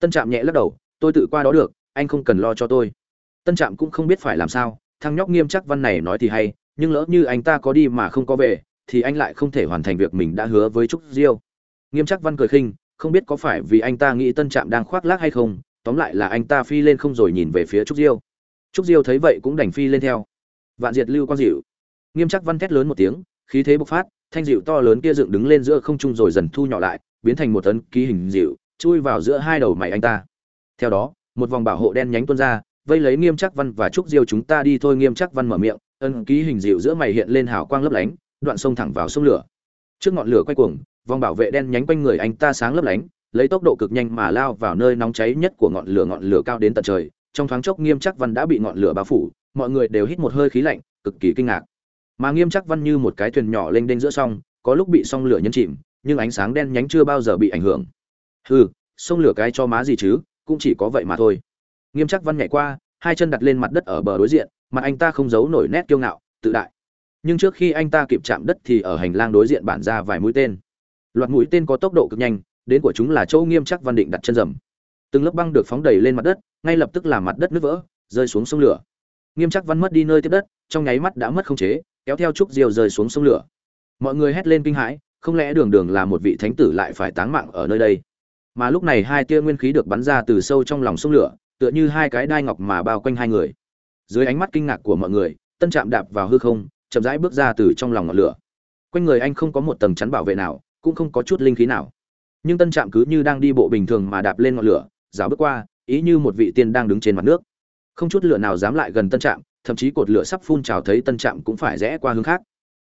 tân trạm nhẹ lắc đầu, tôi tự qua đó được, anh không cần lo cho tôi. Tân trạm cũng không biết phải làm sao, thằng nhóc nghiêm chắc văn này nói thì hay, nhưng lỡ như anh ta có đi mà không có về, thì anh lại không thể hoàn thành việc mình đã hứa với trúc diêu. Nghiêm chắc văn cười khinh, không biết có phải vì anh ta nghĩ tân trạm đang khoác lác hay không, tóm lại là anh ta phi lên không rồi nhìn về phía trúc diêu. Trúc diêu thấy vậy cũng đành phi lên theo. Vạn diệt lưu quang dịu. Nghiêm chắc văn thét lớn một tiếng, khí thế bộc phát, thanh dịu to lớn kia dựng đứng lên giữa không trung rồi dần thu nhỏ lại, biến thành một tấn ký hình dịu chui vào giữa hai đầu mày anh ta. Theo đó, một vòng bảo hộ đen nhánh tuôn ra, vây lấy nghiêm chắc văn và trúc diêu chúng ta đi thôi. Nghiêm chắc văn mở miệng, ân ký hình dịu giữa mày hiện lên hào quang lấp lánh, đoạn sông thẳng vào sông lửa. Trước ngọn lửa quay cuồng, vòng bảo vệ đen nhánh quanh người anh ta sáng lấp lánh, lấy tốc độ cực nhanh mà lao vào nơi nóng cháy nhất của ngọn lửa. Ngọn lửa cao đến tận trời, trong thoáng chốc nghiêm chắc văn đã bị ngọn lửa bao phủ, mọi người đều hít một hơi khí lạnh, cực kỳ kinh ngạc. Mà nghiêm chắc văn như một cái thuyền nhỏ lênh đênh giữa sông, có lúc bị sông lửa nhấn chìm, nhưng ánh sáng đen nhánh chưa bao giờ bị ảnh hưởng hừ sông lửa cái cho má gì chứ, cũng chỉ có vậy mà thôi. Nghiêm chắc văn nhảy qua, hai chân đặt lên mặt đất ở bờ đối diện, mặt anh ta không giấu nổi nét kiêu ngạo, tự đại. Nhưng trước khi anh ta kịp chạm đất thì ở hành lang đối diện bản ra vài mũi tên. Loạt mũi tên có tốc độ cực nhanh, đến của chúng là chỗ nghiêm chắc văn định đặt chân rầm. Từng lớp băng được phóng đầy lên mặt đất, ngay lập tức làm mặt đất nứt vỡ, rơi xuống sông lửa. Nghiêm chắc văn mất đi nơi tiếp đất, trong nháy mắt đã mất không chế, kéo theo trúc diều rơi xuống sông lửa. Mọi người hét lên kinh hãi, không lẽ đường đường là một vị thánh tử lại phải táng mạng ở nơi đây? Mà lúc này hai tia nguyên khí được bắn ra từ sâu trong lòng sông lửa, tựa như hai cái đai ngọc mà bao quanh hai người. Dưới ánh mắt kinh ngạc của mọi người, tân trạm đạp vào hư không, chậm rãi bước ra từ trong lòng ngọn lửa. Quanh người anh không có một tầng chắn bảo vệ nào, cũng không có chút linh khí nào. Nhưng tân trạm cứ như đang đi bộ bình thường mà đạp lên ngọn lửa rào bước qua, ý như một vị tiên đang đứng trên mặt nước. Không chút lửa nào dám lại gần tân trạm, thậm chí cột lửa sắp phun trào thấy tân trạm cũng phải rẽ qua hướng khác.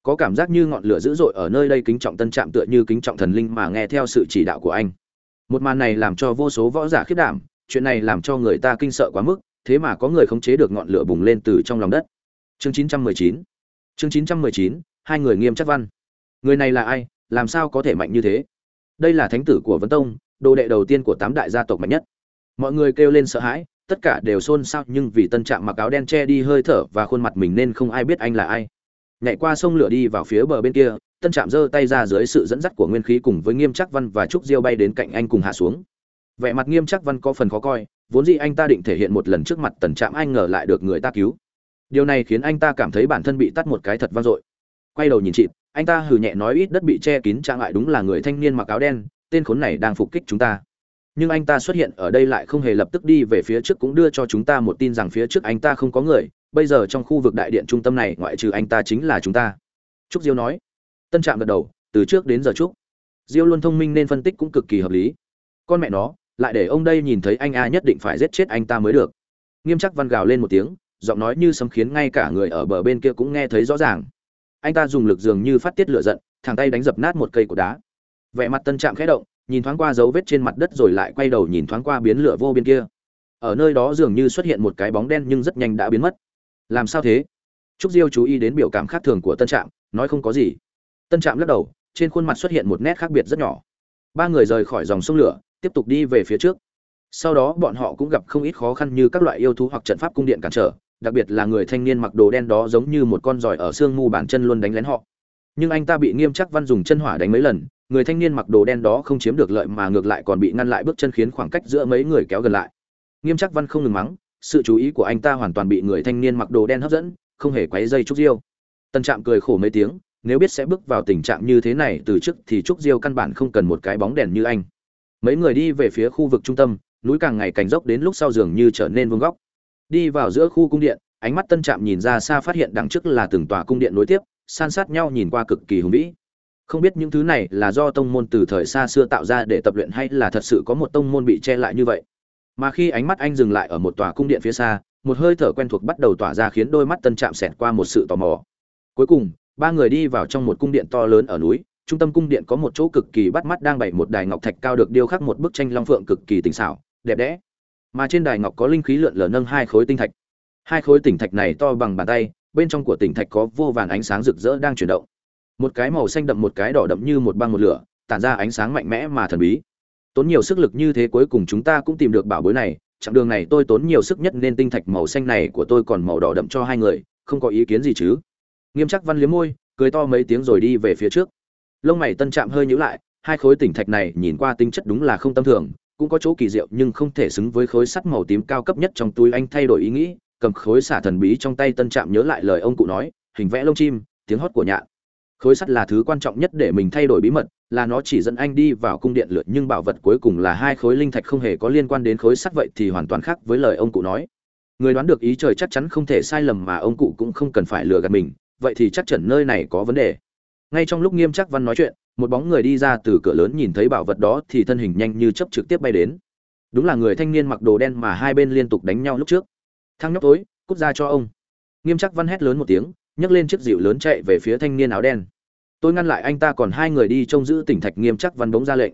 Có cảm giác như ngọn lửa dữ dội ở nơi đây kính trọng tân trạm tựa như kính trọng thần linh mà nghe theo sự chỉ đạo của anh một màn này làm cho vô số võ giả khiếp đảm, chuyện này làm cho người ta kinh sợ quá mức, thế mà có người khống chế được ngọn lửa bùng lên từ trong lòng đất. Chương 919 chương 919 hai người nghiêm chắc văn. Người này là ai, làm sao có thể mạnh như thế? Đây là thánh tử của vấn tông, đồ đệ đầu tiên của tám đại gia tộc mạnh nhất. Mọi người kêu lên sợ hãi, tất cả đều xôn xao nhưng vì tân trạm mặc áo đen che đi hơi thở và khuôn mặt mình nên không ai biết anh là ai. Nhảy qua sông lửa đi vào phía bờ bên kia tân trạm giơ tay ra dưới sự dẫn dắt của nguyên khí cùng với nghiêm trắc văn và trúc diêu bay đến cạnh anh cùng hạ xuống. Vẻ mặt nghiêm trắc văn có phần khó coi, vốn dĩ anh ta định thể hiện một lần trước mặt tần trạm, anh ngờ lại được người ta cứu. Điều này khiến anh ta cảm thấy bản thân bị tắt một cái thật vang dội. Quay đầu nhìn chị, anh ta hừ nhẹ nói ít đất bị che kín trang lại đúng là người thanh niên mặc áo đen, tên khốn này đang phục kích chúng ta. Nhưng anh ta xuất hiện ở đây lại không hề lập tức đi về phía trước cũng đưa cho chúng ta một tin rằng phía trước anh ta không có người, bây giờ trong khu vực đại điện trung tâm này ngoại trừ anh ta chính là chúng ta. Trúc diêu nói tân trạm gật đầu từ trước đến giờ chúc, diêu luôn thông minh nên phân tích cũng cực kỳ hợp lý. Con mẹ nó lại để ông đây nhìn thấy anh a nhất định phải giết chết anh ta mới được. Nghiêm chắc văn gào lên một tiếng giọng nói như sấm khiến ngay cả người ở bờ bên kia cũng nghe thấy rõ ràng. Anh ta dùng lực dường như phát tiết lửa giận thẳng tay đánh dập nát một cây của đá. Vẻ mặt tân trạm khẽ động nhìn thoáng qua dấu vết trên mặt đất rồi lại quay đầu nhìn thoáng qua biến lửa vô bên kia. Ở nơi đó dường như xuất hiện một cái bóng đen nhưng rất nhanh đã biến mất. Làm sao thế? Trúc diêu chú ý đến biểu cảm khác thường của tân trạm nói không có gì tân trạm lắc đầu, trên khuôn mặt xuất hiện một nét khác biệt rất nhỏ. Ba người rời khỏi dòng sông lửa, tiếp tục đi về phía trước. Sau đó bọn họ cũng gặp không ít khó khăn như các loại yêu thú hoặc trận pháp cung điện cản trở, đặc biệt là người thanh niên mặc đồ đen đó giống như một con giỏi ở xương mù bàn chân luôn đánh lén họ. Nhưng anh ta bị nghiêm chắc văn dùng chân hỏa đánh mấy lần, người thanh niên mặc đồ đen đó không chiếm được lợi mà ngược lại còn bị ngăn lại bước chân khiến khoảng cách giữa mấy người kéo gần lại. Nghiêm chắc văn không ngừng mắng, sự chú ý của anh ta hoàn toàn bị người thanh niên mặc đồ đen hấp dẫn, không hề quấy dây trúc diêu tân trạm cười khổ mấy tiếng nếu biết sẽ bước vào tình trạng như thế này, từ trước thì trúc diêu căn bản không cần một cái bóng đèn như anh. Mấy người đi về phía khu vực trung tâm, núi càng ngày càng dốc đến lúc sau giường như trở nên vuông góc. Đi vào giữa khu cung điện, ánh mắt tân trạm nhìn ra xa phát hiện đằng trước là từng tòa cung điện nối tiếp, san sát nhau nhìn qua cực kỳ hùng vĩ. Không biết những thứ này là do tông môn từ thời xa xưa tạo ra để tập luyện hay là thật sự có một tông môn bị che lại như vậy. Mà khi ánh mắt anh dừng lại ở một tòa cung điện phía xa, một hơi thở quen thuộc bắt đầu tỏa ra khiến đôi mắt tân trạm xẹt qua một sự tò mò. Cuối cùng ba người đi vào trong một cung điện to lớn ở núi, trung tâm cung điện có một chỗ cực kỳ bắt mắt đang bày một đài ngọc thạch cao được điêu khắc một bức tranh long phượng cực kỳ tinh xảo, đẹp đẽ. Mà trên đài ngọc có linh khí lượn lờ nâng hai khối tinh thạch. Hai khối tinh thạch này to bằng bàn tay, bên trong của tinh thạch có vô vàn ánh sáng rực rỡ đang chuyển động. Một cái màu xanh đậm, một cái đỏ đậm như một băng một lửa, tản ra ánh sáng mạnh mẽ mà thần bí. Tốn nhiều sức lực như thế cuối cùng chúng ta cũng tìm được bảo bối này. Chặng đường này tôi tốn nhiều sức nhất nên tinh thạch màu xanh này của tôi còn màu đỏ đậm cho hai người, không có ý kiến gì chứ? Nghiêm chắc văn liếm môi, cười to mấy tiếng rồi đi về phía trước. Lông mày tân trạm hơi nhíu lại, hai khối tỉnh thạch này nhìn qua tính chất đúng là không tâm thường, cũng có chỗ kỳ diệu nhưng không thể xứng với khối sắt màu tím cao cấp nhất trong túi anh thay đổi ý nghĩ, cầm khối xả thần bí trong tay tân trạm nhớ lại lời ông cụ nói, hình vẽ lông chim, tiếng hót của nhạn. Khối sắt là thứ quan trọng nhất để mình thay đổi bí mật, là nó chỉ dẫn anh đi vào cung điện lượt nhưng bảo vật cuối cùng là hai khối linh thạch không hề có liên quan đến khối sắt vậy thì hoàn toàn khác với lời ông cụ nói. Người đoán được ý trời chắc chắn không thể sai lầm mà ông cụ cũng không cần phải lừa gạt mình vậy thì chắc chắn nơi này có vấn đề. Ngay trong lúc nghiêm chắc văn nói chuyện, một bóng người đi ra từ cửa lớn nhìn thấy bảo vật đó thì thân hình nhanh như chấp trực tiếp bay đến. Đúng là người thanh niên mặc đồ đen mà hai bên liên tục đánh nhau lúc trước. Thang nhóc tối, cút ra cho ông. Nghiêm chắc văn hét lớn một tiếng, nhấc lên chiếc dịu lớn chạy về phía thanh niên áo đen. Tôi ngăn lại anh ta còn hai người đi trông giữ tỉnh thạch nghiêm chắc văn bóng ra lệnh.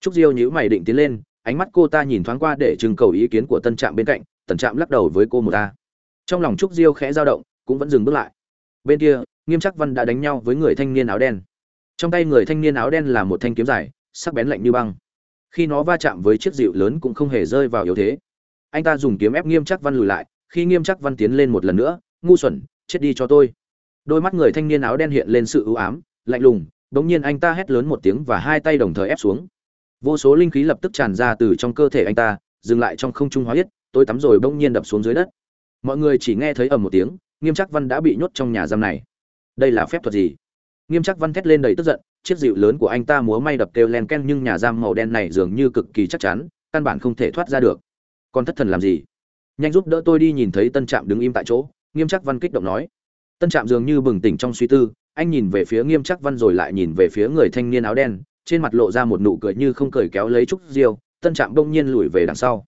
Trúc diêu nhíu mày định tiến lên, ánh mắt cô ta nhìn thoáng qua để trưng cầu ý kiến của tân trạm bên cạnh tần trạm lắc đầu với cô một ta trong lòng trúc diêu khẽ dao động, cũng vẫn dừng bước lại bên kia, nghiêm chắc văn đã đánh nhau với người thanh niên áo đen. Trong tay người thanh niên áo đen là một thanh kiếm dài, sắc bén lạnh như băng. Khi nó va chạm với chiếc dịu lớn cũng không hề rơi vào yếu thế. Anh ta dùng kiếm ép nghiêm chắc văn lùi lại, khi nghiêm chắc văn tiến lên một lần nữa, ngu xuẩn, chết đi cho tôi. Đôi mắt người thanh niên áo đen hiện lên sự ưu ám, lạnh lùng, bỗng nhiên anh ta hét lớn một tiếng và hai tay đồng thời ép xuống. Vô số linh khí lập tức tràn ra từ trong cơ thể anh ta, dừng lại trong không trung hóa yết tôi tắm rồi bỗng nhiên đập xuống dưới đất. Mọi người chỉ nghe thấy ầm một tiếng nghiêm trắc văn đã bị nhốt trong nhà giam này. Đây là phép thuật gì? Nghiêm trắc văn thét lên đầy tức giận, chiếc dịu lớn của anh ta múa may đập kêu len ken nhưng nhà giam màu đen này dường như cực kỳ chắc chắn, căn bản không thể thoát ra được. Còn thất thần làm gì? Nhanh giúp đỡ tôi đi nhìn thấy tân trạm đứng im tại chỗ, nghiêm trắc văn kích động nói. Tân trạm dường như bừng tỉnh trong suy tư, anh nhìn về phía nghiêm trắc văn rồi lại nhìn về phía người thanh niên áo đen, trên mặt lộ ra một nụ cười như không cười kéo lấy trúc diêu, tân trạm đông nhiên lùi về đằng sau.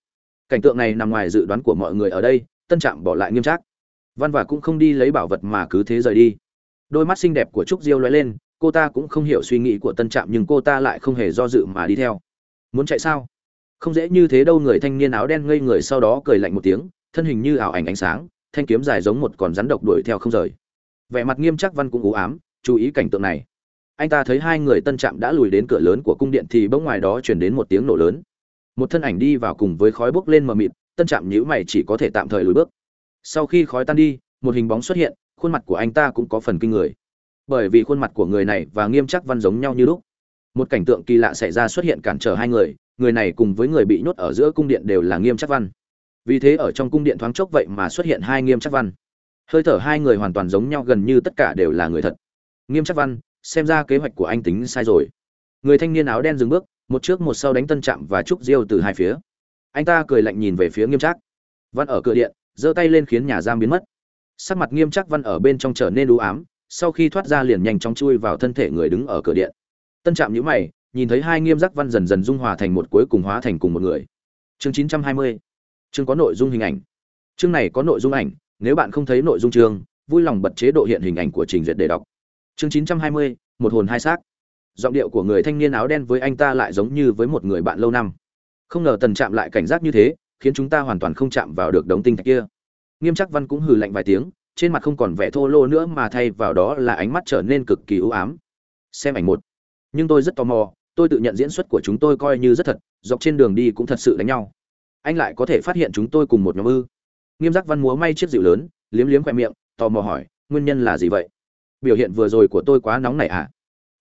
Cảnh tượng này nằm ngoài dự đoán của mọi người ở đây, tân trạm bỏ lại nghiêm trắc văn và cũng không đi lấy bảo vật mà cứ thế rời đi. Đôi mắt xinh đẹp của trúc diêu lóe lên, cô ta cũng không hiểu suy nghĩ của tân trạm nhưng cô ta lại không hề do dự mà đi theo. Muốn chạy sao? Không dễ như thế đâu, người thanh niên áo đen ngây người sau đó cười lạnh một tiếng, thân hình như ảo ảnh ánh sáng, thanh kiếm dài giống một con rắn độc đuổi theo không rời. Vẻ mặt nghiêm chắc văn cũng ú ám, chú ý cảnh tượng này. Anh ta thấy hai người tân trạm đã lùi đến cửa lớn của cung điện thì bỗng ngoài đó chuyển đến một tiếng nổ lớn. Một thân ảnh đi vào cùng với khói bốc lên mờ mịt, tân trạm nhữ mày chỉ có thể tạm thời lùi bước sau khi khói tan đi, một hình bóng xuất hiện, khuôn mặt của anh ta cũng có phần kinh người. Bởi vì khuôn mặt của người này và nghiêm chắc văn giống nhau như lúc. Một cảnh tượng kỳ lạ xảy ra xuất hiện cản trở hai người người này cùng với người bị nhốt ở giữa cung điện đều là nghiêm chắc văn. Vì thế ở trong cung điện thoáng chốc vậy mà xuất hiện hai nghiêm chắc văn. Hơi thở hai người hoàn toàn giống nhau gần như tất cả đều là người thật. Nghiêm chắc văn, xem ra kế hoạch của anh tính sai rồi. Người thanh niên áo đen dừng bước, một trước một sau đánh tân chạm và trúc diêu từ hai phía. Anh ta cười lạnh nhìn về phía nghiêm chắc. Văn ở cửa điện giơ tay lên khiến nhà giam biến mất. Sắc mặt nghiêm chắc văn ở bên trong trở nên u ám, sau khi thoát ra liền nhanh chóng chui vào thân thể người đứng ở cửa điện. Tân trạm nhíu mày, nhìn thấy hai nghiêm giác văn dần dần dung hòa thành một cuối cùng hóa thành cùng một người. Chương 920 chương có nội dung hình ảnh. Chương này có nội dung ảnh, nếu bạn không thấy nội dung chương, vui lòng bật chế độ hiện hình ảnh của trình duyệt để đọc. Chương 920 một hồn hai xác. Giọng điệu của người thanh niên áo đen với anh ta lại giống như với một người bạn lâu năm. Không ngờ tần chạm lại cảnh giác như thế khiến chúng ta hoàn toàn không chạm vào được đống tinh thạch kia. Nghiêm chắc văn cũng hừ lạnh vài tiếng, trên mặt không còn vẻ thô lô nữa mà thay vào đó là ánh mắt trở nên cực kỳ ưu ám. Xem ảnh một. Nhưng tôi rất tò mò, tôi tự nhận diễn xuất của chúng tôi coi như rất thật, dọc trên đường đi cũng thật sự đánh nhau. Anh lại có thể phát hiện chúng tôi cùng một nhóm ư? Nghiêm giác văn múa may chiếc dịu lớn, liếm liếm khoe miệng, tò mò hỏi, nguyên nhân là gì vậy? Biểu hiện vừa rồi của tôi quá nóng này à?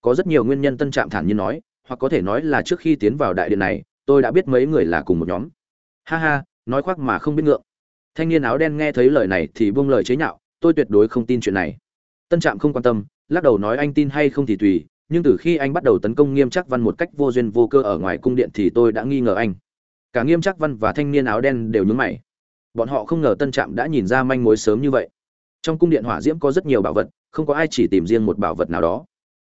Có rất nhiều nguyên nhân tân trạm thản nhiên nói, hoặc có thể nói là trước khi tiến vào đại điện này, tôi đã biết mấy người là cùng một nhóm ha ha, nói khoác mà không biết ngượng. Thanh niên áo đen nghe thấy lời này thì buông lời chế nhạo, tôi tuyệt đối không tin chuyện này. Tân trạm không quan tâm, lắc đầu nói anh tin hay không thì tùy, nhưng từ khi anh bắt đầu tấn công nghiêm trắc văn một cách vô duyên vô cơ ở ngoài cung điện thì tôi đã nghi ngờ anh. Cả nghiêm trắc văn và thanh niên áo đen đều nhướng mày. Bọn họ không ngờ tân trạm đã nhìn ra manh mối sớm như vậy. Trong cung điện hỏa diễm có rất nhiều bảo vật, không có ai chỉ tìm riêng một bảo vật nào đó.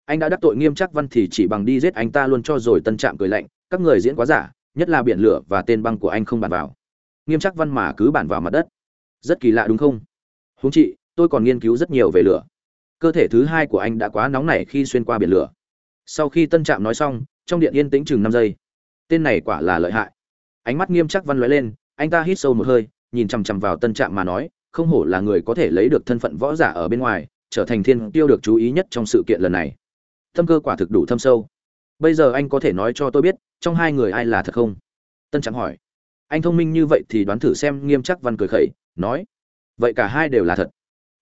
Anh đã đắc tội nghiêm trắc văn thì chỉ bằng đi giết anh ta luôn cho rồi tân trạm cười lạnh, các người diễn quá giả nhất là biển lửa và tên băng của anh không bàn vào. Nghiêm chắc văn mà cứ bản vào mặt đất. Rất kỳ lạ đúng không? Huống chị tôi còn nghiên cứu rất nhiều về lửa. Cơ thể thứ hai của anh đã quá nóng nảy khi xuyên qua biển lửa. Sau khi tân trạm nói xong, trong điện yên tĩnh chừng năm giây. Tên này quả là lợi hại. Ánh mắt nghiêm chắc văn lóe lên, anh ta hít sâu một hơi, nhìn chằm chằm vào tân trạm mà nói, không hổ là người có thể lấy được thân phận võ giả ở bên ngoài, trở thành thiên tiêu được chú ý nhất trong sự kiện lần này. Thâm cơ quả thực đủ thâm sâu. Bây giờ anh có thể nói cho tôi biết trong hai người ai là thật không? Tân trạm hỏi. Anh thông minh như vậy thì đoán thử xem nghiêm Trắc văn cười khẩy, nói. Vậy cả hai đều là thật.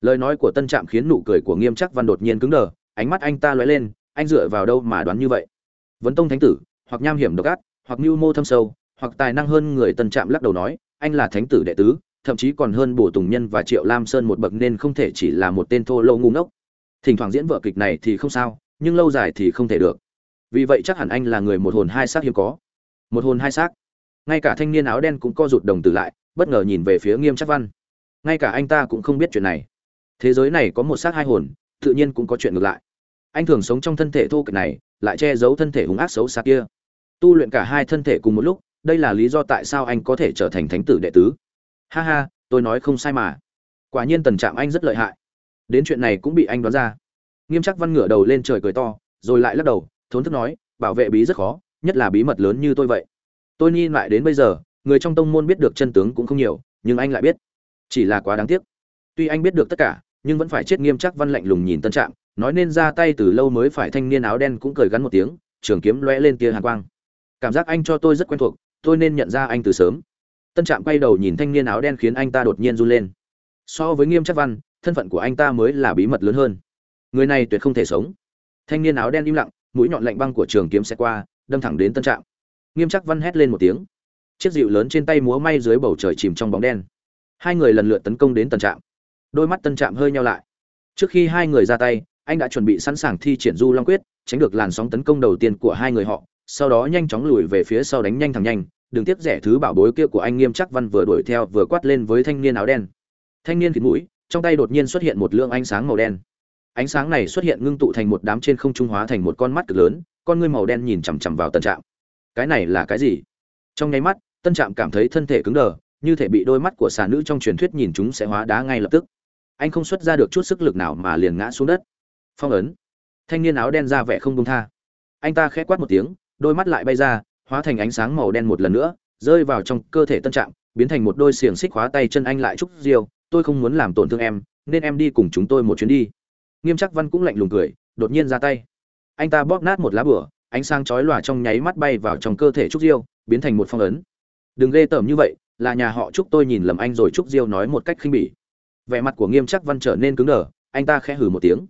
Lời nói của tân trạm khiến nụ cười của nghiêm Trắc văn đột nhiên cứng đờ, ánh mắt anh ta lóe lên, anh dựa vào đâu mà đoán như vậy? Vấn tông thánh tử, hoặc nham hiểm độc ác, hoặc mưu mô thâm sâu, hoặc tài năng hơn người tân trạm lắc đầu nói, anh là thánh tử đệ tứ, thậm chí còn hơn bổ tùng nhân và triệu lam sơn một bậc nên không thể chỉ là một tên thô lâu ngu ngốc. Thỉnh thoảng diễn vở kịch này thì không sao, nhưng lâu dài thì không thể được vì vậy chắc hẳn anh là người một hồn hai xác hiếm có. Một hồn hai xác. Ngay cả thanh niên áo đen cũng co rụt đồng tử lại, bất ngờ nhìn về phía nghiêm chắc văn. Ngay cả anh ta cũng không biết chuyện này. Thế giới này có một xác hai hồn, tự nhiên cũng có chuyện ngược lại. Anh thường sống trong thân thể thô kệch này, lại che giấu thân thể hung ác xấu xa kia. Tu luyện cả hai thân thể cùng một lúc, đây là lý do tại sao anh có thể trở thành thánh tử đệ tứ. Ha ha, tôi nói không sai mà. Quả nhiên tần trạm anh rất lợi hại. Đến chuyện này cũng bị anh đoán ra. Nghiêm chắc văn ngửa đầu lên trời cười to, rồi lại lắc đầu thốn thức nói, bảo vệ bí rất khó, nhất là bí mật lớn như tôi vậy. Tôi nghi lại đến bây giờ, người trong tông môn biết được chân tướng cũng không nhiều, nhưng anh lại biết. Chỉ là quá đáng tiếc. Tuy anh biết được tất cả, nhưng vẫn phải chết nghiêm chắc văn lạnh lùng nhìn tân trạng, nói nên ra tay từ lâu mới phải thanh niên áo đen cũng cười gắn một tiếng, trường kiếm lóe lên tia hàn quang. Cảm giác anh cho tôi rất quen thuộc, tôi nên nhận ra anh từ sớm. Tân trạm quay đầu nhìn thanh niên áo đen khiến anh ta đột nhiên run lên. So với nghiêm chắc văn, thân phận của anh ta mới là bí mật lớn hơn. Người này tuyệt không thể sống. Thanh niên áo đen im lặng mũi nhọn lạnh băng của trường kiếm xe qua, đâm thẳng đến tân trạm. Nghiêm chắc văn hét lên một tiếng. Chiếc dịu lớn trên tay múa may dưới bầu trời chìm trong bóng đen. Hai người lần lượt tấn công đến tân trạm. Đôi mắt tân trạm hơi nhau lại. Trước khi hai người ra tay, anh đã chuẩn bị sẵn sàng thi triển du long quyết, tránh được làn sóng tấn công đầu tiên của hai người họ, sau đó nhanh chóng lùi về phía sau đánh nhanh thẳng nhanh, đừng tiếp rẻ thứ bảo bối kia của anh nghiêm chắc văn vừa đuổi theo vừa quát lên với thanh niên áo đen. Thanh niên khịt mũi, trong tay đột nhiên xuất hiện một lượng ánh sáng màu đen ánh sáng này xuất hiện ngưng tụ thành một đám trên không trung hóa thành một con mắt cực lớn, con ngươi màu đen nhìn chằm chằm vào tân trạm. Cái này là cái gì? Trong nháy mắt tân trạm cảm thấy thân thể cứng đờ, như thể bị đôi mắt của xà nữ trong truyền thuyết nhìn chúng sẽ hóa đá ngay lập tức. Anh không xuất ra được chút sức lực nào mà liền ngã xuống đất. Phong ấn. Thanh niên áo đen ra vẻ không công tha. Anh ta khẽ quát một tiếng, đôi mắt lại bay ra, hóa thành ánh sáng màu đen một lần nữa, rơi vào trong cơ thể tân trạm, biến thành một đôi xiềng xích hóa tay chân anh lại trúc diêu. Tôi không muốn làm tổn thương em, nên em đi cùng chúng tôi một chuyến đi nghiêm Trắc văn cũng lạnh lùng cười, đột nhiên ra tay. Anh ta bóp nát một lá bửa ánh sáng chói lòa trong nháy mắt bay vào trong cơ thể trúc diêu, biến thành một phong ấn. Đừng ghê tởm như vậy, là nhà họ trúc tôi nhìn lầm anh rồi trúc diêu nói một cách khinh bỉ. Vẻ mặt của nghiêm Trắc văn trở nên cứng đờ, anh ta khẽ hừ một tiếng.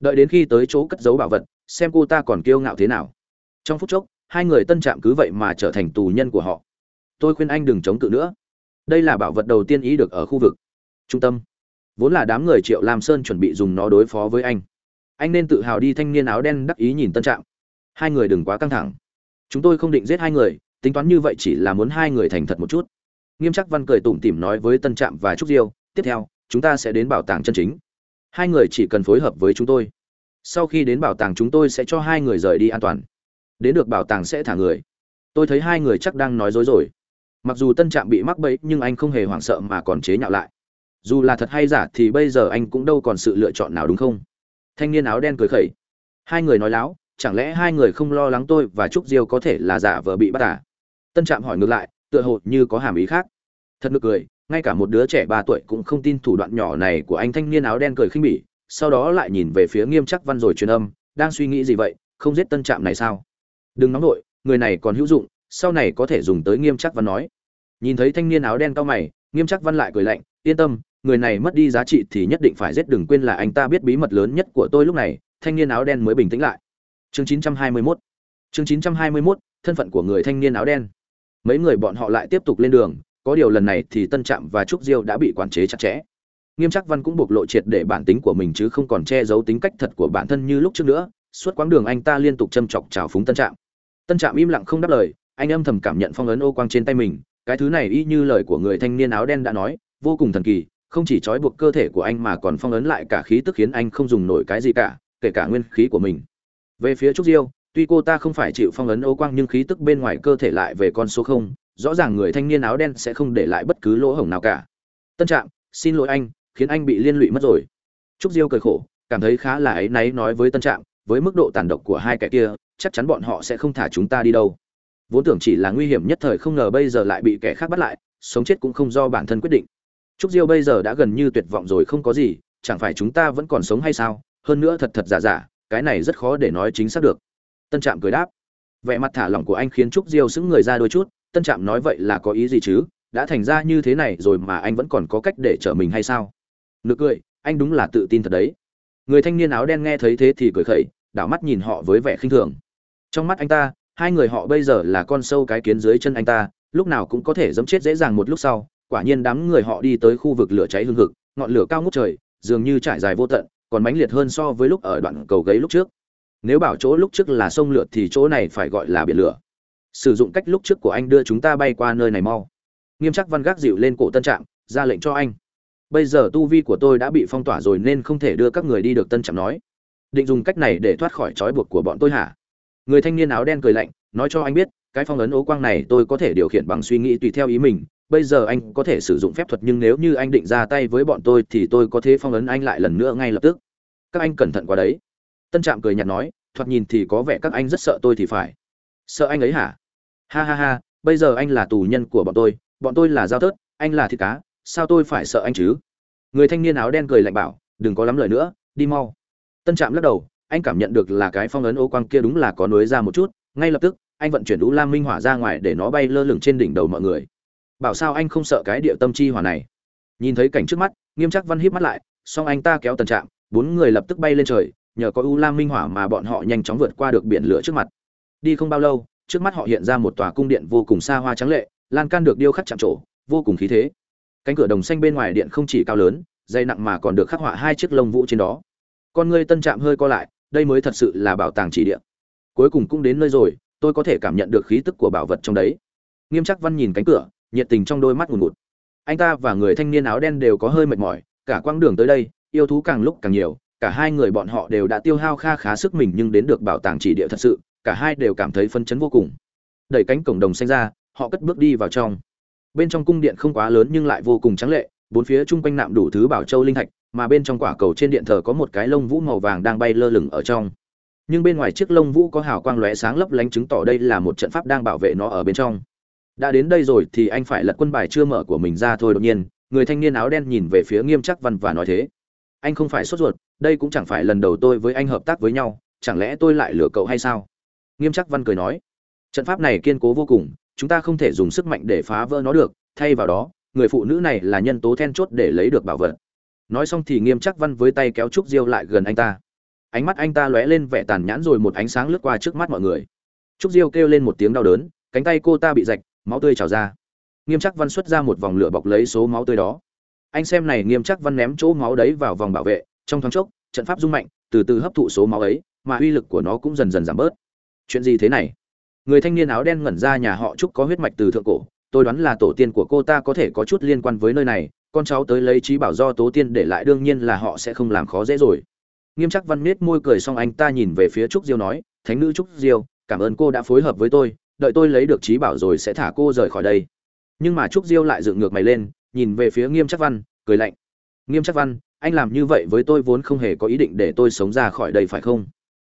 Đợi đến khi tới chỗ cất giấu bảo vật, xem cô ta còn kiêu ngạo thế nào. Trong phút chốc, hai người tân trạm cứ vậy mà trở thành tù nhân của họ. Tôi khuyên anh đừng chống cự nữa. Đây là bảo vật đầu tiên ý được ở khu vực. Trung tâm vốn là đám người triệu lam sơn chuẩn bị dùng nó đối phó với anh. Anh nên tự hào đi thanh niên áo đen đắc ý nhìn tân trạm. Hai người đừng quá căng thẳng. Chúng tôi không định giết hai người, tính toán như vậy chỉ là muốn hai người thành thật một chút. Nghiêm chắc văn cười tủm tỉm nói với tân trạm và trúc diêu, tiếp theo, chúng ta sẽ đến bảo tàng chân chính. Hai người chỉ cần phối hợp với chúng tôi. Sau khi đến bảo tàng chúng tôi sẽ cho hai người rời đi an toàn. Đến được bảo tàng sẽ thả người. Tôi thấy hai người chắc đang nói dối rồi. Mặc dù tân trạm bị mắc bẫy, nhưng anh không hề hoảng sợ mà còn chế nhạo lại dù là thật hay giả thì bây giờ anh cũng đâu còn sự lựa chọn nào đúng không? Thanh niên áo đen cười khẩy. Hai người nói láo, chẳng lẽ hai người không lo lắng tôi và trúc diêu có thể là giả vờ bị bắt à? tân trạm hỏi ngược lại, tựa hồ như có hàm ý khác. Thật nực cười, ngay cả một đứa trẻ ba tuổi cũng không tin thủ đoạn nhỏ này của anh thanh niên áo đen cười khinh bỉ, sau đó lại nhìn về phía nghiêm chắc văn rồi truyền âm, đang suy nghĩ gì vậy, không giết tân trạm này sao? Đừng nóng nổi người này còn hữu dụng, sau này có thể dùng tới nghiêm chắc văn nói. Nhìn thấy thanh niên áo đen cao mày, nghiêm chắc văn lại cười lạnh, yên tâm người này mất đi giá trị thì nhất định phải giết đừng quên là anh ta biết bí mật lớn nhất của tôi lúc này. Thanh niên áo đen mới bình tĩnh lại. Chương 921 chương 921, thân phận của người thanh niên áo đen. Mấy người bọn họ lại tiếp tục lên đường có điều lần này thì tân trạm và trúc diêu đã bị quản chế chặt chẽ. Nghiêm trắc văn cũng bộc lộ triệt để bản tính của mình chứ không còn che giấu tính cách thật của bản thân như lúc trước nữa. Suốt quãng đường anh ta liên tục châm chọc trào phúng tân trạm. Tân trạm im lặng không đáp lời anh âm thầm cảm nhận phong ấn ô quang trên tay mình. Cái thứ này y như lời của người thanh niên áo đen đã nói vô cùng thần kỳ không chỉ trói buộc cơ thể của anh mà còn phong ấn lại cả khí tức khiến anh không dùng nổi cái gì cả, kể cả nguyên khí của mình. Về phía trúc diêu, tuy cô ta không phải chịu phong ấn ô quang nhưng khí tức bên ngoài cơ thể lại về con số không, rõ ràng người thanh niên áo đen sẽ không để lại bất cứ lỗ hổng nào cả. Tân trạm, xin lỗi anh, khiến anh bị liên lụy mất rồi. Trúc diêu cười khổ, cảm thấy khá là áy náy nói với tân trạm, với mức độ tàn độc của hai kẻ kia, chắc chắn bọn họ sẽ không thả chúng ta đi đâu. Vốn tưởng chỉ là nguy hiểm nhất thời không ngờ bây giờ lại bị kẻ khác bắt lại, sống chết cũng không do bản thân quyết định trúc diêu bây giờ đã gần như tuyệt vọng rồi, không có gì, chẳng phải chúng ta vẫn còn sống hay sao? Hơn nữa thật thật giả giả, cái này rất khó để nói chính xác được. Tân trạm cười đáp. Vẻ mặt thả lỏng của anh khiến trúc diêu sững người ra đôi chút. Tân trạm nói vậy là có ý gì chứ? Đã thành ra như thế này rồi mà anh vẫn còn có cách để trở mình hay sao? Nực cười, anh đúng là tự tin thật đấy. Người thanh niên áo đen nghe thấy thế thì cười khẩy, đảo mắt nhìn họ với vẻ khinh thường. Trong mắt anh ta, hai người họ bây giờ là con sâu cái kiến dưới chân anh ta, lúc nào cũng có thể giẫm chết dễ dàng một lúc sau quả nhiên đám người họ đi tới khu vực lửa cháy hương hực, ngọn lửa cao ngút trời, dường như trải dài vô tận, còn mãnh liệt hơn so với lúc ở đoạn cầu gấy lúc trước. Nếu bảo chỗ lúc trước là sông lửa thì chỗ này phải gọi là biển lửa. Sử dụng cách lúc trước của anh đưa chúng ta bay qua nơi này mau. Nghiêm chắc văn gác dịu lên cổ tân trạm, ra lệnh cho anh. Bây giờ tu vi của tôi đã bị phong tỏa rồi nên không thể đưa các người đi được, tân trạm nói. Định dùng cách này để thoát khỏi trói buộc của bọn tôi hả? Người thanh niên áo đen cười lạnh, nói cho anh biết, cái phong ấn ố quang này tôi có thể điều khiển bằng suy nghĩ tùy theo ý mình bây giờ anh có thể sử dụng phép thuật nhưng nếu như anh định ra tay với bọn tôi thì tôi có thể phong ấn anh lại lần nữa ngay lập tức. Các anh cẩn thận quá đấy. Tân trạm cười nhạt nói, thoạt nhìn thì có vẻ các anh rất sợ tôi thì phải. Sợ anh ấy hả? Ha ha ha, bây giờ anh là tù nhân của bọn tôi bọn tôi là giao tớt, anh là thịt cá, sao tôi phải sợ anh chứ? Người thanh niên áo đen cười lạnh bảo, đừng có lắm lời nữa, đi mau. Tân trạm lắc đầu, anh cảm nhận được là cái phong ấn ô quang kia đúng là có nối ra một chút, ngay lập tức, anh vận chuyển đũ lam minh hỏa ra ngoài để nó bay lơ lửng trên đỉnh đầu mọi người bảo sao anh không sợ cái địa tâm chi hỏa này? Nhìn thấy cảnh trước mắt, nghiêm chắc văn híp mắt lại, song anh ta kéo tần trạm, bốn người lập tức bay lên trời, nhờ có u lam minh hỏa mà bọn họ nhanh chóng vượt qua được biển lửa trước mặt. Đi không bao lâu, trước mắt họ hiện ra một tòa cung điện vô cùng xa hoa trắng lệ, lan can được điêu khắc chạm trổ, vô cùng khí thế. Cánh cửa đồng xanh bên ngoài điện không chỉ cao lớn, dày nặng mà còn được khắc họa hai chiếc lông vũ trên đó. Con ngươi tân trạm hơi co lại, đây mới thật sự là bảo tàng chỉ điện cuối cùng cũng đến nơi rồi, tôi có thể cảm nhận được khí tức của bảo vật trong đấy. Nghiêm chắc văn nhìn cánh cửa nhiệt tình trong đôi mắt ngùn ngụt. Anh ta và người thanh niên áo đen đều có hơi mệt mỏi, cả quãng đường tới đây, yêu thú càng lúc càng nhiều, cả hai người bọn họ đều đã tiêu hao kha khá sức mình nhưng đến được bảo tàng chỉ địa thật sự, cả hai đều cảm thấy phấn chấn vô cùng. Đẩy cánh cổng đồng xanh ra, họ cất bước đi vào trong. Bên trong cung điện không quá lớn nhưng lại vô cùng trắng lệ, bốn phía chung quanh nạm đủ thứ bảo châu linh thạch, mà bên trong quả cầu trên điện thờ có một cái lông vũ màu vàng đang bay lơ lửng ở trong. Nhưng bên ngoài chiếc lông vũ có hào quang lóe sáng lấp lánh chứng tỏ đây là một trận pháp đang bảo vệ nó ở bên trong đã đến đây rồi thì anh phải lật quân bài chưa mở của mình ra thôi đột nhiên. Người thanh niên áo đen nhìn về phía nghiêm chắc văn và nói thế. Anh không phải sốt ruột, đây cũng chẳng phải lần đầu tôi với anh hợp tác với nhau, chẳng lẽ tôi lại lừa cậu hay sao? Nghiêm chắc văn cười nói. Trận pháp này kiên cố vô cùng, chúng ta không thể dùng sức mạnh để phá vỡ nó được, thay vào đó, người phụ nữ này là nhân tố then chốt để lấy được bảo vật. Nói xong thì nghiêm chắc văn với tay kéo trúc diêu lại gần anh ta. Ánh mắt anh ta lóe lên vẻ tàn nhãn rồi một ánh sáng lướt qua trước mắt mọi người. Trúc diêu kêu lên một tiếng đau đớn, cánh tay cô ta bị rạch máu tươi trào ra. Nghiêm chắc văn xuất ra một vòng lửa bọc lấy số máu tươi đó. Anh xem này, nghiêm chắc văn ném chỗ máu đấy vào vòng bảo vệ, trong thoáng chốc, trận pháp rung mạnh, từ từ hấp thụ số máu ấy, mà uy lực của nó cũng dần dần giảm bớt. Chuyện gì thế này? Người thanh niên áo đen ngẩn ra nhà họ trúc có huyết mạch từ thượng cổ, tôi đoán là tổ tiên của cô ta có thể có chút liên quan với nơi này, con cháu tới lấy trí bảo do tố tiên để lại đương nhiên là họ sẽ không làm khó dễ rồi. Nghiêm chắc văn miết môi cười xong anh ta nhìn về phía trúc diêu nói, thánh nữ trúc diêu, cảm ơn cô đã phối hợp với tôi đợi tôi lấy được trí bảo rồi sẽ thả cô rời khỏi đây. Nhưng mà trúc diêu lại dựng ngược mày lên, nhìn về phía nghiêm chắc văn, cười lạnh. Nghiêm chắc văn, anh làm như vậy với tôi vốn không hề có ý định để tôi sống ra khỏi đây phải không?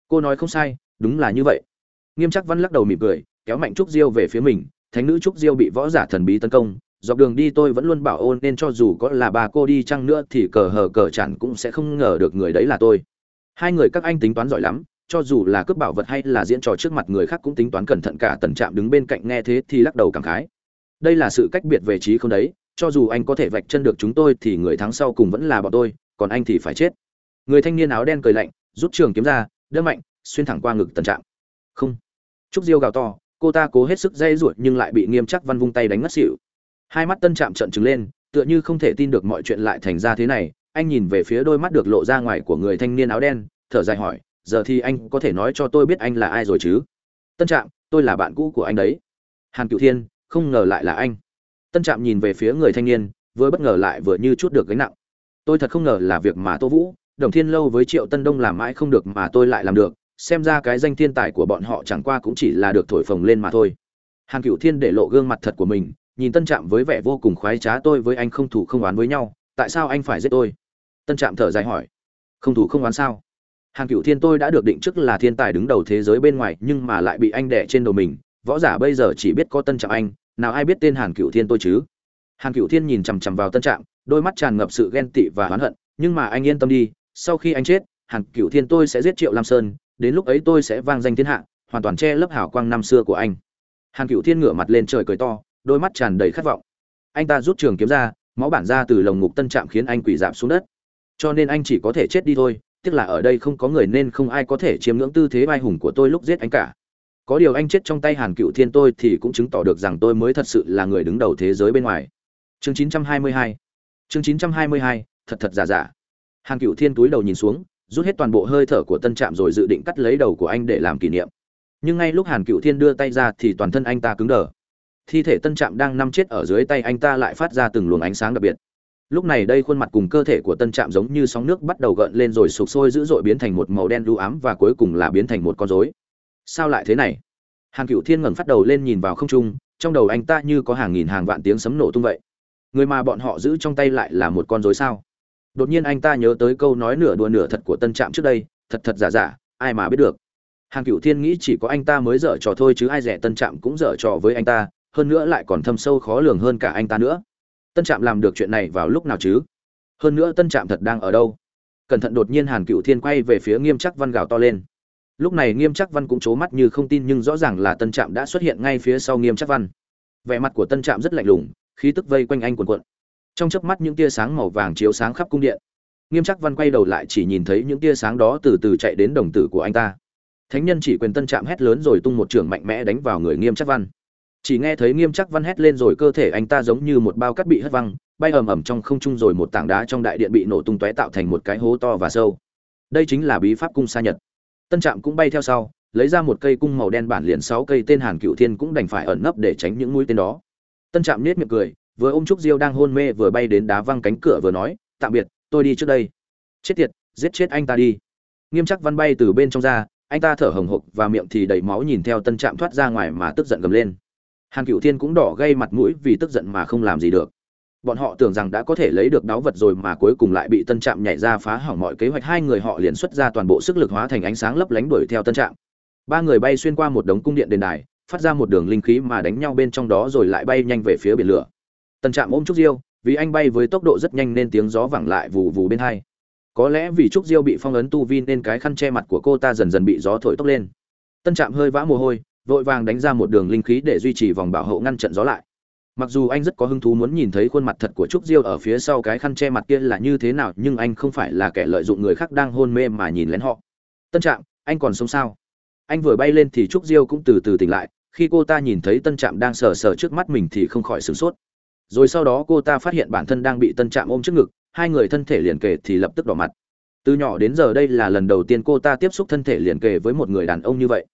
Cô nói không sai, đúng là như vậy. Nghiêm chắc văn lắc đầu mỉm cười, kéo mạnh trúc diêu về phía mình, thánh nữ trúc diêu bị võ giả thần bí tấn công, dọc đường đi tôi vẫn luôn bảo ôn nên cho dù có là bà cô đi chăng nữa thì cờ hờ cờ chẳng cũng sẽ không ngờ được người đấy là tôi. Hai người các anh tính toán giỏi lắm cho dù là cướp bảo vật hay là diễn trò trước mặt người khác cũng tính toán cẩn thận cả tần trạm đứng bên cạnh nghe thế thì lắc đầu cảm khái. Đây là sự cách biệt về trí không đấy, cho dù anh có thể vạch chân được chúng tôi thì người thắng sau cùng vẫn là bọn tôi, còn anh thì phải chết. Người thanh niên áo đen cười lạnh, rút trường kiếm ra đỡ mạnh, xuyên thẳng qua ngực tần trạm. Không. Trúc diêu gào to, cô ta cố hết sức dây ruột nhưng lại bị nghiêm chắc văn vung tay đánh ngất xỉu. Hai mắt tân trạm trợn trừng lên, tựa như không thể tin được mọi chuyện lại thành ra thế này. Anh nhìn về phía đôi mắt được lộ ra ngoài của người thanh niên áo đen, thở dài hỏi giờ thì anh có thể nói cho tôi biết anh là ai rồi chứ? Tân trạm, tôi là bạn cũ của anh đấy. Hàn cựu thiên, không ngờ lại là anh. Tân trạm nhìn về phía người thanh niên, vừa bất ngờ lại vừa như chút được gánh nặng. Tôi thật không ngờ là việc mà tô vũ, đồng thiên lâu với triệu tân đông làm mãi không được mà tôi lại làm được. Xem ra cái danh thiên tài của bọn họ chẳng qua cũng chỉ là được thổi phồng lên mà thôi. Hàn cựu thiên để lộ gương mặt thật của mình, nhìn tân trạm với vẻ vô cùng khoái trá tôi với anh không thủ không oán với nhau. Tại sao anh phải giết tôi? Tân trạm thở dài hỏi. Không thủ không oán sao? Hàng cựu thiên tôi đã được định chức là thiên tài đứng đầu thế giới bên ngoài, nhưng mà lại bị anh đẻ trên đầu mình. Võ giả bây giờ chỉ biết có tân trạm anh, nào ai biết tên hàn cựu thiên tôi chứ? Hàn cựu thiên nhìn chằm chằm vào tân trạm đôi mắt tràn ngập sự ghen tị và oán hận, nhưng mà anh yên tâm đi, sau khi anh chết, hàn cựu thiên tôi sẽ giết triệu lam sơn, đến lúc ấy tôi sẽ vang danh thiên hạ, hoàn toàn che lấp hảo quang năm xưa của anh. Hàn cựu thiên ngửa mặt lên trời cười to, đôi mắt tràn đầy khát vọng. Anh ta rút trường kiếm ra, máu bản ra từ lồng ngục tân trạm khiến anh quỷ dạp xuống đất. Cho nên anh chỉ có thể chết đi thôi tiếc là ở đây không có người nên không ai có thể chiếm ngưỡng tư thế vai hùng của tôi lúc giết anh cả. Có điều anh chết trong tay hàn cựu thiên tôi thì cũng chứng tỏ được rằng tôi mới thật sự là người đứng đầu thế giới bên ngoài. Chương 922 chương 922, thật thật giả giả. Hàn cựu thiên túi đầu nhìn xuống rút hết toàn bộ hơi thở của tân trạm rồi dự định cắt lấy đầu của anh để làm kỷ niệm. Nhưng ngay lúc hàn cựu thiên đưa tay ra thì toàn thân anh ta cứng đờ. Thi thể tân trạm đang nằm chết ở dưới tay anh ta lại phát ra từng luồng ánh sáng đặc biệt lúc này đây khuôn mặt cùng cơ thể của tân trạm giống như sóng nước bắt đầu gợn lên rồi sụp sôi dữ dội biến thành một màu đen đu ám và cuối cùng là biến thành một con rối. Sao lại thế này? Hàn cựu thiên ngẩng phát đầu lên nhìn vào không trung, trong đầu anh ta như có hàng nghìn hàng vạn tiếng sấm nổ tung vậy. Người mà bọn họ giữ trong tay lại là một con rối sao? Đột nhiên anh ta nhớ tới câu nói nửa đùa nửa thật của tân trạm trước đây, thật thật giả giả, ai mà biết được. Hàng cựu thiên nghĩ chỉ có anh ta mới dở trò thôi chứ ai rẻ tân trạm cũng dở trò với anh ta, hơn nữa lại còn thâm sâu khó lường hơn cả anh ta nữa tân trạm làm được chuyện này vào lúc nào chứ? Hơn nữa tân trạm thật đang ở đâu? Cẩn thận đột nhiên hàn cựu thiên quay về phía nghiêm chắc văn gào to lên. Lúc này nghiêm chắc văn cũng c h ố mắt như không tin nhưng rõ ràng là tân trạm đã xuất hiện ngay phía sau nghiêm chắc văn. Vẻ mặt của tân trạm rất lạnh lùng, khí tức vây quanh anh quần quận trong chớp mắt những tia sáng màu vàng chiếu sáng khắp cung điện. Nghiêm chắc văn quay đầu lại chỉ nhìn thấy những tia sáng đó từ từ chạy đến đồng tử của anh ta. Thánh nhân chỉ quyền tân trạm hét lớn rồi tung một trường mạnh mẽ đánh vào người nghiêm chắc văn chỉ nghe thấy nghiêm chắc văn hét lên rồi cơ thể anh ta giống như một bao cắt bị hất văng, bay ầm ầm trong không trung rồi một tảng đá trong đại điện bị nổ tung tóe tạo thành một cái hố to và sâu. Đây chính là bí pháp cung sa nhật. Tân trạm cũng bay theo sau, lấy ra một cây cung màu đen bản liền sáu cây tên hàn cựu thiên cũng đành phải ẩn nấp để tránh những mũi tên đó. Tân trạm nết miệng cười, vừa ôm trúc diêu đang hôn mê vừa bay đến đá văng cánh cửa vừa nói, tạm biệt, tôi đi trước đây. Chết tiệt, giết chết anh ta đi. Nghiêm chắc văn bay từ bên trong ra, anh ta thở hồng hộc và miệng thì đầy máu nhìn theo tân trạm thoát ra ngoài mà tức giận gầm lên hàn cựu thiên cũng đỏ gây mặt mũi vì tức giận mà không làm gì được. Bọn họ tưởng rằng đã có thể lấy được đáo vật rồi mà cuối cùng lại bị tân trạm nhảy ra phá hỏng mọi kế hoạch. Hai người họ liền xuất ra toàn bộ sức lực hóa thành ánh sáng lấp lánh đuổi theo tân trạm. Ba người bay xuyên qua một đống cung điện đền đài, phát ra một đường linh khí mà đánh nhau bên trong đó rồi lại bay nhanh về phía biển lửa. Tân trạm ôm trúc diêu, vì anh bay với tốc độ rất nhanh nên tiếng gió vẳng lại vù vù bên hai. Có lẽ vì trúc diêu bị phong ấn tu vi nên cái khăn che mặt của cô ta dần dần bị gió thổi tốc lên. Tân trạm hơi vã mồ hôi vội vàng đánh ra một đường linh khí để duy trì vòng bảo hộ ngăn trận gió lại. Mặc dù anh rất có hứng thú muốn nhìn thấy khuôn mặt thật của trúc diêu ở phía sau cái khăn che mặt kia là như thế nào, nhưng anh không phải là kẻ lợi dụng người khác đang hôn mê mà nhìn lén họ. Tân trạm, anh còn sống sao? Anh vừa bay lên thì trúc diêu cũng từ từ tỉnh lại, khi cô ta nhìn thấy tân trạm đang sờ sờ trước mắt mình thì không khỏi sửng sốt. Rồi sau đó cô ta phát hiện bản thân đang bị tân trạm ôm trước ngực, hai người thân thể liền kề thì lập tức đỏ mặt. Từ nhỏ đến giờ đây là lần đầu tiên cô ta tiếp xúc thân thể liền kề với một người đàn ông như vậy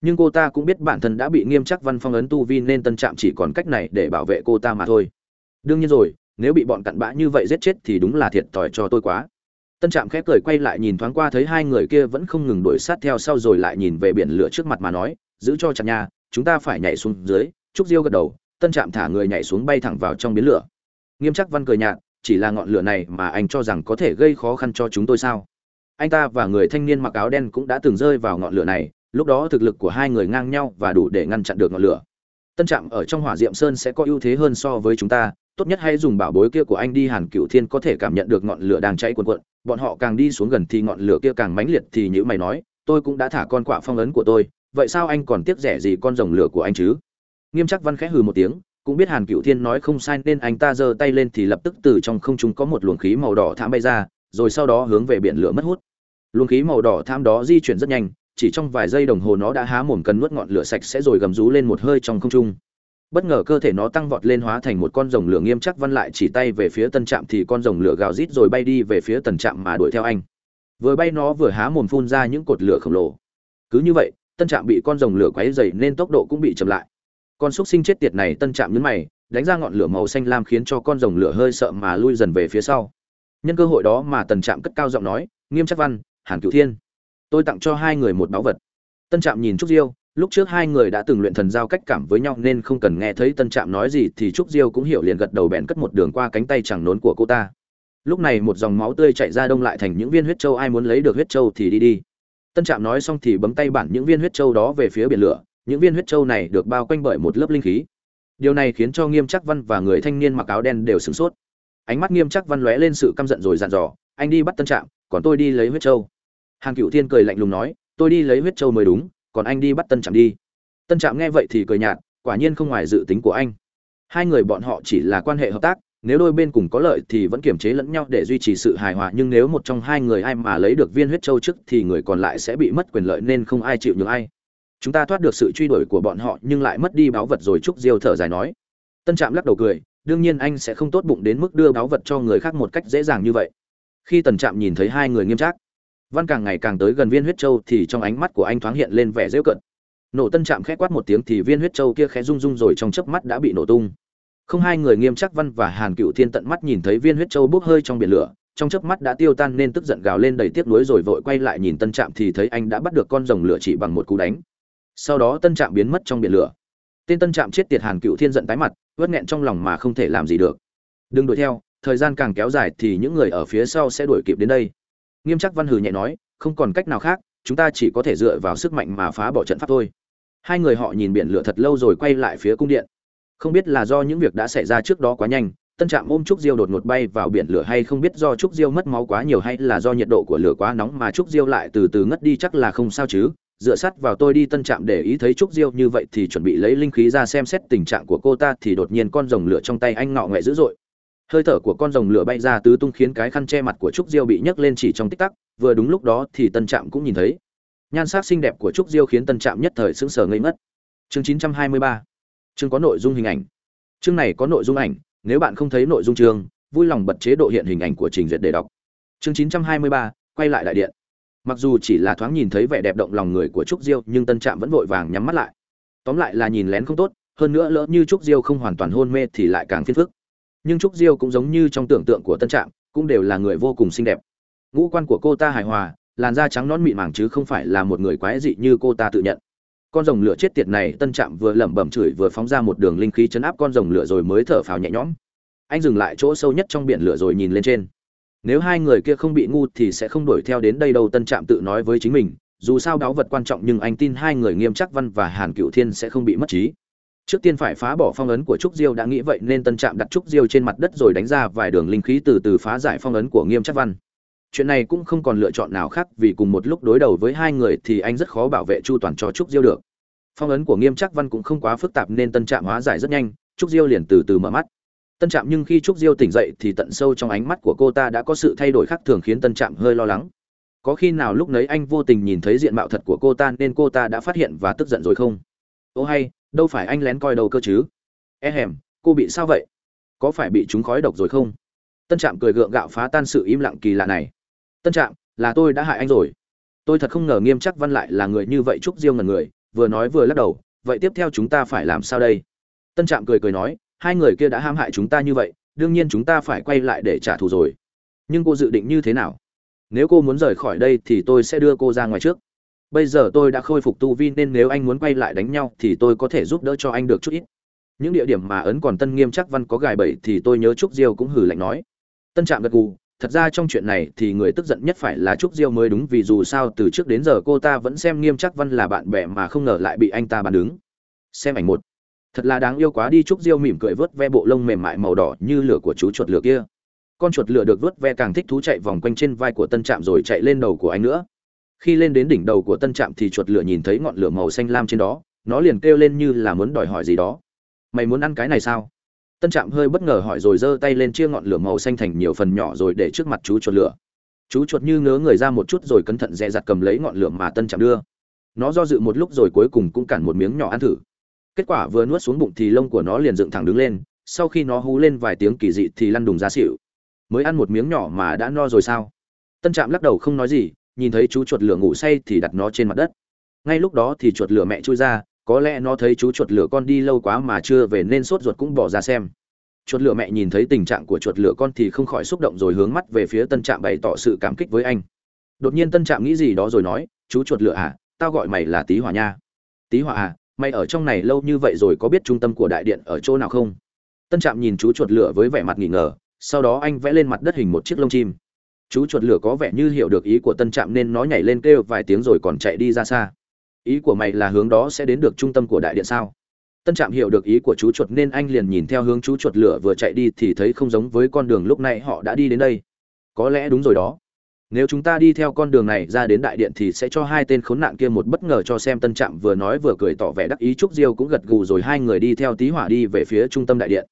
nhưng cô ta cũng biết bản thân đã bị nghiêm chắc văn phong ấn tu vi nên tân trạm chỉ còn cách này để bảo vệ cô ta mà thôi. Đương nhiên rồi, nếu bị bọn cặn bã như vậy giết chết thì đúng là thiệt thòi cho tôi quá. Tân trạm khẽ cười quay lại nhìn thoáng qua thấy hai người kia vẫn không ngừng đuổi sát theo sau rồi lại nhìn về biển lửa trước mặt mà nói, giữ cho chặt nhà chúng ta phải nhảy xuống dưới. Trúc diêu gật đầu, tân trạm thả người nhảy xuống bay thẳng vào trong biển lửa. Nghiêm chắc văn cười nhạt, chỉ là ngọn lửa này mà anh cho rằng có thể gây khó khăn cho chúng tôi sao? Anh ta và người thanh niên mặc áo đen cũng đã từng rơi vào ngọn lửa này lúc đó thực lực của hai người ngang nhau và đủ để ngăn chặn được ngọn lửa. Tân trạm ở trong hỏa diệm sơn sẽ có ưu thế hơn so với chúng ta, tốt nhất hãy dùng bảo bối kia của anh đi hàn cựu thiên có thể cảm nhận được ngọn lửa đang cháy cuồn cuộn. Bọn họ càng đi xuống gần thì ngọn lửa kia càng mãnh liệt thì như mày nói, tôi cũng đã thả con quạ phong ấn của tôi, vậy sao anh còn tiếc rẻ gì con rồng lửa của anh chứ? Nghiêm chắc văn khẽ hừ một tiếng, cũng biết hàn cựu thiên nói không sai nên anh ta giơ tay lên thì lập tức từ trong không trung có một luồng khí màu đỏ thảm bay ra, rồi sau đó hướng về biển lửa mất hút. Luồng khí màu đỏ thảm đó di chuyển rất nhanh chỉ trong vài giây đồng hồ nó đã há mồm cần nuốt ngọn lửa sạch sẽ rồi gầm rú lên một hơi trong không trung. Bất ngờ cơ thể nó tăng vọt lên hóa thành một con rồng lửa nghiêm chắc văn lại chỉ tay về phía tân trạm thì con rồng lửa gào rít rồi bay đi về phía tần trạm mà đuổi theo anh. Vừa bay nó vừa há mồm phun ra những cột lửa khổng lồ. Cứ như vậy, tân trạm bị con rồng lửa quấy dày nên tốc độ cũng bị chậm lại. Con xúc sinh chết tiệt này tân trạm nhấn mày, đánh ra ngọn lửa màu xanh lam khiến cho con rồng lửa hơi sợ mà lui dần về phía sau. Nhân cơ hội đó mà tần trạm cất cao giọng nói, nghiêm chắc văn, hàn cửu thiên tôi tặng cho hai người một báu vật. Tân trạm nhìn trúc diêu, lúc trước hai người đã từng luyện thần giao cách cảm với nhau nên không cần nghe thấy tân trạm nói gì thì trúc diêu cũng hiểu liền gật đầu bèn cất một đường qua cánh tay chẳng nốn của cô ta. Lúc này một dòng máu tươi chạy ra đông lại thành những viên huyết trâu ai muốn lấy được huyết trâu thì đi đi. Tân trạm nói xong thì bấm tay bản những viên huyết trâu đó về phía biển lửa. Những viên huyết trâu này được bao quanh bởi một lớp linh khí. Điều này khiến cho nghiêm Trắc văn và người thanh niên mặc áo đen đều sửng sốt. Ánh mắt nghiêm Trắc văn lóe lên sự căm giận rồi dặn dò, anh đi bắt tân trạm, còn tôi đi lấy huyết trâu hàng cựu thiên cười lạnh lùng nói, tôi đi lấy huyết châu mới đúng, còn anh đi bắt tân trạm đi. Tân trạm nghe vậy thì cười nhạt, quả nhiên không ngoài dự tính của anh. Hai người bọn họ chỉ là quan hệ hợp tác, nếu đôi bên cùng có lợi thì vẫn kiềm chế lẫn nhau để duy trì sự hài hòa, nhưng nếu một trong hai người ai mà lấy được viên huyết châu trước thì người còn lại sẽ bị mất quyền lợi nên không ai chịu nhường ai. Chúng ta thoát được sự truy đuổi của bọn họ nhưng lại mất đi báu vật rồi, trúc diêu thở dài nói. Tân trạm lắc đầu cười, đương nhiên anh sẽ không tốt bụng đến mức đưa báu vật cho người khác một cách dễ dàng như vậy. Khi tần trạm nhìn thấy hai người nghiêm trác văn càng ngày càng tới gần viên huyết châu thì trong ánh mắt của anh thoáng hiện lên vẻ dễu cận. Nổ tân trạm khẽ quát một tiếng thì viên huyết châu kia khẽ rung rung rồi trong chớp mắt đã bị nổ tung. Không hai người nghiêm trắc văn và hàn cựu thiên tận mắt nhìn thấy viên huyết châu bốc hơi trong biển lửa, trong chớp mắt đã tiêu tan nên tức giận gào lên đầy tiếc nuối rồi vội quay lại nhìn tân trạm thì thấy anh đã bắt được con rồng lửa chỉ bằng một cú đánh. Sau đó tân trạm biến mất trong biển lửa. Tên tân trạm chết tiệt hàn cựu thiên giận tái mặt vớt nghẹn trong lòng mà không thể làm gì được. Đừng đuổi theo, thời gian càng kéo dài thì những người ở phía sau sẽ đuổi kịp đến đây nghiêm trắc văn Hử nhẹ nói, không còn cách nào khác, chúng ta chỉ có thể dựa vào sức mạnh mà phá bỏ trận pháp thôi. Hai người họ nhìn biển lửa thật lâu rồi quay lại phía cung điện. Không biết là do những việc đã xảy ra trước đó quá nhanh, tân trạm ôm trúc diêu đột ngột bay vào biển lửa hay không biết do trúc diêu mất máu quá nhiều hay là do nhiệt độ của lửa quá nóng mà trúc diêu lại từ từ ngất đi chắc là không sao chứ. Dựa sắt vào tôi đi tân trạm để ý thấy trúc diêu như vậy thì chuẩn bị lấy linh khí ra xem xét tình trạng của cô ta thì đột nhiên con rồng lửa trong tay anh ngọ nghệ dữ dội hơi thở của con rồng lửa bay ra tứ tung khiến cái khăn che mặt của trúc diêu bị nhấc lên chỉ trong tích tắc, vừa đúng lúc đó thì tân trạm cũng nhìn thấy. Nhan sắc xinh đẹp của trúc diêu khiến tân trạm nhất thời sững sờ ngây mất chương 923 chương có nội dung hình ảnh. Chương này có nội dung ảnh, nếu bạn không thấy nội dung chương, vui lòng bật chế độ hiện hình ảnh của trình duyệt để đọc. Chương 923 quay lại đại điện. Mặc dù chỉ là thoáng nhìn thấy vẻ đẹp động lòng người của trúc diêu, nhưng tân trạm vẫn vội vàng nhắm mắt lại. Tóm lại là nhìn lén không tốt, hơn nữa lỡ như trúc diêu không hoàn toàn hôn mê thì lại càng phiền phức nhưng trúc diêu cũng giống như trong tưởng tượng của tân trạm, cũng đều là người vô cùng xinh đẹp. Ngũ quan của cô ta hài hòa, làn da trắng non mịn màng chứ không phải là một người quái dị như cô ta tự nhận. Con rồng lửa chết tiệt này, tân trạm vừa lẩm bẩm chửi vừa phóng ra một đường linh khí chấn áp con rồng lửa rồi mới thở phào nhẹ nhõm. Anh dừng lại chỗ sâu nhất trong biển lửa rồi nhìn lên trên. Nếu hai người kia không bị ngu thì sẽ không đuổi theo đến đây đâu, tân trạm tự nói với chính mình, dù sao đáo vật quan trọng nhưng anh tin hai người nghiêm chắc văn và hàn cựu thiên sẽ không bị mất trí trước tiên phải phá bỏ phong ấn của trúc diêu đã nghĩ vậy nên tân trạm đặt trúc diêu trên mặt đất rồi đánh ra vài đường linh khí từ từ phá giải phong ấn của nghiêm chắc văn. Chuyện này cũng không còn lựa chọn nào khác vì cùng một lúc đối đầu với hai người thì anh rất khó bảo vệ chu toàn cho trúc diêu được. Phong ấn của nghiêm chắc văn cũng không quá phức tạp nên tân trạm hóa giải rất nhanh, trúc diêu liền từ từ mở mắt. Tân trạm nhưng khi trúc diêu tỉnh dậy thì tận sâu trong ánh mắt của cô ta đã có sự thay đổi khác thường khiến tân trạm hơi lo lắng. Có khi nào lúc nấy anh vô tình nhìn thấy diện mạo thật của cô ta nên cô ta đã phát hiện và tức giận rồi không? Ô hay, đâu phải anh lén coi đầu cơ chứ? E hèm, cô bị sao vậy? Có phải bị chúng khói độc rồi không? Tân trạm cười gượng gạo phá tan sự im lặng kỳ lạ này. Tân trạm, là tôi đã hại anh rồi. Tôi thật không ngờ nghiêm chắc văn lại là người như vậy trúc riêng ngần người, vừa nói vừa lắc đầu, vậy tiếp theo chúng ta phải làm sao đây? Tân trạm cười cười nói, hai người kia đã ham hại chúng ta như vậy, đương nhiên chúng ta phải quay lại để trả thù rồi. Nhưng cô dự định như thế nào? Nếu cô muốn rời khỏi đây thì tôi sẽ đưa cô ra ngoài trước bây giờ tôi đã khôi phục tu vi nên nếu anh muốn quay lại đánh nhau thì tôi có thể giúp đỡ cho anh được chút ít. Những địa điểm mà ấn còn tân nghiêm chắc văn có gài bẫy thì tôi nhớ trúc diêu cũng hử lạnh nói. Tân trạm gật gù, thật ra trong chuyện này thì người tức giận nhất phải là trúc diêu mới đúng vì dù sao từ trước đến giờ cô ta vẫn xem nghiêm chắc văn là bạn bè mà không ngờ lại bị anh ta bàn đứng. Xem ảnh một. Thật là đáng yêu quá đi, trúc diêu mỉm cười vớt ve bộ lông mềm mại màu đỏ như lửa của chú chuột lửa kia. Con chuột lửa được vớt ve càng thích thú chạy vòng quanh trên vai của tân trạm rồi chạy lên đầu của anh nữa khi lên đến đỉnh đầu của tân trạm thì chuột lửa nhìn thấy ngọn lửa màu xanh lam trên đó, nó liền kêu lên như là muốn đòi hỏi gì đó. Mày muốn ăn cái này sao? Tân trạm hơi bất ngờ hỏi rồi giơ tay lên chia ngọn lửa màu xanh thành nhiều phần nhỏ rồi để trước mặt chú chuột lửa. Chú chuột như ngớ người ra một chút rồi cẩn thận dè dặt cầm lấy ngọn lửa mà tân trạm đưa. Nó do dự một lúc rồi cuối cùng cũng cản một miếng nhỏ ăn thử. Kết quả vừa nuốt xuống bụng thì lông của nó liền dựng thẳng đứng lên, sau khi nó hú lên vài tiếng kỳ dị thì lăn đùng ra xịu mới ăn một miếng nhỏ mà đã no rồi sao? Tân trạm lắc đầu không nói gì nhìn thấy chú chuột lửa ngủ say thì đặt nó trên mặt đất. Ngay lúc đó thì chuột lửa mẹ chui ra, có lẽ nó thấy chú chuột lửa con đi lâu quá mà chưa về nên sốt ruột cũng bỏ ra xem. Chuột lửa mẹ nhìn thấy tình trạng của chuột lửa con thì không khỏi xúc động rồi hướng mắt về phía tân trạm bày tỏ sự cảm kích với anh. Đột nhiên tân trạm nghĩ gì đó rồi nói, chú chuột lửa à tao gọi mày là tý hỏa nha. Tý hỏa à mày ở trong này lâu như vậy rồi có biết trung tâm của đại điện ở chỗ nào không? Tân trạm nhìn chú chuột lửa với vẻ mặt nghi ngờ, sau đó anh vẽ lên mặt đất hình một chiếc lông chim chú chuột lửa có vẻ như hiểu được ý của tân trạm nên nó nhảy lên kêu vài tiếng rồi còn chạy đi ra xa. Ý của mày là hướng đó sẽ đến được trung tâm của đại điện sao? Tân trạm hiểu được ý của chú chuột nên anh liền nhìn theo hướng chú chuột lửa vừa chạy đi thì thấy không giống với con đường lúc này họ đã đi đến đây. Có lẽ đúng rồi đó. Nếu chúng ta đi theo con đường này ra đến đại điện thì sẽ cho hai tên khốn nạn kia một bất ngờ cho xem tân trạm vừa nói vừa cười tỏ vẻ đắc ý trúc diêu cũng gật gù rồi hai người đi theo tý hỏa đi về phía trung tâm đại điện.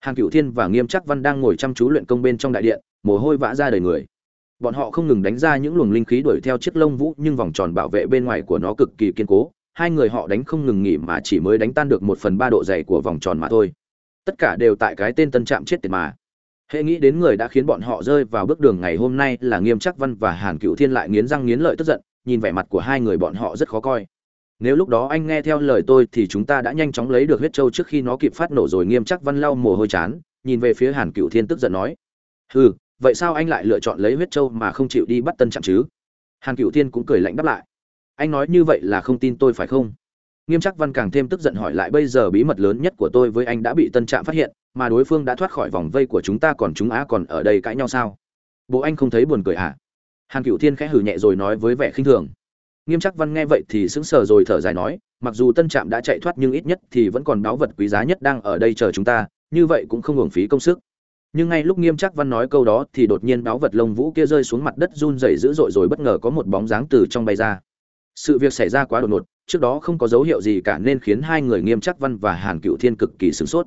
Hàng cựu thiên và nghiêm trắc văn đang ngồi chăm chú luyện công bên trong đại điện, mồ hôi vã ra đời người bọn họ không ngừng đánh ra những luồng linh khí đuổi theo chiếc lông vũ, nhưng vòng tròn bảo vệ bên ngoài của nó cực kỳ kiên cố. Hai người họ đánh không ngừng nghỉ mà chỉ mới đánh tan được một phần ba độ dày của vòng tròn mà thôi. Tất cả đều tại cái tên tân trạm chết tiệt mà. Hệ nghĩ đến người đã khiến bọn họ rơi vào bước đường ngày hôm nay là nghiêm trắc văn và hàn cựu thiên lại nghiến răng nghiến lợi tức giận, nhìn vẻ mặt của hai người bọn họ rất khó coi. Nếu lúc đó anh nghe theo lời tôi thì chúng ta đã nhanh chóng lấy được huyết châu trước khi nó kịp phát nổ rồi. Nghiêm trắc văn lau mồ hôi chán, nhìn về phía hàn cựu thiên tức giận nói, hừ vậy sao anh lại lựa chọn lấy huyết châu mà không chịu đi bắt tân trạm chứ? Hàn cựu thiên cũng cười lạnh đáp lại. Anh nói như vậy là không tin tôi phải không? Nghiêm trắc văn càng thêm tức giận hỏi lại bây giờ bí mật lớn nhất của tôi với anh đã bị tân trạm phát hiện, mà đối phương đã thoát khỏi vòng vây của chúng ta còn chúng á còn ở đây cãi nhau sao? Bố anh không thấy buồn cười à hàn cựu thiên khẽ hử nhẹ rồi nói với vẻ khinh thường. Nghiêm trắc văn nghe vậy thì sững sờ rồi thở dài nói, mặc dù tân trạm đã chạy thoát nhưng ít nhất thì vẫn còn báu vật quý giá nhất đang ở đây chờ chúng ta, như vậy cũng không hưởng phí công sức nhưng ngay lúc nghiêm chắc văn nói câu đó thì đột nhiên báu vật lông vũ kia rơi xuống mặt đất run rẩy dữ dội rồi bất ngờ có một bóng dáng từ trong bay ra. Sự việc xảy ra quá đột ngột, trước đó không có dấu hiệu gì cả nên khiến hai người nghiêm chắc văn và hàn cựu thiên cực kỳ sửng sốt.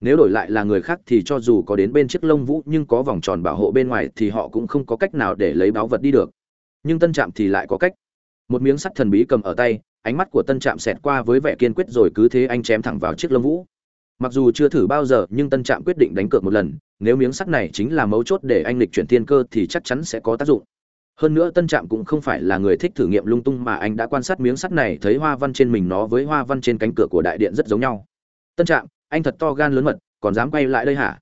Nếu đổi lại là người khác thì cho dù có đến bên chiếc lông vũ nhưng có vòng tròn bảo hộ bên ngoài thì họ cũng không có cách nào để lấy báu vật đi được. Nhưng tân trạm thì lại có cách. Một miếng sắt thần bí cầm ở tay, ánh mắt của tân trạm xẹt qua với vẻ kiên quyết rồi cứ thế anh chém thẳng vào chiếc lông vũ mặc dù chưa thử bao giờ, nhưng tân trạm quyết định đánh cược một lần, nếu miếng sắt này chính là mấu chốt để anh lịch chuyển thiên cơ thì chắc chắn sẽ có tác dụng. Hơn nữa tân trạm cũng không phải là người thích thử nghiệm lung tung mà anh đã quan sát miếng sắt này, thấy hoa văn trên mình nó với hoa văn trên cánh cửa của đại điện rất giống nhau. Tân trạm, anh thật to gan lớn mật, còn dám quay lại đây hả?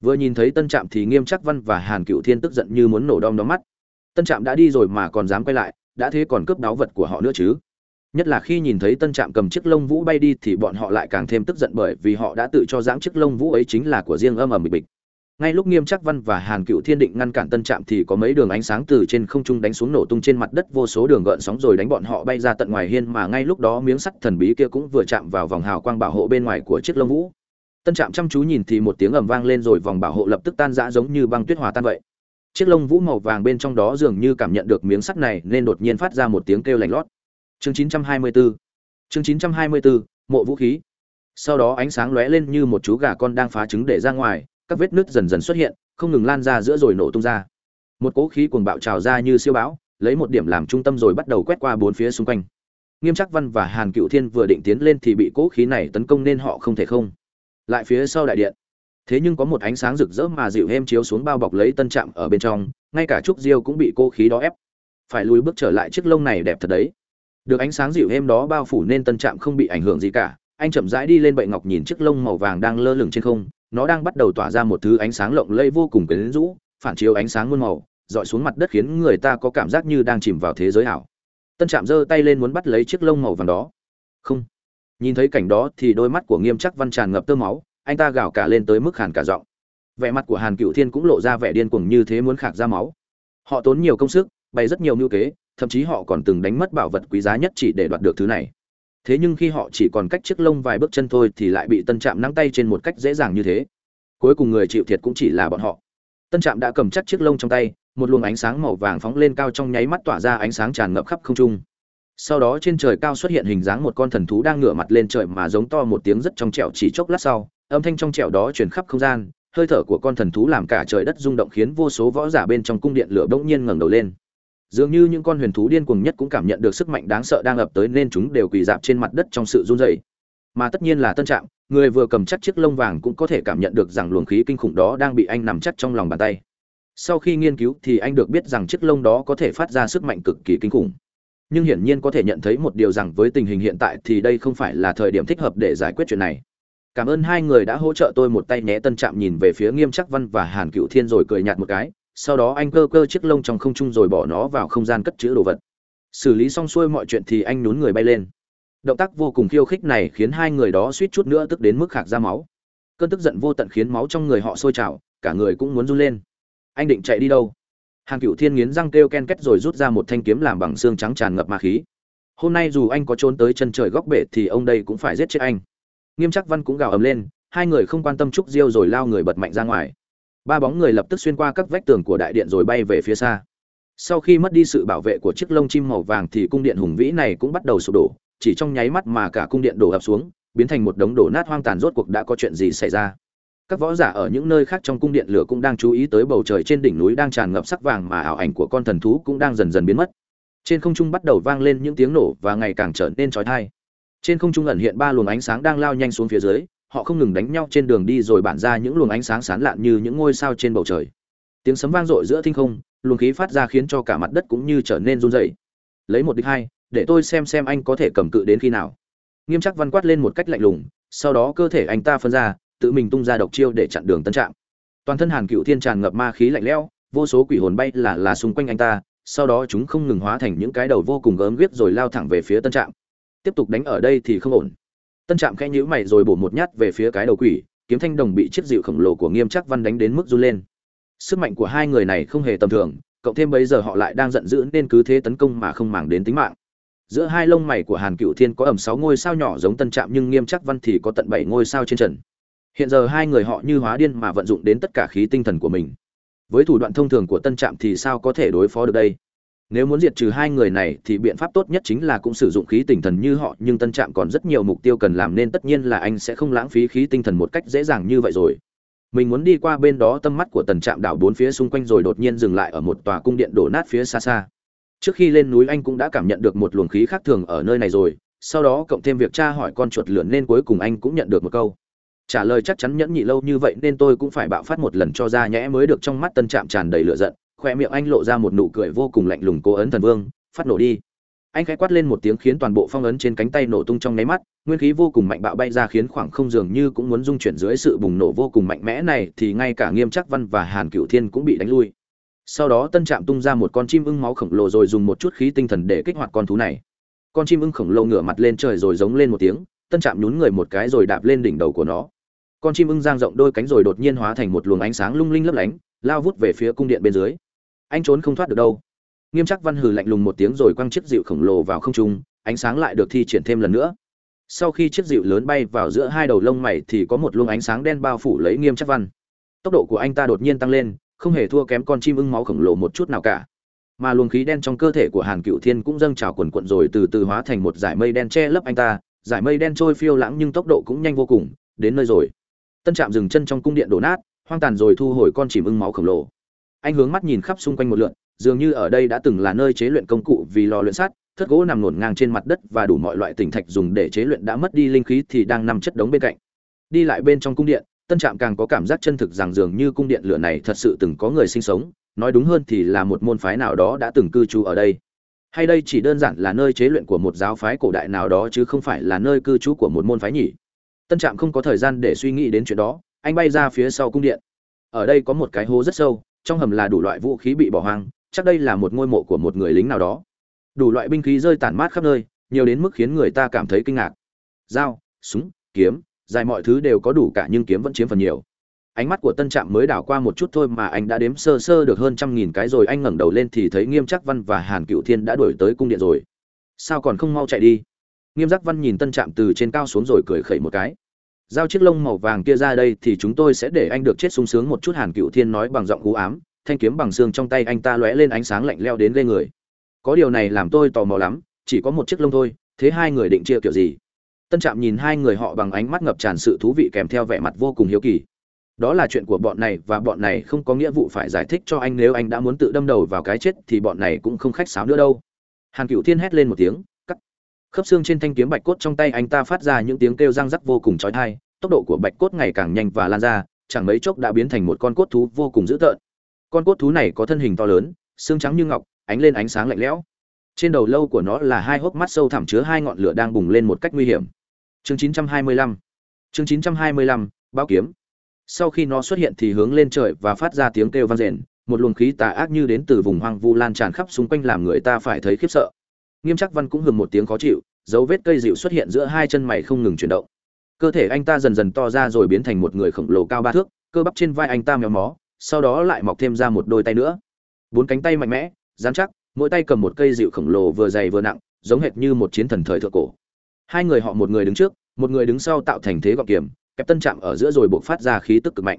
Vừa nhìn thấy tân trạm thì nghiêm chắc văn và hàn cựu thiên tức giận như muốn nổ đom đóm mắt. Tân trạm đã đi rồi mà còn dám quay lại, đã thế còn cướp đáo vật của họ nữa chứ? Nhất là khi nhìn thấy tân trạm cầm chiếc lông vũ bay đi thì bọn họ lại càng thêm tức giận bởi vì họ đã tự cho dáng chiếc lông vũ ấy chính là của riêng âm ầm bịch bịch. Ngay lúc nghiêm chắc văn và hàn cựu thiên định ngăn cản tân trạm thì có mấy đường ánh sáng từ trên không trung đánh xuống nổ tung trên mặt đất, vô số đường gợn sóng rồi đánh bọn họ bay ra tận ngoài hiên mà ngay lúc đó miếng sắt thần bí kia cũng vừa chạm vào vòng hào quang bảo hộ bên ngoài của chiếc lông vũ. Tân trạm chăm chú nhìn thì một tiếng ầm vang lên rồi vòng bảo hộ lập tức tan rã giống như băng tuyết hòa tan vậy. Chiếc lông vũ màu vàng bên trong đó dường như cảm nhận được miếng sắt này nên đột nhiên phát ra một tiếng kêu lạnh lót chương 924 chương 924 mộ vũ khí. Sau đó ánh sáng lóe lên như một chú gà con đang phá trứng để ra ngoài, các vết nứt dần dần xuất hiện, không ngừng lan ra giữa rồi nổ tung ra. Một cỗ khí cuồng bạo trào ra như siêu bão, lấy một điểm làm trung tâm rồi bắt đầu quét qua bốn phía xung quanh. Nghiêm Trắc văn và hàn cựu thiên vừa định tiến lên thì bị cỗ khí này tấn công nên họ không thể không. Lại phía sau đại điện. Thế nhưng có một ánh sáng rực rỡ mà dịu êm chiếu xuống bao bọc lấy tân trạm ở bên trong, ngay cả trúc diêu cũng bị cô khí đó ép. Phải lùi bước trở lại chiếc lông này đẹp thật đấy được ánh sáng dịu êm đó bao phủ nên tân trạm không bị ảnh hưởng gì cả. Anh chậm rãi đi lên bệ ngọc nhìn chiếc lông màu vàng đang lơ lửng trên không. Nó đang bắt đầu tỏa ra một thứ ánh sáng lộng lẫy vô cùng quyến rũ, phản chiếu ánh sáng muôn màu, dọi xuống mặt đất khiến người ta có cảm giác như đang chìm vào thế giới ảo. Tân trạm giơ tay lên muốn bắt lấy chiếc lông màu vàng đó. Không. Nhìn thấy cảnh đó thì đôi mắt của nghiêm chắc văn tràn ngập tơ máu, anh ta gào cả lên tới mức hàn cả giọng. Vẻ mặt của hàn cựu thiên cũng lộ ra vẻ điên cuồng như thế muốn khạc ra máu. Họ tốn nhiều công sức, bày rất nhiều mưu kế thậm chí họ còn từng đánh mất bảo vật quý giá nhất chỉ để đoạt được thứ này. Thế nhưng khi họ chỉ còn cách chiếc lông vài bước chân thôi thì lại bị tân trạm nắm tay trên một cách dễ dàng như thế. Cuối cùng người chịu thiệt cũng chỉ là bọn họ. Tân trạm đã cầm chắc chiếc lông trong tay, một luồng ánh sáng màu vàng phóng lên cao trong nháy mắt tỏa ra ánh sáng tràn ngập khắp không trung. Sau đó trên trời cao xuất hiện hình dáng một con thần thú đang ngửa mặt lên trời mà giống to một tiếng rất trong trẻo chỉ chốc lát sau, âm thanh trong trẻo đó truyền khắp không gian, hơi thở của con thần thú làm cả trời đất rung động khiến vô số võ giả bên trong cung điện lửa bỗng nhiên ngẩng đầu lên dường như những con huyền thú điên cuồng nhất cũng cảm nhận được sức mạnh đáng sợ đang ập tới nên chúng đều quỳ dạp trên mặt đất trong sự run rẩy. Mà tất nhiên là tân trạm, người vừa cầm chắc chiếc lông vàng cũng có thể cảm nhận được rằng luồng khí kinh khủng đó đang bị anh nằm chắc trong lòng bàn tay. Sau khi nghiên cứu thì anh được biết rằng chiếc lông đó có thể phát ra sức mạnh cực kỳ kinh khủng. Nhưng hiển nhiên có thể nhận thấy một điều rằng với tình hình hiện tại thì đây không phải là thời điểm thích hợp để giải quyết chuyện này. Cảm ơn hai người đã hỗ trợ tôi một tay nhé. Tân trạm nhìn về phía nghiêm chắc văn và hàn cựu thiên rồi cười nhạt một cái sau đó anh cơ cơ chiếc lông trong không trung rồi bỏ nó vào không gian cất chữ đồ vật. Xử lý xong xuôi mọi chuyện thì anh nhún người bay lên. Động tác vô cùng khiêu khích này khiến hai người đó suýt chút nữa tức đến mức khạc ra máu. Cơn tức giận vô tận khiến máu trong người họ sôi trào, cả người cũng muốn run lên. Anh định chạy đi đâu? Hàng cựu thiên nghiến răng kêu ken két rồi rút ra một thanh kiếm làm bằng xương trắng tràn ngập ma khí. Hôm nay dù anh có trốn tới chân trời góc bể thì ông đây cũng phải giết chết anh. Nghiêm chắc văn cũng gào ầm lên, hai người không quan tâm trúc diêu rồi lao người bật mạnh ra ngoài ba bóng người lập tức xuyên qua các vách tường của đại điện rồi bay về phía xa. Sau khi mất đi sự bảo vệ của chiếc lông chim màu vàng thì cung điện hùng vĩ này cũng bắt đầu sụp đổ, chỉ trong nháy mắt mà cả cung điện đổ ập xuống, biến thành một đống đổ nát hoang tàn rốt cuộc đã có chuyện gì xảy ra. Các võ giả ở những nơi khác trong cung điện lửa cũng đang chú ý tới bầu trời trên đỉnh núi đang tràn ngập sắc vàng mà ảo ảnh của con thần thú cũng đang dần dần biến mất. Trên không trung bắt đầu vang lên những tiếng nổ và ngày càng trở nên trói thai trên không trung ẩn hiện ba luồng ánh sáng đang lao nhanh xuống phía dưới họ không ngừng đánh nhau trên đường đi rồi bản ra những luồng ánh sáng sán lạn như những ngôi sao trên bầu trời. Tiếng sấm vang dội giữa thinh không, luồng khí phát ra khiến cho cả mặt đất cũng như trở nên run rẩy. Lấy một đích hai, để tôi xem xem anh có thể cầm cự đến khi nào. Nghiêm chắc văn quát lên một cách lạnh lùng, sau đó cơ thể anh ta phân ra, tự mình tung ra độc chiêu để chặn đường tân trạng. toàn thân hàn cựu thiên tràn ngập ma khí lạnh lẽo, vô số quỷ hồn bay là là xung quanh anh ta, sau đó chúng không ngừng hóa thành những cái đầu vô cùng gớm ghiếc rồi lao thẳng về phía tân trạm tiếp tục đánh ở đây thì không ổn tân trạm khẽ nhíu mày rồi bổ một nhát về phía cái đầu quỷ, kiếm thanh đồng bị chiếc dịu khổng lồ của nghiêm chắc văn đánh đến mức run lên. Sức mạnh của hai người này không hề tầm thường, cộng thêm bây giờ họ lại đang giận dữ nên cứ thế tấn công mà không màng đến tính mạng. Giữa hai lông mày của hàn cựu thiên có ẩm sáu ngôi sao nhỏ giống tân trạm nhưng nghiêm chắc văn thì có tận bảy ngôi sao trên trần. Hiện giờ hai người họ như hóa điên mà vận dụng đến tất cả khí tinh thần của mình. Với thủ đoạn thông thường của tân trạm thì sao có thể đối phó được đây? Nếu muốn diệt trừ hai người này thì biện pháp tốt nhất chính là cũng sử dụng khí tinh thần như họ, nhưng tân trạm còn rất nhiều mục tiêu cần làm nên tất nhiên là anh sẽ không lãng phí khí tinh thần một cách dễ dàng như vậy rồi. Mình muốn đi qua bên đó, tâm mắt của tần trạm đảo bốn phía xung quanh rồi đột nhiên dừng lại ở một tòa cung điện đổ nát phía xa xa. Trước khi lên núi, anh cũng đã cảm nhận được một luồng khí khác thường ở nơi này rồi. Sau đó, cộng thêm việc tra hỏi con chuột lượn nên cuối cùng anh cũng nhận được một câu. Trả lời chắc chắn nhẫn nhị lâu như vậy nên tôi cũng phải bạo phát một lần cho ra nhẽ mới được trong mắt tân trạm tràn đầy lửa giận khoe miệng anh lộ ra một nụ cười vô cùng lạnh lùng cố ấn thần vương, phát nổ đi. Anh khẽ quát lên một tiếng khiến toàn bộ phong ấn trên cánh tay nổ tung trong nháy mắt, nguyên khí vô cùng mạnh bạo bay ra khiến khoảng không dường như cũng muốn dung chuyển dưới sự bùng nổ vô cùng mạnh mẽ này thì ngay cả nghiêm trắc văn và hàn cửu thiên cũng bị đánh lui. Sau đó tân trạm tung ra một con chim ưng máu khổng lồ rồi dùng một chút khí tinh thần để kích hoạt con thú này. Con chim ưng khổng lồ ngửa mặt lên trời rồi giống lên một tiếng, tân trạm nhún người một cái rồi đạp lên đỉnh đầu của nó. Con chim ưng giang rộng đôi cánh rồi đột nhiên hóa thành một luồng ánh sáng lung linh lấp lánh, lao vút về phía cung điện bên dưới anh trốn không thoát được đâu. Nghiêm chắc văn hừ lạnh lùng một tiếng rồi quăng chiếc dịu khổng lồ vào không trung, ánh sáng lại được thi triển thêm lần nữa. Sau khi chiếc dịu lớn bay vào giữa hai đầu lông mày thì có một luồng ánh sáng đen bao phủ lấy nghiêm chắc văn. Tốc độ của anh ta đột nhiên tăng lên, không hề thua kém con chim ưng máu khổng lồ một chút nào cả. Mà luồng khí đen trong cơ thể của hàn cựu thiên cũng dâng trào quần quận rồi từ từ hóa thành một dải mây đen che lấp anh ta. Dải mây đen trôi phiêu lãng nhưng tốc độ cũng nhanh vô cùng, đến nơi rồi. Tân trạm dừng chân trong cung điện đổ nát, hoang tàn rồi thu hồi con chim ưng máu khổng lồ anh hướng mắt nhìn khắp xung quanh một lượn, dường như ở đây đã từng là nơi chế luyện công cụ vì lò luyện sắt, thất gỗ nằm ngổn ngang trên mặt đất và đủ mọi loại tỉnh thạch dùng để chế luyện đã mất đi linh khí thì đang nằm chất đống bên cạnh. Đi lại bên trong cung điện, tân trạm càng có cảm giác chân thực rằng dường như cung điện lửa này thật sự từng có người sinh sống, nói đúng hơn thì là một môn phái nào đó đã từng cư trú ở đây. Hay đây chỉ đơn giản là nơi chế luyện của một giáo phái cổ đại nào đó chứ không phải là nơi cư trú của một môn phái nhỉ? Tân trạm không có thời gian để suy nghĩ đến chuyện đó, anh bay ra phía sau cung điện. Ở đây có một cái hố rất sâu trong hầm là đủ loại vũ khí bị bỏ hoang, chắc đây là một ngôi mộ của một người lính nào đó. Đủ loại binh khí rơi tản mát khắp nơi, nhiều đến mức khiến người ta cảm thấy kinh ngạc. Dao, súng, kiếm, dài mọi thứ đều có đủ cả nhưng kiếm vẫn chiếm phần nhiều. Ánh mắt của tân trạm mới đảo qua một chút thôi mà anh đã đếm sơ sơ được hơn trăm nghìn cái rồi, anh ngẩng đầu lên thì thấy nghiêm trắc văn và hàn cựu thiên đã đuổi tới cung điện rồi. Sao còn không mau chạy đi? Nghiêm giác văn nhìn tân trạm từ trên cao xuống rồi cười khẩy một cái giao chiếc lông màu vàng kia ra đây thì chúng tôi sẽ để anh được chết sung sướng một chút, hàn cựu thiên nói bằng giọng cú ám, thanh kiếm bằng xương trong tay anh ta lóe lên ánh sáng lạnh leo đến gây người. Có điều này làm tôi tò mò lắm, chỉ có một chiếc lông thôi, thế hai người định chia kiểu gì? Tân trạm nhìn hai người họ bằng ánh mắt ngập tràn sự thú vị kèm theo vẻ mặt vô cùng hiếu kỳ. Đó là chuyện của bọn này và bọn này không có nghĩa vụ phải giải thích cho anh, nếu anh đã muốn tự đâm đầu vào cái chết thì bọn này cũng không khách sáo nữa đâu. Hàn cựu thiên hét lên một tiếng khớp xương trên thanh kiếm bạch cốt trong tay anh ta phát ra những tiếng kêu răng rắc vô cùng trói thai tốc độ của bạch cốt ngày càng nhanh và lan ra chẳng mấy chốc đã biến thành một con cốt thú vô cùng dữ tợn. Con cốt thú này có thân hình to lớn xương trắng như ngọc ánh lên ánh sáng lạnh lẽo. Trên đầu lâu của nó là hai hốc mắt sâu thẳm chứa hai ngọn lửa đang bùng lên một cách nguy hiểm. Chương 925 chương 925, báo kiếm. Sau khi nó xuất hiện thì hướng lên trời và phát ra tiếng kêu vang rền một luồng khí tà ác như đến từ vùng hoang vu lan tràn khắp xung quanh làm người ta phải thấy khiếp sợ nghiêm chắc văn cũng hừng một tiếng khó chịu, dấu vết cây dịu xuất hiện giữa hai chân mày không ngừng chuyển động. Cơ thể anh ta dần dần to ra rồi biến thành một người khổng lồ cao ba thước, cơ bắp trên vai anh ta méo mó, sau đó lại mọc thêm ra một đôi tay nữa. Bốn cánh tay mạnh mẽ, dán chắc, mỗi tay cầm một cây dịu khổng lồ vừa dày vừa nặng, giống hệt như một chiến thần thời thượng cổ. Hai người họ một người đứng trước, một người đứng sau tạo thành thế gọng kiềm, kẹp tân chạm ở giữa rồi buộc phát ra khí tức cực mạnh.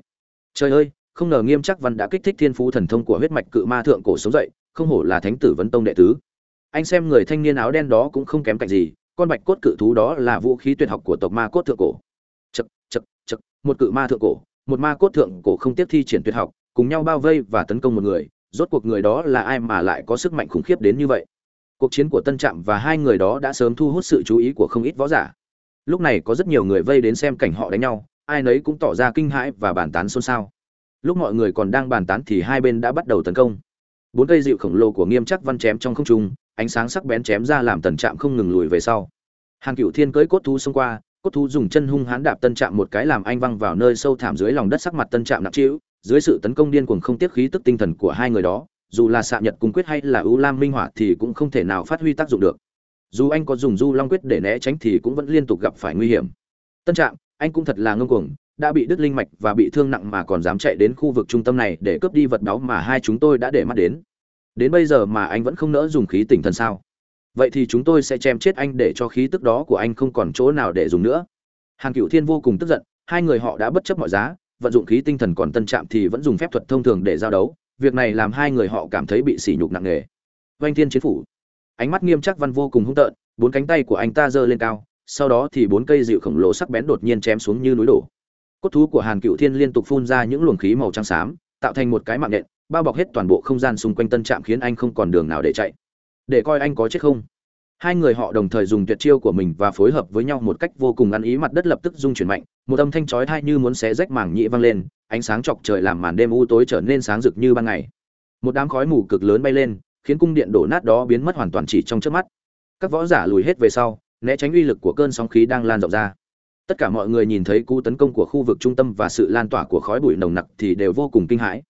Trời ơi, không ngờ nghiêm chắc văn đã kích thích thiên phú thần thông của huyết mạch cự ma thượng cổ sống dậy, không hổ là thánh tử vấn tông đệ tứ anh xem người thanh niên áo đen đó cũng không kém cạnh gì, con bạch cốt cự thú đó là vũ khí tuyệt học của tộc ma cốt thượng cổ. Chật chật chật một cự ma thượng cổ, một ma cốt thượng cổ không tiếp thi triển tuyệt học, cùng nhau bao vây và tấn công một người, rốt cuộc người đó là ai mà lại có sức mạnh khủng khiếp đến như vậy? Cuộc chiến của tân trạm và hai người đó đã sớm thu hút sự chú ý của không ít võ giả. Lúc này có rất nhiều người vây đến xem cảnh họ đánh nhau, ai nấy cũng tỏ ra kinh hãi và bàn tán xôn xao. Lúc mọi người còn đang bàn tán thì hai bên đã bắt đầu tấn công. Bốn cây dịu khổng lồ của nghiêm chắc văn chém trong không trung ánh sáng sắc bén chém ra làm tần trạm không ngừng lùi về sau. Hàng cựu thiên cưỡi cốt thú xông qua, cốt thú dùng chân hung hãn đạp tân trạm một cái làm anh văng vào nơi sâu thảm dưới lòng đất sắc mặt tân trạm nặng trĩu, dưới sự tấn công điên cuồng không tiếc khí tức tinh thần của hai người đó, dù là xạ nhật cung quyết hay là ưu lam minh hỏa thì cũng không thể nào phát huy tác dụng được. Dù anh có dùng du long quyết để né tránh thì cũng vẫn liên tục gặp phải nguy hiểm. Tân trạm, anh cũng thật là ngông cuồng, đã bị đứt linh mạch và bị thương nặng mà còn dám chạy đến khu vực trung tâm này để cướp đi vật đáo mà hai chúng tôi đã để mắt đến đến bây giờ mà anh vẫn không nỡ dùng khí tỉnh thần sao? Vậy thì chúng tôi sẽ chém chết anh để cho khí tức đó của anh không còn chỗ nào để dùng nữa. Hàn cựu thiên vô cùng tức giận, hai người họ đã bất chấp mọi giá, vận dụng khí tinh thần còn tân trạm thì vẫn dùng phép thuật thông thường để giao đấu, việc này làm hai người họ cảm thấy bị sỉ nhục nặng nề. Vanh thiên chiến phủ. Ánh mắt nghiêm chắc văn vô cùng hung tợn, bốn cánh tay của anh ta giơ lên cao, sau đó thì bốn cây dịu khổng lồ sắc bén đột nhiên chém xuống như núi đổ. Cốt thú của hàn cựu thiên liên tục phun ra những luồng khí màu trắng xám, tạo thành một cái mạng nện bao bọc hết toàn bộ không gian xung quanh tân trạm khiến anh không còn đường nào để chạy. Để coi anh có chết không. Hai người họ đồng thời dùng tuyệt chiêu của mình và phối hợp với nhau một cách vô cùng ăn ý mặt đất lập tức rung chuyển mạnh, một âm thanh chói tai như muốn xé rách màng nhĩ vang lên, ánh sáng chọc trời làm màn đêm u tối trở nên sáng rực như ban ngày. Một đám khói mù cực lớn bay lên, khiến cung điện đổ nát đó biến mất hoàn toàn chỉ trong chớp mắt. Các võ giả lùi hết về sau, né tránh uy lực của cơn sóng khí đang lan rộng ra. Tất cả mọi người nhìn thấy cú tấn công của khu vực trung tâm và sự lan tỏa của khói bụi nồng nặc thì đều vô cùng kinh hãi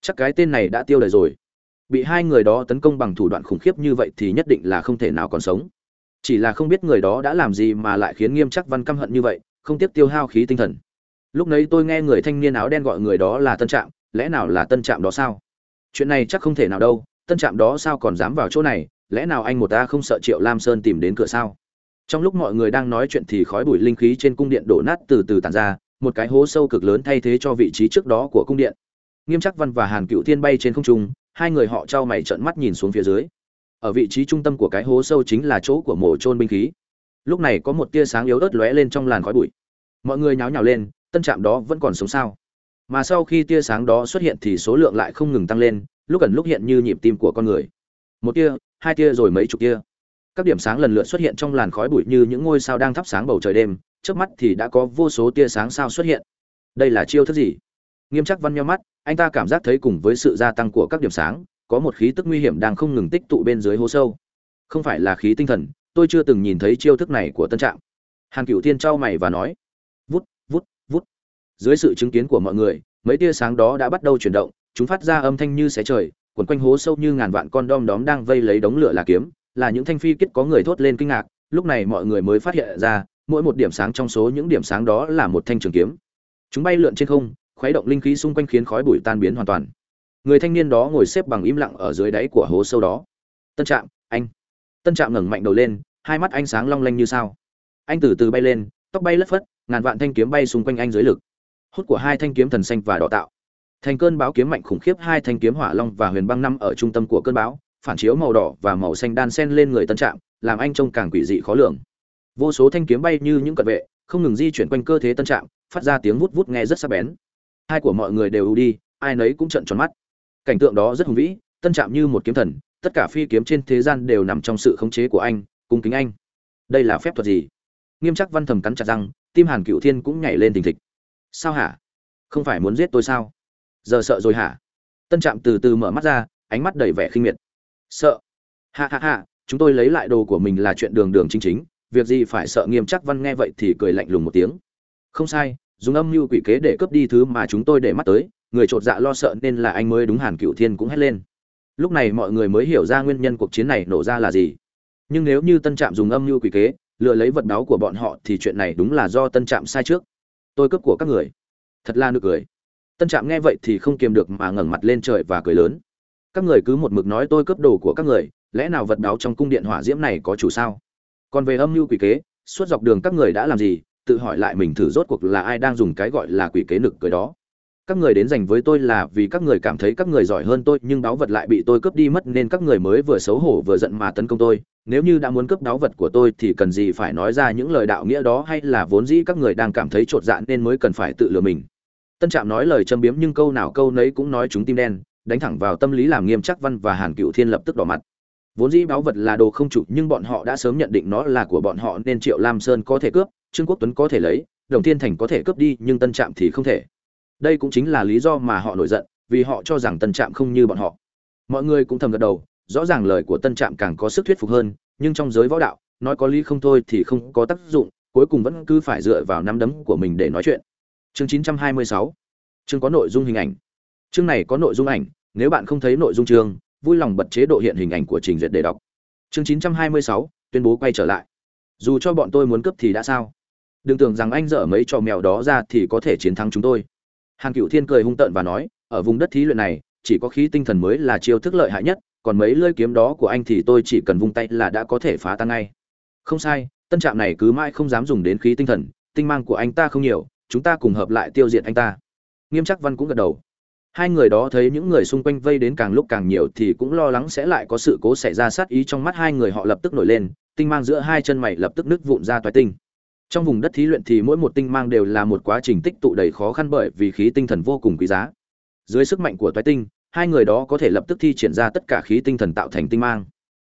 chắc cái tên này đã tiêu đời rồi. Bị hai người đó tấn công bằng thủ đoạn khủng khiếp như vậy thì nhất định là không thể nào còn sống. Chỉ là không biết người đó đã làm gì mà lại khiến nghiêm chắc văn căm hận như vậy, không tiếp tiêu hao khí tinh thần. Lúc nấy tôi nghe người thanh niên áo đen gọi người đó là tân trạm, lẽ nào là tân trạm đó sao? Chuyện này chắc không thể nào đâu, tân trạm đó sao còn dám vào chỗ này, lẽ nào anh một ta không sợ triệu lam sơn tìm đến cửa sao? Trong lúc mọi người đang nói chuyện thì khói bụi linh khí trên cung điện đổ nát từ từ tàn ra, một cái hố sâu cực lớn thay thế cho vị trí trước đó của cung điện nghiêm Trắc văn và hàn cựu thiên bay trên không trung, hai người họ trao mày trợn mắt nhìn xuống phía dưới. Ở vị trí trung tâm của cái hố sâu chính là chỗ của mổ trôn binh khí. Lúc này có một tia sáng yếu ớt lóe lên trong làn khói bụi. Mọi người nháo nhào lên, tân trạm đó vẫn còn sống sao? Mà sau khi tia sáng đó xuất hiện thì số lượng lại không ngừng tăng lên, lúc gần lúc hiện như nhịp tim của con người. Một tia, hai tia rồi mấy chục tia. Các điểm sáng lần lượt xuất hiện trong làn khói bụi như những ngôi sao đang thắp sáng bầu trời đêm trước mắt thì đã có vô số tia sáng sao xuất hiện. Đây là chiêu thức gì? Nghiêm chắc văn nhau mắt anh ta cảm giác thấy cùng với sự gia tăng của các điểm sáng, có một khí tức nguy hiểm đang không ngừng tích tụ bên dưới hố sâu. Không phải là khí tinh thần, tôi chưa từng nhìn thấy chiêu thức này của tân trạm. Hàn cựu thiên trao mày và nói, vút vút vút. Dưới sự chứng kiến của mọi người, mấy tia sáng đó đã bắt đầu chuyển động, chúng phát ra âm thanh như xé trời quần quanh hố sâu như ngàn vạn con đom đóm đang vây lấy đống lửa là kiếm, là những thanh phi kết có người thốt lên kinh ngạc, lúc này mọi người mới phát hiện ra, mỗi một điểm sáng trong số những điểm sáng đó là một thanh trường kiếm. Chúng bay lượn trên không khuấy động linh khí xung quanh khiến khói bụi tan biến hoàn toàn. Người thanh niên đó ngồi xếp bằng im lặng ở dưới đáy của hố sâu đó. Tân trạm, anh. Tân trạm ngẩng mạnh đầu lên, hai mắt anh sáng long lanh như sao. Anh từ từ bay lên, tóc bay lất phất, ngàn vạn thanh kiếm bay xung quanh anh dưới lực. Hút của hai thanh kiếm thần xanh và đỏ tạo. Thành cơn báo kiếm mạnh khủng khiếp hai thanh kiếm hỏa long và huyền băng năm ở trung tâm của cơn bão, phản chiếu màu đỏ và màu xanh đan xen lên người tân trạm, làm anh trông càng quỷ dị khó lường. Vô số thanh kiếm bay như những cận vệ, không ngừng di chuyển quanh cơ thế tân trạm, phát ra tiếng vút vút nghe rất sắc bén hai của mọi người đều ưu đi, ai nấy cũng trận tròn mắt. Cảnh tượng đó rất hùng vĩ, tân trạm như một kiếm thần, tất cả phi kiếm trên thế gian đều nằm trong sự khống chế của anh, cung kính anh. Đây là phép thuật gì? Nghiêm chắc văn thầm cắn chặt răng, tim hàn cựu thiên cũng nhảy lên thình thịch. Sao hả? Không phải muốn giết tôi sao? Giờ sợ rồi hả? Tân trạm từ từ mở mắt ra, ánh mắt đầy vẻ khinh miệt. Sợ. Ha ha ha, chúng tôi lấy lại đồ của mình là chuyện đường đường chính chính, việc gì phải sợ nghiêm chắc văn nghe vậy thì cười lạnh lùng một tiếng. Không sai dùng âm mưu quỷ kế để cướp đi thứ mà chúng tôi để mắt tới, người chột dạ lo sợ nên là anh mới đúng hàn cựu thiên cũng hét lên. Lúc này mọi người mới hiểu ra nguyên nhân cuộc chiến này nổ ra là gì. Nhưng nếu như tân trạm dùng âm mưu quỷ kế, lừa lấy vật đáo của bọn họ thì chuyện này đúng là do tân trạm sai trước. Tôi cướp của các người. Thật là nực cười. Tân trạm nghe vậy thì không kiềm được mà ngẩng mặt lên trời và cười lớn. Các người cứ một mực nói tôi cướp đồ của các người, lẽ nào vật đáo trong cung điện hỏa diễm này có chủ sao? Còn về âm mưu quỷ kế, suốt dọc đường các người đã làm gì? Tự hỏi lại mình thử rốt cuộc là ai đang dùng cái gọi là quỷ kế nực cười đó. Các người đến dành với tôi là vì các người cảm thấy các người giỏi hơn tôi, nhưng đáo vật lại bị tôi cướp đi mất nên các người mới vừa xấu hổ vừa giận mà tấn công tôi. Nếu như đã muốn cướp đáo vật của tôi thì cần gì phải nói ra những lời đạo nghĩa đó hay là vốn dĩ các người đang cảm thấy chột dạ nên mới cần phải tự lừa mình. Tân trạm nói lời châm biếm nhưng câu nào câu nấy cũng nói chúng tim đen, đánh thẳng vào tâm lý làm nghiêm chắc văn và hàn cựu thiên lập tức đỏ mặt. Vốn dĩ báu vật là đồ không chủ nhưng bọn họ đã sớm nhận định nó là của bọn họ nên triệu lam sơn có thể cướp trương quốc tuấn có thể lấy, đồng thiên thành có thể cướp đi, nhưng tân trạm thì không thể. Đây cũng chính là lý do mà họ nổi giận, vì họ cho rằng tân trạm không như bọn họ. Mọi người cũng thầm gật đầu, rõ ràng lời của tân trạm càng có sức thuyết phục hơn, nhưng trong giới võ đạo, nói có lý không thôi thì không có tác dụng, cuối cùng vẫn cứ phải dựa vào nắm đấm của mình để nói chuyện. Chương 926 chương có nội dung hình ảnh. Chương này có nội dung ảnh, nếu bạn không thấy nội dung chương, vui lòng bật chế độ hiện hình ảnh của trình duyệt để đọc. Chương 926 tuyên bố quay trở lại. Dù cho bọn tôi muốn cướp thì đã sao? Đừng tưởng rằng anh dở mấy trò mèo đó ra thì có thể chiến thắng chúng tôi. Hàn cựu thiên cười hung tợn và nói, ở vùng đất thí luyện này, chỉ có khí tinh thần mới là chiêu thức lợi hại nhất, còn mấy lơi kiếm đó của anh thì tôi chỉ cần vung tay là đã có thể phá tan ngay. Không sai, tân trạm này cứ mãi không dám dùng đến khí tinh thần, tinh mang của anh ta không nhiều, chúng ta cùng hợp lại tiêu diệt anh ta. Nghiêm chắc văn cũng gật đầu. Hai người đó thấy những người xung quanh vây đến càng lúc càng nhiều thì cũng lo lắng sẽ lại có sự cố xảy ra sát ý trong mắt hai người, họ lập tức nổi lên, tinh mang giữa hai chân mày lập tức nứt vụn ra toái tinh trong vùng đất thí luyện thì mỗi một tinh mang đều là một quá trình tích tụ đầy khó khăn bởi vì khí tinh thần vô cùng quý giá. Dưới sức mạnh của toái tinh, hai người đó có thể lập tức thi triển ra tất cả khí tinh thần tạo thành tinh mang.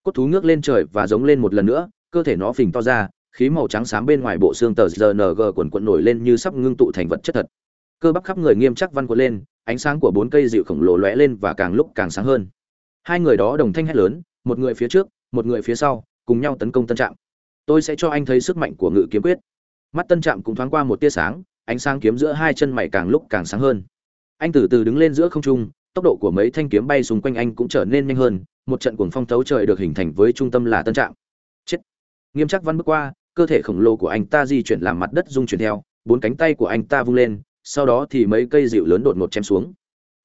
Cốt thú ngước lên trời và giống lên một lần nữa, cơ thể nó phình to ra, khí màu trắng xám bên ngoài bộ xương tờ rng quần quận nổi lên như sắp ngưng tụ thành vật chất thật. Cơ bắp khắp người nghiêm chắc văn quật lên, ánh sáng của bốn cây dịu khổng lồ lóe lên và càng lúc càng sáng hơn. Hai người đó đồng thanh hét lớn, một người phía trước, một người phía sau, cùng nhau tấn công tân trạng tôi sẽ cho anh thấy sức mạnh của ngự kiếm quyết. Mắt tân trạm cũng thoáng qua một tia sáng, ánh sáng kiếm giữa hai chân mày càng lúc càng sáng hơn. Anh từ từ đứng lên giữa không trung, tốc độ của mấy thanh kiếm bay xung quanh anh cũng trở nên nhanh hơn, một trận cuồng phong thấu trời được hình thành với trung tâm là tân trạm. Chết! Nghiêm chắc văn bước qua, cơ thể khổng lồ của anh ta di chuyển làm mặt đất rung chuyển theo, bốn cánh tay của anh ta vung lên, sau đó thì mấy cây dịu lớn đột ngột chém xuống.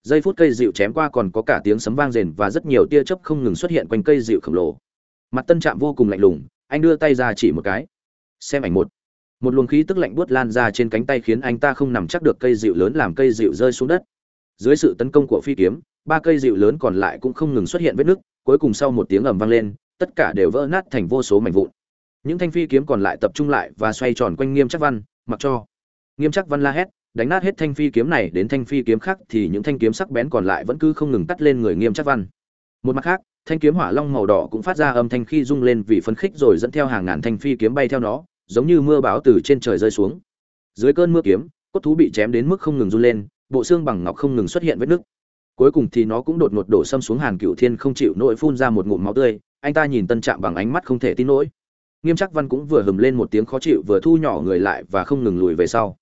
Giây phút cây dịu chém qua còn có cả tiếng sấm vang rền và rất nhiều tia chớp không ngừng xuất hiện quanh cây dịu khổng lồ. Mặt tân trạm vô cùng lạnh lùng anh đưa tay ra chỉ một cái. Xem ảnh một. Một luồng khí tức lạnh buốt lan ra trên cánh tay khiến anh ta không nằm chắc được cây dịu lớn làm cây dịu rơi xuống đất. Dưới sự tấn công của phi kiếm, ba cây dịu lớn còn lại cũng không ngừng xuất hiện vết nứt, cuối cùng sau một tiếng ầm vang lên, tất cả đều vỡ nát thành vô số mảnh vụn. Những thanh phi kiếm còn lại tập trung lại và xoay tròn quanh nghiêm chắc văn, mặc cho. Nghiêm chắc văn la hét, đánh nát hết thanh phi kiếm này đến thanh phi kiếm khác thì những thanh kiếm sắc bén còn lại vẫn cứ không ngừng cắt lên người nghiêm chắc văn. Một mặt khác thanh kiếm hỏa long màu đỏ cũng phát ra âm thanh khi rung lên vì phấn khích rồi dẫn theo hàng ngàn thanh phi kiếm bay theo nó, giống như mưa bão từ trên trời rơi xuống. Dưới cơn mưa kiếm, cốt thú bị chém đến mức không ngừng run lên, bộ xương bằng ngọc không ngừng xuất hiện vết nứt. Cuối cùng thì nó cũng đột ngột đổ xâm xuống hàn cựu thiên không chịu nổi phun ra một ngụm máu tươi, anh ta nhìn tân trạm bằng ánh mắt không thể tin nổi. Nghiêm Trác văn cũng vừa hừm lên một tiếng khó chịu vừa thu nhỏ người lại và không ngừng lùi về sau.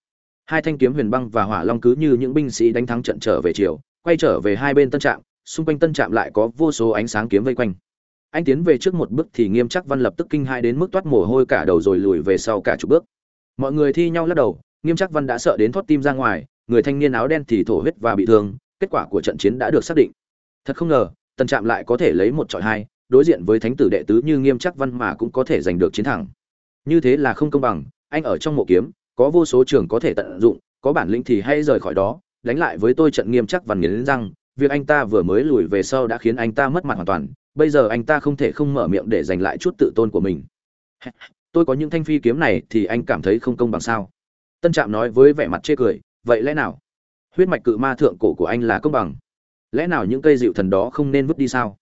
Hai thanh kiếm huyền băng và hỏa long cứ như những binh sĩ đánh thắng trận trở về chiều quay trở về hai bên tân trạm xung quanh tân trạm lại có vô số ánh sáng kiếm vây quanh. Anh tiến về trước một bước thì nghiêm chắc văn lập tức kinh hai đến mức toát mồ hôi cả đầu rồi lùi về sau cả chục bước. Mọi người thi nhau lắc đầu, nghiêm chắc văn đã sợ đến thoát tim ra ngoài, người thanh niên áo đen thì thổ huyết và bị thương, kết quả của trận chiến đã được xác định. Thật không ngờ, tân trạm lại có thể lấy một trọi hai, đối diện với thánh tử đệ tứ như nghiêm chắc văn mà cũng có thể giành được chiến thắng. Như thế là không công bằng, anh ở trong mộ kiếm, có vô số trường có thể tận dụng, có bản lĩnh thì hãy rời khỏi đó, đánh lại với tôi trận nghiêm chắc văn nghiến răng việc anh ta vừa mới lùi về sau đã khiến anh ta mất mặt hoàn toàn, bây giờ anh ta không thể không mở miệng để giành lại chút tự tôn của mình. Tôi có những thanh phi kiếm này thì anh cảm thấy không công bằng sao? Tân trạm nói với vẻ mặt chê cười, vậy lẽ nào? Huyết mạch cự ma thượng cổ của anh là công bằng. Lẽ nào những cây dịu thần đó không nên vứt đi sao?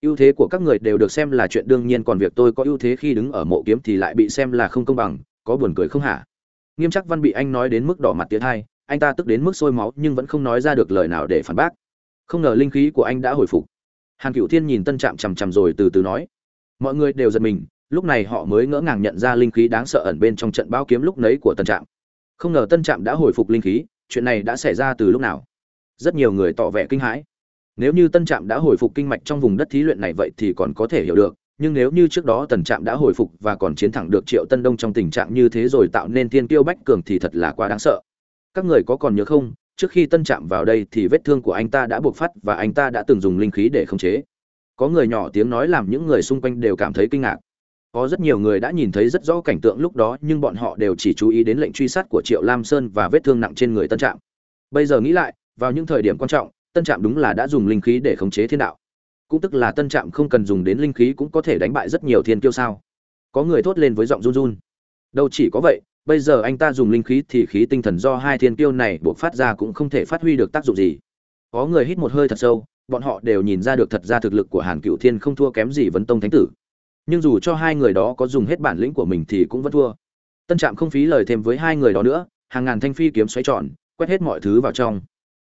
Ưu thế của các người đều được xem là chuyện đương nhiên, còn việc tôi có ưu thế khi đứng ở mộ kiếm thì lại bị xem là không công bằng, có buồn cười không hả? Nghiêm chắc văn bị anh nói đến mức đỏ mặt tiến hai, anh ta tức đến mức sôi máu nhưng vẫn không nói ra được lời nào để phản bác không ngờ linh khí của anh đã hồi phục. Hàn cựu thiên nhìn tân trạm chằm chằm rồi từ từ nói, mọi người đều giật mình, lúc này họ mới ngỡ ngàng nhận ra linh khí đáng sợ ẩn bên trong trận bao kiếm lúc nấy của tân trạm. Không ngờ tân trạm đã hồi phục linh khí, chuyện này đã xảy ra từ lúc nào? Rất nhiều người tỏ vẻ kinh hãi. Nếu như tân trạm đã hồi phục kinh mạch trong vùng đất thí luyện này vậy thì còn có thể hiểu được, nhưng nếu như trước đó tần trạm đã hồi phục và còn chiến thẳng được triệu tân đông trong tình trạng như thế rồi tạo nên thiên tiêu bách cường thì thật là quá đáng sợ. Các người có còn nhớ không trước khi tân chạm vào đây thì vết thương của anh ta đã buộc phát và anh ta đã từng dùng linh khí để khống chế. Có người nhỏ tiếng nói làm những người xung quanh đều cảm thấy kinh ngạc. Có rất nhiều người đã nhìn thấy rất rõ cảnh tượng lúc đó, nhưng bọn họ đều chỉ chú ý đến lệnh truy sát của triệu lam sơn và vết thương nặng trên người tân trạm. Bây giờ nghĩ lại, vào những thời điểm quan trọng, tân trạm đúng là đã dùng linh khí để khống chế thiên đạo. Cũng tức là tân trạm không cần dùng đến linh khí cũng có thể đánh bại rất nhiều thiên kiêu sao? Có người thốt lên với giọng run run. Đâu chỉ có vậy bây giờ anh ta dùng linh khí thì khí tinh thần do hai thiên kiêu này buộc phát ra cũng không thể phát huy được tác dụng gì. Có người hít một hơi thật sâu, bọn họ đều nhìn ra được thật ra thực lực của hàn cựu thiên không thua kém gì vấn tông thánh tử. Nhưng dù cho hai người đó có dùng hết bản lĩnh của mình thì cũng vẫn thua. Tân trạm không phí lời thêm với hai người đó nữa, hàng ngàn thanh phi kiếm xoáy tròn, quét hết mọi thứ vào trong.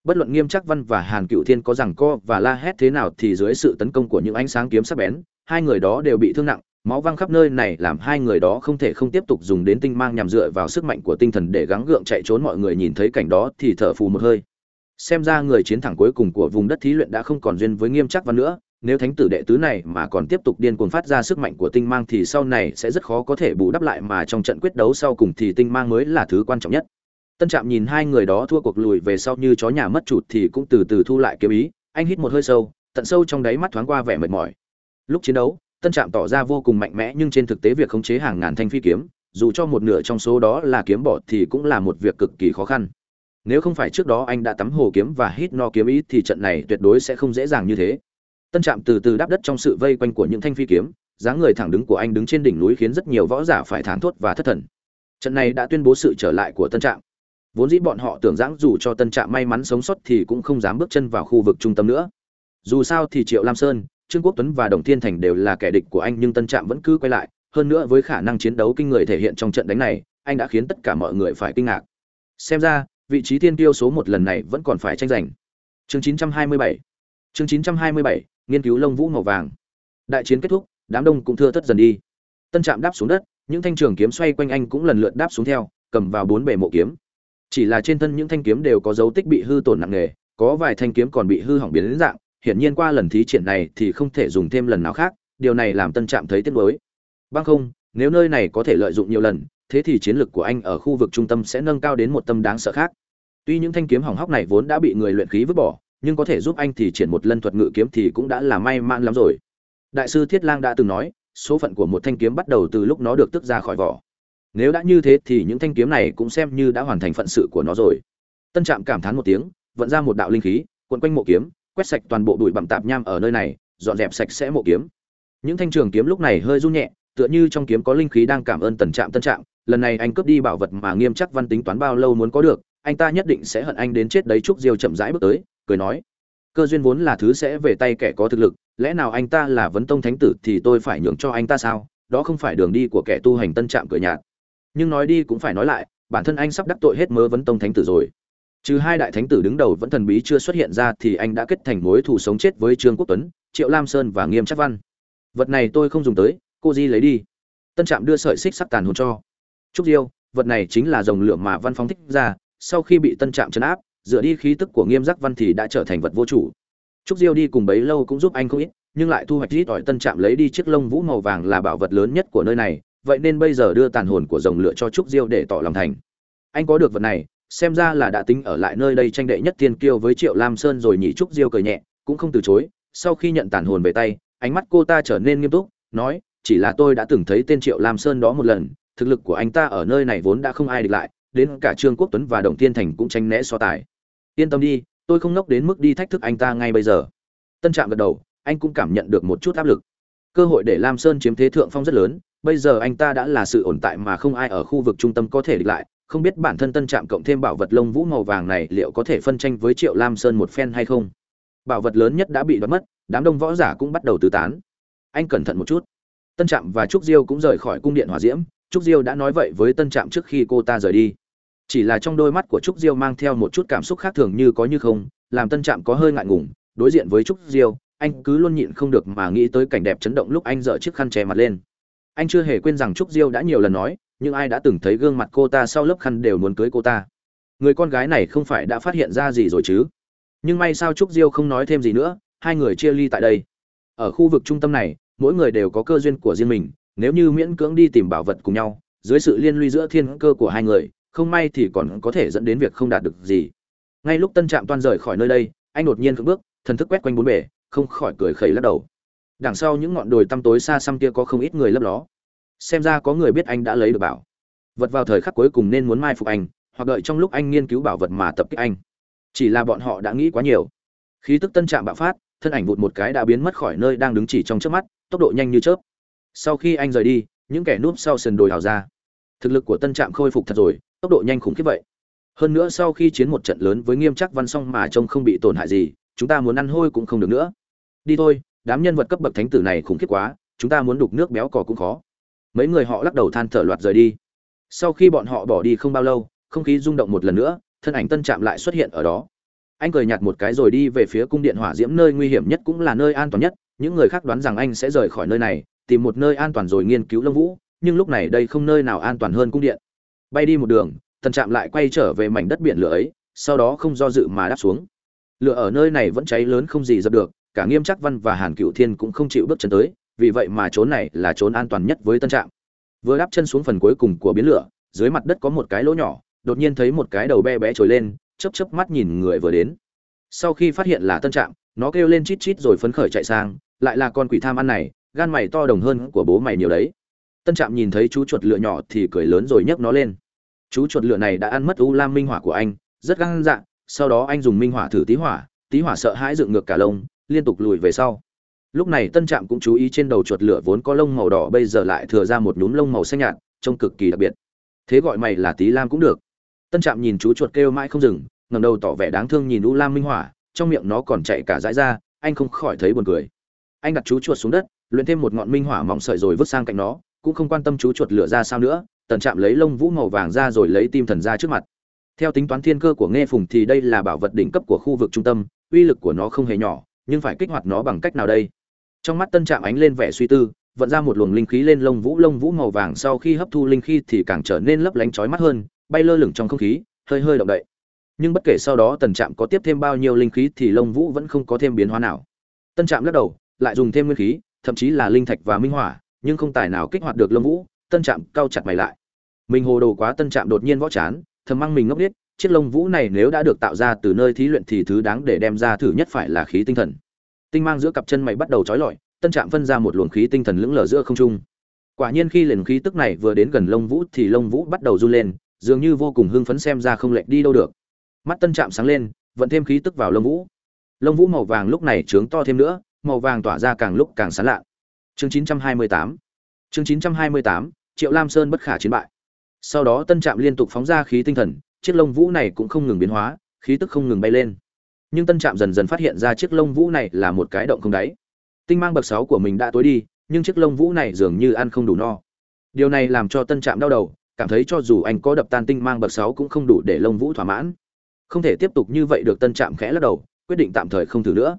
Bất luận nghiêm chắc văn và hàn cựu thiên có rằng co và la hét thế nào thì dưới sự tấn công của những ánh sáng kiếm sắc bén, hai người đó đều bị thương nặng máu văng khắp nơi này làm hai người đó không thể không tiếp tục dùng đến tinh mang nhằm dựa vào sức mạnh của tinh thần để gắng gượng chạy trốn mọi người nhìn thấy cảnh đó thì thở phù một hơi. Xem ra người chiến thắng cuối cùng của vùng đất thí luyện đã không còn duyên với nghiêm chắc văn nữa, nếu thánh tử đệ tứ này mà còn tiếp tục điên cuồng phát ra sức mạnh của tinh mang thì sau này sẽ rất khó có thể bù đắp lại mà trong trận quyết đấu sau cùng thì tinh mang mới là thứ quan trọng nhất. Tân trạm nhìn hai người đó thua cuộc lùi về sau như chó nhà mất chụt thì cũng từ từ thu lại kiếm ý, anh hít một hơi sâu, tận sâu trong đáy mắt thoáng qua vẻ mệt mỏi. Lúc chiến đấu tân trạm tỏ ra vô cùng mạnh mẽ nhưng trên thực tế việc khống chế hàng ngàn thanh phi kiếm, dù cho một nửa trong số đó là kiếm bỏ thì cũng là một việc cực kỳ khó khăn. Nếu không phải trước đó anh đã tắm hồ kiếm và hít no kiếm ý thì trận này tuyệt đối sẽ không dễ dàng như thế. Tân trạm từ từ đáp đất trong sự vây quanh của những thanh phi kiếm, dáng người thẳng đứng của anh đứng trên đỉnh núi khiến rất nhiều võ giả phải thán thốt và thất thần. Trận này đã tuyên bố sự trở lại của tân trạm. Vốn dĩ bọn họ tưởng rằng dù cho tân trạm may mắn sống sót thì cũng không dám bước chân vào khu vực trung tâm nữa. Dù sao thì triệu lam sơn trương quốc tuấn và đồng thiên thành đều là kẻ địch của anh nhưng tân trạm vẫn cứ quay lại. Hơn nữa với khả năng chiến đấu kinh người thể hiện trong trận đánh này anh đã khiến tất cả mọi người phải kinh ngạc. Xem ra vị trí thiên tiêu số một lần này vẫn còn phải tranh giành. Chương 927 chương 927, nghiên cứu lông vũ màu vàng. Đại chiến kết thúc đám đông cũng thưa thất dần đi. Tân trạm đáp xuống đất những thanh trường kiếm xoay quanh anh cũng lần lượt đáp xuống theo cầm vào bốn bề mộ kiếm. Chỉ là trên thân những thanh kiếm đều có dấu tích bị hư tổn nặng nề có vài thanh kiếm còn bị hư hỏng biến dạng hiển nhiên qua lần thí triển này thì không thể dùng thêm lần nào khác, điều này làm tân trạm thấy tiếc nuối. Bằng không, nếu nơi này có thể lợi dụng nhiều lần, thế thì chiến lược của anh ở khu vực trung tâm sẽ nâng cao đến một tâm đáng sợ khác. Tuy những thanh kiếm hỏng hóc này vốn đã bị người luyện khí vứt bỏ, nhưng có thể giúp anh thì triển một lần thuật ngự kiếm thì cũng đã là may mắn lắm rồi. Đại sư thiết lang đã từng nói, số phận của một thanh kiếm bắt đầu từ lúc nó được tức ra khỏi vỏ. Nếu đã như thế thì những thanh kiếm này cũng xem như đã hoàn thành phận sự của nó rồi. Tân trạm cảm thán một tiếng, vận ra một đạo linh khí quấn quanh mộ kiếm quét sạch toàn bộ bụi bặm tạp nham ở nơi này, dọn dẹp sạch sẽ mộ kiếm. Những thanh trường kiếm lúc này hơi run nhẹ, tựa như trong kiếm có linh khí đang cảm ơn tần trạm tân trạm, lần này anh cướp đi bảo vật mà nghiêm chắc văn tính toán bao lâu muốn có được, anh ta nhất định sẽ hận anh đến chết đấy trúc diêu chậm rãi bước tới, cười nói. Cơ duyên vốn là thứ sẽ về tay kẻ có thực lực, lẽ nào anh ta là vấn tông thánh tử thì tôi phải nhường cho anh ta sao? Đó không phải đường đi của kẻ tu hành tân trạm cửa nhạt. Nhưng nói đi cũng phải nói lại, bản thân anh sắp đắc tội hết mớ vấn tông thánh tử rồi trừ hai đại thánh tử đứng đầu vẫn thần bí chưa xuất hiện ra thì anh đã kết thành mối thù sống chết với trương quốc tuấn, triệu lam sơn và nghiêm chắc văn. Vật này tôi không dùng tới, cô di lấy đi. Tân trạm đưa sợi xích sắc tàn hồn cho. Trúc diêu, vật này chính là dòng lửa mà văn phóng thích ra. Sau khi bị tân trạm chấn áp, dựa đi khí tức của nghiêm giác văn thì đã trở thành vật vô chủ. Trúc diêu đi cùng bấy lâu cũng giúp anh không ít, nhưng lại thu hoạch ít ỏi. Tân trạm lấy đi chiếc lông vũ màu vàng là bảo vật lớn nhất của nơi này, vậy nên bây giờ đưa tàn hồn của rồng lửa cho trúc diêu để tỏ lòng thành. Anh có được vật này xem ra là đã tính ở lại nơi đây tranh đệ nhất tiên kiêu với triệu lam sơn rồi nhỉ trúc diêu cười nhẹ, cũng không từ chối. Sau khi nhận tàn hồn về tay, ánh mắt cô ta trở nên nghiêm túc, nói, chỉ là tôi đã từng thấy tên triệu lam sơn đó một lần, thực lực của anh ta ở nơi này vốn đã không ai địch lại, đến cả trương quốc tuấn và đồng tiên thành cũng tranh né so tài. Yên tâm đi, tôi không ngốc đến mức đi thách thức anh ta ngay bây giờ. Tân trạm gật đầu, anh cũng cảm nhận được một chút áp lực. Cơ hội để lam sơn chiếm thế thượng phong rất lớn, bây giờ anh ta đã là sự ổn tại mà không ai ở khu vực trung tâm có thể địch lại không biết bản thân tân trạm cộng thêm bảo vật lông vũ màu vàng này liệu có thể phân tranh với triệu lam sơn một phen hay không? Bảo vật lớn nhất đã bị đoán mất, đám đông võ giả cũng bắt đầu tứ tán. Anh cẩn thận một chút. Tân trạm và trúc diêu cũng rời khỏi cung điện hòa diễm. Trúc diêu đã nói vậy với tân trạm trước khi cô ta rời đi. Chỉ là trong đôi mắt của trúc diêu mang theo một chút cảm xúc khác thường như có như không, làm tân trạm có hơi ngại ngùng. Đối diện với trúc diêu, anh cứ luôn nhịn không được mà nghĩ tới cảnh đẹp chấn động lúc anh dở chiếc khăn che mặt lên. Anh chưa hề quên rằng trúc diêu đã nhiều lần nói nhưng ai đã từng thấy gương mặt cô ta sau lớp khăn đều muốn cưới cô ta. Người con gái này không phải đã phát hiện ra gì rồi chứ? Nhưng may sao trúc diêu không nói thêm gì nữa, hai người chia ly tại đây. Ở khu vực trung tâm này, mỗi người đều có cơ duyên của riêng mình, nếu như miễn cưỡng đi tìm bảo vật cùng nhau, dưới sự liên lụy giữa thiên cơ của hai người, không may thì còn có thể dẫn đến việc không đạt được gì. Ngay lúc tân trạm toan rời khỏi nơi đây, anh đột nhiên cưỡng bước, thần thức quét quanh bốn bể không khỏi cười khẩy lắc đầu. Đằng sau những ngọn đồi tăm tối xa xăm kia có không ít người lấp ló xem ra có người biết anh đã lấy được bảo. Vật vào thời khắc cuối cùng nên muốn mai phục anh, hoặc đợi trong lúc anh nghiên cứu bảo vật mà tập kích anh. Chỉ là bọn họ đã nghĩ quá nhiều. Khí tức tân trạm bạo phát, thân ảnh vụt một cái đã biến mất khỏi nơi đang đứng chỉ trong trước mắt, tốc độ nhanh như chớp. Sau khi anh rời đi, những kẻ núp sau sườn đồi hào ra. Thực lực của tân trạm khôi phục thật rồi, tốc độ nhanh khủng khiếp vậy. Hơn nữa sau khi chiến một trận lớn với nghiêm chắc văn song mà trông không bị tổn hại gì, chúng ta muốn ăn hôi cũng không được nữa. Đi thôi, đám nhân vật cấp bậc thánh tử này khủng khiếp quá, chúng ta muốn đục nước béo cò cũng khó mấy người họ lắc đầu than thở loạt rời đi. Sau khi bọn họ bỏ đi không bao lâu, không khí rung động một lần nữa, thân ảnh tân trạm lại xuất hiện ở đó. Anh cười nhạt một cái rồi đi về phía cung điện hỏa diễm nơi nguy hiểm nhất cũng là nơi an toàn nhất. Những người khác đoán rằng anh sẽ rời khỏi nơi này, tìm một nơi an toàn rồi nghiên cứu lông vũ, nhưng lúc này đây không nơi nào an toàn hơn cung điện. Bay đi một đường, tân trạm lại quay trở về mảnh đất biển lửa ấy, sau đó không do dự mà đáp xuống. Lửa ở nơi này vẫn cháy lớn không gì dập được, cả nghiêm trắc văn và hàn cựu thiên cũng không chịu bước chân tới vì vậy mà trốn này là trốn an toàn nhất với tân trạm. Vừa đáp chân xuống phần cuối cùng của biến lửa, dưới mặt đất có một cái lỗ nhỏ, đột nhiên thấy một cái đầu be bé trồi lên, chớp chớp mắt nhìn người vừa đến. Sau khi phát hiện là tân trạm, nó kêu lên chít chít rồi phấn khởi chạy sang, lại là con quỷ tham ăn này, gan mày to đồng hơn của bố mày nhiều đấy. Tân trạm nhìn thấy chú chuột lửa nhỏ thì cười lớn rồi nhấc nó lên. Chú chuột lửa này đã ăn mất u lam minh hỏa của anh, rất gan dạ sau đó anh dùng minh hỏa thử tí hỏa tí hỏa sợ hãi dựng ngược cả lông, liên tục lùi về sau lúc này tân trạm cũng chú ý trên đầu chuột lửa vốn có lông màu đỏ bây giờ lại thừa ra một nhúm lông màu xanh nhạt, trông cực kỳ đặc biệt. Thế gọi mày là tí lam cũng được. Tân trạm nhìn chú chuột kêu mãi không dừng ngầm đầu tỏ vẻ đáng thương nhìn u lam minh hỏa, trong miệng nó còn chạy cả dãi ra, anh không khỏi thấy buồn cười. Anh đặt chú chuột xuống đất, luyện thêm một ngọn minh hỏa mỏng sợi rồi vứt sang cạnh nó, cũng không quan tâm chú chuột lửa ra sao nữa tần trạm lấy lông vũ màu vàng ra rồi lấy tim thần ra trước mặt. Theo tính toán thiên cơ của nghe phùng thì đây là bảo vật đỉnh cấp của khu vực trung tâm, uy lực của nó không hề nhỏ, nhưng phải kích hoạt nó bằng cách nào đây? Trong mắt tân trạm ánh lên vẻ suy tư, vận ra một luồng linh khí lên lông vũ lông vũ màu vàng sau khi hấp thu linh khí thì càng trở nên lấp lánh chói mắt hơn, bay lơ lửng trong không khí, hơi hơi động đậy. Nhưng bất kể sau đó tần trạm có tiếp thêm bao nhiêu linh khí thì lông vũ vẫn không có thêm biến hóa nào. Tân trạm lắc đầu, lại dùng thêm nguyên khí, thậm chí là linh thạch và minh hỏa nhưng không tài nào kích hoạt được lông vũ, tân trạm cau chặt mày lại. Mình hồ đồ quá, tân trạm đột nhiên võ chán, thầm mang mình ngốc nghếch, chiếc lông vũ này nếu đã được tạo ra từ nơi thí luyện thì thứ đáng để đem ra thử nhất phải là khí tinh thần tinh mang giữa cặp chân mày bắt đầu trói lọi tân trạm phân ra một luồng khí tinh thần lững lờ giữa không trung. Quả nhiên khi lần khí tức này vừa đến gần lông vũ thì lông vũ bắt đầu run lên dường như vô cùng hưng phấn xem ra không lệch đi đâu được. Mắt tân trạm sáng lên vẫn thêm khí tức vào lông vũ. Lông vũ màu vàng lúc này trướng to thêm nữa màu vàng tỏa ra càng lúc càng sán lạ. Chương 928 chương 928, triệu lam sơn bất khả chiến bại. Sau đó tân trạm liên tục phóng ra khí tinh thần chiếc lông vũ này cũng không ngừng biến hóa khí tức không ngừng bay lên nhưng tân trạm dần dần phát hiện ra chiếc lông vũ này là một cái động không đáy. Tinh mang bậc sáu của mình đã tối đi, nhưng chiếc lông vũ này dường như ăn không đủ no. Điều này làm cho tân trạm đau đầu, cảm thấy cho dù anh có đập tan tinh mang bậc sáu cũng không đủ để lông vũ thỏa mãn. Không thể tiếp tục như vậy được, tân trạm khẽ lắc đầu, quyết định tạm thời không thử nữa.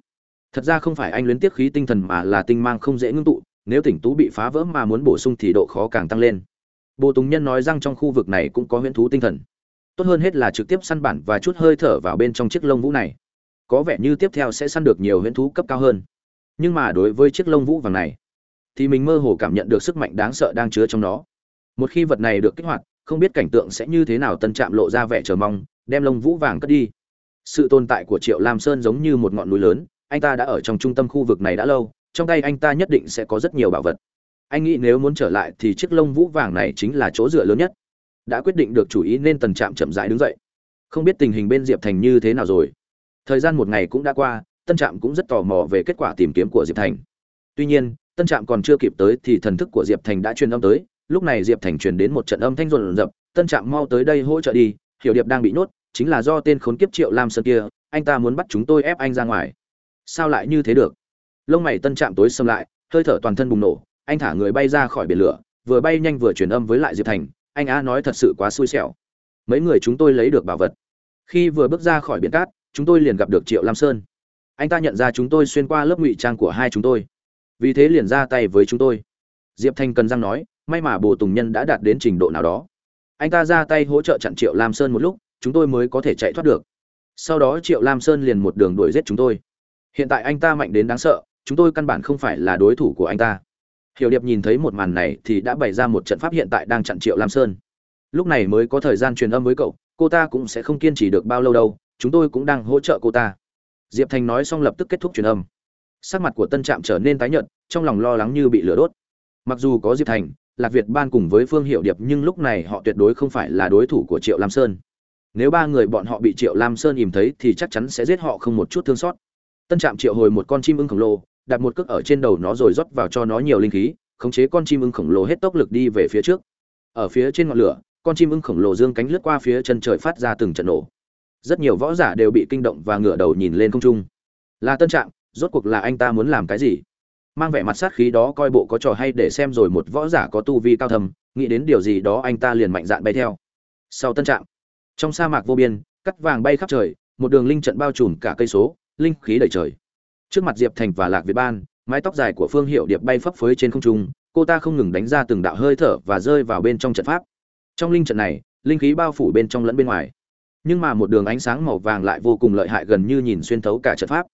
Thật ra không phải anh luyến tiếc khí tinh thần mà là tinh mang không dễ ngưng tụ, nếu tỉnh tú bị phá vỡ mà muốn bổ sung thì độ khó càng tăng lên. Bồ tùng nhân nói rằng trong khu vực này cũng có huyễn thú tinh thần. Tốt hơn hết là trực tiếp săn bản và chút hơi thở vào bên trong chiếc lông vũ này có vẻ như tiếp theo sẽ săn được nhiều huyễn thú cấp cao hơn. Nhưng mà đối với chiếc lông vũ vàng này, thì mình mơ hồ cảm nhận được sức mạnh đáng sợ đang chứa trong nó. Một khi vật này được kích hoạt, không biết cảnh tượng sẽ như thế nào tân trạm lộ ra vẻ chờ mong, đem lông vũ vàng cất đi. Sự tồn tại của triệu lam sơn giống như một ngọn núi lớn, anh ta đã ở trong trung tâm khu vực này đã lâu, trong tay anh ta nhất định sẽ có rất nhiều bảo vật. Anh nghĩ nếu muốn trở lại thì chiếc lông vũ vàng này chính là chỗ dựa lớn nhất. Đã quyết định được chủ ý nên tần trạm chậm rãi đứng dậy. Không biết tình hình bên diệp thành như thế nào rồi thời gian một ngày cũng đã qua, tân trạm cũng rất tò mò về kết quả tìm kiếm của diệp thành. Tuy nhiên, tân trạm còn chưa kịp tới thì thần thức của diệp thành đã truyền âm tới. Lúc này diệp thành truyền đến một trận âm thanh rộn rập, tân trạm mau tới đây hỗ trợ đi, hiểu điệp đang bị nhốt, chính là do tên khốn kiếp triệu lam sơn kia, anh ta muốn bắt chúng tôi ép anh ra ngoài. Sao lại như thế được? Lông mày tân trạm tối xâm lại, hơi thở toàn thân bùng nổ, anh thả người bay ra khỏi biển lửa, vừa bay nhanh vừa truyền âm với lại diệp thành, anh a nói thật sự quá xui xẻo. Mấy người chúng tôi lấy được bảo vật. Khi vừa bước ra khỏi biển cát chúng tôi liền gặp được triệu lam sơn. Anh ta nhận ra chúng tôi xuyên qua lớp ngụy trang của hai chúng tôi. Vì thế liền ra tay với chúng tôi. Diệp thanh cần răng nói, may mà bồ tùng nhân đã đạt đến trình độ nào đó. Anh ta ra tay hỗ trợ chặn triệu lam sơn một lúc, chúng tôi mới có thể chạy thoát được. Sau đó triệu lam sơn liền một đường đuổi giết chúng tôi. Hiện tại anh ta mạnh đến đáng sợ, chúng tôi căn bản không phải là đối thủ của anh ta. Hiểu điệp nhìn thấy một màn này thì đã bày ra một trận pháp hiện tại đang chặn triệu lam sơn. Lúc này mới có thời gian truyền âm với cậu, cô ta cũng sẽ không kiên trì được bao lâu đâu chúng tôi cũng đang hỗ trợ cô ta. Diệp thành nói xong lập tức kết thúc truyền âm. Sắc mặt của tân trạm trở nên tái nhợt, trong lòng lo lắng như bị lửa đốt. Mặc dù có diệp thành, lạc việt ban cùng với phương hiệu điệp nhưng lúc này họ tuyệt đối không phải là đối thủ của triệu lam sơn. Nếu ba người bọn họ bị triệu lam sơn nhìn thấy thì chắc chắn sẽ giết họ không một chút thương xót. Tân trạm triệu hồi một con chim ưng khổng lồ, đặt một cước ở trên đầu nó rồi rót vào cho nó nhiều linh khí, khống chế con chim ưng khổng lồ hết tốc lực đi về phía trước. Ở phía trên ngọn lửa, con chim ưng khổng lồ dương cánh lướt qua phía chân trời phát ra từng trận nổ rất nhiều võ giả đều bị kinh động và ngửa đầu nhìn lên không trung. Là tân trạng rốt cuộc là anh ta muốn làm cái gì? Mang vẻ mặt sát khí đó coi bộ có trò hay để xem rồi một võ giả có tu vi cao thầm nghĩ đến điều gì đó anh ta liền mạnh dạn bay theo. Sau tân trạng trong sa mạc vô biên, cắt vàng bay khắp trời, một đường linh trận bao trùm cả cây số, linh khí đầy trời. Trước mặt diệp thành và lạc việt ban, mái tóc dài của phương hiệu điệp bay phấp phới trên không trung, cô ta không ngừng đánh ra từng đạo hơi thở và rơi vào bên trong trận pháp. Trong linh trận này, linh khí bao phủ bên trong lẫn bên ngoài nhưng mà một đường ánh sáng màu vàng lại vô cùng lợi hại gần như nhìn xuyên thấu cả trận pháp.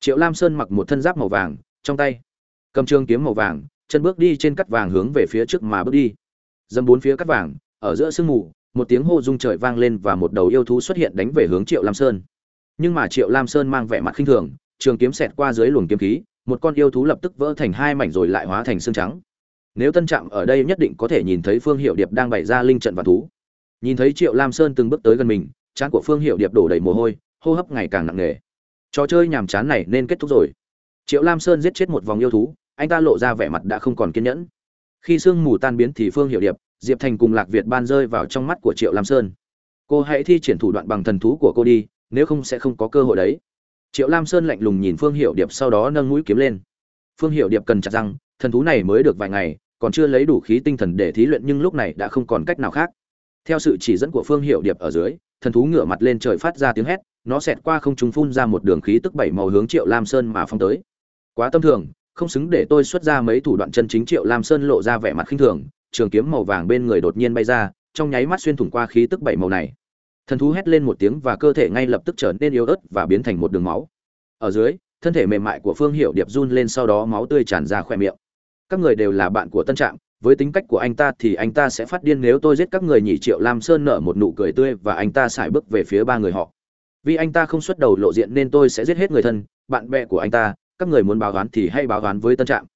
Triệu lam sơn mặc một thân giáp màu vàng, trong tay cầm trường kiếm màu vàng, chân bước đi trên cắt vàng hướng về phía trước mà bước đi. Dâm bốn phía cắt vàng, ở giữa sương mù, một tiếng hô rung trời vang lên và một đầu yêu thú xuất hiện đánh về hướng triệu lam sơn. Nhưng mà triệu lam sơn mang vẻ mặt khinh thường, trường kiếm xẹt qua dưới luồng kiếm khí, một con yêu thú lập tức vỡ thành hai mảnh rồi lại hóa thành xương trắng. Nếu tân trạm ở đây nhất định có thể nhìn thấy phương hiệu điệp đang bày ra linh trận và thú. Nhìn thấy triệu lam sơn từng bước tới gần mình trán của phương hiệu điệp đổ đầy mồ hôi, hô hấp ngày càng nặng nề. Trò chơi nhàm chán này nên kết thúc rồi. Triệu lam sơn giết chết một vòng yêu thú, anh ta lộ ra vẻ mặt đã không còn kiên nhẫn. Khi sương mù tan biến thì phương hiệu điệp, diệp thành cùng lạc việt ban rơi vào trong mắt của triệu lam sơn. Cô hãy thi triển thủ đoạn bằng thần thú của cô đi, nếu không sẽ không có cơ hội đấy. Triệu lam sơn lạnh lùng nhìn phương hiệu điệp sau đó nâng mũi kiếm lên. Phương hiệu điệp cần chặt răng, thần thú này mới được vài ngày, còn chưa lấy đủ khí tinh thần để thí luyện nhưng lúc này đã không còn cách nào khác. Theo sự chỉ dẫn của phương hiệu điệp ở dưới thần thú ngửa mặt lên trời phát ra tiếng hét, nó xẹt qua không trung phun ra một đường khí tức bảy màu hướng triệu lam sơn mà phong tới. Quá tâm thường, không xứng để tôi xuất ra mấy thủ đoạn chân chính, triệu lam sơn lộ ra vẻ mặt khinh thường, trường kiếm màu vàng bên người đột nhiên bay ra, trong nháy mắt xuyên thủng qua khí tức bảy màu này. Thần thú hét lên một tiếng và cơ thể ngay lập tức trở nên yếu ớt và biến thành một đường máu. Ở dưới, thân thể mềm mại của phương hiệu điệp run lên sau đó máu tươi tràn ra khỏe miệng. Các người đều là bạn của tân trạm với tính cách của anh ta thì anh ta sẽ phát điên nếu tôi giết các người nhỉ? Triệu lam sơn nở một nụ cười tươi và anh ta xài bước về phía ba người họ. Vì anh ta không xuất đầu lộ diện nên tôi sẽ giết hết người thân, bạn bè của anh ta, các người muốn báo toán thì hãy báo toán với tân trạm.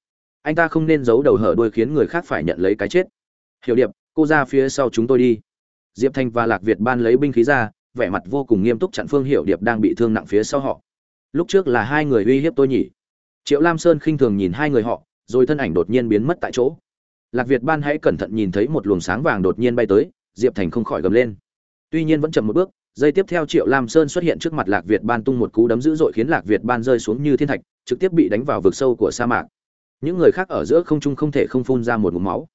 Anh ta không nên giấu đầu hở đuôi khiến người khác phải nhận lấy cái chết. Hiểu điệp, cô ra phía sau chúng tôi đi. Diệp thanh và lạc việt ban lấy binh khí ra, vẻ mặt vô cùng nghiêm túc chặn phương hiểu điệp đang bị thương nặng phía sau họ. Lúc trước là hai người uy hiếp tôi nhỉ? Triệu lam sơn khinh thường nhìn hai người họ, rồi thân ảnh đột nhiên biến mất tại chỗ lạc việt ban hãy cẩn thận nhìn thấy một luồng sáng vàng đột nhiên bay tới, diệp thành không khỏi gầm lên. Tuy nhiên vẫn chậm một bước, giây tiếp theo triệu lam sơn xuất hiện trước mặt lạc việt ban tung một cú đấm dữ dội khiến lạc việt ban rơi xuống như thiên thạch, trực tiếp bị đánh vào vực sâu của sa mạc. Những người khác ở giữa không trung không thể không phun ra một ngụm máu.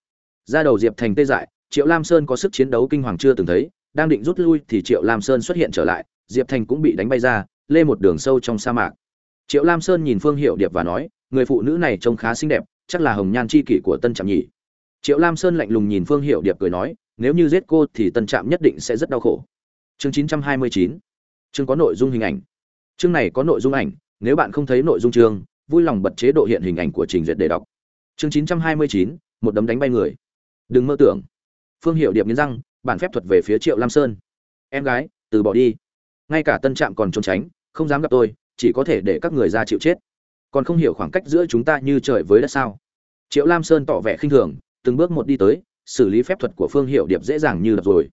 Ra đầu diệp thành tê dại, triệu lam sơn có sức chiến đấu kinh hoàng chưa từng thấy, đang định rút lui thì triệu lam sơn xuất hiện trở lại, diệp thành cũng bị đánh bay ra, lê một đường sâu trong sa mạc. Triệu lam sơn nhìn phương hiệu điệp và nói, người phụ nữ này trông khá xinh đẹp, chắc là hồng nhan c h i kỷ của tân trạm nhỉ triệu lam sơn lạnh lùng nhìn phương hiệu điệp cười nói, nếu như giết cô thì tân trạm nhất định sẽ rất đau khổ. Chương chín trăm hai mươi chín. Chương có nội dung hình ảnh. Chương này có nội dung ảnh, nếu bạn không thấy nội dung chương, vui lòng bật chế độ hiện hình ảnh của trình duyệt để đọc. Chương chín trăm hai mươi chín, một đấm đánh bay người. Đừng mơ tưởng. Phương hiệu điệp nghiến răng, bản phép thuật về phía triệu lam sơn. Em gái, từ bỏ đi. Ngay cả tân trạm còn trốn tránh, không dám gặp tôi, chỉ có thể để các người ra chịu chết. Còn không hiểu khoảng cách giữa chúng ta như trời với đất sao? Triệu lam sơn tỏ vẻ khinh thường từng bước một đi tới, xử lý phép thuật của phương hiệu điệp dễ dàng như đập rồi.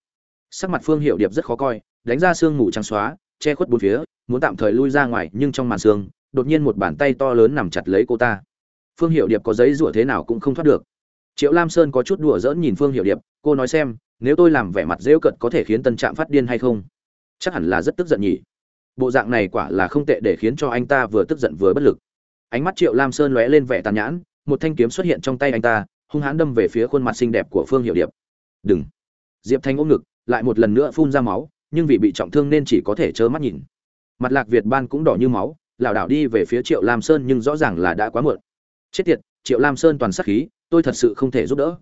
Sắc mặt phương hiệu điệp rất khó coi, đánh ra sương mù trắng xóa, che khuất bốn phía, muốn tạm thời lui ra ngoài, nhưng trong màn sương đột nhiên một bàn tay to lớn nằm chặt lấy cô ta. Phương hiệu điệp có giấy rủa thế nào cũng không thoát được. Triệu lam sơn có chút đùa dỡn nhìn phương hiệu điệp, cô nói xem, nếu tôi làm vẻ mặt rêu cận có thể khiến tân trạm phát điên hay không? Chắc hẳn là rất tức giận nhỉ. Bộ dạng này quả là không tệ để khiến cho anh ta vừa tức giận vừa bất lực. Ánh mắt triệu lam sơn lóe lên vẻ tàn nhãn, một thanh kiếm xuất hiện trong tay anh ta hung hãn đâm về phía khuôn mặt xinh đẹp của phương hiệu điệp. Đừng. Diệp thanh ôm ngực, lại một lần nữa phun ra máu, nhưng vì bị trọng thương nên chỉ có thể trơ mắt nhìn. Mặt lạc việt ban cũng đỏ như máu, lảo đảo đi về phía triệu lam sơn nhưng rõ ràng là đã quá muộn. Chết tiệt, triệu lam sơn toàn sắc khí, tôi thật sự không thể giúp đỡ.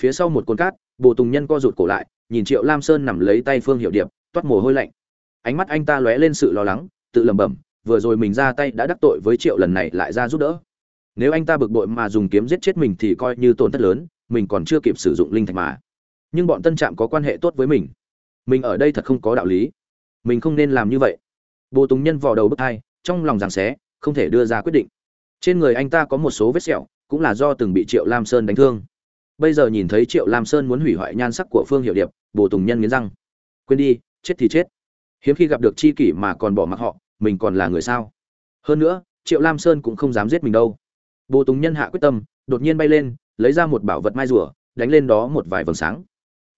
Phía sau một cồn cát, bồ tùng nhân co rụt cổ lại, nhìn triệu lam sơn nằm lấy tay phương hiệu điệp, toát mồ hôi lạnh. Ánh mắt anh ta lóe lên sự lo lắng, tự lẩm bẩm, vừa rồi mình ra tay đã đắc tội với triệu lần này lại ra giúp đỡ nếu anh ta bực bội mà dùng kiếm giết chết mình thì coi như tổn thất lớn, mình còn chưa kịp sử dụng linh thạch mà. Nhưng bọn tân trạm có quan hệ tốt với mình. Mình ở đây thật không có đạo lý. Mình không nên làm như vậy. Bồ tùng nhân vò đầu bức thai, trong lòng giằng xé, không thể đưa ra quyết định. Trên người anh ta có một số vết sẹo, cũng là do từng bị triệu lam sơn đánh thương. Bây giờ nhìn thấy triệu lam sơn muốn hủy hoại nhan sắc của phương hiệu điệp, bồ tùng nhân nghiến răng. Quên đi, chết thì chết. Hiếm khi gặp được chi kỷ mà còn bỏ mặc họ, mình còn là người sao? Hơn nữa, triệu lam sơn cũng không dám giết mình đâu bồ tùng nhân hạ quyết tâm, đột nhiên bay lên, lấy ra một bảo vật mai rùa, đánh lên đó một vài vầng sáng.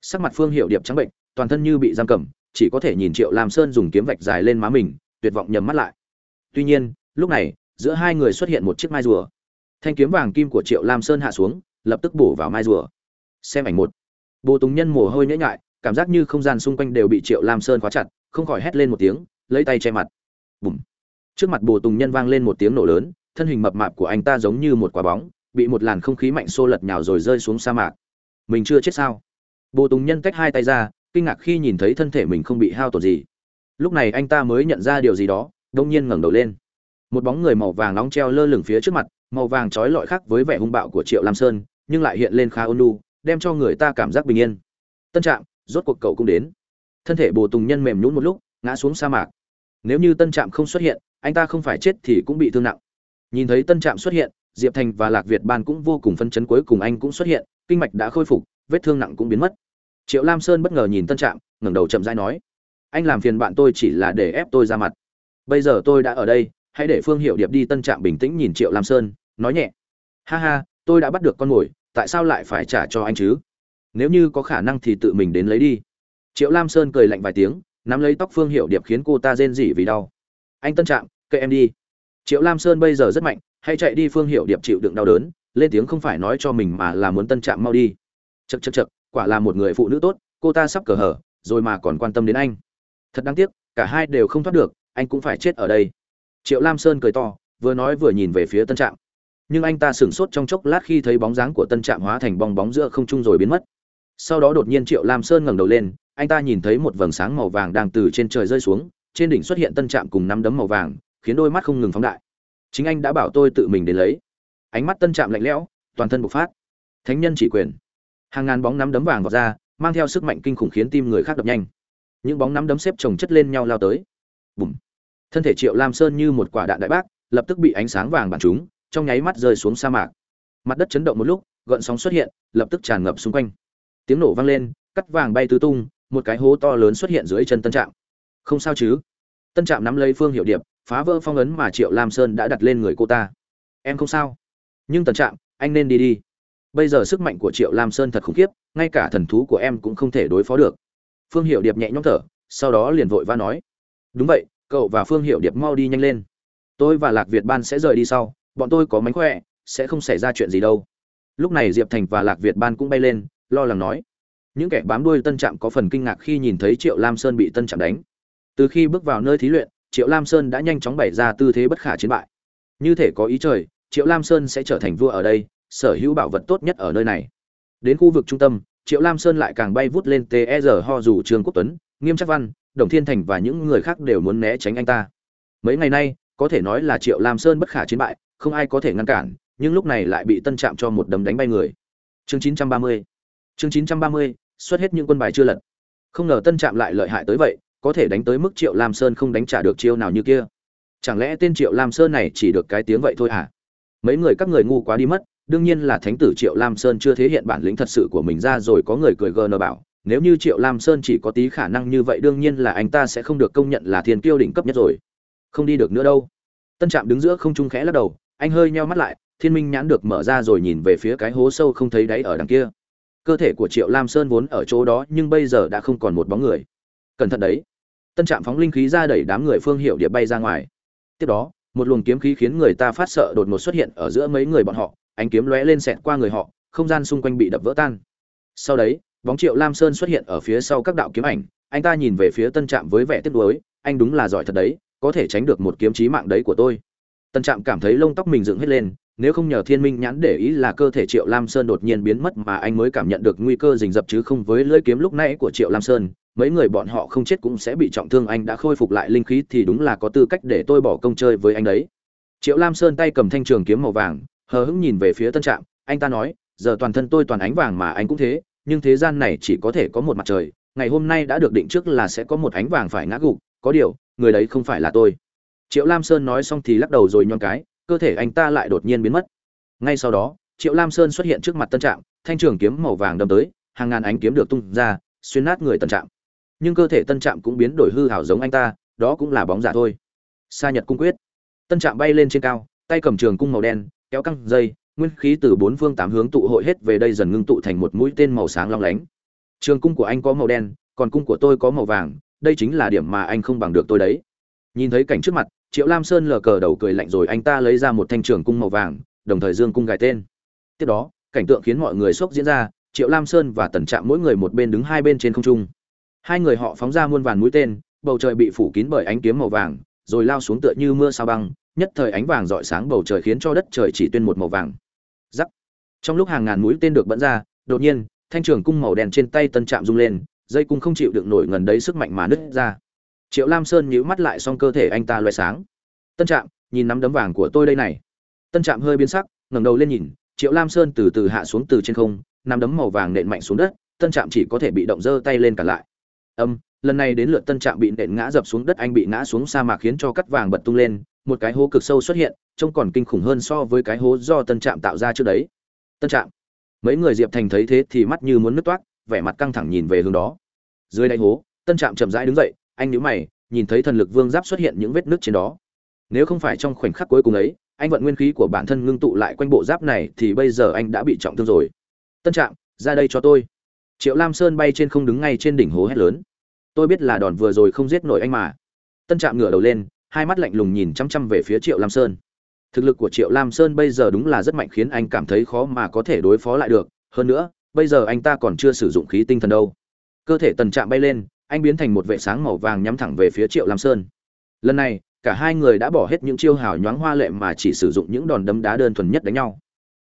Sắc mặt phương Hiểu điệp trắng bệnh, toàn thân như bị giam cầm, chỉ có thể nhìn triệu lam sơn dùng kiếm vạch dài lên má mình, tuyệt vọng nhắm mắt lại. Tuy nhiên, lúc này, giữa hai người xuất hiện một chiếc mai rùa. Thanh kiếm vàng kim của triệu lam sơn hạ xuống, lập tức bổ vào mai rùa. Xem ảnh một. Bồ tùng nhân mồ hôi nhễ nhại, cảm giác như không gian xung quanh đều bị triệu lam sơn khóa chặt, không khỏi hét lên một tiếng, lấy tay che mặt. Bùm. Trước mặt bồ tùng nhân vang lên một tiếng nổ lớn thân hình mập mạp của anh ta giống như một quả bóng, bị một làn không khí mạnh xô lật nhào rồi rơi xuống sa mạc. Mình chưa chết sao? Bồ tùng nhân tách hai tay ra, kinh ngạc khi nhìn thấy thân thể mình không bị hao tổn gì. Lúc này anh ta mới nhận ra điều gì đó, đông nhiên ngẩng đầu lên. Một bóng người màu vàng nóng treo lơ lửng phía trước mặt, màu vàng trói lọi khác với vẻ hung bạo của triệu lam sơn, nhưng lại hiện lên khá ôn lu đem cho người ta cảm giác bình yên. Tân trạm, rốt cuộc cậu cũng đến. Thân thể bồ tùng nhân mềm nhún một lúc, ngã xuống sa mạc. Nếu như tân trạm không xuất hiện, anh ta không phải chết thì cũng bị thương nặng nhìn thấy tân trạm xuất hiện, diệp thành và lạc việt ban cũng vô cùng phân chấn cuối cùng anh cũng xuất hiện, kinh mạch đã khôi phục, vết thương nặng cũng biến mất. Triệu lam sơn bất ngờ nhìn tân trạm, ngẩng đầu chậm rãi nói, anh làm phiền bạn tôi chỉ là để ép tôi ra mặt. Bây giờ tôi đã ở đây, hãy để phương hiệu điệp đi. Tân trạm bình tĩnh nhìn triệu lam sơn, nói nhẹ, ha ha, tôi đã bắt được con mồi, tại sao lại phải trả cho anh chứ? Nếu như có khả năng thì tự mình đến lấy đi. Triệu lam sơn cười lạnh vài tiếng, nắm lấy tóc phương hiệu điệp khiến cô ta rên rỉ vì đau. Anh tân trạm, kệ em đi triệu lam sơn bây giờ rất mạnh, hãy chạy đi phương hiệu điệp chịu đựng đau đớn, lên tiếng không phải nói cho mình mà là muốn tân trạm mau đi. Chật chật chật quả là một người phụ nữ tốt, cô ta sắp cờ hở, rồi mà còn quan tâm đến anh. Thật đáng tiếc, cả hai đều không thoát được, anh cũng phải chết ở đây. Triệu lam sơn cười to, vừa nói vừa nhìn về phía tân trạm. Nhưng anh ta sửng sốt trong chốc lát khi thấy bóng dáng của tân trạm hóa thành bong bóng giữa không trung rồi biến mất. Sau đó đột nhiên triệu lam sơn ngẩng đầu lên, anh ta nhìn thấy một vầng sáng màu vàng đang từ trên trời rơi xuống, trên đỉnh xuất hiện tân trạm cùng năm đấm màu vàng khiến đôi mắt không ngừng phóng đại. Chính anh đã bảo tôi tự mình đến lấy. Ánh mắt tân trạm lạnh lẽo, toàn thân bộc phát. Thánh nhân chỉ quyền. Hàng ngàn bóng nắm đấm vàng vào ra, mang theo sức mạnh kinh khủng khiến tim người khác đập nhanh. Những bóng nắm đấm xếp chồng chất lên nhau lao tới. Bùm. Thân thể triệu lam sơn như một quả đạn đại bác, lập tức bị ánh sáng vàng bắn trúng, trong nháy mắt rơi xuống sa mạc. Mặt đất chấn động một lúc, gợn sóng xuất hiện, lập tức tràn ngập xung quanh. Tiếng nổ vang lên, cắt vàng bay tứ tung, một cái hố to lớn xuất hiện dưới chân tân trạm. Không sao chứ? Tân trạm nắm lấy phương hiệu điệp, phá vỡ phong ấn mà triệu lam sơn đã đặt lên người cô ta. Em không sao. Nhưng tân trạm, anh nên đi đi. Bây giờ sức mạnh của triệu lam sơn thật khủng khiếp, ngay cả thần thú của em cũng không thể đối phó được. Phương hiệu điệp nhẹ nhõm thở, sau đó liền vội va nói. Đúng vậy, cậu và phương hiệu điệp mau đi nhanh lên. Tôi và lạc việt ban sẽ rời đi sau, bọn tôi có mánh khỏe, sẽ không xảy ra chuyện gì đâu. Lúc này diệp thành và lạc việt ban cũng bay lên, lo lắng nói. Những kẻ bám đuôi tân trạm có phần kinh ngạc khi nhìn thấy triệu lam sơn bị tân trạm đánh từ khi bước vào nơi thí luyện triệu lam sơn đã nhanh chóng bày ra tư thế bất khả chiến bại. Như thể có ý trời triệu lam sơn sẽ trở thành vua ở đây sở hữu bảo vật tốt nhất ở nơi này. Đến khu vực trung tâm triệu lam sơn lại càng bay vút lên ter ho dù trương quốc tuấn nghiêm chắc văn đồng thiên thành và những người khác đều muốn né tránh anh ta. Mấy ngày nay có thể nói là triệu lam sơn bất khả chiến bại không ai có thể ngăn cản nhưng lúc này lại bị tân trạm cho một đấm đánh bay người. Chương 930 chương 930, xuất hết những quân bài chưa lật. Không ngờ tân trạm lại lợi hại tới vậy có thể đánh tới mức triệu lam sơn không đánh trả được chiêu nào như kia. Chẳng lẽ tên triệu lam sơn này chỉ được cái tiếng vậy thôi à mấy người các người ngu quá đi mất, đương nhiên là thánh tử triệu lam sơn chưa thể hiện bản lĩnh thật sự của mình ra rồi có người cười gờ nờ bảo, nếu như triệu lam sơn chỉ có tí khả năng như vậy đương nhiên là anh ta sẽ không được công nhận là thiên kiêu đỉnh cấp nhất rồi. Không đi được nữa đâu. Tân trạm đứng giữa không trung khẽ lắc đầu, anh hơi nheo mắt lại, thiên minh nhãn được mở ra rồi nhìn về phía cái hố sâu không thấy đáy ở đằng kia. Cơ thể của triệu lam sơn vốn ở chỗ đó nhưng bây giờ đã không còn một bóng người. Cẩn thận đấy tân trạm phóng linh khí ra đẩy đám người phương hiệu địa bay ra ngoài. Tiếp đó, một luồng kiếm khí khiến người ta phát sợ đột ngột xuất hiện ở giữa mấy người bọn họ, ánh kiếm lóe lên xẹt qua người họ, không gian xung quanh bị đập vỡ tan. Sau đấy, bóng triệu lam sơn xuất hiện ở phía sau các đạo kiếm ảnh, anh ta nhìn về phía tân trạm với vẻ tiếc nuối, anh đúng là giỏi thật đấy, có thể tránh được một kiếm chí mạng đấy của tôi. Tân trạm cảm thấy lông tóc mình dựng hết lên nếu không nhờ thiên minh nhãn để ý là cơ thể triệu lam sơn đột nhiên biến mất mà anh mới cảm nhận được nguy cơ rình rập chứ không với lưỡi kiếm lúc nãy của triệu lam sơn, mấy người bọn họ không chết cũng sẽ bị trọng thương. Anh đã khôi phục lại linh khí thì đúng là có tư cách để tôi bỏ công chơi với anh đấy. Triệu lam sơn tay cầm thanh trường kiếm màu vàng, hờ hững nhìn về phía tân trạm. Anh ta nói, giờ toàn thân tôi toàn ánh vàng mà anh cũng thế, nhưng thế gian này chỉ có thể có một mặt trời. Ngày hôm nay đã được định trước là sẽ có một ánh vàng phải ngã gục. Có điều, người đấy không phải là tôi. Triệu lam sơn nói xong thì lắc đầu rồi nhon cái cơ thể anh ta lại đột nhiên biến mất. Ngay sau đó, triệu lam sơn xuất hiện trước mặt tân trạm, thanh trường kiếm màu vàng đâm tới, hàng ngàn ánh kiếm được tung ra, xuyên nát người tân trạm. Nhưng cơ thể tân trạm cũng biến đổi hư hảo giống anh ta, đó cũng là bóng giả thôi. Sa nhật cung quyết. Tân trạm bay lên trên cao, tay cầm trường cung màu đen, kéo căng dây, nguyên khí từ bốn phương tám hướng tụ hội hết về đây dần ngưng tụ thành một mũi tên màu sáng long lánh. Trường cung của anh có màu đen, còn cung của tôi có màu vàng, đây chính là điểm mà anh không bằng được tôi đấy. Nhìn thấy cảnh trước mặt triệu lam sơn lờ cờ đầu cười lạnh rồi anh ta lấy ra một thanh trường cung màu vàng, đồng thời dương cung gài tên. Tiếp đó, cảnh tượng khiến mọi người sốc diễn ra, triệu lam sơn và tần trạm mỗi người một bên đứng hai bên trên không trung. Hai người họ phóng ra muôn vàn mũi tên, bầu trời bị phủ kín bởi ánh kiếm màu vàng, rồi lao xuống tựa như mưa sao băng, nhất thời ánh vàng rọi sáng bầu trời khiến cho đất trời chỉ tuyên một màu vàng. Giắc trong lúc hàng ngàn mũi tên được bắn ra, đột nhiên, thanh trường cung màu đen trên tay tân trạm rung lên, dây cung không chịu được nổi ngần đấy sức mạnh mà nứt ra triệu lam sơn nhíu mắt lại xong cơ thể anh ta loay sáng. Tân trạm, nhìn nắm đấm vàng của tôi đây này. Tân trạm hơi biến sắc, ngẩng đầu lên nhìn, triệu lam sơn từ từ hạ xuống từ trên không, nắm đấm màu vàng nện mạnh xuống đất, tân trạm chỉ có thể bị động giơ tay lên cả lại. Âm lần này đến lượt tân trạm bị nện ngã dập xuống đất, anh bị ngã xuống sa mạc khiến cho cắt vàng bật tung lên, một cái hố cực sâu xuất hiện, trông còn kinh khủng hơn so với cái hố do tân trạm tạo ra trước đấy. Tân trạm. Mấy người diệp thành thấy thế thì mắt như muốn nứt toát vẻ mặt căng thẳng nhìn về hướng đó. Dưới đáy hố, tân trạm chậm rãi đứng dậy anh nhíu mày, nhìn thấy thần lực vương giáp xuất hiện những vết nứt trên đó. Nếu không phải trong khoảnh khắc cuối cùng ấy, anh vận nguyên khí của bản thân ngưng tụ lại quanh bộ giáp này thì bây giờ anh đã bị trọng thương rồi. Tân trạm, ra đây cho tôi. Triệu lam sơn bay trên không đứng ngay trên đỉnh hố hét lớn. Tôi biết là đòn vừa rồi không giết nổi anh mà. Tân trạm ngửa đầu lên, hai mắt lạnh lùng nhìn chăm chăm về phía triệu lam sơn. Thực lực của triệu lam sơn bây giờ đúng là rất mạnh khiến anh cảm thấy khó mà có thể đối phó lại được. Hơn nữa, bây giờ anh ta còn chưa sử dụng khí tinh thần đâu. Cơ thể tần trạm bay lên anh biến thành một vệ sáng màu vàng nhắm thẳng về phía triệu lam sơn. Lần này, cả hai người đã bỏ hết những chiêu hào nhoáng hoa lệ mà chỉ sử dụng những đòn đấm đá đơn thuần nhất đánh nhau.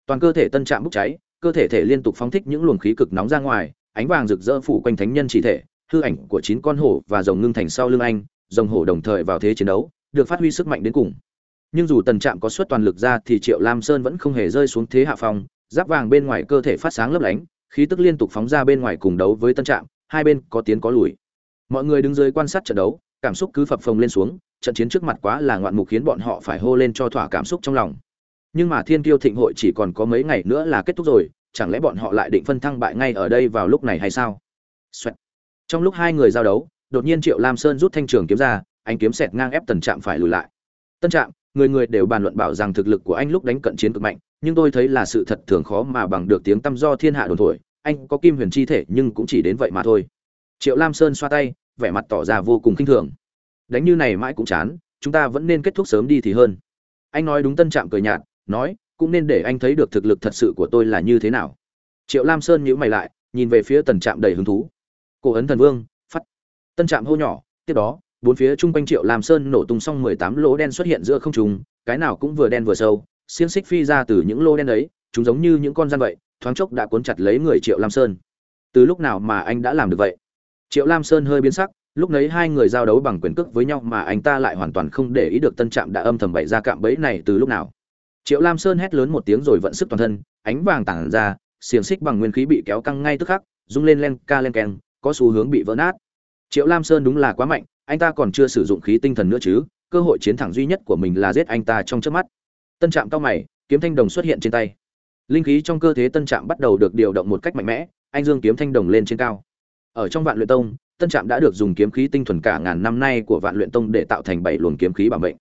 Toàn cơ thể tân trạm bốc cháy, cơ thể thể liên tục phóng thích những luồng khí cực nóng ra ngoài, ánh vàng rực rỡ phủ quanh thánh nhân chỉ thể, hư ảnh của chín con hổ và rồng ngưng thành sau lưng anh, rồng hổ đồng thời vào thế chiến đấu, được phát huy sức mạnh đến cùng. Nhưng dù tần trạm có suất toàn lực ra thì triệu lam sơn vẫn không hề rơi xuống thế hạ phong, giáp vàng bên ngoài cơ thể phát sáng lấp lánh, khí tức liên tục phóng ra bên ngoài cùng đấu với tân trạm, hai bên có tiến có lùi mọi người đứng dưới quan sát trận đấu, cảm xúc cứ phập phồng lên xuống, trận chiến trước mặt quá là ngoạn mục khiến bọn họ phải hô lên cho thỏa cảm xúc trong lòng. Nhưng mà thiên kiêu thịnh hội chỉ còn có mấy ngày nữa là kết thúc rồi, chẳng lẽ bọn họ lại định phân thăng bại ngay ở đây vào lúc này hay sao? Xoẹt. trong lúc hai người giao đấu, đột nhiên triệu lam sơn rút thanh trường kiếm ra anh kiếm sẹt ngang ép tần trạm phải lùi lại. Tân trạm, người người đều bàn luận bảo rằng thực lực của anh lúc đánh cận chiến cực mạnh, nhưng tôi thấy là sự thật thường khó mà bằng được tiếng tăm do thiên hạ đồn thổi, anh có kim huyền chi thể nhưng cũng chỉ đến vậy mà thôi. Triệu lam sơn xoa tay vẻ mặt tỏ ra vô cùng khinh thường. Đánh như này mãi cũng chán, chúng ta vẫn nên kết thúc sớm đi thì hơn. Anh nói đúng tân trạm cười nhạt, nói, cũng nên để anh thấy được thực lực thật sự của tôi là như thế nào. Triệu lam sơn nhíu mày lại, nhìn về phía tần trạm đầy hứng thú. Cổ ấn thần vương, phát. Tân trạm hô nhỏ, tiếp đó, bốn phía chung quanh triệu lam sơn nổ tung xong mười tám lỗ đen xuất hiện giữa không trung, cái nào cũng vừa đen vừa sâu, xiên xích phi ra từ những lỗ đen ấy chúng giống như những con gian vậy, thoáng chốc đã cuốn chặt lấy người triệu lam sơn. Từ lúc nào mà anh đã làm được vậy? Triệu lam sơn hơi biến sắc, lúc nấy hai người giao đấu bằng quyền cước với nhau mà anh ta lại hoàn toàn không để ý được tân trạm đã âm thầm bày ra cạm bẫy này từ lúc nào. Triệu lam sơn hét lớn một tiếng rồi vận sức toàn thân, ánh vàng tản ra, xiềng xích bằng nguyên khí bị kéo căng ngay tức khắc, rung lên len ca len keng, có xu hướng bị vỡ nát. Triệu lam sơn đúng là quá mạnh, anh ta còn chưa sử dụng khí tinh thần nữa chứ, cơ hội chiến thẳng duy nhất của mình là giết anh ta trong trước mắt. Tân trạm cao mày, kiếm thanh đồng xuất hiện trên tay. Linh khí trong cơ thể tân trạm bắt đầu được điều động một cách mạnh mẽ, anh dương kiếm thanh đồng lên trên cao ở trong vạn luyện tông, tân trạm đã được dùng kiếm khí tinh thuần cả ngàn năm nay của vạn luyện tông để tạo thành bảy luồng kiếm khí bảo mệnh.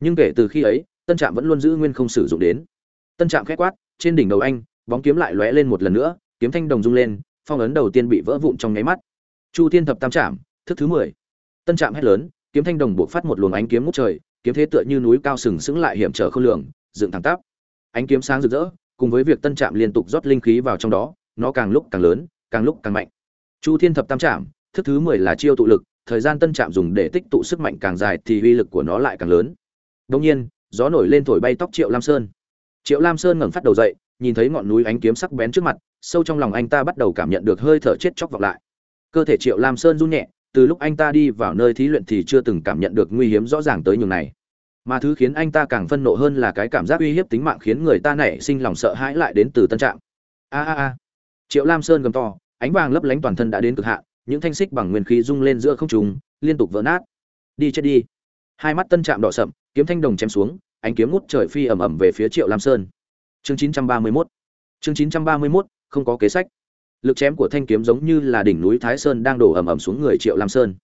Nhưng kể từ khi ấy, tân trạm vẫn luôn giữ nguyên không sử dụng đến. Tân trạm khét quát, trên đỉnh đầu anh, bóng kiếm lại lóe lên một lần nữa, kiếm thanh đồng rung lên, phong ấn đầu tiên bị vỡ vụn trong nháy mắt. Chu thiên thập tam trạm, thức thứ mười. Tân trạm hét lớn, kiếm thanh đồng buộc phát một luồng ánh kiếm ngút trời, kiếm thế tựa như núi cao sừng sững lại hiểm trở không lường, dựng thẳng tắp. Ánh kiếm sáng rực rỡ, cùng với việc tân trạm liên tục rót linh khí vào trong đó, nó càng lúc càng lớn, càng lúc càng mạnh chu thiên thập tam trạm thức thứ mười là chiêu tụ lực, thời gian tân trạm dùng để tích tụ sức mạnh càng dài thì uy lực của nó lại càng lớn. Đông nhiên, gió nổi lên thổi bay tóc triệu lam sơn. Triệu lam sơn ngẩng phát đầu dậy, nhìn thấy ngọn núi ánh kiếm sắc bén trước mặt, sâu trong lòng anh ta bắt đầu cảm nhận được hơi thở chết chóc vọng lại. Cơ thể triệu lam sơn run nhẹ, từ lúc anh ta đi vào nơi thí luyện thì chưa từng cảm nhận được nguy hiểm rõ ràng tới nhường này. Mà thứ khiến anh ta càng phân nộ hơn là cái cảm giác uy hiếp tính mạng khiến người ta nảy sinh lòng sợ hãi lại đến từ tân trạm. A a a. Triệu lam sơn gầm to ánh vàng lấp lánh toàn thân đã đến cực hạn, những thanh xích bằng nguyên khí rung lên giữa không trung, liên tục vỡ nát. Đi chết đi. Hai mắt tân trạm đỏ sậm, kiếm thanh đồng chém xuống, ánh kiếm ngút trời phi ầm ầm về phía triệu lam sơn. Chương 931 chương 931 không có kế sách. Lực chém của thanh kiếm giống như là đỉnh núi thái sơn đang đổ ầm ầm xuống người triệu lam sơn.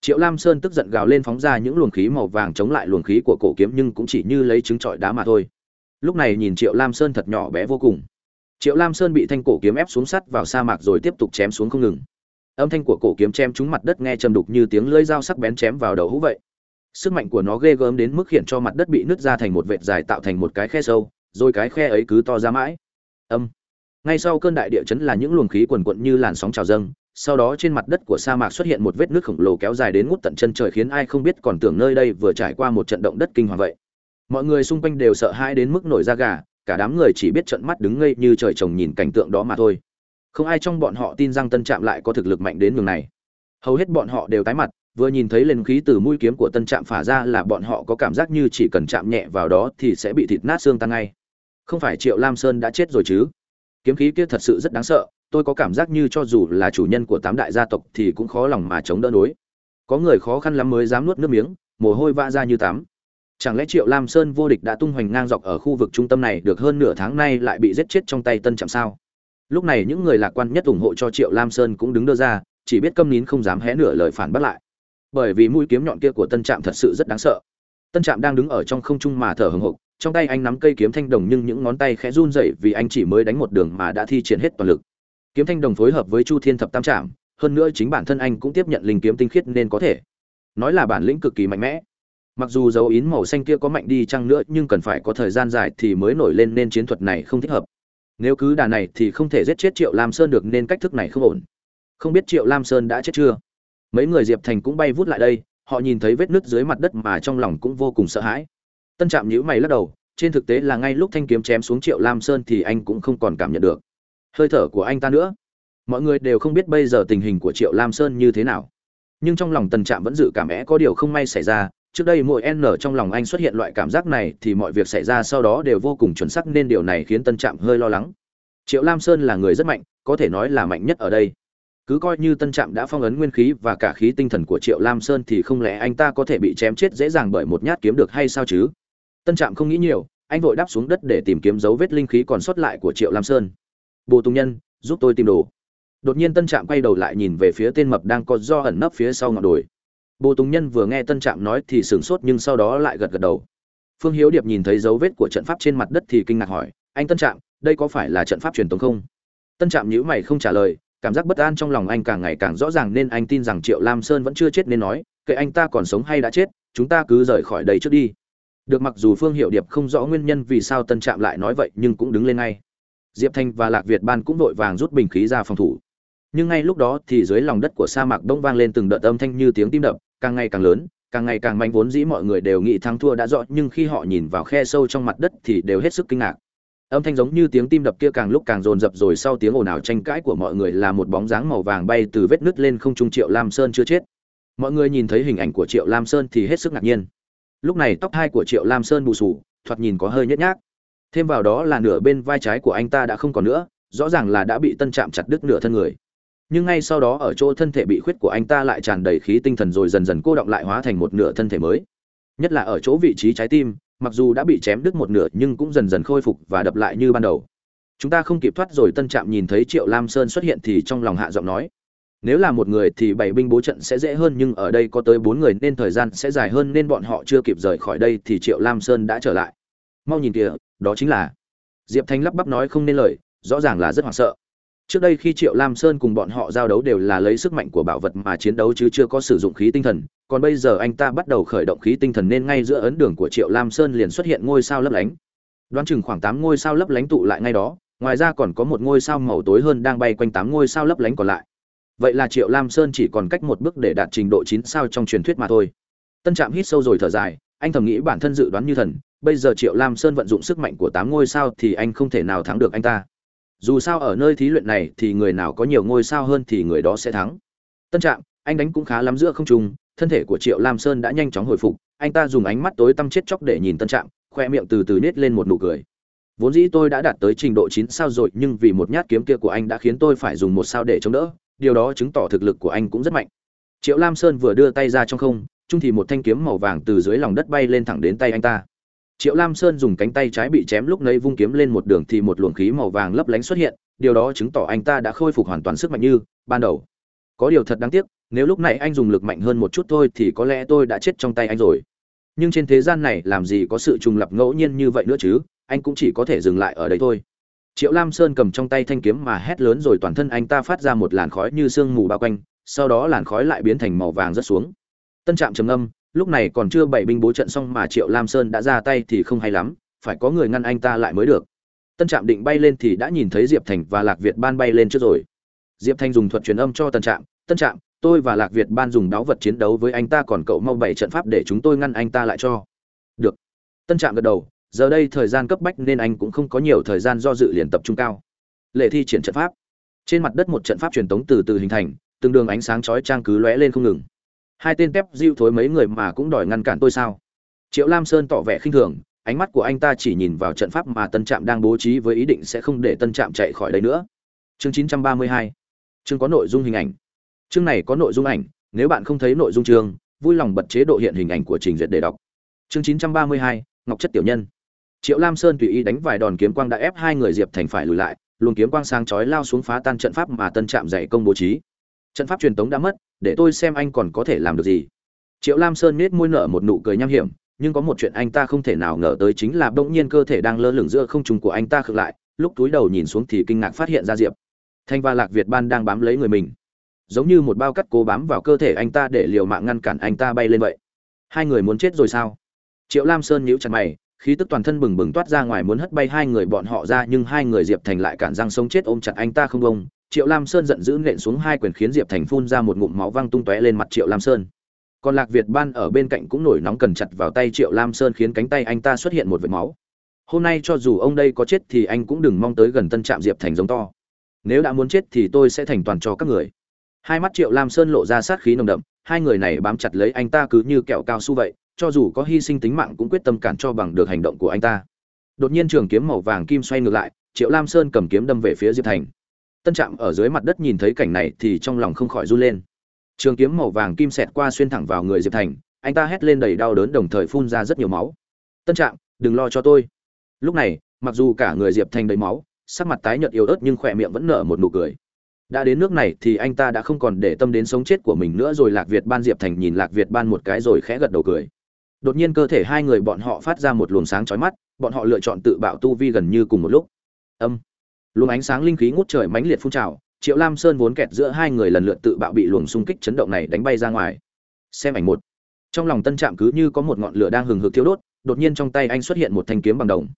Triệu lam sơn tức giận gào lên phóng ra những luồng khí màu vàng chống lại luồng khí của cổ kiếm nhưng cũng chỉ như lấy trứng trọi đá mà thôi. Lúc này nhìn triệu lam sơn thật nhỏ bé vô cùng triệu lam sơn bị thanh cổ kiếm ép xuống sắt vào sa mạc rồi tiếp tục chém xuống không ngừng. Âm thanh của cổ kiếm chém trúng mặt đất nghe trầm đục như tiếng lưỡi dao sắc bén chém vào đầu hũ vậy. Sức mạnh của nó ghê gớm đến mức khiến cho mặt đất bị nứt ra thành một vệt dài tạo thành một cái khe sâu, rồi cái khe ấy cứ to ra mãi. Âm. Ngay sau cơn đại địa chấn là những luồng khí quần quận như làn sóng trào dâng, sau đó trên mặt đất của sa mạc xuất hiện một vết nước khổng lồ kéo dài đến ngút tận chân trời khiến ai không biết còn tưởng nơi đây vừa trải qua một trận động đất kinh hoàng vậy. Mọi người xung quanh đều sợ hãi đến mức nổi da gà cả đám người chỉ biết trợn mắt đứng ngây như trời trồng nhìn cảnh tượng đó mà thôi. Không ai trong bọn họ tin rằng tân trạm lại có thực lực mạnh đến nhường này. Hầu hết bọn họ đều tái mặt, vừa nhìn thấy lên khí từ mũi kiếm của tân trạm phả ra là bọn họ có cảm giác như chỉ cần chạm nhẹ vào đó thì sẽ bị thịt nát xương tan ngay. Không phải triệu lam sơn đã chết rồi chứ? Kiếm khí kia thật sự rất đáng sợ, tôi có cảm giác như cho dù là chủ nhân của tám đại gia tộc thì cũng khó lòng mà chống đỡ nổi. có người khó khăn lắm mới dám nuốt nước miếng, mồ hôi vã ra như tắm chẳng lẽ triệu lam sơn vô địch đã tung hoành ngang dọc ở khu vực trung tâm này được hơn nửa tháng nay lại bị giết chết trong tay tân trạm sao? Lúc này những người lạc quan nhất ủng hộ cho triệu lam sơn cũng đứng đưa ra, chỉ biết câm nín không dám hé nửa lời phản bác lại. Bởi vì mũi kiếm nhọn kia của tân trạm thật sự rất đáng sợ. Tân trạm đang đứng ở trong không trung mà thở hừng hực, trong tay anh nắm cây kiếm thanh đồng nhưng những ngón tay khẽ run rẩy vì anh chỉ mới đánh một đường mà đã thi triển hết toàn lực. Kiếm thanh đồng phối hợp với chu thiên thập tam trạm, hơn nữa chính bản thân anh cũng tiếp nhận linh kiếm tinh khiết nên có thể. Nói là bản lĩnh cực kỳ mạnh mẽ mặc dù dấu ín màu xanh kia có mạnh đi chăng nữa, nhưng cần phải có thời gian dài thì mới nổi lên nên chiến thuật này không thích hợp. Nếu cứ đà này thì không thể giết chết triệu lam sơn được nên cách thức này không ổn. Không biết triệu lam sơn đã chết chưa? Mấy người diệp thành cũng bay vút lại đây, họ nhìn thấy vết nứt dưới mặt đất mà trong lòng cũng vô cùng sợ hãi. Tân trạm nhíu mày lắc đầu, trên thực tế là ngay lúc thanh kiếm chém xuống triệu lam sơn thì anh cũng không còn cảm nhận được. Hơi thở của anh ta nữa. Mọi người đều không biết bây giờ tình hình của triệu lam sơn như thế nào. Nhưng trong lòng tân trạm vẫn dự cảm é có điều không may xảy ra trước đây mỗi n trong lòng anh xuất hiện loại cảm giác này thì mọi việc xảy ra sau đó đều vô cùng chuẩn xác nên điều này khiến tân trạm hơi lo lắng. Triệu lam sơn là người rất mạnh, có thể nói là mạnh nhất ở đây. Cứ coi như tân trạm đã phong ấn nguyên khí và cả khí tinh thần của triệu lam sơn thì không lẽ anh ta có thể bị chém chết dễ dàng bởi một nhát kiếm được hay sao chứ? Tân trạm không nghĩ nhiều, anh vội đáp xuống đất để tìm kiếm dấu vết linh khí còn sót lại của triệu lam sơn. Bồ tùng nhân, giúp tôi tìm đồ. Đột nhiên tân trạm quay đầu lại nhìn về phía tên mập đang có do ẩn nấp phía sau ngọn đồi bồ tùng nhân vừa nghe tân trạm nói thì sửng sốt nhưng sau đó lại gật gật đầu. Phương hiếu điệp nhìn thấy dấu vết của trận pháp trên mặt đất thì kinh ngạc hỏi, anh tân trạm, đây có phải là trận pháp truyền thống không? Tân trạm nhíu mày không trả lời, cảm giác bất an trong lòng anh càng ngày càng rõ ràng nên anh tin rằng triệu lam sơn vẫn chưa chết nên nói, kệ anh ta còn sống hay đã chết, chúng ta cứ rời khỏi đây trước đi. Được mặc dù phương Hiểu điệp không rõ nguyên nhân vì sao tân trạm lại nói vậy nhưng cũng đứng lên ngay. Diệp thanh và lạc việt ban cũng vội vàng rút bình khí ra phòng thủ. Nhưng ngay lúc đó thì dưới lòng đất của sa mạc đông vang lên từng đợt âm thanh như tiếng tim đập càng ngày càng lớn, càng ngày càng manh vốn dĩ mọi người đều nghĩ thắng thua đã rõ, nhưng khi họ nhìn vào khe sâu trong mặt đất thì đều hết sức kinh ngạc. Âm thanh giống như tiếng tim đập kia càng lúc càng dồn dập rồi sau tiếng ồn ào tranh cãi của mọi người là một bóng dáng màu vàng bay từ vết nứt lên không trung triệu lam sơn chưa chết. Mọi người nhìn thấy hình ảnh của triệu lam sơn thì hết sức ngạc nhiên. Lúc này tóc hai của triệu lam sơn bù sù thoạt nhìn có hơi nhếch nhác. Thêm vào đó là nửa bên vai trái của anh ta đã không còn nữa, rõ ràng là đã bị tân chạm chặt đứt nửa thân người nhưng ngay sau đó ở chỗ thân thể bị khuyết của anh ta lại tràn đầy khí tinh thần rồi dần dần cô động lại hóa thành một nửa thân thể mới. Nhất là ở chỗ vị trí trái tim, mặc dù đã bị chém đứt một nửa nhưng cũng dần dần khôi phục và đập lại như ban đầu. Chúng ta không kịp thoát rồi, tân trạm nhìn thấy triệu lam sơn xuất hiện thì trong lòng hạ giọng nói, nếu là một người thì bảy binh bố trận sẽ dễ hơn, nhưng ở đây có tới bốn người nên thời gian sẽ dài hơn nên bọn họ chưa kịp rời khỏi đây thì triệu lam sơn đã trở lại. Mau nhìn kìa, đó chính là diệp thanh lắp bắp nói không nên lời, rõ ràng là rất hoảng sợ trước đây khi triệu lam sơn cùng bọn họ giao đấu đều là lấy sức mạnh của bảo vật mà chiến đấu chứ chưa có sử dụng khí tinh thần. Còn bây giờ anh ta bắt đầu khởi động khí tinh thần nên ngay giữa ấn đường của triệu lam sơn liền xuất hiện ngôi sao lấp lánh. Đoán chừng khoảng tám ngôi sao lấp lánh tụ lại ngay đó, ngoài ra còn có một ngôi sao màu tối hơn đang bay quanh tám ngôi sao lấp lánh còn lại. Vậy là triệu lam sơn chỉ còn cách một bước để đạt trình độ chín sao trong truyền thuyết mà thôi. Tân trạm hít sâu rồi thở dài, anh thầm nghĩ bản thân dự đoán như thần, bây giờ triệu lam sơn vận dụng sức mạnh của tám ngôi sao thì anh không thể nào thắng được anh ta dù sao ở nơi thí luyện này thì người nào có nhiều ngôi sao hơn thì người đó sẽ thắng. Tân trạng, anh đánh cũng khá lắm giữa không trung thân thể của triệu lam sơn đã nhanh chóng hồi phục anh ta dùng ánh mắt tối tăm chết chóc để nhìn tân trạng, khoe miệng từ từ nết lên một nụ cười. Vốn dĩ tôi đã đạt tới trình độ chín sao rồi nhưng vì một nhát kiếm kia của anh đã khiến tôi phải dùng một sao để chống đỡ điều đó chứng tỏ thực lực của anh cũng rất mạnh. Triệu lam sơn vừa đưa tay ra trong không trung thì một thanh kiếm màu vàng từ dưới lòng đất bay lên thẳng đến tay anh ta triệu lam sơn dùng cánh tay trái bị chém lúc nấy vung kiếm lên một đường thì một luồng khí màu vàng lấp lánh xuất hiện, điều đó chứng tỏ anh ta đã khôi phục hoàn toàn sức mạnh như ban đầu. Có điều thật đáng tiếc, nếu lúc này anh dùng lực mạnh hơn một chút thôi thì có lẽ tôi đã chết trong tay anh rồi. Nhưng trên thế gian này làm gì có sự trùng lập ngẫu nhiên như vậy nữa chứ, anh cũng chỉ có thể dừng lại ở đây thôi. Triệu lam sơn cầm trong tay thanh kiếm mà hét lớn rồi toàn thân anh ta phát ra một làn khói như sương mù bao quanh, sau đó làn khói lại biến thành màu vàng rất xuống. Tân trạm trầm âm lúc này còn chưa bảy binh bố trận xong mà triệu lam sơn đã ra tay thì không hay lắm, phải có người ngăn anh ta lại mới được. Tân trạm định bay lên thì đã nhìn thấy diệp thành và lạc việt ban bay lên trước rồi. Diệp thành dùng thuật truyền âm cho tân trạm tân trạm, tôi và lạc việt ban dùng đáo vật chiến đấu với anh ta còn cậu mau bảy trận pháp để chúng tôi ngăn anh ta lại cho. Được. Tân trạm gật đầu, giờ đây thời gian cấp bách nên anh cũng không có nhiều thời gian do dự liền tập trung cao. Lệ thi triển trận pháp. Trên mặt đất một trận pháp truyền tống từ từ hình thành, từng đường ánh sáng chói trang cứ lóe lên không ngừng hai tên tép diêu thối mấy người mà cũng đòi ngăn cản tôi sao? Triệu lam sơn tỏ vẻ khinh thường, ánh mắt của anh ta chỉ nhìn vào trận pháp mà tân trạm đang bố trí với ý định sẽ không để tân trạm chạy khỏi đây nữa. Chương 932 chương có nội dung hình ảnh. Chương này có nội dung ảnh, nếu bạn không thấy nội dung chương, vui lòng bật chế độ hiện hình ảnh của trình duyệt để đọc. Chương 932 ngọc chất tiểu nhân. Triệu lam sơn tùy ý đánh vài đòn kiếm quang đã ép hai người diệp thành phải lùi lại, luồng kiếm quang sáng chói lao xuống phá tan trận pháp mà tân trạm dạy công bố trí trận pháp truyền tống đã mất, để tôi xem anh còn có thể làm được gì. Triệu lam sơn nết môi nở một nụ cười nham hiểm, nhưng có một chuyện anh ta không thể nào ngờ tới chính là bỗng nhiên cơ thể đang lơ lửng giữa không trung của anh ta khựng lại, lúc túi đầu nhìn xuống thì kinh ngạc phát hiện ra diệp. Thanh và lạc việt ban đang bám lấy người mình. Giống như một bao cắt cố bám vào cơ thể anh ta để liều mạng ngăn cản anh ta bay lên vậy. Hai người muốn chết rồi sao? Triệu lam sơn nhíu chặt mày, khí tức toàn thân bừng bừng toát ra ngoài muốn hất bay hai người bọn họ ra, nhưng hai người diệp thành lại cản răng sống chết ôm chặt anh ta không bông triệu lam sơn giận dữ nện xuống hai quyền khiến diệp thành phun ra một ngụm máu văng tung tóe lên mặt triệu lam sơn. Còn lạc việt ban ở bên cạnh cũng nổi nóng cần chặt vào tay triệu lam sơn khiến cánh tay anh ta xuất hiện một vệt máu. Hôm nay cho dù ông đây có chết thì anh cũng đừng mong tới gần tân trạm diệp thành giống to. Nếu đã muốn chết thì tôi sẽ thành toàn cho các người. Hai mắt triệu lam sơn lộ ra sát khí nồng đậm, hai người này bám chặt lấy anh ta cứ như kẹo cao su vậy, cho dù có hy sinh tính mạng cũng quyết tâm cản cho bằng được hành động của anh ta. Đột nhiên trường kiếm màu vàng kim xoay ngược lại, triệu lam sơn cầm kiếm đâm về phía diệp thành tân trạm ở dưới mặt đất nhìn thấy cảnh này thì trong lòng không khỏi run lên. Trường kiếm màu vàng kim xẹt qua xuyên thẳng vào người diệp thành, anh ta hét lên đầy đau đớn đồng thời phun ra rất nhiều máu. Tân trạm, đừng lo cho tôi. Lúc này, mặc dù cả người diệp thành đầy máu, sắc mặt tái nhợt yếu ớt nhưng khỏe miệng vẫn nở một nụ cười. Đã đến nước này thì anh ta đã không còn để tâm đến sống chết của mình nữa rồi lạc việt ban diệp thành nhìn lạc việt ban một cái rồi khẽ gật đầu cười. Đột nhiên cơ thể hai người bọn họ phát ra một luồng sáng chói mắt, bọn họ lựa chọn tự bạo tu vi gần như cùng một lúc. Âm luồng ánh sáng linh khí ngút trời mãnh liệt phun trào, triệu lam sơn vốn kẹt giữa hai người lần lượt tự bạo bị luồng xung kích chấn động này đánh bay ra ngoài. Xem ảnh một. Trong lòng tân trạm cứ như có một ngọn lửa đang hừng hực thiêu đốt, đột nhiên trong tay anh xuất hiện một thanh kiếm bằng đồng.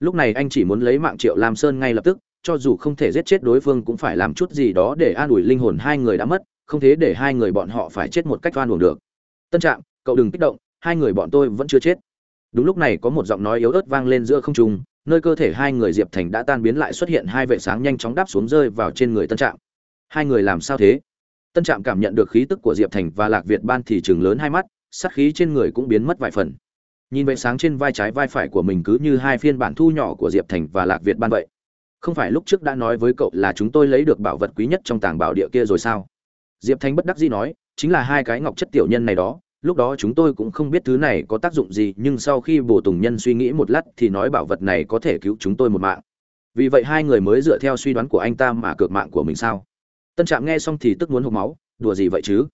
Lúc này anh chỉ muốn lấy mạng triệu lam sơn ngay lập tức, cho dù không thể giết chết đối phương cũng phải làm chút gì đó để an ủi linh hồn hai người đã mất, không thế để hai người bọn họ phải chết một cách oan uổng được. Tân trạm, cậu đừng kích động, hai người bọn tôi vẫn chưa chết. Đúng lúc này có một giọng nói yếu ớt vang lên giữa không trung nơi cơ thể hai người diệp thành đã tan biến lại xuất hiện hai vệ sáng nhanh chóng đáp xuống rơi vào trên người tân trạm. Hai người làm sao thế? Tân trạm cảm nhận được khí tức của diệp thành và lạc việt ban thì chừng lớn hai mắt, sát khí trên người cũng biến mất vài phần. Nhìn vệ sáng trên vai trái vai phải của mình cứ như hai phiên bản thu nhỏ của diệp thành và lạc việt ban vậy. Không phải lúc trước đã nói với cậu là chúng tôi lấy được bảo vật quý nhất trong tàng bảo địa kia rồi sao? Diệp thành bất đắc dĩ nói, chính là hai cái ngọc chất tiểu nhân này đó lúc đó chúng tôi cũng không biết thứ này có tác dụng gì, nhưng sau khi bồ tùng nhân suy nghĩ một lát thì nói bảo vật này có thể cứu chúng tôi một mạng. Vì vậy hai người mới dựa theo suy đoán của anh ta mà cược mạng của mình sao? Tân trạm nghe xong thì tức muốn hộp máu, đùa gì vậy chứ?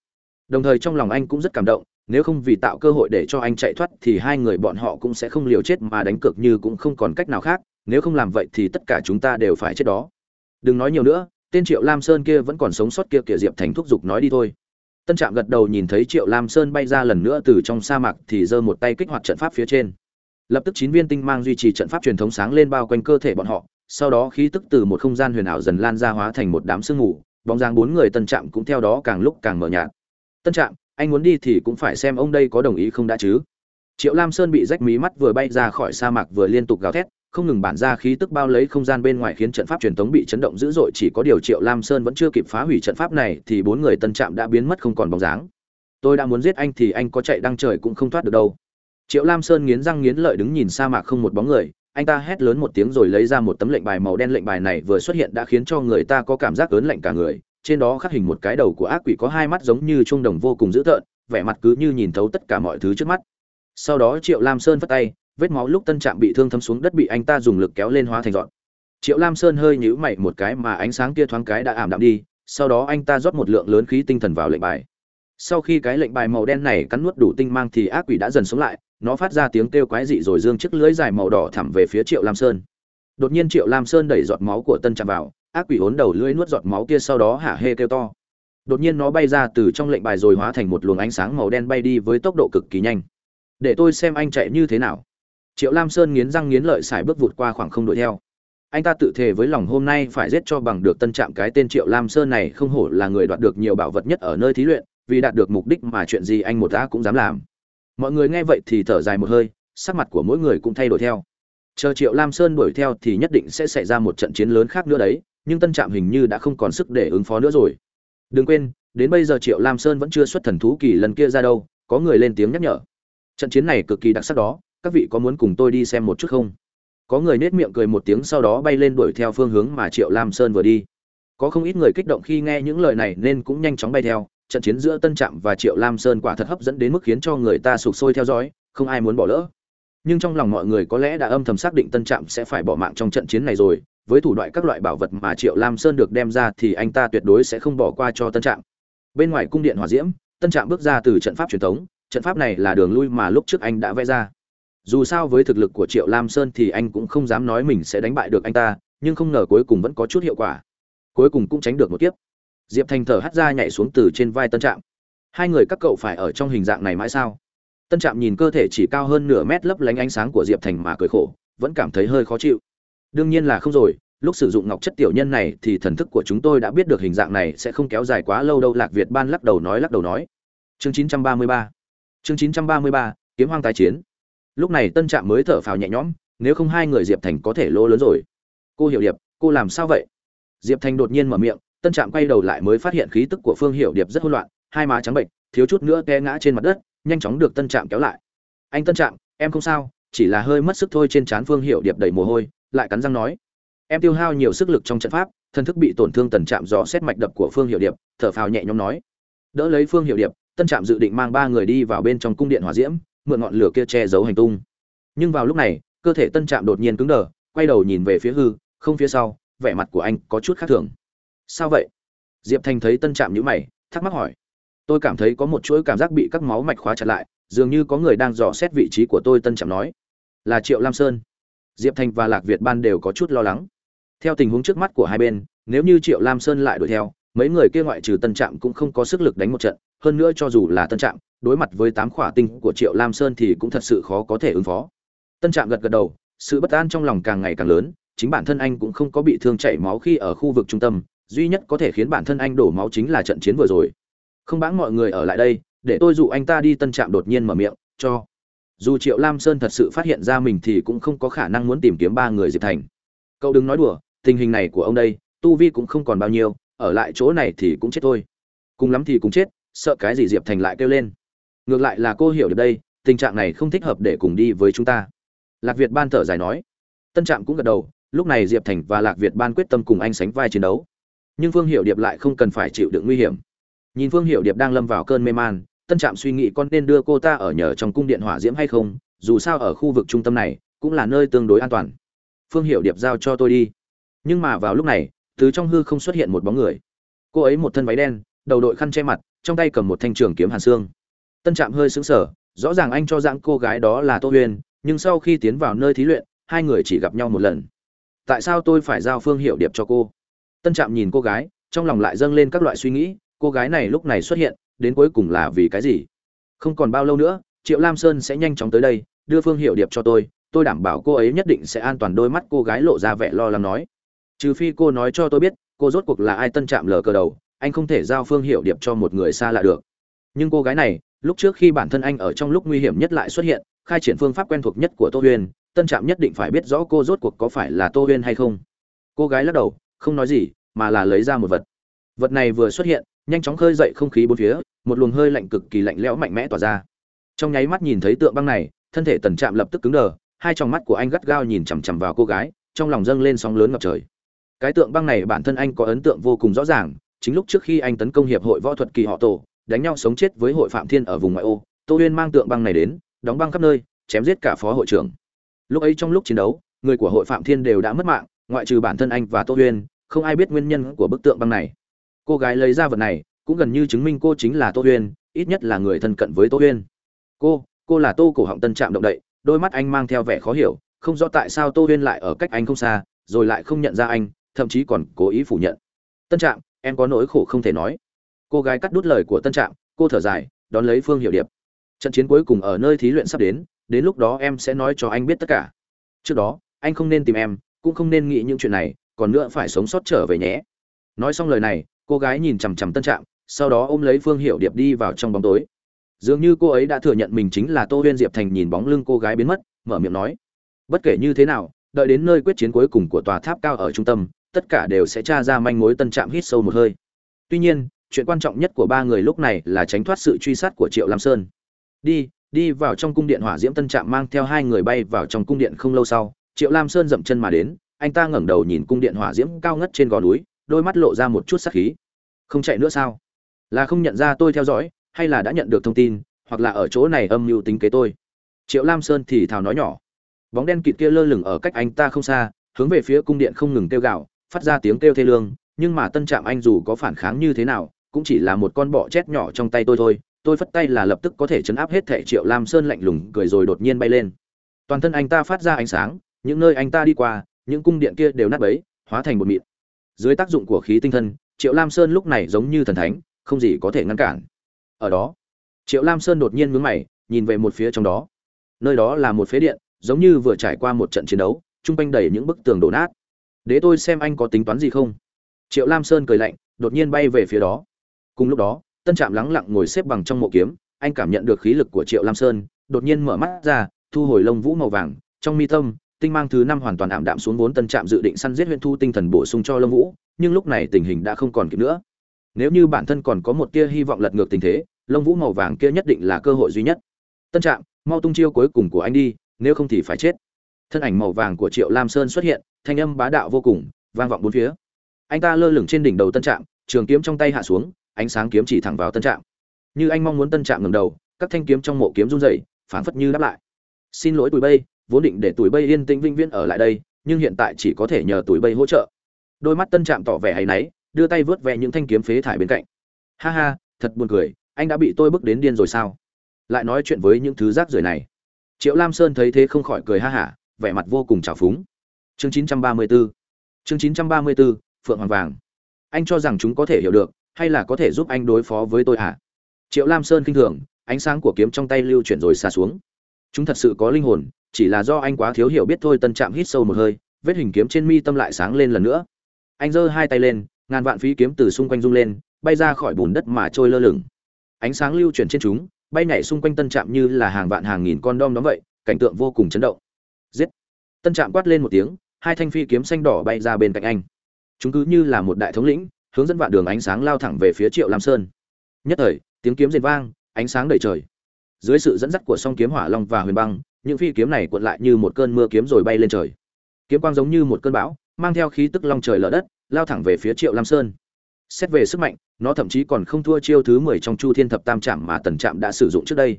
Đồng thời trong lòng anh cũng rất cảm động, nếu không vì tạo cơ hội để cho anh chạy thoát thì hai người bọn họ cũng sẽ không liều chết mà đánh cược như cũng không còn cách nào khác, nếu không làm vậy thì tất cả chúng ta đều phải chết đó. Đừng nói nhiều nữa, tên triệu lam sơn kia vẫn còn sống sót kia kìa diệp thành thúc giục nói đi thôi tân trạm gật đầu nhìn thấy triệu lam sơn bay ra lần nữa từ trong sa mạc thì giơ một tay kích hoạt trận pháp phía trên. Lập tức chín viên tinh mang duy trì trận pháp truyền thống sáng lên bao quanh cơ thể bọn họ, sau đó khí tức từ một không gian huyền ảo dần lan ra hóa thành một đám sương mù, bóng dáng bốn người tân trạm cũng theo đó càng lúc càng mờ nhạt. Tân trạm, anh muốn đi thì cũng phải xem ông đây có đồng ý không đã chứ? Triệu lam sơn bị rách mí mắt vừa bay ra khỏi sa mạc vừa liên tục gào thét không ngừng bản ra khí tức bao lấy không gian bên ngoài khiến trận pháp truyền thống bị chấn động dữ dội, chỉ có điều triệu lam sơn vẫn chưa kịp phá hủy trận pháp này thì bốn người tân trạm đã biến mất không còn bóng dáng. Tôi đã muốn giết anh thì anh có chạy đăng trời cũng không thoát được đâu. Triệu lam sơn nghiến răng nghiến lợi đứng nhìn sa mạc không một bóng người, anh ta hét lớn một tiếng rồi lấy ra một tấm lệnh bài màu đen lệnh bài này vừa xuất hiện đã khiến cho người ta có cảm giác ớn lạnh cả người, trên đó khắc hình một cái đầu của ác quỷ có hai mắt giống như trung đồng vô cùng dữ tợn, vẻ mặt cứ như nhìn thấu tất cả mọi thứ trước mắt. Sau đó triệu lam sơn phất tay vết máu lúc tân trạm bị thương thấm xuống đất bị anh ta dùng lực kéo lên hóa thành dọn triệu lam sơn hơi nhíu mày một cái mà ánh sáng kia thoáng cái đã ảm đạm đi, sau đó anh ta rót một lượng lớn khí tinh thần vào lệnh bài. Sau khi cái lệnh bài màu đen này cắn nuốt đủ tinh mang thì ác quỷ đã dần sống lại, nó phát ra tiếng kêu quái dị rồi dương chiếc lưới dài màu đỏ thẳm về phía triệu lam sơn. Đột nhiên triệu lam sơn đẩy giọt máu của tân trạm vào, ác quỷ ốn đầu lưỡi nuốt giọt máu kia sau đó hả hê kêu to. Đột nhiên nó bay ra từ trong lệnh bài rồi hóa thành một luồng ánh sáng màu đen bay đi với tốc độ cực kỳ nhanh. Để tôi xem anh chạy như thế nào triệu lam sơn nghiến răng nghiến lợi xài bước vụt qua khoảng không đuổi theo. Anh ta tự thề với lòng hôm nay phải giết cho bằng được tân trạm cái tên triệu lam sơn này không hổ là người đoạt được nhiều bảo vật nhất ở nơi thí luyện, vì đạt được mục đích mà chuyện gì anh một đã cũng dám làm. Mọi người nghe vậy thì thở dài một hơi, sắc mặt của mỗi người cũng thay đổi theo. Chờ triệu lam sơn đuổi theo thì nhất định sẽ xảy ra một trận chiến lớn khác nữa đấy, nhưng tân trạm hình như đã không còn sức để ứng phó nữa rồi. Đừng quên, đến bây giờ triệu lam sơn vẫn chưa xuất thần thú kỳ lần kia ra đâu, có người lên tiếng nhắc nhở. Trận chiến này cực kỳ đặc sắc đó các vị có muốn cùng tôi đi xem một chút không? Có người nết miệng cười một tiếng sau đó bay lên đuổi theo phương hướng mà triệu lam sơn vừa đi. Có không ít người kích động khi nghe những lời này nên cũng nhanh chóng bay theo. Trận chiến giữa tân trạm và triệu lam sơn quả thật hấp dẫn đến mức khiến cho người ta sụp sôi theo dõi, không ai muốn bỏ lỡ. Nhưng trong lòng mọi người có lẽ đã âm thầm xác định tân trạm sẽ phải bỏ mạng trong trận chiến này rồi. Với thủ đoạn các loại bảo vật mà triệu lam sơn được đem ra thì anh ta tuyệt đối sẽ không bỏ qua cho tân trạm. Bên ngoài cung điện hỏa diễm, tân trạm bước ra từ trận pháp truyền thống. Trận pháp này là đường lui mà lúc trước anh đã vẽ ra dù sao với thực lực của triệu lam sơn thì anh cũng không dám nói mình sẽ đánh bại được anh ta nhưng không ngờ cuối cùng vẫn có chút hiệu quả. Cuối cùng cũng tránh được một kiếp. Diệp thành thở hắt ra nhảy xuống từ trên vai tân trạm. Hai người các cậu phải ở trong hình dạng này mãi sao? Tân trạm nhìn cơ thể chỉ cao hơn nửa mét lấp lánh ánh sáng của diệp thành mà cười khổ vẫn cảm thấy hơi khó chịu. Đương nhiên là không rồi lúc sử dụng ngọc chất tiểu nhân này thì thần thức của chúng tôi đã biết được hình dạng này sẽ không kéo dài quá lâu đâu lạc việt ban lắc đầu nói lắc đầu nói. Chương 933 chương 933, kiếm hoang tái chiến lúc này tân trạm mới thở phào nhẹ nhõm, nếu không hai người diệp thành có thể lỗ lớn rồi. Cô hiểu điệp, cô làm sao vậy? Diệp thành đột nhiên mở miệng, tân trạm quay đầu lại mới phát hiện khí tức của phương hiểu điệp rất hỗn loạn, hai má trắng bệnh thiếu chút nữa té ngã trên mặt đất, nhanh chóng được tân trạm kéo lại. Anh tân trạm, em không sao, chỉ là hơi mất sức thôi trên trán phương hiểu điệp đầy mồ hôi, lại cắn răng nói. Em tiêu hao nhiều sức lực trong trận pháp, thân thức bị tổn thương tần trạm dò xét mạch đập của phương hiệu điệp, thở phào nhẹ nhõm nói. Đỡ lấy phương hiệu điệp, tân trạm dự định mang ba người đi vào bên trong cung điện hỏa diễm mượn ngọn lửa kia che giấu hành tung. Nhưng vào lúc này, cơ thể tân trạm đột nhiên cứng đờ, quay đầu nhìn về phía hư, không phía sau, vẻ mặt của anh có chút khác thường. Sao vậy? Diệp thành thấy tân trạm nhữ mày, thắc mắc hỏi. Tôi cảm thấy có một chuỗi cảm giác bị các máu mạch khóa chặt lại, dường như có người đang dò xét vị trí của tôi, tân trạm nói. Là triệu lam sơn. Diệp thành và lạc việt ban đều có chút lo lắng. Theo tình huống trước mắt của hai bên, nếu như triệu lam sơn lại đuổi theo, mấy người kia ngoại trừ tân trạm cũng không có sức lực đánh một trận, hơn nữa cho dù là tân trạm đối mặt với tám khỏa tinh của triệu lam sơn thì cũng thật sự khó có thể ứng phó. Tân trạm gật gật đầu, sự bất an trong lòng càng ngày càng lớn, chính bản thân anh cũng không có bị thương chảy máu khi ở khu vực trung tâm, duy nhất có thể khiến bản thân anh đổ máu chính là trận chiến vừa rồi. Không bãng mọi người ở lại đây, để tôi dụ anh ta đi, tân trạm đột nhiên mở miệng, cho. Dù triệu lam sơn thật sự phát hiện ra mình thì cũng không có khả năng muốn tìm kiếm ba người diệp thành. Cậu đừng nói đùa, tình hình này của ông đây, tu vi cũng không còn bao nhiêu, ở lại chỗ này thì cũng chết thôi. Cùng lắm thì cũng chết, sợ cái gì diệp thành lại kêu lên ngược lại là cô hiểu được đây, tình trạng này không thích hợp để cùng đi với chúng ta. Lạc việt ban thở dài nói. Tân trạm cũng gật đầu, lúc này diệp thành và lạc việt ban quyết tâm cùng anh sánh vai chiến đấu. Nhưng phương hiệu điệp lại không cần phải chịu đựng nguy hiểm. Nhìn phương hiệu điệp đang lâm vào cơn mê man, tân trạm suy nghĩ con nên đưa cô ta ở nhờ trong cung điện hỏa diễm hay không, dù sao ở khu vực trung tâm này, cũng là nơi tương đối an toàn. Phương hiệu điệp giao cho tôi đi. Nhưng mà vào lúc này, từ trong hư không xuất hiện một bóng người. Cô ấy một thân váy đen, đầu đội khăn che mặt, trong tay cầm một thanh trường kiếm hàn xương tân trạm hơi sững sờ, rõ ràng anh cho rằng cô gái đó là tô huyền, nhưng sau khi tiến vào nơi thí luyện, hai người chỉ gặp nhau một lần. Tại sao tôi phải giao phương hiệu điệp cho cô? Tân trạm nhìn cô gái, trong lòng lại dâng lên các loại suy nghĩ, cô gái này lúc này xuất hiện, đến cuối cùng là vì cái gì? Không còn bao lâu nữa, triệu lam sơn sẽ nhanh chóng tới đây, đưa phương hiệu điệp cho tôi tôi đảm bảo cô ấy nhất định sẽ an toàn đôi mắt, cô gái lộ ra vẻ lo lắng nói. Trừ phi cô nói cho tôi biết, cô rốt cuộc là ai, tân Trạm lờ cờ đầu, anh không thể giao phương hiệu điệp cho một người xa lạ được. Nhưng cô gái này lúc trước khi bản thân anh ở trong lúc nguy hiểm nhất lại xuất hiện, khai triển phương pháp quen thuộc nhất của tô huyên, tân trạm nhất định phải biết rõ cô rốt cuộc có phải là tô huyên hay không. Cô gái lắc đầu, không nói gì, mà là lấy ra một vật. Vật này vừa xuất hiện, nhanh chóng khơi dậy không khí bốn phía, một luồng hơi lạnh cực kỳ lạnh lẽo mạnh mẽ tỏa ra. Trong nháy mắt nhìn thấy tượng băng này, thân thể tần trạm lập tức cứng đờ, hai tròng mắt của anh gắt gao nhìn chằm chằm vào cô gái, trong lòng dâng lên sóng lớn ngập trời. Cái tượng băng này bản thân anh có ấn tượng vô cùng rõ ràng, chính lúc trước khi anh tấn công hiệp hội võ thuật kỳ họ tổ đánh nhau sống chết với hội phạm thiên ở vùng ngoại ô, tô huyên mang tượng băng này đến, đóng băng khắp nơi, chém giết cả phó hội trưởng. Lúc ấy trong lúc chiến đấu, người của hội phạm thiên đều đã mất mạng, ngoại trừ bản thân anh và tô huyên, không ai biết nguyên nhân của bức tượng băng này. Cô gái lấy ra vật này, cũng gần như chứng minh cô chính là tô huyên, ít nhất là người thân cận với tô huyên. Cô cô là tô cổ họng tân trạm động đậy, đôi mắt anh mang theo vẻ khó hiểu, không rõ tại sao tô huyên lại ở cách anh không xa, rồi lại không nhận ra anh, thậm chí còn cố ý phủ nhận. Tân trạm, em có nỗi khổ không thể nói cô gái cắt đút lời của tân trạm, cô thở dài, đón lấy phương hiệu điệp. Trận chiến cuối cùng ở nơi thí luyện sắp đến đến lúc đó em sẽ nói cho anh biết tất cả. Trước đó, anh không nên tìm em, cũng không nên nghĩ những chuyện này, còn nữa phải sống sót trở về nhé. Nói xong lời này, cô gái nhìn chằm chằm tân trạm, sau đó ôm lấy phương hiệu điệp đi vào trong bóng tối. Dường như cô ấy đã thừa nhận mình chính là tô huyên diệp thành nhìn bóng lưng cô gái biến mất, mở miệng nói. Bất kể như thế nào, đợi đến nơi quyết chiến cuối cùng của tòa tháp cao ở trung tâm, tất cả đều sẽ tra ra manh mối tân trạm hít sâu một hơi. Tuy nhiên chuyện quan trọng nhất của ba người lúc này là tránh thoát sự truy sát của triệu lam sơn. Đi đi vào trong cung điện hỏa diễm tân trạm mang theo hai người bay vào trong cung điện không lâu sau, triệu lam sơn dậm chân mà đến, anh ta ngẩng đầu nhìn cung điện hỏa diễm cao ngất trên gò núi, đôi mắt lộ ra một chút sắc khí. Không chạy nữa sao? Là không nhận ra tôi theo dõi, hay là đã nhận được thông tin, hoặc là ở chỗ này âm mưu tính kế tôi? Triệu lam sơn thì thào nói nhỏ. Bóng đen kịt kia lơ lửng ở cách anh ta không xa, hướng về phía cung điện không ngừng kêu gạo phát ra tiếng kêu thê lương, nhưng mà tân trạm anh dù có phản kháng như thế nào cũng chỉ là một con bọ chét nhỏ trong tay tôi thôi. Tôi phất tay là lập tức có thể chấn áp hết thẻ triệu lam sơn lạnh lùng, cười rồi đột nhiên bay lên. Toàn thân anh ta phát ra ánh sáng, những nơi anh ta đi qua, những cung điện kia đều nát bấy, hóa thành bột mịn. Dưới tác dụng của khí tinh thân triệu lam sơn lúc này giống như thần thánh, không gì có thể ngăn cản. Ở đó, triệu lam sơn đột nhiên mướn mày, nhìn về một phía trong đó. Nơi đó là một phế điện, giống như vừa trải qua một trận chiến đấu, chung quanh đầy những bức tường đổ nát. Để tôi xem anh có tính toán gì không? Triệu lam sơn cười lạnh, đột nhiên bay về phía đó cùng lúc đó, tân trạm lắng lặng ngồi xếp bằng trong mộ kiếm, anh cảm nhận được khí lực của triệu lam sơn, đột nhiên mở mắt ra, thu hồi lông vũ màu vàng, trong mi tâm, tinh mang thứ năm hoàn toàn ảm đạm xuống vốn tân trạm dự định săn giết huyện thu tinh thần bổ sung cho lông vũ, nhưng lúc này tình hình đã không còn kịp nữa. Nếu như bản thân còn có một tia hy vọng lật ngược tình thế, lông vũ màu vàng kia nhất định là cơ hội duy nhất. Tân trạm, mau tung chiêu cuối cùng của anh đi, nếu không thì phải chết. Thân ảnh màu vàng của triệu lam sơn xuất hiện, thanh âm bá đạo vô cùng, vang vọng bốn phía. Anh ta lơ lửng trên đỉnh đầu tân trạm, trường kiếm trong tay hạ xuống ánh sáng kiếm chỉ thẳng vào tân trạm. Như anh mong muốn tân trạm ngầm đầu các thanh kiếm trong mộ kiếm run rẩy phảng phất như đáp lại. Xin lỗi tuổi bây vốn định để tuổi bây yên tĩnh vinh viễn ở lại đây nhưng hiện tại chỉ có thể nhờ tuổi bây hỗ trợ. Đôi mắt tân trạm tỏ vẻ hay náy đưa tay vớt vẹ những thanh kiếm phế thải bên cạnh. Ha ha thật buồn cười anh đã bị tôi bước đến điên rồi sao? Lại nói chuyện với những thứ rác rưởi này. Triệu lam sơn thấy thế không khỏi cười ha hả vẻ mặt vô cùng trào phúng. Chương 934 chương 934, phượng hoàng vàng. Anh cho rằng chúng có thể hiểu được hay là có thể giúp anh đối phó với tôi à triệu lam sơn kinh thường, ánh sáng của kiếm trong tay lưu chuyển rồi xa xuống. Chúng thật sự có linh hồn, chỉ là do anh quá thiếu hiểu biết thôi, tân trạm hít sâu một hơi, vết hình kiếm trên mi tâm lại sáng lên lần nữa. Anh giơ hai tay lên, ngàn vạn phí kiếm từ xung quanh rung lên, bay ra khỏi bùn đất mà trôi lơ lửng. Ánh sáng lưu chuyển trên chúng, bay nhảy xung quanh tân trạm như là hàng vạn hàng nghìn con đom đóm vậy, cảnh tượng vô cùng chấn động. Giết! Tân trạm quát lên một tiếng, hai thanh phi kiếm xanh đỏ bay ra bên cạnh anh. Chúng cứ như là một đại thống lĩnh hướng dẫn vạn đường ánh sáng lao thẳng về phía triệu lam sơn. Nhất thời, tiếng kiếm rền vang, ánh sáng đầy trời. Dưới sự dẫn dắt của song kiếm hỏa long và huyền băng, những phi kiếm này cuộn lại như một cơn mưa kiếm rồi bay lên trời. Kiếm quang giống như một cơn bão, mang theo khí tức long trời lở đất, lao thẳng về phía triệu lam sơn. Xét về sức mạnh, nó thậm chí còn không thua chiêu thứ mười trong chu thiên thập tam trạm mà tần trạm đã sử dụng trước đây.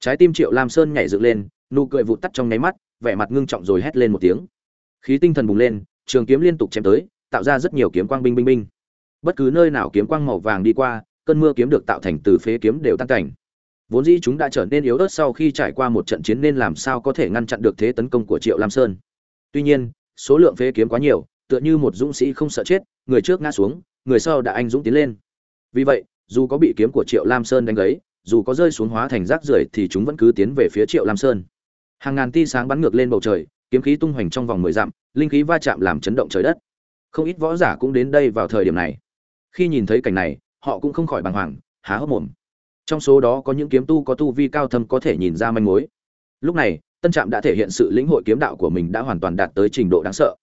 Trái tim triệu lam sơn nhảy dựng lên, nụ cười vụt tắt trong nháy mắt, vẻ mặt ngưng trọng rồi hét lên một tiếng. Khí tinh thần bùng lên, trường kiếm liên tục chém tới, tạo ra rất nhiều kiếm quang binh binh binh bất cứ nơi nào kiếm quang màu vàng đi qua, cơn mưa kiếm được tạo thành từ phế kiếm đều tan cảnh. Vốn dĩ chúng đã trở nên yếu ớt sau khi trải qua một trận chiến nên làm sao có thể ngăn chặn được thế tấn công của triệu lam sơn. Tuy nhiên, số lượng phế kiếm quá nhiều, tựa như một dũng sĩ không sợ chết, người trước ngã xuống, người sau đã anh dũng tiến lên. Vì vậy, dù có bị kiếm của triệu lam sơn đánh gấy dù có rơi xuống hóa thành rác rưởi thì chúng vẫn cứ tiến về phía triệu lam sơn. Hàng ngàn tia sáng bắn ngược lên bầu trời, kiếm khí tung hoành trong vòng mười dặm, linh khí va chạm làm chấn động trời đất. Không ít võ giả cũng đến đây vào thời điểm này khi nhìn thấy cảnh này, họ cũng không khỏi bàng hoàng, há hốc mồm. Trong số đó có những kiếm tu có tu vi cao thâm có thể nhìn ra manh mối. Lúc này, tân trạm đã thể hiện sự lĩnh hội kiếm đạo của mình đã hoàn toàn đạt tới trình độ đáng sợ.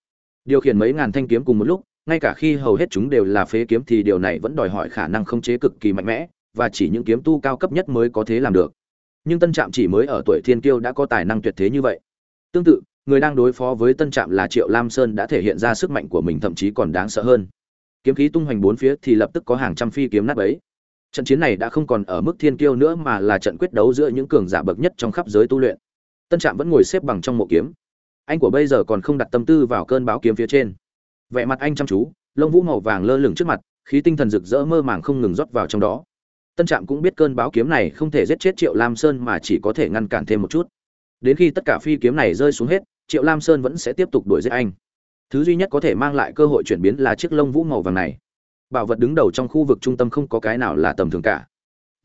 Điều khiển mấy ngàn thanh kiếm cùng một lúc, ngay cả khi hầu hết chúng đều là phế kiếm thì điều này vẫn đòi hỏi khả năng khống chế cực kỳ mạnh mẽ, và chỉ những kiếm tu cao cấp nhất mới có thể làm được. Nhưng tân trạm chỉ mới ở tuổi thiên kiêu đã có tài năng tuyệt thế như vậy. Tương tự, người đang đối phó với tân trạm là triệu lam sơn đã thể hiện ra sức mạnh của mình thậm chí còn đáng sợ hơn kiếm khí tung hoành bốn phía thì lập tức có hàng trăm phi kiếm nát ấy trận chiến này đã không còn ở mức thiên kiêu nữa mà là trận quyết đấu giữa những cường giả bậc nhất trong khắp giới tu luyện. Tân trạm vẫn ngồi xếp bằng trong mộ kiếm. Anh của bây giờ còn không đặt tâm tư vào cơn báo kiếm phía trên. Vẻ mặt anh chăm chú, lông vũ màu vàng lơ lửng trước mặt, khí tinh thần rực rỡ mơ màng không ngừng rót vào trong đó. Tân trạm cũng biết cơn báo kiếm này không thể giết chết triệu lam sơn mà chỉ có thể ngăn cản thêm một chút. Đến khi tất cả phi kiếm này rơi xuống hết, triệu lam sơn vẫn sẽ tiếp tục đuổi giết anh thứ duy nhất có thể mang lại cơ hội chuyển biến là chiếc lông vũ màu vàng này. Bảo vật đứng đầu trong khu vực trung tâm không có cái nào là tầm thường cả.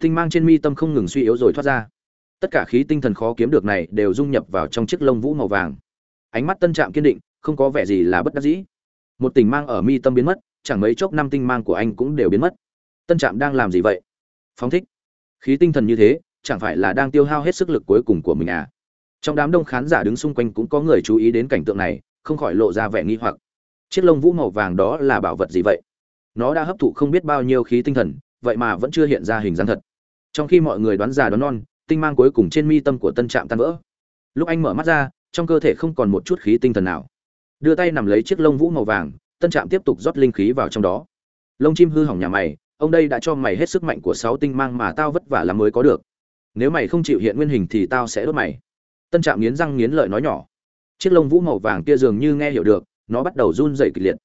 Tinh mang trên mi tâm không ngừng suy yếu rồi thoát ra. Tất cả khí tinh thần khó kiếm được này đều dung nhập vào trong chiếc lông vũ màu vàng. Ánh mắt tân trạm kiên định, không có vẻ gì là bất đắc dĩ. Một tình mang ở mi tâm biến mất, chẳng mấy chốc năm tinh mang của anh cũng đều biến mất. Tân trạm đang làm gì vậy? Phóng thích. Khí tinh thần như thế, chẳng phải là đang tiêu hao hết sức lực cuối cùng của mình à? Trong đám đông khán giả đứng xung quanh cũng có người chú ý đến cảnh tượng này không khỏi lộ ra vẻ nghi hoặc. Chiếc lông vũ màu vàng đó là bảo vật gì vậy? Nó đã hấp thụ không biết bao nhiêu khí tinh thần, vậy mà vẫn chưa hiện ra hình dáng thật. Trong khi mọi người đoán già đoán non, tinh mang cuối cùng trên mi tâm của tân trạm tan vỡ. Lúc anh mở mắt ra, trong cơ thể không còn một chút khí tinh thần nào. Đưa tay nằm lấy chiếc lông vũ màu vàng, tân trạm tiếp tục rót linh khí vào trong đó. Lông chim hư hỏng nhà mày, ông đây đã cho mày hết sức mạnh của sáu tinh mang mà tao vất vả lắm mới có được. Nếu mày không chịu hiện nguyên hình thì tao sẽ đốt mày. Tân trạm nghiến răng nghiến lợi nói nhỏ chiếc lông vũ màu vàng kia dường như nghe hiểu được, nó bắt đầu run dày kịch liệt.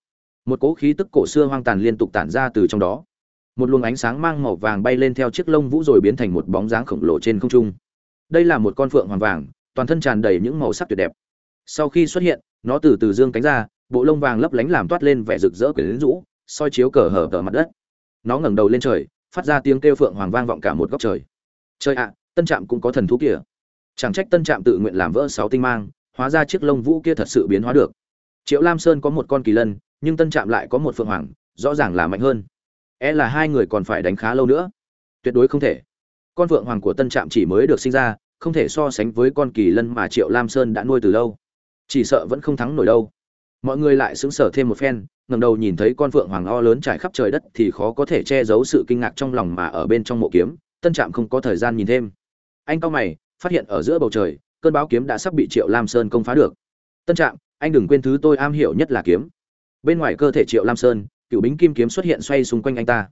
Một cỗ khí tức cổ xưa hoang tàn liên tục tản ra từ trong đó. Một luồng ánh sáng mang màu vàng bay lên theo chiếc lông vũ rồi biến thành một bóng dáng khổng lồ trên không trung. Đây là một con phượng hoàng vàng, toàn thân tràn đầy những màu sắc tuyệt đẹp. Sau khi xuất hiện, nó từ từ dương cánh ra, bộ lông vàng lấp lánh làm toát lên vẻ rực rỡ quyển rũ, soi chiếu cờ hở cờ mặt đất. Nó ngẩng đầu lên trời, phát ra tiếng kêu phượng hoàng vang vọng cả một góc trời. Trời ạ, tân trạm cũng có thần thú kìa. Chẳng trách tân trạm tự nguyện làm vỡ sáu tinh mang hóa ra chiếc lông vũ kia thật sự biến hóa được. Triệu lam sơn có một con kỳ lân, nhưng tân trạm lại có một phượng hoàng, rõ ràng là mạnh hơn. E là hai người còn phải đánh khá lâu nữa. Tuyệt đối không thể. Con phượng hoàng của tân trạm chỉ mới được sinh ra, không thể so sánh với con kỳ lân mà triệu lam sơn đã nuôi từ lâu. Chỉ sợ vẫn không thắng nổi đâu. Mọi người lại sững sờ thêm một phen ngầm đầu nhìn thấy con phượng hoàng o lớn trải khắp trời đất thì khó có thể che giấu sự kinh ngạc trong lòng mà ở bên trong mộ kiếm, tân trạm không có thời gian nhìn thêm. Anh cao mày, phát hiện ở giữa bầu trời cơn báo kiếm đã sắp bị triệu lam sơn công phá được. Tân trạm, anh đừng quên thứ tôi am hiểu nhất là kiếm. Bên ngoài cơ thể triệu lam sơn, cựu bính kim kiếm xuất hiện xoay xung quanh anh ta.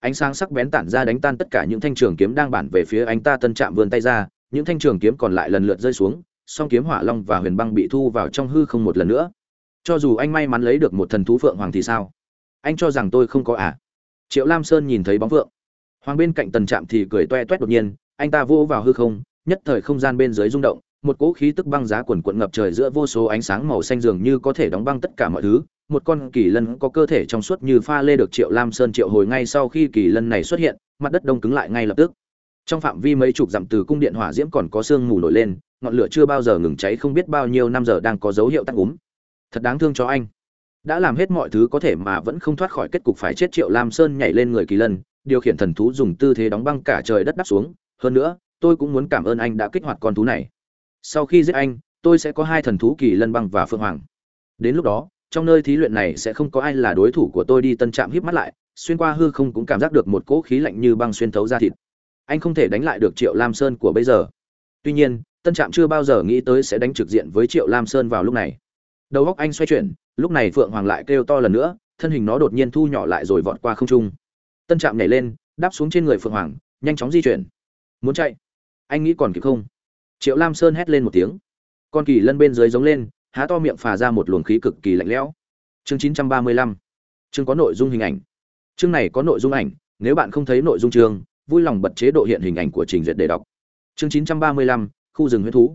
Ánh sáng sắc bén tản ra đánh tan tất cả những thanh trường kiếm đang bản về phía anh ta. Tân trạm vươn tay ra, những thanh trường kiếm còn lại lần lượt rơi xuống, song kiếm hỏa long và huyền băng bị thu vào trong hư không một lần nữa. Cho dù anh may mắn lấy được một thần thú phượng hoàng thì sao? Anh cho rằng tôi không có à? Triệu lam sơn nhìn thấy bóng phượng. Hoàng bên cạnh tần trạm thì cười toe toét đột nhiên, anh ta vô vào hư không, nhất thời không gian bên dưới rung động một cỗ khí tức băng giá quần quận ngập trời giữa vô số ánh sáng màu xanh dường như có thể đóng băng tất cả mọi thứ. Một con kỳ lân có cơ thể trong suốt như pha lê được triệu lam sơn triệu hồi ngay sau khi kỳ lân này xuất hiện, mặt đất đông cứng lại ngay lập tức. Trong phạm vi mấy chục dặm từ cung điện hỏa diễm còn có sương mù nổi lên, ngọn lửa chưa bao giờ ngừng cháy không biết bao nhiêu năm giờ đang có dấu hiệu tắt úm. Thật đáng thương cho anh. Đã làm hết mọi thứ có thể mà vẫn không thoát khỏi kết cục phải chết triệu lam sơn nhảy lên người kỳ lân, điều khiển thần thú dùng tư thế đóng băng cả trời đất đắp xuống. Hơn nữa, tôi cũng muốn cảm ơn anh đã kích hoạt con thú này sau khi giết anh, tôi sẽ có hai thần thú kỳ lân băng và phượng hoàng. Đến lúc đó, trong nơi thí luyện này sẽ không có ai là đối thủ của tôi đi tân trạm híp mắt lại, xuyên qua hư không cũng cảm giác được một cỗ khí lạnh như băng xuyên thấu ra thịt. Anh không thể đánh lại được triệu lam sơn của bây giờ. Tuy nhiên, tân trạm chưa bao giờ nghĩ tới sẽ đánh trực diện với triệu lam sơn vào lúc này. Đầu góc anh xoay chuyển, lúc này phượng hoàng lại kêu to lần nữa, thân hình nó đột nhiên thu nhỏ lại rồi vọt qua không trung. Tân trạm nhảy lên, đáp xuống trên người phượng hoàng, nhanh chóng di chuyển. Muốn chạy? Anh nghĩ còn kịp không? Triệu lam sơn hét lên một tiếng. Con kỳ lân bên dưới giống lên, há to miệng phà ra một luồng khí cực kỳ lạnh lẽo. Chương chín trăm ba mươi lăm. Chương có nội dung hình ảnh. Chương này có nội dung ảnh, nếu bạn không thấy nội dung chương, vui lòng bật chế độ hiện hình ảnh của trình duyệt để đọc. Chương chín trăm ba mươi lăm, khu rừng huyết thú.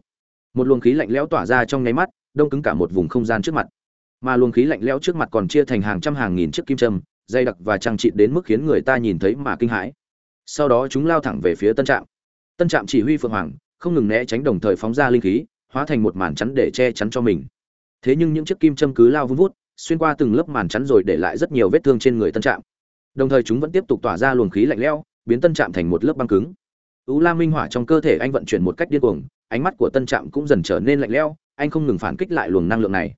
Một luồng khí lạnh lẽo tỏa ra trong nháy mắt, đông cứng cả một vùng không gian trước mặt. Mà luồng khí lạnh lẽo trước mặt còn chia thành hàng trăm hàng nghìn chiếc kim châm dây đặc và trang trị đến mức khiến người ta nhìn thấy mà kinh hãi. Sau đó chúng lao thẳng về phía tân trạm. Tân trạm chỉ huy phượng hoàng không ngừng né tránh đồng thời phóng ra linh khí, hóa thành một màn chắn để che chắn cho mình. Thế nhưng những chiếc kim châm cứ lao vun vút, xuyên qua từng lớp màn chắn rồi để lại rất nhiều vết thương trên người tân trạm. Đồng thời chúng vẫn tiếp tục tỏa ra luồng khí lạnh lẽo, biến tân trạm thành một lớp băng cứng. U la minh hỏa trong cơ thể anh vận chuyển một cách điên cuồng, ánh mắt của tân trạm cũng dần trở nên lạnh lẽo, anh không ngừng phản kích lại luồng năng lượng này.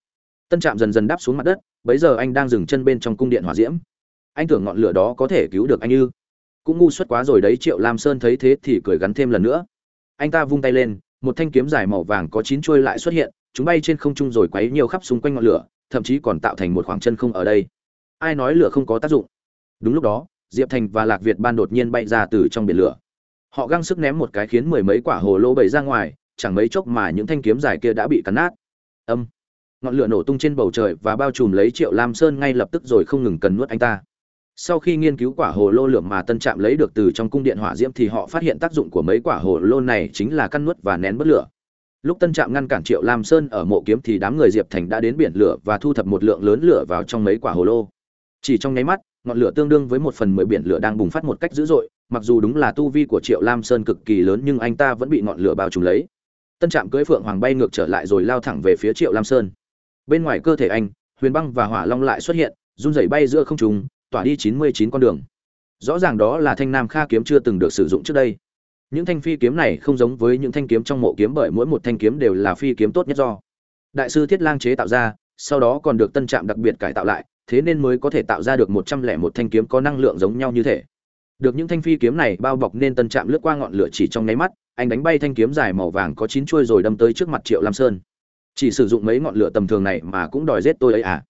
Tân trạm dần dần đáp xuống mặt đất, bấy giờ anh đang dừng chân bên trong cung điện hỏa diễm. Anh tưởng ngọn lửa đó có thể cứu được anh ư? Cũng ngu xuất quá rồi đấy, triệu lam sơn thấy thế thì cười gắn thêm lần nữa anh ta vung tay lên, một thanh kiếm dài màu vàng có chín chuôi lại xuất hiện, chúng bay trên không trung rồi quấy nhiều khắp xung quanh ngọn lửa, thậm chí còn tạo thành một khoảng chân không ở đây. Ai nói lửa không có tác dụng? Đúng lúc đó, diệp thành và lạc việt ban đột nhiên bay ra từ trong biển lửa. Họ găng sức ném một cái khiến mười mấy quả hồ lô bầy ra ngoài, chẳng mấy chốc mà những thanh kiếm dài kia đã bị cắn nát. Âm. Ngọn lửa nổ tung trên bầu trời và bao trùm lấy triệu lam sơn ngay lập tức rồi không ngừng cần nuốt anh ta sau khi nghiên cứu quả hồ lô lượng mà tân trạm lấy được từ trong cung điện hỏa diễm thì họ phát hiện tác dụng của mấy quả hồ lô này chính là căn nuốt và nén bất lửa. Lúc tân trạm ngăn cản triệu lam sơn ở mộ kiếm thì đám người diệp thành đã đến biển lửa và thu thập một lượng lớn lửa vào trong mấy quả hồ lô. Chỉ trong nháy mắt, ngọn lửa tương đương với một phần mười biển lửa đang bùng phát một cách dữ dội, mặc dù đúng là tu vi của triệu lam sơn cực kỳ lớn nhưng anh ta vẫn bị ngọn lửa bao trùm lấy. Tân trạm cưỡi phượng hoàng bay ngược trở lại rồi lao thẳng về phía triệu lam sơn. Bên ngoài cơ thể anh, huyền băng và hỏa long lại xuất hiện, run rẩy bay giữa không trung tỏa đi chín mươi chín con đường. Rõ ràng đó là thanh nam kha kiếm chưa từng được sử dụng trước đây. Những thanh phi kiếm này không giống với những thanh kiếm trong mộ kiếm bởi mỗi một thanh kiếm đều là phi kiếm tốt nhất do. Đại sư thiết lang chế tạo ra, sau đó còn được tân trạm đặc biệt cải tạo lại, thế nên mới có thể tạo ra được một trăm lẻ một thanh kiếm có năng lượng giống nhau như thế được những thanh phi kiếm này bao bọc nên tân trạm lướt qua ngọn lửa chỉ trong nháy mắt, anh đánh bay thanh kiếm dài màu vàng có chín chuôi rồi đâm tới trước mặt triệu lam sơn. Chỉ sử dụng mấy ngọn lửa tầm thường này mà cũng đòi giết tôi ấy à?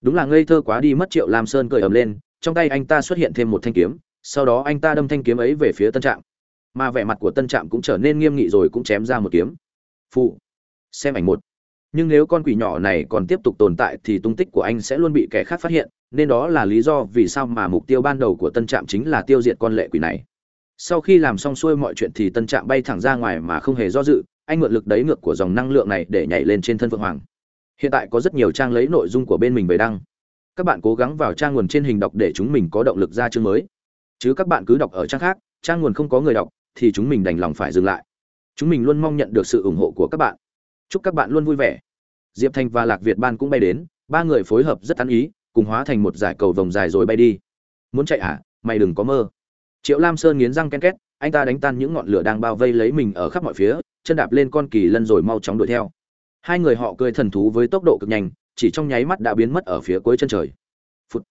Đúng là ngây thơ quá đi mất triệu lam sơn cười ầm lên trong tay anh ta xuất hiện thêm một thanh kiếm, sau đó anh ta đâm thanh kiếm ấy về phía tân trạm. Mà vẻ mặt của tân trạm cũng trở nên nghiêm nghị rồi cũng chém ra một kiếm. Phụ xem ảnh một. Nhưng nếu con quỷ nhỏ này còn tiếp tục tồn tại thì tung tích của anh sẽ luôn bị kẻ khác phát hiện, nên đó là lý do vì sao mà mục tiêu ban đầu của tân trạm chính là tiêu diệt con lệ quỷ này. Sau khi làm xong xuôi mọi chuyện thì tân trạm bay thẳng ra ngoài mà không hề do dự, anh mượn lực đấy ngược của dòng năng lượng này để nhảy lên trên thân phượng hoàng. Hiện tại có rất nhiều trang lấy nội dung của bên mình về đăng các bạn cố gắng vào trang nguồn trên hình đọc để chúng mình có động lực ra chương mới. Chứ các bạn cứ đọc ở trang khác, trang nguồn không có người đọc, thì chúng mình đành lòng phải dừng lại. Chúng mình luôn mong nhận được sự ủng hộ của các bạn. Chúc các bạn luôn vui vẻ. Diệp thanh và lạc việt ban cũng bay đến, ba người phối hợp rất ăn ý, cùng hóa thành một giải cầu vòng dài rồi bay đi. Muốn chạy à mày đừng có mơ. Triệu lam sơn nghiến răng ken két, anh ta đánh tan những ngọn lửa đang bao vây lấy mình ở khắp mọi phía, chân đạp lên con kỳ lân rồi mau chóng đuổi theo. Hai người họ cười thần thú với tốc độ cực nhanh chỉ trong nháy mắt đã biến mất ở phía cuối chân trời. Phụt.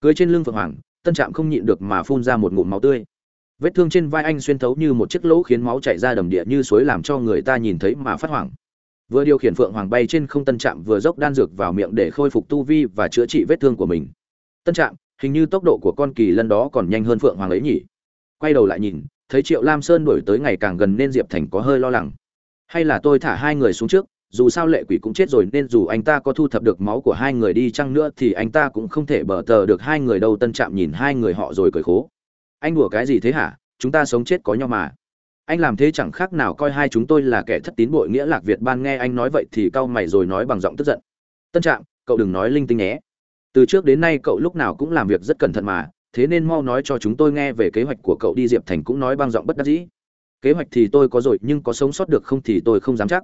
cưới trên lưng phượng hoàng, tân trạm không nhịn được mà phun ra một ngụm máu tươi. Vết thương trên vai anh xuyên thấu như một chiếc lỗ khiến máu chảy ra đầm địa như suối làm cho người ta nhìn thấy mà phát hoảng. Vừa điều khiển phượng hoàng bay trên không, tân trạm vừa dốc đan dược vào miệng để khôi phục tu vi và chữa trị vết thương của mình. Tân trạm, hình như tốc độ của con kỳ lân đó còn nhanh hơn phượng hoàng ấy nhỉ? Quay đầu lại nhìn, thấy triệu lam sơn đổi tới ngày càng gần nên diệp thành có hơi lo lắng. Hay là tôi thả hai người xuống trước? Dù sao lệ quỷ cũng chết rồi nên dù anh ta có thu thập được máu của hai người đi chăng nữa thì anh ta cũng không thể bờ tờ được hai người đâu. Tân trạm nhìn hai người họ rồi cười khố. Anh đùa cái gì thế hả? Chúng ta sống chết có nhau mà. Anh làm thế chẳng khác nào coi hai chúng tôi là kẻ thất tín bội nghĩa lạc việt ban nghe anh nói vậy thì cau mày rồi nói bằng giọng tức giận. Tân trạm, cậu đừng nói linh tinh nhé. Từ trước đến nay cậu lúc nào cũng làm việc rất cẩn thận mà, thế nên mau nói cho chúng tôi nghe về kế hoạch của cậu đi. Diệp thành cũng nói bằng giọng bất đắc dĩ. Kế hoạch thì tôi có rồi nhưng có sống sót được không thì tôi không dám chắc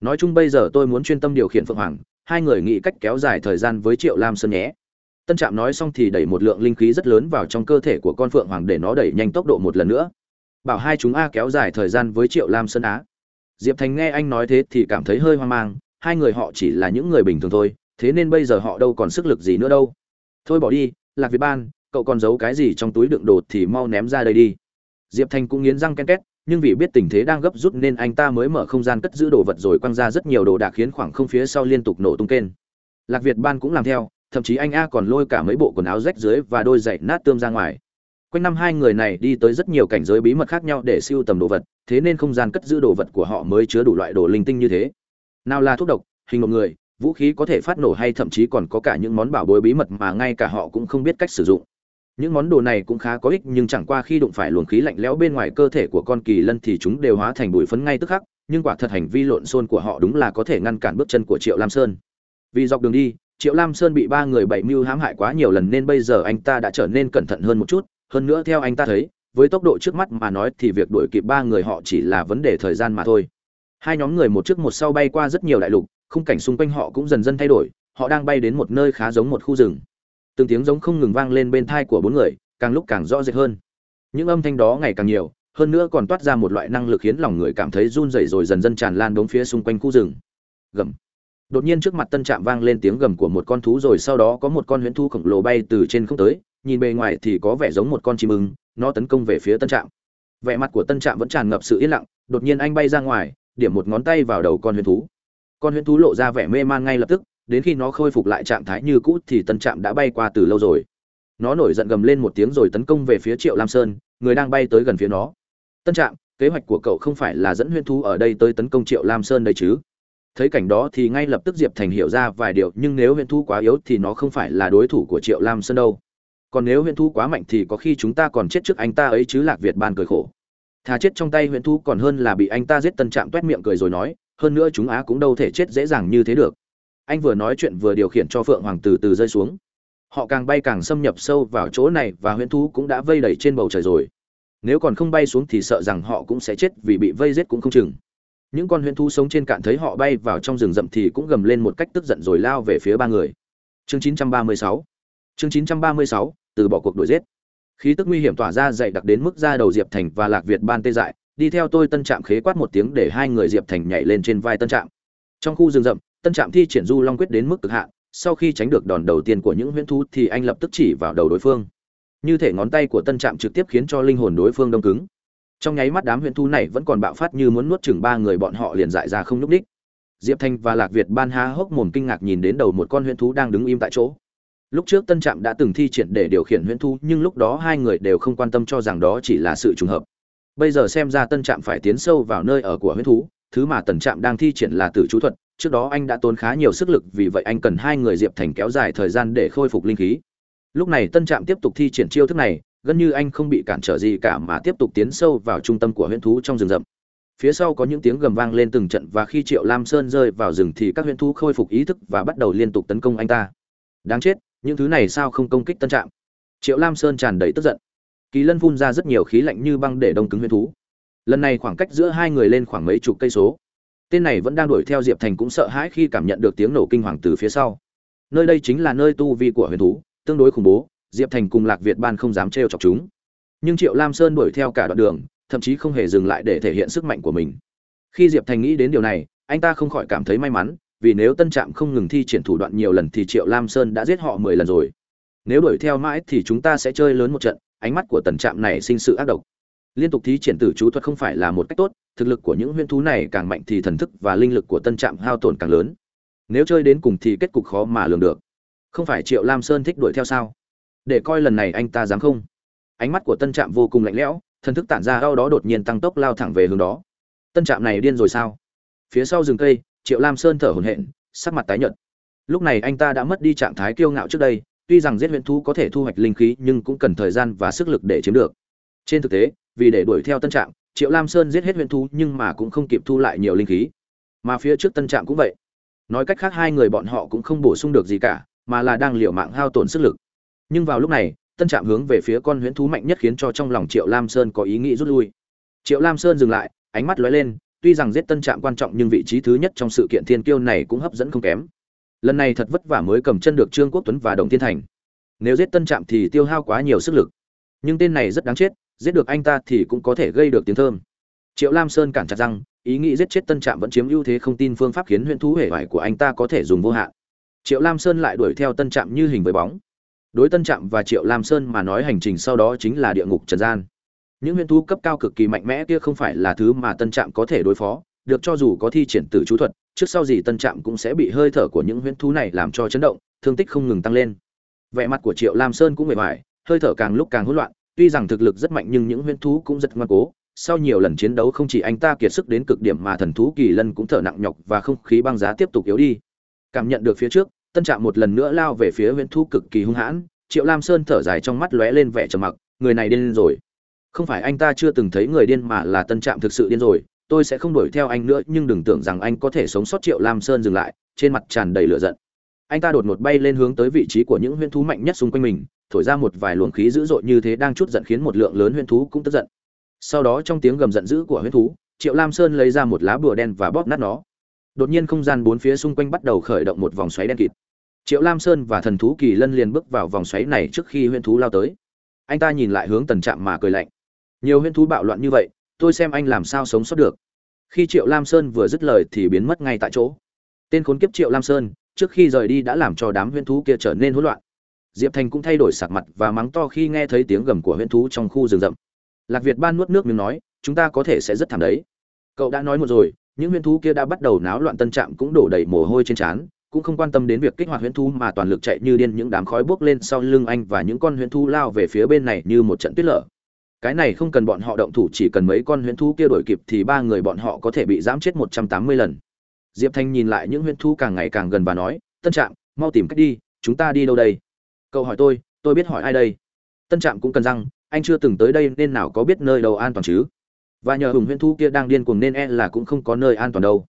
nói chung bây giờ tôi muốn chuyên tâm điều khiển phượng hoàng, hai người nghĩ cách kéo dài thời gian với triệu lam sơn nhé. Tân trạm nói xong thì đẩy một lượng linh khí rất lớn vào trong cơ thể của con phượng hoàng để nó đẩy nhanh tốc độ một lần nữa. Bảo hai chúng a kéo dài thời gian với triệu lam sơn á diệp thành nghe anh nói thế thì cảm thấy hơi hoang mang, hai người họ chỉ là những người bình thường thôi, thế nên bây giờ họ đâu còn sức lực gì nữa đâu. Thôi bỏ đi, lạc việt ban, cậu còn giấu cái gì trong túi đựng đồ thì mau ném ra đây đi. Diệp thành cũng nghiến răng ken két nhưng vì biết tình thế đang gấp rút nên anh ta mới mở không gian cất giữ đồ vật rồi quăng ra rất nhiều đồ đạc khiến khoảng không phía sau liên tục nổ tung kên lạc việt ban cũng làm theo, thậm chí anh a còn lôi cả mấy bộ quần áo rách dưới và đôi giày nát tươm ra ngoài. Quanh năm hai người này đi tới rất nhiều cảnh giới bí mật khác nhau để siêu tầm đồ vật, thế nên không gian cất giữ đồ vật của họ mới chứa đủ loại đồ linh tinh như thế. Nào là thuốc độc, hình một người, vũ khí có thể phát nổ hay thậm chí còn có cả những món bảo bối bí mật mà ngay cả họ cũng không biết cách sử dụng những món đồ này cũng khá có ích, nhưng chẳng qua khi đụng phải luồng khí lạnh lẽo bên ngoài cơ thể của con kỳ lân thì chúng đều hóa thành bụi phấn ngay tức khắc, nhưng quả thật hành vi lộn xôn của họ đúng là có thể ngăn cản bước chân của triệu lam sơn. Vì dọc đường đi, triệu lam sơn bị ba người bảy mưu hãm hại quá nhiều lần nên bây giờ anh ta đã trở nên cẩn thận hơn một chút. Hơn nữa theo anh ta thấy, với tốc độ trước mắt mà nói thì việc đuổi kịp ba người họ chỉ là vấn đề thời gian mà thôi. Hai nhóm người một trước một sau bay qua rất nhiều đại lục, khung cảnh xung quanh họ cũng dần dần thay đổi, họ đang bay đến một nơi khá giống một khu rừng từng tiếng giống không ngừng vang lên bên thai của bốn người, càng lúc càng rõ rệt hơn. Những âm thanh đó ngày càng nhiều, hơn nữa còn toát ra một loại năng lực khiến lòng người cảm thấy run rẩy rồi dần dần tràn lan đống phía xung quanh khu rừng. Gầm. Đột nhiên trước mặt tân trạm vang lên tiếng gầm của một con thú rồi sau đó có một con huyễn thu khổng lồ bay từ trên không tới, nhìn bề ngoài thì có vẻ giống một con chim ưng, nó tấn công về phía tân trạm. Vẻ mặt của tân trạm vẫn tràn ngập sự yên lặng, đột nhiên anh bay ra ngoài, điểm một ngón tay vào đầu con huyễn thú. Con huyễn thú lộ ra vẻ mê man ngay lập tức đến khi nó khôi phục lại trạng thái như cũ thì tân trạm đã bay qua từ lâu rồi. Nó nổi giận gầm lên một tiếng rồi tấn công về phía triệu lam sơn, người đang bay tới gần phía nó. Tân trạm, kế hoạch của cậu không phải là dẫn huyễn thú ở đây tới tấn công triệu lam sơn đây chứ? Thấy cảnh đó thì ngay lập tức diệp thành hiểu ra vài điều, nhưng nếu huyễn thú quá yếu thì nó không phải là đối thủ của triệu lam sơn đâu. Còn nếu huyễn thú quá mạnh thì có khi chúng ta còn chết trước anh ta ấy chứ, lạc việt ban cười khổ. Thà chết trong tay huyễn thú còn hơn là bị anh ta giết, tân trạm toét miệng cười rồi nói, hơn nữa chúng á cũng đâu thể chết dễ dàng như thế được anh vừa nói chuyện vừa điều khiển cho phượng hoàng từ từ rơi xuống. Họ càng bay càng xâm nhập sâu vào chỗ này và huyễn thú cũng đã vây đầy trên bầu trời rồi. Nếu còn không bay xuống thì sợ rằng họ cũng sẽ chết vì bị vây giết cũng không chừng. Những con huyễn thú sống trên cạn thấy họ bay vào trong rừng rậm thì cũng gầm lên một cách tức giận rồi lao về phía ba người. Chương 936 chương 936, từ bỏ cuộc đuổi giết. Khí tức nguy hiểm tỏa ra dậy đặc đến mức ra đầu diệp thành và lạc việt ban tê dại đi theo tôi tân trạm khế quát một tiếng để hai người diệp thành nhảy lên trên vai tân trạm. Trong khu rừng rậm tân trạm thi triển du long quyết đến mức cực hạn, sau khi tránh được đòn đầu tiên của những huyễn thú thì anh lập tức chỉ vào đầu đối phương. Như thể ngón tay của tân trạm trực tiếp khiến cho linh hồn đối phương đông cứng. Trong nháy mắt đám huyễn thú này vẫn còn bạo phát như muốn nuốt chừng ba người bọn họ liền dại ra không nhúc đích diệp thanh và lạc việt ban há hốc mồm kinh ngạc nhìn đến đầu một con huyễn thú đang đứng im tại chỗ. Lúc trước tân trạm đã từng thi triển để điều khiển huyễn thú, nhưng lúc đó hai người đều không quan tâm cho rằng đó chỉ là sự trùng hợp. Bây giờ xem ra tân trạm phải tiến sâu vào nơi ở của huyễn thú, thứ mà tần trạm đang thi triển là tử chú thuật trước đó anh đã tốn khá nhiều sức lực, vì vậy anh cần hai người diệp thành kéo dài thời gian để khôi phục linh khí. Lúc này tân trạm tiếp tục thi triển chiêu thức này, gần như anh không bị cản trở gì cả mà tiếp tục tiến sâu vào trung tâm của huyễn thú trong rừng rậm. Phía sau có những tiếng gầm vang lên từng trận và khi triệu lam sơn rơi vào rừng thì các huyễn thú khôi phục ý thức và bắt đầu liên tục tấn công anh ta. Đáng chết, những thứ này sao không công kích tân trạm? Triệu lam sơn tràn đầy tức giận. Kỳ lân phun ra rất nhiều khí lạnh như băng để đông cứng huyễn thú. Lần này khoảng cách giữa hai người lên khoảng mấy chục cây số tên này vẫn đang đuổi theo diệp thành cũng sợ hãi khi cảm nhận được tiếng nổ kinh hoàng từ phía sau. Nơi đây chính là nơi tu vi của huyền thú, tương đối khủng bố, diệp thành cùng lạc việt ban không dám trêu chọc chúng. Nhưng triệu lam sơn đuổi theo cả đoạn đường, thậm chí không hề dừng lại để thể hiện sức mạnh của mình. Khi diệp thành nghĩ đến điều này, anh ta không khỏi cảm thấy may mắn, vì nếu tân trạm không ngừng thi triển thủ đoạn nhiều lần thì triệu lam sơn đã giết họ mười lần rồi. Nếu đuổi theo mãi thì chúng ta sẽ chơi lớn một trận, ánh mắt của tần trạm này sinh sự ác độc. Liên tục thí triển tử chú thuật không phải là một cách tốt thực lực của những huyễn thú này càng mạnh thì thần thức và linh lực của tân trạm hao tổn càng lớn. Nếu chơi đến cùng thì kết cục khó mà lường được. Không phải triệu lam sơn thích đuổi theo sao? Để coi lần này anh ta dám không? Ánh mắt của tân trạm vô cùng lạnh lẽo, thần thức tản ra đau đó đột nhiên tăng tốc lao thẳng về hướng đó. Tân trạm này điên rồi sao? Phía sau rừng cây, triệu lam sơn thở hổn hển, sắc mặt tái nhợt. Lúc này anh ta đã mất đi trạng thái kiêu ngạo trước đây, tuy rằng giết huyễn thú có thể thu hoạch linh khí nhưng cũng cần thời gian và sức lực để chiếm được. Trên thực tế, vì để đuổi theo tân trạm triệu lam sơn giết hết huyễn thú nhưng mà cũng không kịp thu lại nhiều linh khí. Mà phía trước tân trạm cũng vậy. Nói cách khác hai người bọn họ cũng không bổ sung được gì cả, mà là đang liều mạng hao tổn sức lực. Nhưng vào lúc này, tân trạm hướng về phía con huyễn thú mạnh nhất khiến cho trong lòng triệu lam sơn có ý nghĩ rút lui. Triệu lam sơn dừng lại, ánh mắt lóe lên, tuy rằng giết tân trạm quan trọng nhưng vị trí thứ nhất trong sự kiện thiên kiêu này cũng hấp dẫn không kém. Lần này thật vất vả mới cầm chân được trương quốc tuấn và đồng thiên thành. Nếu giết tân trạm thì tiêu hao quá nhiều sức lực. Nhưng tên này rất đáng chết giết được anh ta thì cũng có thể gây được tiếng thơm. Triệu lam sơn cản chặt răng, ý nghĩ giết chết tân trạm vẫn chiếm ưu thế không tin phương pháp khiến huyễn thú hệ vải của anh ta có thể dùng vô hạn. Triệu lam sơn lại đuổi theo tân trạm như hình với bóng. Đối tân trạm và triệu lam sơn mà nói hành trình sau đó chính là địa ngục trần gian. Những huyễn thú cấp cao cực kỳ mạnh mẽ kia không phải là thứ mà tân trạm có thể đối phó, được cho dù có thi triển tử chú thuật, trước sau gì tân trạm cũng sẽ bị hơi thở của những huyễn thú này làm cho chấn động, thương tích không ngừng tăng lên. Vẻ mặt của triệu lam sơn cũng mệt mỏi, hơi thở càng lúc càng hỗn loạn tuy rằng thực lực rất mạnh nhưng những huyễn thú cũng rất ngoan cố, sau nhiều lần chiến đấu không chỉ anh ta kiệt sức đến cực điểm mà thần thú kỳ lân cũng thở nặng nhọc và không khí băng giá tiếp tục yếu đi. Cảm nhận được phía trước, tân trạm một lần nữa lao về phía huyễn thú cực kỳ hung hãn, triệu lam sơn thở dài trong mắt lóe lên vẻ trầm mặc, người này điên rồi. Không phải anh ta chưa từng thấy người điên mà là tân trạm thực sự điên rồi, tôi sẽ không đuổi theo anh nữa nhưng đừng tưởng rằng anh có thể sống sót triệu lam sơn dừng lại. Trên mặt tràn đầy lửa giận anh ta đột ngột bay lên hướng tới vị trí của những huyễn thú mạnh nhất xung quanh mình thổi ra một vài luồng khí dữ dội như thế đang chút giận khiến một lượng lớn huyễn thú cũng tức giận. Sau đó trong tiếng gầm giận dữ của huyễn thú, Triệu Lam Sơn lấy ra một lá bùa đen và bóp nát nó. Đột nhiên không gian bốn phía xung quanh bắt đầu khởi động một vòng xoáy đen kịt. Triệu Lam Sơn và thần thú Kỳ Lân liền bước vào vòng xoáy này trước khi huyễn thú lao tới. Anh ta nhìn lại hướng Tần Trạm mà cười lạnh. Nhiều huyễn thú bạo loạn như vậy, tôi xem anh làm sao sống sót được. Khi Triệu Lam Sơn vừa dứt lời thì biến mất ngay tại chỗ. Tên khốn kiếp Triệu Lam Sơn, trước khi rời đi đã làm cho đám huyễn thú kia trở nên hỗn loạn. Diệp thành cũng thay đổi sắc mặt và mắng to khi nghe thấy tiếng gầm của huyễn thú trong khu rừng rậm. Lạc việt ban nuốt nước miếng nói, chúng ta có thể sẽ rất thảm đấy. Cậu đã nói một rồi, những huyễn thú kia đã bắt đầu náo loạn tân trạm cũng đổ đầy mồ hôi trên trán, cũng không quan tâm đến việc kích hoạt huyễn thú mà toàn lực chạy như điên những đám khói bốc lên sau lưng anh và những con huyễn thú lao về phía bên này như một trận tuyết lở. Cái này không cần bọn họ động thủ, chỉ cần mấy con huyễn thú kia đuổi kịp thì ba người bọn họ có thể bị giảm chết một trăm tám mươi lần diệp thanh nhìn lại những huyễn thú càng ngày càng gần và nói, tân trạm, mau tìm cách đi, chúng ta đi đâu đây? Cậu hỏi tôi tôi biết hỏi ai đây? Tân trạm cũng cần rằng anh chưa từng tới đây nên nào có biết nơi đâu an toàn chứ? Và nhờ hùng huyễn thu kia đang điên cuồng nên e là cũng không có nơi an toàn đâu.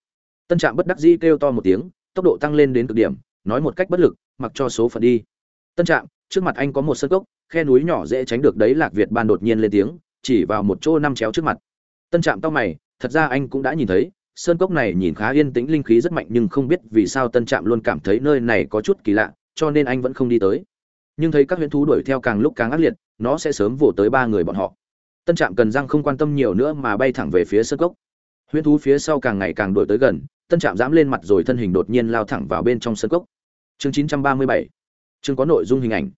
Tân trạm bất đắc dĩ kêu to một tiếng, tốc độ tăng lên đến cực điểm, nói một cách bất lực, mặc cho số phận đi. Tân trạm, trước mặt anh có một sân cốc, khe núi nhỏ dễ tránh được đấy, lạc việt ban đột nhiên lên tiếng, chỉ vào một chỗ năm chéo trước mặt. Tân trạm tao mày, thật ra anh cũng đã nhìn thấy sơn cốc này nhìn khá yên tĩnh, linh khí rất mạnh, nhưng không biết vì sao tân trạm luôn cảm thấy nơi này có chút kỳ lạ, cho nên anh vẫn không đi tới. Nhưng thấy các huyễn thú đuổi theo càng lúc càng ác liệt, nó sẽ sớm vồ tới ba người bọn họ. Tân trạm cần răng không quan tâm nhiều nữa mà bay thẳng về phía sơn cốc. Huyễn thú phía sau càng ngày càng đuổi tới gần, tân trạm dám lên mặt rồi thân hình đột nhiên lao thẳng vào bên trong sơn cốc. Chương 937 chương có nội dung hình ảnh.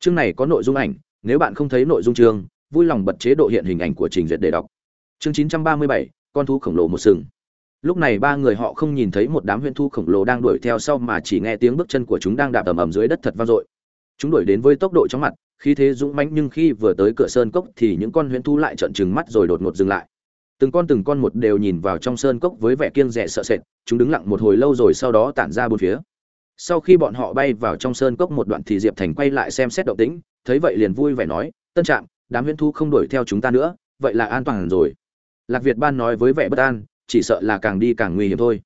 Chương này có nội dung ảnh, nếu bạn không thấy nội dung chương, vui lòng bật chế độ hiện hình ảnh của trình duyệt để đọc. Chương 937 con thú khổng lồ một sừng lúc này ba người họ không nhìn thấy một đám huyễn thu khổng lồ đang đuổi theo sau mà chỉ nghe tiếng bước chân của chúng đang đạp ầm ầm dưới đất thật vang dội. Chúng đuổi đến với tốc độ chóng mặt khi thế dũng mãnh nhưng khi vừa tới cửa sơn cốc thì những con huyễn thu lại trợn trừng mắt rồi đột ngột dừng lại. Từng con từng con một đều nhìn vào trong sơn cốc với vẻ kiêng rẻ sợ sệt, chúng đứng lặng một hồi lâu rồi sau đó tản ra bốn phía. Sau khi bọn họ bay vào trong sơn cốc một đoạn thì diệp thành quay lại xem xét động tĩnh, thấy vậy liền vui vẻ nói, tân trạm, đám huyễn thu không đuổi theo chúng ta nữa, vậy là an toàn rồi. Lạc việt ban nói với vẻ bất an chỉ sợ là càng đi càng nguy hiểm thôi.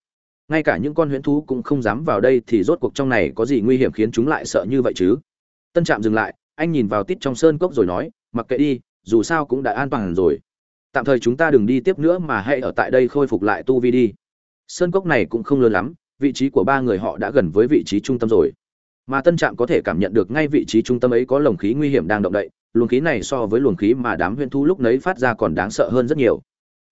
Ngay cả những con huyễn thú cũng không dám vào đây thì rốt cuộc trong này có gì nguy hiểm khiến chúng lại sợ như vậy chứ? Tân trạm dừng lại, anh nhìn vào tít trong sơn cốc rồi nói, mặc kệ đi, dù sao cũng đã an toàn rồi. Tạm thời chúng ta đừng đi tiếp nữa mà hãy ở tại đây khôi phục lại tu vi đi. Sơn cốc này cũng không lớn lắm, vị trí của ba người họ đã gần với vị trí trung tâm rồi. Mà tân trạm có thể cảm nhận được ngay vị trí trung tâm ấy có lồng khí nguy hiểm đang động đậy, luồng khí này so với luồng khí mà đám huyễn thú lúc nấy phát ra còn đáng sợ hơn rất nhiều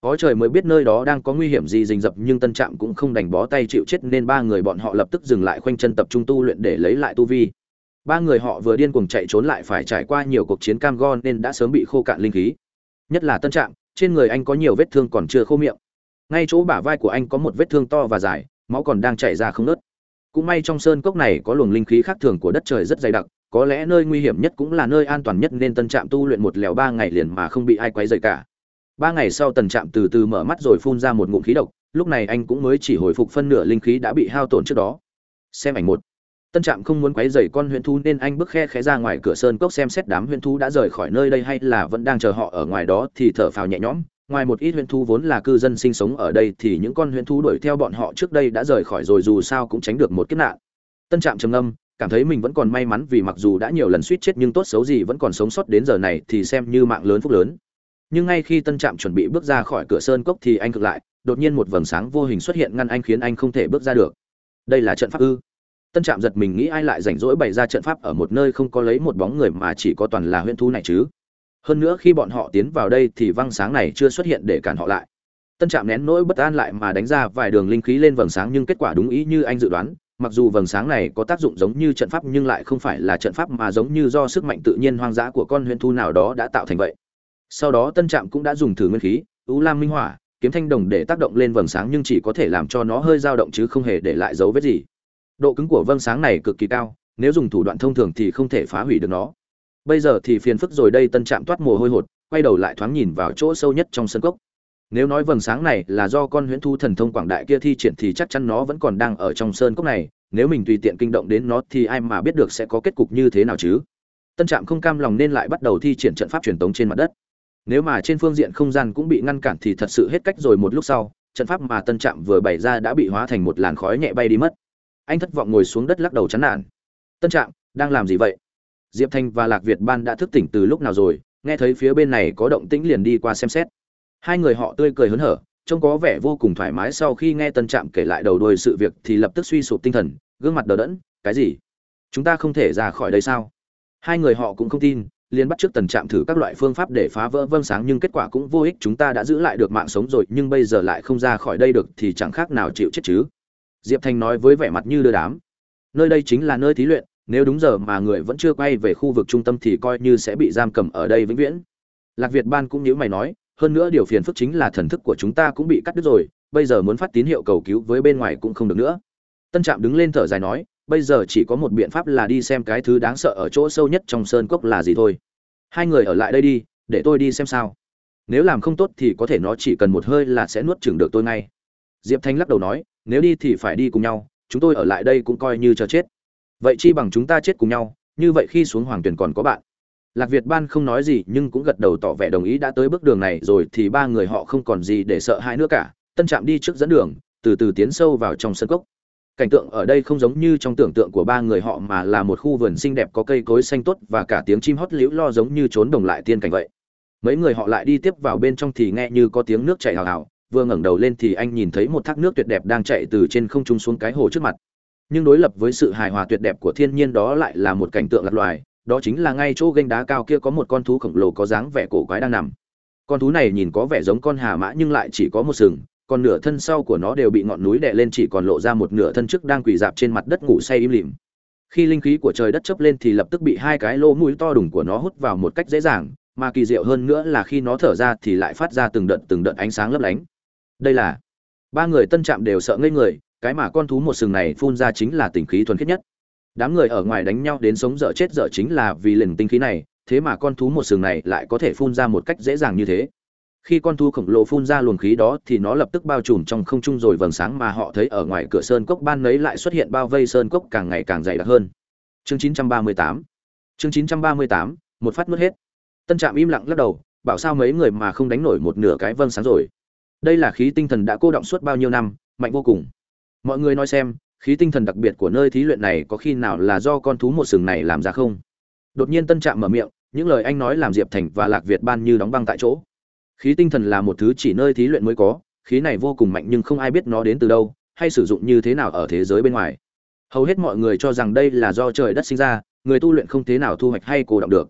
có trời mới biết nơi đó đang có nguy hiểm gì rình rập, nhưng tân trạm cũng không đành bó tay chịu chết nên ba người bọn họ lập tức dừng lại khoanh chân tập trung tu luyện để lấy lại tu vi. Ba người họ vừa điên cuồng chạy trốn lại phải trải qua nhiều cuộc chiến cam go nên đã sớm bị khô cạn linh khí. Nhất là tân trạm, trên người anh có nhiều vết thương còn chưa khô miệng. Ngay chỗ bả vai của anh có một vết thương to và dài, máu còn đang chảy ra không nớt cũng may trong sơn cốc này có luồng linh khí khác thường của đất trời rất dày đặc, có lẽ nơi nguy hiểm nhất cũng là nơi an toàn nhất nên tân trạm tu luyện một lèo ba ngày liền mà không bị ai quấy rầy cả ba ngày sau tần trạm từ từ mở mắt rồi phun ra một ngụm khí độc, lúc này anh cũng mới chỉ hồi phục phân nửa linh khí đã bị hao tổn trước đó. Xem ảnh một. Tân trạm không muốn quấy dày con huyền thu nên anh bước khe khẽ ra ngoài cửa sơn cốc xem xét đám huyền thu đã rời khỏi nơi đây hay là vẫn đang chờ họ ở ngoài đó thì thở phào nhẹ nhõm. Ngoài một ít huyền thu vốn là cư dân sinh sống ở đây thì những con huyền thu đuổi theo bọn họ trước đây đã rời khỏi rồi dù sao cũng tránh được một kiếp nạn. Tân trạm trầm âm cảm thấy mình vẫn còn may mắn vì mặc dù đã nhiều lần suýt chết nhưng tốt xấu gì vẫn còn sống sót đến giờ này thì xem như mạng lớn phúc lớn nhưng ngay khi tân trạm chuẩn bị bước ra khỏi cửa sơn cốc thì anh cực lại, đột nhiên một vầng sáng vô hình xuất hiện ngăn anh khiến anh không thể bước ra được. Đây là trận pháp ư? Tân trạm giật mình nghĩ ai lại rảnh rỗi bày ra trận pháp ở một nơi không có lấy một bóng người mà chỉ có toàn là huyễn thú này chứ? Hơn nữa khi bọn họ tiến vào đây thì văng sáng này chưa xuất hiện để cản họ lại. Tân trạm nén nỗi bất an lại mà đánh ra vài đường linh khí lên vầng sáng nhưng kết quả đúng ý như anh dự đoán, mặc dù vầng sáng này có tác dụng giống như trận pháp nhưng lại không phải là trận pháp mà giống như do sức mạnh tự nhiên hoang dã của con huyễn thu nào đó đã tạo thành vậy sau đó tân trạm cũng đã dùng thử nguyên khí ưu lam minh hỏa, kiếm thanh đồng để tác động lên vầng sáng nhưng chỉ có thể làm cho nó hơi dao động chứ không hề để lại dấu vết gì. Độ cứng của vầng sáng này cực kỳ cao, nếu dùng thủ đoạn thông thường thì không thể phá hủy được nó. Bây giờ thì phiền phức rồi đây, tân trạm toát mồ hôi hột, quay đầu lại thoáng nhìn vào chỗ sâu nhất trong sân cốc. Nếu nói vầng sáng này là do con huyễn thu thần thông quảng đại kia thi triển thì chắc chắn nó vẫn còn đang ở trong sơn cốc này, nếu mình tùy tiện kinh động đến nó thì ai mà biết được sẽ có kết cục như thế nào chứ. Tân trạm không cam lòng nên lại bắt đầu thi triển trận pháp truyền tống trên mặt đất nếu mà trên phương diện không gian cũng bị ngăn cản thì thật sự hết cách rồi một lúc sau, trận pháp mà tân trạm vừa bày ra đã bị hóa thành một làn khói nhẹ bay đi mất. Anh thất vọng ngồi xuống đất lắc đầu chán nản. Tân trạm, đang làm gì vậy? Diệp thanh và lạc việt ban đã thức tỉnh từ lúc nào rồi, nghe thấy phía bên này có động tĩnh liền đi qua xem xét. Hai người họ tươi cười hớn hở, trông có vẻ vô cùng thoải mái sau khi nghe tân trạm kể lại đầu đuôi sự việc thì lập tức suy sụp tinh thần, gương mặt đờ đẫn. Cái gì? Chúng ta không thể ra khỏi đây sao? Hai người họ cũng không tin liền bắt trước tần trạm thử các loại phương pháp để phá vỡ vâng sáng, nhưng kết quả cũng vô ích, chúng ta đã giữ lại được mạng sống rồi, nhưng bây giờ lại không ra khỏi đây được thì chẳng khác nào chịu chết chứ. Diệp thành nói với vẻ mặt như đưa đám. Nơi đây chính là nơi thí luyện, nếu đúng giờ mà người vẫn chưa quay về khu vực trung tâm thì coi như sẽ bị giam cầm ở đây vĩnh viễn. Lạc việt ban cũng nhớ mày nói, hơn nữa điều phiền phức chính là thần thức của chúng ta cũng bị cắt đứt rồi, bây giờ muốn phát tín hiệu cầu cứu với bên ngoài cũng không được nữa. Tân trạm đứng lên thở dài nói bây giờ chỉ có một biện pháp là đi xem cái thứ đáng sợ ở chỗ sâu nhất trong sơn cốc là gì thôi. Hai người ở lại đây đi, để tôi đi xem sao. Nếu làm không tốt thì có thể nó chỉ cần một hơi là sẽ nuốt chửng được tôi ngay. Diệp thanh lắc đầu nói, nếu đi thì phải đi cùng nhau, chúng tôi ở lại đây cũng coi như chờ chết. Vậy chi bằng chúng ta chết cùng nhau, như vậy khi xuống hoàng tuyển còn có bạn. Lạc việt ban không nói gì nhưng cũng gật đầu tỏ vẻ đồng ý đã tới bước đường này rồi thì ba người họ không còn gì để sợ hãi nữa cả, tân trạm đi trước dẫn đường, từ từ tiến sâu vào trong sân cốc cảnh tượng ở đây không giống như trong tưởng tượng của ba người họ mà là một khu vườn xinh đẹp có cây cối xanh tốt và cả tiếng chim hót liễu lo giống như trốn đồng lại tiên cảnh vậy. Mấy người họ lại đi tiếp vào bên trong thì nghe như có tiếng nước chảy hào hào, vừa ngẩng đầu lên thì anh nhìn thấy một thác nước tuyệt đẹp đang chạy từ trên không trung xuống cái hồ trước mặt. Nhưng đối lập với sự hài hòa tuyệt đẹp của thiên nhiên đó lại là một cảnh tượng lạc loài, đó chính là ngay chỗ ganh đá cao kia có một con thú khổng lồ có dáng vẻ cổ quái đang nằm. Con thú này nhìn có vẻ giống con hà mã nhưng lại chỉ có một sừng còn nửa thân sau của nó đều bị ngọn núi đè lên chỉ còn lộ ra một nửa thân trước đang quỳ dạp trên mặt đất ngủ say im lìm. Khi linh khí của trời đất chớp lên thì lập tức bị hai cái lỗ mũi to đùng của nó hút vào một cách dễ dàng, mà kỳ diệu hơn nữa là khi nó thở ra thì lại phát ra từng đợt từng đợt ánh sáng lấp lánh. Đây là, ba người tân trạm đều sợ ngây người, cái mà con thú một sừng này phun ra chính là tình khí thuần khiết nhất. Đám người ở ngoài đánh nhau đến sống dở chết dở chính là vì lần tinh khí này, thế mà con thú một sừng này lại có thể phun ra một cách dễ dàng như thế khi con thú khổng lồ phun ra luồng khí đó thì nó lập tức bao trùm trong không trung rồi vầng sáng mà họ thấy ở ngoài cửa sơn cốc ban nấy lại xuất hiện bao vây sơn cốc càng ngày càng dày đặc hơn. Chương 938 chương 938 một phát mất hết. Tân trạm im lặng lắc đầu, bảo sao mấy người mà không đánh nổi một nửa cái vâng sáng rồi? Đây là khí tinh thần đã cô động suốt bao nhiêu năm, mạnh vô cùng. Mọi người nói xem, khí tinh thần đặc biệt của nơi thí luyện này có khi nào là do con thú một sừng này làm ra không? Đột nhiên tân trạm mở miệng, những lời anh nói làm diệp thành và lạc việt ban như đóng băng tại chỗ khí tinh thần là một thứ chỉ nơi thí luyện mới có, khí này vô cùng mạnh nhưng không ai biết nó đến từ đâu, hay sử dụng như thế nào ở thế giới bên ngoài. Hầu hết mọi người cho rằng đây là do trời đất sinh ra, người tu luyện không thế nào thu hoạch hay cổ động được.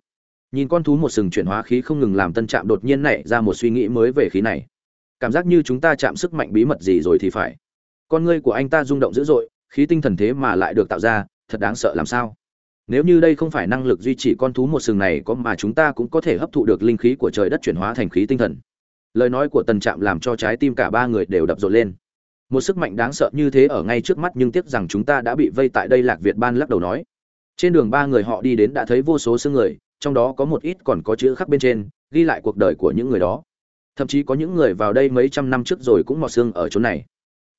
Nhìn con thú một sừng chuyển hóa khí không ngừng làm tân trạm đột nhiên nảy ra một suy nghĩ mới về khí này. Cảm giác như chúng ta chạm sức mạnh bí mật gì rồi thì phải. Con ngươi của anh ta rung động dữ dội, khí tinh thần thế mà lại được tạo ra, thật đáng sợ làm sao? Nếu như đây không phải năng lực duy trì con thú một sừng này, có mà chúng ta cũng có thể hấp thụ được linh khí của trời đất chuyển hóa thành khí tinh thần. Lời nói của tần trạm làm cho trái tim cả ba người đều đập rộn lên. Một sức mạnh đáng sợ như thế ở ngay trước mắt nhưng tiếc rằng chúng ta đã bị vây tại đây, lạc việt ban lắc đầu nói. Trên đường ba người họ đi đến đã thấy vô số xương người, trong đó có một ít còn có chữ khắc bên trên, ghi lại cuộc đời của những người đó. Thậm chí có những người vào đây mấy trăm năm trước rồi cũng mọt xương ở chỗ này.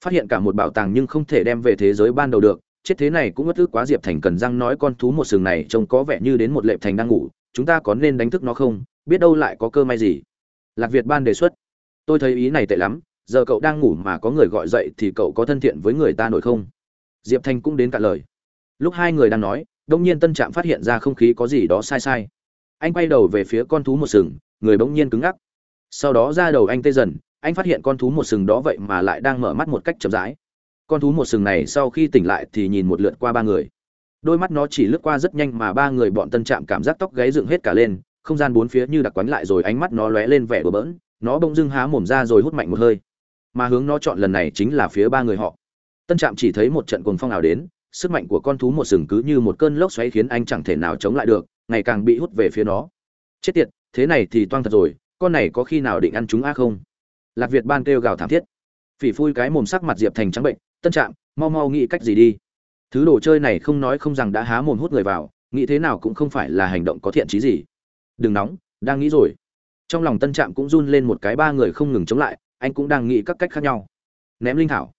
Phát hiện cả một bảo tàng nhưng không thể đem về thế giới ban đầu được chết thế này cũng ngất ức quá diệp thành cần răng nói con thú một sừng này trông có vẻ như đến một lệ thành đang ngủ, chúng ta có nên đánh thức nó không? Biết đâu lại có cơ may gì? Lạc việt ban đề xuất. Tôi thấy ý này tệ lắm, giờ cậu đang ngủ mà có người gọi dậy thì cậu có thân thiện với người ta nổi không? Diệp thành cũng đến cả lời. Lúc hai người đang nói, đông nhiên tân trạm phát hiện ra không khí có gì đó sai sai. Anh quay đầu về phía con thú một sừng, người bỗng nhiên cứng ngắc. Sau đó ra đầu anh tê dần, anh phát hiện con thú một sừng đó vậy mà lại đang mở mắt một cách chậm rãi con thú một sừng này sau khi tỉnh lại thì nhìn một lượt qua ba người. Đôi mắt nó chỉ lướt qua rất nhanh mà ba người bọn tân trạm cảm giác tóc gáy dựng hết cả lên, không gian bốn phía như đặc quánh lại rồi ánh mắt nó lóe lên vẻ bờ bỡn, nó bỗng dưng há mồm ra rồi hút mạnh một hơi. Mà hướng nó chọn lần này chính là phía ba người họ. Tân trạm chỉ thấy một trận cuồng phong nào đến, sức mạnh của con thú một sừng cứ như một cơn lốc xoáy khiến anh chẳng thể nào chống lại được, ngày càng bị hút về phía nó. Chết tiệt, thế này thì toang thật rồi, con này có khi nào định ăn chúng a không? Lạc việt ban kêu gào thảm thiết. Phỉ phui cái mồm sắc mặt diệp thành trắng bệnh tân trạm, mau mau nghĩ cách gì đi. Thứ đồ chơi này không nói không rằng đã há mồm hút người vào, nghĩ thế nào cũng không phải là hành động có thiện trí gì. Đừng nóng, đang nghĩ rồi. Trong lòng tân trạm cũng run lên một cái ba người không ngừng chống lại, anh cũng đang nghĩ các cách khác nhau. Ném linh thảo.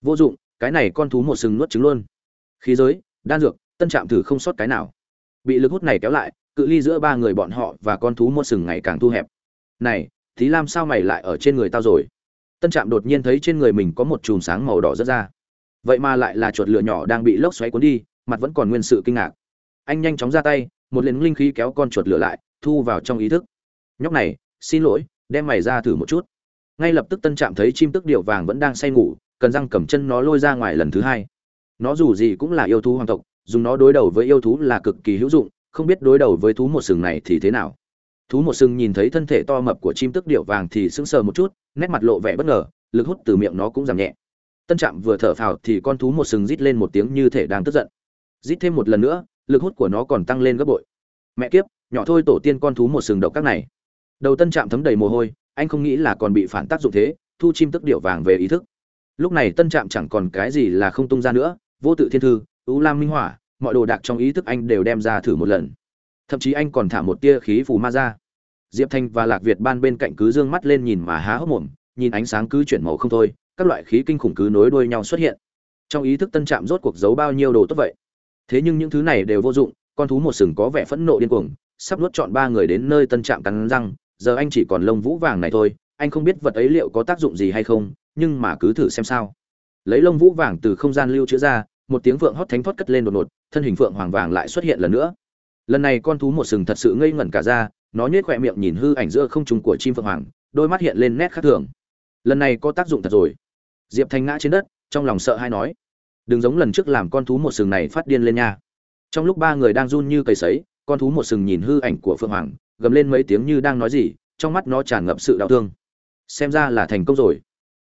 Vô dụng, cái này con thú một sừng nuốt trứng luôn. Khí giới, đan dược, tân trạm thử không sót cái nào. Bị lực hút này kéo lại, cự ly giữa ba người bọn họ và con thú một sừng ngày càng thu hẹp. Này, thí lam sao mày lại ở trên người tao rồi? Tân trạm đột nhiên thấy trên người mình có một chùm sáng màu đỏ rớt ra. Vậy mà lại là chuột lửa nhỏ đang bị lốc xoáy cuốn đi, mặt vẫn còn nguyên sự kinh ngạc. Anh nhanh chóng ra tay, một lần linh khí kéo con chuột lửa lại, thu vào trong ý thức. Nhóc này, xin lỗi, đem mày ra thử một chút. Ngay lập tức tân trạm thấy chim tức điệu vàng vẫn đang say ngủ, cần răng cầm chân nó lôi ra ngoài lần thứ hai. Nó dù gì cũng là yêu thú hoàng tộc, dùng nó đối đầu với yêu thú là cực kỳ hữu dụng, không biết đối đầu với thú một sừng này thì thế nào thú một sừng nhìn thấy thân thể to mập của chim tức điệu vàng thì sững sờ một chút, nét mặt lộ vẻ bất ngờ, lực hút từ miệng nó cũng giảm nhẹ. Tân trạm vừa thở phào thì con thú một sừng rít lên một tiếng như thể đang tức giận. Rít thêm một lần nữa, lực hút của nó còn tăng lên gấp bội. Mẹ kiếp, nhỏ thôi tổ tiên con thú một sừng độc các này. Đầu tân trạm thấm đầy mồ hôi, anh không nghĩ là còn bị phản tác dụng thế, thu chim tức điệu vàng về ý thức. Lúc này tân trạm chẳng còn cái gì là không tung ra nữa, vô tự thiên thư ưu lam minh hỏa, mọi đồ đạc trong ý thức anh đều đem ra thử một lần thậm chí anh còn thả một tia khí phù ma ra. Diệp thanh và lạc việt ban bên cạnh cứ dương mắt lên nhìn mà há hốc mồm, nhìn ánh sáng cứ chuyển màu không thôi, các loại khí kinh khủng cứ nối đuôi nhau xuất hiện. Trong ý thức tân trạm rốt cuộc giấu bao nhiêu đồ tốt vậy? Thế nhưng những thứ này đều vô dụng, con thú một sừng có vẻ phẫn nộ điên cuồng, sắp nuốt chọn ba người đến nơi tân trạm cắn răng, giờ anh chỉ còn lông vũ vàng này thôi, anh không biết vật ấy liệu có tác dụng gì hay không, nhưng mà cứ thử xem sao. Lấy lông vũ vàng từ không gian lưu trữ ra, một tiếng phượng hót thánh thoát cất lên đột ngột, thân hình phượng hoàng vàng lại xuất hiện lần nữa lần này con thú một sừng thật sự ngây ngẩn cả ra nó nhếch khỏe miệng nhìn hư ảnh giữa không trung của chim phượng hoàng, đôi mắt hiện lên nét khác thường. Lần này có tác dụng thật rồi. Diệp thanh ngã trên đất, trong lòng sợ hay nói, đừng giống lần trước làm con thú một sừng này phát điên lên nha. Trong lúc ba người đang run như cầy sấy, con thú một sừng nhìn hư ảnh của phượng hoàng, gầm lên mấy tiếng như đang nói gì, trong mắt nó tràn ngập sự đau thương. Xem ra là thành công rồi.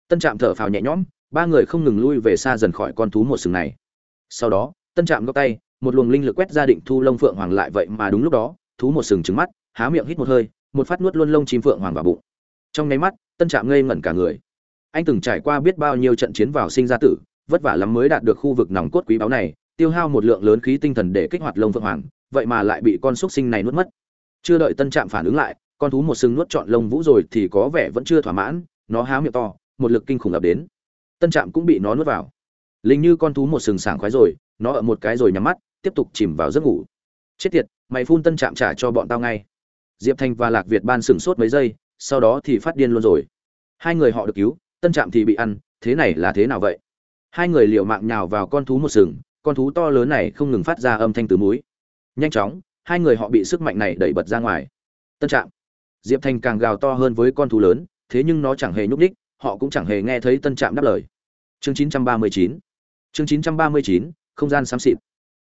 Tân trạm thở phào nhẹ nhõm, ba người không ngừng lui về xa dần khỏi con thú một sừng này. Sau đó, tân trạm góc tay một luồng linh lực quét ra định thu lông phượng hoàng lại vậy mà đúng lúc đó, thú một sừng trứng mắt, há miệng hít một hơi, một phát nuốt luôn lông chim phượng hoàng vào bụng. Trong nháy mắt, tân trạm ngây ngẩn cả người. Anh từng trải qua biết bao nhiêu trận chiến vào sinh ra tử, vất vả lắm mới đạt được khu vực nòng cốt quý báu này, tiêu hao một lượng lớn khí tinh thần để kích hoạt lông phượng hoàng, vậy mà lại bị con xúc sinh này nuốt mất. Chưa đợi tân trạm phản ứng lại, con thú một sừng nuốt trọn lông vũ rồi thì có vẻ vẫn chưa thỏa mãn, nó há miệng to, một lực kinh khủng ập đến. Tân trạm cũng bị nó nuốt vào. Linh như con thú một sừng sảng khoái rồi, nó ở một cái rồi nhắm mắt tiếp tục chìm vào giấc ngủ. Chết tiệt mày phun tân chạm trả cho bọn tao ngay. Diệp thanh và lạc việt ban sửng sốt mấy giây sau đó thì phát điên luôn rồi. Hai người họ được cứu tân trạm thì bị ăn thế này là thế nào vậy? Hai người liều mạng nhào vào con thú một sừng con thú to lớn này không ngừng phát ra âm thanh từ múi nhanh chóng hai người họ bị sức mạnh này đẩy bật ra ngoài. Tân trạm. Diệp thành càng gào to hơn với con thú lớn thế nhưng nó chẳng hề nhúc nhích họ cũng chẳng hề nghe thấy tân trạm đáp lời. Chương 939 chương 939, không gian xám xịt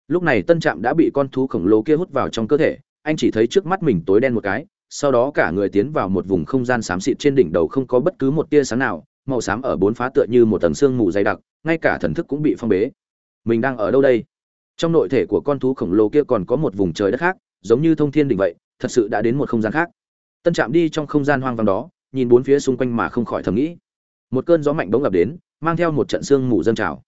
lúc này tân trạm đã bị con thú khổng lồ kia hút vào trong cơ thể, anh chỉ thấy trước mắt mình tối đen một cái, sau đó cả người tiến vào một vùng không gian xám xịt trên đỉnh đầu không có bất cứ một tia sáng nào, màu xám ở bốn phá tựa như một tầng xương mù dày đặc, ngay cả thần thức cũng bị phong bế. Mình đang ở đâu đây? Trong nội thể của con thú khổng lồ kia còn có một vùng trời đất khác, giống như thông thiên đỉnh vậy, thật sự đã đến một không gian khác. Tân trạm đi trong không gian hoang vắng đó, nhìn bốn phía xung quanh mà không khỏi thầm nghĩ. Một cơn gió mạnh bỗng ập đến, mang theo một trận sương mù dâng trào.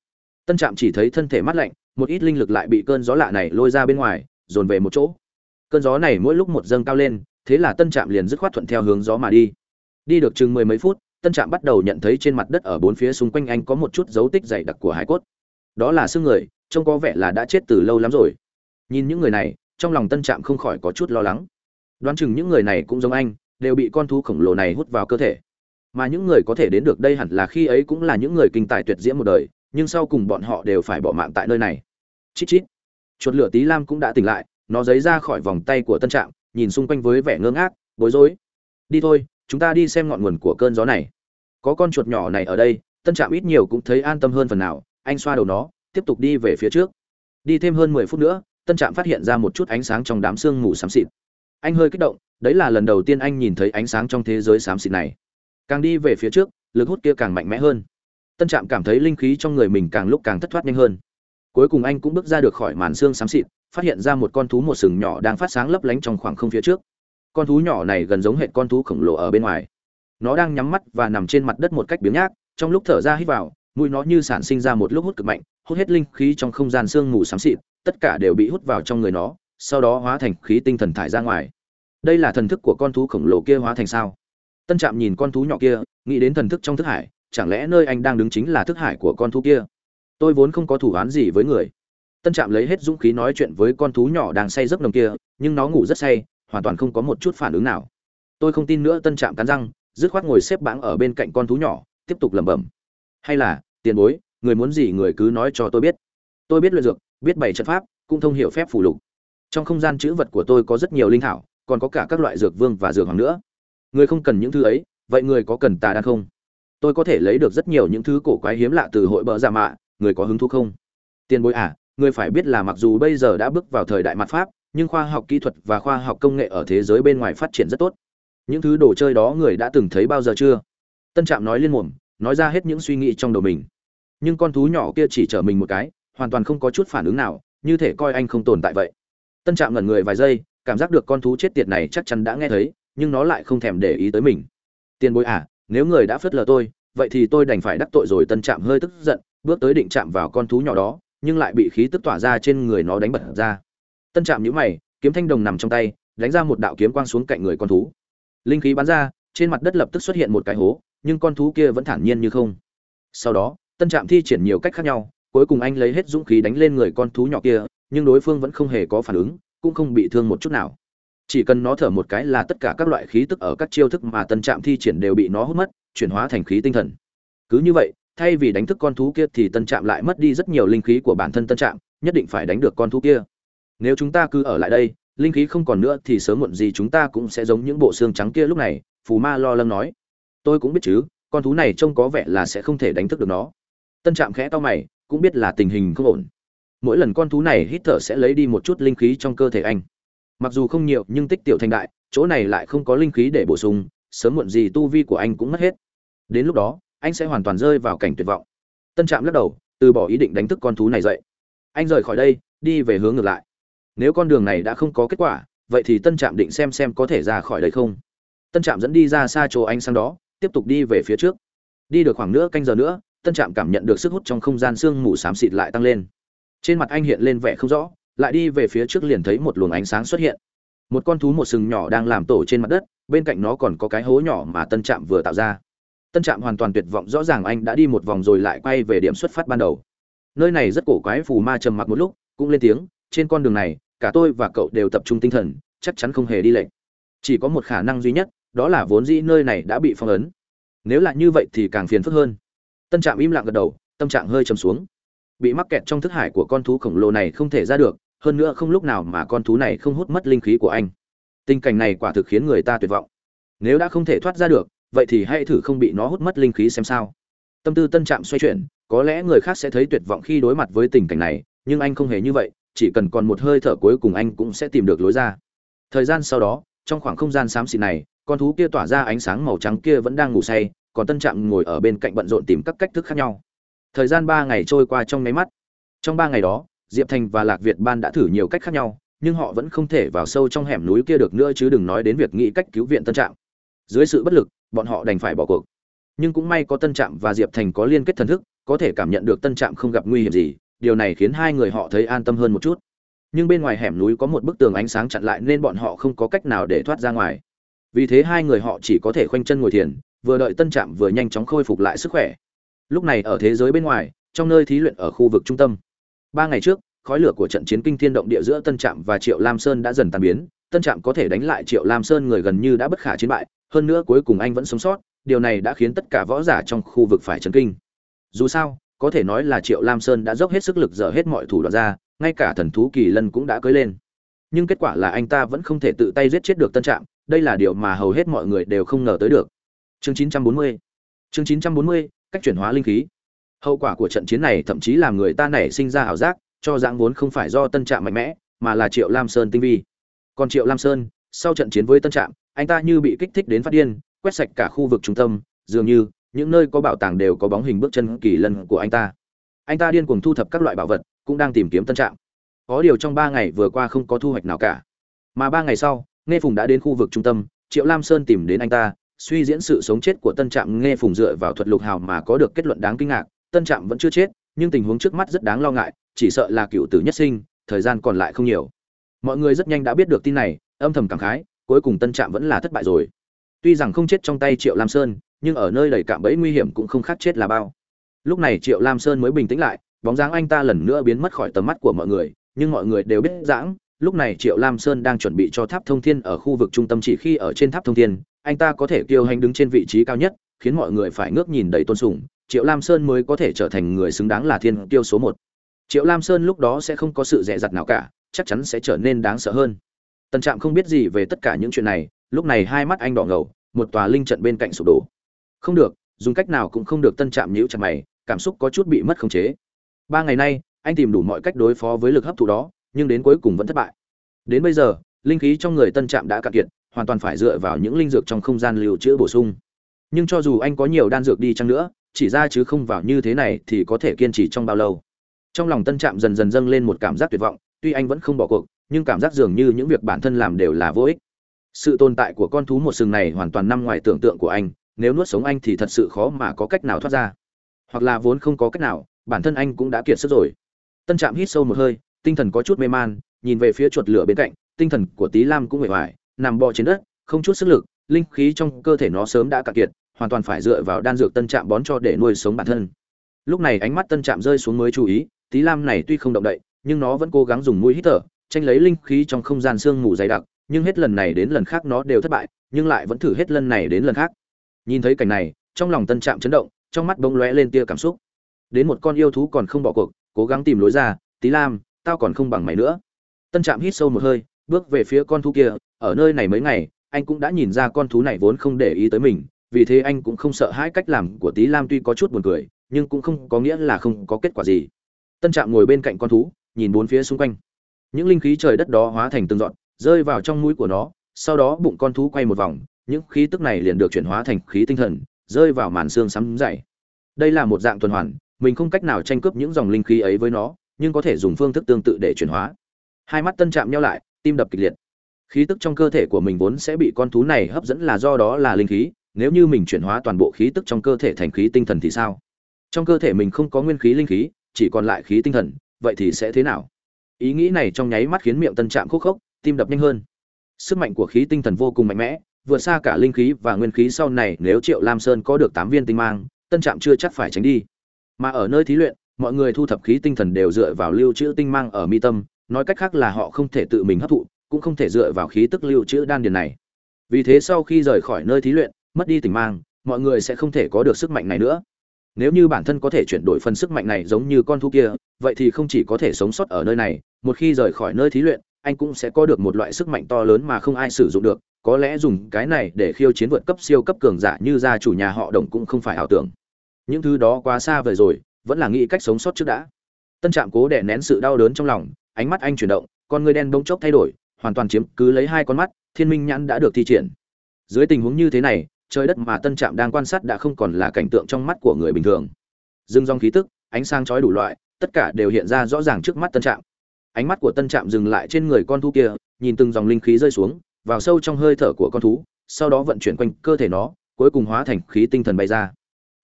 Tân trạm chỉ thấy thân thể mát lạnh một ít linh lực lại bị cơn gió lạ này lôi ra bên ngoài, dồn về một chỗ. Cơn gió này mỗi lúc một dâng cao lên, thế là tân trạm liền dứt khoát thuận theo hướng gió mà đi. Đi được chừng mười mấy phút, tân trạm bắt đầu nhận thấy trên mặt đất ở bốn phía xung quanh anh có một chút dấu tích dày đặc của hải cốt. Đó là xương người, trông có vẻ là đã chết từ lâu lắm rồi. Nhìn những người này, trong lòng tân trạm không khỏi có chút lo lắng. Đoán chừng những người này cũng giống anh, đều bị con thú khổng lồ này hút vào cơ thể. Mà những người có thể đến được đây hẳn là khi ấy cũng là những người kinh tài tuyệt diễm một đời nhưng sau cùng bọn họ đều phải bỏ mạng tại nơi này. Chít chít. Chuột lửa tí lam cũng đã tỉnh lại, nó giấy ra khỏi vòng tay của tân trạm, nhìn xung quanh với vẻ ngơ ngác, bối rối. Đi thôi, chúng ta đi xem ngọn nguồn của cơn gió này. Có con chuột nhỏ này ở đây, tân trạm ít nhiều cũng thấy an tâm hơn phần nào, anh xoa đầu nó, tiếp tục đi về phía trước. Đi thêm hơn mười phút nữa, tân trạm phát hiện ra một chút ánh sáng trong đám sương mù xám xịt. Anh hơi kích động, đấy là lần đầu tiên anh nhìn thấy ánh sáng trong thế giới xám xịt này. Càng đi về phía trước, lực hút kia càng mạnh mẽ hơn tân trạm cảm thấy linh khí trong người mình càng lúc càng thất thoát nhanh hơn. Cuối cùng anh cũng bước ra được khỏi màn xương xám xịt, phát hiện ra một con thú một sừng nhỏ đang phát sáng lấp lánh trong khoảng không phía trước. Con thú nhỏ này gần giống hệ con thú khổng lồ ở bên ngoài. Nó đang nhắm mắt và nằm trên mặt đất một cách biếng nhác, trong lúc thở ra hít vào, mũi nó như sản sinh ra một lúc hút cực mạnh, hút hết linh khí trong không gian sương mù xám xịt, tất cả đều bị hút vào trong người nó, sau đó hóa thành khí tinh thần thải ra ngoài. Đây là thần thức của con thú khổng lồ kia hóa thành sao? Tân trạm nhìn con thú nhỏ kia, nghĩ đến thần thức trong thức hải chẳng lẽ nơi anh đang đứng chính là thức hải của con thú kia? Tôi vốn không có thủ án gì với người. Tân trạm lấy hết dũng khí nói chuyện với con thú nhỏ đang say giấc nồng kia, nhưng nó ngủ rất say, hoàn toàn không có một chút phản ứng nào. Tôi không tin nữa, tân trạm cắn răng, dứt khoát ngồi xếp bãng ở bên cạnh con thú nhỏ, tiếp tục lẩm bẩm. Hay là, tiền bối, người muốn gì người cứ nói cho tôi biết. Tôi biết luyện dược, biết bảy trận pháp, cũng thông hiểu phép phù lục. Trong không gian chữ vật của tôi có rất nhiều linh thảo, còn có cả các loại dược vương và dược hoàng nữa. Người không cần những thứ ấy, vậy người có cần tà đan không? Tôi có thể lấy được rất nhiều những thứ cổ quái hiếm lạ từ hội bờ giả dạ mạ, người có hứng thú không? Tiền bối à người phải biết là mặc dù bây giờ đã bước vào thời đại mặt pháp, nhưng khoa học kỹ thuật và khoa học công nghệ ở thế giới bên ngoài phát triển rất tốt. Những thứ đồ chơi đó người đã từng thấy bao giờ chưa? Tân trạm nói liên mồm, nói ra hết những suy nghĩ trong đầu mình. Nhưng con thú nhỏ kia chỉ chở mình một cái, hoàn toàn không có chút phản ứng nào, như thể coi anh không tồn tại vậy. Tân trạm ngẩn người vài giây, cảm giác được con thú chết tiệt này chắc chắn đã nghe thấy, nhưng nó lại không thèm để ý tới mình. Tiền bối à nếu người đã phớt lờ tôi, vậy thì tôi đành phải đắc tội rồi. Tân trạm hơi tức giận, bước tới định chạm vào con thú nhỏ đó, nhưng lại bị khí tức tỏa ra trên người nó đánh bật ra. Tân trạm nhíu mày, kiếm thanh đồng nằm trong tay, đánh ra một đạo kiếm quang xuống cạnh người con thú. Linh khí bắn ra, trên mặt đất lập tức xuất hiện một cái hố, nhưng con thú kia vẫn thản nhiên như không. Sau đó, tân trạm thi triển nhiều cách khác nhau, cuối cùng anh lấy hết dũng khí đánh lên người con thú nhỏ kia, nhưng đối phương vẫn không hề có phản ứng, cũng không bị thương một chút nào chỉ cần nó thở một cái là tất cả các loại khí tức ở các chiêu thức mà tân trạm thi triển đều bị nó hút mất, chuyển hóa thành khí tinh thần. Cứ như vậy, thay vì đánh thức con thú kia thì tân trạm lại mất đi rất nhiều linh khí của bản thân tân trạm, nhất định phải đánh được con thú kia. Nếu chúng ta cứ ở lại đây, linh khí không còn nữa thì sớm muộn gì chúng ta cũng sẽ giống những bộ xương trắng kia lúc này, phù ma lo lắng nói. Tôi cũng biết chứ, con thú này trông có vẻ là sẽ không thể đánh thức được nó. Tân trạm khẽ to mày, cũng biết là tình hình không ổn. Mỗi lần con thú này hít thở sẽ lấy đi một chút linh khí trong cơ thể anh mặc dù không nhiều, nhưng tích tiểu thành đại, chỗ này lại không có linh khí để bổ sung, sớm muộn gì tu vi của anh cũng mất hết. Đến lúc đó, anh sẽ hoàn toàn rơi vào cảnh tuyệt vọng. Tân trạm lắc đầu, từ bỏ ý định đánh thức con thú này dậy. Anh rời khỏi đây, đi về hướng ngược lại. Nếu con đường này đã không có kết quả, vậy thì tân trạm định xem xem có thể ra khỏi đây không. Tân trạm dẫn đi ra xa chỗ anh sang đó, tiếp tục đi về phía trước. Đi được khoảng nửa canh giờ nữa, tân trạm cảm nhận được sức hút trong không gian sương mù xám xịt lại tăng lên. Trên mặt anh hiện lên vẻ không rõ lại đi về phía trước liền thấy một luồng ánh sáng xuất hiện. Một con thú một sừng nhỏ đang làm tổ trên mặt đất, bên cạnh nó còn có cái hố nhỏ mà tân trạm vừa tạo ra. Tân trạm hoàn toàn tuyệt vọng, rõ ràng anh đã đi một vòng rồi lại quay về điểm xuất phát ban đầu. Nơi này rất cổ quái, phù ma trầm mặc một lúc, cũng lên tiếng, trên con đường này, cả tôi và cậu đều tập trung tinh thần, chắc chắn không hề đi lệch. Chỉ có một khả năng duy nhất, đó là vốn dĩ nơi này đã bị phong ấn. Nếu là như vậy thì càng phiền phức hơn. Tân trạm im lặng gật đầu, tâm trạng hơi trầm xuống bị mắc kẹt trong thức hải của con thú khổng lồ này không thể ra được, hơn nữa không lúc nào mà con thú này không hút mất linh khí của anh. Tình cảnh này quả thực khiến người ta tuyệt vọng. Nếu đã không thể thoát ra được, vậy thì hãy thử không bị nó hút mất linh khí xem sao. Tâm tư tân trạm xoay chuyển, có lẽ người khác sẽ thấy tuyệt vọng khi đối mặt với tình cảnh này, nhưng anh không hề như vậy, chỉ cần còn một hơi thở cuối cùng anh cũng sẽ tìm được lối ra. Thời gian sau đó, trong khoảng không gian xám xịt này, con thú kia tỏa ra ánh sáng màu trắng kia vẫn đang ngủ say, còn tân trạm ngồi ở bên cạnh bận rộn tìm các cách thức khác nhau thời gian ba ngày trôi qua trong nháy mắt. Trong ba ngày đó, diệp thành và lạc việt ban đã thử nhiều cách khác nhau, nhưng họ vẫn không thể vào sâu trong hẻm núi kia được nữa chứ đừng nói đến việc nghĩ cách cứu viện tân trạm. Dưới sự bất lực, bọn họ đành phải bỏ cuộc. Nhưng cũng may có tân trạm và diệp thành có liên kết thần thức, có thể cảm nhận được tân trạm không gặp nguy hiểm gì, điều này khiến hai người họ thấy an tâm hơn một chút. Nhưng bên ngoài hẻm núi có một bức tường ánh sáng chặn lại nên bọn họ không có cách nào để thoát ra ngoài. Vì thế hai người họ chỉ có thể khoanh chân ngồi thiền, vừa đợi tân trạm vừa nhanh chóng khôi phục lại sức khỏe lúc này ở thế giới bên ngoài trong nơi thí luyện ở khu vực trung tâm. Ba ngày trước khói lửa của trận chiến kinh thiên động địa giữa tân trạm và triệu lam sơn đã dần tan biến tân trạm có thể đánh lại triệu lam sơn người gần như đã bất khả chiến bại hơn nữa cuối cùng anh vẫn sống sót điều này đã khiến tất cả võ giả trong khu vực phải chấn kinh. Dù sao có thể nói là triệu lam sơn đã dốc hết sức lực dở hết mọi thủ đoạn ra ngay cả thần thú kỳ lân cũng đã cưới lên. Nhưng kết quả là anh ta vẫn không thể tự tay giết chết được tân trạm đây là điều mà hầu hết mọi người đều không ngờ tới được. Chương 940 chương 940, cách chuyển hóa linh khí. Hậu quả của trận chiến này thậm chí làm người ta nảy sinh ra ảo giác, cho dạng vốn không phải do tân trạm mạnh mẽ, mà là triệu lam sơn tinh vi. Còn triệu lam sơn, sau trận chiến với tân trạm, anh ta như bị kích thích đến phát điên, quét sạch cả khu vực trung tâm, dường như những nơi có bảo tàng đều có bóng hình bước chân kỳ lân của anh ta. Anh ta điên cuồng thu thập các loại bảo vật, cũng đang tìm kiếm tân trạm. Có điều trong ba ngày vừa qua không có thu hoạch nào cả. Mà ba ngày sau, nghe phùng đã đến khu vực trung tâm, triệu lam sơn tìm đến anh ta suy diễn sự sống chết của tân trạm nghe phùng dựa vào thuật lục hào mà có được kết luận đáng kinh ngạc, tân trạm vẫn chưa chết, nhưng tình huống trước mắt rất đáng lo ngại, chỉ sợ là cựu tử nhất sinh, thời gian còn lại không nhiều. Mọi người rất nhanh đã biết được tin này, âm thầm cảm khái, cuối cùng tân trạm vẫn là thất bại rồi. Tuy rằng không chết trong tay triệu lam sơn, nhưng ở nơi đầy cạm bẫy nguy hiểm cũng không khác chết là bao. Lúc này triệu lam sơn mới bình tĩnh lại, bóng dáng anh ta lần nữa biến mất khỏi tầm mắt của mọi người, nhưng mọi người đều biết giãng lúc này triệu lam sơn đang chuẩn bị cho tháp thông thiên ở khu vực trung tâm chỉ khi ở trên tháp thông thiên anh ta có thể kiêu hành đứng trên vị trí cao nhất, khiến mọi người phải ngước nhìn đầy tôn sùng, triệu lam sơn mới có thể trở thành người xứng đáng là thiên tiêu số một. Triệu lam sơn lúc đó sẽ không có sự dè dặt nào cả, chắc chắn sẽ trở nên đáng sợ hơn. Tần trạm không biết gì về tất cả những chuyện này, lúc này hai mắt anh đỏ ngầu, một tòa linh trận bên cạnh sụp đổ. Không được, dùng cách nào cũng không được tân trạm nhíu chặt mày, cảm xúc có chút bị mất khống chế. Ba ngày nay, anh tìm đủ mọi cách đối phó với lực hấp thụ đó, nhưng đến cuối cùng vẫn thất bại. Đến bây giờ, linh khí trong người tân trạm đã cạn kiệt hoàn toàn phải dựa vào những linh dược trong không gian lưu trữ bổ sung. Nhưng cho dù anh có nhiều đan dược đi chăng nữa, chỉ ra chứ không vào như thế này thì có thể kiên trì trong bao lâu. Trong lòng tân trạm dần dần dâng lên một cảm giác tuyệt vọng, tuy anh vẫn không bỏ cuộc, nhưng cảm giác dường như những việc bản thân làm đều là vô ích. Sự tồn tại của con thú một sừng này hoàn toàn nằm ngoài tưởng tượng của anh, nếu nuốt sống anh thì thật sự khó mà có cách nào thoát ra. Hoặc là vốn không có cách nào, bản thân anh cũng đã kiệt sức rồi. Tân trạm hít sâu một hơi, tinh thần có chút mê man, nhìn về phía chuột lửa bên cạnh, tinh thần của tý lam cũng mệt mỏi nằm bò trên đất, không chút sức lực, linh khí trong cơ thể nó sớm đã cạn kiệt, hoàn toàn phải dựa vào đan dược tân trạm bón cho để nuôi sống bản thân. Lúc này ánh mắt tân trạm rơi xuống mới chú ý tí lam này tuy không động đậy, nhưng nó vẫn cố gắng dùng mũi hít thở, tranh lấy linh khí trong không gian sương mù dày đặc, nhưng hết lần này đến lần khác nó đều thất bại, nhưng lại vẫn thử hết lần này đến lần khác. Nhìn thấy cảnh này, trong lòng tân trạm chấn động, trong mắt bỗng lóe lên tia cảm xúc. Đến một con yêu thú còn không bỏ cuộc, cố gắng tìm lối ra tí lam, tao còn không bằng mày nữa. Tân trạm hít sâu một hơi bước về phía con thú kia, ở nơi này mấy ngày, anh cũng đã nhìn ra con thú này vốn không để ý tới mình, vì thế anh cũng không sợ hãi cách làm của tí lam tuy có chút buồn cười, nhưng cũng không có nghĩa là không có kết quả gì. Tân trạm ngồi bên cạnh con thú, nhìn bốn phía xung quanh. Những linh khí trời đất đó hóa thành từng dọn rơi vào trong mũi của nó, sau đó bụng con thú quay một vòng, những khí tức này liền được chuyển hóa thành khí tinh thần, rơi vào màn xương sắm dày. Đây là một dạng tuần hoàn, mình không cách nào tranh cướp những dòng linh khí ấy với nó, nhưng có thể dùng phương thức tương tự để chuyển hóa. Hai mắt tân Trạm nhau lại tim đập kịch liệt. Khí tức trong cơ thể của mình vốn sẽ bị con thú này hấp dẫn là do đó là linh khí, nếu như mình chuyển hóa toàn bộ khí tức trong cơ thể thành khí tinh thần thì sao? Trong cơ thể mình không có nguyên khí linh khí, chỉ còn lại khí tinh thần, vậy thì sẽ thế nào? Ý nghĩ này trong nháy mắt khiến miệng tân trạm khúc khốc, tim đập nhanh hơn. Sức mạnh của khí tinh thần vô cùng mạnh mẽ, vượt xa cả linh khí và nguyên khí sau này, nếu triệu lam sơn có được tám viên tinh mang, tân trạm chưa chắc phải tránh đi. Mà ở nơi thí luyện, mọi người thu thập khí tinh thần đều dựa vào lưu trữ tinh mang ở mi tâm nói cách khác là họ không thể tự mình hấp thụ, cũng không thể dựa vào khí tức lưu trữ đan điền này. Vì thế sau khi rời khỏi nơi thí luyện, mất đi tình mang, mọi người sẽ không thể có được sức mạnh này nữa. Nếu như bản thân có thể chuyển đổi phần sức mạnh này giống như con thú kia, vậy thì không chỉ có thể sống sót ở nơi này, một khi rời khỏi nơi thí luyện, anh cũng sẽ có được một loại sức mạnh to lớn mà không ai sử dụng được, có lẽ dùng cái này để khiêu chiến vượt cấp siêu cấp cường giả như gia chủ nhà họ đồng cũng không phải ảo tưởng. Những thứ đó quá xa vời rồi, vẫn là nghĩ cách sống sót trước đã. Tân trạm cố đè nén sự đau đớn trong lòng ánh mắt anh chuyển động, con người đen bỗng chốc thay đổi, hoàn toàn chiếm cứ lấy hai con mắt, thiên minh nhãn đã được thi triển. Dưới tình huống như thế này, trời đất mà tân trạm đang quan sát đã không còn là cảnh tượng trong mắt của người bình thường. Dưng dòng khí tức, ánh sáng chói đủ loại, tất cả đều hiện ra rõ ràng trước mắt tân trạm. Ánh mắt của tân trạm dừng lại trên người con thú kia, nhìn từng dòng linh khí rơi xuống, vào sâu trong hơi thở của con thú, sau đó vận chuyển quanh cơ thể nó, cuối cùng hóa thành khí tinh thần bay ra.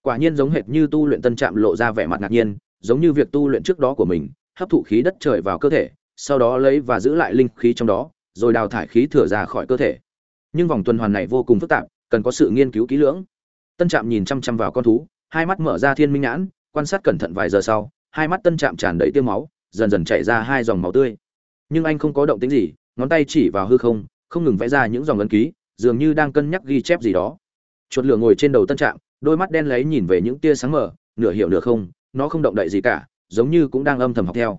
Quả nhiên giống hệt như tu luyện tân trạm lộ ra vẻ mặt ngạc nhiên, giống như việc tu luyện trước đó của mình hấp thụ khí đất trời vào cơ thể sau đó lấy và giữ lại linh khí trong đó rồi đào thải khí thừa ra khỏi cơ thể. Nhưng vòng tuần hoàn này vô cùng phức tạp cần có sự nghiên cứu kỹ lưỡng. Tân trạm nhìn chăm chăm vào con thú hai mắt mở ra thiên minh nhãn quan sát cẩn thận vài giờ sau hai mắt tân trạm tràn đầy tiêu máu dần dần chảy ra hai dòng máu tươi. Nhưng anh không có động tĩnh gì ngón tay chỉ vào hư không không ngừng vẽ ra những dòng ấn ký dường như đang cân nhắc ghi chép gì đó. Chuột lửa ngồi trên đầu tân trạm đôi mắt đen lấy nhìn về những tia sáng mở, nửa hiểu nửa không nó không động đậy gì cả giống như cũng đang âm thầm học theo.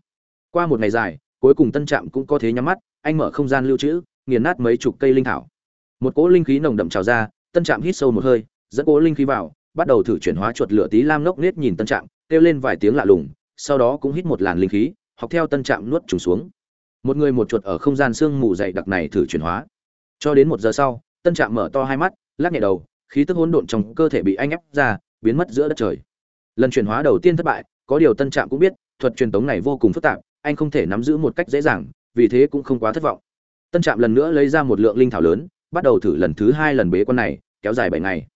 Qua một ngày dài, cuối cùng tân trạm cũng có thế nhắm mắt, anh mở không gian lưu trữ, nghiền nát mấy chục cây linh thảo. Một cỗ linh khí nồng đậm trào ra, tân trạm hít sâu một hơi, dẫn cỗ linh khí vào, bắt đầu thử chuyển hóa chuột lửa tí lam ngốc nết nhìn tân trạm, kêu lên vài tiếng lạ lùng, sau đó cũng hít một làn linh khí, học theo tân trạm nuốt trùng xuống. Một người một chuột ở không gian sương mù dày đặc này thử chuyển hóa. Cho đến một giờ sau, tân trạm mở to hai mắt, lắc nhẹ đầu, khí tức hỗn độn trong cơ thể bị anh ép ra, biến mất giữa đất trời. Lần chuyển hóa đầu tiên thất bại có điều tân trạm cũng biết, thuật truyền tống này vô cùng phức tạp, anh không thể nắm giữ một cách dễ dàng, vì thế cũng không quá thất vọng. Tân trạm lần nữa lấy ra một lượng linh thảo lớn, bắt đầu thử lần thứ hai lần bế quan này, kéo dài bảy ngày.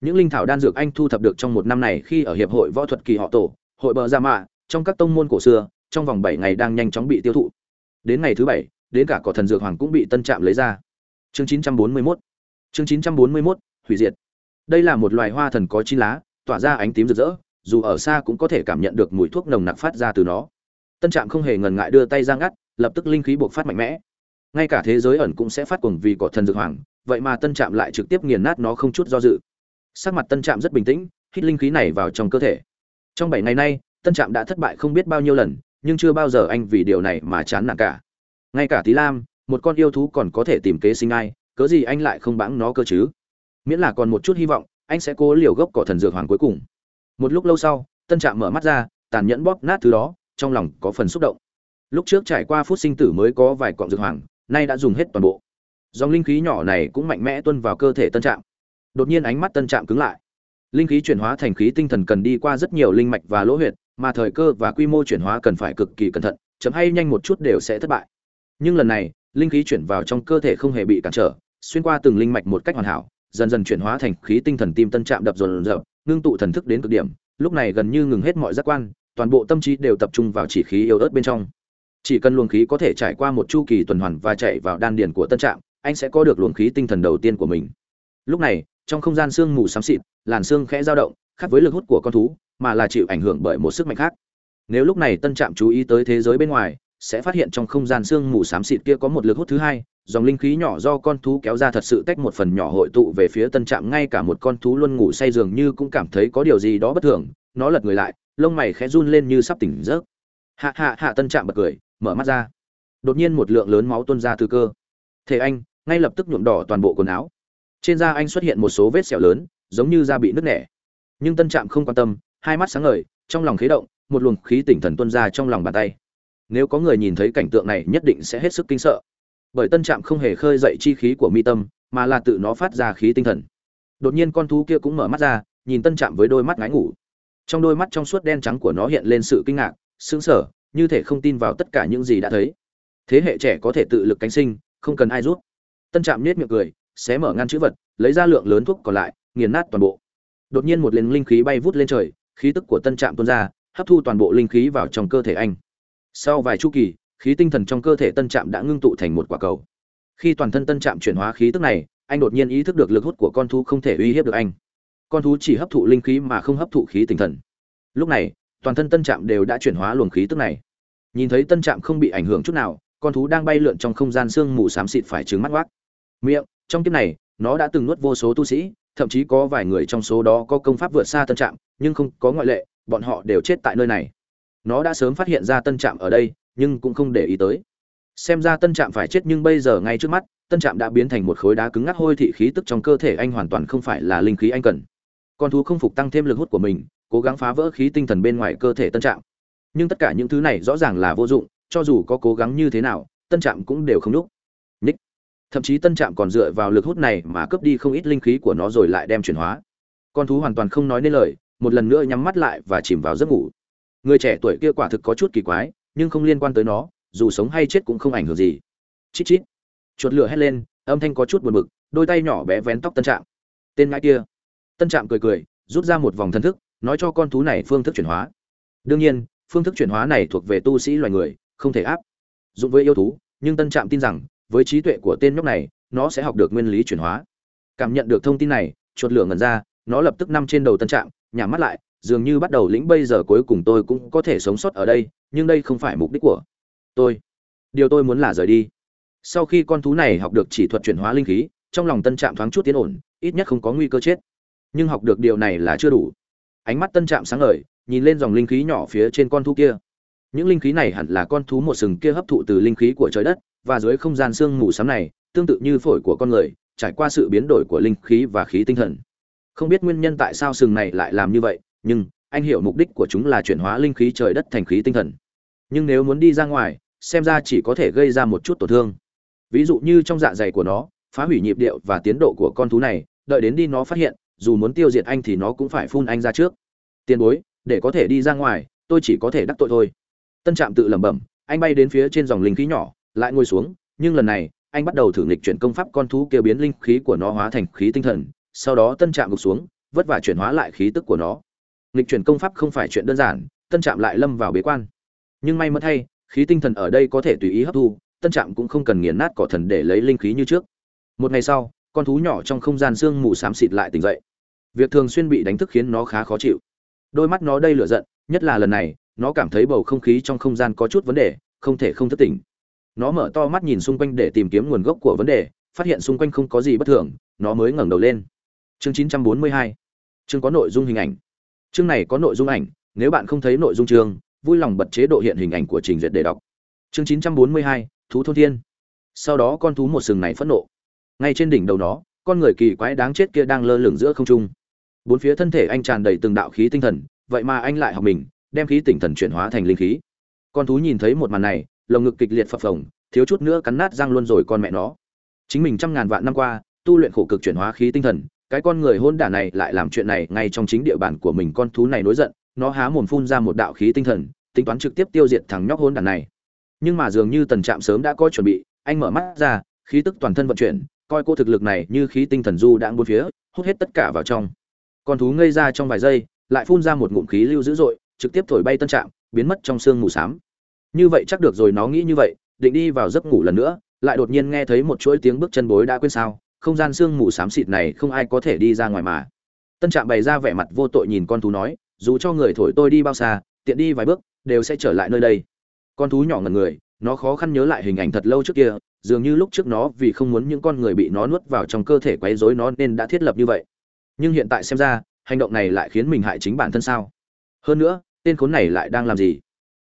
Những linh thảo đan dược anh thu thập được trong một năm này khi ở hiệp hội võ thuật kỳ họ tổ, hội bờ gia mạ, trong các tông môn cổ xưa, trong vòng bảy ngày đang nhanh chóng bị tiêu thụ. Đến ngày thứ bảy, đến cả cỏ thần dược hoàng cũng bị tân trạm lấy ra. Chương 941 chương 941 hủy diệt. Đây là một loài hoa thần có chín lá, tỏa ra ánh tím rực rỡ dù ở xa cũng có thể cảm nhận được mùi thuốc nồng nặc phát ra từ nó. Tân trạm không hề ngần ngại đưa tay ra ngắt, lập tức linh khí buộc phát mạnh mẽ. Ngay cả thế giới ẩn cũng sẽ phát cuồng vì cỏ thần dược hoàng, vậy mà tân trạm lại trực tiếp nghiền nát nó không chút do dự. Sắc mặt tân trạm rất bình tĩnh, hít linh khí này vào trong cơ thể. Trong bảy ngày nay, tân trạm đã thất bại không biết bao nhiêu lần, nhưng chưa bao giờ anh vì điều này mà chán nản cả. Ngay cả tí lam, một con yêu thú còn có thể tìm kế sinh ai, cớ gì anh lại không bãng nó cơ chứ? Miễn là còn một chút hy vọng, anh sẽ cố liều gốc cỏ thần dược hoàng cuối cùng một lúc lâu sau, tân trạm mở mắt ra, tàn nhẫn bóp nát thứ đó, trong lòng có phần xúc động. Lúc trước trải qua phút sinh tử mới có vài cọng dược hoàng, nay đã dùng hết toàn bộ. Dòng linh khí nhỏ này cũng mạnh mẽ tuân vào cơ thể tân trạm. Đột nhiên ánh mắt tân trạm cứng lại. Linh khí chuyển hóa thành khí tinh thần cần đi qua rất nhiều linh mạch và lỗ huyệt, mà thời cơ và quy mô chuyển hóa cần phải cực kỳ cẩn thận chấm hay nhanh một chút đều sẽ thất bại. Nhưng lần này, linh khí chuyển vào trong cơ thể không hề bị cản trở, xuyên qua từng linh mạch một cách hoàn hảo, dần dần chuyển hóa thành khí tinh thần tim tân trạm đập dồn dập ngưng tụ thần thức đến cực điểm, lúc này gần như ngừng hết mọi giác quan, toàn bộ tâm trí đều tập trung vào chỉ khí yếu ớt bên trong. Chỉ cần luồng khí có thể trải qua một chu kỳ tuần hoàn và chạy vào đan điền của tân trạm anh sẽ có được luồng khí tinh thần đầu tiên của mình. Lúc này, trong không gian sương mù xám xịt, làn xương khẽ dao động, khác với lực hút của con thú, mà là chịu ảnh hưởng bởi một sức mạnh khác. Nếu lúc này tân trạm chú ý tới thế giới bên ngoài, sẽ phát hiện trong không gian sương mù xám xịt kia có một lực hút thứ hai dòng linh khí nhỏ do con thú kéo ra thật sự tách một phần nhỏ hội tụ về phía tân trạm, ngay cả một con thú luôn ngủ say dường như cũng cảm thấy có điều gì đó bất thường. Nó lật người lại, lông mày khẽ run lên như sắp tỉnh giấc. Hạ hạ hạ, tân trạm bật cười, mở mắt ra. Đột nhiên một lượng lớn máu tuôn ra từ cơ. Thể anh, ngay lập tức nhuộm đỏ toàn bộ quần áo. Trên da anh xuất hiện một số vết sẹo lớn, giống như da bị nứt nẻ. Nhưng tân trạm không quan tâm, hai mắt sáng ngời, trong lòng khí động, một luồng khí tỉnh thần tuôn ra trong lòng bàn tay. Nếu có người nhìn thấy cảnh tượng này nhất định sẽ hết sức kinh sợ bởi tân trạm không hề khơi dậy chi khí của mi tâm, mà là tự nó phát ra khí tinh thần. Đột nhiên con thú kia cũng mở mắt ra, nhìn tân trạm với đôi mắt ngái ngủ. Trong đôi mắt trong suốt đen trắng của nó hiện lên sự kinh ngạc, sững sờ, như thể không tin vào tất cả những gì đã thấy. Thế hệ trẻ có thể tự lực cánh sinh, không cần ai rút tân trạm nết miệng cười, xé mở ngăn chữ vật, lấy ra lượng lớn thuốc còn lại, nghiền nát toàn bộ. Đột nhiên một lần linh khí bay vút lên trời, khí tức của tân trạm tuôn ra, hấp thu toàn bộ linh khí vào trong cơ thể anh. Sau vài chu kỳ khí tinh thần trong cơ thể tân trạm đã ngưng tụ thành một quả cầu. Khi toàn thân tân trạm chuyển hóa khí tức này, anh đột nhiên ý thức được lực hút của con thú không thể uy hiếp được anh. Con thú chỉ hấp thụ linh khí mà không hấp thụ khí tinh thần. Lúc này, toàn thân tân trạm đều đã chuyển hóa luồng khí tức này. Nhìn thấy tân trạm không bị ảnh hưởng chút nào, con thú đang bay lượn trong không gian sương mù xám xịt phải trứng mắt ngoác. Miệng, trong kiếp này, nó đã từng nuốt vô số tu sĩ, thậm chí có vài người trong số đó có công pháp vượt xa tân trạm, nhưng không có ngoại lệ, bọn họ đều chết tại nơi này. Nó đã sớm phát hiện ra tân trạm ở đây nhưng cũng không để ý tới. Xem ra tân trạm phải chết nhưng bây giờ ngay trước mắt, tân trạm đã biến thành một khối đá cứng ngắc hôi thị khí tức trong cơ thể anh hoàn toàn không phải là linh khí anh cần. Con thú không phục tăng thêm lực hút của mình, cố gắng phá vỡ khí tinh thần bên ngoài cơ thể tân trạm. Nhưng tất cả những thứ này rõ ràng là vô dụng, cho dù có cố gắng như thế nào, tân trạm cũng đều không đúc. Ních thậm chí tân trạm còn dựa vào lực hút này mà cướp đi không ít linh khí của nó rồi lại đem chuyển hóa. Con thú hoàn toàn không nói nên lời, một lần nữa nhắm mắt lại và chìm vào giấc ngủ. Người trẻ tuổi kia quả thực có chút kỳ quái nhưng không liên quan tới nó, dù sống hay chết cũng không ảnh hưởng gì. Chít chít. Chuột lửa hét lên, âm thanh có chút buồn bực, đôi tay nhỏ bé vén tóc tân trạm. Tên ngãi kia. Tân trạm cười cười, rút ra một vòng thân thức, nói cho con thú này phương thức chuyển hóa. Đương nhiên, phương thức chuyển hóa này thuộc về tu sĩ loài người, không thể áp dụng với yêu thú, nhưng tân trạm tin rằng, với trí tuệ của tên nhóc này, nó sẽ học được nguyên lý chuyển hóa. Cảm nhận được thông tin này, chuột lửa ngần ra, nó lập tức nằm trên đầu tân trạm nhả mắt lại dường như bắt đầu lĩnh bây giờ cuối cùng tôi cũng có thể sống sót ở đây, nhưng đây không phải mục đích của tôi. Điều tôi muốn là rời đi. Sau khi con thú này học được chỉ thuật chuyển hóa linh khí, trong lòng tân trạm thoáng chút tiến ổn, ít nhất không có nguy cơ chết. Nhưng học được điều này là chưa đủ. Ánh mắt tân trạm sáng ngời, nhìn lên dòng linh khí nhỏ phía trên con thú kia. Những linh khí này hẳn là con thú một sừng kia hấp thụ từ linh khí của trời đất, và dưới không gian sương mù sám này, tương tự như phổi của con người, trải qua sự biến đổi của linh khí và khí tinh thần. Không biết nguyên nhân tại sao sừng này lại làm như vậy nhưng anh hiểu mục đích của chúng là chuyển hóa linh khí trời đất thành khí tinh thần. Nhưng nếu muốn đi ra ngoài, xem ra chỉ có thể gây ra một chút tổn thương. Ví dụ như trong dạ dày của nó, phá hủy nhịp điệu và tiến độ của con thú này, đợi đến đi nó phát hiện, dù muốn tiêu diệt anh thì nó cũng phải phun anh ra trước. Tiền bối, để có thể đi ra ngoài, tôi chỉ có thể đắc tội thôi. Tân trạm tự lẩm bẩm, anh bay đến phía trên dòng linh khí nhỏ, lại ngồi xuống, nhưng lần này, anh bắt đầu thử nghịch chuyển công pháp con thú kia biến linh khí của nó hóa thành khí tinh thần, sau đó tân trạm gục xuống, vất vả chuyển hóa lại khí tức của nó nghịch chuyển công pháp không phải chuyện đơn giản, tân trạm lại lâm vào bế quan. Nhưng may mắn thay, khí tinh thần ở đây có thể tùy ý hấp thu, tân trạm cũng không cần nghiền nát cỏ thần để lấy linh khí như trước. Một ngày sau, con thú nhỏ trong không gian sương mù xám xịt lại tỉnh dậy. Việc thường xuyên bị đánh thức khiến nó khá khó chịu. Đôi mắt nó đây lửa giận, nhất là lần này, nó cảm thấy bầu không khí trong không gian có chút vấn đề, không thể không thức tỉnh. Nó mở to mắt nhìn xung quanh để tìm kiếm nguồn gốc của vấn đề, phát hiện xung quanh không có gì bất thường, nó mới ngẩng đầu lên. Chương 942 chương có nội dung hình ảnh chương này có nội dung ảnh, nếu bạn không thấy nội dung chương, vui lòng bật chế độ hiện hình ảnh của trình duyệt để đọc. Chương 942 thú thôn thiên. Sau đó con thú một sừng này phẫn nộ. Ngay trên đỉnh đầu nó, con người kỳ quái đáng chết kia đang lơ lửng giữa không trung. Bốn phía thân thể anh tràn đầy từng đạo khí tinh thần, vậy mà anh lại học mình, đem khí tinh thần chuyển hóa thành linh khí. Con thú nhìn thấy một màn này, lồng ngực kịch liệt phập phồng, thiếu chút nữa cắn nát răng luôn rồi con mẹ nó. Chính mình trăm ngàn vạn năm qua, tu luyện khổ cực chuyển hóa khí tinh thần cái con người hôn đả này lại làm chuyện này ngay trong chính địa bàn của mình con thú này nổi giận, nó há mồm phun ra một đạo khí tinh thần, tính toán trực tiếp tiêu diệt thằng nhóc hôn đả này. Nhưng mà dường như tần trạm sớm đã có chuẩn bị, anh mở mắt ra, khí tức toàn thân vận chuyển, coi cô thực lực này như khí tinh thần du đang bốn phía, hút hết tất cả vào trong. Con thú ngây ra trong vài giây, lại phun ra một ngụm khí lưu dữ dội, trực tiếp thổi bay tân trạm, biến mất trong sương mù xám. Như vậy chắc được rồi, nó nghĩ như vậy, định đi vào giấc ngủ lần nữa, lại đột nhiên nghe thấy một chuỗi tiếng bước chân bối đã quên sao không gian sương mù xám xịt này không ai có thể đi ra ngoài mà. Tân trạm bày ra vẻ mặt vô tội nhìn con thú nói, dù cho người thổi tôi đi bao xa, tiện đi vài bước, đều sẽ trở lại nơi đây. Con thú nhỏ ngần người, nó khó khăn nhớ lại hình ảnh thật lâu trước kia, dường như lúc trước nó vì không muốn những con người bị nó nuốt vào trong cơ thể quấy rối nó nên đã thiết lập như vậy. Nhưng hiện tại xem ra, hành động này lại khiến mình hại chính bản thân sao? Hơn nữa, tên khốn này lại đang làm gì?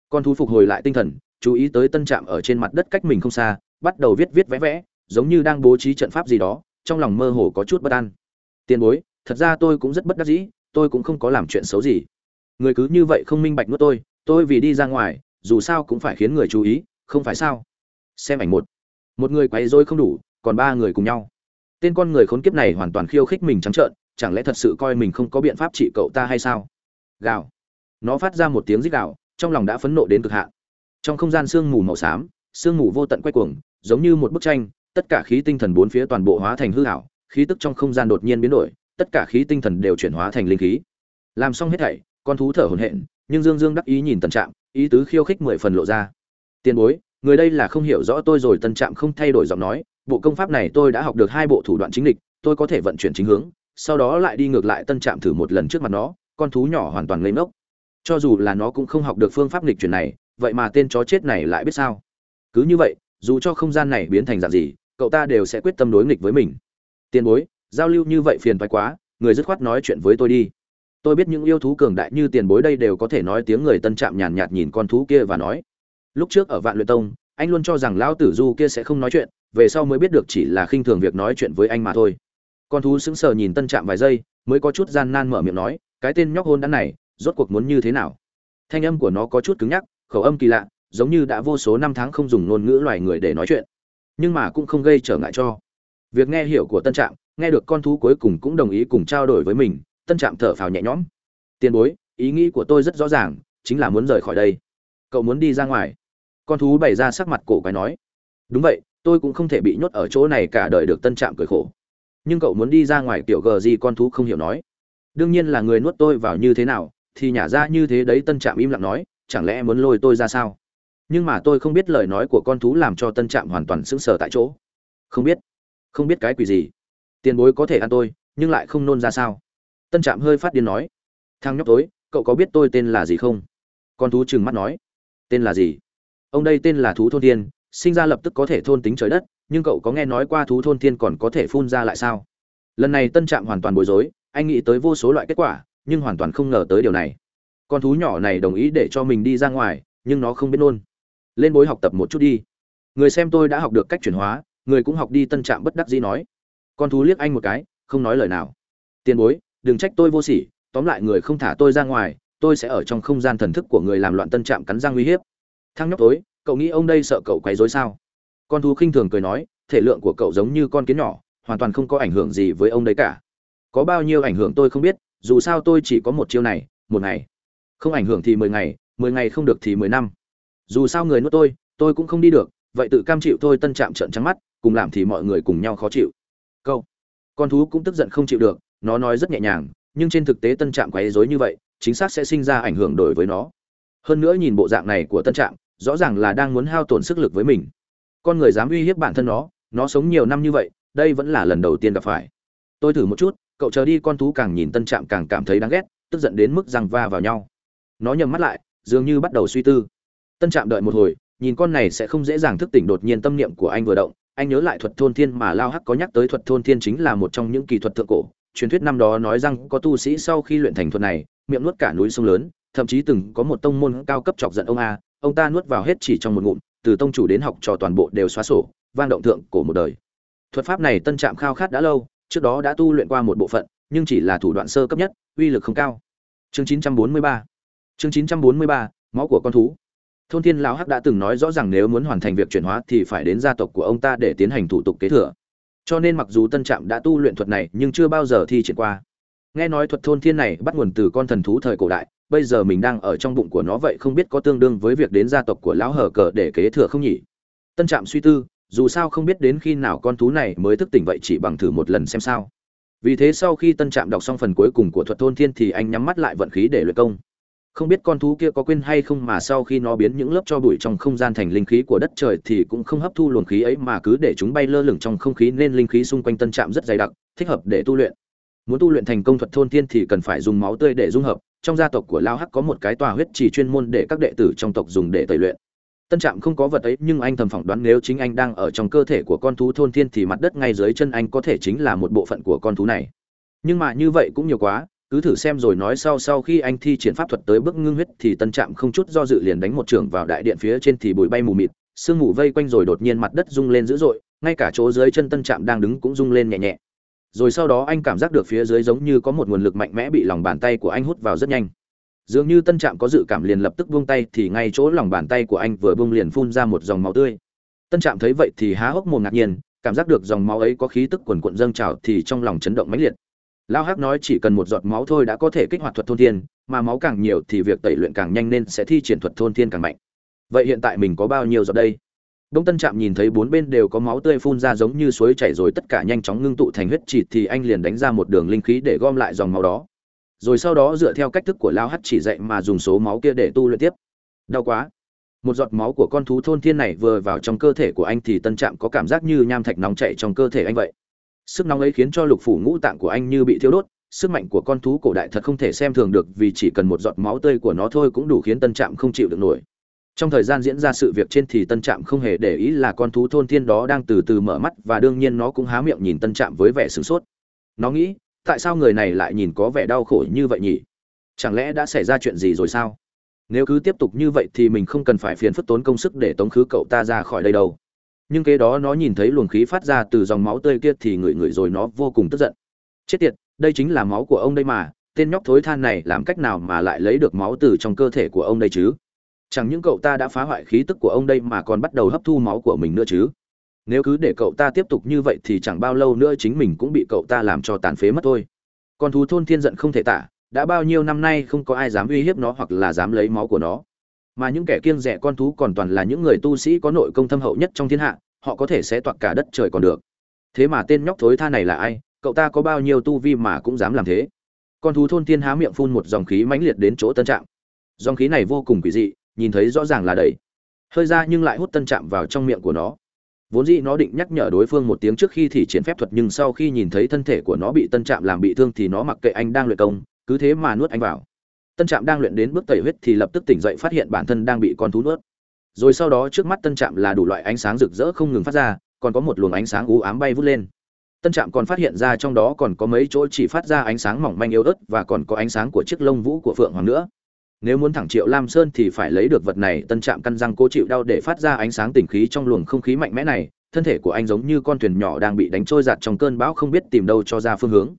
Con thú phục hồi lại tinh thần, chú ý tới tân trạm ở trên mặt đất cách mình không xa, bắt đầu viết viết vẽ vẽ giống như đang bố trí trận pháp gì đó, trong lòng mơ hồ có chút bất an. Tiền bối, thật ra tôi cũng rất bất đắc dĩ, tôi cũng không có làm chuyện xấu gì. Người cứ như vậy không minh bạch nuốt tôi tôi vì đi ra ngoài, dù sao cũng phải khiến người chú ý, không phải sao? Xem ảnh một. Một người quấy rối không đủ, còn ba người cùng nhau. Tên con người khốn kiếp này hoàn toàn khiêu khích mình trắng trợn, chẳng lẽ thật sự coi mình không có biện pháp trị cậu ta hay sao? Gào. Nó phát ra một tiếng rít gào, trong lòng đã phẫn nộ đến cực hạn. Trong không gian sương mù màu xám, sương mù vô tận quay cuồng, giống như một bức tranh tất cả khí tinh thần bốn phía toàn bộ hóa thành hư ảo khí tức trong không gian đột nhiên biến đổi, tất cả khí tinh thần đều chuyển hóa thành linh khí. Làm xong hết thảy, con thú thở hổn hển, nhưng dương dương đắc ý nhìn tần trạm, ý tứ khiêu khích mười phần lộ ra. Tiền bối, người đây là không hiểu rõ tôi rồi. Tần trạm không thay đổi giọng nói, bộ công pháp này tôi đã học được hai bộ thủ đoạn chính lịch, tôi có thể vận chuyển chính hướng, sau đó lại đi ngược lại. Tân trạm thử một lần trước mặt nó, con thú nhỏ hoàn toàn ngây ngốc. Cho dù là nó cũng không học được phương pháp nghịch chuyển này, vậy mà tên chó chết này lại biết sao? Cứ như vậy, dù cho không gian này biến thành dạng gì cậu ta đều sẽ quyết tâm đối nghịch với mình. Tiền bối, giao lưu như vậy phiền phái quá, người dứt khoát nói chuyện với tôi đi. Tôi biết những yêu thú cường đại như tiền bối đây đều có thể nói tiếng người tân trạm nhàn nhạt nhìn con thú kia và nói. Lúc trước ở vạn luyện tông, anh luôn cho rằng lão tử du kia sẽ không nói chuyện, về sau mới biết được chỉ là khinh thường việc nói chuyện với anh mà thôi. Con thú sững sờ nhìn tân trạm vài giây, mới có chút gian nan mở miệng nói, cái tên nhóc hôn đã này, rốt cuộc muốn như thế nào? Thanh âm của nó có chút cứng nhắc, khẩu âm kỳ lạ, giống như đã vô số năm tháng không dùng ngôn ngữ loài người để nói chuyện nhưng mà cũng không gây trở ngại cho. Việc nghe hiểu của tân trạm, nghe được con thú cuối cùng cũng đồng ý cùng trao đổi với mình, tân trạm thở phào nhẹ nhõm. Tiền bối, ý nghĩ của tôi rất rõ ràng, chính là muốn rời khỏi đây. Cậu muốn đi ra ngoài. Con thú bày ra sắc mặt cổ quái nói. Đúng vậy, tôi cũng không thể bị nhốt ở chỗ này cả đời được, tân trạm cười khổ. Nhưng cậu muốn đi ra ngoài kiểu gờ gì con thú không hiểu nói. Đương nhiên là người nuốt tôi vào như thế nào, thì nhả ra như thế đấy, tân trạm im lặng nói. Chẳng lẽ muốn lôi tôi ra sao? Nhưng mà tôi không biết lời nói của con thú làm cho tân trạm hoàn toàn sững sờ tại chỗ. Không biết. Không biết cái quỷ gì. Tiền bối có thể ăn tôi, nhưng lại không nôn ra sao? Tân trạm hơi phát điên nói. Thằng nhóc tối, cậu có biết tôi tên là gì không? Con thú trừng mắt nói. Tên là gì? Ông đây tên là thú thôn thiên, sinh ra lập tức có thể thôn tính trời đất, nhưng cậu có nghe nói qua thú thôn thiên còn có thể phun ra lại sao? Lần này tân trạm hoàn toàn bối rối, anh nghĩ tới vô số loại kết quả, nhưng hoàn toàn không ngờ tới điều này. Con thú nhỏ này đồng ý để cho mình đi ra ngoài, nhưng nó không biết nôn lên bối học tập một chút đi. Người xem tôi đã học được cách chuyển hóa, người cũng học đi tân trạm bất đắc dĩ nói. Con thú liếc anh một cái, không nói lời nào. Tiền bối, đừng trách tôi vô sỉ, tóm lại người không thả tôi ra ngoài, tôi sẽ ở trong không gian thần thức của người làm loạn tân trạm cắn răng uy hiếp. Thăng nhóc tối, cậu nghĩ ông đây sợ cậu quấy rối sao? Con thú khinh thường cười nói, thể lượng của cậu giống như con kiến nhỏ, hoàn toàn không có ảnh hưởng gì với ông đấy cả. Có bao nhiêu ảnh hưởng tôi không biết, dù sao tôi chỉ có một chiêu này, một ngày. Không ảnh hưởng thì mười ngày mười ngày không được thì mười năm dù sao người nuốt tôi tôi cũng không đi được, vậy tự cam chịu thôi. tân trạm trợn trắng mắt, cùng làm thì mọi người cùng nhau khó chịu. Câu. Con thú cũng tức giận không chịu được, nó nói rất nhẹ nhàng, nhưng trên thực tế tân trạm quấy rối như vậy, chính xác sẽ sinh ra ảnh hưởng đối với nó. Hơn nữa nhìn bộ dạng này của tân trạm, rõ ràng là đang muốn hao tổn sức lực với mình. Con người dám uy hiếp bản thân nó nó sống nhiều năm như vậy, đây vẫn là lần đầu tiên gặp phải. Tôi thử một chút, cậu chờ đi, con thú càng nhìn tân trạm càng cảm thấy đáng ghét, tức giận đến mức răng va vào nhau. Nó nhầm mắt lại, dường như bắt đầu suy tư tân trạm đợi một hồi, nhìn con này sẽ không dễ dàng thức tỉnh đột nhiên tâm niệm của anh vừa động, anh nhớ lại thuật thôn thiên mà lao hắc có nhắc tới thuật thôn thiên chính là một trong những kỳ thuật thượng cổ. Truyền thuyết năm đó nói rằng có tu sĩ sau khi luyện thành thuật này, miệng nuốt cả núi sông lớn, thậm chí từng có một tông môn cao cấp chọc giận ông a, ông ta nuốt vào hết chỉ trong một ngụm, từ tông chủ đến học trò toàn bộ đều xóa sổ, vang động thượng cổ một đời. Thuật pháp này tân trạm khao khát đã lâu, trước đó đã tu luyện qua một bộ phận, nhưng chỉ là thủ đoạn sơ cấp nhất, uy lực không cao. Chương 943 chương 943 máu của con thú thôn thiên lão hắc đã từng nói rõ ràng nếu muốn hoàn thành việc chuyển hóa thì phải đến gia tộc của ông ta để tiến hành thủ tục kế thừa. Cho nên mặc dù tân trạm đã tu luyện thuật này nhưng chưa bao giờ thi triển qua. Nghe nói thuật thôn thiên này bắt nguồn từ con thần thú thời cổ đại, bây giờ mình đang ở trong bụng của nó vậy không biết có tương đương với việc đến gia tộc của lão hở cờ để kế thừa không nhỉ? Tân trạm suy tư, dù sao không biết đến khi nào con thú này mới thức tỉnh vậy chỉ bằng thử một lần xem sao. Vì thế sau khi tân trạm đọc xong phần cuối cùng của thuật thôn thiên thì anh nhắm mắt lại vận khí để luyện công không biết con thú kia có quên hay không mà sau khi nó biến những lớp cho bụi trong không gian thành linh khí của đất trời thì cũng không hấp thu luồng khí ấy mà cứ để chúng bay lơ lửng trong không khí nên linh khí xung quanh tân trạm rất dày đặc, thích hợp để tu luyện. Muốn tu luyện thành công thuật thôn tiên thì cần phải dùng máu tươi để dung hợp, trong gia tộc của lao hắc có một cái tòa huyết chỉ chuyên môn để các đệ tử trong tộc dùng để tẩy luyện. Tân trạm không có vật ấy nhưng anh thầm phỏng đoán nếu chính anh đang ở trong cơ thể của con thú thôn thiên thì mặt đất ngay dưới chân anh có thể chính là một bộ phận của con thú này. Nhưng mà như vậy cũng nhiều quá cứ thử xem rồi nói sau sau khi anh thi triển pháp thuật tới bước ngưng huyết thì tân trạm không chút do dự liền đánh một trường vào đại điện phía trên thì bụi bay mù mịt, sương mù vây quanh rồi đột nhiên mặt đất rung lên dữ dội, ngay cả chỗ dưới chân tân trạm đang đứng cũng rung lên nhẹ nhẹ. Rồi sau đó anh cảm giác được phía dưới giống như có một nguồn lực mạnh mẽ bị lòng bàn tay của anh hút vào rất nhanh. Dường như tân trạm có dự cảm liền lập tức buông tay thì ngay chỗ lòng bàn tay của anh vừa buông liền phun ra một dòng máu tươi. Tân trạm thấy vậy thì há hốc mồm ngạc nhiên, cảm giác được dòng máu ấy có khí tức quần quận dâng trào thì trong lòng chấn động mãnh liệt lao hắc nói chỉ cần một giọt máu thôi đã có thể kích hoạt thuật thôn thiên, mà máu càng nhiều thì việc tẩy luyện càng nhanh nên sẽ thi triển thuật thôn thiên càng mạnh. Vậy hiện tại mình có bao nhiêu giọt đây? Đông tân trạm nhìn thấy bốn bên đều có máu tươi phun ra giống như suối chảy rồi tất cả nhanh chóng ngưng tụ thành huyết chỉ thì anh liền đánh ra một đường linh khí để gom lại dòng máu đó. Rồi sau đó dựa theo cách thức của lao Hắc chỉ dạy mà dùng số máu kia để tu luyện tiếp. Đau quá. Một giọt máu của con thú thôn thiên này vừa vào trong cơ thể của anh thì tân trạm có cảm giác như nham thạch nóng chảy trong cơ thể anh vậy sức nóng ấy khiến cho lục phủ ngũ tạng của anh như bị thiêu đốt, sức mạnh của con thú cổ đại thật không thể xem thường được vì chỉ cần một giọt máu tươi của nó thôi cũng đủ khiến tân trạm không chịu được nổi. Trong thời gian diễn ra sự việc trên thì tân trạm không hề để ý là con thú thôn thiên đó đang từ từ mở mắt và đương nhiên nó cũng há miệng nhìn tân trạm với vẻ sửng sốt. Nó nghĩ, tại sao người này lại nhìn có vẻ đau khổ như vậy nhỉ? Chẳng lẽ đã xảy ra chuyện gì rồi sao? Nếu cứ tiếp tục như vậy thì mình không cần phải phiền phức tốn công sức để tống khứ cậu ta ra khỏi đây đâu nhưng kế đó nó nhìn thấy luồng khí phát ra từ dòng máu tươi kia thì ngửi ngửi rồi nó vô cùng tức giận. Chết tiệt, đây chính là máu của ông đây mà, tên nhóc thối than này làm cách nào mà lại lấy được máu từ trong cơ thể của ông đây chứ? Chẳng những cậu ta đã phá hoại khí tức của ông đây mà còn bắt đầu hấp thu máu của mình nữa chứ? Nếu cứ để cậu ta tiếp tục như vậy thì chẳng bao lâu nữa chính mình cũng bị cậu ta làm cho tàn phế mất thôi. Con thú thôn thiên giận không thể tả, đã bao nhiêu năm nay không có ai dám uy hiếp nó hoặc là dám lấy máu của nó mà những kẻ kiêng rẻ con thú còn toàn là những người tu sĩ có nội công thâm hậu nhất trong thiên hạ, họ có thể sẽ toạc cả đất trời còn được. Thế mà tên nhóc thối tha này là ai? Cậu ta có bao nhiêu tu vi mà cũng dám làm thế? Con thú thôn thiên há miệng phun một dòng khí mãnh liệt đến chỗ tân trạm. Dòng khí này vô cùng quỷ dị, nhìn thấy rõ ràng là đầy. Hơi ra nhưng lại hút tân chạm vào trong miệng của nó. Vốn dĩ nó định nhắc nhở đối phương một tiếng trước khi thì triển phép thuật nhưng sau khi nhìn thấy thân thể của nó bị tân chạm làm bị thương thì nó mặc kệ anh đang luyện công, cứ thế mà nuốt anh vào tân trạm đang luyện đến bước tẩy huyết thì lập tức tỉnh dậy phát hiện bản thân đang bị con thú nuốt. Rồi sau đó trước mắt tân trạm là đủ loại ánh sáng rực rỡ không ngừng phát ra, còn có một luồng ánh sáng u ám bay vút lên. Tân trạm còn phát hiện ra trong đó còn có mấy chỗ chỉ phát ra ánh sáng mỏng manh yếu ớt và còn có ánh sáng của chiếc lông vũ của phượng hoàng nữa. Nếu muốn thẳng triệu lam sơn thì phải lấy được vật này, tân trạm căn răng cố chịu đau để phát ra ánh sáng tình khí trong luồng không khí mạnh mẽ này. Thân thể của anh giống như con thuyền nhỏ đang bị đánh trôi giạt trong cơn bão không biết tìm đâu cho ra phương hướng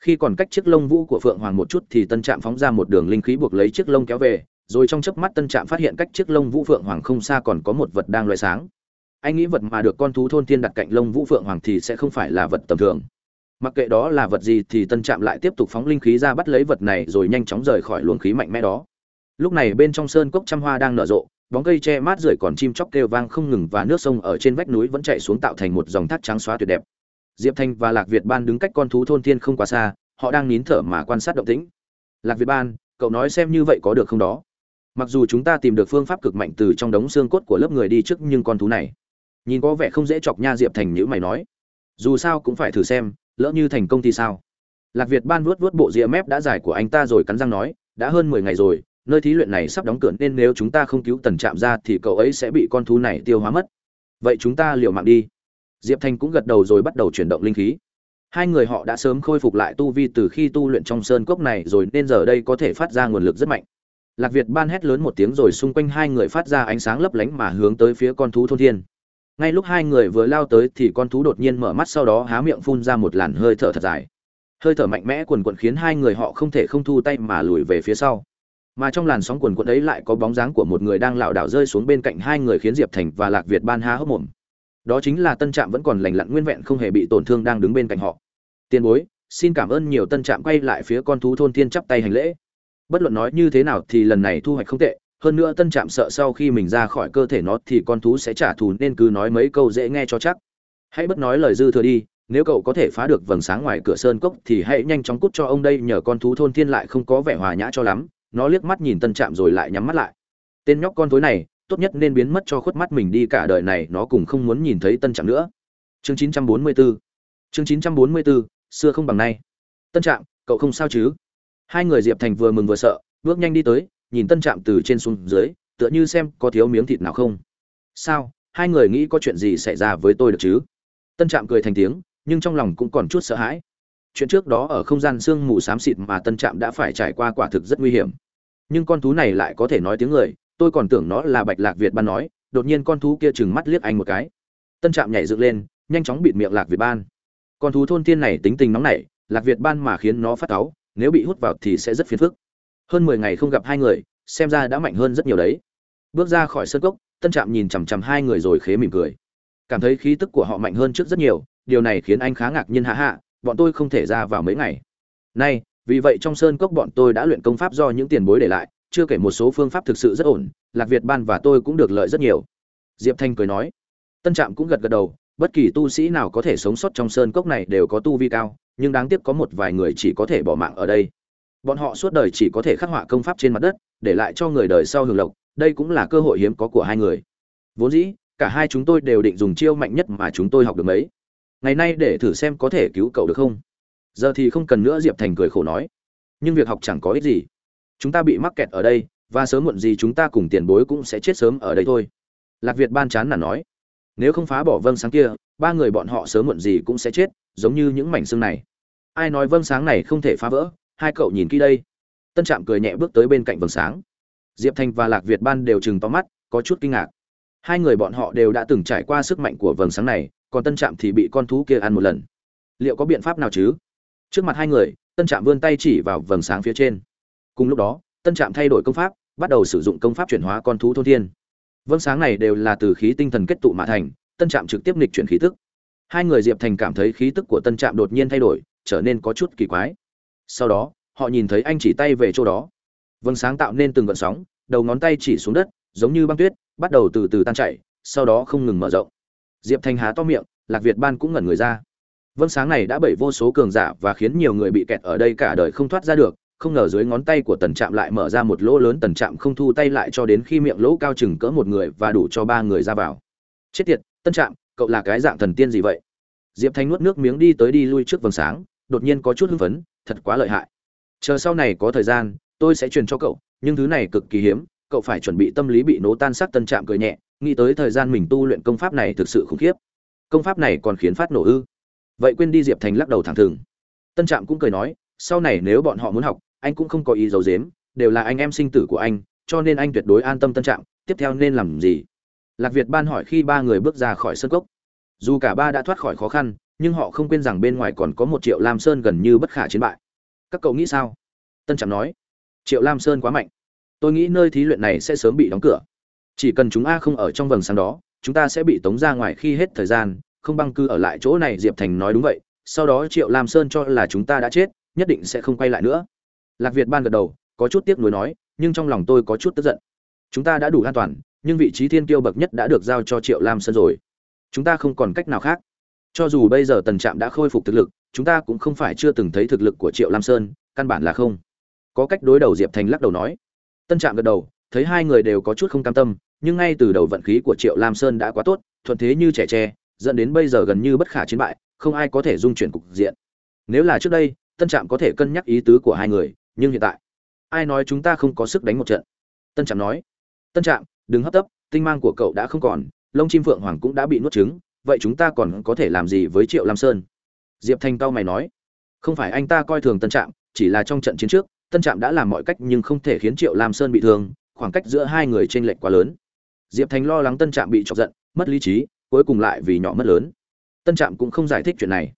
khi còn cách chiếc lông vũ của phượng hoàng một chút thì tân trạm phóng ra một đường linh khí buộc lấy chiếc lông kéo về, rồi trong chớp mắt tân trạm phát hiện cách chiếc lông vũ phượng hoàng không xa còn có một vật đang loay sáng. Anh nghĩ vật mà được con thú thôn thiên đặt cạnh lông vũ phượng hoàng thì sẽ không phải là vật tầm thường. Mặc kệ đó là vật gì thì tân trạm lại tiếp tục phóng linh khí ra bắt lấy vật này rồi nhanh chóng rời khỏi luồng khí mạnh mẽ đó. Lúc này bên trong sơn cốc trăm hoa đang nở rộ, bóng cây che mát rượi còn chim chóc kêu vang không ngừng và nước sông ở trên vách núi vẫn chạy xuống tạo thành một dòng thác trắng xóa tuyệt đẹp diệp thanh và lạc việt ban đứng cách con thú thôn thiên không quá xa, họ đang nín thở mà quan sát động tĩnh. Lạc việt ban, cậu nói xem như vậy có được không đó? Mặc dù chúng ta tìm được phương pháp cực mạnh từ trong đống xương cốt của lớp người đi trước nhưng con thú này, nhìn có vẻ không dễ chọc nha diệp thành như mày nói. Dù sao cũng phải thử xem, lỡ như thành công thì sao? Lạc việt ban vuốt vuốt bộ rìa mép đã dài của anh ta rồi cắn răng nói, đã hơn mười ngày rồi, nơi thí luyện này sắp đóng cửa nên nếu chúng ta không cứu tần trạm ra thì cậu ấy sẽ bị con thú này tiêu hóa mất. Vậy chúng ta liều mạng đi diệp thanh cũng gật đầu rồi bắt đầu chuyển động linh khí. Hai người họ đã sớm khôi phục lại tu vi từ khi tu luyện trong sơn cốc này rồi nên giờ đây có thể phát ra nguồn lực rất mạnh. Lạc việt ban hét lớn một tiếng rồi xung quanh hai người phát ra ánh sáng lấp lánh mà hướng tới phía con thú thôn thiên. Ngay lúc hai người vừa lao tới thì con thú đột nhiên mở mắt sau đó há miệng phun ra một làn hơi thở thật dài. Hơi thở mạnh mẽ quần quận khiến hai người họ không thể không thu tay mà lùi về phía sau. Mà trong làn sóng quần quận ấy lại có bóng dáng của một người đang lảo đảo rơi xuống bên cạnh hai người khiến diệp thành và lạc việt ban há hốc mồm đó chính là tân trạm vẫn còn lành lặn nguyên vẹn không hề bị tổn thương đang đứng bên cạnh họ. Tiền bối, xin cảm ơn nhiều tân trạm quay lại phía con thú thôn thiên chắp tay hành lễ. Bất luận nói như thế nào thì lần này thu hoạch không tệ, hơn nữa tân trạm sợ sau khi mình ra khỏi cơ thể nó thì con thú sẽ trả thù nên cứ nói mấy câu dễ nghe cho chắc. Hãy bất nói lời dư thừa đi, nếu cậu có thể phá được vầng sáng ngoài cửa sơn cốc thì hãy nhanh chóng cút cho ông đây nhờ con thú thôn thiên lại không có vẻ hòa nhã cho lắm. Nó liếc mắt nhìn tân trạm rồi lại nhắm mắt lại. Tên nhóc con thối này tốt nhất nên biến mất cho khuất mắt mình đi cả đời này nó cùng không muốn nhìn thấy tân trạm nữa. Chương 944 chương 944, xưa không bằng nay. Tân trạm cậu không sao chứ? Hai người diệp thành vừa mừng vừa sợ bước nhanh đi tới nhìn tân trạm từ trên xuống dưới tựa như xem có thiếu miếng thịt nào không. Sao? Hai người nghĩ có chuyện gì xảy ra với tôi được chứ? Tân trạm cười thành tiếng nhưng trong lòng cũng còn chút sợ hãi. Chuyện trước đó ở không gian sương mù xám xịt mà tân trạm đã phải trải qua quả thực rất nguy hiểm. Nhưng con thú này lại có thể nói tiếng người tôi còn tưởng nó là bạch lạc việt ban nói, đột nhiên con thú kia chừng mắt liếc anh một cái. Tân trạm nhảy dựng lên, nhanh chóng bịt miệng lạc việt ban. Con thú thôn thiên này tính tình nóng nảy, lạc việt ban mà khiến nó phát cáu, nếu bị hút vào thì sẽ rất phiền phức. Hơn mười ngày không gặp hai người, xem ra đã mạnh hơn rất nhiều đấy. Bước ra khỏi sân cốc, tân trạm nhìn chằm chằm hai người rồi khế mỉm cười. Cảm thấy khí tức của họ mạnh hơn trước rất nhiều, điều này khiến anh khá ngạc nhiên hạ hạ bọn tôi không thể ra vào mấy ngày. Nay vì vậy trong sơn cốc bọn tôi đã luyện công pháp do những tiền bối để lại chưa kể một số phương pháp thực sự rất ổn, lạc việt ban và tôi cũng được lợi rất nhiều. Diệp thanh cười nói, tân trạm cũng gật gật đầu, bất kỳ tu sĩ nào có thể sống sót trong sơn cốc này đều có tu vi cao, nhưng đáng tiếc có một vài người chỉ có thể bỏ mạng ở đây. Bọn họ suốt đời chỉ có thể khắc họa công pháp trên mặt đất, để lại cho người đời sau hưởng lộc, đây cũng là cơ hội hiếm có của hai người. Vốn dĩ, cả hai chúng tôi đều định dùng chiêu mạnh nhất mà chúng tôi học được mấy. Ngày nay để thử xem có thể cứu cậu được không? Giờ thì không cần nữa, diệp thành cười khổ nói, nhưng việc học chẳng có ích gì chúng ta bị mắc kẹt ở đây, và sớm muộn gì chúng ta cùng tiền bối cũng sẽ chết sớm ở đây thôi. Lạc việt ban chán là nói. Nếu không phá bỏ vâng sáng kia, ba người bọn họ sớm muộn gì cũng sẽ chết, giống như những mảnh xương này. Ai nói vâng sáng này không thể phá vỡ, hai cậu nhìn kỹ đây. Tân trạm cười nhẹ bước tới bên cạnh vầng sáng. Diệp thanh và lạc việt ban đều chừng to mắt, có chút kinh ngạc. Hai người bọn họ đều đã từng trải qua sức mạnh của vầng sáng này, còn tân trạm thì bị con thú kia ăn một lần. Liệu có biện pháp nào chứ? Trước mặt hai người, tân trạm vươn tay chỉ vào vầng sáng phía trên cùng lúc đó, tân trạm thay đổi công pháp, bắt đầu sử dụng công pháp chuyển hóa con thú thôn thiên. Vâng sáng này đều là từ khí tinh thần kết tụ mã thành, tân trạm trực tiếp nghịch chuyển khí tức. Hai người diệp thành cảm thấy khí tức của tân trạm đột nhiên thay đổi, trở nên có chút kỳ quái. Sau đó, họ nhìn thấy anh chỉ tay về chỗ đó. Vâng sáng tạo nên từng gợn sóng, đầu ngón tay chỉ xuống đất, giống như băng tuyết, bắt đầu từ từ tan chảy, sau đó không ngừng mở rộng. Diệp thành há to miệng, lạc việt ban cũng ngẩn người ra. Vâng sáng này đã bẩy vô số cường giả và khiến nhiều người bị kẹt ở đây cả đời không thoát ra được không ngờ dưới ngón tay của tần trạm lại mở ra một lỗ lớn, tần trạm không thu tay lại cho đến khi miệng lỗ cao chừng cỡ một người và đủ cho ba người ra vào. Chết tiệt tân trạm, cậu là cái dạng thần tiên gì vậy? Diệp thanh nuốt nước miếng đi tới đi lui trước vầng sáng, đột nhiên có chút hưng phấn, thật quá lợi hại. Chờ sau này có thời gian, tôi sẽ truyền cho cậu, nhưng thứ này cực kỳ hiếm, cậu phải chuẩn bị tâm lý bị nố tan sắc tân trạm cười nhẹ, nghĩ tới thời gian mình tu luyện công pháp này thực sự khủng khiếp. Công pháp này còn khiến phát nổ ư? Vậy quên đi, diệp thành lắc đầu thẳng thừng. Tân trạm cũng cười nói, sau này nếu bọn họ muốn học anh cũng không có ý giấu giếm, đều là anh em sinh tử của anh, cho nên anh tuyệt đối an tâm tân trạng. tiếp theo nên làm gì? Lạc việt ban hỏi khi ba người bước ra khỏi sân cốc. Dù cả ba đã thoát khỏi khó khăn, nhưng họ không quên rằng bên ngoài còn có một triệu lam sơn gần như bất khả chiến bại. Các cậu nghĩ sao? Tân trạm nói. Triệu lam sơn quá mạnh. Tôi nghĩ nơi thí luyện này sẽ sớm bị đóng cửa. Chỉ cần chúng a không ở trong vầng sáng đó, chúng ta sẽ bị tống ra ngoài khi hết thời gian, không băng cư ở lại chỗ này, diệp thành nói đúng vậy. Sau đó triệu lam sơn cho là chúng ta đã chết, nhất định sẽ không quay lại nữa lạc việt ban gật đầu, có chút tiếc nuối nói, nhưng trong lòng tôi có chút tức giận. Chúng ta đã đủ an toàn, nhưng vị trí thiên kiêu bậc nhất đã được giao cho triệu lam sơn rồi. Chúng ta không còn cách nào khác. Cho dù bây giờ tần trạm đã khôi phục thực lực, chúng ta cũng không phải chưa từng thấy thực lực của triệu lam sơn, căn bản là không. Có cách đối đầu diệp thành lắc đầu nói. Tân trạm gật đầu, thấy hai người đều có chút không cam tâm, nhưng ngay từ đầu vận khí của triệu lam sơn đã quá tốt, thuận thế như trẻ tre, dẫn đến bây giờ gần như bất khả chiến bại, không ai có thể dung chuyển cục diện. Nếu là trước đây, tân trạm có thể cân nhắc ý tứ của hai người nhưng hiện tại, ai nói chúng ta không có sức đánh một trận? Tân trạm nói. Tân trạm, đừng hấp tấp, tinh mang của cậu đã không còn, lông chim phượng hoàng cũng đã bị nuốt trứng, vậy chúng ta còn có thể làm gì với triệu lam sơn? Diệp thanh cao mày nói. Không phải anh ta coi thường tân trạm, chỉ là trong trận chiến trước, tân trạm đã làm mọi cách nhưng không thể khiến triệu lam sơn bị thương, khoảng cách giữa hai người t r ê n lệch quá lớn. Diệp thành lo lắng tân trạm bị chọc giận, mất lý trí, cuối cùng lại vì nhỏ mất lớn. Tân trạm cũng không giải thích chuyện này.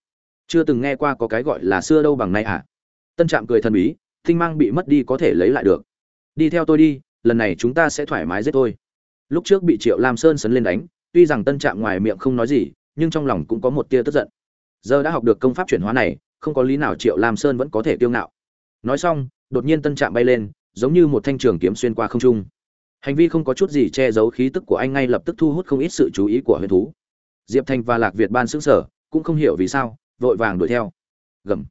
Chưa từng nghe qua có cái gọi là xưa đâu bằng nay à? Tân trạm cười thần bí tinh mang bị mất đi có thể lấy lại được. Đi theo tôi đi, lần này chúng ta sẽ thoải mái giết tôi. Lúc trước bị triệu lam sơn sấn lên đánh, tuy rằng tân trạm ngoài miệng không nói gì, nhưng trong lòng cũng có một tia tức giận. Giờ đã học được công pháp chuyển hóa này, không có lý nào triệu lam sơn vẫn có thể kiêu ngạo. Nói xong, đột nhiên tân trạm bay lên, giống như một thanh trường kiếm xuyên qua không trung. Hành vi không có chút gì che giấu khí tức của anh ngay lập tức thu hút không ít sự chú ý của huyền thú. Diệp thanh và lạc việt ban xứng sở, cũng không hiểu vì sao, vội vàng đuổi theo. Gầm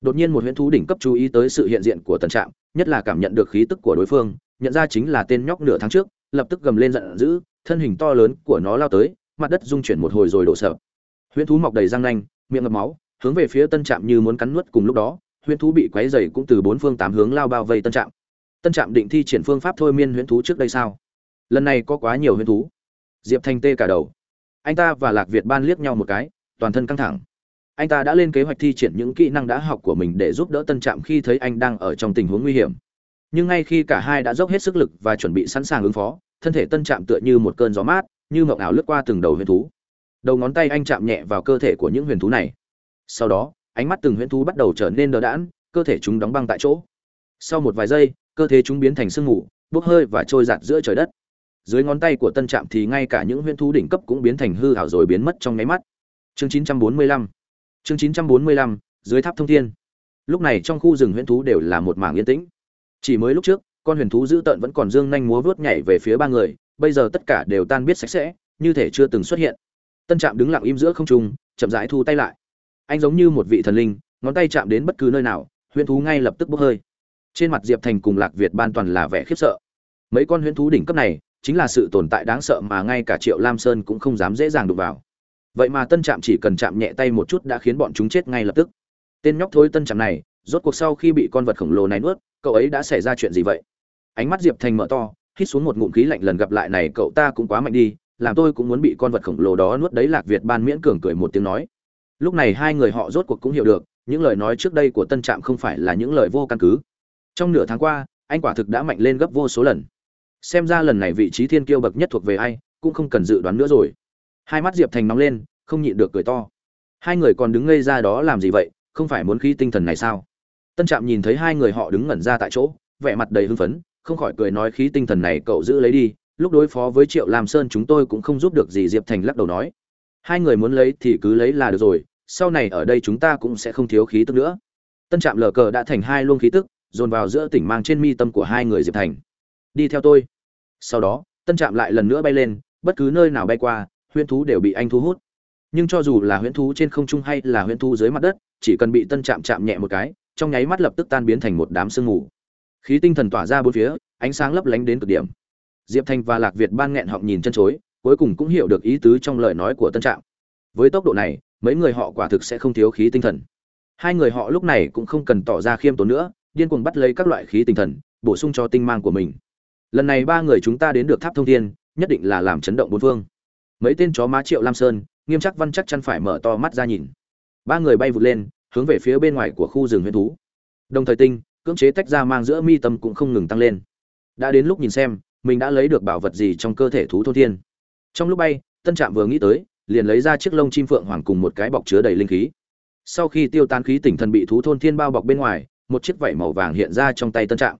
đột nhiên một huyễn thú đỉnh cấp chú ý tới sự hiện diện của tân trạm, nhất là cảm nhận được khí tức của đối phương, nhận ra chính là tên nhóc nửa tháng trước, lập tức gầm lên giận dữ, thân hình to lớn của nó lao tới, mặt đất rung chuyển một hồi rồi đổ sập. Huyễn thú mọc đầy răng nanh, miệng ngập máu, hướng về phía tân trạm như muốn cắn nuốt cùng lúc đó, huyễn thú bị quấy rầy cũng từ bốn phương tám hướng lao bao vây tân trạm. Tân trạm định thi triển phương pháp thôi miên huyễn thú trước đây sao? Lần này có quá nhiều huyễn thú. Diệp thanh tê cả đầu. Anh ta và lạc việt ban liếc nhau một cái, toàn thân căng thẳng anh ta đã lên kế hoạch thi triển những kỹ năng đã học của mình để giúp đỡ tân trạm khi thấy anh đang ở trong tình huống nguy hiểm. Nhưng ngay khi cả hai đã dốc hết sức lực và chuẩn bị sẵn sàng ứng phó, thân thể tân trạm tựa như một cơn gió mát, như mộng ảo lướt qua từng đầu huyền thú. Đầu ngón tay anh chạm nhẹ vào cơ thể của những huyền thú này. Sau đó, ánh mắt từng huyền thú bắt đầu trở nên đờ đãn cơ thể chúng đóng băng tại chỗ. Sau một vài giây, cơ thể chúng biến thành sương mù, bốc hơi và trôi giạt giữa trời đất. Dưới ngón tay của tân trạm thì ngay cả những huyền thú đỉnh cấp cũng biến thành hư hảo rồi biến mất trong nháy mắt. Chương 945 chương 945 dưới tháp thông thiên. Lúc này trong khu rừng huyền thú đều là một mảng yên tĩnh. Chỉ mới lúc trước, con huyền thú dữ tợn vẫn còn dương nhanh múa vớt nhảy về phía ba người, bây giờ tất cả đều tan biết sạch sẽ, như thể chưa từng xuất hiện. Tân trạm đứng lặng im giữa không trung, chậm rãi thu tay lại. Anh giống như một vị thần linh, ngón tay chạm đến bất cứ nơi nào huyền thú ngay lập tức bốc hơi. Trên mặt diệp thành cùng lạc việt ban toàn là vẻ khiếp sợ. Mấy con huyền thú đỉnh cấp này, chính là sự tồn tại đáng sợ mà ngay cả triệu lam sơn cũng không dám dễ dàng đụng vào vậy mà tân trạm chỉ cần chạm nhẹ tay một chút đã khiến bọn chúng chết ngay lập tức. Tên nhóc thối tân trạm này, rốt cuộc sau khi bị con vật khổng lồ này nuốt, cậu ấy đã xảy ra chuyện gì vậy? Ánh mắt diệp thành mở to, hít xuống một ngụm khí lạnh lần gặp lại này cậu ta cũng quá mạnh đi, làm tôi cũng muốn bị con vật khổng lồ đó nuốt đấy, lạc việt ban miễn cường cười một tiếng nói. Lúc này hai người họ rốt cuộc cũng hiểu được, những lời nói trước đây của tân trạm không phải là những lời vô căn cứ. Trong nửa tháng qua, anh quả thực đã mạnh lên gấp vô số lần. Xem ra lần này vị trí thiên kiêu bậc nhất thuộc về ai, cũng không cần dự đoán nữa rồi hai mắt diệp thành nóng lên, không nhịn được cười to. Hai người còn đứng ngây ra đó làm gì vậy? Không phải muốn khí tinh thần này sao? Tân trạm nhìn thấy hai người họ đứng ngẩn ra tại chỗ, vẻ mặt đầy hưng phấn, không khỏi cười nói khí tinh thần này cậu giữ lấy đi, lúc đối phó với triệu lam sơn chúng tôi cũng không giúp được gì, diệp thành lắc đầu nói. Hai người muốn lấy thì cứ lấy là được rồi, sau này ở đây chúng ta cũng sẽ không thiếu khí tức nữa. Tân trạm lờ cờ đã thành hai luông khí tức, dồn vào giữa tỉnh mang trên mi tâm của hai người diệp thành. Đi theo tôi. Sau đó, tân trạm lại lần nữa bay lên, bất cứ nơi nào bay qua huyễn thú đều bị anh thu hút. Nhưng cho dù là huyễn thú trên không trung hay là huyễn thú dưới mặt đất, chỉ cần bị tân chạm chạm nhẹ một cái, trong nháy mắt lập tức tan biến thành một đám sương mù. Khí tinh thần tỏa ra bốn phía, ánh sáng lấp lánh đến cực điểm. Diệp thanh và lạc việt ban nghẹn họng nhìn chân chối, cuối cùng cũng hiểu được ý tứ trong lời nói của tân trạm. Với tốc độ này, mấy người họ quả thực sẽ không thiếu khí tinh thần. Hai người họ lúc này cũng không cần tỏ ra khiêm tốn nữa, điên cuồng bắt lấy các loại khí tinh thần, bổ sung cho tinh mang của mình. Lần này ba người chúng ta đến được tháp thông thiên, nhất định là làm chấn động bốn phương mấy tên chó má triệu lam sơn, nghiêm chắc văn chắc chắn phải mở to mắt ra nhìn. Ba người bay vụt lên, hướng về phía bên ngoài của khu rừng huyễn thú. Đồng thời tinh, cưỡng chế tách ra mang giữa mi tâm cũng không ngừng tăng lên. Đã đến lúc nhìn xem, mình đã lấy được bảo vật gì trong cơ thể thú thôn thiên. Trong lúc bay, tân trạm vừa nghĩ tới, liền lấy ra chiếc lông chim phượng hoàng cùng một cái bọc chứa đầy linh khí. Sau khi tiêu tan khí tỉnh thần bị thú thôn thiên bao bọc bên ngoài, một chiếc vảy màu vàng hiện ra trong tay tân trạm.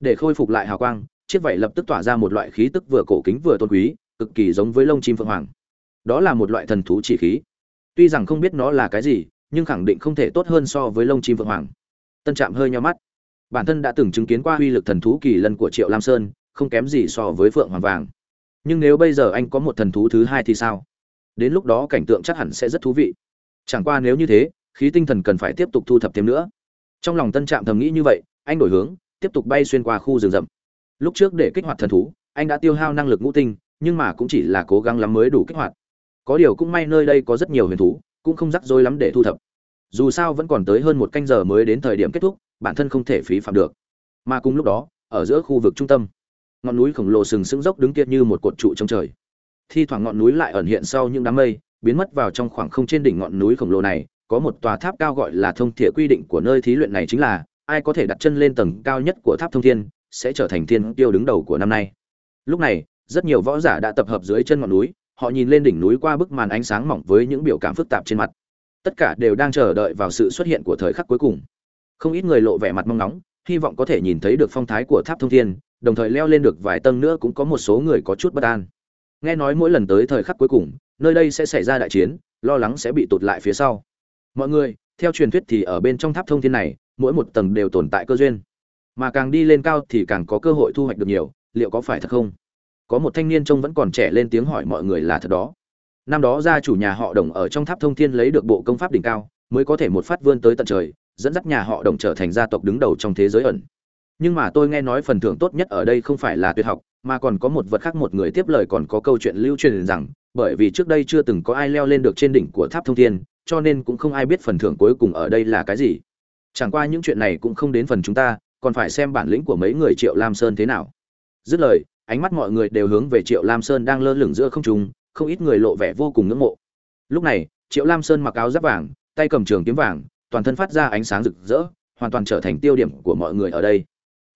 Để khôi phục lại hào quang, chiếc vảy lập tức tỏa ra một loại khí tức vừa cổ kính vừa tôn quý cực kỳ giống với lông chim phượng hoàng. Đó là một loại thần thú chỉ khí. Tuy rằng không biết nó là cái gì, nhưng khẳng định không thể tốt hơn so với lông chim phượng hoàng. Tân trạm hơi nhau mắt. Bản thân đã từng chứng kiến qua uy lực thần thú kỳ lân của triệu lam sơn, không kém gì so với phượng hoàng vàng. Nhưng nếu bây giờ anh có một thần thú thứ hai thì sao? Đến lúc đó cảnh tượng chắc hẳn sẽ rất thú vị. Chẳng qua nếu như thế, khí tinh thần cần phải tiếp tục thu thập thêm nữa. Trong lòng tân trạm thầm nghĩ như vậy, anh đổi hướng, tiếp tục bay xuyên qua khu rừng rậm. Lúc trước để kích hoạt thần thú, anh đã tiêu hao năng lực ngũ tinh nhưng mà cũng chỉ là cố gắng lắm mới đủ kích hoạt. Có điều cũng may nơi đây có rất nhiều huyền thú, cũng không rắc rối lắm để thu thập. Dù sao vẫn còn tới hơn một canh giờ mới đến thời điểm kết thúc, bản thân không thể phí phạm được. Mà cùng lúc đó, ở giữa khu vực trung tâm, ngọn núi khổng lồ sừng sững dốc đứng kia như một cột trụ trong trời. Thi thoảng ngọn núi lại ẩn hiện sau những đám mây, biến mất vào trong khoảng không trên đỉnh ngọn núi khổng lồ này, có một tòa tháp cao gọi là thông thiện quy định của nơi thí luyện này chính là, ai có thể đặt chân lên tầng cao nhất của tháp thông thiên, sẽ trở thành thiên tiêu đứng đầu của năm nay. Lúc này rất nhiều võ giả đã tập hợp dưới chân ngọn núi, họ nhìn lên đỉnh núi qua bức màn ánh sáng mỏng với những biểu cảm phức tạp trên mặt. Tất cả đều đang chờ đợi vào sự xuất hiện của thời khắc cuối cùng. Không ít người lộ vẻ mặt mong nóng, hy vọng có thể nhìn thấy được phong thái của tháp thông thiên, đồng thời leo lên được vài tầng nữa cũng có một số người có chút bất an. Nghe nói mỗi lần tới thời khắc cuối cùng, nơi đây sẽ xảy ra đại chiến, lo lắng sẽ bị tụt lại phía sau. Mọi người, theo truyền thuyết thì ở bên trong tháp thông thiên này, mỗi một tầng đều tồn tại cơ duyên. Mà càng đi lên cao thì càng có cơ hội thu hoạch được nhiều, liệu có phải thật không? Có một thanh niên trông vẫn còn trẻ lên tiếng hỏi mọi người là thật đó. Năm đó gia chủ nhà họ đồng ở trong tháp thông thiên lấy được bộ công pháp đỉnh cao, mới có thể một phát vươn tới tận trời, dẫn dắt nhà họ đồng trở thành gia tộc đứng đầu trong thế giới ẩn. Nhưng mà tôi nghe nói phần thưởng tốt nhất ở đây không phải là tuyệt học, mà còn có một vật khác một người tiếp lời còn có câu chuyện lưu truyền rằng, bởi vì trước đây chưa từng có ai leo lên được trên đỉnh của tháp thông thiên, cho nên cũng không ai biết phần thưởng cuối cùng ở đây là cái gì. Chẳng qua những chuyện này cũng không đến phần chúng ta, còn phải xem bản lĩnh của mấy người triệu lam sơn thế nào. Dứt lời ánh mắt mọi người đều hướng về triệu lam sơn đang lơ lửng giữa không trung, không ít người lộ vẻ vô cùng ngưỡng mộ. Lúc này, triệu lam sơn mặc áo giáp vàng, tay cầm trường kiếm vàng, toàn thân phát ra ánh sáng rực rỡ, hoàn toàn trở thành tiêu điểm của mọi người ở đây.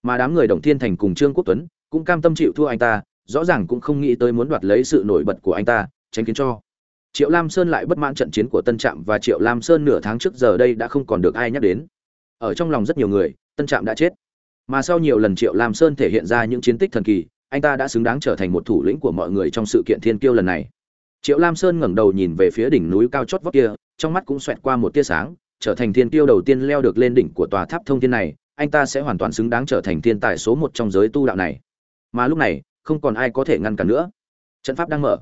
Mà đám người đồng thiên thành cùng trương quốc tuấn cũng cam tâm chịu thua anh ta, rõ ràng cũng không nghĩ tới muốn đoạt lấy sự nổi bật của anh ta, tránh kiến cho triệu lam sơn lại bất mãn trận chiến của tân trạm và triệu lam sơn nửa tháng trước giờ đây đã không còn được ai nhắc đến. Ở trong lòng rất nhiều người, tân trạm đã chết. Mà sau nhiều lần triệu lam sơn thể hiện ra những chiến tích thần kỳ anh ta đã xứng đáng trở thành một thủ lĩnh của mọi người trong sự kiện thiên kiêu lần này. Triệu lam sơn ngẩng đầu nhìn về phía đỉnh núi cao chót vót kia, trong mắt cũng xoẹt qua một tia sáng, trở thành thiên kiêu đầu tiên leo được lên đỉnh của tòa tháp thông thiên này, anh ta sẽ hoàn toàn xứng đáng trở thành thiên tài số một trong giới tu đạo này. Mà lúc này, không còn ai có thể ngăn cản nữa. Trận pháp đang mở.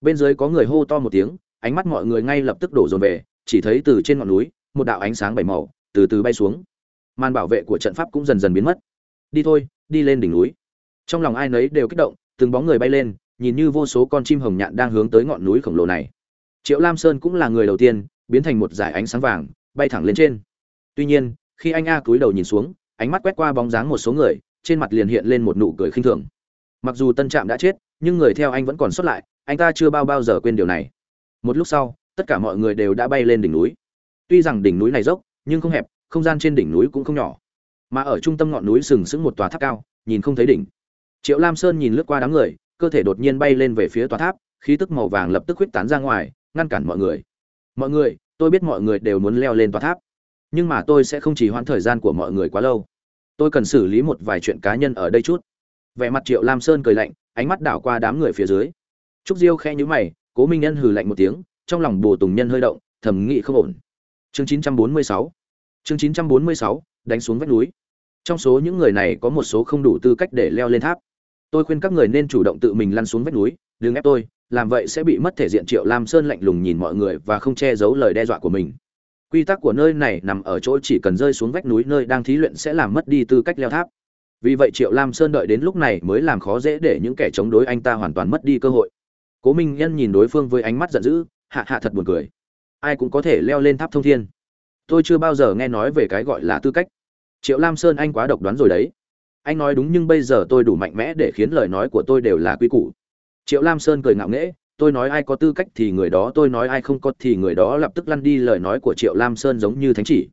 Bên dưới có người hô to một tiếng, ánh mắt mọi người ngay lập tức đổ dồn về, chỉ thấy từ trên ngọn núi, một đạo ánh sáng bảy màu, từ từ bay xuống. Màn bảo vệ của trận pháp cũng dần dần biến mất. Đi thôi, đi lên đỉnh núi trong lòng ai nấy đều kích động, từng bóng người bay lên, nhìn như vô số con chim hồng nhạn đang hướng tới ngọn núi khổng lồ này. Triệu lam sơn cũng là người đầu tiên, biến thành một dải ánh sáng vàng, bay thẳng lên trên. Tuy nhiên, khi anh a cúi đầu nhìn xuống, ánh mắt quét qua bóng dáng một số người, trên mặt liền hiện lên một nụ cười khinh thường. Mặc dù tân trạm đã chết, nhưng người theo anh vẫn còn sót lại, anh ta chưa bao bao giờ quên điều này. Một lúc sau, tất cả mọi người đều đã bay lên đỉnh núi. Tuy rằng đỉnh núi này dốc, nhưng không hẹp, không gian trên đỉnh núi cũng không nhỏ. Mà ở trung tâm ngọn núi sừng sững một tòa tháp cao, nhìn không thấy đỉnh triệu lam sơn nhìn lướt qua đám người, cơ thể đột nhiên bay lên về phía tòa tháp, khí tức màu vàng lập tức huyết tán ra ngoài, ngăn cản mọi người. Mọi người, tôi biết mọi người đều muốn leo lên tòa tháp, nhưng mà tôi sẽ không chỉ hoãn thời gian của mọi người quá lâu. Tôi cần xử lý một vài chuyện cá nhân ở đây chút. Vẻ mặt triệu lam sơn cười lạnh, ánh mắt đảo qua đám người phía dưới. Trúc diêu khẽ nhíu mày, cố minh nhân hừ lạnh một tiếng, trong lòng bồ tùng nhân hơi động, thầm nghĩ không ổn. Chương 946 chương 946 đánh xuống vách núi. Trong số những người này có một số không đủ tư cách để leo lên tháp tôi khuyên các người nên chủ động tự mình lăn xuống vách núi, đừng ép tôi, làm vậy sẽ bị mất thể diện triệu lam sơn lạnh lùng nhìn mọi người và không che giấu lời đe dọa của mình. Quy tắc của nơi này nằm ở chỗ chỉ cần rơi xuống vách núi nơi đang thí luyện sẽ làm mất đi tư cách leo tháp. Vì vậy triệu lam sơn đợi đến lúc này mới làm khó dễ để những kẻ chống đối anh ta hoàn toàn mất đi cơ hội. Cố minh nhân nhìn đối phương với ánh mắt giận dữ, hạ hạ thật buồn cười. Ai cũng có thể leo lên tháp thông thiên. Tôi chưa bao giờ nghe nói về cái gọi là tư cách. Triệu lam sơn anh quá độc đoán rồi đấy anh nói đúng nhưng bây giờ tôi đủ mạnh mẽ để khiến lời nói của tôi đều là quy củ. Triệu lam sơn cười ngạo nghễ, tôi nói ai có tư cách thì người đó, tôi nói ai không có thì người đó lập tức lăn đi, lời nói của triệu lam sơn giống như thánh chỉ.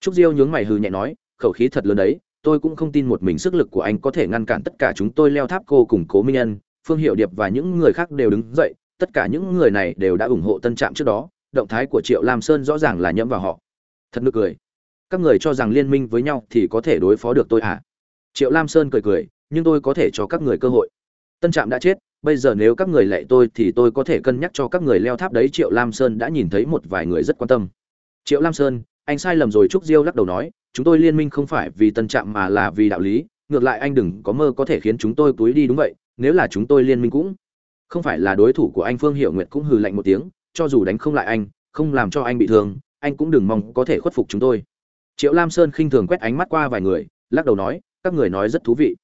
Trúc diêu nhướng mày hừ nhẹ nói, khẩu khí thật lớn đấy, tôi cũng không tin một mình sức lực của anh có thể ngăn cản tất cả chúng tôi leo tháp cô cùng cố minh nhân phương hiệu điệp và những người khác đều đứng dậy, tất cả những người này đều đã ủng hộ tân trạm trước đó, động thái của triệu lam sơn rõ ràng là nhẫm vào họ. Thật nực cười. Các người cho rằng liên minh với nhau thì có thể đối phó được tôi à? Triệu lam sơn cười cười, nhưng tôi có thể cho các người cơ hội. Tân trạm đã chết, bây giờ nếu các người lệ tôi thì tôi có thể cân nhắc cho các người leo tháp đấy. Triệu lam sơn đã nhìn thấy một vài người rất quan tâm. Triệu lam sơn, anh sai lầm rồi, trúc diêu lắc đầu nói. Chúng tôi liên minh không phải vì tân trạm mà là vì đạo lý, ngược lại anh đừng có mơ có thể khiến chúng tôi túi đi đúng vậy, nếu là chúng tôi liên minh cũng không phải là đối thủ của anh. Phương hiệu nguyệt cũng hừ lạnh một tiếng, cho dù đánh không lại anh, không làm cho anh bị thương, anh cũng đừng mong có thể khuất phục chúng tôi. Triệu lam sơn khinh thường quét ánh mắt qua vài người, lắc đầu nói các người nói rất thú vị.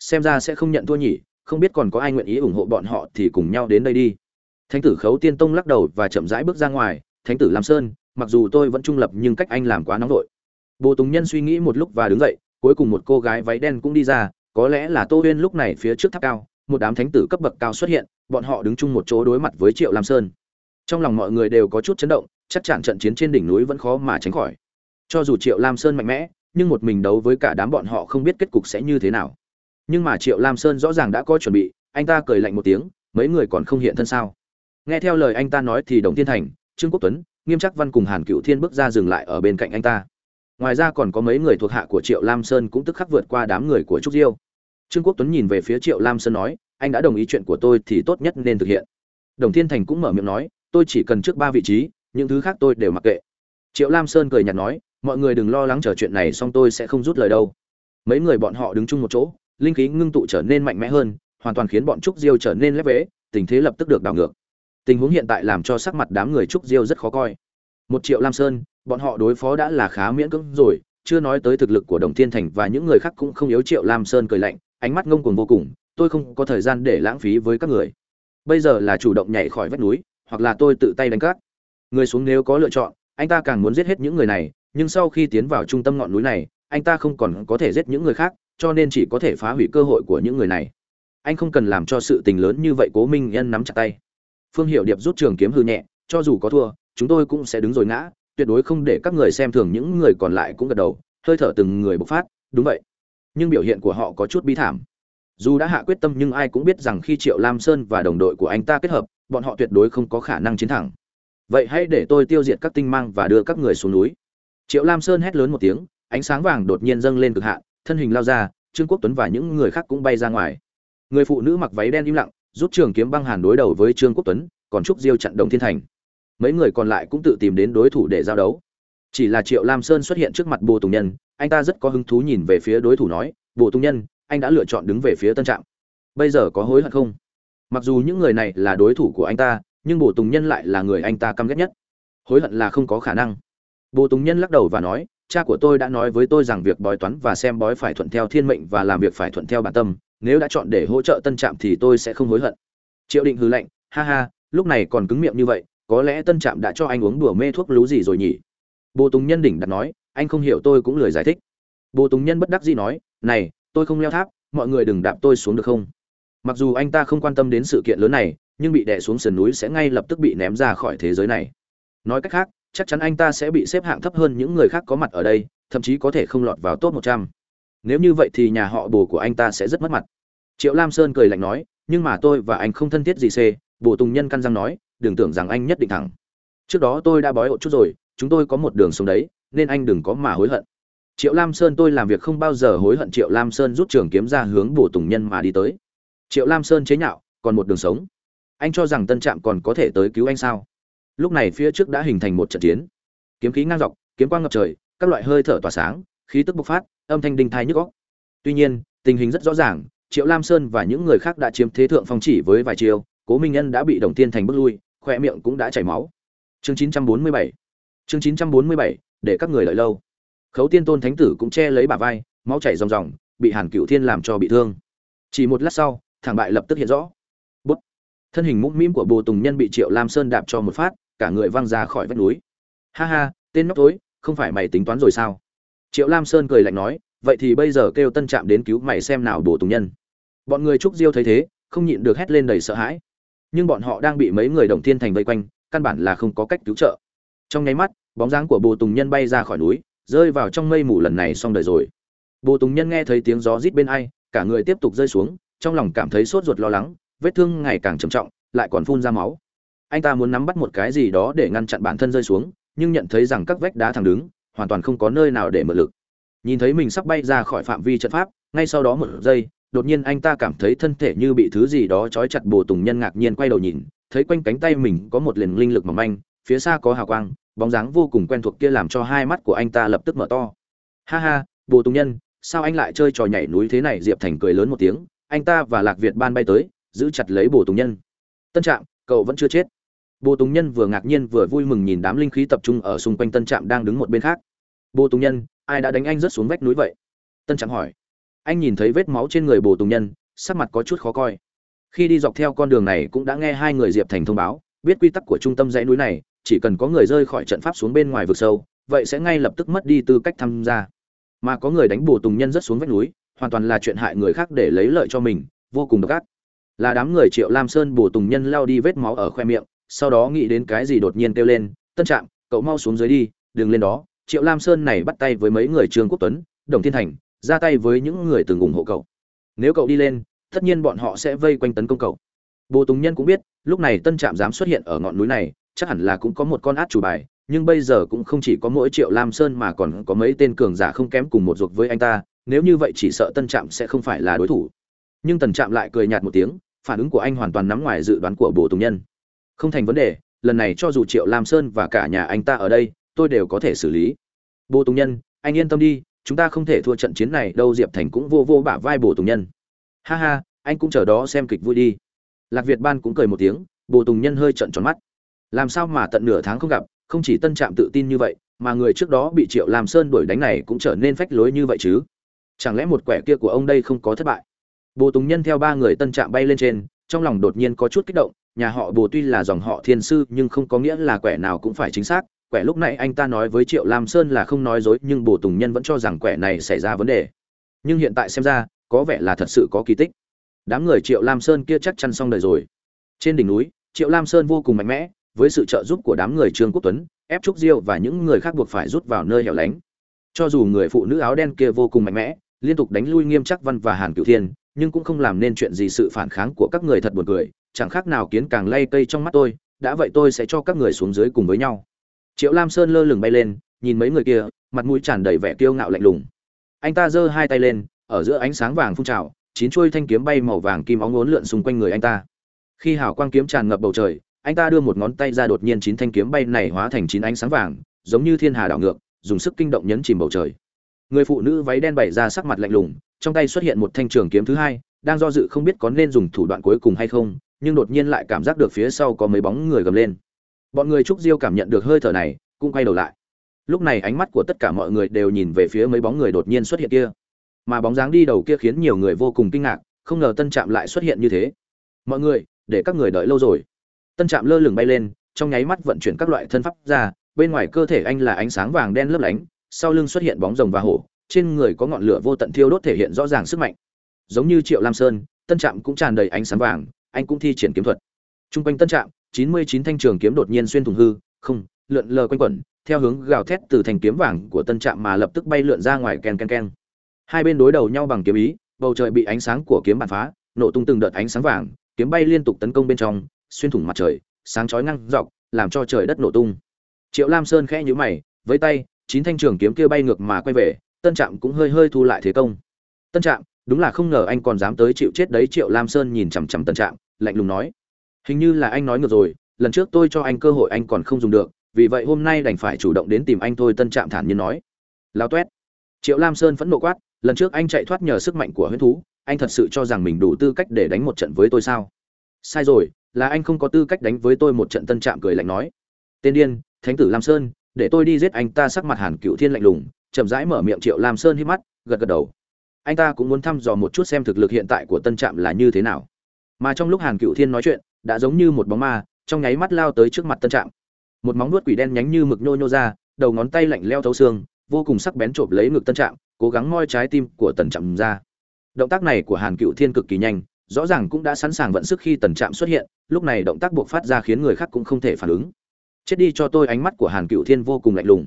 Xem ra sẽ không nhận thua nhỉ, không biết còn có ai nguyện ý ủng hộ bọn họ thì cùng nhau đến đây đi. Thánh tử khấu tiên tông lắc đầu và chậm rãi bước ra ngoài, thánh tử lam sơn, mặc dù tôi vẫn trung lập nhưng cách anh làm quá nóng vội. Bồ tùng nhân suy nghĩ một lúc và đứng dậy, cuối cùng một cô gái váy đen cũng đi ra, có lẽ là tô huyên lúc này phía trước tháp cao, một đám thánh tử cấp bậc cao xuất hiện, bọn họ đứng chung một chỗ đối mặt với triệu lam sơn. Trong lòng mọi người đều có chút chấn động, chắc chắn trận chiến trên đỉnh núi vẫn khó mà tránh khỏi. Cho dù triệu lam sơn mạnh mẽ nhưng một mình đấu với cả đám bọn họ không biết kết cục sẽ như thế nào. Nhưng mà triệu lam sơn rõ ràng đã có chuẩn bị, anh ta cười lạnh một tiếng, mấy người còn không hiện thân sao? Nghe theo lời anh ta nói thì đồng thiên thành, trương quốc tuấn, nghiêm chắc văn cùng hàn cựu thiên bước ra dừng lại ở bên cạnh anh ta. Ngoài ra còn có mấy người thuộc hạ của triệu lam sơn cũng tức khắc vượt qua đám người của trúc diêu. Trương quốc tuấn nhìn về phía triệu lam sơn nói, anh đã đồng ý chuyện của tôi thì tốt nhất nên thực hiện. Đồng thiên thành cũng mở miệng nói, tôi chỉ cần trước ba vị trí, những thứ khác tôi đều mặc kệ. Triệu lam sơn cười nhạt nói mọi người đừng lo lắng chờ chuyện này xong tôi sẽ không rút lời đâu. Mấy người bọn họ đứng chung một chỗ, linh khí ngưng tụ trở nên mạnh mẽ hơn, hoàn toàn khiến bọn trúc diêu trở nên lép vế, tình thế lập tức được đảo ngược. Tình huống hiện tại làm cho sắc mặt đám người trúc diêu rất khó coi. Một triệu lam sơn, bọn họ đối phó đã là khá miễn cưỡng rồi, chưa nói tới thực lực của đồng thiên thành và những người khác cũng không yếu, triệu lam sơn cười lạnh, ánh mắt ngông cuồng vô cùng, tôi không có thời gian để lãng phí với các người. Bây giờ là chủ động nhảy khỏi vách núi, hoặc là tôi tự tay đánh cát. Người xuống nếu có lựa chọn, anh ta càng muốn giết hết những người này nhưng sau khi tiến vào trung tâm ngọn núi này, anh ta không còn có thể giết những người khác, cho nên chỉ có thể phá hủy cơ hội của những người này. Anh không cần làm cho sự tình lớn như vậy cố minh nhân nắm chặt tay. Phương hiệu điệp rút trường kiếm hư nhẹ, cho dù có thua, chúng tôi cũng sẽ đứng rồi ngã, tuyệt đối không để các người xem thường những người còn lại cũng gật đầu, hơi thở từng người bộc phát, đúng vậy. Nhưng biểu hiện của họ có chút bi thảm. Dù đã hạ quyết tâm nhưng ai cũng biết rằng khi triệu lam sơn và đồng đội của anh ta kết hợp, bọn họ tuyệt đối không có khả năng chiến thắng. Vậy hãy để tôi tiêu diệt các tinh mang và đưa các người xuống núi triệu lam sơn hét lớn một tiếng, ánh sáng vàng đột nhiên dâng lên cực hạn, thân hình lao ra, trương quốc tuấn và những người khác cũng bay ra ngoài. Người phụ nữ mặc váy đen im lặng, rút trường kiếm băng hàn đối đầu với trương quốc tuấn, còn trúc diêu chặn đồng thiên thành. Mấy người còn lại cũng tự tìm đến đối thủ để giao đấu. Chỉ là triệu lam sơn xuất hiện trước mặt bồ tùng nhân, anh ta rất có hứng thú nhìn về phía đối thủ nói, bồ tùng nhân, anh đã lựa chọn đứng về phía tân trạm. Bây giờ có hối hận không? Mặc dù những người này là đối thủ của anh ta, nhưng bồ tùng nhân lại là người anh ta căm ghét nhất. Hối hận là không có khả năng bồ tùng nhân lắc đầu và nói cha của tôi đã nói với tôi rằng việc bói toán và xem bói phải thuận theo thiên mệnh và làm việc phải thuận theo bản tâm. Nếu đã chọn để hỗ trợ tân trạm thì tôi sẽ không hối hận. Triệu định hừ lạnh, ha ha lúc này còn cứng miệng như vậy có lẽ tân trạm đã cho anh uống đùa mê thuốc lú gì rồi nhỉ? Bồ tùng nhân đỉnh đặt nói anh không hiểu tôi cũng lười giải thích. Bồ tùng nhân bất đắc dĩ nói này tôi không leo tháp mọi người đừng đạp tôi xuống được không? Mặc dù anh ta không quan tâm đến sự kiện lớn này nhưng bị đè xuống sườn núi sẽ ngay lập tức bị ném ra khỏi thế giới này. Nói cách khác chắc chắn anh ta sẽ bị xếp hạng thấp hơn những người khác có mặt ở đây thậm chí có thể không lọt vào top một trăm. Nếu như vậy thì nhà họ bồ của anh ta sẽ rất mất mặt. Triệu lam sơn cười lạnh nói nhưng mà tôi và anh không thân thiết gì xê, bồ tùng nhân căn răng nói đừng tưởng rằng anh nhất định thẳng. Trước đó tôi đã bói ộn chút rồi chúng tôi có một đường sống đấy nên anh đừng có mà hối hận. Triệu lam sơn tôi làm việc không bao giờ hối hận triệu lam sơn rút trường kiếm ra hướng bồ tùng nhân mà đi tới. Triệu lam sơn chế nhạo còn một đường sống. Anh cho rằng tân trạm còn có thể tới cứu anh sao? Lúc này phía trước đã hình thành một trận chiến. Kiếm khí ngang dọc kiếm quang ngập trời các loại hơi thở tỏa sáng khí tức bộc phát âm thanh đinh thai nhức góc tuy nhiên tình hình rất rõ ràng triệu lam sơn và những người khác đã chiếm thế thượng phong chỉ với vài chiêu cố minh nhân đã bị đồng thiên thành bước lui khoe miệng cũng đã chảy máu. Chương 947 chương 947, để các người lợi lâu. Khấu tiên tôn thánh tử cũng che lấy bả vai máu chảy ròng ròng bị hàn cựu thiên làm cho bị thương. Chỉ một lát sau thằng bại lập tức hiện rõ. Bút. Thân hình mũm mĩm của bồ tùng nhân bị triệu lam sơn đạp cho một phát cả người văng ra khỏi vách núi. Ha ha, tên nhóc tối, không phải mày tính toán rồi sao? Triệu lam sơn cười lạnh nói, vậy thì bây giờ kêu tân trạm đến cứu mày xem nào bổ tùng nhân. Bọn người trúc diêu thấy thế, không nhịn được hét lên đầy sợ hãi. Nhưng bọn họ đang bị mấy người đồng thiên thành vây quanh, căn bản là không có cách cứu trợ. Trong nháy mắt, bóng dáng của bồ tùng nhân bay ra khỏi núi, rơi vào trong mây mù lần này xong đời rồi. Bồ tùng nhân nghe thấy tiếng gió rít bên ai, cả người tiếp tục rơi xuống, trong lòng cảm thấy sốt ruột lo lắng, vết thương ngày càng trầm trọng, lại còn phun ra máu anh ta muốn nắm bắt một cái gì đó để ngăn chặn bản thân rơi xuống, nhưng nhận thấy rằng các vách đá thẳng đứng, hoàn toàn không có nơi nào để mượn lực. Nhìn thấy mình sắp bay ra khỏi phạm vi trận pháp, ngay sau đó một giây, đột nhiên anh ta cảm thấy thân thể như bị thứ gì đó trói chặt bồ tùng nhân ngạc nhiên quay đầu nhìn, thấy quanh cánh tay mình có một liền linh lực mỏng manh, phía xa có hào quang, bóng dáng vô cùng quen thuộc kia làm cho hai mắt của anh ta lập tức mở to. Ha ha bồ tùng nhân, sao anh lại chơi trò nhảy núi thế này? Diệp thành cười lớn một tiếng, anh ta và lạc việt ban bay tới, giữ chặt lấy bồ tùng nhân. Tân trạm, cậu vẫn chưa chết bồ tùng nhân vừa ngạc nhiên vừa vui mừng nhìn đám linh khí tập trung ở xung quanh tân trạm đang đứng một bên khác. Bồ tùng nhân, ai đã đánh anh rớt xuống vách núi vậy? Tân trạm hỏi. Anh nhìn thấy vết máu trên người bồ tùng nhân, sắc mặt có chút khó coi. Khi đi dọc theo con đường này cũng đã nghe hai người diệp thành thông báo, biết quy tắc của trung tâm dãy núi này, chỉ cần có người rơi khỏi trận pháp xuống bên ngoài vực sâu, vậy sẽ ngay lập tức mất đi tư cách tham gia. Mà có người đánh bồ tùng nhân rất xuống vách núi, hoàn toàn là chuyện hại người khác để lấy lợi cho mình, vô cùng độc ác. Là đám người triệu lam sơn bồ tùng nhân lao đi vết máu ở khoe miệng sau đó nghĩ đến cái gì đột nhiên kêu lên, tân trạm, cậu mau xuống dưới đi, đừng lên đó. Triệu lam sơn này bắt tay với mấy người trương quốc tuấn, đồng thiên thành, ra tay với những người từng ủng hộ cậu. Nếu cậu đi lên, tất nhiên bọn họ sẽ vây quanh tấn công cậu. Bồ tùng nhân cũng biết, lúc này tân trạm dám xuất hiện ở ngọn núi này, chắc hẳn là cũng có một con át chủ bài, nhưng bây giờ cũng không chỉ có mỗi triệu lam sơn mà còn có mấy tên cường giả không kém cùng một ruột với anh ta, nếu như vậy chỉ sợ tân trạm sẽ không phải là đối thủ. Nhưng tần trạm lại cười nhạt một tiếng, phản ứng của anh hoàn toàn nắm ngoài dự đoán của bồ tùng nhân không thành vấn đề, lần này cho dù triệu lam sơn và cả nhà anh ta ở đây, tôi đều có thể xử lý. Bồ tùng nhân, anh yên tâm đi, chúng ta không thể thua trận chiến này, đâu diệp thành cũng vô vô bả vai bồ tùng nhân. Ha ha, anh cũng chờ đó xem kịch vui đi. Lạc việt ban cũng cười một tiếng, bồ tùng nhân hơi trận tròn mắt. Làm sao mà tận nửa tháng không gặp, không chỉ tân trạm tự tin như vậy, mà người trước đó bị triệu làm sơn đuổi đánh này cũng trở nên phách lối như vậy chứ? Chẳng lẽ một quẻ kia của ông đây không có thất bại? Bồ tùng nhân theo ba người tân trạm bay lên trên, trong lòng đột nhiên có chút kích động nhà họ bồ tuy là dòng họ thiên sư, nhưng không có nghĩa là quẻ nào cũng phải chính xác. Quẻ lúc nãy anh ta nói với triệu lam sơn là không nói dối, nhưng bồ tùng nhân vẫn cho rằng quẻ này xảy ra vấn đề. Nhưng hiện tại xem ra, có vẻ là thật sự có kỳ tích. Đám người triệu lam sơn kia chắc chắn xong đời rồi. Trên đỉnh núi, triệu lam sơn vô cùng mạnh mẽ, với sự trợ giúp của đám người trương quốc tuấn, ép trúc diêu và những người khác buộc phải rút vào nơi hẻo lánh. Cho dù người phụ nữ áo đen kia vô cùng mạnh mẽ, liên tục đánh lui nghiêm chắc văn và hàn cửu thiên, nhưng cũng không làm nên chuyện gì sự phản kháng của các người thật buồn cười chẳng khác nào kiến càng lay cây trong mắt tôi, đã vậy tôi sẽ cho các người xuống dưới cùng với nhau. Triệu lam sơn lơ lửng bay lên, nhìn mấy người kia, mặt mũi tràn đầy vẻ kiêu ngạo lạnh lùng. Anh ta giơ hai tay lên, ở giữa ánh sáng vàng phun trào, chín chuôi thanh kiếm bay màu vàng kim óng ngốn lượn xung quanh người anh ta. Khi hào quang kiếm tràn ngập bầu trời, anh ta đưa một ngón tay ra đột nhiên chín thanh kiếm bay này hóa thành chín ánh sáng vàng, giống như thiên hà đảo ngược, dùng sức kinh động nhấn chìm bầu trời. Người phụ nữ váy đen bày ra sắc mặt lạnh lùng, trong tay xuất hiện một thanh trường kiếm thứ hai, đang do dự không biết có nên dùng thủ đoạn cuối cùng hay không nhưng đột nhiên lại cảm giác được phía sau có mấy bóng người gầm lên. Bọn người trúc diêu cảm nhận được hơi thở này, cũng quay đầu lại. Lúc này ánh mắt của tất cả mọi người đều nhìn về phía mấy bóng người đột nhiên xuất hiện kia. Mà bóng dáng đi đầu kia khiến nhiều người vô cùng kinh ngạc, không ngờ tân trạm lại xuất hiện như thế. Mọi người, để các người đợi lâu rồi. Tân trạm lơ lửng bay lên, trong nháy mắt vận chuyển các loại thân pháp ra, bên ngoài cơ thể anh là ánh sáng vàng đen lấp lánh, sau lưng xuất hiện bóng rồng và hổ, trên người có ngọn lửa vô tận thiêu đốt thể hiện rõ ràng sức mạnh. Giống như triệu lam sơn, tân trạm cũng tràn đầy ánh sáng vàng anh cũng thi triển kiếm thuật. T r u n g quanh tân trạm, chín mươi chín thanh trường kiếm đột nhiên xuyên thủng hư, không, lượn lờ quanh quẩn, theo hướng gào thét từ thành kiếm vàng của tân trạm mà lập tức bay lượn ra ngoài ken ken ken hai bên đối đầu nhau bằng kiếm ý, bầu trời bị ánh sáng của kiếm bắn phá, nổ tung từng đợt ánh sáng vàng, kiếm bay liên tục tấn công bên trong, xuyên thủng mặt trời, sáng chói ngang dọc, làm cho trời đất nổ tung. Triệu lam sơn khẽ nhíu mày, với tay, chín thanh trường kiếm kia bay ngược mà quay về, tân trạm cũng hơi hơi thu lại thế công. Tân trạm, đúng là không ngờ anh còn dám tới chịu chết đấy, triệu lam sơn nhìn chằm chằm tân trạm lạnh lùng nói. Hình như là anh nói ngược rồi, lần trước tôi cho anh cơ hội anh còn không dùng được, vì vậy hôm nay đành phải chủ động đến tìm anh thôi, tân trạm thản nhiên nói. Lao toét triệu lam sơn phẫn nộ quát, lần trước anh chạy thoát nhờ sức mạnh của huyễn thú, anh thật sự cho rằng mình đủ tư cách để đánh một trận với tôi sao? Sai rồi, là anh không có tư cách đánh với tôi một trận, tân trạm cười lạnh nói. Tên điên, thánh tử lam sơn, để tôi đi giết anh ta, sắc mặt hàn cựu thiên lạnh lùng, chậm rãi mở miệng triệu lam sơn hít mắt, gật gật đầu. Anh ta cũng muốn thăm dò một chút xem thực lực hiện tại của tân trạm là như thế nào mà trong lúc hàn cựu thiên nói chuyện, đã giống như một bóng ma, trong nháy mắt lao tới trước mặt tân trạm. Một móng nuốt quỷ đen nhánh như mực nhô nhô ra, đầu ngón tay lạnh leo thấu xương, vô cùng sắc bén trộm lấy ngực tân trạm, cố gắng moi trái tim của tần trạm ra. Động tác này của hàn cựu thiên cực kỳ nhanh, rõ ràng cũng đã sẵn sàng vận sức khi tần trạm xuất hiện, lúc này động tác buộc phát ra khiến người khác cũng không thể phản ứng. Chết đi cho tôi, ánh mắt của hàn cựu thiên vô cùng lạnh lùng.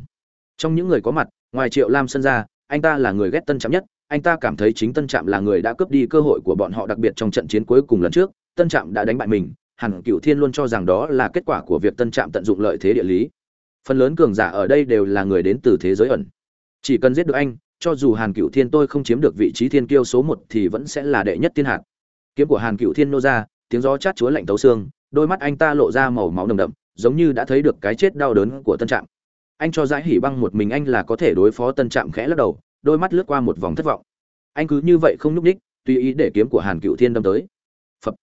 Trong những người có mặt, ngoài triệu lam sân ra, anh ta là người ghét tân trạm nhất anh ta cảm thấy chính tân trạm là người đã cướp đi cơ hội của bọn họ, đặc biệt trong trận chiến cuối cùng lần trước, tân trạm đã đánh bại mình. Hàn cựu thiên luôn cho rằng đó là kết quả của việc tân trạm tận dụng lợi thế địa lý. Phần lớn cường giả ở đây đều là người đến từ thế giới ẩn. Chỉ cần giết được anh, cho dù hàn cựu thiên tôi không chiếm được vị trí thiên kiêu số một thì vẫn sẽ là đệ nhất thiên hạt. Kiếm của hàn cựu thiên nô ra, tiếng gió chát chúa lạnh tấu xương, đôi mắt anh ta lộ ra màu máu nồng đậm, giống như đã thấy được cái chết đau đớn của tân trạm. Anh cho giải hỉ băng một mình anh là có thể đối phó tân trạm khẽ lắc đầu đôi mắt lướt qua một vòng thất vọng. Anh cứ như vậy không nhúc ních tùy ý để kiếm của hàn cựu thiên đâm tới. Phập.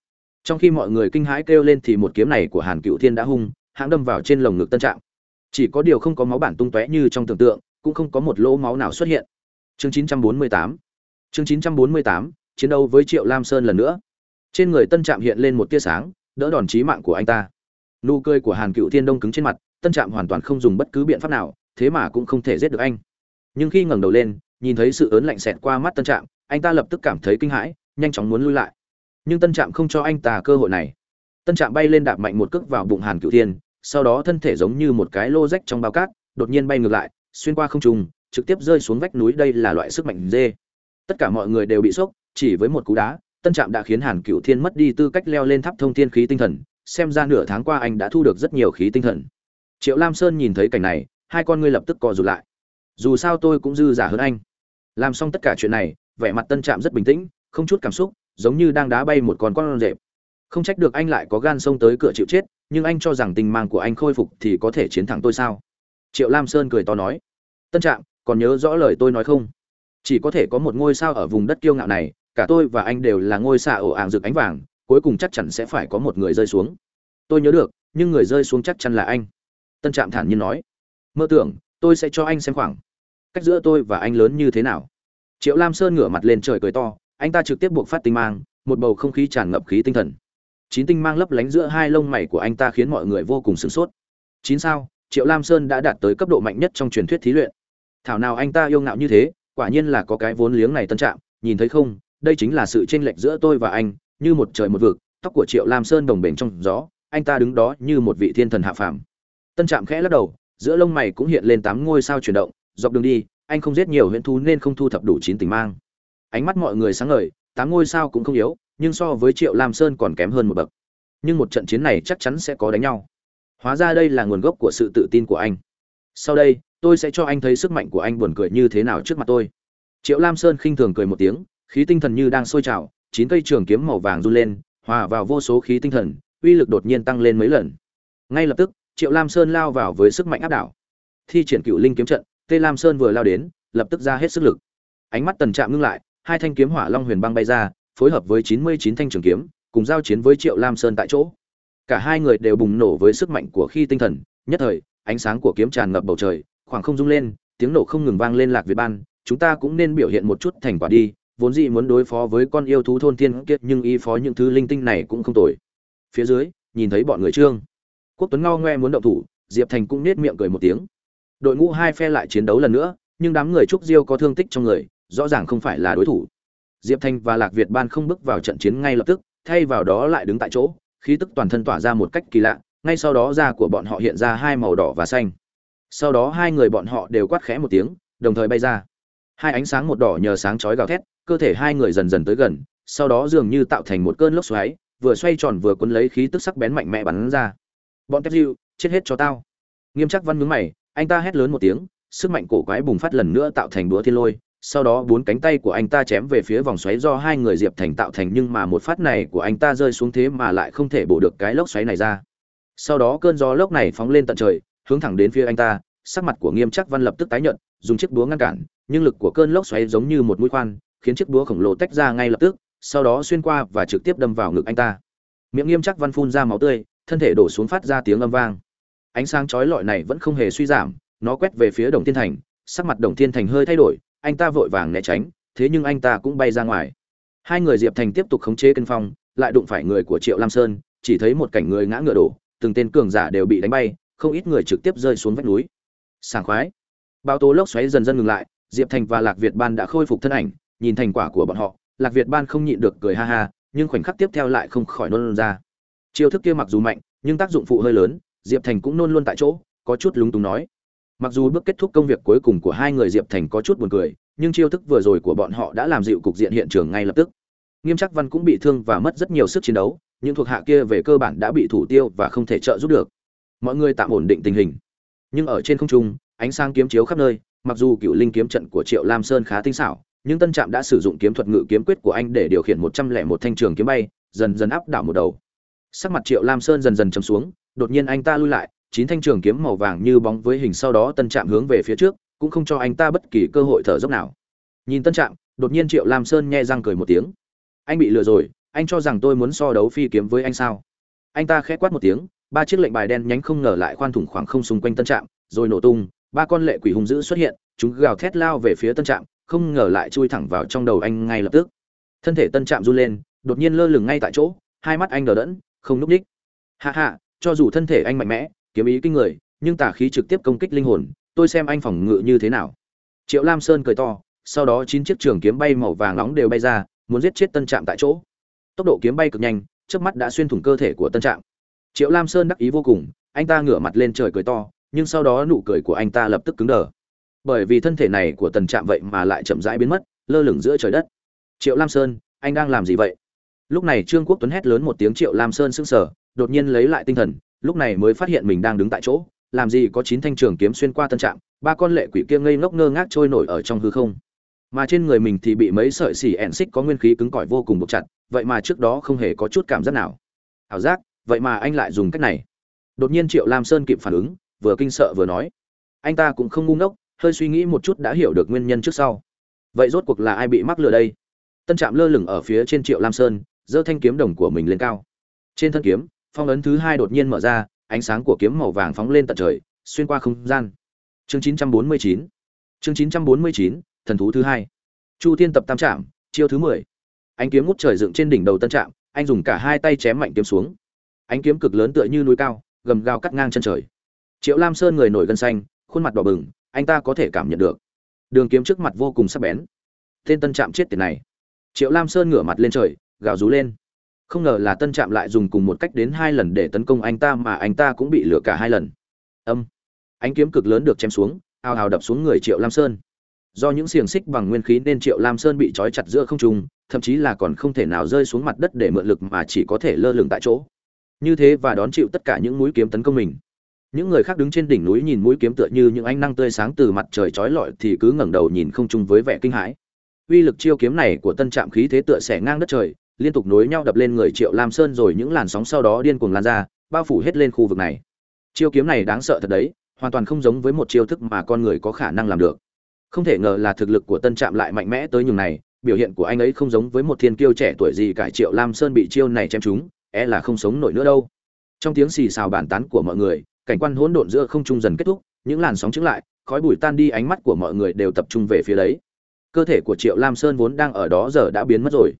trong khi mọi người kinh hãi kêu lên thì một kiếm này của hàn cựu thiên đã hung, hãng đâm vào trên lồng ngực tân trạm. Chỉ có điều không có máu bản tung tóe như trong tưởng tượng, cũng không có một lỗ máu nào xuất hiện. Chương 948 chương 948 chiến đấu với triệu lam sơn lần nữa. Trên người tân trạm hiện lên một tia sáng, đỡ đòn chí mạng của anh ta. Nụ cười của hàn cựu thiên đông cứng trên mặt, tân trạm hoàn toàn không dùng bất cứ biện pháp nào, thế mà cũng không thể giết được anh. Nhưng khi ngẩng đầu lên nhìn thấy sự ớn lạnh xẹt qua mắt tân trạm, anh ta lập tức cảm thấy kinh hãi, nhanh chóng muốn lui lại. Nhưng tân trạm không cho anh ta cơ hội này. Tân trạm bay lên đạp mạnh một cước vào bụng hàn cựu thiên, sau đó thân thể giống như một cái lô rách trong bao cát, đột nhiên bay ngược lại, xuyên qua không trung, trực tiếp rơi xuống vách núi đây là loại sức mạnh dê. Tất cả mọi người đều bị sốc, chỉ với một cú đá, tân trạm đã khiến hàn cựu thiên mất đi tư cách leo lên tháp thông thiên khí tinh thần, xem ra nửa tháng qua anh đã thu được rất nhiều khí tinh thần. Triệu lam sơn nhìn thấy cảnh này, hai con ngươi lập tức co rụt lại. Dù sao tôi cũng dư giả hơn anh làm xong tất cả chuyện này, vẻ mặt tân trạm rất bình tĩnh, không chút cảm xúc, giống như đang đá bay một con con rệp. Không trách được anh lại có gan xông tới cửa chịu chết, nhưng anh cho rằng tình mang của anh khôi phục thì có thể chiến thắng tôi sao? Triệu lam sơn cười to nói. Tân trạm, còn nhớ rõ lời tôi nói không? Chỉ có thể có một ngôi sao ở vùng đất kiêu ngạo này, cả tôi và anh đều là ngôi sao ổ ạng rực ánh vàng, cuối cùng chắc chắn sẽ phải có một người rơi xuống. Tôi nhớ được, nhưng người rơi xuống chắc chắn là anh. Tân trạm thản nhiên nói. Mơ tưởng, tôi sẽ cho anh xem khoảng cách giữa tôi và anh lớn như thế nào? Triệu lam sơn ngửa mặt lên trời cười to, anh ta trực tiếp buộc phát tinh mang, một bầu không khí tràn ngập khí tinh thần. Chín tinh mang lấp lánh giữa hai lông mày của anh ta khiến mọi người vô cùng sửng sốt. Chín sao, triệu lam sơn đã đạt tới cấp độ mạnh nhất trong truyền thuyết thí luyện. Thảo nào anh ta yêu ngạo như thế, quả nhiên là có cái vốn liếng này tân trạng. nhìn thấy không, đây chính là sự chênh lệch giữa tôi và anh, như một trời một vực, tóc của triệu lam sơn đồng bền trong gió, anh ta đứng đó như một vị thiên thần hạ phàm. Tân trạm khẽ lắc đầu, giữa lông mày cũng hiện lên tám ngôi sao chuyển động dọc đường đi, anh không giết nhiều huyễn thú nên không thu thập đủ chín tình mang. Ánh mắt mọi người sáng ngời, tám ngôi sao cũng không yếu, nhưng so với triệu lam sơn còn kém hơn một bậc. Nhưng một trận chiến này chắc chắn sẽ có đánh nhau. Hóa ra đây là nguồn gốc của sự tự tin của anh. Sau đây, tôi sẽ cho anh thấy sức mạnh của anh buồn cười như thế nào trước mặt tôi. Triệu lam sơn khinh thường cười một tiếng, khí tinh thần như đang sôi trào, chín cây trường kiếm màu vàng run lên, hòa vào vô số khí tinh thần, uy lực đột nhiên tăng lên mấy lần. Ngay lập tức, triệu lam sơn lao vào với sức mạnh áp đảo. Thi triển cựu linh kiếm trận tê lam sơn vừa lao đến, lập tức ra hết sức lực. Ánh mắt tần trạm ngưng lại, hai thanh kiếm hỏa long huyền băng bay ra, phối hợp với chín mươi chín thanh trường kiếm, cùng giao chiến với triệu lam sơn tại chỗ. Cả hai người đều bùng nổ với sức mạnh của khi tinh thần, nhất thời, ánh sáng của kiếm tràn ngập bầu trời, khoảng không rung lên, tiếng nổ không ngừng vang lên lạc việt ban, chúng ta cũng nên biểu hiện một chút thành quả đi, vốn dĩ muốn đối phó với con yêu thú thôn thiên kiệt nhưng y phó những thứ linh tinh này cũng không tồi. Phía dưới, nhìn thấy bọn người trương. Quốc tuấn ngao ngoe muốn động thủ, diệp thành cũng nết miệng cười một tiếng đội ngũ hai phe lại chiến đấu lần nữa, nhưng đám người trúc diêu có thương tích trong người, rõ ràng không phải là đối thủ. Diệp Thanh và lạc việt ban không bước vào trận chiến ngay lập tức, thay vào đó lại đứng tại chỗ, khí tức toàn thân tỏa ra một cách kỳ lạ, ngay sau đó da của bọn họ hiện ra hai màu đỏ và xanh. Sau đó hai người bọn họ đều quát khẽ một tiếng, đồng thời bay ra. Hai ánh sáng một đỏ nhờ sáng chói gào thét, cơ thể hai người dần dần tới gần, sau đó dường như tạo thành một cơn lốc xoáy, vừa xoay tròn vừa cuốn lấy khí tức sắc bén mạnh mẽ bắn ra. Bọn tép diệu chết hết cho tao. Nghiêm chắc văn mướn mày anh ta hét lớn một tiếng, sức mạnh cổ quái bùng phát lần nữa tạo thành đũa thiên lôi, sau đó bốn cánh tay của anh ta chém về phía vòng xoáy do hai người diệp thành tạo thành nhưng mà một phát này của anh ta rơi xuống thế mà lại không thể bổ được cái lốc xoáy này ra. Sau đó cơn gió lốc này phóng lên tận trời, hướng thẳng đến phía anh ta, sắc mặt của nghiêm chắc văn lập tức tái nhợt, dùng chiếc búa ngăn cản, nhưng lực của cơn lốc xoáy giống như một mũi khoan, khiến chiếc búa khổng lồ tách ra ngay lập tức, sau đó xuyên qua và trực tiếp đâm vào ngực anh ta. Miệng nghiêm chắc văn phun ra máu tươi, thân thể đổ xuống phát ra tiếng âm vang ánh sáng chói lọi này vẫn không hề suy giảm, nó quét về phía đồng thiên thành, sắc mặt đồng thiên thành hơi thay đổi, anh ta vội vàng né tránh, thế nhưng anh ta cũng bay ra ngoài. Hai người diệp thành tiếp tục khống chế cân phong, lại đụng phải người của triệu lam sơn, chỉ thấy một cảnh người ngã ngựa đổ, từng tên cường giả đều bị đánh bay, không ít người trực tiếp rơi xuống vách núi. Sảng khoái. Bao tố lốc xoáy dần dần ngừng lại, diệp thành và lạc việt ban đã khôi phục thân ảnh, nhìn thành quả của bọn họ, lạc việt ban không nhịn được cười ha ha, nhưng khoảnh khắc tiếp theo lại không khỏi nôn ra. Chiêu thức kia mặc dù mạnh, nhưng tác dụng phụ hơi lớn diệp thành cũng nôn luôn tại chỗ, có chút lúng túng nói. Mặc dù bước kết thúc công việc cuối cùng của hai người diệp thành có chút buồn cười, nhưng chiêu thức vừa rồi của bọn họ đã làm dịu cục diện hiện trường ngay lập tức. Nghiêm trắc văn cũng bị thương và mất rất nhiều sức chiến đấu, những thuộc hạ kia về cơ bản đã bị thủ tiêu và không thể trợ giúp được. Mọi người tạm ổn định tình hình. Nhưng ở trên không trung, ánh sáng kiếm chiếu khắp nơi, mặc dù cựu linh kiếm trận của triệu lam sơn khá tinh xảo, nhưng tân trạm đã sử dụng kiếm thuật ngự kiếm quyết của anh để điều khiển một trăm lẻ một thanh trường kiếm bay, dần dần áp đảo một đầu. Sắc mặt triệu lam sơn dần dần chấm xuống đột nhiên anh ta lui lại, chín thanh trường kiếm màu vàng như bóng với hình sau đó tân trạm hướng về phía trước, cũng không cho anh ta bất kỳ cơ hội thở dốc nào. Nhìn tân trạm, đột nhiên triệu lam sơn nghe răng cười một tiếng. Anh bị lừa rồi, anh cho rằng tôi muốn so đấu phi kiếm với anh sao? Anh ta khẽ quát một tiếng, ba chiếc lệnh bài đen nhánh không ngờ lại khoan thủng khoảng không xung quanh tân trạm, rồi nổ tung, ba con lệ quỷ hung dữ xuất hiện, chúng gào thét lao về phía tân trạm, không ngờ lại chui thẳng vào trong đầu anh ngay lập tức. Thân thể tân trạm run lên, đột nhiên lơ lửng ngay tại chỗ, hai mắt anh đờ đẫn, không núp ních. Hạ hạ cho dù thân thể anh mạnh mẽ, kiếm ý kinh người, nhưng tà khí trực tiếp công kích linh hồn, tôi xem anh phòng ngự như thế nào. Triệu lam sơn cười to, sau đó chín chiếc trường kiếm bay màu vàng nóng đều bay ra, muốn giết chết tân trạm tại chỗ. Tốc độ kiếm bay cực nhanh trước mắt đã xuyên thủng cơ thể của tân trạm. Triệu lam sơn đắc ý vô cùng, anh ta ngửa mặt lên trời cười to, nhưng sau đó nụ cười của anh ta lập tức cứng đờ. Bởi vì thân thể này của tần trạm vậy mà lại chậm rãi biến mất, lơ lửng giữa trời đất. Triệu lam sơn, anh đang làm gì vậy? Lúc này trương quốc tuấn hét lớn một tiếng, triệu lam sơn sững sờ đột nhiên lấy lại tinh thần, lúc này mới phát hiện mình đang đứng tại chỗ, làm gì có chín thanh trường kiếm xuyên qua tân trạm, ba con lệ quỷ kia ngây ngốc ngơ ngác trôi nổi ở trong hư không. Mà trên người mình thì bị mấy sợi xỉ ẹn xích có nguyên khí cứng cỏi vô cùng buộc chặt, vậy mà trước đó không hề có chút cảm giác nào. Ảo giác, vậy mà anh lại dùng cách này. Đột nhiên triệu lam sơn kịp phản ứng, vừa kinh sợ vừa nói, anh ta cũng không ngu ngốc, hơi suy nghĩ một chút đã hiểu được nguyên nhân trước sau. Vậy rốt cuộc là ai bị mắc lừa đây? Tân trạm lơ lửng ở phía trên triệu lam sơn, giơ thanh kiếm đồng của mình lên cao. Trên thân kiếm phong ấn thứ hai đột nhiên mở ra, ánh sáng của kiếm màu vàng phóng lên tận trời, xuyên qua không gian. Chương 949 chương 949 thần thú thứ hai. Chu thiên tập tam trạm, chiêu thứ mười. Ánh kiếm ngút trời dựng trên đỉnh đầu tân trạm, anh dùng cả hai tay chém mạnh kiếm xuống. Ánh kiếm cực lớn tựa như núi cao, gầm gào cắt ngang chân trời. Triệu lam sơn người nổi gân xanh, khuôn mặt đỏ bừng, anh ta có thể cảm nhận được. Đường kiếm trước mặt vô cùng sắc bén. Tên tân trạm chết tiền này. Triệu lam sơn ngửa mặt lên trời, gào rú lên không ngờ là tân trạm lại dùng cùng một cách đến hai lần để tấn công anh ta mà anh ta cũng bị lửa cả hai lần. Âm. Ánh kiếm cực lớn được chém xuống ào ào đập xuống người triệu lam sơn. Do những xiềng xích bằng nguyên khí nên triệu lam sơn bị trói chặt giữa không trung, thậm chí là còn không thể nào rơi xuống mặt đất để mượn lực mà chỉ có thể lơ lửng tại chỗ. Như thế và đón chịu tất cả những mũi kiếm tấn công mình. Những người khác đứng trên đỉnh núi nhìn mũi kiếm tựa như những ánh năng tươi sáng từ mặt trời trói lọi thì cứ ngẩng đầu nhìn không chung với vẻ kinh hãi. Uy lực chiêu kiếm này của tân trạm khí thế tựa xẻ ngang đất trời liên tục nối nhau đập lên người triệu lam sơn rồi những làn sóng sau đó điên cuồng lan ra, bao phủ hết lên khu vực này. Chiêu kiếm này đáng sợ thật đấy, hoàn toàn không giống với một chiêu thức mà con người có khả năng làm được. Không thể ngờ là thực lực của tân trạm lại mạnh mẽ tới nhường này, biểu hiện của anh ấy không giống với một thiên kiêu trẻ tuổi gì cả triệu lam sơn bị chiêu này chém trúng é là không sống nổi nữa đâu. Trong tiếng xì xào bàn tán của mọi người, cảnh quan hỗn độn giữa không trung dần kết thúc, những làn sóng chứng lại, khói bụi tan đi, ánh mắt của mọi người đều tập trung về phía đấy. Cơ thể của triệu lam sơn vốn đang ở đó giờ đã biến mất rồi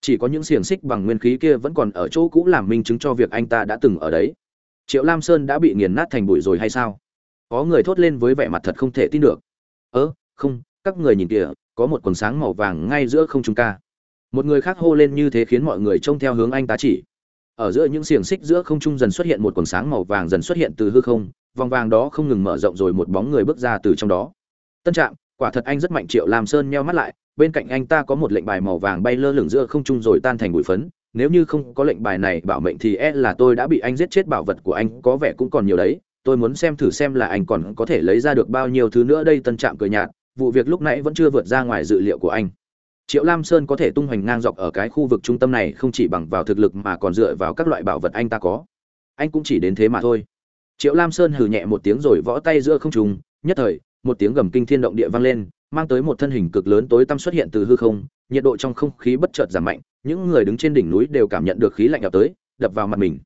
chỉ có những xiềng xích bằng nguyên khí kia vẫn còn ở chỗ cũ làm minh chứng cho việc anh ta đã từng ở đấy. Triệu lam sơn đã bị nghiền nát thành bụi rồi hay sao? Có người thốt lên với vẻ mặt thật không thể tin được. Ớ không, các người nhìn kìa, có một quần sáng màu vàng ngay giữa không trung ca. Một người khác hô lên như thế khiến mọi người trông theo hướng anh ta chỉ. Ở giữa những xiềng xích giữa không trung dần xuất hiện một quần sáng màu vàng dần xuất hiện từ hư không, vòng vàng đó không ngừng mở rộng rồi một bóng người bước ra từ trong đó. Tân trạm, quả thật anh rất mạnh, triệu lam sơn nheo mắt lại bên cạnh anh ta có một lệnh bài màu vàng bay lơ lửng giữa không trung rồi tan thành bụi phấn. Nếu như không có lệnh bài này bảo mệnh thì e là tôi đã bị anh giết chết, bảo vật của anh có vẻ cũng còn nhiều đấy. Tôi muốn xem thử xem là anh còn có thể lấy ra được bao nhiêu thứ nữa. Đây, tân trạm cười nhạt, vụ việc lúc nãy vẫn chưa vượt ra ngoài dự liệu của anh. Triệu lam sơn có thể tung hoành ngang dọc ở cái khu vực trung tâm này không chỉ bằng vào thực lực mà còn dựa vào các loại bảo vật anh ta có. Anh cũng chỉ đến thế mà thôi. Triệu lam sơn hừ nhẹ một tiếng rồi võ tay giữa không trùng nhất thời, một tiếng gầm kinh thiên động địa vang lên mang tới một thân hình cực lớn tối tăm xuất hiện từ hư không nhiệt độ trong không khí bất chợt giảm mạnh những người đứng trên đỉnh núi đều cảm nhận được khí lạnh ập tới đập vào mặt mình.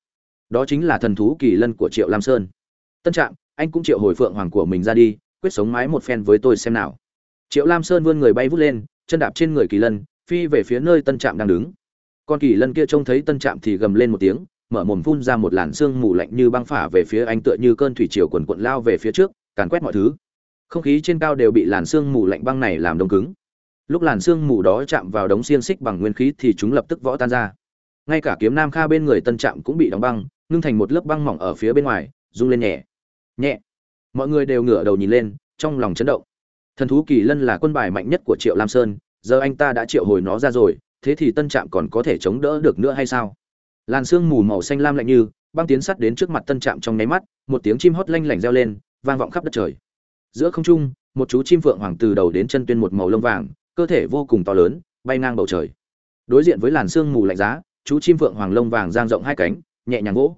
Đó chính là thần thú kỳ lân của triệu lam sơn. Tân Trạm, anh cũng triệu hồi phượng hoàng của mình ra đi quyết sống mái một phen với tôi xem nào. Triệu lam sơn vươn người bay vút lên chân đạp trên người kỳ lân phi về phía nơi tân trạm đang đứng. Con kỳ lân kia trông thấy tân trạm thì gầm lên một tiếng mở mồm phun ra một làn sương mù lạnh như băng phả về phía anh tựa như cơn thủy triều cuồn cuộn lao về phía trước càn quét mọi thứ không khí trên cao đều bị làn sương mù lạnh băng này làm đông cứng. Lúc làn sương mù đó chạm vào đống xiên xích bằng nguyên khí thì chúng lập tức vỡ tan ra. Ngay cả kiếm nam kha bên người tân trạm cũng bị đóng băng, ngưng thành một lớp băng mỏng ở phía bên ngoài, rung lên nhẹ. Nhẹ. Mọi người đều ngửa đầu nhìn lên, trong lòng chấn động. Thần thú kỳ lân là quân bài mạnh nhất của triệu lam sơn, giờ anh ta đã triệu hồi nó ra rồi, thế thì tân trạm còn có thể chống đỡ được nữa hay sao? Làn sương mù màu xanh lam lạnh như, băng tiến sắt đến trước mặt tân trạm trong nháy mắt, một tiếng chim hót lanh lảnh reo lên, vang vọng khắp đất trời giữa không trung, một chú chim phượng hoàng từ đầu đến chân tuyên một màu lông vàng, cơ thể vô cùng to lớn, bay ngang bầu trời. Đối diện với làn sương mù lạnh giá, chú chim phượng hoàng lông vàng giang rộng hai cánh, nhẹ nhàng gỗ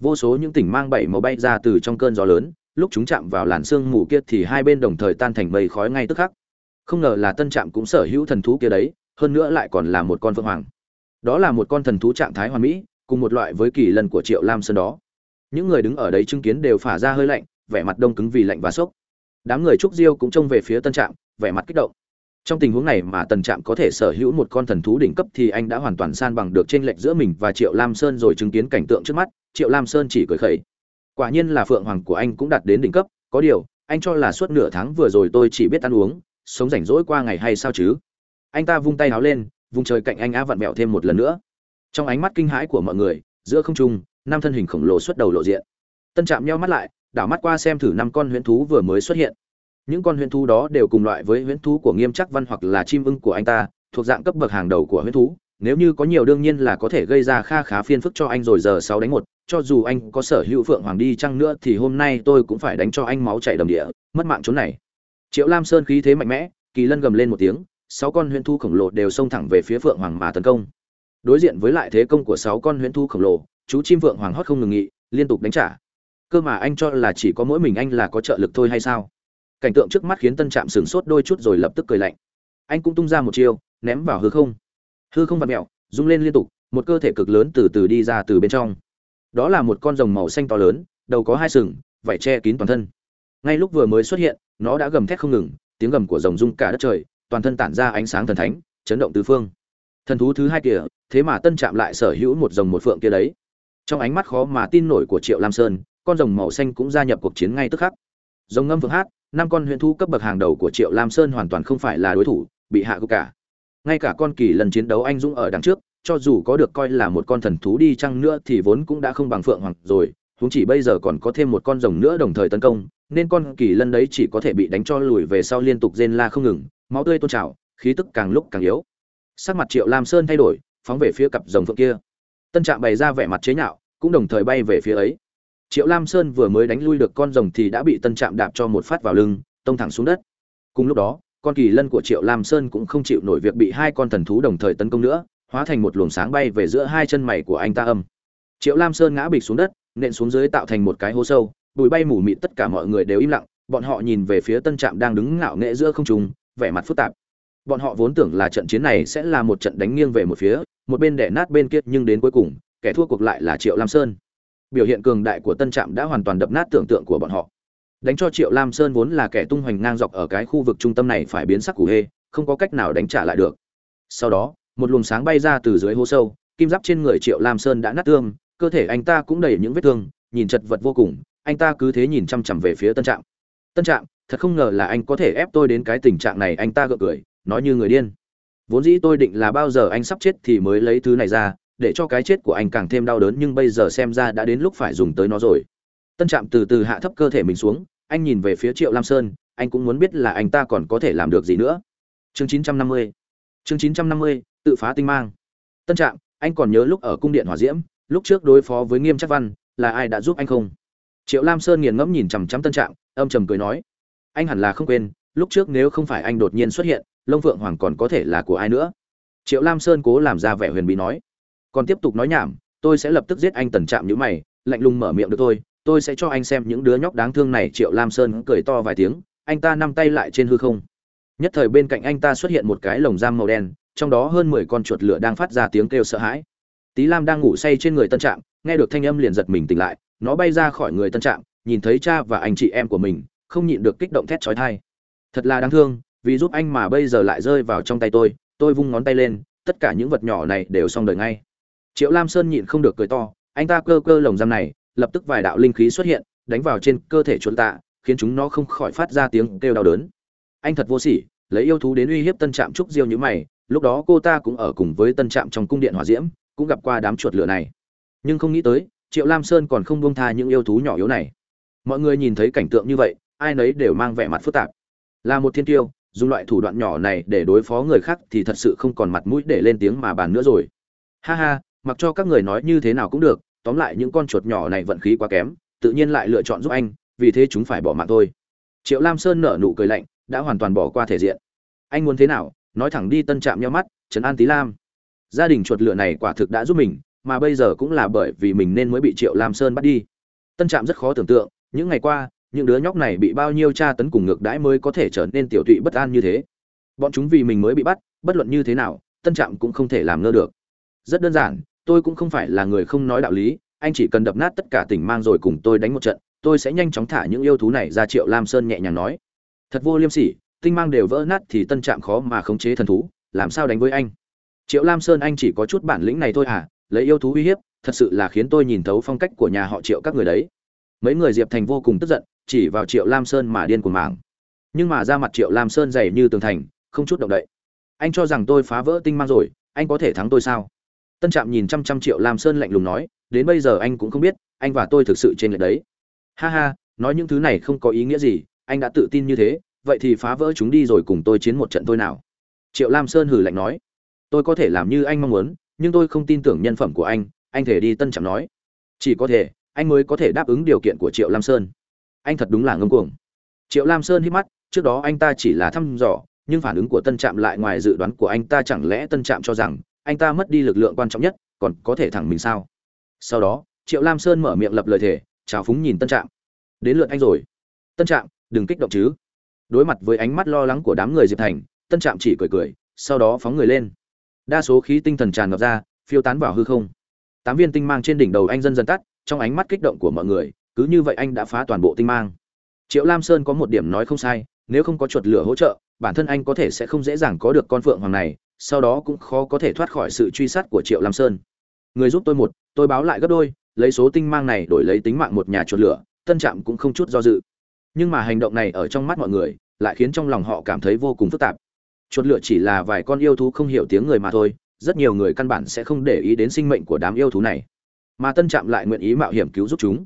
vô số những tỉnh mang bảy màu bay ra từ trong cơn gió lớn, lúc chúng chạm vào làn sương mù kia thì hai bên đồng thời tan thành mây khói ngay tức khắc. Không ngờ là tân trạm cũng sở hữu thần thú kia đấy, hơn nữa lại còn là một con phượng hoàng. Đó là một con thần thú trạng thái hoàn mỹ, cùng một loại với kỳ lân của triệu lam sơn đó. Những người đứng ở đấy chứng kiến đều phả ra hơi lạnh, vẻ mặt đông cứng vì lạnh và sốc đám người trúc diêu cũng trông về phía tân trạm, vẻ mặt kích động. Trong tình huống này mà tân trạm có thể sở hữu một con thần thú đỉnh cấp thì anh đã hoàn toàn san bằng được tranh lệch giữa mình và triệu lam sơn rồi chứng kiến cảnh tượng trước mắt, triệu lam sơn chỉ cười khẩy. Quả nhiên là phượng hoàng của anh cũng đạt đến đỉnh cấp, có điều, anh cho là suốt nửa tháng vừa rồi tôi chỉ biết ăn uống, sống rảnh rỗi qua ngày hay sao chứ? Anh ta vung tay háo lên, vùng trời cạnh anh á vặn mẹo thêm một lần nữa. Trong ánh mắt kinh hãi của mọi người, giữa không trung, năm thân hình khổng lồ xuất đầu lộ diện. Tân trạm nheo mắt lại đảo mắt qua xem thử năm con huyễn thú vừa mới xuất hiện. Những con huyễn thú đó đều cùng loại với huyễn thú của nghiêm trắc văn hoặc là chim ưng của anh ta, thuộc dạng cấp bậc hàng đầu của huyễn thú. Nếu như có nhiều đương nhiên là có thể gây ra kha khá phiền phức cho anh rồi giờ sáu đánh một. Cho dù anh có sở hữu phượng hoàng đi chăng nữa thì hôm nay tôi cũng phải đánh cho anh máu chảy đầm địa, mất mạng chỗ này. Triệu lam sơn khí thế mạnh mẽ, kỳ lân gầm lên một tiếng, sáu con huyễn thú khổng lồ đều xông thẳng về phía phượng hoàng mà tấn công. Đối diện với lại thế công của sáu con huyễn thú khổng lồ, chú chim phượng hoàng hót không ngừng nghỉ, liên tục đánh trả cơ mà anh cho là chỉ có mỗi mình anh là có trợ lực thôi hay sao? Cảnh tượng trước mắt khiến tân trạm sửng sốt đôi chút rồi lập tức cười lạnh. Anh cũng tung ra một chiêu, ném vào hư không. Hư không vặt mẹo rung lên liên tục, một cơ thể cực lớn từ từ đi ra từ bên trong. Đó là một con rồng màu xanh to lớn, đầu có hai sừng, vảy che kín toàn thân. Ngay lúc vừa mới xuất hiện, nó đã gầm thét không ngừng, tiếng gầm của rồng rung cả đất trời, toàn thân tản ra ánh sáng thần thánh, chấn động tứ phương. Thần thú thứ hai kia thế mà tân chạm lại sở hữu một rồng một phượng kia đấy. Trong ánh mắt khó mà tin nổi của triệu lam sơn con rồng màu xanh cũng gia nhập cuộc chiến ngay tức khắc. Rồng ngâm vương hát, năm con huyền thu cấp bậc hàng đầu của triệu lam sơn hoàn toàn không phải là đối thủ, bị hạ gục cả. Ngay cả con kỳ lần chiến đấu anh dũng ở đằng trước, cho dù có được coi là một con thần thú đi chăng nữa thì vốn cũng đã không bằng phượng hoàng rồi, huống chỉ bây giờ còn có thêm một con rồng nữa đồng thời tấn công, nên con kỳ lân đấy chỉ có thể bị đánh cho lùi về sau liên tục rên la không ngừng, máu tươi tôn trào, khí tức càng lúc càng yếu. Sắc mặt triệu lam sơn thay đổi, phóng về phía cặp rồng phượng kia. Tân trạm bày ra vẻ mặt chế nhạo, cũng đồng thời bay về phía ấy triệu lam sơn vừa mới đánh lui được con rồng thì đã bị tân trạm đạp cho một phát vào lưng, tông thẳng xuống đất. Cùng lúc đó, con kỳ lân của triệu lam sơn cũng không chịu nổi việc bị hai con thần thú đồng thời tấn công nữa, hóa thành một luồng sáng bay về giữa hai chân mày của anh ta âm. Triệu lam sơn ngã bịch xuống đất, nện xuống dưới tạo thành một cái hố sâu, bụi bay mù mịt tất cả mọi người đều im lặng, bọn họ nhìn về phía tân trạm đang đứng ngạo nghệ giữa không trung, vẻ mặt phức tạp. Bọn họ vốn tưởng là trận chiến này sẽ là một trận đánh nghiêng về một phía, một bên đẻ nát bên kia nhưng đến cuối cùng, kẻ thua cuộc lại là triệu lam sơn biểu hiện cường đại của tân trạm đã hoàn toàn đập nát tưởng tượng của bọn họ. Đánh cho triệu lam sơn vốn là kẻ tung hoành ngang dọc ở cái khu vực trung tâm này phải biến sắc củ hê, không có cách nào đánh trả lại được. Sau đó, một luồng sáng bay ra từ dưới hố sâu, kim giáp trên người triệu lam sơn đã nát tương cơ thể anh ta cũng đầy những vết thương, nhìn chật vật vô cùng, anh ta cứ thế nhìn chăm chằm về phía tân trạm. Tân trạm, thật không ngờ là anh có thể ép tôi đến cái tình trạng này, anh ta gượng cười, nói như người điên. Vốn dĩ tôi định là bao giờ anh sắp chết thì mới lấy thứ này ra để cho cái chết của anh càng thêm đau đớn nhưng bây giờ xem ra đã đến lúc phải dùng tới nó rồi. Tân trạm từ từ hạ thấp cơ thể mình xuống anh nhìn về phía triệu lam sơn anh cũng muốn biết là anh ta còn có thể làm được gì nữa. Chương 950 chương 950, tự phá tinh mang. Tân trạm anh còn nhớ lúc ở cung điện hỏa diễm lúc trước đối phó với nghiêm chắc văn là ai đã giúp anh không? Triệu lam sơn nghiền ngẫm nhìn chằm chằm tân trạm âm trầm cười nói anh hẳn là không quên lúc trước nếu không phải anh đột nhiên xuất hiện lông phượng hoàng còn có thể là của ai nữa? Triệu lam sơn cố làm ra vẻ huyền bí nói còn tiếp tục nói nhảm, tôi sẽ lập tức giết anh tần trạm như mày, lạnh lùng mở miệng được tôi tôi sẽ cho anh xem những đứa nhóc đáng thương này, triệu lam sơn cười to vài tiếng, anh ta nằm tay lại trên hư không. Nhất thời bên cạnh anh ta xuất hiện một cái lồng giam màu đen, trong đó hơn mười con chuột lửa đang phát ra tiếng kêu sợ hãi. Tý lam đang ngủ say trên người tân trạm, nghe được thanh âm liền giật mình tỉnh lại, nó bay ra khỏi người tân trạm, nhìn thấy cha và anh chị em của mình, không nhịn được kích động thét trói thai thật là đáng thương, vì giúp anh mà bây giờ lại rơi vào trong tay tôi tôi vung ngón tay lên, tất cả những vật nhỏ này đều xong đời ngay triệu lam sơn nhịn không được cười to, anh ta cơ cơ lồng giam này, lập tức vài đạo linh khí xuất hiện, đánh vào trên cơ thể chuột tạ, khiến chúng nó không khỏi phát ra tiếng kêu đau đớn. Anh thật vô sỉ, lấy yêu thú đến uy hiếp tân trạm trúc diêu như mày, lúc đó cô ta cũng ở cùng với tân trạm trong cung điện hỏa diễm, cũng gặp qua đám chuột lửa này. Nhưng không nghĩ tới, triệu lam sơn còn không buông tha những yêu thú nhỏ yếu này. Mọi người nhìn thấy cảnh tượng như vậy, ai nấy đều mang vẻ mặt phức tạp. Là một thiên tiêu dùng loại thủ đoạn nhỏ này để đối phó người khác thì thật sự không còn mặt mũi để lên tiếng mà bàn nữa rồi. Ha ha mặc cho các người nói như thế nào cũng được, tóm lại những con chuột nhỏ này vận khí quá kém, tự nhiên lại lựa chọn giúp anh, vì thế chúng phải bỏ mạng thôi. Triệu lam sơn nở nụ cười lạnh, đã hoàn toàn bỏ qua thể diện. Anh muốn thế nào? Nói thẳng đi tân trạm nhau mắt, trấn an tý lam. Gia đình chuột lửa này quả thực đã giúp mình, mà bây giờ cũng là bởi vì mình nên mới bị triệu lam sơn bắt đi. Tân trạm rất khó tưởng tượng, những ngày qua, những đứa nhóc này bị bao nhiêu tra tấn cùng ngược đãi mới có thể trở nên tiểu tụy bất an như thế. Bọn chúng vì mình mới bị bắt, bất luận như thế nào, tân trạm cũng không thể làm ngơ được. Rất đơn giản tôi cũng không phải là người không nói đạo lý, anh chỉ cần đập nát tất cả tỉnh mang rồi cùng tôi đánh một trận, tôi sẽ nhanh chóng thả những yêu thú này ra triệu lam sơn nhẹ nhàng nói. Thật vô liêm sỉ, tinh mang đều vỡ nát thì tân trạm khó mà khống chế thần thú, làm sao đánh với anh? Triệu lam sơn anh chỉ có chút bản lĩnh này thôi à lấy yêu thú uy hiếp, thật sự là khiến tôi nhìn thấu phong cách của nhà họ triệu các người đấy. Mấy người diệp thành vô cùng tức giận, chỉ vào triệu lam sơn mà điên cuồng mảng. Nhưng mà ra mặt triệu lam sơn dày như tường thành, không chút động đậy. Anh cho rằng tôi phá vỡ tinh mang rồi, anh có thể thắng tôi sao? Tân trạm nhìn trăm trăm triệu lam sơn lạnh lùng nói, đến bây giờ anh cũng không biết, anh và tôi thực sự trên lệch đấy. Ha ha, nói những thứ này không có ý nghĩa gì, anh đã tự tin như thế, vậy thì phá vỡ chúng đi rồi cùng tôi chiến một trận thôi nào. Triệu lam sơn hừ lạnh nói, tôi có thể làm như anh mong muốn, nhưng tôi không tin tưởng nhân phẩm của anh. Anh thể đi, tân trạm nói. Chỉ có thể, anh mới có thể đáp ứng điều kiện của triệu lam sơn. Anh thật đúng là ngông cuồng. Triệu lam sơn hít mắt, trước đó anh ta chỉ là thăm dò, nhưng phản ứng của tân trạm lại ngoài dự đoán của anh ta chẳng lẽ tân trạm cho rằng anh ta mất đi lực lượng quan trọng nhất, còn có thể thẳng mình sao? Sau đó, triệu lam sơn mở miệng lập lời thề, chào phúng nhìn tân trạm. Đến lượt anh rồi. Tân trạm, đừng kích động chứ. Đối mặt với ánh mắt lo lắng của đám người diệp thành, tân trạm chỉ cười cười, sau đó phóng người lên. Đa số khí tinh thần tràn ngập ra, phiêu tán vào hư không. Tám viên tinh mang trên đỉnh đầu anh dần dần tắt, trong ánh mắt kích động của mọi người, cứ như vậy anh đã phá toàn bộ tinh mang. Triệu lam sơn có một điểm nói không sai, nếu không có chuột lửa hỗ trợ, bản thân anh có thể sẽ không dễ dàng có được con phượng hoàng này sau đó cũng khó có thể thoát khỏi sự truy sát của triệu lam sơn. Người giúp tôi một, tôi báo lại gấp đôi, lấy số tinh mang này đổi lấy tính mạng một nhà chuột lửa, tân trạm cũng không chút do dự. Nhưng mà hành động này ở trong mắt mọi người, lại khiến trong lòng họ cảm thấy vô cùng phức tạp. Chuột lửa chỉ là vài con yêu thú không hiểu tiếng người mà thôi, rất nhiều người căn bản sẽ không để ý đến sinh mệnh của đám yêu thú này. Mà tân trạm lại nguyện ý mạo hiểm cứu giúp chúng.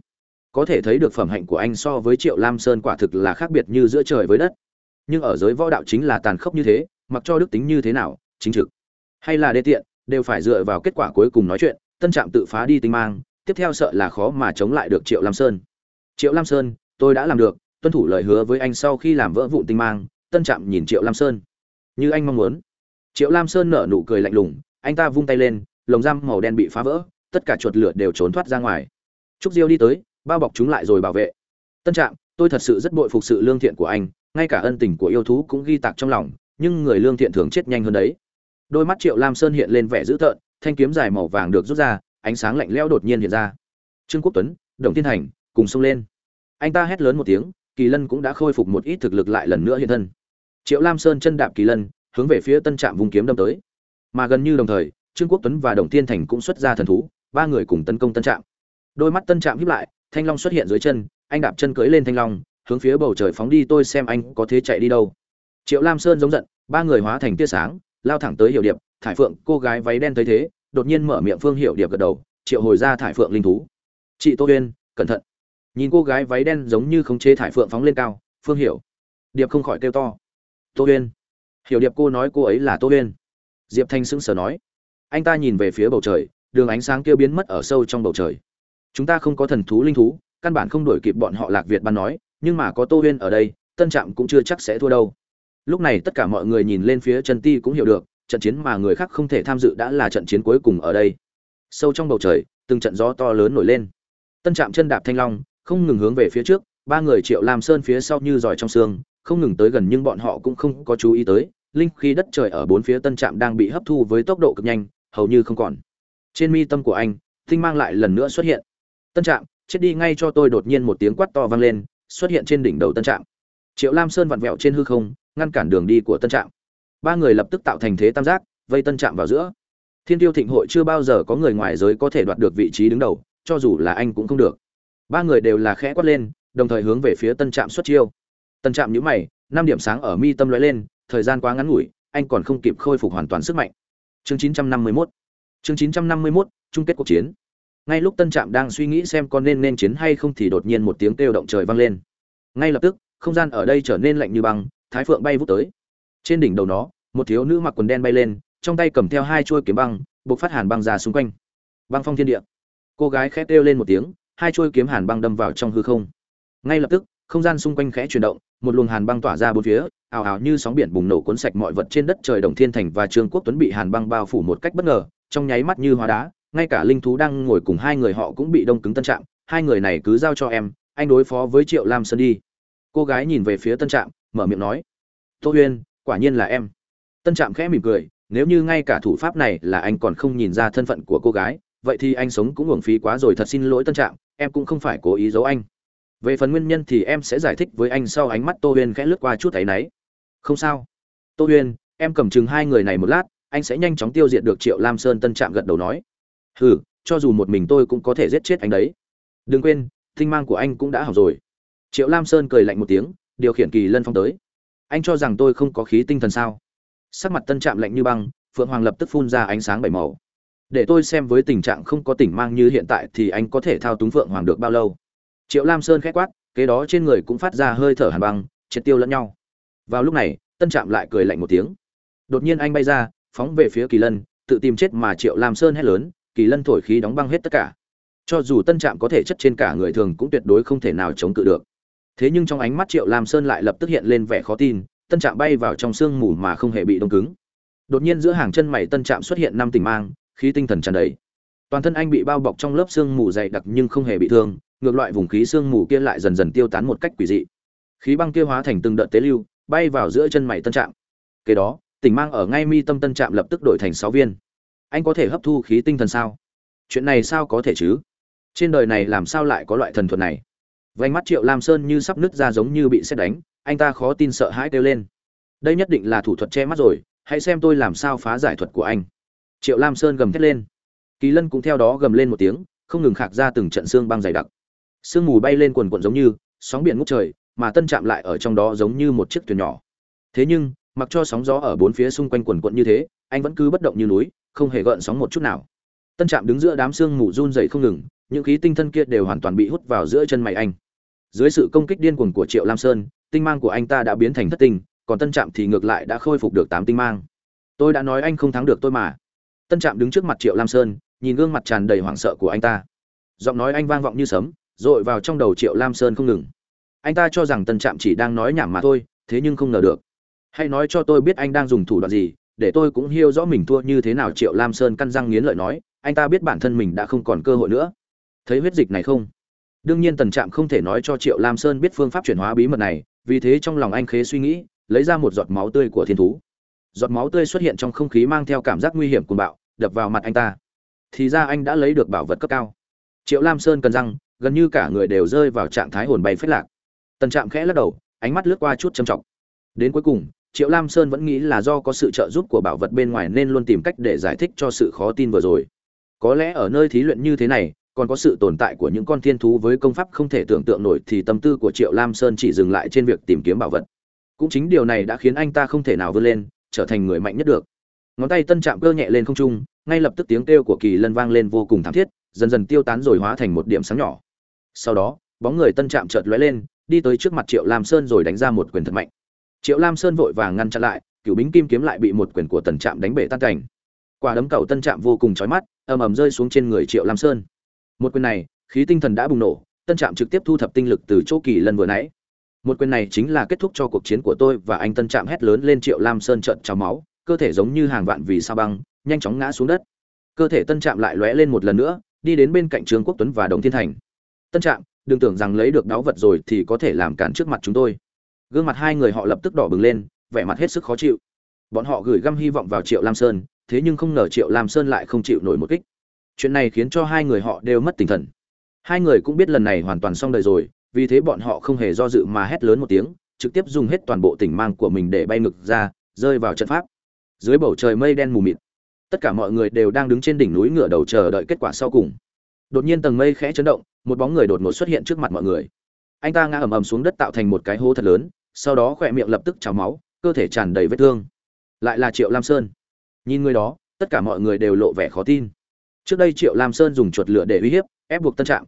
Có thể thấy được phẩm hạnh của anh so với triệu lam sơn quả thực là khác biệt như giữa trời với đất. Nhưng ở giới võ đạo chính là tàn khốc như thế, mặc cho đức tính như thế nào chính trực. Hay là đê tiện, đều phải dựa vào kết quả cuối cùng nói chuyện, tân trạm tự phá đi tinh mang, tiếp theo sợ là khó mà chống lại được triệu lam sơn. Triệu lam sơn, tôi đã làm được, tuân thủ lời hứa với anh sau khi làm vỡ vụn tinh mang, tân trạm nhìn triệu lam sơn. Như anh mong muốn. Triệu lam sơn nở nụ cười lạnh lùng, anh ta vung tay lên, lồng giam màu đen bị phá vỡ, tất cả chuột lửa đều trốn thoát ra ngoài. Trúc diêu đi tới, bao bọc chúng lại rồi bảo vệ. Tân trạm, tôi thật sự rất bội phục sự lương thiện của anh, ngay cả ân tình của yêu thú cũng ghi tạc trong lòng, nhưng người lương thiện thường chết nhanh hơn đấy đôi mắt triệu lam sơn hiện lên vẻ dữ tợn, thanh kiếm dài màu vàng được rút ra, ánh sáng lạnh lẽo đột nhiên hiện ra. Trương quốc tuấn, đồng thiên hành, cùng xông lên. Anh ta hét lớn một tiếng, kỳ lân cũng đã khôi phục một ít thực lực lại lần nữa hiện thân. Triệu lam sơn chân đạp kỳ lân, hướng về phía tân trạm vùng kiếm đâm tới. Mà gần như đồng thời, trương quốc tuấn và đồng thiên thành cũng xuất ra thần thú, ba người cùng tấn công tân trạm. Đôi mắt tân trạm hiếp lại, thanh long xuất hiện dưới chân, anh đạp chân cưỡi lên thanh long, hướng phía bầu trời phóng đi, tôi xem anh có thế chạy đi đâu. Triệu lam sơn giống giận, ba người hóa thành tia sáng lao thẳng tới hiệu điệp, thải phượng, cô gái váy đen thấy thế, đột nhiên mở miệng phương hiệu điệp gật đầu, triệu hồi ra thải phượng linh thú. Chị tô uyên cẩn thận. Nhìn cô gái váy đen giống như khống chế thải phượng phóng lên cao, phương hiểu điệp không khỏi kêu to. Tô uyên hiểu điệp cô nói cô ấy là tô uyên diệp thanh sững sờ nói. Anh ta nhìn về phía bầu trời, đường ánh sáng kia biến mất ở sâu trong bầu trời. Chúng ta không có thần thú linh thú, căn bản không đuổi kịp bọn họ lạc việt ban nói, nhưng mà có tô Uyên ở đây, tân trạm cũng chưa chắc sẽ thua đâu lúc này tất cả mọi người nhìn lên phía trần ti cũng hiểu được, trận chiến mà người khác không thể tham dự đã là trận chiến cuối cùng ở đây. Sâu trong bầu trời, từng trận gió to lớn nổi lên. Tân trạm chân đạp thanh long, không ngừng hướng về phía trước, ba người triệu làm sơn phía sau như giỏi trong xương, không ngừng tới gần nhưng bọn họ cũng không có chú ý tới, linh khí đất trời ở bốn phía tân trạm đang bị hấp thu với tốc độ cực nhanh, hầu như không còn. Trên mi tâm của anh, tinh mang lại lần nữa xuất hiện. Tân trạm, chết đi ngay cho tôi đột nhiên một tiếng quát to vang lên, xuất hiện trên đỉnh đầu tân trạm. Triệu lam sơn vặn vẹo trên hư không ngăn cản đường đi của tân trạm. Ba người lập tức tạo thành thế tam giác, vây tân trạm vào giữa. Thiên tiêu thịnh hội chưa bao giờ có người ngoài giới có thể đoạt được vị trí đứng đầu, cho dù là anh cũng không được. Ba người đều là khẽ quát lên, đồng thời hướng về phía tân trạm xuất chiêu. Tân trạm nhíu mày, năm điểm sáng ở mi tâm lóe lên, thời gian quá ngắn ngủi, anh còn không kịp khôi phục hoàn toàn sức mạnh. Chương 951 chương 951 chung kết cuộc chiến. Ngay lúc tân trạm đang suy nghĩ xem con nên nên chiến hay không thì đột nhiên một tiếng kêu động trời vang lên. Ngay lập tức, không gian ở đây trở nên lạnh như băng thái phượng bay vút tới. Trên đỉnh đầu nó, một thiếu nữ mặc quần đen bay lên, trong tay cầm theo hai chuôi kiếm băng, buộc phát hàn băng ra xung quanh. Băng phong thiên địa. Cô gái khẽ kêu lên một tiếng, hai chuôi kiếm hàn băng đâm vào trong hư không. Ngay lập tức, không gian xung quanh khẽ chuyển động, một luồng hàn băng tỏa ra bốn phía, ào ào như sóng biển bùng nổ cuốn sạch mọi vật trên đất trời đồng thiên thành và trương quốc tuấn bị hàn băng bao phủ một cách bất ngờ, trong nháy mắt như hóa đá, ngay cả linh thú đang ngồi cùng hai người họ cũng bị đông cứng tân trạng. hai người này cứ giao cho em, anh đối phó với triệu lam sơn đi. Cô gái nhìn về phía tân trạm mở miệng nói, tô huyên, quả nhiên là em. Tân trạm khẽ mỉm cười, nếu như ngay cả thủ pháp này là anh còn không nhìn ra thân phận của cô gái, vậy thì anh sống cũng uổng phí quá rồi, thật xin lỗi tân trạm, em cũng không phải cố ý giấu anh. Về phần nguyên nhân thì em sẽ giải thích với anh sau ánh mắt tô huyên khẽ lướt qua chút thấy náy. Không sao. Tô huyên, em cầm chừng hai người này một lát, anh sẽ nhanh chóng tiêu diệt được triệu lam sơn, tân trạm gật đầu nói. Hừ, cho dù một mình tôi cũng có thể giết chết anh đấy. Đừng quên, tinh mang của anh cũng đã hỏng rồi. Triệu lam sơn cười lạnh một tiếng điều khiển kỳ lân phong tới. Anh cho rằng tôi không có khí tinh thần sao? Sắc mặt tân trạm lạnh như băng, phượng hoàng lập tức phun ra ánh sáng bảy màu. Để tôi xem với tình trạng không có tỉnh mang như hiện tại thì anh có thể thao túng phượng hoàng được bao lâu. Triệu lam sơn k h á quát, kế đó trên người cũng phát ra hơi thở hàn băng, triệt tiêu lẫn nhau. Vào lúc này, tân trạm lại cười lạnh một tiếng. Đột nhiên anh bay ra, phóng về phía kỳ lân, tự tìm chết mà triệu lam sơn hét lớn, kỳ lân thổi khí đóng băng hết tất cả. Cho dù tân trạm có thể chất trên cả người thường cũng tuyệt đối không thể nào chống cự được thế nhưng trong ánh mắt triệu lam sơn lại lập tức hiện lên vẻ khó tin, tân trạm bay vào trong sương mù mà không hề bị đông cứng. Đột nhiên giữa hàng chân mày tân trạm xuất hiện năm tình mang, khí tinh thần tràn đầy. Toàn thân anh bị bao bọc trong lớp sương mù dày đặc nhưng không hề bị thương, ngược loại vùng khí sương mù kia lại dần dần tiêu tán một cách quỷ dị. Khí băng kia hóa thành từng đợt tế lưu, bay vào giữa chân mày tân trạm. Kế đó, tình mang ở ngay mi tâm tân trạm lập tức đổi thành sáu viên. Anh có thể hấp thu khí tinh thần sao? Chuyện này sao có thể chứ? Trên đời này làm sao lại có loại thần thuật này? Vánh mắt triệu lam sơn như sắp nứt ra giống như bị xét đánh, anh ta khó tin sợ hãi kêu lên. Đây nhất định là thủ thuật che mắt rồi, hãy xem tôi làm sao phá giải thuật của anh. Triệu lam sơn gầm thét lên. Kỳ lân cũng theo đó gầm lên một tiếng, không ngừng khạc ra từng trận xương băng dày đặc. Sương mù bay lên quần quận giống như sóng biển ngút trời, mà tân chạm lại ở trong đó giống như một chiếc thuyền nhỏ. Thế nhưng, mặc cho sóng gió ở bốn phía xung quanh quần quận như thế, anh vẫn cứ bất động như núi, không hề gợn sóng một chút nào. Tân trạm đứng giữa đám xương mù run dày không ngừng, những khí tinh thân kia đều hoàn toàn bị hút vào giữa chân mày anh dưới sự công kích điên cuồng của triệu lam sơn, tinh mang của anh ta đã biến thành thất tinh, còn tân trạm thì ngược lại đã khôi phục được tám tinh mang. Tôi đã nói anh không thắng được tôi mà. Tân trạm đứng trước mặt triệu lam sơn, nhìn gương mặt tràn đầy hoảng sợ của anh ta. Giọng nói anh vang vọng như sấm r ộ i vào trong đầu triệu lam sơn không ngừng. Anh ta cho rằng tân trạm chỉ đang nói nhảm mà thôi, thế nhưng không ngờ được. Hãy nói cho tôi biết anh đang dùng thủ đoạn gì, để tôi cũng hiểu rõ mình thua như thế nào, triệu lam sơn căn răng nghiến lợi nói, anh ta biết bản thân mình đã không còn cơ hội nữa. Thấy huyết dịch này không? Đương nhiên tần trạm không thể nói cho triệu lam sơn biết phương pháp chuyển hóa bí mật này, vì thế trong lòng anh khế suy nghĩ, lấy ra một giọt máu tươi của thiên thú. Giọt máu tươi xuất hiện trong không khí mang theo cảm giác nguy hiểm cuồng bạo, đập vào mặt anh ta. Thì ra anh đã lấy được bảo vật cấp cao. Triệu lam sơn cần răng, gần như cả người đều rơi vào trạng thái hồn bay phết lạc. Tần trạm khẽ lắc đầu, ánh mắt lướt qua chút trầm trọng. Đến cuối cùng, triệu lam sơn vẫn nghĩ là do có sự trợ giúp của bảo vật bên ngoài nên luôn tìm cách để giải thích cho sự khó tin vừa rồi. Có lẽ ở nơi thí luyện như thế này còn có sự tồn tại của những con thiên thú với công pháp không thể tưởng tượng nổi thì tâm tư của triệu lam sơn chỉ dừng lại trên việc tìm kiếm bảo vật. Cũng chính điều này đã khiến anh ta không thể nào vươn lên, trở thành người mạnh nhất được. Ngón tay tân chạm cơ nhẹ lên không trung, ngay lập tức tiếng kêu của kỳ lân vang lên vô cùng thảm thiết, dần dần tiêu tán rồi hóa thành một điểm sáng nhỏ. Sau đó, bóng người tân chạm chợt lóe lên, đi tới trước mặt triệu lam sơn rồi đánh ra một quyền thật mạnh. Triệu lam sơn vội vàng ngăn chặn lại, cựu bính kim kiếm lại bị một quyền của tần trạm đánh bể tan cảnh. Quả đấm cầu tân trạm vô cùng chói mắt, ầm ầm rơi xuống trên người triệu lam sơn một quyền này, khí tinh thần đã bùng nổ, tân trạm trực tiếp thu thập tinh lực từ chỗ kỳ lân vừa nãy. Một quyền này chính là kết thúc cho cuộc chiến của tôi và anh tân trạm hét lớn lên triệu lam sơn trận trào máu, cơ thể giống như hàng vạn vì sao băng, nhanh chóng ngã xuống đất. Cơ thể tân trạm lại lóe lên một lần nữa, đi đến bên cạnh trương quốc tuấn và đồng thiên thành. Tân trạm, đừng tưởng rằng lấy được đáo vật rồi thì có thể làm cản trước mặt chúng tôi. Gương mặt hai người họ lập tức đỏ bừng lên, vẻ mặt hết sức khó chịu. Bọn họ gửi găm hy vọng vào triệu lam sơn, thế nhưng không ngờ triệu lam sơn lại không chịu nổi một kích chuyện này khiến cho hai người họ đều mất tinh thần. Hai người cũng biết lần này hoàn toàn xong đời rồi, vì thế bọn họ không hề do dự mà hét lớn một tiếng, trực tiếp dùng hết toàn bộ tỉnh mang của mình để bay ngực ra, rơi vào trận pháp. Dưới bầu trời mây đen mù mịt, tất cả mọi người đều đang đứng trên đỉnh núi ngựa đầu chờ đợi kết quả sau cùng. Đột nhiên tầng mây khẽ chấn động, một bóng người đột ngột xuất hiện trước mặt mọi người. Anh ta ngã ầm ầm xuống đất tạo thành một cái hố thật lớn, sau đó khỏe miệng lập tức trào máu, cơ thể tràn đầy vết thương. Lại là triệu lam sơn. Nhìn người đó, tất cả mọi người đều lộ vẻ khó tin trước đây triệu lam sơn dùng chuột lửa để uy hiếp, ép buộc tân trạng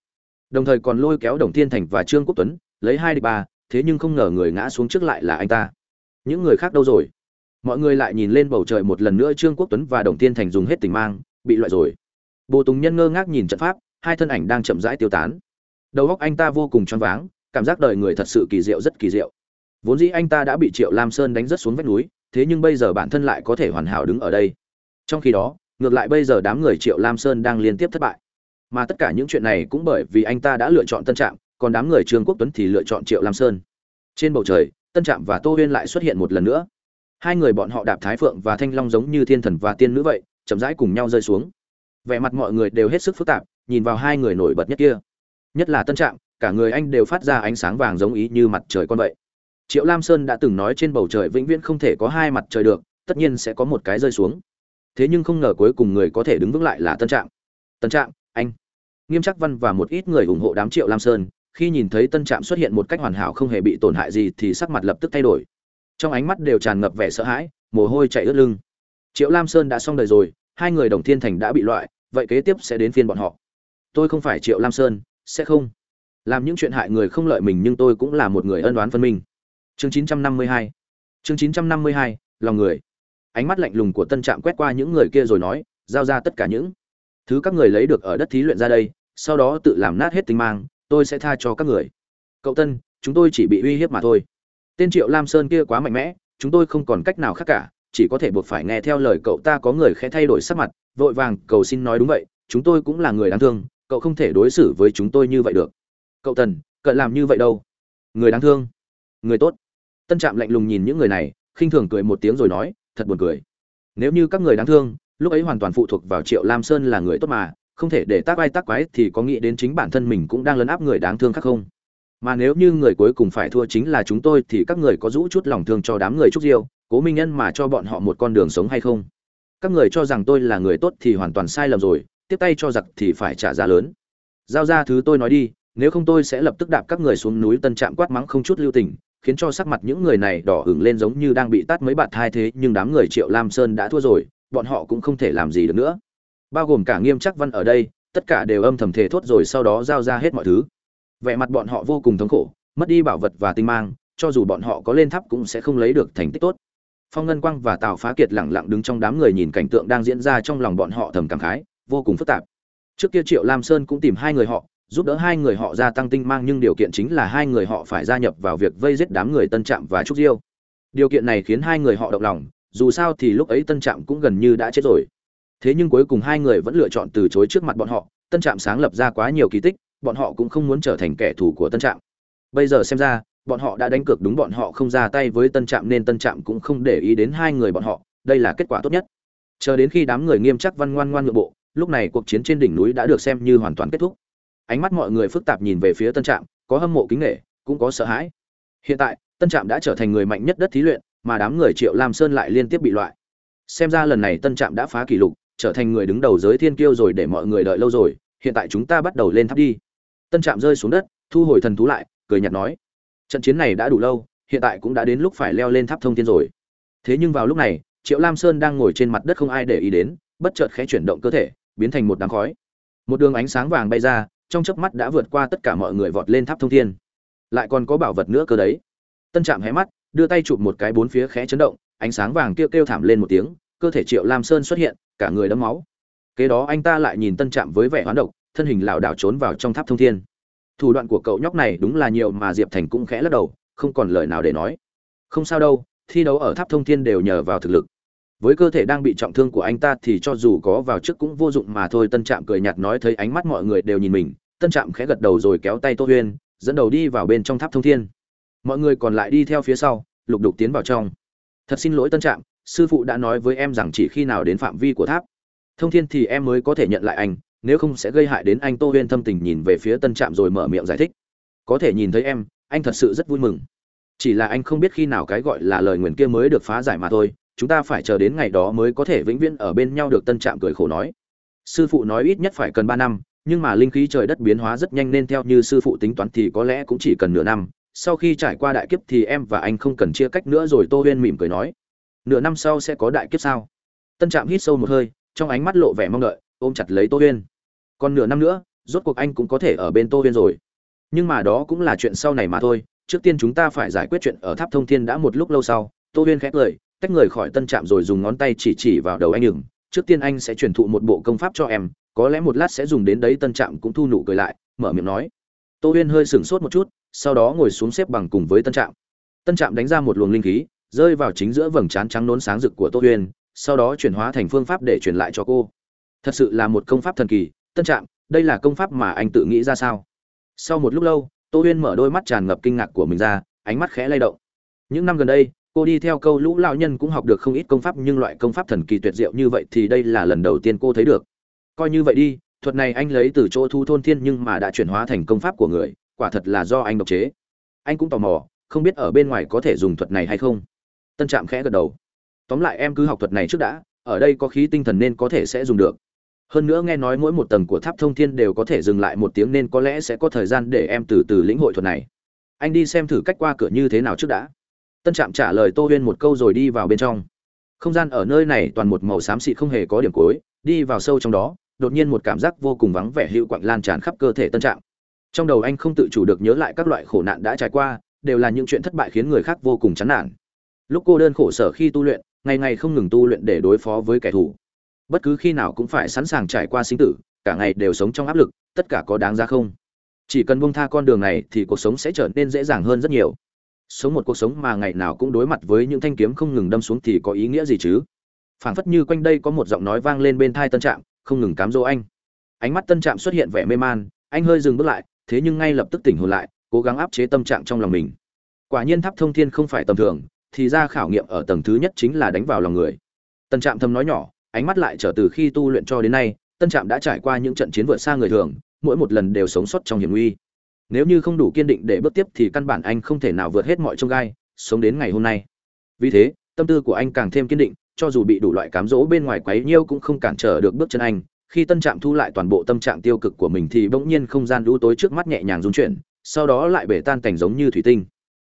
đồng thời còn lôi kéo đồng thiên thành và trương quốc tuấn, lấy hai địch ba, thế nhưng không ngờ người ngã xuống trước lại là anh ta. Những người khác đâu rồi? Mọi người lại nhìn lên bầu trời một lần nữa trương quốc tuấn và đồng thiên thành dùng hết tình mang, bị loại rồi. Bồ tùng nhân ngơ ngác nhìn trận pháp, hai thân ảnh đang chậm rãi tiêu tán. Đầu óc anh ta vô cùng choáng váng, cảm giác đời người thật sự kỳ diệu, rất kỳ diệu. Vốn dĩ anh ta đã bị triệu lam sơn đánh rất xuống vách núi, thế nhưng bây giờ bản thân lại có thể hoàn hảo đứng ở đây. Trong khi đó ngược lại bây giờ đám người triệu lam sơn đang liên tiếp thất bại. Mà tất cả những chuyện này cũng bởi vì anh ta đã lựa chọn tân trạm, còn đám người trương quốc tuấn thì lựa chọn triệu lam sơn. Trên bầu trời, tân trạm và tô huyên lại xuất hiện một lần nữa. Hai người bọn họ đạp thái phượng và thanh long giống như thiên thần và tiên nữ vậy, chậm rãi cùng nhau rơi xuống. Vẻ mặt mọi người đều hết sức phức tạp, nhìn vào hai người nổi bật nhất kia. Nhất là tân trạm, cả người anh đều phát ra ánh sáng vàng giống ý như mặt trời con vậy. Triệu lam sơn đã từng nói trên bầu trời vĩnh viễn không thể có hai mặt trời được, tất nhiên sẽ có một cái rơi xuống thế nhưng không ngờ cuối cùng người có thể đứng vững lại là tân trạm. Tân trạm anh. Nghiêm trắc văn và một ít người ủng hộ đám triệu lam sơn khi nhìn thấy tân trạm xuất hiện một cách hoàn hảo không hề bị tổn hại gì thì sắc mặt lập tức thay đổi. Trong ánh mắt đều tràn ngập vẻ sợ hãi mồ hôi chạy ướt lưng. Triệu lam sơn đã xong đời rồi hai người đồng thiên thành đã bị loại vậy kế tiếp sẽ đến phiên bọn họ. Tôi không phải triệu lam sơn sẽ không. Làm những chuyện hại người không lợi mình nhưng tôi cũng là một người ân đoán phân minh. Chương 952 chương 952, lòng người ánh mắt lạnh lùng của tân trạm quét qua những người kia rồi nói, giao ra tất cả những thứ các người lấy được ở đất thí luyện ra đây, sau đó tự làm nát hết tinh mang, tôi sẽ tha cho các người. Cậu tân, chúng tôi chỉ bị uy hiếp mà thôi. Tên triệu lam sơn kia quá mạnh mẽ, chúng tôi không còn cách nào khác cả, chỉ có thể buộc phải nghe theo lời cậu ta có người khẽ thay đổi sắc mặt, vội vàng, cầu xin nói đúng vậy, chúng tôi cũng là người đáng thương, cậu không thể đối xử với chúng tôi như vậy được. Cậu tần cận làm như vậy đâu? Người đáng thương. Người tốt. Tân trạm lạnh lùng nhìn những người này, khinh thường cười một tiếng rồi nói thật buồn cười. Nếu như các người đáng thương, lúc ấy hoàn toàn phụ thuộc vào triệu lam sơn là người tốt mà, không thể để tác ai tác quái thì có nghĩ đến chính bản thân mình cũng đang lấn áp người đáng thương khác không? Mà nếu như người cuối cùng phải thua chính là chúng tôi thì các người có rũ chút lòng thương cho đám người trúc diêu, cố minh nhân mà cho bọn họ một con đường sống hay không? Các người cho rằng tôi là người tốt thì hoàn toàn sai lầm rồi, tiếp tay cho giặc thì phải trả giá lớn. Giao ra thứ tôi nói đi, nếu không tôi sẽ lập tức đạp các người xuống núi tân trạm quát mắng không chút lưu tình khiến cho sắc mặt những người này đỏ ửng lên giống như đang bị tát mấy bạt thai thế, nhưng đám người triệu lam sơn đã thua rồi, bọn họ cũng không thể làm gì được nữa. Bao gồm cả nghiêm chắc văn ở đây, tất cả đều âm thầm thề thốt rồi sau đó giao ra hết mọi thứ. Vẻ mặt bọn họ vô cùng thống khổ, mất đi bảo vật và tinh mang, cho dù bọn họ có lên tháp cũng sẽ không lấy được thành tích tốt. Phong ngân quang và tào phá kiệt lẳng lặng đứng trong đám người nhìn cảnh tượng đang diễn ra trong lòng bọn họ thầm cảm khái, vô cùng phức tạp. Trước kia triệu lam sơn cũng tìm hai người họ giúp đỡ hai người họ gia tăng tinh mang, nhưng điều kiện chính là hai người họ phải gia nhập vào việc vây giết đám người tân trạm và trúc diêu. Điều kiện này khiến hai người họ động lòng, dù sao thì lúc ấy tân trạm cũng gần như đã chết rồi. Thế nhưng cuối cùng hai người vẫn lựa chọn từ chối trước mặt bọn họ, tân trạm sáng lập ra quá nhiều kỳ tích, bọn họ cũng không muốn trở thành kẻ thù của tân trạm. Bây giờ xem ra, bọn họ đã đánh cược đúng bọn họ không ra tay với tân trạm nên tân trạm cũng không để ý đến hai người bọn họ, đây là kết quả tốt nhất. Chờ đến khi đám người nghiêm chắc văn ngoan ngoan ngựa bộ, lúc này cuộc chiến trên đỉnh núi đã được xem như hoàn toàn kết thúc ánh mắt mọi người phức tạp nhìn về phía tân trạm, có hâm mộ kính nghệ cũng có sợ hãi. Hiện tại, tân trạm đã trở thành người mạnh nhất đất thí luyện, mà đám người triệu lam sơn lại liên tiếp bị loại. Xem ra lần này tân trạm đã phá kỷ lục, trở thành người đứng đầu giới thiên kiêu rồi để mọi người đợi lâu rồi, hiện tại chúng ta bắt đầu lên tháp đi. Tân trạm rơi xuống đất, thu hồi thần thú lại, cười nhạt nói, trận chiến này đã đủ lâu, hiện tại cũng đã đến lúc phải leo lên tháp thông thiên rồi. Thế nhưng vào lúc này, triệu lam sơn đang ngồi trên mặt đất không ai để ý đến, bất chợt khẽ chuyển động cơ thể, biến thành một đám khói. Một đường ánh sáng vàng bay ra trong chớp mắt đã vượt qua tất cả mọi người vọt lên tháp thông thiên. Lại còn có bảo vật nữa cơ đấy. Tân trạm hé mắt, đưa tay chụp một cái bốn phía khẽ chấn động, ánh sáng vàng kêu kêu thảm lên một tiếng, cơ thể triệu lam sơn xuất hiện, cả người đẫm máu. Kế đó anh ta lại nhìn tân trạm với vẻ hoán độc, thân hình lảo đảo trốn vào trong tháp thông thiên. Thủ đoạn của cậu nhóc này đúng là nhiều mà diệp thành cũng khẽ lắc đầu, không còn lời nào để nói. Không sao đâu, thi đấu ở tháp thông thiên đều nhờ vào thực lực với cơ thể đang bị trọng thương của anh ta thì cho dù có vào trước cũng vô dụng mà thôi. Tân trạm cười nhạt nói thấy ánh mắt mọi người đều nhìn mình. Tân trạm khẽ gật đầu rồi kéo tay tô huyên, dẫn đầu đi vào bên trong tháp thông thiên. Mọi người còn lại đi theo phía sau, lục đục tiến vào trong. Thật xin lỗi tân trạm, sư phụ đã nói với em rằng chỉ khi nào đến phạm vi của tháp thông thiên thì em mới có thể nhận lại anh, nếu không sẽ gây hại đến anh. Tô huyên thâm tình nhìn về phía tân trạm rồi mở miệng giải thích. Có thể nhìn thấy em, anh thật sự rất vui mừng. Chỉ là anh không biết khi nào cái gọi là lời nguyền kia mới được phá giải mà thôi chúng ta phải chờ đến ngày đó mới có thể vĩnh viễn ở bên nhau được, tân trạm cười khổ nói. Sư phụ nói ít nhất phải cần ba năm, nhưng mà linh khí trời đất biến hóa rất nhanh nên theo như sư phụ tính toán thì có lẽ cũng chỉ cần nửa năm. Sau khi trải qua đại kiếp thì em và anh không cần chia cách nữa rồi, tô huyên mỉm cười nói. Nửa năm sau sẽ có đại kiếp sao? Tân trạm hít sâu một hơi, trong ánh mắt lộ vẻ mong đợi, ôm chặt lấy tô huyên. Còn nửa năm nữa, rốt cuộc anh cũng có thể ở bên tô huyên rồi. Nhưng mà đó cũng là chuyện sau này mà thôi, trước tiên chúng ta phải giải quyết chuyện ở tháp thông thiên đã một lúc lâu sau, tô huyên khẽ cười tách người khỏi tân trạm rồi dùng ngón tay chỉ chỉ vào đầu anh nhừng trước tiên anh sẽ truyền thụ một bộ công pháp cho em, có lẽ một lát sẽ dùng đến đấy, tân trạm cũng thu nụ cười lại, mở miệng nói. Tô huyên hơi sửng sốt một chút, sau đó ngồi xuống xếp bằng cùng với tân trạm. Tân trạm đánh ra một luồng linh khí, rơi vào chính giữa vầng trán trắng nón sáng rực của tô huyên, sau đó chuyển hóa thành phương pháp để truyền lại cho cô. Thật sự là một công pháp thần kỳ, tân trạm, đây là công pháp mà anh tự nghĩ ra sao? Sau một lúc lâu, tô huyên mở đôi mắt tràn ngập kinh ngạc của mình ra, ánh mắt khẽ lay động. Những năm gần đây cô đi theo câu lũ lão nhân cũng học được không ít công pháp, nhưng loại công pháp thần kỳ tuyệt diệu như vậy thì đây là lần đầu tiên cô thấy được. Coi như vậy đi, thuật này anh lấy từ chỗ thu thôn thiên nhưng mà đã chuyển hóa thành công pháp của người, quả thật là do anh độc chế. Anh cũng tò mò, không biết ở bên ngoài có thể dùng thuật này hay không. Tân trạm khẽ gật đầu. Tóm lại em cứ học thuật này trước đã, ở đây có khí tinh thần nên có thể sẽ dùng được. Hơn nữa nghe nói mỗi một tầng của tháp thông thiên đều có thể dừng lại một tiếng nên có lẽ sẽ có thời gian để em từ từ lĩnh hội thuật này. Anh đi xem thử cách qua cửa như thế nào trước đã tân trạm trả lời tô huyên một câu rồi đi vào bên trong. Không gian ở nơi này toàn một màu xám xịt không hề có điểm cuối, đi vào sâu trong đó, đột nhiên một cảm giác vô cùng vắng vẻ hữu quặng lan tràn khắp cơ thể tân trạm. Trong đầu anh không tự chủ được nhớ lại các loại khổ nạn đã trải qua, đều là những chuyện thất bại khiến người khác vô cùng chán nản. Lúc cô đơn khổ sở khi tu luyện, ngày ngày không ngừng tu luyện để đối phó với kẻ thù. Bất cứ khi nào cũng phải sẵn sàng trải qua sinh tử, cả ngày đều sống trong áp lực, tất cả có đáng ra không? Chỉ cần bông tha con đường này thì cuộc sống sẽ trở nên dễ dàng hơn rất nhiều sống một cuộc sống mà ngày nào cũng đối mặt với những thanh kiếm không ngừng đâm xuống thì có ý nghĩa gì chứ? Phảng phất như quanh đây có một giọng nói vang lên bên thai tân trạm, không ngừng cám dỗ anh. Ánh mắt tân trạm xuất hiện vẻ mê man, anh hơi dừng bước lại, thế nhưng ngay lập tức tỉnh hồn lại, cố gắng áp chế tâm trạng trong lòng mình. Quả nhiên tháp thông thiên không phải tầm thường, thì ra khảo nghiệm ở tầng thứ nhất chính là đánh vào lòng người. Tân trạm thầm nói nhỏ, ánh mắt lại trở từ khi tu luyện cho đến nay, tân trạm đã trải qua những trận chiến vượt xa người thường, mỗi một lần đều sống sót trong hiểm nguy nếu như không đủ kiên định để bước tiếp thì căn bản anh không thể nào vượt hết mọi trông gai sống đến ngày hôm nay. Vì thế tâm tư của anh càng thêm kiên định cho dù bị đủ loại cám dỗ bên ngoài quấy nhiêu cũng không cản trở được bước chân anh. Khi tân trạm thu lại toàn bộ tâm trạng tiêu cực của mình thì bỗng nhiên không gian lũ tối trước mắt nhẹ nhàng rung chuyển sau đó lại bể tan cảnh giống như thủy tinh.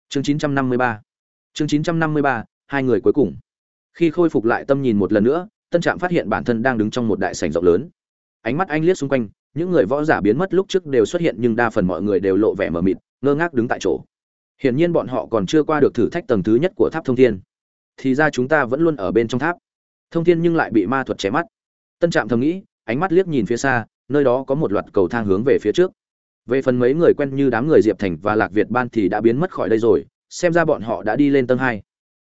Chương 953 chương 953, hai người cuối cùng. Khi khôi phục lại tâm nhìn một lần nữa tân trạm phát hiện bản thân đang đứng trong một đại sảnh rộng lớn. Ánh mắt anh liếc xung quanh những người võ giả biến mất lúc trước đều xuất hiện nhưng đa phần mọi người đều lộ vẻ mờ mịt, ngơ ngác đứng tại chỗ. Hiển nhiên bọn họ còn chưa qua được thử thách tầng thứ nhất của tháp thông thiên. Thì ra chúng ta vẫn luôn ở bên trong tháp. Thông thiên nhưng lại bị ma thuật chém mắt. Tân trạm thầm nghĩ, ánh mắt liếc nhìn phía xa, nơi đó có một loạt cầu thang hướng về phía trước. Về phần mấy người quen như đám người diệp thành và lạc việt ban thì đã biến mất khỏi đây rồi, xem ra bọn họ đã đi lên tầng hai.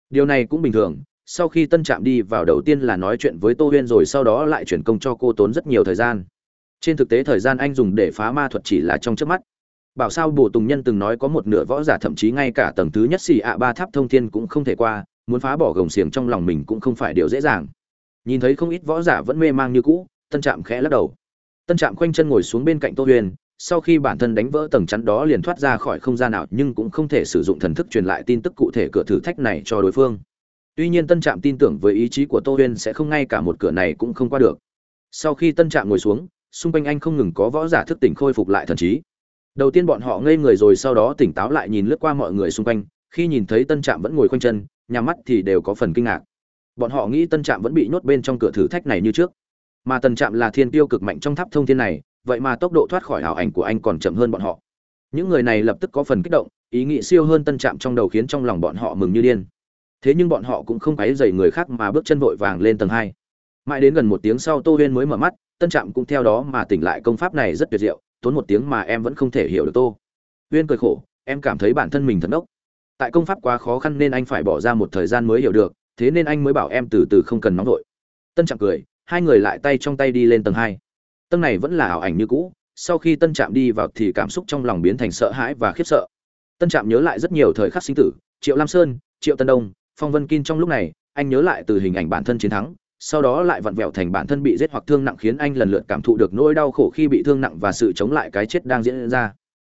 Điều này cũng bình thường, sau khi tân trạm đi vào đầu tiên là nói chuyện với tô huyên rồi sau đó lại chuyển công cho cô tốn rất nhiều thời gian trên thực tế thời gian anh dùng để phá ma thuật chỉ là trong trước mắt. Bảo sao bồ tùng nhân từng nói có một nửa võ giả thậm chí ngay cả tầng thứ nhất xì ạ ba tháp thông thiên cũng không thể qua, muốn phá bỏ gồng xiềng trong lòng mình cũng không phải điều dễ dàng. Nhìn thấy không ít võ giả vẫn mê mang như cũ, tân trạm khẽ lắc đầu. Tân trạm khoanh chân ngồi xuống bên cạnh tô huyền, sau khi bản thân đánh vỡ tầng chắn đó liền thoát ra khỏi không gian nào nhưng cũng không thể sử dụng thần thức truyền lại tin tức cụ thể cửa thử thách này cho đối phương. Tuy nhiên tân trạm tin tưởng với ý chí của tô huyền sẽ không ngay cả một cửa này cũng không qua được. Sau khi tân trạm ngồi xuống xung quanh anh không ngừng có võ giả thức tỉnh khôi phục lại thần trí. Đầu tiên bọn họ ngây người rồi sau đó tỉnh táo lại nhìn lướt qua mọi người xung quanh, khi nhìn thấy tân trạm vẫn ngồi khoanh chân nhắm mắt thì đều có phần kinh ngạc. Bọn họ nghĩ tân trạm vẫn bị nhốt bên trong cửa thử thách này như trước. Mà tân trạm là thiên tiêu cực mạnh trong tháp thông thiên này, vậy mà tốc độ thoát khỏi ảo ảnh của anh còn chậm hơn bọn họ. Những người này lập tức có phần kích động, ý nghĩ siêu hơn tân trạm trong đầu khiến trong lòng bọn họ mừng như điên. Thế nhưng bọn họ cũng không quấy dày người khác mà bước chân vội vàng lên tầng hai. Mãi đến gần một tiếng sau tô huyên mới mở mắt tân trạm cũng theo đó mà tỉnh lại công pháp này rất tuyệt diệu, tốn một tiếng mà em vẫn không thể hiểu được tô. Uyên cười khổ, em cảm thấy bản thân mình thật ốc tại công pháp quá khó khăn nên anh phải bỏ ra một thời gian mới hiểu được, thế nên anh mới bảo em từ từ không cần nóng vội. Tân trạm cười, hai người lại tay trong tay đi lên tầng hai. Tầng này vẫn là ảo ảnh như cũ, sau khi tân trạm đi vào thì cảm xúc trong lòng biến thành sợ hãi và khiếp sợ. Tân trạm nhớ lại rất nhiều thời khắc sinh tử, triệu lam sơn, triệu tân đông, phong vân kin trong lúc này, anh nhớ lại từ hình ảnh bản thân chiến thắng sau đó lại vặn vẹo thành bản thân bị giết hoặc thương nặng khiến anh lần lượt cảm thụ được nỗi đau khổ khi bị thương nặng và sự chống lại cái chết đang diễn ra.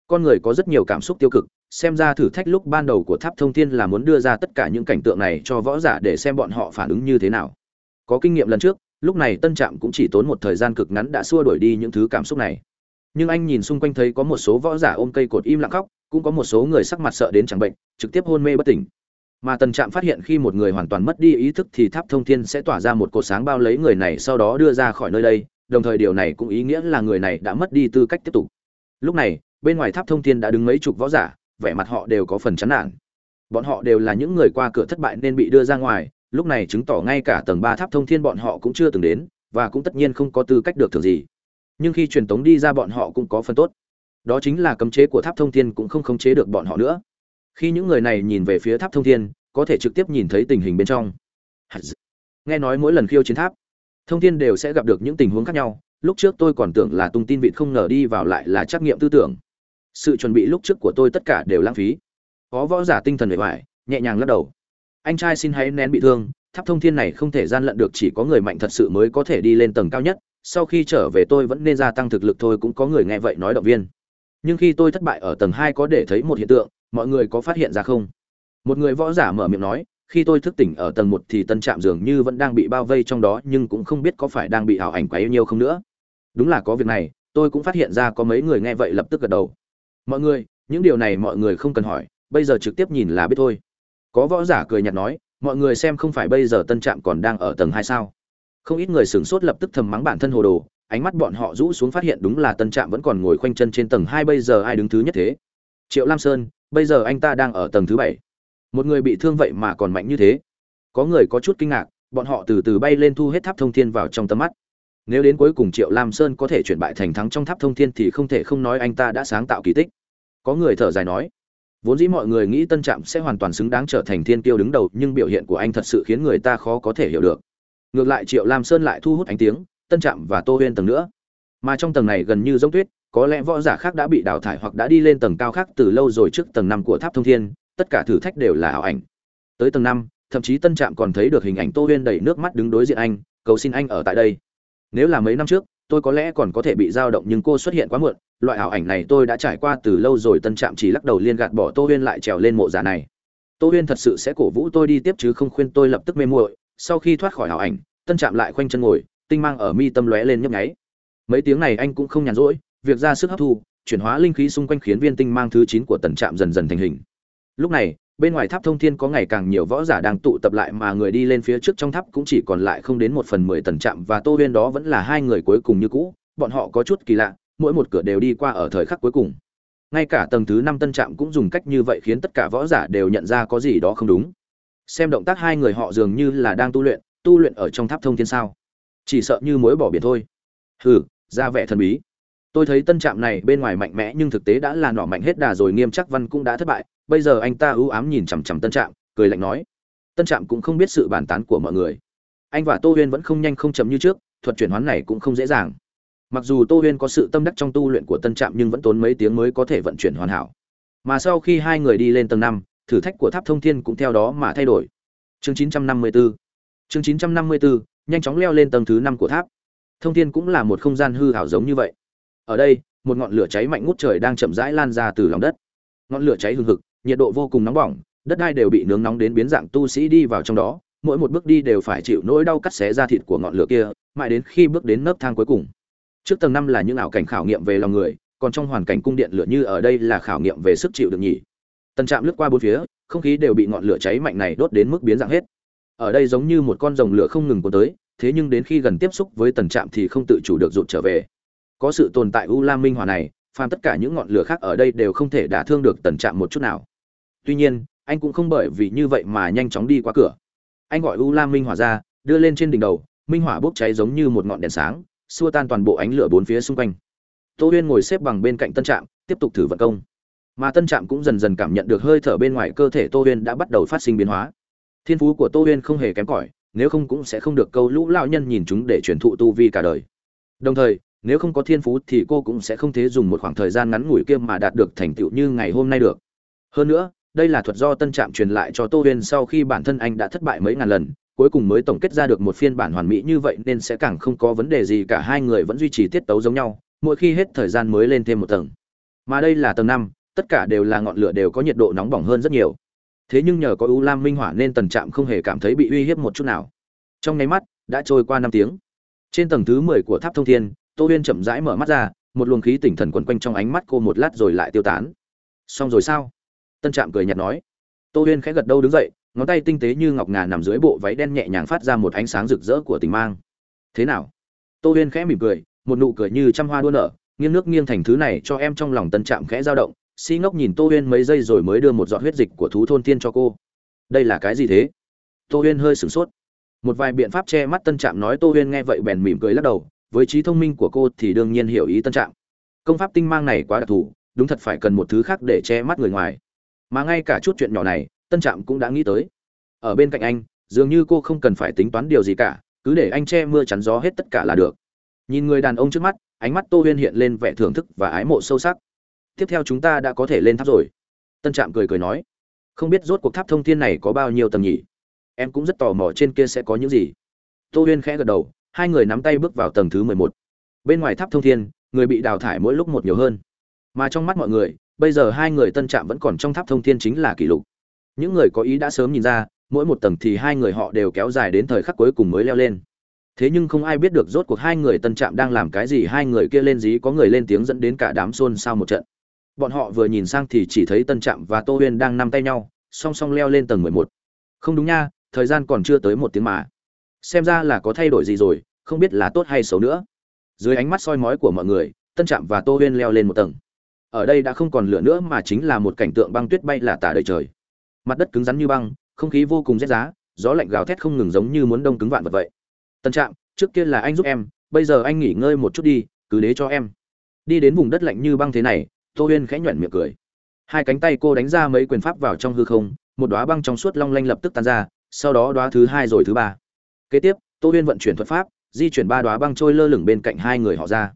Con người có rất nhiều cảm xúc tiêu cực, xem ra thử thách lúc ban đầu của tháp thông thiên là muốn đưa ra tất cả những cảnh tượng này cho võ giả để xem bọn họ phản ứng như thế nào. Có kinh nghiệm lần trước, lúc này tân trạm cũng chỉ tốn một thời gian cực ngắn đã xua đuổi đi những thứ cảm xúc này. Nhưng anh nhìn xung quanh thấy có một số võ giả ôm cây cột im lặng khóc, cũng có một số người sắc mặt sợ đến chẳng bệnh, trực tiếp hôn mê bất tỉnh mà tần trạm phát hiện khi một người hoàn toàn mất đi ý thức thì tháp thông thiên sẽ tỏa ra một cột sáng bao lấy người này sau đó đưa ra khỏi nơi đây, đồng thời điều này cũng ý nghĩa là người này đã mất đi tư cách tiếp tục. Lúc này, bên ngoài tháp thông thiên đã đứng mấy chục võ giả, vẻ mặt họ đều có phần chán nản. Bọn họ đều là những người qua cửa thất bại nên bị đưa ra ngoài, lúc này chứng tỏ ngay cả tầng ba tháp thông thiên bọn họ cũng chưa từng đến, và cũng tất nhiên không có tư cách được thường gì. Nhưng khi truyền tống đi ra bọn họ cũng có phần tốt. Đó chính là cấm chế của tháp thông thiên cũng không khống chế được bọn họ nữa khi những người này nhìn về phía tháp thông thiên, có thể trực tiếp nhìn thấy tình hình bên trong. Nghe nói mỗi lần khiêu chiến tháp, thông thiên đều sẽ gặp được những tình huống khác nhau. Lúc trước tôi còn tưởng là tung tin vịt không ngờ đi vào lại là trắc nghiệm tư tưởng. Sự chuẩn bị lúc trước của tôi tất cả đều lãng phí. Có võ giả tinh thần bề ngoài nhẹ nhàng lắc đầu. Anh trai xin hãy nén bị thương, tháp thông thiên này không thể gian lận được, chỉ có người mạnh thật sự mới có thể đi lên tầng cao nhất. Sau khi trở về tôi vẫn nên gia tăng thực lực thôi, cũng có người nghe vậy nói động viên. Nhưng khi tôi thất bại ở tầng hai có để thấy một hiện tượng mọi người có phát hiện ra không? Một người võ giả mở miệng nói, khi tôi thức tỉnh ở tầng một thì tân trạm dường như vẫn đang bị bao vây trong đó nhưng cũng không biết có phải đang bị ảo ảnh quá yêu nhiều không nữa. Đúng là có việc này, tôi cũng phát hiện ra có mấy người nghe vậy lập tức gật đầu. Mọi người, những điều này mọi người không cần hỏi, bây giờ trực tiếp nhìn là biết thôi. Có võ giả cười nhạt nói, mọi người xem không phải bây giờ tân trạm còn đang ở tầng hai sao? Không ít người sửng sốt lập tức thầm mắng bản thân hồ đồ, ánh mắt bọn họ rũ xuống phát hiện đúng là tân trạm vẫn còn ngồi khoanh chân trên tầng hai bây giờ ai đứng thứ nhất thế? Triệu lam sơn bây giờ anh ta đang ở tầng thứ bảy. Một người bị thương vậy mà còn mạnh như thế. Có người có chút kinh ngạc, bọn họ từ từ bay lên thu hết tháp thông thiên vào trong tầm mắt. Nếu đến cuối cùng triệu lam sơn có thể chuyển bại thành thắng trong tháp thông thiên thì không thể không nói anh ta đã sáng tạo kỳ tích. Có người thở dài nói, vốn dĩ mọi người nghĩ tân trạm sẽ hoàn toàn xứng đáng trở thành thiên tiêu đứng đầu, nhưng biểu hiện của anh thật sự khiến người ta khó có thể hiểu được. Ngược lại triệu lam sơn lại thu hút ánh tiếng, tân trạm và tô huyên tầng nữa. Mà trong tầng này gần như giống tuyết có lẽ võ giả khác đã bị đào thải hoặc đã đi lên tầng cao khác từ lâu rồi trước tầng năm của tháp thông thiên, tất cả thử thách đều là ảo ảnh. Tới tầng năm, thậm chí tân trạm còn thấy được hình ảnh tô huyên đầy nước mắt đứng đối diện anh, cầu xin anh ở tại đây. Nếu là mấy năm trước, tôi có lẽ còn có thể bị dao động nhưng cô xuất hiện quá muộn, loại ảo ảnh này tôi đã trải qua từ lâu rồi. Tân trạm chỉ lắc đầu liên gạt bỏ tô huyên lại trèo lên mộ giả này. Tô huyên thật sự sẽ cổ vũ tôi đi tiếp chứ không khuyên tôi lập tức mê muội. Sau khi thoát khỏi ảo ảnh, tân trạm lại khoanh chân ngồi, tinh mang ở mi tâm lóe lên nhấp nháy. Mấy tiếng này anh cũng không nhàn rỗi việc ra sức hấp thu, chuyển hóa linh khí xung quanh khiến viên tinh mang thứ chín của tần trạm dần dần thành hình. Lúc này, bên ngoài tháp thông thiên có ngày càng nhiều võ giả đang tụ tập lại mà người đi lên phía trước trong tháp cũng chỉ còn lại không đến một phần mười tần trạm và tô huyên đó vẫn là hai người cuối cùng như cũ, bọn họ có chút kỳ lạ, mỗi một cửa đều đi qua ở thời khắc cuối cùng. Ngay cả tầng thứ năm tân trạm cũng dùng cách như vậy khiến tất cả võ giả đều nhận ra có gì đó không đúng. Xem động tác hai người họ dường như là đang tu luyện tu luyện ở trong tháp thông thiên sao? Chỉ sợ như mối bỏ biển thôi. Hừ, ra vẻ thần bí tôi thấy tân trạm này bên ngoài mạnh mẽ nhưng thực tế đã là nỏ mạnh hết đà rồi, nghiêm chắc văn cũng đã thất bại. Bây giờ anh ta ưu ám nhìn chằm chằm tân trạm, cười lạnh nói. Tân trạm cũng không biết sự bàn tán của mọi người. Anh và tô huyên vẫn không nhanh không chậm như trước, thuật chuyển hoán này cũng không dễ dàng. Mặc dù tô huyên có sự tâm đắc trong tu luyện của tân trạm nhưng vẫn tốn mấy tiếng mới có thể vận chuyển hoàn hảo. Mà sau khi hai người đi lên tầng năm, thử thách của tháp thông thiên cũng theo đó mà thay đổi. Chương 954 chương 954 nhanh chóng leo lên tầng thứ năm của tháp. Thông thiên cũng là một không gian hư hảo giống như vậy ở đây, một ngọn lửa cháy mạnh ngút trời đang chậm rãi lan ra từ lòng đất. Ngọn lửa cháy hừng hực, nhiệt độ vô cùng nóng bỏng, đất đai đều bị nướng nóng đến biến dạng tu sĩ đi vào trong đó, mỗi một bước đi đều phải chịu nỗi đau cắt xé da thịt của ngọn lửa kia, mãi đến khi bước đến nấc thang cuối cùng. Trước tầng năm là những ảo cảnh khảo nghiệm về lòng người, còn trong hoàn cảnh cung điện lửa như ở đây là khảo nghiệm về sức chịu được nhỉ. Tần trạm lướt qua bốn phía, không khí đều bị ngọn lửa cháy mạnh này đốt đến mức biến dạng hết. Ở đây giống như một con rồng lửa không ngừng cuốn tới, thế nhưng đến khi gần tiếp xúc với tần trạm thì không tự chủ được rụt trở về có sự tồn tại u lam minh hỏa này, phàm tất cả những ngọn lửa khác ở đây đều không thể đả thương được tần trạm một chút nào. Tuy nhiên, anh cũng không bởi vì như vậy mà nhanh chóng đi qua cửa. Anh gọi u lam minh hỏa ra, đưa lên trên đỉnh đầu, minh hỏa bốc cháy giống như một ngọn đèn sáng, xua tan toàn bộ ánh lửa bốn phía xung quanh. Tô huyên ngồi xếp bằng bên cạnh tân trạm, tiếp tục thử vận công. Mà tân trạm cũng dần dần cảm nhận được hơi thở bên ngoài cơ thể tô huyên đã bắt đầu phát sinh biến hóa. Thiên phú của tô huyên không hề kém cỏi, nếu không cũng sẽ không được câu lũ lão nhân nhìn chúng để truyền thụ tu vi cả đời. Đồng thời nếu không có thiên phú thì cô cũng sẽ không thể dùng một khoảng thời gian ngắn ngủi kia mà đạt được thành tựu như ngày hôm nay được. Hơn nữa, đây là thuật do tân trạm truyền lại cho tô huyên sau khi bản thân anh đã thất bại mấy ngàn lần, cuối cùng mới tổng kết ra được một phiên bản hoàn mỹ như vậy nên sẽ càng không có vấn đề gì cả hai người vẫn duy trì tiết tấu giống nhau, mỗi khi hết thời gian mới lên thêm một tầng. Mà đây là tầng năm, tất cả đều là ngọn lửa đều có nhiệt độ nóng bỏng hơn rất nhiều. Thế nhưng nhờ có u lam minh hỏa nên tần trạm không hề cảm thấy bị uy hiếp một chút nào. Trong nháy mắt, đã trôi qua năm tiếng. Trên tầng thứ mười của tháp thông thiên tô huyên chậm rãi mở mắt ra, một luồng khí tỉnh thần quấn quanh trong ánh mắt cô một lát rồi lại tiêu tán. Xong rồi sao? Tân trạm cười nhạt nói. Tô huyên khẽ gật đầu đứng dậy, ngón tay tinh tế như ngọc ngà nằm dưới bộ váy đen nhẹ nhàng phát ra một ánh sáng rực rỡ của tình mang. Thế nào? Tô huyên khẽ mỉm cười, một nụ cười như trăm hoa đua nở, nghiêng nước nghiêng thành thứ này cho em trong lòng tân trạm khẽ dao động, si ngốc nhìn tô huyên mấy giây rồi mới đưa một giọt huyết dịch của thú thôn tiên cho cô. Đây là cái gì thế? Tô huyên hơi sửng sốt. Một vài biện pháp che mắt tân trạm nói, tô huyên nghe vậy bèn mỉm cười lắc đầu với trí thông minh của cô thì đương nhiên hiểu ý tân trạm công pháp tinh mang này quá đặc thù, đúng thật phải cần một thứ khác để che mắt người ngoài. Mà ngay cả chút chuyện nhỏ này, tân trạm cũng đã nghĩ tới. Ở bên cạnh anh, dường như cô không cần phải tính toán điều gì cả, cứ để anh che mưa chắn gió hết tất cả là được. Nhìn người đàn ông trước mắt, ánh mắt tô huyên hiện lên vẻ thưởng thức và ái mộ sâu sắc. Tiếp theo chúng ta đã có thể lên tháp rồi. Tân trạm cười cười nói. Không biết rốt cuộc tháp thông thiên này có bao nhiêu tầng nhỉ? Em cũng rất tò mò trên kia sẽ có những gì. Tô huyên khẽ gật đầu hai người nắm tay bước vào tầng thứ mười một. Bên ngoài tháp thông thiên, người bị đào thải mỗi lúc một nhiều hơn. Mà trong mắt mọi người, bây giờ hai người tân trạm vẫn còn trong tháp thông thiên chính là kỷ lục. Những người có ý đã sớm nhìn ra, mỗi một tầng thì hai người họ đều kéo dài đến thời khắc cuối cùng mới leo lên. Thế nhưng không ai biết được rốt cuộc hai người tân trạm đang làm cái gì, hai người kia lên dí có người lên tiếng dẫn đến cả đám xôn xao một trận. Bọn họ vừa nhìn sang thì chỉ thấy tân trạm và tô huyên đang nắm tay nhau, song song leo lên tầng mười một. Không đúng nha, thời gian còn chưa tới một tiếng mà xem ra là có thay đổi gì rồi, không biết là tốt hay xấu nữa. Dưới ánh mắt soi mói của mọi người, tân trạm và tô huyên leo lên một tầng. Ở đây đã không còn lửa nữa mà chính là một cảnh tượng băng tuyết bay là tả đời trời. Mặt đất cứng rắn như băng, không khí vô cùng rét giá, gió lạnh gào thét không ngừng giống như muốn đông cứng vạn vật vậy. Tân trạm, trước kia là anh giúp em, bây giờ anh nghỉ ngơi một chút đi, cứ đế cho em. Đi đến vùng đất lạnh như băng thế này, tô huyên khẽ nhuận miệng cười. Hai cánh tay cô đánh ra mấy quyền pháp vào trong hư không, một đoá băng trong suốt long lanh lập tức tan ra, sau đó đoá thứ hai rồi thứ ba kế tiếp, tô huyên vận chuyển thuật pháp, di chuyển ba đoá băng trôi lơ lửng bên cạnh hai người họ ra.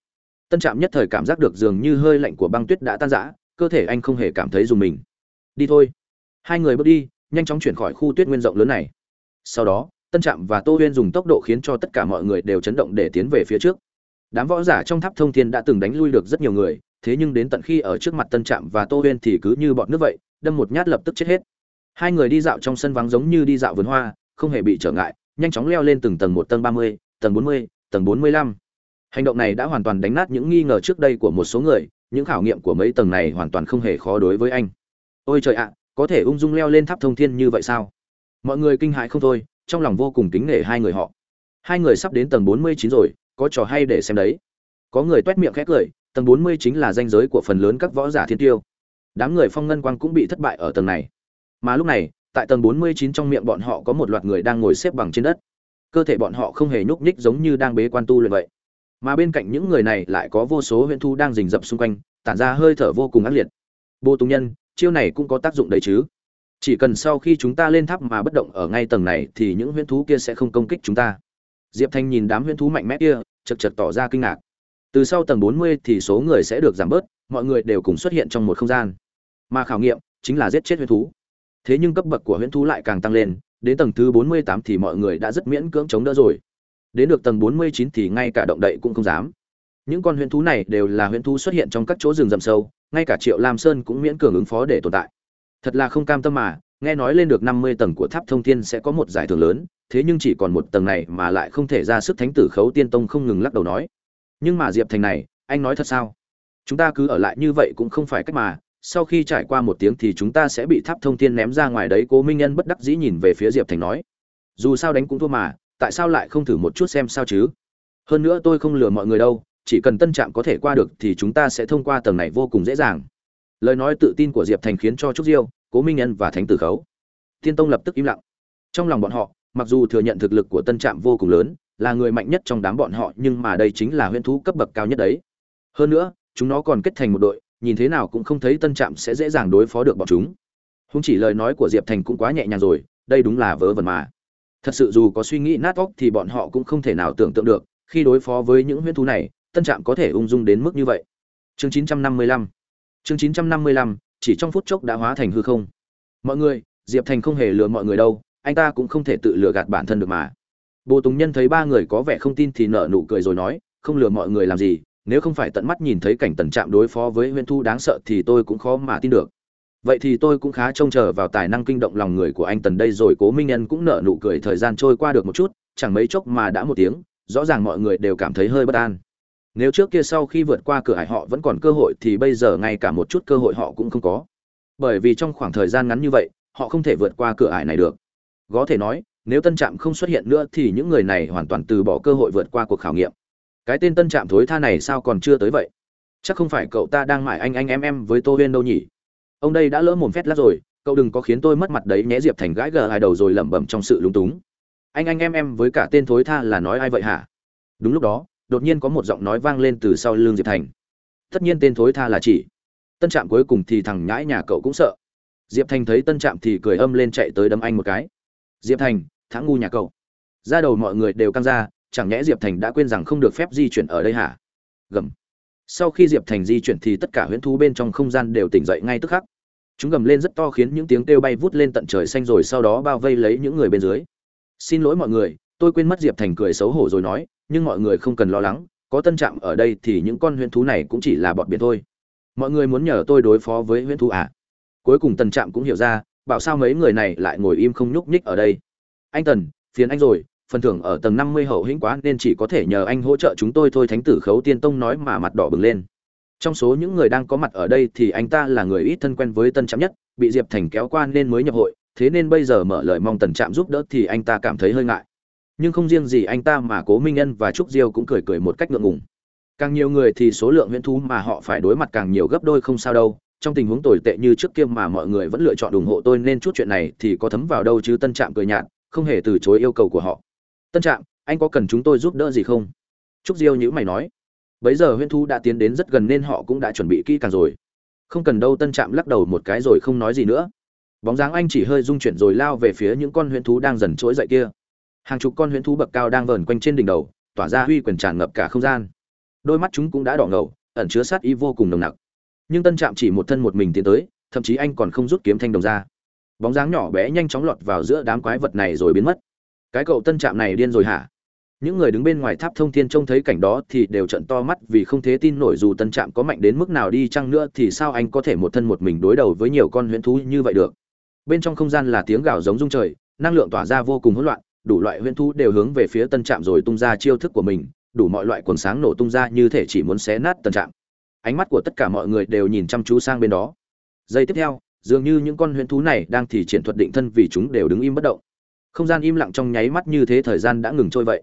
Tân trạm nhất thời cảm giác được dường như hơi lạnh của băng tuyết đã tan rã, cơ thể anh không hề cảm thấy dùng mình. Đi thôi. Hai người bước đi, nhanh chóng chuyển khỏi khu tuyết nguyên rộng lớn này. Sau đó, tân trạm và tô huyên dùng tốc độ khiến cho tất cả mọi người đều chấn động để tiến về phía trước. Đám võ giả trong tháp thông thiên đã từng đánh lui được rất nhiều người, thế nhưng đến tận khi ở trước mặt tân trạm và tô huyên thì cứ như bọn nước vậy, đâm một nhát lập tức chết hết. Hai người đi dạo trong sân vắng giống như đi dạo vườn hoa, không hề bị trở ngại nhanh chóng leo lên từng tầng một tầng ba mươi, tầng bốn mươi, tầng bốn mươi lăm. Hành động này đã hoàn toàn đánh nát những nghi ngờ trước đây của một số người, những khảo nghiệm của mấy tầng này hoàn toàn không hề khó đối với anh. Ôi trời ạ, có thể ung dung leo lên tháp thông thiên như vậy sao? Mọi người kinh hãi không thôi, trong lòng vô cùng kính nể hai người họ. Hai người sắp đến tầng bốn mươi chín rồi, có trò hay để xem đấy. Có người tuét miệng khét cười, tầng bốn mươi chính là danh giới của phần lớn các võ giả thiên tiêu. Đám người phong ngân quang cũng bị thất bại ở tầng này. Mà lúc này tại tầng bốn mươi chín trong miệng bọn họ có một loạt người đang ngồi xếp bằng trên đất. Cơ thể bọn họ không hề nhúc nhích giống như đang bế quan tu luyện vậy. Mà bên cạnh những người này lại có vô số huyễn thu đang rình rập xung quanh, tản ra hơi thở vô cùng ác liệt. Bô tùng nhân, chiêu này cũng có tác dụng đấy chứ? Chỉ cần sau khi chúng ta lên tháp mà bất động ở ngay tầng này thì những huyễn thú kia sẽ không công kích chúng ta. Diệp thanh nhìn đám huyễn thú mạnh mẽ kia, chật chật tỏ ra kinh ngạc. Từ sau tầng bốn mươi thì số người sẽ được giảm bớt, mọi người đều cùng xuất hiện trong một không gian. Mà khảo nghiệm chính là giết chết huyễn thú thế nhưng cấp bậc của huyễn thú lại càng tăng lên, đến tầng thứ bốn mươi tám thì mọi người đã rất miễn cưỡng chống đỡ rồi. Đến được tầng bốn mươi chín thì ngay cả động đậy cũng không dám. Những con huyễn thú này đều là huyễn thú xuất hiện trong các chỗ rừng rậm sâu, ngay cả triệu lam sơn cũng miễn cường ứng phó để tồn tại. Thật là không cam tâm mà, nghe nói lên được năm mươi tầng của tháp thông thiên sẽ có một giải thưởng lớn, thế nhưng chỉ còn một tầng này mà lại không thể ra sức thánh tử khấu tiên tông không ngừng lắc đầu nói. Nhưng mà diệp thành này, anh nói thật sao? Chúng ta cứ ở lại như vậy cũng không phải cách mà sau khi trải qua một tiếng thì chúng ta sẽ bị tháp thông thiên ném ra ngoài đấy, cố minh nhân bất đắc dĩ nhìn về phía diệp thành nói. Dù sao đánh cũng thua mà, tại sao lại không thử một chút xem sao chứ? Hơn nữa tôi không lừa mọi người đâu, chỉ cần tân trạm có thể qua được thì chúng ta sẽ thông qua tầng này vô cùng dễ dàng. Lời nói tự tin của diệp thành khiến cho trúc diêu, cố minh nhân và thánh tử khấu. Tiên tông lập tức im lặng. Trong lòng bọn họ, mặc dù thừa nhận thực lực của tân trạm vô cùng lớn, là người mạnh nhất trong đám bọn họ, nhưng mà đây chính là huyễn thú cấp bậc cao nhất đấy. Hơn nữa, chúng nó còn kết thành một đội nhìn thế nào cũng không thấy tân trạm sẽ dễ dàng đối phó được bọn chúng. Húng chỉ lời nói của diệp thành cũng quá nhẹ nhàng rồi đây đúng là vớ vẩn mà. Thật sự dù có suy nghĩ nát óc thì bọn họ cũng không thể nào tưởng tượng được khi đối phó với những huyễn thú này tân trạm có thể ung dung đến mức như vậy. Chương 955 chương 955, chỉ trong phút chốc đã hóa thành hư không. Mọi người diệp thành không hề lừa mọi người đâu anh ta cũng không thể tự lừa gạt bản thân được mà. Bồ tùng nhân thấy ba người có vẻ không tin thì nở nụ cười rồi nói không lừa mọi người làm gì nếu không phải tận mắt nhìn thấy cảnh tần trạm đối phó với huyễn thu đáng sợ thì tôi cũng khó mà tin được. Vậy thì tôi cũng khá trông chờ vào tài năng kinh động lòng người của anh tần đây rồi, cố minh nhân cũng nở nụ cười thời gian trôi qua được một chút, chẳng mấy chốc mà đã một tiếng, rõ ràng mọi người đều cảm thấy hơi bất an. Nếu trước kia sau khi vượt qua cửa hải họ vẫn còn cơ hội thì bây giờ ngay cả một chút cơ hội họ cũng không có. Bởi vì trong khoảng thời gian ngắn như vậy, họ không thể vượt qua cửa ải này được. Có thể nói, nếu tân trạm không xuất hiện nữa thì những người này hoàn toàn từ bỏ cơ hội vượt qua cuộc khảo nghiệm cái tên tân trạm thối tha này sao còn chưa tới vậy? Chắc không phải cậu ta đang mải anh anh em em với tô huyên đâu nhỉ? Ông đây đã lỡ mồm phét lát rồi, cậu đừng có khiến tôi mất mặt đấy, nhé diệp thành gãi gờ hai đầu rồi lẩm bẩm trong sự lúng túng. Anh anh em em với cả tên thối tha là nói ai vậy hả? Đúng lúc đó, đột nhiên có một giọng nói vang lên từ sau lưng diệp thành. Tất nhiên tên thối tha là chỉ. Tân trạm cuối cùng thì thằng nhãi nhà cậu cũng sợ. Diệp thành thấy tân trạm thì cười âm lên chạy tới đấm anh một cái. Diệp thành thắng ngu nhà cậu. Ra đầu mọi người đều căng ra chẳng nhẽ diệp thành đã quên rằng không được phép di chuyển ở đây hả? Gầm. Sau khi diệp thành di chuyển thì tất cả huyễn thú bên trong không gian đều tỉnh dậy ngay tức khắc. Chúng gầm lên rất to khiến những tiếng kêu bay vút lên tận trời xanh rồi sau đó bao vây lấy những người bên dưới. Xin lỗi mọi người, tôi quên mất diệp thành cười xấu hổ rồi nói, nhưng mọi người không cần lo lắng, có tân trạm ở đây thì những con huyễn thú này cũng chỉ là bọn biển thôi. Mọi người muốn nhờ tôi đối phó với huyễn thú à? Cuối cùng Tần trạm cũng hiểu ra, bảo sao mấy người này lại ngồi im không nhúc nhích ở đây. Anh tần, phiền anh rồi phần thưởng ở tầng năm mươi hậu hĩnh quá nên chỉ có thể nhờ anh hỗ trợ chúng tôi thôi. Thánh tử khấu tiên tông nói mà mặt đỏ bừng lên. Trong số những người đang có mặt ở đây thì anh ta là người ít thân quen với tân trạm nhất, bị diệp thành kéo qua nên mới nhập hội. Thế nên bây giờ mở lời mong tần trạm giúp đỡ thì anh ta cảm thấy hơi ngại. Nhưng không riêng gì anh ta mà cố minh nhân và trúc diêu cũng cười cười một cách ngượng ngùng. Càng nhiều người thì số lượng huyễn thú mà họ phải đối mặt càng nhiều gấp đôi không sao đâu. Trong tình huống tồi tệ như trước kia mà mọi người vẫn lựa chọn ủng hộ tôi nên chút chuyện này thì có thấm vào đâu chứ. Tân trạm cười nhạt, không hề từ chối yêu cầu của họ tân trạm, anh có cần chúng tôi giúp đỡ gì không? Trúc diêu nhữ mày nói. Bấy giờ huyễn thú đã tiến đến rất gần nên họ cũng đã chuẩn bị kỹ càng rồi. Không cần đâu, tân trạm lắc đầu một cái rồi không nói gì nữa. Bóng dáng anh chỉ hơi rung chuyển rồi lao về phía những con huyễn thú đang dần trỗi dậy kia. Hàng chục con huyễn thú bậc cao đang vờn quanh trên đỉnh đầu, tỏa ra huy quyền tràn ngập cả không gian. Đôi mắt chúng cũng đã đỏ ngầu, ẩn chứa sát ý vô cùng nồng nặc. Nhưng tân trạm chỉ một thân một mình tiến tới, thậm chí anh còn không rút kiếm thanh đồng ra. Bóng dáng nhỏ bé nhanh chóng lọt vào giữa đám quái vật này rồi biến mất cái cậu tân trạm này điên rồi hả? Những người đứng bên ngoài tháp thông thiên trông thấy cảnh đó thì đều trận to mắt vì không thể tin nổi dù tân trạm có mạnh đến mức nào đi chăng nữa thì sao anh có thể một thân một mình đối đầu với nhiều con huyễn thú như vậy được? Bên trong không gian là tiếng gào giống rung trời, năng lượng tỏa ra vô cùng hỗn loạn, đủ loại huyễn thú đều hướng về phía tân trạm rồi tung ra chiêu thức của mình, đủ mọi loại quần sáng nổ tung ra như thể chỉ muốn xé nát tân trạm. Ánh mắt của tất cả mọi người đều nhìn chăm chú sang bên đó. Giây tiếp theo, dường như những con huyễn thú này đang thì triển thuật định thân vì chúng đều đứng im bất động không gian im lặng trong nháy mắt như thế thời gian đã ngừng trôi vậy.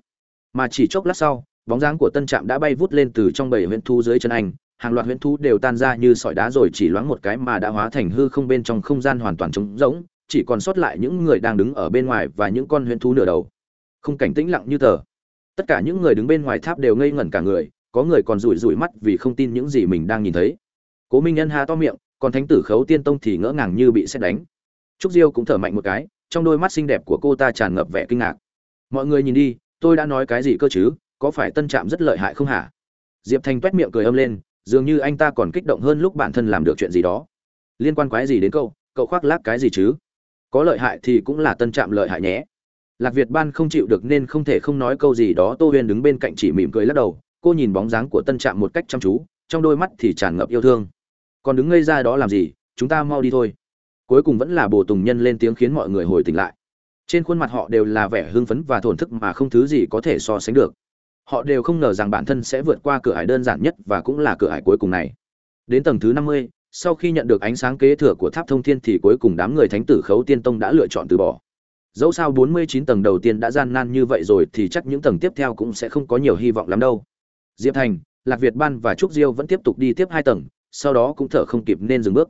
Mà chỉ chốc lát sau, bóng dáng của tân trạm đã bay vút lên từ trong bảy huyễn thú dưới chân anh, hàng loạt huyễn thú đều tan ra như sỏi đá rồi chỉ loáng một cái mà đã hóa thành hư không bên trong không gian hoàn toàn trống rỗng, chỉ còn sót lại những người đang đứng ở bên ngoài và những con huyễn thú nửa đầu. Không cảnh tĩnh lặng như tờ. Tất cả những người đứng bên ngoài tháp đều ngây ngẩn cả người, có người còn rủi rủi mắt vì không tin những gì mình đang nhìn thấy. Cố minh nhân ha to miệng, còn thánh tử khấu tiên tông thì ngỡ ngàng như bị xét đánh. Trúc diêu cũng thở mạnh một cái trong đôi mắt xinh đẹp của cô ta tràn ngập vẻ kinh ngạc. Mọi người nhìn đi, tôi đã nói cái gì cơ chứ? Có phải tân trạm rất lợi hại không hả? Diệp thành t miệng cười âm lên, dường như anh ta còn kích động hơn lúc bản thân làm được chuyện gì đó. Liên quan quái gì đến cậu? Cậu khoác lác cái gì chứ? Có lợi hại thì cũng là tân trạm lợi hại nhé. Lạc việt ban không chịu được nên không thể không nói câu gì đó, tô huyền đứng bên cạnh chỉ mỉm cười lắc đầu, cô nhìn bóng dáng của tân trạm một cách chăm chú, trong đôi mắt thì tràn ngập yêu thương. Còn đứng ngây ra đó làm gì? Chúng ta mau đi thôi cuối cùng vẫn là bồ tùng nhân lên tiếng khiến mọi người hồi tỉnh lại. Trên khuôn mặt họ đều là vẻ hưng phấn và thổn thức mà không thứ gì có thể so sánh được. Họ đều không ngờ rằng bản thân sẽ vượt qua cửa ải đơn giản nhất và cũng là cửa ải cuối cùng này. Đến tầng thứ năm mươi, sau khi nhận được ánh sáng kế thừa của tháp thông thiên thì cuối cùng đám người thánh tử khấu tiên tông đã lựa chọn từ bỏ. Dẫu sao bốn mươi chín tầng đầu tiên đã gian nan như vậy rồi thì chắc những tầng tiếp theo cũng sẽ không có nhiều hy vọng lắm đâu. Diệp thành, lạc việt ban và trúc diêu vẫn tiếp tục đi tiếp hai tầng, sau đó cũng thở không kịp nên dừng bước.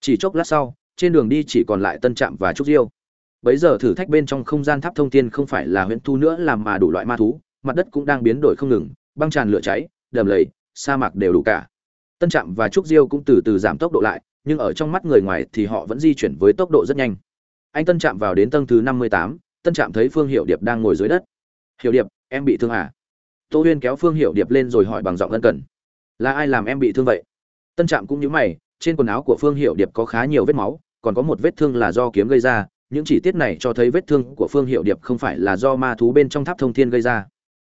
Chỉ chốc lát sau trên đường đi chỉ còn lại tân trạm và trúc diêu. Bấy giờ thử thách bên trong không gian tháp thông thiên không phải là huyễn thu nữa làm mà đủ loại ma thú, mặt đất cũng đang biến đổi không ngừng, băng tràn lửa cháy, đầm lầy, sa mạc đều đủ cả. Tân trạm và trúc diêu cũng từ từ giảm tốc độ lại, nhưng ở trong mắt người ngoài thì họ vẫn di chuyển với tốc độ rất nhanh. Anh tân trạm vào đến tầng thứ năm mươi tám, tân trạm thấy phương hiệu điệp đang ngồi dưới đất. Hiệu điệp, em bị thương à? Tô huyên kéo phương hiệu điệp lên rồi hỏi bằng giọng ân cần. Là ai làm em bị thương vậy? Tân trạm cũng nhớ mày trên quần áo của phương hiệu điệp có khá nhiều vết máu, còn có một vết thương là do kiếm gây ra, những chi tiết này cho thấy vết thương của phương hiệu điệp không phải là do ma thú bên trong tháp thông thiên gây ra.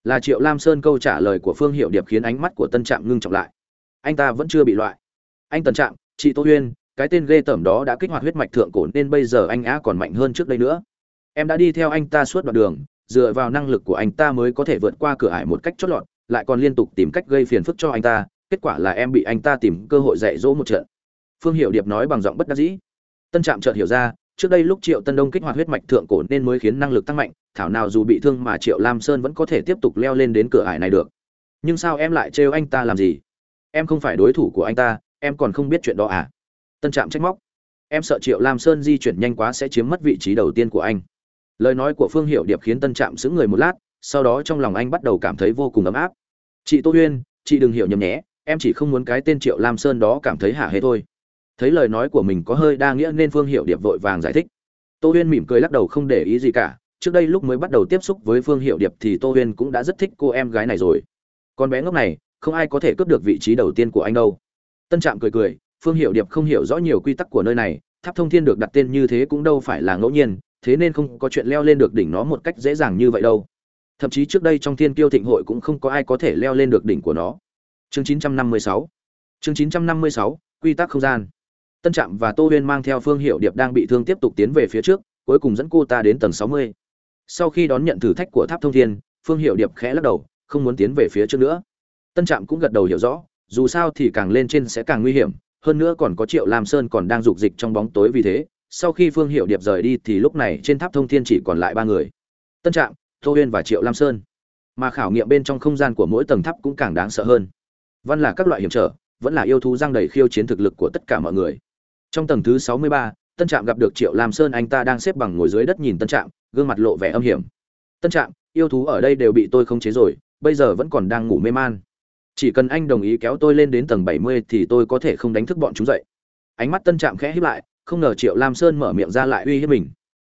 Là triệu lam sơn câu trả lời của phương hiệu điệp khiến ánh mắt của tân trạm ngưng trọng lại. Anh ta vẫn chưa bị loại. Anh tân trạm, chị tô huyên, cái tên ghê tởm đó đã kích hoạt huyết mạch thượng cổ nên bây giờ anh á còn mạnh hơn trước đây nữa. Em đã đi theo anh ta suốt đoạn đường, dựa vào năng lực của anh ta mới có thể vượt qua cửa ải một cách chót lọt, lại còn liên tục tìm cách gây phiền phức cho anh ta, kết quả là em bị anh ta tìm cơ hội dạy dỗ một trận phương hiệu điệp nói bằng giọng bất đắc dĩ. Tân trạm chợt hiểu ra, trước đây lúc triệu tân đông kích hoạt huyết mạch thượng cổ nên mới khiến năng lực tăng mạnh, thảo nào dù bị thương mà triệu lam sơn vẫn có thể tiếp tục leo lên đến cửa ải này được. Nhưng sao em lại trêu anh ta làm gì? Em không phải đối thủ của anh ta, em còn không biết chuyện đó à? Tân trạm trách móc. Em sợ triệu lam sơn di chuyển nhanh quá sẽ chiếm mất vị trí đầu tiên của anh. Lời nói của phương hiệu điệp khiến tân trạm xứng người một lát, sau đó trong lòng anh bắt đầu cảm thấy vô cùng ấm áp. Chị tô huyên, chị đừng hiểu nhầm nhé, em chỉ không muốn cái tên triệu lam sơn đó cảm thấy hả hê thôi thấy lời nói của mình có hơi đa nghĩa nên phương hiệu điệp vội vàng giải thích. Tô huyên mỉm cười lắc đầu không để ý gì cả. Trước đây lúc mới bắt đầu tiếp xúc với phương hiệu điệp thì tô huyên cũng đã rất thích cô em gái này rồi. Con bé ngốc này không ai có thể cướp được vị trí đầu tiên của anh đâu. Tân trạm cười cười phương hiệu điệp không hiểu rõ nhiều quy tắc của nơi này. Tháp thông thiên được đặt tên như thế cũng đâu phải là ngẫu nhiên thế nên không có chuyện leo lên được đỉnh nó một cách dễ dàng như vậy đâu. Thậm chí trước đây trong thiên kiêu thịnh hội cũng không có ai có thể leo lên được đỉnh của nó. Chương 956 chương 956, quy tắc không gian tân trạm và tô huyên mang theo phương hiệu điệp đang bị thương tiếp tục tiến về phía trước, cuối cùng dẫn cô ta đến tầng 60. sau khi đón nhận thử thách của tháp thông thiên, phương hiệu điệp khẽ lắc đầu, không muốn tiến về phía trước nữa. Tân trạm cũng gật đầu hiểu rõ, dù sao thì càng lên trên sẽ càng nguy hiểm, hơn nữa còn có triệu lam sơn còn đang rục dịch trong bóng tối vì thế, sau khi phương hiệu điệp rời đi thì lúc này trên tháp thông thiên chỉ còn lại ba người. Tân trạm, tô huyên và triệu lam sơn. Mà khảo nghiệm bên trong không gian của mỗi tầng tháp cũng càng đáng sợ hơn. Văn là các loại hiểm trở, vẫn là yêu thú giang đầy khiêu chiến thực lực của tất cả mọi người trong tầng thứ sáu mươi ba, tân trạm gặp được triệu lam sơn, anh ta đang xếp bằng ngồi dưới đất nhìn tân trạm, gương mặt lộ vẻ âm hiểm. Tân trạm, yêu thú ở đây đều bị tôi khống chế rồi, bây giờ vẫn còn đang ngủ mê man. Chỉ cần anh đồng ý kéo tôi lên đến tầng bảy mươi thì tôi có thể không đánh thức bọn chúng dậy. Ánh mắt tân trạm khẽ híp lại, không ngờ triệu lam sơn mở miệng ra lại uy hiếp mình.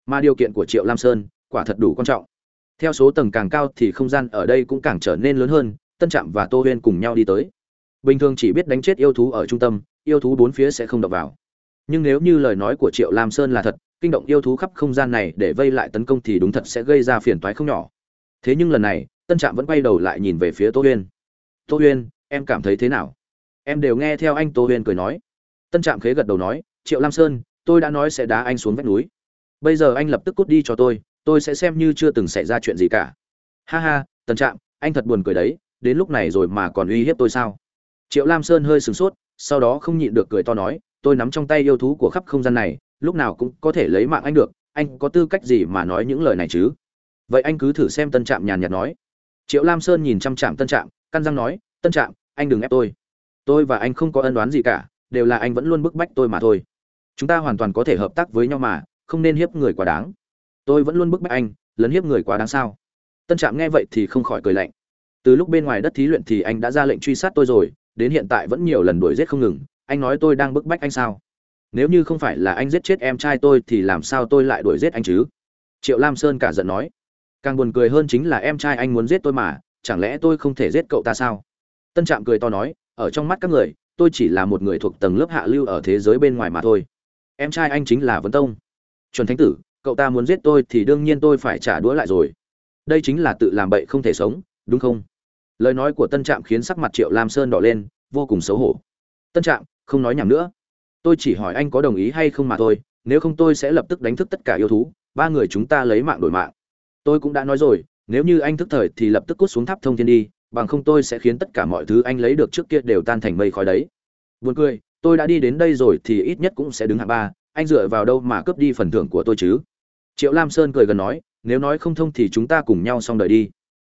Mà điều kiện của triệu lam sơn, quả thật đủ quan trọng. Theo số tầng càng cao thì không gian ở đây cũng càng trở nên lớn hơn, tân trạm và tô huyên cùng nhau đi tới. Bình thường chỉ biết đánh chết yêu thú ở trung tâm, yêu thú bốn phía sẽ không đập vào nhưng nếu như lời nói của triệu lam sơn là thật, kinh động yêu thú khắp không gian này để vây lại tấn công thì đúng thật sẽ gây ra phiền toái không nhỏ. Thế nhưng lần này, tân trạm vẫn quay đầu lại nhìn về phía tô huyên. Tô huyên, em cảm thấy thế nào? Em đều nghe theo anh tô huyên cười nói. Tân trạm khế gật đầu nói, triệu lam sơn, tôi đã nói sẽ đá anh xuống vách núi. Bây giờ anh lập tức cút đi cho tôi tôi sẽ xem như chưa từng xảy ra chuyện gì cả. Ha ha, tân trạm, anh thật buồn cười đấy, đến lúc này rồi mà còn uy hiếp tôi sao? Triệu lam sơn hơi sửng sốt, sau đó không nhịn được cười to nói tôi nắm trong tay yêu thú của khắp không gian này, lúc nào cũng có thể lấy mạng anh được, anh có tư cách gì mà nói những lời này chứ? Vậy anh cứ thử xem tân trạm nhàn nhạt nói. Triệu lam sơn nhìn chăm trạm tân trạm, căn răng nói, tân trạm, anh đừng ép tôi. Tôi và anh không có ân đoán gì cả, đều là anh vẫn luôn bức bách tôi mà thôi. Chúng ta hoàn toàn có thể hợp tác với nhau mà, không nên hiếp người quá đáng. Tôi vẫn luôn bức bách anh, lấn hiếp người quá đáng sao? Tân trạm nghe vậy thì không khỏi cười lạnh. Từ lúc bên ngoài đất thí luyện thì anh đã ra lệnh truy sát tôi rồi, đến hiện tại vẫn nhiều lần đuổi giết không ngừng anh nói tôi đang bức bách anh sao? Nếu như không phải là anh giết chết em trai tôi thì làm sao tôi lại đuổi giết anh chứ? Triệu lam sơn cả giận nói. Càng buồn cười hơn chính là em trai anh muốn giết tôi mà, chẳng lẽ tôi không thể giết cậu ta sao? Tân trạm cười to nói, ở trong mắt các người, tôi chỉ là một người thuộc tầng lớp hạ lưu ở thế giới bên ngoài mà thôi. Em trai anh chính là vấn tông. Chuẩn thánh tử, cậu ta muốn giết tôi thì đương nhiên tôi phải trả đũa lại rồi. Đây chính là tự làm bậy không thể sống, đúng không? Lời nói của tân trạm khiến sắc mặt triệu lam sơn đỏ lên, vô cùng xấu hổ. Tân trạm không nói nhảm nữa. Tôi chỉ hỏi anh có đồng ý hay không mà thôi, nếu không tôi sẽ lập tức đánh thức tất cả yêu thú, ba người chúng ta lấy mạng đổi mạng. Tôi cũng đã nói rồi, nếu như anh thức thời thì lập tức cút xuống tháp thông thiên đi, bằng không tôi sẽ khiến tất cả mọi thứ anh lấy được trước kia đều tan thành mây khói đấy. Buồn cười, tôi đã đi đến đây rồi thì ít nhất cũng sẽ đứng hạng ba, anh dựa vào đâu mà cướp đi phần thưởng của tôi chứ? Triệu lam sơn cười gần nói, nếu nói không thông thì chúng ta cùng nhau xong đời đi.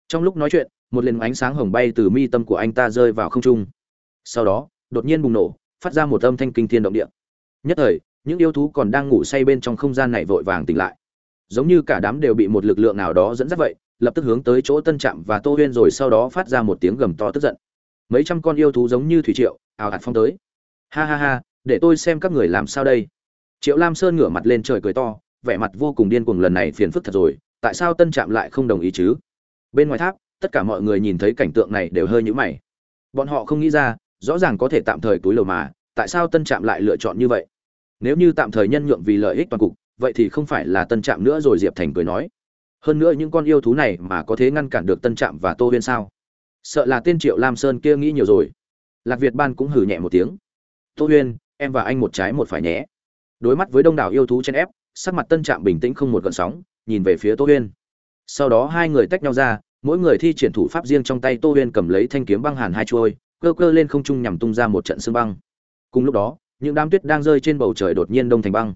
Trong lúc nói chuyện, một lần ánh sáng hồng bay từ mi tâm của anh ta rơi vào không trung. Sau đó, đột nhiên bùng nổ phát ra một âm thanh kinh thiên động địa. Nhất thời, những yêu thú còn đang ngủ say bên trong không gian này vội vàng tỉnh lại. Giống như cả đám đều bị một lực lượng nào đó dẫn dắt vậy, lập tức hướng tới chỗ tân trạm và tô huyên rồi sau đó phát ra một tiếng gầm to tức giận. Mấy trăm con yêu thú giống như thủy triệu ào ạt phong tới. Ha ha ha, để tôi xem các người làm sao đây. Triệu lam sơn ngửa mặt lên trời cười to, vẻ mặt vô cùng điên cuồng lần này phiền phức thật rồi, tại sao tân trạm lại không đồng ý chứ? Bên ngoài tháp, tất cả mọi người nhìn thấy cảnh tượng này đều hơi nhũ mày. Bọn họ không nghĩ ra rõ ràng có thể tạm thời túi lầu mà, tại sao tân trạm lại lựa chọn như vậy? Nếu như tạm thời nhân nhượng vì lợi ích toàn cục, vậy thì không phải là tân trạm nữa rồi, diệp thành cười nói. Hơn nữa những con yêu thú này mà có thế ngăn cản được tân trạm và tô huyên sao? Sợ là tên triệu lam sơn kia nghĩ nhiều rồi. Lạc việt ban cũng hử nhẹ một tiếng. Tô huyên, em và anh một trái một phải nhé. Đối mắt với đông đảo yêu thú chen ép, sắc mặt tân trạm bình tĩnh không một gợn sóng, nhìn về phía tô huyên. Sau đó hai người tách nhau ra, mỗi người thi triển thủ pháp riêng trong tay tô huyên cầm lấy thanh kiếm băng hàn hai chuôi cơ cơ lên không trung nhằm tung ra một trận sương băng. Cùng lúc đó những đám tuyết đang rơi trên bầu trời đột nhiên đông thành băng.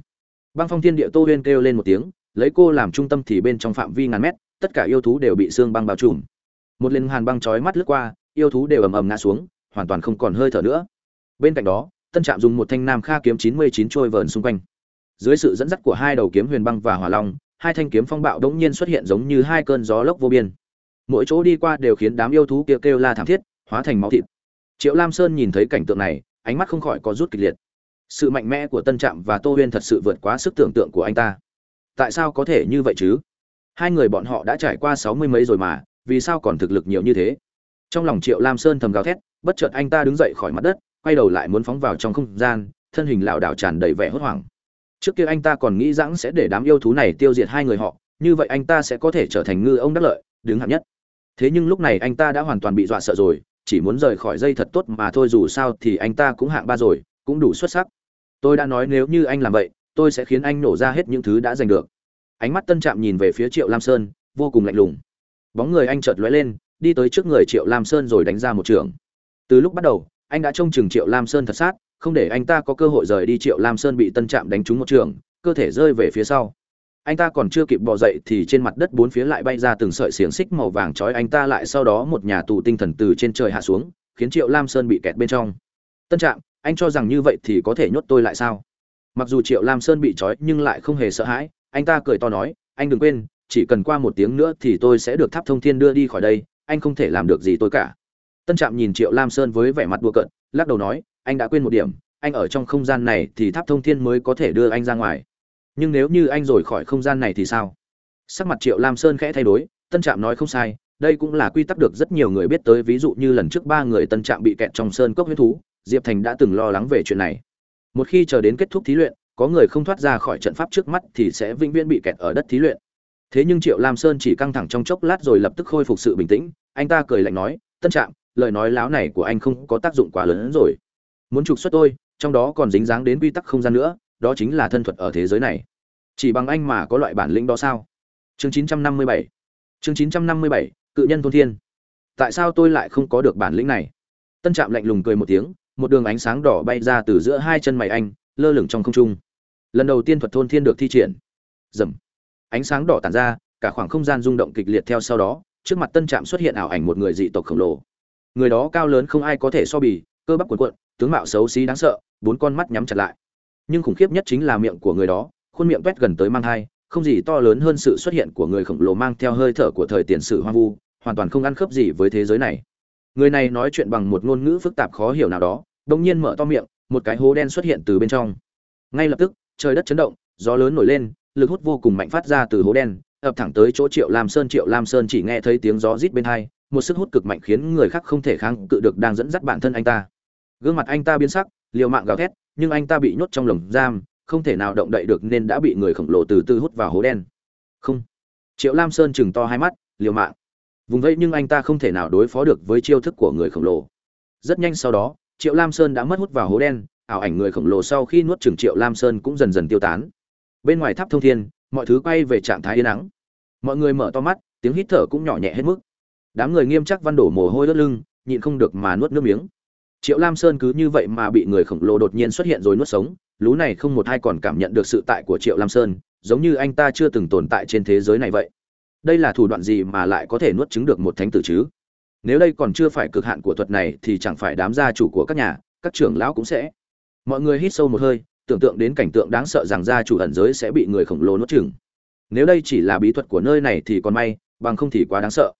Băng phong thiên địa tô huyên kêu lên một tiếng lấy cô làm trung tâm thì bên trong phạm vi ngàn mét tất cả yêu thú đều bị sương băng bao trùm. Một lần hàn băng chói mắt lướt qua yêu thú đều ầm ầm ngã xuống hoàn toàn không còn hơi thở nữa. Bên cạnh đó tân trạm dùng một thanh nam kha kiếm chín mươi chín trôi vờn xung quanh. Dưới sự dẫn dắt của hai đầu kiếm huyền băng và hỏa long hai thanh kiếm phong bạo đống nhiên xuất hiện giống như hai cơn gió lốc vô biên. Mỗi chỗ đi qua đều khiến đám yêu thú kia kêu, kêu la thảm thiết hóa thành máu thịt triệu lam sơn nhìn thấy cảnh tượng này, ánh mắt không khỏi có rút kịch liệt. Sự mạnh mẽ của tân trạm và tô huyên thật sự vượt quá sức tưởng tượng của anh ta. Tại sao có thể như vậy chứ? Hai người bọn họ đã trải qua sáu mươi mấy rồi mà, vì sao còn thực lực nhiều như thế? Trong lòng triệu lam sơn thầm gào thét, bất chợt anh ta đứng dậy khỏi mặt đất, quay đầu lại muốn phóng vào trong không gian, thân hình lảo đảo tràn đầy vẻ hốt hoảng. Trước kia anh ta còn nghĩ rằng sẽ để đám yêu thú này tiêu diệt hai người họ, như vậy anh ta sẽ có thể trở thành ngư ông đắc lợi, đứng hạng nhất thế nhưng lúc này anh ta đã hoàn toàn bị dọa sợ rồi, chỉ muốn rời khỏi dây thật tốt mà thôi, dù sao thì anh ta cũng hạng ba rồi, cũng đủ xuất sắc. Tôi đã nói nếu như anh làm vậy, tôi sẽ khiến anh nổ ra hết những thứ đã giành được. Ánh mắt tân trạm nhìn về phía triệu lam sơn, vô cùng lạnh lùng. Bóng người anh chợt lóe lên, đi tới trước người triệu lam sơn rồi đánh ra một trường. Từ lúc bắt đầu, anh đã trông chừng triệu lam sơn thật sát, không để anh ta có cơ hội rời đi, triệu lam sơn bị tân trạm đánh trúng một trường, cơ thể rơi về phía sau anh ta còn chưa kịp bỏ dậy thì trên mặt đất bốn phía lại bay ra từng sợi xiềng xích màu vàng trói anh ta lại sau đó một nhà tù tinh thần từ trên trời hạ xuống, khiến triệu lam sơn bị kẹt bên trong. Tân trạm, anh cho rằng như vậy thì có thể nhốt tôi lại sao? Mặc dù triệu lam sơn bị trói nhưng lại không hề sợ hãi, anh ta cười to nói, anh đừng quên, chỉ cần qua một tiếng nữa thì tôi sẽ được tháp thông thiên đưa đi khỏi đây, anh không thể làm được gì tôi cả. Tân trạm nhìn triệu lam sơn với vẻ mặt đùa cợt, lắc đầu nói, anh đã quên một điểm, anh ở trong không gian này thì tháp thông thiên mới có thể đưa anh ra ngoài nhưng nếu như anh rồi khỏi không gian này thì sao? Sắc mặt triệu lam sơn khẽ thay đổi, tân trạm nói không sai, đây cũng là quy tắc được rất nhiều người biết tới, ví dụ như lần trước ba người tân trạm bị kẹt trong sơn cốc huyết thú, diệp thành đã từng lo lắng về chuyện này. Một khi chờ đến kết thúc thí luyện, có người không thoát ra khỏi trận pháp trước mắt thì sẽ vĩnh viễn bị kẹt ở đất thí luyện. Thế nhưng triệu lam sơn chỉ căng thẳng trong chốc lát rồi lập tức khôi phục sự bình tĩnh, anh ta cười lạnh nói, tân trạm, lời nói láo này của anh không có tác dụng quá lớn hơn rồi. Muốn trục xuất tôi, trong đó còn dính dáng đến quy tắc không gian nữa đó chính là thân thuật ở thế giới này. Chỉ bằng anh mà có loại bản lĩnh đó sao? Chương 957 chương 957, cự nhân thôn thiên. Tại sao tôi lại không có được bản lĩnh này? Tân trạm lạnh lùng cười một tiếng một đường ánh sáng đỏ bay ra từ giữa hai chân mày anh lơ lửng trong không trung. Lần đầu tiên thuật thôn thiên được thi triển. Dầm ánh sáng đỏ tàn ra cả khoảng không gian rung động kịch liệt theo sau đó trước mặt tân trạm xuất hiện ảo ảnh một người dị tộc khổng lồ. Người đó cao lớn không ai có thể so bì cơ bắp cuộn cuộn tướng mạo xấu xí đáng sợ bốn con mắt nhắm chặt lại nhưng khủng khiếp nhất chính là miệng của người đó, khuôn miệng quét gần tới mang hai không gì to lớn hơn sự xuất hiện của người khổng lồ mang theo hơi thở của thời tiền sử hoang vu, hoàn toàn không ăn khớp gì với thế giới này. Người này nói chuyện bằng một ngôn ngữ phức tạp khó hiểu nào đó đông nhiên mở to miệng, một cái hố đen xuất hiện từ bên trong. Ngay lập tức, trời đất chấn động, gió lớn nổi lên, lực hút vô cùng mạnh phát ra từ hố đen, ập thẳng tới chỗ triệu lam sơn. Triệu lam sơn chỉ nghe thấy tiếng gió rít bên hai, một sức hút cực mạnh khiến người khác không thể kháng cự được đang dẫn dắt bản thân anh ta. Gương mặt anh ta biến sắc, liều mạng gào thét nhưng anh ta bị nhốt trong lồng giam, không thể nào động đậy được nên đã bị người khổng lồ từ từ hút vào hố đen. Không. Triệu lam sơn chừng to hai mắt, liều mạng. Vùng vẫy nhưng anh ta không thể nào đối phó được với chiêu thức của người khổng lồ. Rất nhanh sau đó, triệu lam sơn đã mất hút vào hố đen, ảo ảnh người khổng lồ sau khi nuốt chừng triệu lam sơn cũng dần dần tiêu tán. Bên ngoài tháp thông thiên, mọi thứ quay về trạng thái yên ắng. Mọi người mở to mắt, tiếng hít thở cũng nhỏ nhẹ hết mức. Đám người nghiêm chắc văn đổ mồ hôi lướt lưng, nhịn không được mà nuốt nước miếng triệu lam sơn cứ như vậy mà bị người khổng lồ đột nhiên xuất hiện rồi nuốt sống lú này không một ai còn cảm nhận được sự tại của triệu lam sơn, giống như anh ta chưa từng tồn tại trên thế giới này vậy. Đây là thủ đoạn gì mà lại có thể nuốt chứng được một thánh tử chứ? Nếu đây còn chưa phải cực hạn của thuật này thì chẳng phải đám gia chủ của các nhà, các trưởng lão cũng sẽ. Mọi người hít sâu một hơi, tưởng tượng đến cảnh tượng đáng sợ rằng gia chủ ẩn giới sẽ bị người khổng lồ nuốt chửng. Nếu đây chỉ là bí thuật của nơi này thì còn may, bằng không thì quá đáng sợ.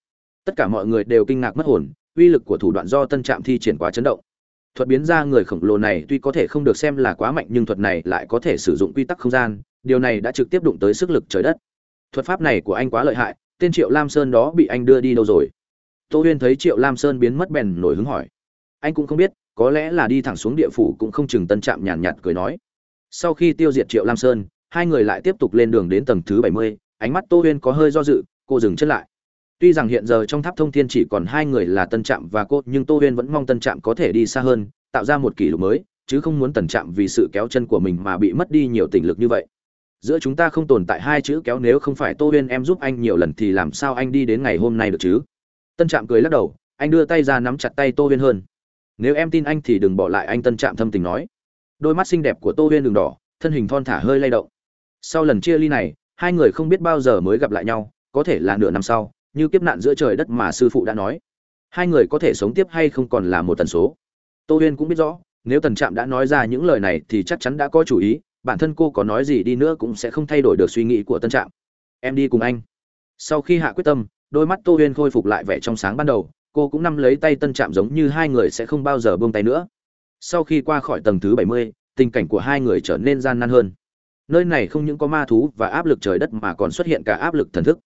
Tất cả mọi người đều kinh ngạc mất hồn, uy lực của thủ đoạn do tân trạm thi triển quá chấn động thuật biến ra người khổng lồ này tuy có thể không được xem là quá mạnh nhưng thuật này lại có thể sử dụng quy tắc không gian, điều này đã trực tiếp đụng tới sức lực trời đất. Thuật pháp này của anh quá lợi hại, tên triệu lam sơn đó bị anh đưa đi đâu rồi? Tô huyên thấy triệu lam sơn biến mất bèn nổi hứng hỏi. Anh cũng không biết, có lẽ là đi thẳng xuống địa phủ cũng không chừng tân trạm nhàn nhạt cười nói. Sau khi tiêu diệt triệu lam sơn, hai người lại tiếp tục lên đường đến tầng thứ bảy mươi, ánh mắt tô huyên có hơi do dự, cô dừng chân lại tuy rằng hiện giờ trong tháp thông thiên chỉ còn hai người là tân trạm và cô, nhưng tô huyên vẫn mong tân trạm có thể đi xa hơn, tạo ra một kỷ lục mới, chứ không muốn tần trạm vì sự kéo chân của mình mà bị mất đi nhiều tình lực như vậy. Giữa chúng ta không tồn tại hai chữ kéo, nếu không phải tô huyên em giúp anh nhiều lần thì làm sao anh đi đến ngày hôm nay được chứ? Tân trạm cười lắc đầu, anh đưa tay ra nắm chặt tay tô huyên hơn. Nếu em tin anh thì đừng bỏ lại, anh tân trạm thâm tình nói. Đôi mắt xinh đẹp của tô huyên đường đỏ, thân hình thon thả hơi lay động. Sau lần chia ly này, hai người không biết bao giờ mới gặp lại nhau, có thể là nửa năm sau như kiếp nạn giữa trời đất mà sư phụ đã nói. Hai người có thể sống tiếp hay không còn là một tần số. Tô huyên cũng biết rõ, nếu tần trạm đã nói ra những lời này thì chắc chắn đã có chủ ý, bản thân cô có nói gì đi nữa cũng sẽ không thay đổi được suy nghĩ của tân trạm. Em đi cùng anh. Sau khi hạ quyết tâm, đôi mắt tô huyên khôi phục lại vẻ trong sáng ban đầu, cô cũng nắm lấy tay tân trạm giống như hai người sẽ không bao giờ buông tay nữa. Sau khi qua khỏi tầng thứ bảy mươi, tình cảnh của hai người trở nên gian nan hơn. Nơi này không những có ma thú và áp lực trời đất mà còn xuất hiện cả áp lực thần thức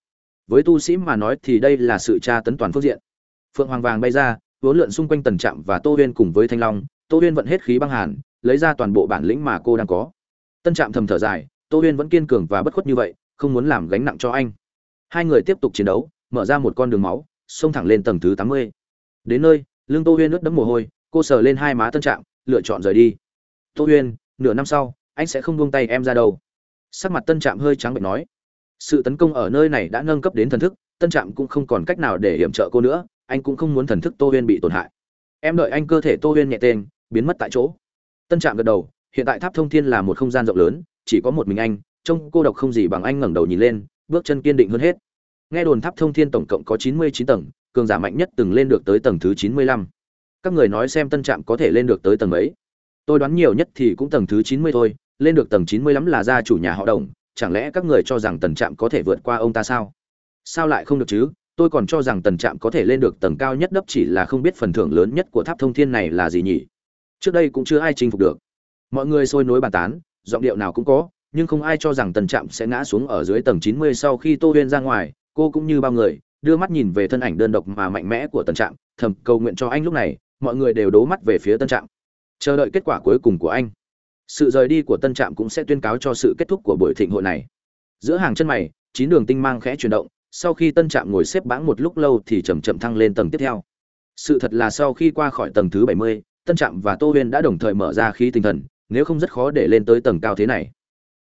với tu sĩ mà nói thì đây là sự tra tấn toàn phương diện. Phượng hoàng vàng bay ra, vốn lượn xung quanh tần trạm và tô huyên cùng với thanh long, tô huyên vận hết khí băng hàn, lấy ra toàn bộ bản lĩnh mà cô đang có. Tân trạm thầm thở dài, tô huyên vẫn kiên cường và bất khuất như vậy, không muốn làm gánh nặng cho anh. Hai người tiếp tục chiến đấu, mở ra một con đường máu, xông thẳng lên tầng thứ tám mươi. Đến nơi, lưng tô huyên ướt đẫm mồ hôi, cô sờ lên hai má tân trạm, lựa chọn rời đi. Tô huyên, nửa năm sau, anh sẽ không buông tay em ra đâu. Sắc mặt tân trạm hơi trắng bệnh nói sự tấn công ở nơi này đã nâng cấp đến thần thức, tân trạm cũng không còn cách nào để hiểm trợ cô nữa, anh cũng không muốn thần thức tô huyên bị tổn hại. Em đợi anh cơ thể tô huyên nhẹ tên, biến mất tại chỗ. Tân trạm gật đầu, hiện tại tháp thông thiên là một không gian rộng lớn, chỉ có một mình anh, trông cô độc không gì bằng anh ngẩng đầu nhìn lên, bước chân kiên định hơn hết. Nghe đồn tháp thông thiên tổng cộng có chín mươi chín tầng, cường giả mạnh nhất từng lên được tới tầng thứ chín mươi lăm. Các người nói xem tân trạm có thể lên được tới tầng mấy. Tôi đoán nhiều nhất thì cũng tầng thứ chín mươi thôi, lên được tầng chín mươi lắm là gia chủ nhà họ đồng chẳng lẽ các người cho rằng tần trạm có thể vượt qua ông ta sao? Sao lại không được chứ? Tôi còn cho rằng tần trạm có thể lên được tầng cao nhất đấp chỉ là không biết phần thưởng lớn nhất của tháp thông thiên này là gì nhỉ? Trước đây cũng chưa ai chinh phục được. Mọi người sôi nối bàn tán, giọng điệu nào cũng có, nhưng không ai cho rằng tần trạm sẽ ngã xuống ở dưới tầng chín mươi sau khi tô huyên ra ngoài, cô cũng như bao người, đưa mắt nhìn về thân ảnh đơn độc mà mạnh mẽ của tần trạm, thầm cầu nguyện cho anh lúc này, mọi người đều đố mắt về phía tân trạm. Chờ đợi kết quả cuối cùng của anh sự rời đi của tân trạm cũng sẽ tuyên cáo cho sự kết thúc của buổi thịnh hội này. Giữa hàng chân mày, chín đường tinh mang khẽ chuyển động, sau khi tân trạm ngồi xếp bãng một lúc lâu thì chầm chậm thăng lên tầng tiếp theo. Sự thật là sau khi qua khỏi tầng thứ bảy mươi, tân trạm và tô huyên đã đồng thời mở ra khí tinh thần, nếu không rất khó để lên tới tầng cao thế này.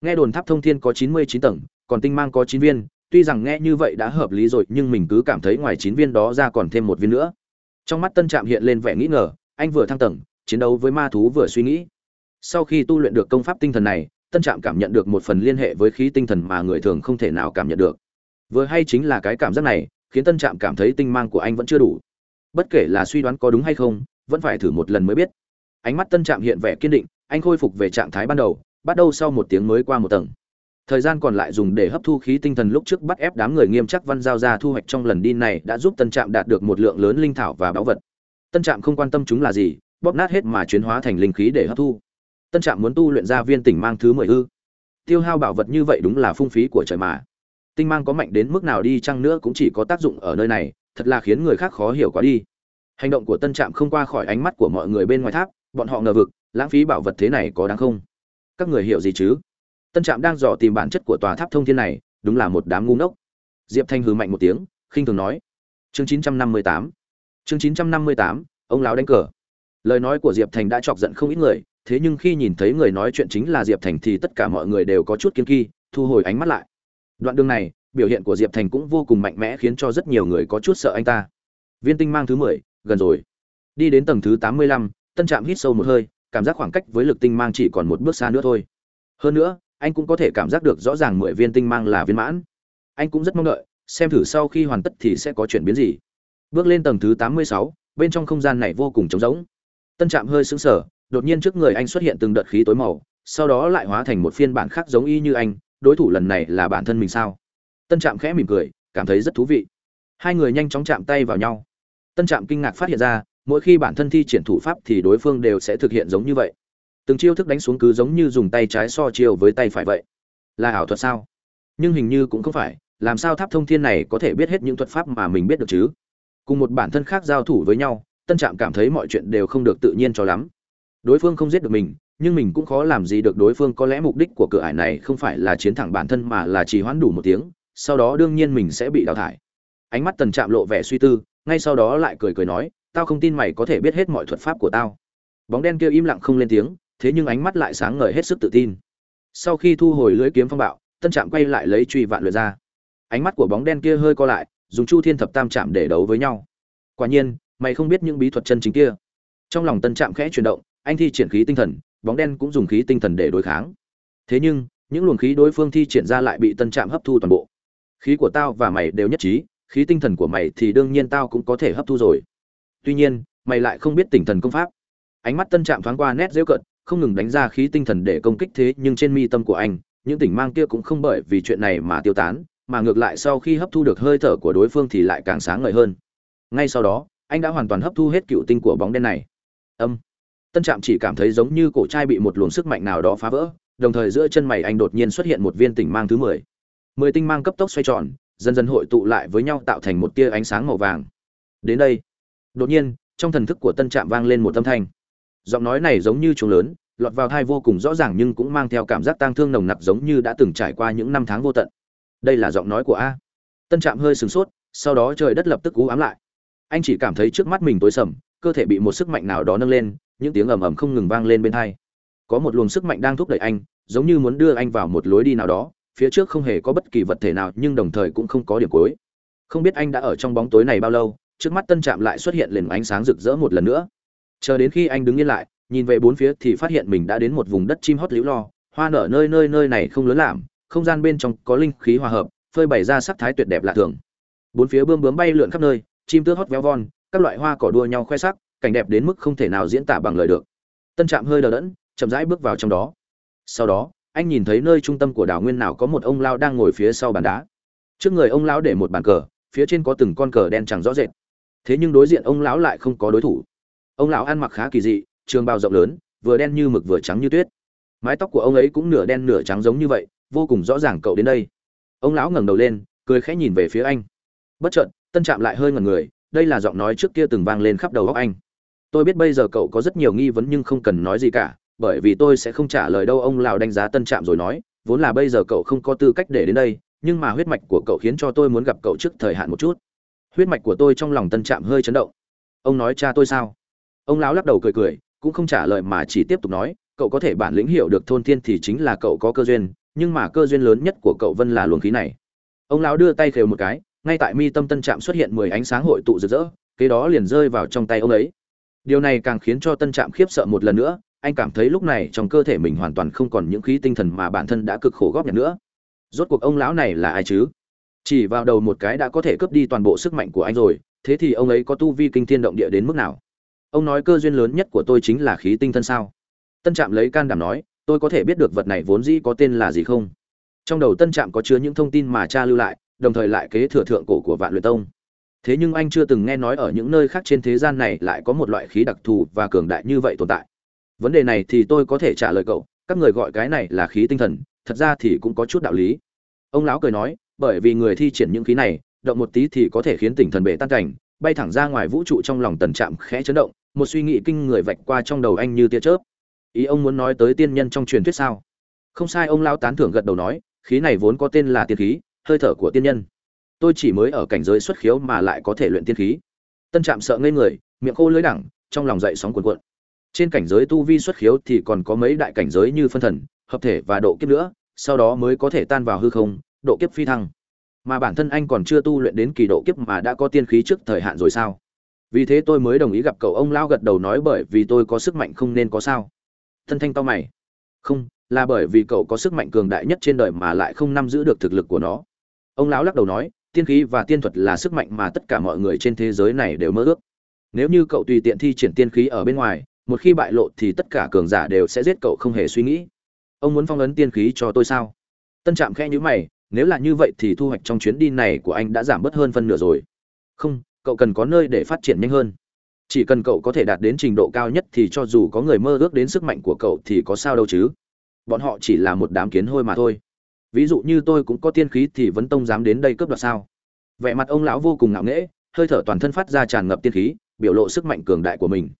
Nghe đồn tháp thông thiên có chín mươi chín tầng, còn tinh mang có chín viên, tuy rằng nghe như vậy đã hợp lý rồi, nhưng mình cứ cảm thấy ngoài chín viên đó ra còn thêm một viên nữa. Trong mắt tân trạm hiện lên vẻ nghĩ ngờ, anh vừa thăng tầng, chiến đấu với ma thú vừa suy nghĩ sau khi tu luyện được công pháp tinh thần này, tân trạm cảm nhận được một phần liên hệ với khí tinh thần mà người thường không thể nào cảm nhận được. Vừa hay chính là cái cảm giác này, khiến tân trạm cảm thấy tinh mang của anh vẫn chưa đủ. Bất kể là suy đoán có đúng hay không, vẫn phải thử một lần mới biết. Ánh mắt tân trạm hiện vẻ kiên định, anh khôi phục về trạng thái ban đầu, bắt đầu sau một tiếng mới qua một tầng. Thời gian còn lại dùng để hấp thu khí tinh thần lúc trước bắt ép đám người nghiêm chắc văn giao ra thu hoạch trong lần đi này đã giúp tân trạm đạt được một lượng lớn linh thảo và báu vật. Tân trạm không quan tâm chúng là gì, bóp nát hết mà chuyển hóa thành linh khí để hấp thu tân trạm muốn tu luyện ra viên tỉnh mang thứ mười ư. Tiêu hao bảo vật như vậy đúng là phung phí của trời mà. Tinh mang có mạnh đến mức nào đi chăng nữa cũng chỉ có tác dụng ở nơi này, thật là khiến người khác khó hiểu quá đi. Hành động của tân trạm không qua khỏi ánh mắt của mọi người bên ngoài tháp, bọn họ ngờ vực, lãng phí bảo vật thế này có đáng không? Các người hiểu gì chứ? Tân trạm đang dò tìm bản chất của tòa tháp thông thiên này, đúng là một đám ngu ngốc. Diệp thanh hừ mạnh một tiếng, khinh thường nói. Chương chín trăm năm mươi tám. Chương chín trăm năm mươi tám, ông lão đánh cờ. Lời nói của diệp thành đã chọc giận không ít người thế nhưng khi nhìn thấy người nói chuyện chính là diệp thành thì tất cả mọi người đều có chút kiên kỳ, thu hồi ánh mắt lại. Đoạn đường này, biểu hiện của diệp thành cũng vô cùng mạnh mẽ khiến cho rất nhiều người có chút sợ anh ta. Viên tinh mang thứ mười, gần rồi. Đi đến tầng thứ tám mươi lăm, tân trạm hít sâu một hơi, cảm giác khoảng cách với lực tinh mang chỉ còn một bước xa nữa thôi. Hơn nữa, anh cũng có thể cảm giác được rõ ràng mười viên tinh mang là viên mãn. Anh cũng rất mong đợi, xem thử sau khi hoàn tất thì sẽ có chuyển biến gì. Bước lên tầng thứ tám mươi sáu, bên trong không gian này vô cùng trống rỗng. Tân trạm hơi sững sờ đột nhiên trước người anh xuất hiện từng đợt khí tối màu, sau đó lại hóa thành một phiên bản khác giống y như anh, đối thủ lần này là bản thân mình sao? Tân trạm khẽ mỉm cười, cảm thấy rất thú vị. Hai người nhanh chóng chạm tay vào nhau. Tân trạm kinh ngạc phát hiện ra, mỗi khi bản thân thi triển thủ pháp thì đối phương đều sẽ thực hiện giống như vậy. Từng chiêu thức đánh xuống cứ giống như dùng tay trái so chiêu với tay phải vậy. Là ảo thuật sao? Nhưng hình như cũng không phải, làm sao tháp thông thiên này có thể biết hết những thuật pháp mà mình biết được chứ? Cùng một bản thân khác giao thủ với nhau, tân trạm cảm thấy mọi chuyện đều không được tự nhiên cho lắm đối phương không giết được mình, nhưng mình cũng khó làm gì được đối phương, có lẽ mục đích của cửa ải này không phải là chiến thẳng bản thân mà là chỉ hoãn đủ một tiếng, sau đó đương nhiên mình sẽ bị đào thải. Ánh mắt tần trạm lộ vẻ suy tư, ngay sau đó lại cười cười nói, tao không tin mày có thể biết hết mọi thuật pháp của tao. Bóng đen kia im lặng không lên tiếng, thế nhưng ánh mắt lại sáng ngời hết sức tự tin. Sau khi thu hồi lưỡi kiếm phong bạo tân trạm quay lại lấy truy vạn luyện ra. Ánh mắt của bóng đen kia hơi co lại, dùng chu thiên thập tam trạm để đấu với nhau. Quả nhiên, mày không biết những bí thuật chân chính kia. Trong lòng tân trạm khẽ chuyển động anh thi triển khí tinh thần, bóng đen cũng dùng khí tinh thần để đối kháng. Thế nhưng, những luồng khí đối phương thi triển ra lại bị tân trạm hấp thu toàn bộ. Khí của tao và mày đều nhất trí, khí tinh thần của mày thì đương nhiên tao cũng có thể hấp thu rồi. Tuy nhiên, mày lại không biết tỉnh thần công pháp. Ánh mắt tân trạm thoáng qua nét dễu cận không ngừng đánh ra khí tinh thần để công kích thế nhưng trên mi tâm của anh, những tỉnh mang kia cũng không bởi vì chuyện này mà tiêu tán, mà ngược lại sau khi hấp thu được hơi thở của đối phương thì lại càng sáng ngời hơn. Ngay sau đó, anh đã hoàn toàn hấp thu hết cựu tinh của bóng đen này. Âm tân trạm chỉ cảm thấy giống như cổ trai bị một luồng sức mạnh nào đó phá vỡ, đồng thời giữa chân mày anh đột nhiên xuất hiện một viên tỉnh mang thứ mười. Mười tinh mang cấp tốc xoay tròn, dần dần hội tụ lại với nhau tạo thành một tia ánh sáng màu vàng. Đến đây, đột nhiên, trong thần thức của tân trạm vang lên một âm thanh. Giọng nói này giống như chúng lớn, lọt vào thai vô cùng rõ ràng nhưng cũng mang theo cảm giác tang thương nồng nặc giống như đã từng trải qua những năm tháng vô tận. Đây là giọng nói của a. Tân trạm hơi sửng sốt, sau đó trời đất lập tức cú ám lại. Anh chỉ cảm thấy trước mắt mình tối sầm, cơ thể bị một sức mạnh nào đó nâng lên những tiếng ầm ầm không ngừng vang lên bên tai có một luồng sức mạnh đang thúc đẩy anh, giống như muốn đưa anh vào một lối đi nào đó, phía trước không hề có bất kỳ vật thể nào nhưng đồng thời cũng không có điểm cuối. Không biết anh đã ở trong bóng tối này bao lâu, trước mắt tân trạm lại xuất hiện liền ánh sáng rực rỡ một lần nữa. Chờ đến khi anh đứng yên lại, nhìn về bốn phía thì phát hiện mình đã đến một vùng đất chim hót liễu lo, hoa nở nơi nơi nơi này không lớn làm không gian bên trong có linh khí hòa hợp, phơi bày ra sắc thái tuyệt đẹp lạ thường. Bốn phía bươm bướm bay lượn khắp nơi, chim tước hót véo von, các loại hoa cỏ đua nhau khoe sắc cảnh đẹp đến mức không thể nào diễn tả bằng lời được. Tân trạm hơi đờ đẫn, chậm rãi bước vào trong đó. Sau đó, anh nhìn thấy nơi trung tâm của đảo nguyên nào có một ông lao đang ngồi phía sau bàn đá. Trước người ông lão để một bàn cờ, phía trên có từng con cờ đen chẳng rõ rệt. Thế nhưng đối diện ông lão lại không có đối thủ. Ông lão ăn mặc khá kỳ dị, trường bào rộng lớn, vừa đen như mực vừa trắng như tuyết. Mái tóc của ông ấy cũng nửa đen nửa trắng giống như vậy, vô cùng rõ ràng cậu đến đây. Ông lão ngẩng đầu lên, cười khẽ nhìn về phía anh. Bất chợt, tân trạm lại hơi ngẩn người, đây là giọng nói trước kia từng vang lên khắp đầu óc anh tôi biết bây giờ cậu có rất nhiều nghi vấn nhưng không cần nói gì cả, bởi vì tôi sẽ không trả lời đâu. Ông lão đánh giá tân trạm rồi nói, vốn là bây giờ cậu không có tư cách để đến đây, nhưng mà huyết mạch của cậu khiến cho tôi muốn gặp cậu trước thời hạn một chút. Huyết mạch của tôi trong lòng tân trạm hơi chấn động. Ông nói, cha tôi sao? Ông lão lắc đầu cười cười, cũng không trả lời mà chỉ tiếp tục nói, cậu có thể bản lĩnh hiểu được thôn thiên thì chính là cậu có cơ duyên, nhưng mà cơ duyên lớn nhất của cậu vân là luồng khí này. Ông lão đưa tay khều một cái, ngay tại mi tâm tân trạm xuất hiện mười ánh sáng hội tụ rực rỡ, kế đó liền rơi vào trong tay ông ấy điều này càng khiến cho tân trạm khiếp sợ một lần nữa, anh cảm thấy lúc này trong cơ thể mình hoàn toàn không còn những khí tinh thần mà bản thân đã cực khổ góp nhặt nữa. Rốt cuộc ông lão này là ai chứ? Chỉ vào đầu một cái đã có thể cướp đi toàn bộ sức mạnh của anh rồi, thế thì ông ấy có tu vi kinh thiên động địa đến mức nào? Ông nói cơ duyên lớn nhất của tôi chính là khí tinh thân sao? Tân trạm lấy can đảm nói, tôi có thể biết được vật này vốn dĩ có tên là gì không? Trong đầu tân trạm có chứa những thông tin mà cha lưu lại, đồng thời lại kế thừa thượng cổ của vạn luyện tông thế nhưng anh chưa từng nghe nói ở những nơi khác trên thế gian này lại có một loại khí đặc thù và cường đại như vậy tồn tại. Vấn đề này thì tôi có thể trả lời cậu, các người gọi cái này là khí tinh thần, thật ra thì cũng có chút đạo lý. Ông lão cười nói, bởi vì người thi triển những khí này, động một tí thì có thể khiến tỉnh thần bể tan cảnh, bay thẳng ra ngoài vũ trụ trong lòng tần trạm khẽ chấn động, một suy nghĩ kinh người vạch qua trong đầu anh như tia chớp. Ý ông muốn nói tới tiên nhân trong truyền thuyết sao? Không sai, ông lão tán thưởng gật đầu nói, khí này vốn có tên là tiên khí, hơi thở của tiên nhân tôi chỉ mới ở cảnh giới xuất khiếu mà lại có thể luyện tiên khí. Tân trạm sợ ngây người, miệng khô lưới đẳng, trong lòng dậy sóng cuồn cuộn. Trên cảnh giới tu vi xuất khiếu thì còn có mấy đại cảnh giới như phân thần, hợp thể và độ kiếp nữa, sau đó mới có thể tan vào hư không, độ kiếp phi thăng. Mà bản thân anh còn chưa tu luyện đến kỳ độ kiếp mà đã có tiên khí trước thời hạn rồi sao? Vì thế tôi mới đồng ý gặp cậu ông lao gật đầu nói bởi vì tôi có sức mạnh không nên có sao. Thân thanh to mày. Không, là bởi vì cậu có sức mạnh cường đại nhất trên đời mà lại không nắm giữ được thực lực của nó. Ông lão lắc đầu nói tiên khí và tiên thuật là sức mạnh mà tất cả mọi người trên thế giới này đều mơ ước. Nếu như cậu tùy tiện thi triển tiên khí ở bên ngoài, một khi bại lộ thì tất cả cường giả đều sẽ giết cậu không hề suy nghĩ. Ông muốn phong ấn tiên khí cho tôi sao? Tân trạm khẽ nhữ mày, nếu là như vậy thì thu hoạch trong chuyến đi này của anh đã giảm bớt hơn phân nửa rồi. Không, cậu cần có nơi để phát triển nhanh hơn. Chỉ cần cậu có thể đạt đến trình độ cao nhất thì cho dù có người mơ ước đến sức mạnh của cậu thì có sao đâu chứ. Bọn họ chỉ là một đám kiến hôi mà thôi ví dụ như tôi cũng có tiên khí thì vẫn tông dám đến đây cướp đoạt sao? Vẻ mặt ông lão vô cùng ngạo nghễ, hơi thở toàn thân phát ra tràn ngập tiên khí, biểu lộ sức mạnh cường đại của mình.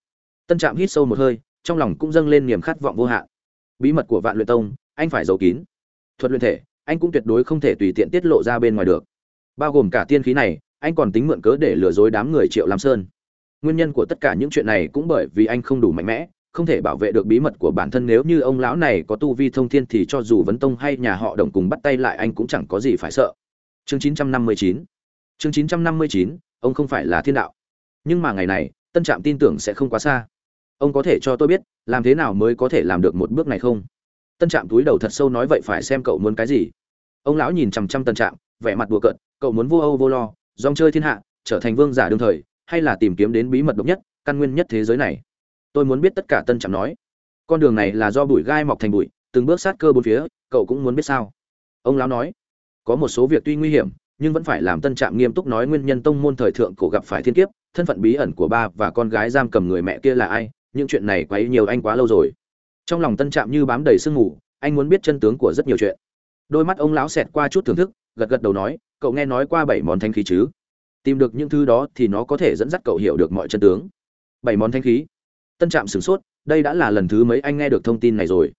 Tân trạm hít sâu một hơi, trong lòng cũng dâng lên niềm khát vọng vô hạn. Bí mật của vạn luyện tông, anh phải giấu kín. Thuật luyện thể, anh cũng tuyệt đối không thể tùy tiện tiết lộ ra bên ngoài được. Bao gồm cả tiên khí này, anh còn tính mượn cớ để lừa dối đám người triệu lam sơn. Nguyên nhân của tất cả những chuyện này cũng bởi vì anh không đủ mạnh mẽ không thể bảo vệ được bí mật của bản thân nếu như ông lão này có tu vi thông thiên thì cho dù vấn tông hay nhà họ đồng cùng bắt tay lại anh cũng chẳng có gì phải sợ. Chương 959 chương 959 ông không phải là thiên đạo. Nhưng mà ngày này, tân trạm tin tưởng sẽ không quá xa. Ông có thể cho tôi biết, làm thế nào mới có thể làm được một bước này không? Tân trạm túi đầu thật sâu nói vậy phải xem cậu muốn cái gì. Ông lão nhìn chằm chằm tân trạm, vẻ mặt đùa cợt, cậu muốn vô âu vô lo, dòng chơi thiên hạ, trở thành vương giả đương thời, hay là tìm kiếm đến bí mật độc nhất, căn nguyên nhất thế giới này? Tôi muốn biết tất cả tân trạm nói. Con đường này là do bụi gai mọc thành bụi, từng bước sát cơ bốn phía, cậu cũng muốn biết sao? Ông lão nói, có một số việc tuy nguy hiểm, nhưng vẫn phải làm tân trạm nghiêm túc nói nguyên nhân tông môn thời thượng cổ gặp phải thiên kiếp, thân phận bí ẩn của ba và con gái giam cầm người mẹ kia là ai, những chuyện này quấy nhiều anh quá lâu rồi. Trong lòng tân trạm như bám đầy sương mù, anh muốn biết chân tướng của rất nhiều chuyện. Đôi mắt ông lão xẹt qua chút thưởng thức, gật gật đầu nói, cậu nghe nói qua bảy món thanh khí chứ? Tìm được những thứ đó thì nó có thể dẫn dắt cậu hiểu được mọi chân tướng. Bảy món thanh khí? Tân trạm sửng sốt, đây đã là lần thứ mấy anh nghe được thông tin này rồi?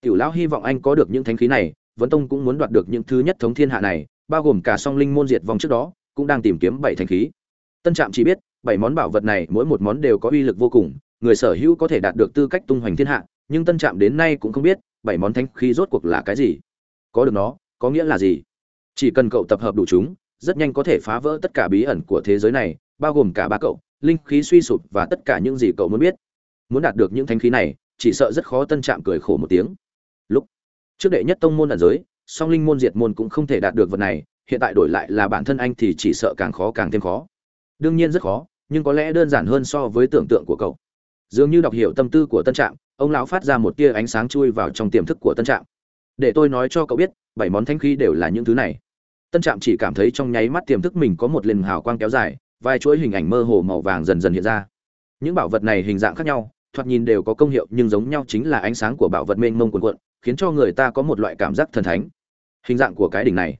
Tiểu lão hy vọng anh có được những thánh khí này, vấn tông cũng muốn đoạt được những thứ nhất thống thiên hạ này, bao gồm cả song linh môn diệt vong trước đó, cũng đang tìm kiếm bảy thánh khí. Tân trạm chỉ biết, bảy món bảo vật này mỗi một món đều có uy lực vô cùng, người sở hữu có thể đạt được tư cách tung hoành thiên hạ, nhưng tân trạm đến nay cũng không biết, bảy món thánh khí rốt cuộc là cái gì? Có được nó, có nghĩa là gì? Chỉ cần cậu tập hợp đủ chúng, rất nhanh có thể phá vỡ tất cả bí ẩn của thế giới này, bao gồm cả ba cậu, linh khí suy sụp và tất cả những gì cậu muốn biết muốn đạt được những thanh khí này, chỉ sợ rất khó tân trạm cười khổ một tiếng. Lúc, trước đệ nhất tông môn ẩn giới, song linh môn diệt môn cũng không thể đạt được vật này, hiện tại đổi lại là bản thân anh thì chỉ sợ càng khó càng thêm khó. Đương nhiên rất khó, nhưng có lẽ đơn giản hơn so với tưởng tượng của cậu. Dường như đọc hiểu tâm tư của tân trạm, ông lão phát ra một tia ánh sáng chui vào trong tiềm thức của tân trạm. Để tôi nói cho cậu biết, bảy món thanh khí đều là những thứ này. Tân trạm chỉ cảm thấy trong nháy mắt tiềm thức mình có một lần hào quang kéo dài, vài chuỗi hình ảnh mơ hồ màu vàng dần dần hiện ra. Những bảo vật này hình dạng khác nhau thoạt nhìn đều có công hiệu nhưng giống nhau chính là ánh sáng của bảo vật mênh mông cuồn cuộn, khiến cho người ta có một loại cảm giác thần thánh. Hình dạng của cái đỉnh này.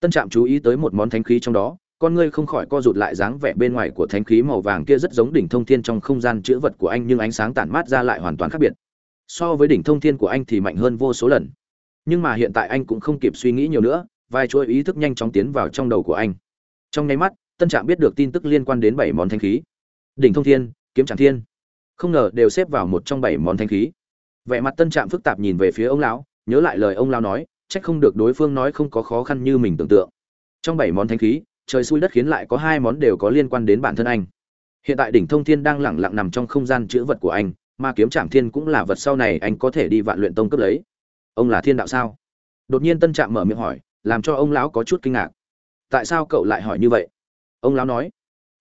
Tân trạm chú ý tới một món thánh khí trong đó con ngươi không khỏi co rụt lại dáng vẻ bên ngoài của thánh khí màu vàng kia rất giống đỉnh thông thiên trong không gian chữa vật của anh nhưng ánh sáng tản mát ra lại hoàn toàn khác biệt. So với đỉnh thông thiên của anh thì mạnh hơn vô số lần. Nhưng mà hiện tại anh cũng không kịp suy nghĩ nhiều nữa vài chuỗi ý thức nhanh chóng tiến vào trong đầu của anh. Trong nháy mắt tân trạm biết được tin tức liên quan đến bảy món thánh khí. Đỉnh thông thiên kiếm chẳng thiên không ngờ đều xếp vào một trong bảy món thanh khí. Vẻ mặt tân trạm phức tạp nhìn về phía ông lão, nhớ lại lời ông lão nói, trách không được đối phương nói không có khó khăn như mình tưởng tượng. Trong bảy món thanh khí, trời xui đất khiến lại có hai món đều có liên quan đến bản thân anh. Hiện tại đỉnh thông thiên đang lẳng lặng nằm trong không gian chữ vật của anh mà kiếm trạm thiên cũng là vật sau này anh có thể đi vạn luyện tông cấp lấy. Ông là thiên đạo sao? Đột nhiên tân trạm mở miệng hỏi, làm cho ông lão có chút kinh ngạc. Tại sao cậu lại hỏi như vậy? Ông lão nói,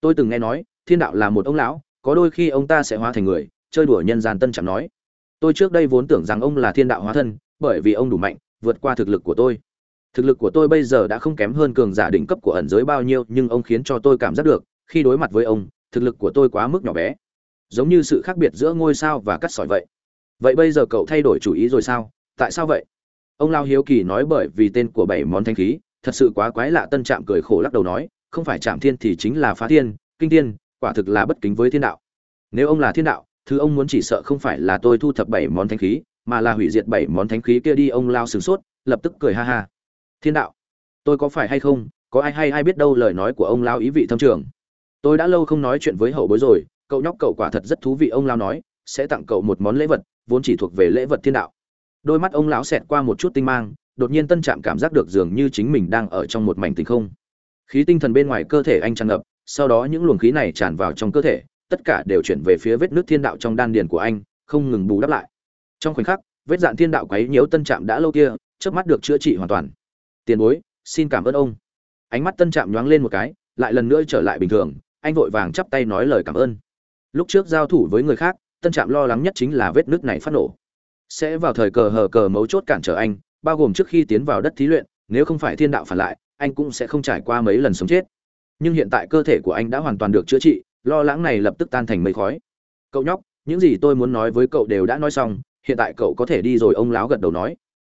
tôi từng nghe nói, thiên đạo là một ông lão có đôi khi ông ta sẽ hóa thành người, chơi đùa nhân gian tân trạm nói. Tôi trước đây vốn tưởng rằng ông là thiên đạo hóa thân, bởi vì ông đủ mạnh, vượt qua thực lực của tôi. Thực lực của tôi bây giờ đã không kém hơn cường giả đỉnh cấp của ẩn giới bao nhiêu, nhưng ông khiến cho tôi cảm giác được, khi đối mặt với ông, thực lực của tôi quá mức nhỏ bé. Giống như sự khác biệt giữa ngôi sao và cắt sỏi vậy. Vậy bây giờ cậu thay đổi chủ ý rồi sao? Tại sao vậy? Ông lao hiếu kỳ nói bởi vì tên của bảy món thanh khí, thật sự quá quái lạ, tân trạm cười khổ lắc đầu nói, không phải trạm thiên thì chính là phá thiên, kinh thiên quả thực là bất kính với thiên đạo. Nếu ông là thiên đạo, thứ ông muốn chỉ sợ không phải là tôi thu thập bảy món thánh khí, mà là hủy diệt bảy món thánh khí kia đi, ông lao sửng sốt, lập tức cười ha ha. Thiên đạo, tôi có phải hay không? Có ai hay ai biết đâu lời nói của ông lao ý vị thâm trường. Tôi đã lâu không nói chuyện với hậu bối rồi, cậu nhóc cậu quả thật rất thú vị, ông lao nói, sẽ tặng cậu một món lễ vật, vốn chỉ thuộc về lễ vật thiên đạo. Đôi mắt ông lão xẹt qua một chút tinh mang, đột nhiên tân trạm cảm giác được dường như chính mình đang ở trong một mảnh tình không. Khí tinh thần bên ngoài cơ thể anh tràn ngập sau đó những luồng khí này tràn vào trong cơ thể, tất cả đều chuyển về phía vết nước thiên đạo trong đan điền của anh, không ngừng bù đắp lại. Trong khoảnh khắc, vết dạn thiên đạo quấy nhiễu tân trạm đã lâu kia trước mắt được chữa trị hoàn toàn. Tiền bối, xin cảm ơn ông. Ánh mắt tân trạm nhoáng lên một cái, lại lần nữa trở lại bình thường, anh vội vàng chắp tay nói lời cảm ơn. Lúc trước giao thủ với người khác, tân trạm lo lắng nhất chính là vết nước này phát nổ. Sẽ vào thời cờ hờ cờ mấu chốt cản trở anh, bao gồm trước khi tiến vào đất thí luyện, nếu không phải thiên đạo phản lại, anh cũng sẽ không trải qua mấy lần sống chết nhưng hiện tại cơ thể của anh đã hoàn toàn được chữa trị, lo lắng này lập tức tan thành mây khói. Cậu nhóc, những gì tôi muốn nói với cậu đều đã nói xong, hiện tại cậu có thể đi rồi, ông lão gật đầu nói.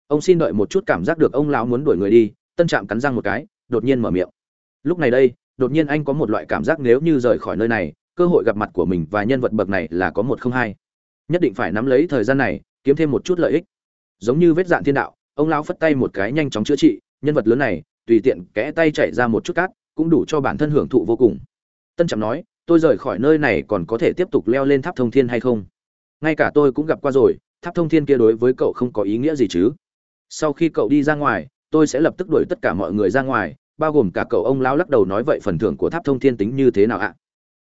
Ông xin đợi một chút, cảm giác được ông lão muốn đuổi người đi, tân trạm cắn răng một cái, đột nhiên mở miệng. Lúc này đây, đột nhiên anh có một loại cảm giác nếu như rời khỏi nơi này, cơ hội gặp mặt của mình và nhân vật bậc này là có một không hai. Nhất định phải nắm lấy thời gian này, kiếm thêm một chút lợi ích. Giống như vết dạn thiên đạo, ông lão phất tay một cái nhanh chóng chữa trị, nhân vật lớn này, tùy tiện kẽ tay chạy ra một chút cát cũng đủ cho bản thân hưởng thụ vô cùng. Tân trạm nói, tôi rời khỏi nơi này còn có thể tiếp tục leo lên tháp thông thiên hay không? Ngay cả tôi cũng gặp qua rồi, tháp thông thiên kia đối với cậu không có ý nghĩa gì chứ? Sau khi cậu đi ra ngoài, tôi sẽ lập tức đuổi tất cả mọi người ra ngoài, bao gồm cả cậu ông lão lắc đầu nói vậy phần thưởng của tháp thông thiên tính như thế nào ạ?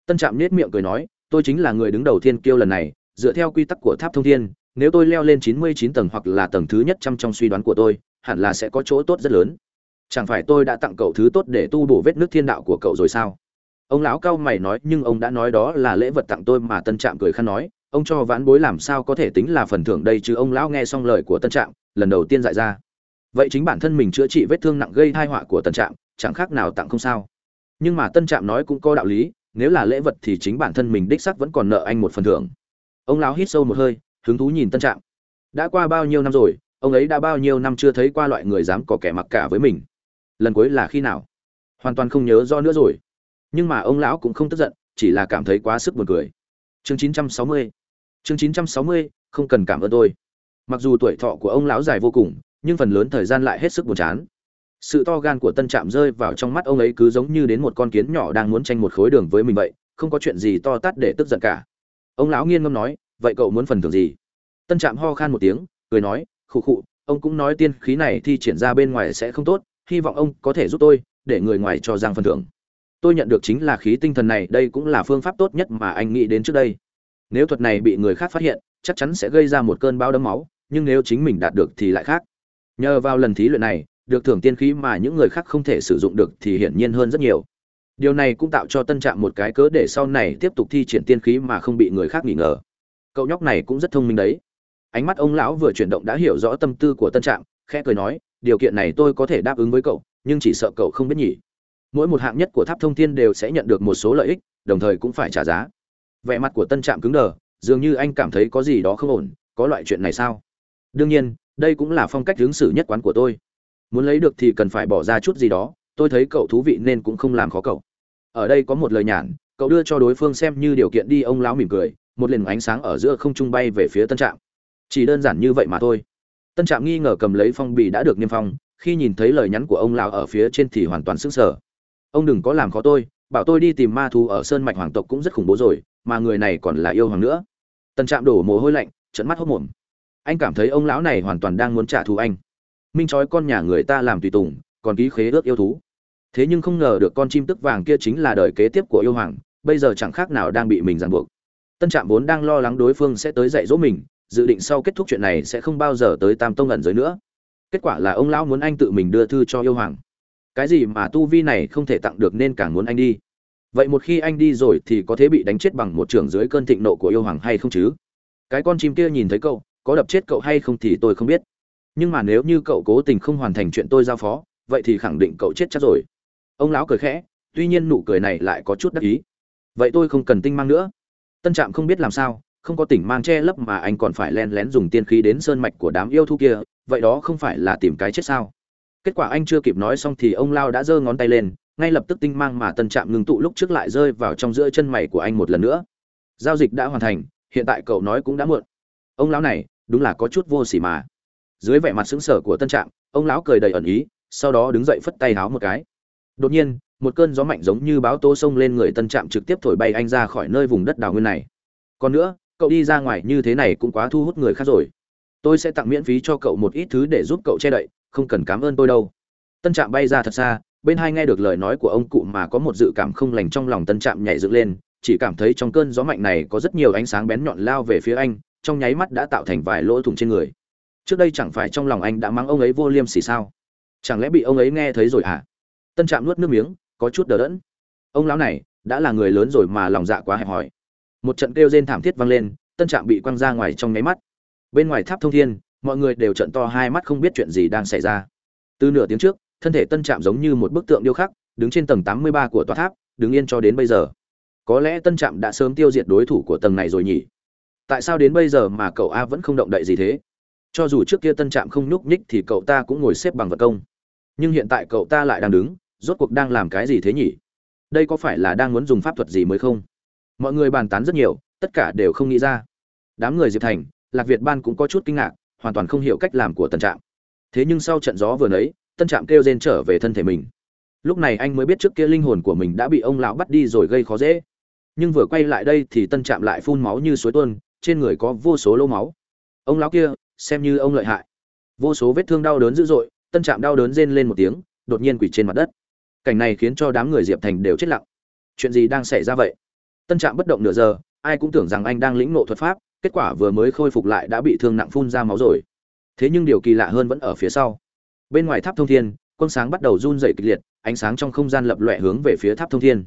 Tân trạm nết miệng cười nói, tôi chính là người đứng đầu thiên kiêu lần này, dựa theo quy tắc của tháp thông thiên, nếu tôi leo lên chín mươi chín tầng hoặc là tầng thứ nhất trăm trong suy đoán của tôi, hẳn là sẽ có chỗ tốt rất lớn chẳng phải tôi đã tặng cậu thứ tốt để tu bổ vết nước thiên đạo của cậu rồi sao? Ông lão cao mày nói, nhưng ông đã nói đó là lễ vật tặng tôi mà tân trạm cười khăn nói. Ông cho vãn bối làm sao có thể tính là phần thưởng đây chứ? Ông lão nghe xong lời của tân trạm, lần đầu tiên dại ra. Vậy chính bản thân mình chữa trị vết thương nặng gây thai họa của tân trạm, chẳng khác nào tặng không sao. Nhưng mà tân trạm nói cũng có đạo lý, nếu là lễ vật thì chính bản thân mình đích sắc vẫn còn nợ anh một phần thưởng. Ông lão hít sâu một hơi, hứng thú nhìn tân trạm. Đã qua bao nhiêu năm rồi, ông ấy đã bao nhiêu năm chưa thấy qua loại người dám có kẻ mặc cả với mình lần cuối là khi nào? Hoàn toàn không nhớ do nữa rồi. Nhưng mà ông lão cũng không tức giận chỉ là cảm thấy quá sức buồn cười. Chương 960 chương 960, không cần cảm ơn tôi. Mặc dù tuổi thọ của ông lão dài vô cùng nhưng phần lớn thời gian lại hết sức buồn chán. Sự to gan của tân trạm rơi vào trong mắt ông ấy cứ giống như đến một con kiến nhỏ đang muốn tranh một khối đường với mình vậy không có chuyện gì to tát để tức giận cả. Ông lão nghiêng ngâm nói vậy cậu muốn phần thưởng gì? Tân trạm ho khan một tiếng cười nói khụ khụ ông cũng nói tiên khí này thi triển ra bên ngoài sẽ không tốt hy vọng ông có thể giúp tôi, để người ngoài cho giang phần thưởng. Tôi nhận được chính là khí tinh thần này, đây cũng là phương pháp tốt nhất mà anh nghĩ đến trước đây. Nếu thuật này bị người khác phát hiện, chắc chắn sẽ gây ra một cơn bão đấm máu, nhưng nếu chính mình đạt được thì lại khác. Nhờ vào lần thí luyện này, được thưởng tiên khí mà những người khác không thể sử dụng được thì hiển nhiên hơn rất nhiều. Điều này cũng tạo cho tân trạm một cái cớ để sau này tiếp tục thi triển tiên khí mà không bị người khác nghi ngờ. Cậu nhóc này cũng rất thông minh đấy. Ánh mắt ông lão vừa chuyển động đã hiểu rõ tâm tư của tân trạm, khẽ cười nói điều kiện này tôi có thể đáp ứng với cậu, nhưng chỉ sợ cậu không biết nhỉ. Mỗi một hạng nhất của tháp thông thiên đều sẽ nhận được một số lợi ích, đồng thời cũng phải trả giá. Vẻ mặt của tân trạm cứng đờ, dường như anh cảm thấy có gì đó không ổn, có loại chuyện này sao? Đương nhiên, đây cũng là phong cách ứng xử nhất quán của tôi. Muốn lấy được thì cần phải bỏ ra chút gì đó, tôi thấy cậu thú vị nên cũng không làm khó cậu. Ở đây có một lời nhản cậu đưa cho đối phương xem như điều kiện đi, ông lão mỉm cười, một liền ánh sáng ở giữa không trung bay về phía tân trạm. Chỉ đơn giản như vậy mà thôi tân trạm nghi ngờ cầm lấy phong bì đã được niêm phong, khi nhìn thấy lời nhắn của ông lão ở phía trên thì hoàn toàn sững sờ. Ông đừng có làm khó tôi, bảo tôi đi tìm ma thú ở sơn mạch hoàng tộc cũng rất khủng bố rồi, mà người này còn là yêu hoàng nữa. Tân trạm đổ mồ hôi lạnh trận mắt hốc mồm. Anh cảm thấy ông lão này hoàn toàn đang muốn trả thù anh. Minh trói con nhà người ta làm tùy tùng, còn ký khế ước yêu thú. Thế nhưng không ngờ được con chim tức vàng kia chính là đời kế tiếp của yêu hoàng, bây giờ chẳng khác nào đang bị mình ràng buộc. Tân trạm vốn đang lo lắng đối phương sẽ tới dạy dỗ mình dự định sau kết thúc chuyện này sẽ không bao giờ tới tam tông ẩn giới nữa. Kết quả là ông lão muốn anh tự mình đưa thư cho yêu hoàng. Cái gì mà tu vi này không thể tặng được nên càng muốn anh đi. Vậy một khi anh đi rồi thì có thể bị đánh chết bằng một trưởng dưới cơn thịnh nộ của yêu hoàng hay không chứ? Cái con chim kia nhìn thấy cậu, có đập chết cậu hay không thì tôi không biết. Nhưng mà nếu như cậu cố tình không hoàn thành chuyện tôi giao phó, vậy thì khẳng định cậu chết chắc rồi. Ông lão cười khẽ, tuy nhiên nụ cười này lại có chút đắc ý. Vậy tôi không cần tinh mang nữa. Tân trạm không biết làm sao không có tỉnh mang che lấp mà anh còn phải len lén dùng tiên khí đến sơn mạch của đám yêu thú kia, vậy đó không phải là tìm cái chết sao? Kết quả anh chưa kịp nói xong thì ông lao đã giơ ngón tay lên, ngay lập tức tinh mang mà tân trạm ngừng tụ lúc trước lại rơi vào trong giữa chân mày của anh một lần nữa. Giao dịch đã hoàn thành, hiện tại cậu nói cũng đã muộn. Ông lão này, đúng là có chút vô s ỉ mà. Dưới vẻ mặt xứng sở của tân trạm, ông lão cười đầy ẩn ý, sau đó đứng dậy phất tay háo một cái. Đột nhiên, một cơn gió mạnh giống như báo tố xông lên người tân trạm trực tiếp thổi bay anh ra khỏi nơi vùng đất đào nguyên này. Còn nữa cậu đi ra ngoài như thế này cũng quá thu hút người khác rồi. Tôi sẽ tặng miễn phí cho cậu một ít thứ để giúp cậu che đậy, không cần cảm ơn tôi đâu. Tân trạm bay ra thật xa, bên hai nghe được lời nói của ông cụ mà có một dự cảm không lành trong lòng tân trạm nhảy dựng lên, chỉ cảm thấy trong cơn gió mạnh này có rất nhiều ánh sáng bén nhọn lao về phía anh, trong nháy mắt đã tạo thành vài lỗ thủng trên người. Trước đây chẳng phải trong lòng anh đã mắng ông ấy vô liêm sỉ sao? Chẳng lẽ bị ông ấy nghe thấy rồi à tân trạm nuốt nước miếng, có chút đờ đẫn. Ông lão này, đã là người lớn rồi mà lòng dạ quá hẹp hòi một trận kêu rên thảm thiết vang lên, tân trạm bị quăng ra ngoài trong nháy mắt. Bên ngoài tháp thông thiên, mọi người đều trận to hai mắt không biết chuyện gì đang xảy ra. Từ nửa tiếng trước, thân thể tân trạm giống như một bức tượng điêu khắc, đứng trên tầng tám mươi ba của tòa tháp, đứng yên cho đến bây giờ. Có lẽ tân trạm đã sớm tiêu diệt đối thủ của tầng này rồi nhỉ? Tại sao đến bây giờ mà cậu a vẫn không động đậy gì thế? Cho dù trước kia tân trạm không nhúc nhích thì cậu ta cũng ngồi xếp bằng vật công. Nhưng hiện tại cậu ta lại đang đứng, rốt cuộc đang làm cái gì thế nhỉ? Đây có phải là đang muốn dùng pháp thuật gì mới không? Mọi người bàn tán rất nhiều, tất cả đều không nghĩ ra. Đám người diệp thành, lạc việt ban cũng có chút kinh ngạc, hoàn toàn không hiểu cách làm của tân trạm. Thế nhưng sau trận gió vừa nấy tân trạm kêu rên trở về thân thể mình. Lúc này anh mới biết trước kia linh hồn của mình đã bị ông lão bắt đi rồi gây khó dễ. Nhưng vừa quay lại đây thì tân trạm lại phun máu như suối tuôn, trên người có vô số lô máu. Ông lão kia, xem như ông lợi hại. Vô số vết thương đau đớn dữ dội tân trạm đau đớn rên lên một tiếng, đột nhiên quỳ trên mặt đất. Cảnh này khiến cho đám người diệp thành đều chết lặng. Chuyện gì đang xảy ra vậy? Tân trạm bất động nửa giờ, ai cũng tưởng rằng anh đang lĩnh nộ thuật pháp, kết quả vừa mới khôi phục lại đã bị thương nặng phun ra máu rồi. Thế nhưng điều kỳ lạ hơn vẫn ở phía sau. Bên ngoài tháp thông thiên quân sáng bắt đầu run dày kịch liệt, ánh sáng trong không gian lập lọe hướng về phía tháp thông thiên.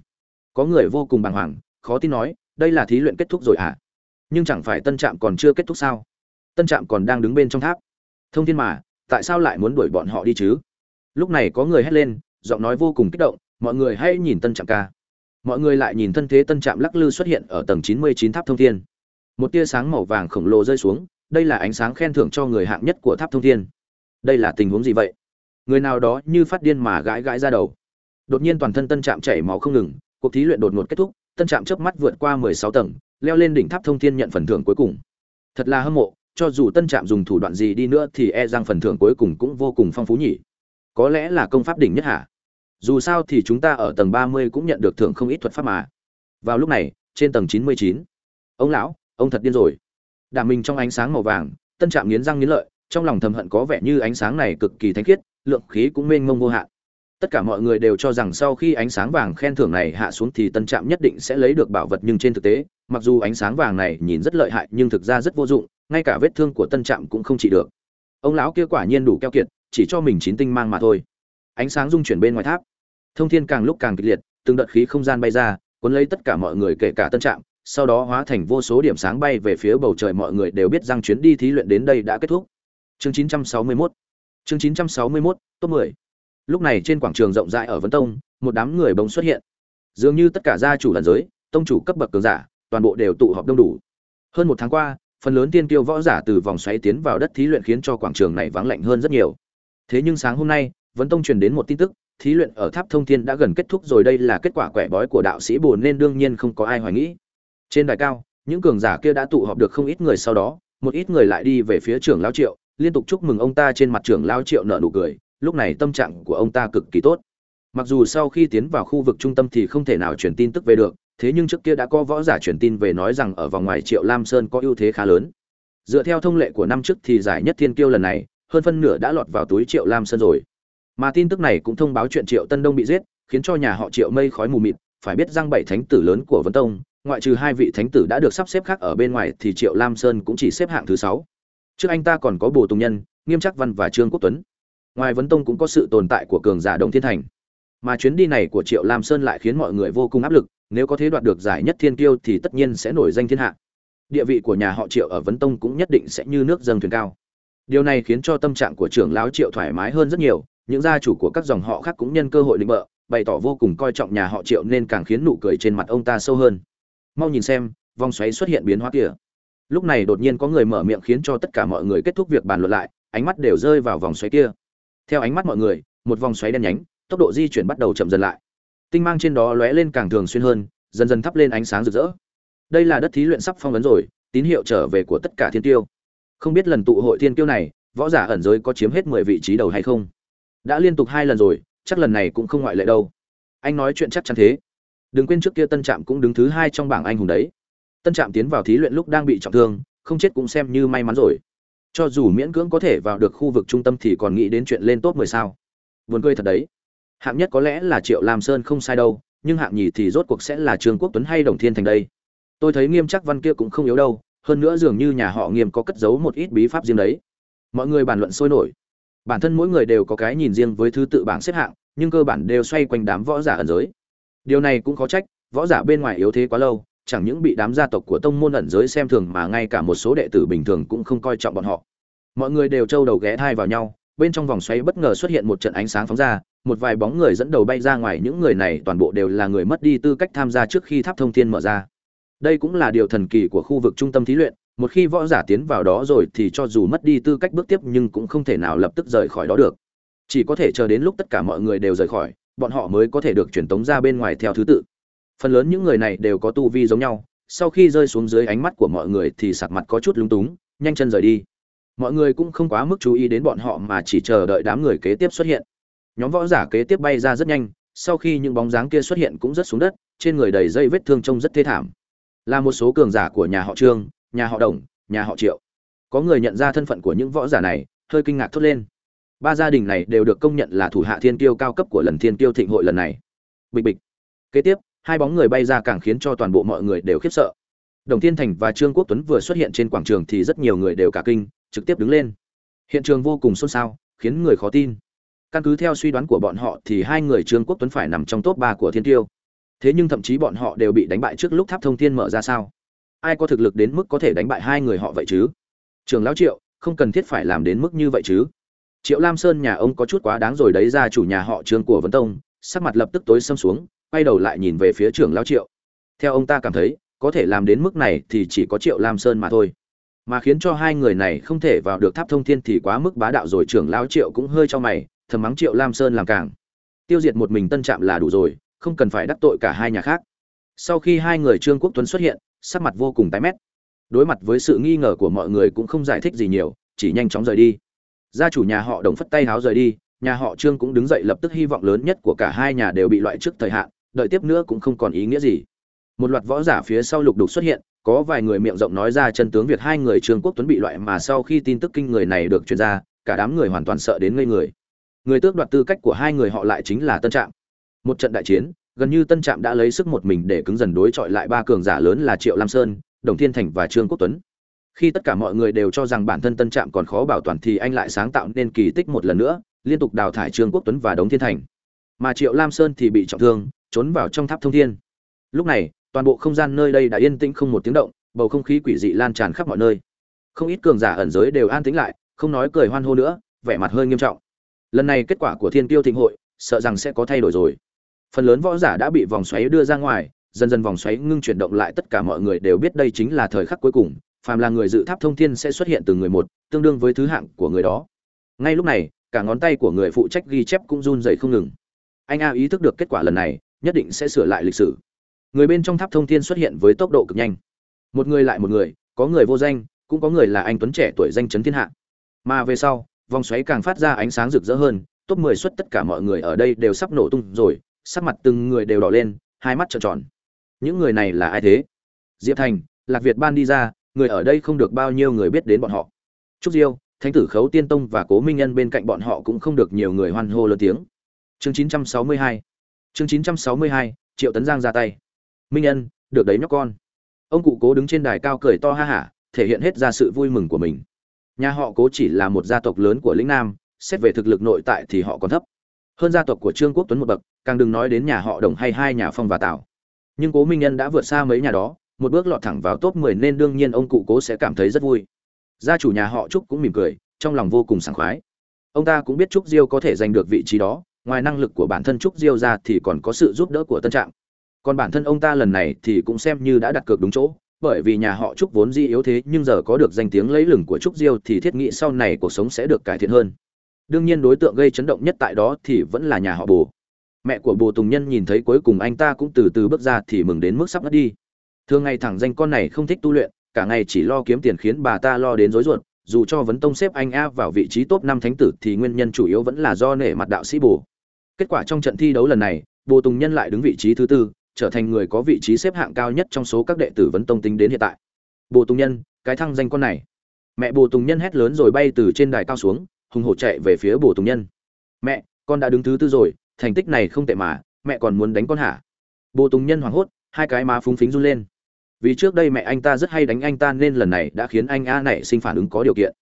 Có người vô cùng bàng hoàng, khó tin nói, đây là thí luyện kết thúc rồi à nhưng chẳng phải tân trạm còn chưa kết thúc sao? Tân trạm còn đang đứng bên trong tháp. Thông thiên mà, tại sao lại muốn đuổi bọn họ đi chứ? Lúc này có người hét lên, giọng nói vô cùng kích động, mọi người hãy nhìn tân trạm ca mọi người lại nhìn thân thế tân trạm lắc lư xuất hiện ở tầng chín mươi chín tháp thông thiên. Một tia sáng màu vàng khổng lồ rơi xuống, đây là ánh sáng khen thưởng cho người hạng nhất của tháp thông thiên. Đây là tình huống gì vậy? Người nào đó như phát điên mà gãi gãi ra đầu. Đột nhiên toàn thân tân trạm chảy máu không ngừng, cuộc thí luyện đột ngột kết thúc, tân trạm chớp mắt vượt qua mười sáu tầng, leo lên đỉnh tháp thông thiên nhận phần thưởng cuối cùng. Thật là hâm mộ, cho dù tân trạm dùng thủ đoạn gì đi nữa thì e rằng phần thưởng cuối cùng cũng vô cùng phong phú nhỉ. Có lẽ là công pháp đỉnh nhất hả? Dù sao thì chúng ta ở tầng ba mươi cũng nhận được thưởng không ít thuật pháp mà. Vào lúc này, trên tầng chín mươi chín, ông lão, ông thật điên rồi. Đàm mình trong ánh sáng màu vàng, tân trạm nghiến răng nghiến lợi, trong lòng thầm hận có vẻ như ánh sáng này cực kỳ thánh khiết, lượng khí cũng mênh mông vô hạn. Tất cả mọi người đều cho rằng sau khi ánh sáng vàng khen thưởng này hạ xuống thì tân trạm nhất định sẽ lấy được bảo vật nhưng trên thực tế, mặc dù ánh sáng vàng này nhìn rất lợi hại nhưng thực ra rất vô dụng, ngay cả vết thương của tân trạm cũng không trị được. Ông lão kia quả nhiên đủ keo kiệt, chỉ cho mình chín tinh mang mà thôi. Ánh sáng dung chuyển bên ngoài tháp thông thiên càng lúc càng kịch liệt từng đợt khí không gian bay ra cuốn lấy tất cả mọi người kể cả tân trạm sau đó hóa thành vô số điểm sáng bay về phía bầu trời mọi người đều biết rằng chuyến đi thí luyện đến đây đã kết thúc. Chương 961 chương 961, top 10 lúc này trên quảng trường rộng rãi ở vấn tông một đám người bỗng xuất hiện. Dường như tất cả gia chủ lần giới tông chủ cấp bậc cường giả toàn bộ đều tụ họp đông đủ. Hơn một tháng qua phần lớn tiên tiêu võ giả từ vòng xoáy tiến vào đất thí luyện khiến cho quảng trường này vắng lạnh hơn rất nhiều. Thế nhưng sáng hôm nay vấn tông truyền đến một tin tức thí luyện ở tháp thông thiên đã gần kết thúc rồi, đây là kết quả quẻ bói của đạo sĩ bồn nên đương nhiên không có ai hoài nghĩ. Trên đài cao, những cường giả kia đã tụ họp được không ít người sau đó, một ít người lại đi về phía trưởng lao triệu, liên tục chúc mừng ông ta trên mặt trưởng lao triệu nợ nụ cười, lúc này tâm trạng của ông ta cực kỳ tốt. Mặc dù sau khi tiến vào khu vực trung tâm thì không thể nào truyền tin tức về được, thế nhưng trước kia đã có võ giả truyền tin về nói rằng ở vòng ngoài triệu lam sơn có ưu thế khá lớn. Dựa theo thông lệ của năm trước thì giải nhất thiên kiêu lần này, hơn phân nửa đã lọt vào túi triệu lam sơn rồi mà tin tức này cũng thông báo chuyện triệu tân đông bị giết, khiến cho nhà họ triệu mây khói mù mịt. Phải biết rằng bảy thánh tử lớn của vấn tông, ngoại trừ hai vị thánh tử đã được sắp xếp khác ở bên ngoài thì triệu lam sơn cũng chỉ xếp hạng thứ sáu. Trước anh ta còn có bồ tùng nhân, nghiêm chắc văn và trương quốc tuấn. Ngoài vấn tông cũng có sự tồn tại của cường giả đông thiên thành. Mà chuyến đi này của triệu lam sơn lại khiến mọi người vô cùng áp lực, nếu có thế đoạt được giải nhất thiên kiêu thì tất nhiên sẽ nổi danh thiên hạ. Địa vị của nhà họ triệu ở vấn tông cũng nhất định sẽ như nước dâng thuyền cao. Điều này khiến cho tâm trạng của trưởng lão triệu thoải mái hơn rất nhiều những gia chủ của các dòng họ khác cũng nhân cơ hội định bợ, bày tỏ vô cùng coi trọng nhà họ triệu nên càng khiến nụ cười trên mặt ông ta sâu hơn. Mau nhìn xem, vòng xoáy xuất hiện biến hóa kia. lúc này đột nhiên có người mở miệng khiến cho tất cả mọi người kết thúc việc bàn luận lại, ánh mắt đều rơi vào vòng xoáy kia. Theo ánh mắt mọi người, một vòng xoáy đen nhánh, tốc độ di chuyển bắt đầu chậm dần lại. Tinh mang trên đó lóe lên càng thường xuyên hơn, dần dần thắp lên ánh sáng rực rỡ. Đây là đất thí luyện sắp phong vấn rồi, tín hiệu trở về của tất cả thiên tiêu. Không biết lần tụ hội thiên tiêu này, võ giả ẩn giới có chiếm hết mười vị trí đầu hay không? Đã liên tục hai lần rồi, chắc lần này cũng không ngoại lệ đâu. Anh nói chuyện chắc chắn thế. Đừng quên trước kia tân trạm cũng đứng thứ hai trong bảng anh hùng đấy. Tân trạm tiến vào thí luyện lúc đang bị trọng thương, không chết cũng xem như may mắn rồi. Cho dù miễn cưỡng có thể vào được khu vực trung tâm thì còn nghĩ đến chuyện lên top mười sao. Buồn cười thật đấy. Hạng nhất có lẽ là triệu lam sơn không sai đâu, nhưng hạng nhì thì rốt cuộc sẽ là trương quốc tuấn hay đồng thiên thành đây. Tôi thấy nghiêm chắc văn kia cũng không yếu đâu, hơn nữa dường như nhà họ nghiêm có cất giấu một ít bí pháp riêng đấy. Mọi người bàn luận sôi nổi bản thân mỗi người đều có cái nhìn riêng với thứ tự bảng xếp hạng, nhưng cơ bản đều xoay quanh đám võ giả ẩn giới. Điều này cũng khó trách, võ giả bên ngoài yếu thế quá lâu, chẳng những bị đám gia tộc của tông môn ẩn giới xem thường mà ngay cả một số đệ tử bình thường cũng không coi trọng bọn họ. Mọi người đều trâu đầu ghé thai vào nhau, bên trong vòng xoáy bất ngờ xuất hiện một trận ánh sáng phóng ra, một vài bóng người dẫn đầu bay ra ngoài, những người này toàn bộ đều là người mất đi tư cách tham gia trước khi tháp thông thiên mở ra. Đây cũng là điều thần kỳ của khu vực trung tâm thí luyện một khi võ giả tiến vào đó rồi thì cho dù mất đi tư cách bước tiếp nhưng cũng không thể nào lập tức rời khỏi đó được. Chỉ có thể chờ đến lúc tất cả mọi người đều rời khỏi, bọn họ mới có thể được truyền tống ra bên ngoài theo thứ tự. Phần lớn những người này đều có tu vi giống nhau, sau khi rơi xuống dưới ánh mắt của mọi người thì sạc mặt có chút lúng túng, nhanh chân rời đi. Mọi người cũng không quá mức chú ý đến bọn họ mà chỉ chờ đợi đám người kế tiếp xuất hiện. Nhóm võ giả kế tiếp bay ra rất nhanh, sau khi những bóng dáng kia xuất hiện cũng rất xuống đất, trên người đầy dây vết thương trông rất thê thảm. Là một số cường giả của nhà họ trương nhà họ đồng, nhà họ triệu. Có người nhận ra thân phận của những võ giả này, hơi kinh ngạc thốt lên. Ba gia đình này đều được công nhận là thủ hạ thiên tiêu cao cấp của lần thiên tiêu thịnh hội lần này. Bịch bịch. Kế tiếp, hai bóng người bay ra càng khiến cho toàn bộ mọi người đều khiếp sợ. Đồng thiên thành và trương quốc tuấn vừa xuất hiện trên quảng trường thì rất nhiều người đều cả kinh, trực tiếp đứng lên. Hiện trường vô cùng xôn xao, khiến người khó tin. Căn cứ theo suy đoán của bọn họ thì hai người trương quốc tuấn phải nằm trong top ba của thiên tiêu thế nhưng thậm chí bọn họ đều bị đánh bại trước lúc tháp thông thiên mở ra sao? Ai có thực lực đến mức có thể đánh bại hai người họ vậy chứ? Trường lão triệu, không cần thiết phải làm đến mức như vậy chứ. Triệu lam sơn nhà ông có chút quá đáng rồi đấy ra chủ nhà họ trương của vấn tông, sắc mặt lập tức tối xâm xuống, quay đầu lại nhìn về phía Trường lão triệu. Theo ông ta cảm thấy, có thể làm đến mức này thì chỉ có triệu lam sơn mà thôi. Mà khiến cho hai người này không thể vào được tháp thông thiên thì quá mức bá đạo rồi trưởng lão triệu cũng hơi cho mày, thầm mắng triệu lam sơn làm càng. Tiêu diệt một mình tân trạm là đủ rồi, không cần phải đắc tội cả hai nhà khác. Sau khi hai người trương quốc tuấn xuất hiện sắc mặt vô cùng tái mét. Đối mặt với sự nghi ngờ của mọi người cũng không giải thích gì nhiều, chỉ nhanh chóng rời đi. Gia chủ nhà họ đồng phất tay háo rời đi, nhà họ trương cũng đứng dậy lập tức hy vọng lớn nhất của cả hai nhà đều bị loại trước thời hạn, đợi tiếp nữa cũng không còn ý nghĩa gì. Một loạt võ giả phía sau lục đục xuất hiện, có vài người miệng rộng nói ra chân tướng việc hai người trương quốc tuấn bị loại mà sau khi tin tức kinh người này được truyền ra, cả đám người hoàn toàn sợ đến ngây người. Người tước đoạt tư cách của hai người họ lại chính là tân trạm. Một trận đại chiến gần như tân trạm đã lấy sức một mình để cứng dần đối chọi lại ba cường giả lớn là triệu lam sơn, đồng thiên thành và trương quốc tuấn. Khi tất cả mọi người đều cho rằng bản thân tân trạm còn khó bảo toàn thì anh lại sáng tạo nên kỳ tích một lần nữa, liên tục đào thải trương quốc tuấn và đống thiên thành. Mà triệu lam sơn thì bị trọng thương, trốn vào trong tháp thông thiên. Lúc này, toàn bộ không gian nơi đây đã yên tĩnh không một tiếng động, bầu không khí quỷ dị lan tràn khắp mọi nơi. Không ít cường giả ẩn giới đều an tĩnh lại, không nói cười hoan hô nữa, vẻ mặt hơi nghiêm trọng. Lần này kết quả của thiên tiêu thịnh hội, sợ rằng sẽ có thay đổi rồi phần lớn võ giả đã bị vòng xoáy đưa ra ngoài, dần dần vòng xoáy ngưng chuyển động lại tất cả mọi người đều biết đây chính là thời khắc cuối cùng, phàm là người dự tháp thông thiên sẽ xuất hiện từ người một, tương đương với thứ hạng của người đó. Ngay lúc này, cả ngón tay của người phụ trách ghi chép cũng run rẩy không ngừng. Anh a ý thức được kết quả lần này, nhất định sẽ sửa lại lịch sử. Người bên trong tháp thông thiên xuất hiện với tốc độ cực nhanh. Một người lại một người, có người vô danh, cũng có người là anh tuấn trẻ tuổi danh chấn thiên hạ. Mà về sau, vòng xoáy càng phát ra ánh sáng rực rỡ hơn, top 10 xuất tất cả mọi người ở đây đều sắp nổ tung rồi sắc mặt từng người đều đỏ lên, hai mắt trợn tròn. Những người này là ai thế? Diệp thành, lạc việt ban đi ra, người ở đây không được bao nhiêu người biết đến bọn họ. Trúc diêu, thánh tử khấu tiên tông và cố minh nhân bên cạnh bọn họ cũng không được nhiều người hoan hô lớn tiếng. Chương 962 chương 962 triệu tấn giang ra tay. Minh nhân, được đấy nhóc con. Ông cụ cố đứng trên đài cao cười to ha hả, thể hiện hết ra sự vui mừng của mình. Nhà họ cố chỉ là một gia tộc lớn của lĩnh nam, xét về thực lực nội tại thì họ còn thấp hơn gia tộc của trương quốc tuấn một bậc, càng đừng nói đến nhà họ đồng hay hai nhà phong và tào. Nhưng cố minh nhân đã vượt xa mấy nhà đó, một bước lọt thẳng vào top 10 nên đương nhiên ông cụ cố sẽ cảm thấy rất vui. Gia chủ nhà họ trúc cũng mỉm cười, trong lòng vô cùng sảng khoái. Ông ta cũng biết trúc diêu có thể giành được vị trí đó, ngoài năng lực của bản thân trúc diêu ra thì còn có sự giúp đỡ của tân Trạng. còn bản thân ông ta lần này thì cũng xem như đã đặt cược đúng chỗ, bởi vì nhà họ trúc vốn di yếu thế nhưng giờ có được danh tiếng lấy lừng của trúc diêu thì thiết nghĩ sau này cuộc sống sẽ được cải thiện hơn đương nhiên đối tượng gây chấn động nhất tại đó thì vẫn là nhà họ bồ. Mẹ của bồ tùng nhân nhìn thấy cuối cùng anh ta cũng từ từ bước ra thì mừng đến mức sắp ngất đi. Thường ngày thẳng danh con này không thích tu luyện, cả ngày chỉ lo kiếm tiền khiến bà ta lo đến rối ruột, dù cho vấn tông xếp anh a vào vị trí top năm thánh tử thì nguyên nhân chủ yếu vẫn là do nể mặt đạo sĩ bồ. Kết quả trong trận thi đấu lần này, bồ tùng nhân lại đứng vị trí thứ tư, trở thành người có vị trí xếp hạng cao nhất trong số các đệ tử vấn tông tính đến hiện tại. Bồ tùng nhân, cái thăng danh con này. Mẹ bồ tùng nhân hét lớn rồi bay từ trên đài cao xuống hùng hổ chạy về phía bồ tùng nhân. Mẹ, con đã đứng thứ tư rồi, thành tích này không tệ mà, mẹ còn muốn đánh con hả? Bồ tùng nhân hoảng hốt, hai cái má phúng phính run lên. Vì trước đây mẹ anh ta rất hay đánh anh ta nên lần này đã khiến anh a này sinh phản ứng có điều kiện.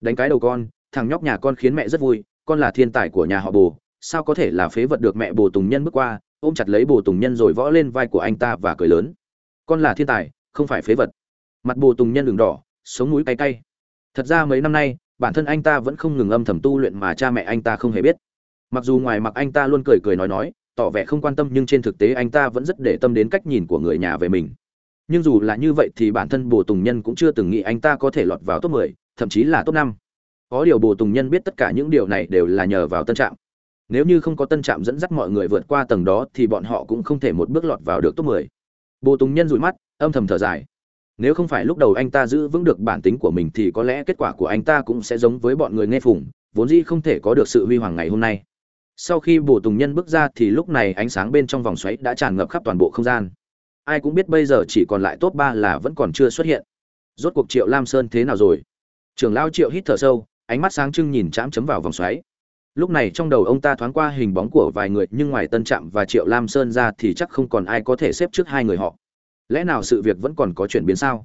Đánh cái đầu con, thằng nhóc nhà con khiến mẹ rất vui, con là thiên tài của nhà họ bồ sao có thể là phế vật được mẹ bồ tùng nhân bước qua, ôm chặt lấy bồ tùng nhân rồi võ lên vai của anh ta và cười lớn. Con là thiên tài, không phải phế vật. Mặt bồ tùng nhân đường đỏ, sống mũi cay cay. Thật ra mấy năm nay bản thân anh ta vẫn không ngừng âm thầm tu luyện mà cha mẹ anh ta không hề biết mặc dù ngoài mặt anh ta luôn cười cười nói nói tỏ vẻ không quan tâm nhưng trên thực tế anh ta vẫn rất để tâm đến cách nhìn của người nhà về mình nhưng dù là như vậy thì bản thân bồ tùng nhân cũng chưa từng nghĩ anh ta có thể lọt vào top 10, thậm chí là top 5. có điều bồ tùng nhân biết tất cả những điều này đều là nhờ vào tân trạm nếu như không có tân trạm dẫn dắt mọi người vượt qua tầng đó thì bọn họ cũng không thể một bước lọt vào được top 10. bồ tùng nhân rủi mắt âm thầm thở dài nếu không phải lúc đầu anh ta giữ vững được bản tính của mình thì có lẽ kết quả của anh ta cũng sẽ giống với bọn người nghe phùng, vốn dĩ không thể có được sự huy hoàng ngày hôm nay. Sau khi bồ tùng nhân bước ra thì lúc này ánh sáng bên trong vòng xoáy đã tràn ngập khắp toàn bộ không gian. Ai cũng biết bây giờ chỉ còn lại top ba là vẫn còn chưa xuất hiện. Rốt cuộc triệu lam sơn thế nào rồi? Trưởng lao triệu hít thở sâu, ánh mắt sáng trưng nhìn chạm chấm vào vòng xoáy. Lúc này trong đầu ông ta thoáng qua hình bóng của vài người, nhưng ngoài tân trạm và triệu lam sơn ra thì chắc không còn ai có thể xếp trước hai người họ lẽ nào sự việc vẫn còn có chuyển biến sao?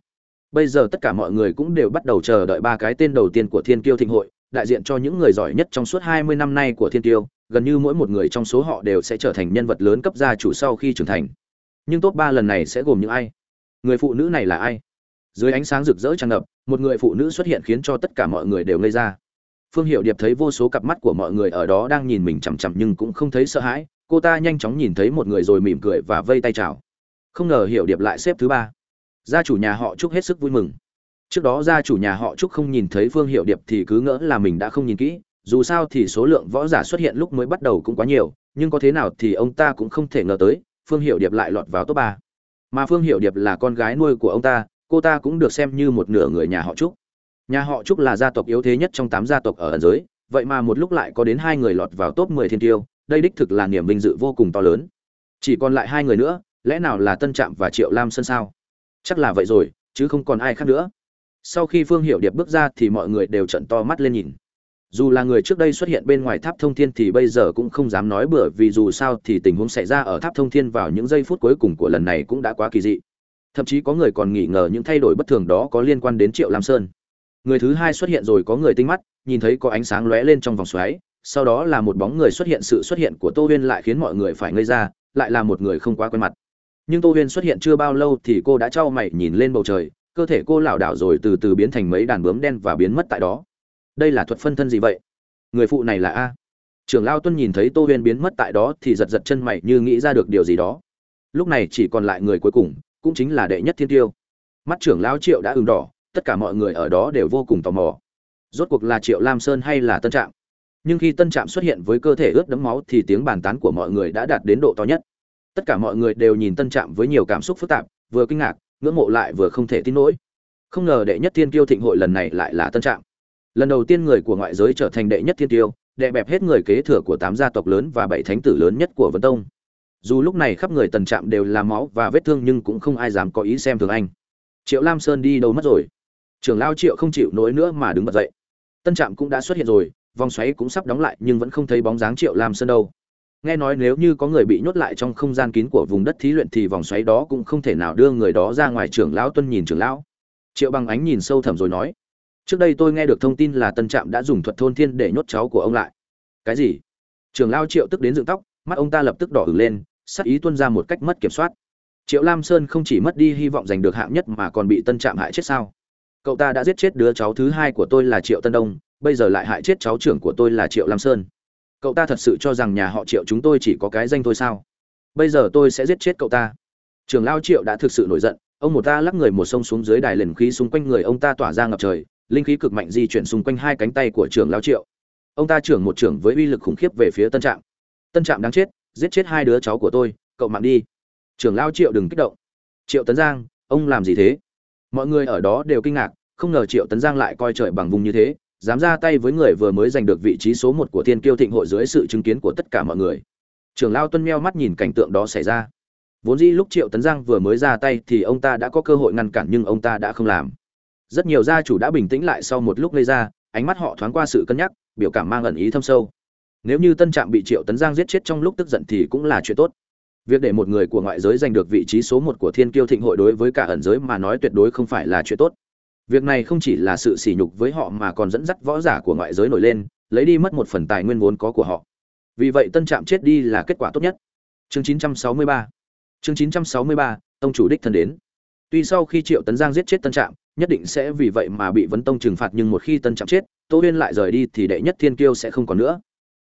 Bây giờ tất cả mọi người cũng đều bắt đầu chờ đợi ba cái tên đầu tiên của thiên kiêu thịnh hội, đại diện cho những người giỏi nhất trong suốt 20 năm nay của thiên kiêu, gần như mỗi một người trong số họ đều sẽ trở thành nhân vật lớn cấp gia chủ sau khi trưởng thành. Nhưng top ba lần này sẽ gồm những ai? Người phụ nữ này là ai? Dưới ánh sáng rực rỡ tràn ngập, một người phụ nữ xuất hiện khiến cho tất cả mọi người đều ngây ra. Phương hiệu điệp thấy vô số cặp mắt của mọi người ở đó đang nhìn mình chằm chằm nhưng cũng không thấy sợ hãi. Cô ta nhanh chóng nhìn thấy một người rồi mỉm cười và vây tay chào không ngờ Hiểu điệp lại xếp thứ ba. Gia chủ nhà họ chúc hết sức vui mừng. Trước đó gia chủ nhà họ chúc không nhìn thấy phương hiệu điệp thì cứ ngỡ là mình đã không nhìn kỹ. Dù sao thì số lượng võ giả xuất hiện lúc mới bắt đầu cũng quá nhiều, nhưng có thế nào thì ông ta cũng không thể ngờ tới, phương hiệu điệp lại lọt vào top ba. Mà phương hiệu điệp là con gái nuôi của ông ta, cô ta cũng được xem như một nửa người nhà họ trúc. Nhà họ trúc là gia tộc yếu thế nhất trong tám gia tộc ở ẩn giới, vậy mà một lúc lại có đến hai người lọt vào top mười thiên tiêu, đây đích thực là niềm vinh dự vô cùng to lớn. Chỉ còn lại hai người nữa lẽ nào là tân trạm và triệu lam sơn sao? Chắc là vậy rồi, chứ không còn ai khác nữa. Sau khi phương hiệu điệp bước ra thì mọi người đều trận to mắt lên nhìn. Dù là người trước đây xuất hiện bên ngoài tháp thông thiên thì bây giờ cũng không dám nói bừa, vì dù sao thì tình huống xảy ra ở tháp thông thiên vào những giây phút cuối cùng của lần này cũng đã quá kỳ dị. Thậm chí có người còn nghi ngờ những thay đổi bất thường đó có liên quan đến triệu lam sơn. Người thứ hai xuất hiện rồi có người tinh mắt, nhìn thấy có ánh sáng lóe lên trong vòng xoáy, sau đó là một bóng người xuất hiện sự xuất hiện của tô huyên lại khiến mọi người phải ngây ra, lại là một người không quá quen mặt nhưng tô huyên xuất hiện chưa bao lâu thì cô đã trao mày nhìn lên bầu trời, cơ thể cô lảo đảo rồi từ từ biến thành mấy đàn bướm đen và biến mất tại đó. Đây là thuật phân thân gì vậy? Người phụ này là a. Trưởng lao tuân nhìn thấy tô huyên biến mất tại đó thì giật giật chân mày như nghĩ ra được điều gì đó. Lúc này chỉ còn lại người cuối cùng, cũng chính là đệ nhất thiên tiêu. Mắt trưởng lao triệu đã ừng đỏ, tất cả mọi người ở đó đều vô cùng tò mò. Rốt cuộc là triệu lam sơn hay là tân trạm? Nhưng khi tân trạm xuất hiện với cơ thể ướt đẫm máu thì tiếng bàn tán của mọi người đã đạt đến độ to nhất tất cả mọi người đều nhìn tân trạm với nhiều cảm xúc phức tạp, vừa kinh ngạc, ngưỡng mộ lại vừa không thể tin nổi. Không ngờ đệ nhất thiên kiêu thịnh hội lần này lại là tân trạm. Lần đầu tiên người của ngoại giới trở thành đệ nhất thiên tiêu đệ bẹp hết người kế thừa của tám gia tộc lớn và bảy thánh tử lớn nhất của vân tông. Dù lúc này khắp người tần trạm đều là máu và vết thương nhưng cũng không ai dám có ý xem thường anh. Triệu lam sơn đi đâu mất rồi? Trưởng lao triệu không chịu nổi nữa mà đứng bật dậy. Tân trạm cũng đã xuất hiện rồi, vòng xoáy cũng sắp đóng lại nhưng vẫn không thấy bóng dáng triệu lam sơn đâu nghe nói nếu như có người bị nhốt lại trong không gian kín của vùng đất thí luyện thì vòng xoáy đó cũng không thể nào đưa người đó ra ngoài trưởng lão tuân nhìn trưởng lão. Triệu bằng ánh nhìn sâu thẳm rồi nói, trước đây tôi nghe được thông tin là tân trạm đã dùng thuật thôn thiên để nhốt cháu của ông lại. Cái gì? Trưởng lão triệu tức đến dựng tóc, mắt ông ta lập tức đỏ ửng lên, sắc ý tuân ra một cách mất kiểm soát. Triệu lam sơn không chỉ mất đi hy vọng giành được hạng nhất mà còn bị tân trạm hại chết sao? Cậu ta đã giết chết đứa cháu thứ hai của tôi là triệu tân đông, bây giờ lại hại chết cháu trưởng của tôi là triệu lam sơn cậu ta thật sự cho rằng nhà họ triệu chúng tôi chỉ có cái danh thôi sao? Bây giờ tôi sẽ giết chết cậu ta. Trường lao triệu đã thực sự nổi giận, ông một ta lắc người một sông xuống dưới đài lần khí xung quanh người ông ta tỏa ra ngập trời, linh khí cực mạnh di chuyển xung quanh hai cánh tay của trường lao triệu. Ông ta trưởng một trưởng với uy lực khủng khiếp về phía tân trạm. Tân trạm đáng chết, giết chết hai đứa cháu của tôi, cậu mạng đi. Trưởng lao triệu đừng kích động. Triệu tấn giang, ông làm gì thế? Mọi người ở đó đều kinh ngạc, không ngờ triệu tấn giang lại coi trời bằng vùng như thế dám ra tay với người vừa mới giành được vị trí số một của thiên kiêu thịnh hội dưới sự chứng kiến của tất cả mọi người. Trưởng lao tuân meo mắt nhìn cảnh tượng đó xảy ra. Vốn dĩ lúc triệu tấn giang vừa mới ra tay thì ông ta đã có cơ hội ngăn cản nhưng ông ta đã không làm. Rất nhiều gia chủ đã bình tĩnh lại sau một lúc lây ra, ánh mắt họ thoáng qua sự cân nhắc, biểu cảm mang ẩn ý thâm sâu. Nếu như tân trạm bị triệu tấn giang giết chết trong lúc tức giận thì cũng là chuyện tốt. Việc để một người của ngoại giới giành được vị trí số một của thiên kiêu thịnh hội đối với cả ẩn giới mà nói tuyệt đối không phải là chuyện tốt việc này không chỉ là sự sỉ nhục với họ mà còn dẫn dắt võ giả của ngoại giới nổi lên lấy đi mất một phần tài nguyên vốn có của họ. Vì vậy tân trạm chết đi là kết quả tốt nhất. Chương 963 chương 963, tông chủ đích thân đến. Tuy sau khi triệu tấn giang giết chết tân trạm nhất định sẽ vì vậy mà bị vấn tông trừng phạt nhưng một khi tân trạm chết tô huyên lại rời đi thì đệ nhất thiên kiêu sẽ không còn nữa.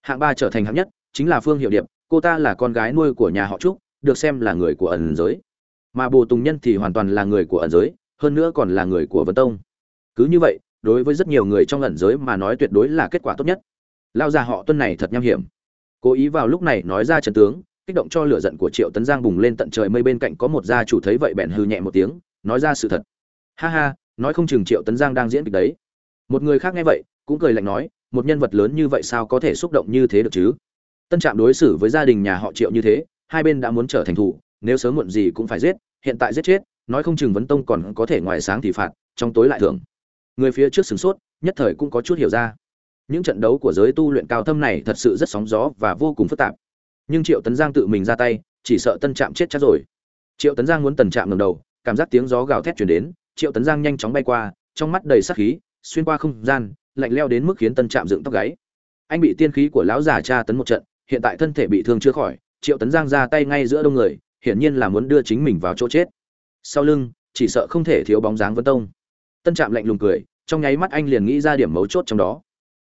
Hạng ba trở thành hạng nhất chính là phương Hiểu điệp cô ta là con gái nuôi của nhà họ trúc được xem là người của ẩn giới. Mà bồ tùng nhân thì hoàn toàn là người của ẩn giới hơn nữa còn là người của vân tông. Cứ như vậy, đối với rất nhiều người trong ẩn giới mà nói tuyệt đối là kết quả tốt nhất. Lao già họ tuân này thật nham hiểm. Cố ý vào lúc này nói ra trận tướng, kích động cho lửa giận của triệu tấn giang bùng lên tận trời mây bên cạnh có một gia chủ thấy vậy bèn hư nhẹ một tiếng, nói ra sự thật. Ha ha, nói không chừng triệu tấn giang đang diễn kịch đấy. Một người khác nghe vậy, cũng cười lạnh nói, một nhân vật lớn như vậy sao có thể xúc động như thế được chứ? Tân trạm đối xử với gia đình nhà họ triệu như thế, hai bên đã muốn trở thành thủ, nếu sớm muộn gì cũng phải giết, hiện tại giết chết nói không chừng vấn tông còn có thể ngoài sáng thì phạt, trong tối lại thưởng. Người phía trước sửng sốt, nhất thời cũng có chút hiểu ra. Những trận đấu của giới tu luyện cao thâm này thật sự rất sóng gió và vô cùng phức tạp. Nhưng triệu tấn giang tự mình ra tay, chỉ sợ tân trạm chết chắc rồi. Triệu tấn giang muốn tần trạm ngầm đầu, cảm giác tiếng gió gào thét chuyển đến, triệu tấn giang nhanh chóng bay qua, trong mắt đầy sắc khí, xuyên qua không gian, lạnh leo đến mức khiến tân trạm dựng tóc gáy. Anh bị tiên khí của lão già tra tấn một trận, hiện tại thân thể bị thương chưa khỏi, triệu tấn giang ra tay ngay giữa đông người, hiển nhiên là muốn đưa chính mình vào chỗ chết sau lưng, chỉ sợ không thể thiếu bóng dáng vân tông. Tân trạm lạnh lùng cười, trong nháy mắt anh liền nghĩ ra điểm mấu chốt trong đó.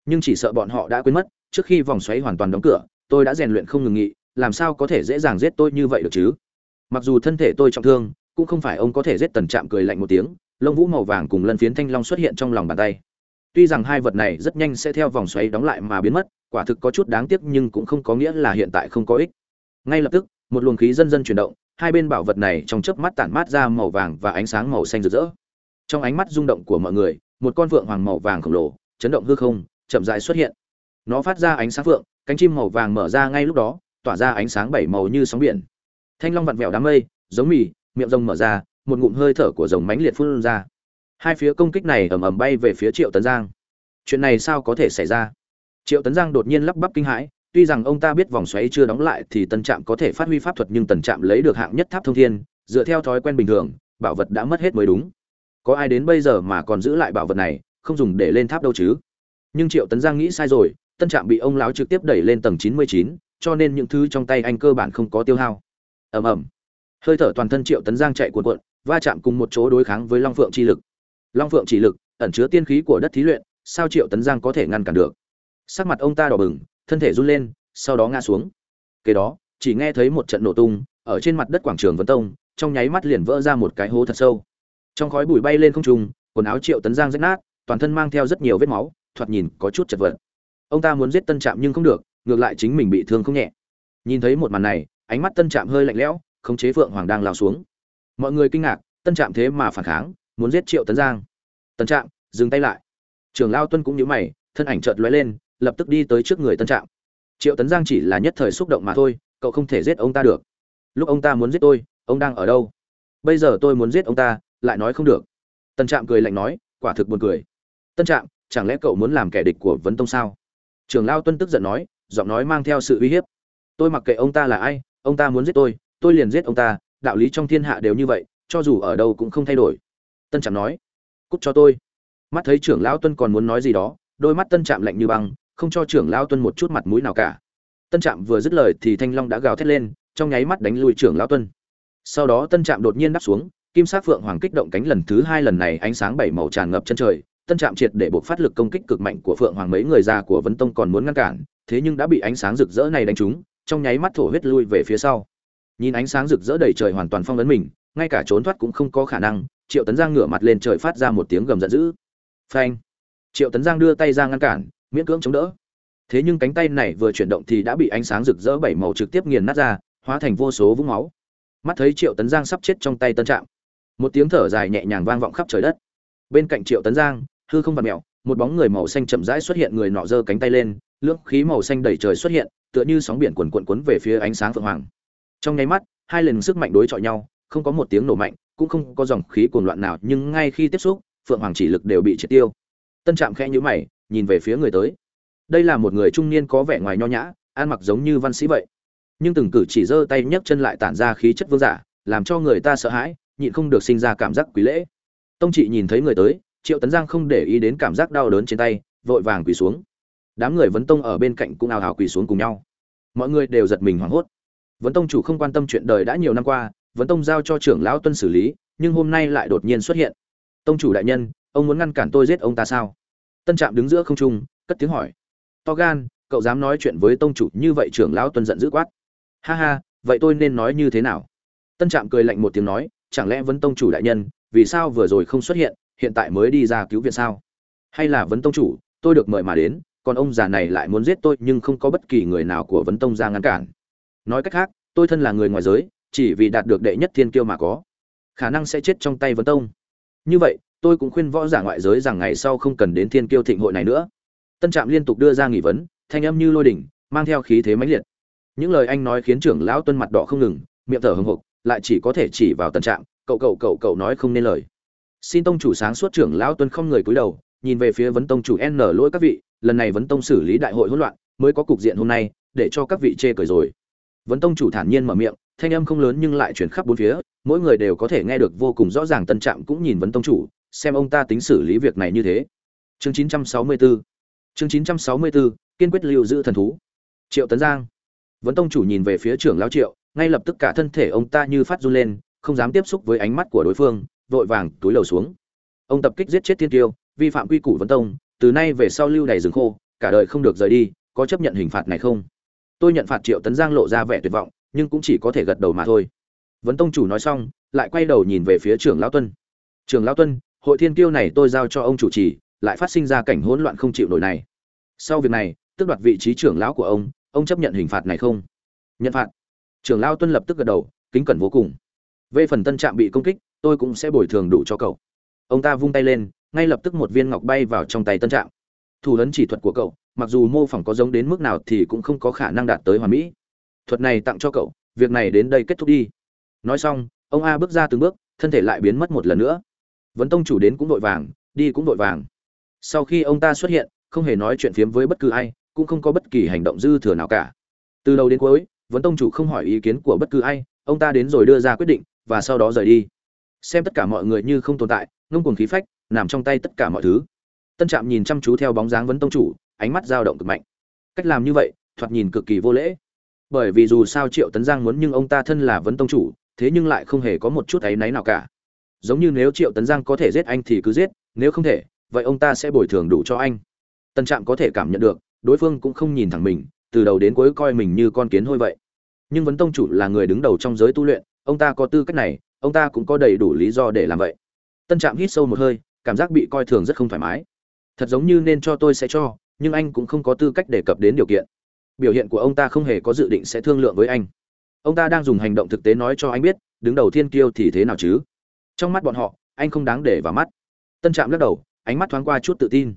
Nhưng chỉ sợ bọn họ đã quên mất, trước khi vòng xoáy hoàn toàn đóng cửa, tôi đã rèn luyện không ngừng nghỉ, làm sao có thể dễ dàng giết tôi như vậy được chứ? Mặc dù thân thể tôi trọng thương, cũng không phải ông có thể giết tần trạm cười lạnh một tiếng, lông vũ màu vàng cùng lân phiến thanh long xuất hiện trong lòng bàn tay. Tuy rằng hai vật này rất nhanh sẽ theo vòng xoáy đóng lại mà biến mất, quả thực có chút đáng tiếc nhưng cũng không có nghĩa là hiện tại không có ích. Ngay lập tức, một luồng khí dân dân chuyển động hai bên bảo vật này trong chớp mắt tản mát ra màu vàng và ánh sáng màu xanh rực rỡ. Trong ánh mắt rung động của mọi người, một con vượng hoàng màu vàng khổng lồ, chấn động hư không, chậm rãi xuất hiện. Nó phát ra ánh sáng vượng, cánh chim màu vàng mở ra ngay lúc đó, tỏa ra ánh sáng bảy màu như sóng biển. Thanh long vặn vẹo đám mây, giống mì, miệng rồng mở ra, một ngụm hơi thở của rồng mãnh liệt phun ra. Hai phía công kích này ầm ầm bay về phía triệu tấn giang. Chuyện này sao có thể xảy ra? Triệu tấn giang đột nhiên lắp bắp kinh hãi tuy rằng ông ta biết vòng xoáy chưa đóng lại thì tần trạm có thể phát huy pháp thuật nhưng tần trạm lấy được hạng nhất tháp thông thiên, dựa theo thói quen bình thường, bảo vật đã mất hết mới đúng. Có ai đến bây giờ mà còn giữ lại bảo vật này, không dùng để lên tháp đâu chứ? Nhưng triệu tấn giang nghĩ sai rồi, tân trạm bị ông lão trực tiếp đẩy lên tầng chín mươi chín, cho nên những thứ trong tay anh cơ bản không có tiêu hao. Ầm ầm. Hơi thở toàn thân triệu tấn giang chạy cuộn cuộn, va chạm cùng một chỗ đối kháng với long phượng chi lực. Long phượng chỉ lực, ẩn chứa tiên khí của đất thí luyện, sao triệu tấn giang có thể ngăn cản được? Sắc mặt ông ta đỏ bừng thân thể run lên, sau đó ngã xuống. Kế đó, chỉ nghe thấy một trận nổ tung, ở trên mặt đất quảng trường vấn tông, trong nháy mắt liền vỡ ra một cái hố thật sâu. Trong khói bụi bay lên không trung, quần áo triệu tấn giang rách nát, toàn thân mang theo rất nhiều vết máu, thoạt nhìn có chút chật vật. Ông ta muốn giết tân trạm nhưng không được, ngược lại chính mình bị thương không nhẹ. Nhìn thấy một màn này, ánh mắt tân trạm hơi lạnh lẽo, khống chế phượng hoàng đang lao xuống. Mọi người kinh ngạc, tân trạm thế mà phản kháng, muốn giết triệu tấn giang. Tân trạm, dừng tay lại. Trưởng lao tuân cũng nhíu mày, thân ảnh chợt lóe lên lập tức đi tới trước người tân trạm. Triệu tấn giang chỉ là nhất thời xúc động mà thôi, cậu không thể giết ông ta được. Lúc ông ta muốn giết tôi, ông đang ở đâu? Bây giờ tôi muốn giết ông ta, lại nói không được. Tân trạm cười lạnh nói, quả thực buồn cười. Tân trạm, chẳng lẽ cậu muốn làm kẻ địch của vấn tông sao? Trường lao tuân tức giận nói, giọng nói mang theo sự uy hiếp. Tôi mặc kệ ông ta là ai, ông ta muốn giết tôi tôi liền giết ông ta, đạo lý trong thiên hạ đều như vậy, cho dù ở đâu cũng không thay đổi. Tân trạm nói, cút cho tôi. Mắt thấy trưởng lão tuân còn muốn nói gì đó, đôi mắt tân trạm lạnh như băng không cho trưởng lão tuân một chút mặt mũi nào cả. Tân trạm vừa dứt lời thì thanh long đã gào thét lên, trong nháy mắt đánh lui trưởng lão tuân. Sau đó tân trạm đột nhiên đáp xuống, kim sát phượng hoàng kích động cánh lần thứ hai lần này ánh sáng bảy màu tràn ngập chân trời, tân trạm triệt để buộc phát lực công kích cực mạnh của phượng hoàng mấy người già của vấn tông còn muốn ngăn cản, thế nhưng đã bị ánh sáng rực rỡ này đánh trúng, trong nháy mắt thổ huyết lui về phía sau. Nhìn ánh sáng rực rỡ đầy trời hoàn toàn phong ấn mình, ngay cả trốn thoát cũng không có khả năng, triệu tấn giang ngửa mặt lên trời phát ra một tiếng gầm giận dữ. Phanh! Triệu tấn giang đưa tay ra ngăn cản miễn cưỡng chống đỡ. Thế nhưng cánh tay này vừa chuyển động thì đã bị ánh sáng rực rỡ bảy màu trực tiếp nghiền nát ra, hóa thành vô số vũng máu. Mắt thấy triệu tấn giang sắp chết trong tay tân trạm. Một tiếng thở dài nhẹ nhàng vang vọng khắp trời đất. Bên cạnh triệu tấn giang, hư không vặn mẹo một bóng người màu xanh chậm rãi xuất hiện người nọ giơ cánh tay lên, lưỡng khí màu xanh đầy trời xuất hiện, tựa như sóng biển quần quần quấn về phía ánh sáng phượng hoàng. Trong nháy mắt, hai lần sức mạnh đối chọi nhau, không có một tiếng nổ mạnh, cũng không có dòng khí cuồng loạn nào, nhưng ngay khi tiếp xúc, phượng hoàng chỉ lực đều bị triệt tiêu. Tân trạm khẽ nhíu mày nhìn về phía người tới. Đây là một người trung niên có vẻ ngoài nho nhã, ăn mặc giống như văn sĩ vậy. Nhưng từng cử chỉ giơ tay nhấc chân lại tản ra khí chất vương giả, làm cho người ta sợ hãi, nhịn không được sinh ra cảm giác quý lễ. Tông trị nhìn thấy người tới, triệu tấn giang không để ý đến cảm giác đau đớn trên tay, vội vàng quỳ xuống. Đám người vấn tông ở bên cạnh cũng ào ào quỳ xuống cùng nhau. Mọi người đều giật mình hoảng hốt. Vấn tông chủ không quan tâm chuyện đời đã nhiều năm qua, vấn tông giao cho trưởng lão tuân xử lý, nhưng hôm nay lại đột nhiên xuất hiện. Tông chủ đại nhân, ông muốn ngăn cản tôi giết ông ta sao? Tân trạm đứng giữa không trung, cất tiếng hỏi. To gan, cậu dám nói chuyện với tông chủ như vậy trưởng lão tuân giận dữ quát. Ha ha, vậy tôi nên nói như thế nào? Tân trạm cười lạnh một tiếng nói, chẳng lẽ vấn tông chủ đại nhân, vì sao vừa rồi không xuất hiện hiện tại mới đi ra cứu viện sao? Hay là vấn tông chủ, tôi được mời mà đến, còn ông già này lại muốn giết tôi nhưng không có bất kỳ người nào của vấn tông ra ngăn cản. Nói cách khác, tôi thân là người ngoài giới, chỉ vì đạt được đệ nhất thiên kiêu mà có. Khả năng sẽ chết trong tay vấn tông. Như vậy tôi cũng khuyên võ giả ngoại giới rằng ngày sau không cần đến thiên kiêu thịnh hội này nữa. Tân trạm liên tục đưa ra nghỉ vấn, thanh âm như lôi đỉnh, mang theo khí thế mãnh liệt. Những lời anh nói khiến trưởng lão tuân mặt đỏ không ngừng, miệng thở hừng hực, lại chỉ có thể chỉ vào tân trạm, cậu cậu cậu cậu nói không nên lời. Xin tông chủ sáng suốt trưởng lão tuân không người cúi đầu, nhìn về phía vấn tông chủ n lỗi các vị, lần này vấn tông xử lý đại hội hỗn loạn, mới có cục diện hôm nay, để cho các vị chê cười rồi. Vấn tông chủ thản nhiên mở miệng, thanh âm không lớn nhưng lại chuyển khắp bốn phía, mỗi người đều có thể nghe được vô cùng rõ ràng tân trạm cũng nhìn vấn tông chủ xem ông ta tính xử lý việc này như thế. Chương 964 chương 964 kiên quyết lưu giữ thần thú. Triệu tấn giang. Vấn tông chủ nhìn về phía trưởng lão triệu, ngay lập tức cả thân thể ông ta như phát run lên, không dám tiếp xúc với ánh mắt của đối phương, vội vàng túi lầu xuống. Ông tập kích giết chết thiên tiêu, vi phạm quy củ vấn tông, từ nay về sau lưu đầy rừng khô, cả đời không được rời đi, có chấp nhận hình phạt này không? Tôi nhận phạt triệu tấn giang lộ ra vẻ tuyệt vọng, nhưng cũng chỉ có thể gật đầu mà thôi. Vấn tông chủ nói xong, lại quay đầu nhìn về phía trưởng lão tuân. Trưởng lão tuân hội thiên kiêu này tôi giao cho ông chủ trì, lại phát sinh ra cảnh hỗn loạn không chịu nổi này. Sau việc này tức đoạt vị trí trưởng lão của ông ông chấp nhận hình phạt này không? Nhận phạt. Trưởng lão tuân lập tức gật đầu, kính cẩn vô cùng. Về phần tân trạm bị công kích, tôi cũng sẽ bồi thường đủ cho cậu. Ông ta vung tay lên, ngay lập tức một viên ngọc bay vào trong tay tân trạm. Thủ ấn chỉ thuật của cậu, mặc dù mô phỏng có giống đến mức nào thì cũng không có khả năng đạt tới hoàn mỹ. Thuật này tặng cho cậu, việc này đến đây kết thúc đi. Nói xong, ông a bước ra từng bước, thân thể lại biến mất một lần nữa vấn tông chủ đến cũng vội vàng, đi cũng vội vàng. Sau khi ông ta xuất hiện, không hề nói chuyện phiếm với bất cứ ai, cũng không có bất kỳ hành động dư thừa nào cả. Từ đầu đến cuối, vấn tông chủ không hỏi ý kiến của bất cứ ai, ông ta đến rồi đưa ra quyết định, và sau đó rời đi. Xem tất cả mọi người như không tồn tại, ngông cuồng khí phách, nằm trong tay tất cả mọi thứ. Tân trạm nhìn chăm chú theo bóng dáng vấn tông chủ, ánh mắt dao động cực mạnh. Cách làm như vậy, thoạt nhìn cực kỳ vô lễ. Bởi vì dù sao triệu tấn giang muốn nhưng ông ta thân là vấn tông chủ, thế nhưng lại không hề có một chút áy náy nào cả giống như nếu triệu tấn giang có thể giết anh thì cứ giết, nếu không thể, vậy ông ta sẽ bồi thường đủ cho anh. Tân trạm có thể cảm nhận được, đối phương cũng không nhìn thẳng mình, từ đầu đến cuối coi mình như con kiến hôi vậy. Nhưng vấn tông chủ là người đứng đầu trong giới tu luyện, ông ta có tư cách này, ông ta cũng có đầy đủ lý do để làm vậy. Tân trạm hít sâu một hơi, cảm giác bị coi thường rất không thoải mái. Thật giống như nên cho tôi sẽ cho, nhưng anh cũng không có tư cách đề cập đến điều kiện. Biểu hiện của ông ta không hề có dự định sẽ thương lượng với anh. Ông ta đang dùng hành động thực tế nói cho anh biết, đứng đầu thiên kiêu thì thế nào chứ? Trong mắt bọn họ, anh không đáng để vào mắt. Tân trạm lắc đầu, ánh mắt thoáng qua chút tự tin.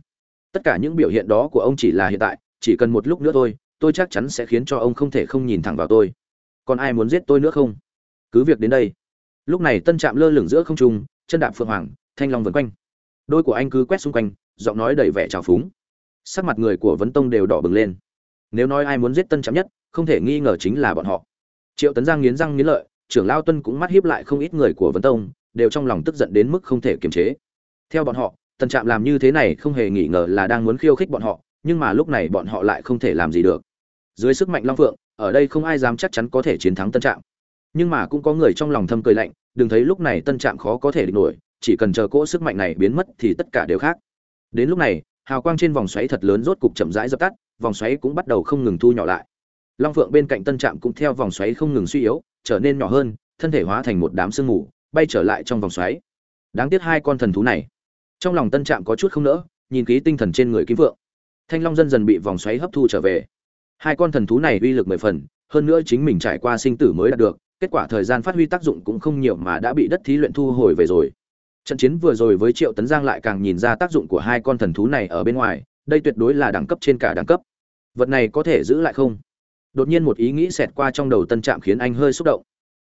Tất cả những biểu hiện đó của ông chỉ là hiện tại, chỉ cần một lúc nữa thôi, tôi chắc chắn sẽ khiến cho ông không thể không nhìn thẳng vào tôi. Còn ai muốn giết tôi nữa không? Cứ việc đến đây. Lúc này tân trạm lơ lửng giữa không trung, chân đạp phượng hoàng, thanh long vân quanh. Đôi của anh cứ quét xung quanh, giọng nói đầy vẻ trào phúng. Sắc mặt người của vấn tông đều đỏ bừng lên. Nếu nói ai muốn giết tân trạm nhất, không thể nghi ngờ chính là bọn họ. Triệu tấn giang nghiến răng nghiến lợi, trưởng lao tuân cũng mắt hiếp lại không ít người của vấn tông đều trong lòng tức giận đến mức không thể kiềm chế. Theo bọn họ, tần trạm làm như thế này không hề nghi ngờ là đang muốn khiêu khích bọn họ, nhưng mà lúc này bọn họ lại không thể làm gì được. Dưới sức mạnh long phượng, ở đây không ai dám chắc chắn có thể chiến thắng tân trạm. Nhưng mà cũng có người trong lòng thâm cười lạnh, đừng thấy lúc này tân trạm khó có thể địch nổi, chỉ cần chờ cỗ sức mạnh này biến mất thì tất cả đều khác. Đến lúc này, hào quang trên vòng xoáy thật lớn rốt cục chậm rãi dập tắt, vòng xoáy cũng bắt đầu không ngừng thu nhỏ lại. Long phượng bên cạnh tân trạm cũng theo vòng xoáy không ngừng suy yếu, trở nên nhỏ hơn, thân thể hóa thành một đám sương mù bay trở lại trong vòng xoáy. Đáng tiếc hai con thần thú này. Trong lòng tân trạm có chút không nỡ, nhìn khí tinh thần trên người kim vượng. Thanh long dần dần bị vòng xoáy hấp thu trở về. Hai con thần thú này uy lực mười phần, hơn nữa chính mình trải qua sinh tử mới đạt được, kết quả thời gian phát huy tác dụng cũng không nhiều mà đã bị đất thí luyện thu hồi về rồi. Trận chiến vừa rồi với triệu tấn giang lại càng nhìn ra tác dụng của hai con thần thú này ở bên ngoài, đây tuyệt đối là đẳng cấp trên cả đẳng cấp. Vật này có thể giữ lại không? Đột nhiên một ý nghĩ xẹt qua trong đầu tân trạm khiến anh hơi xúc động.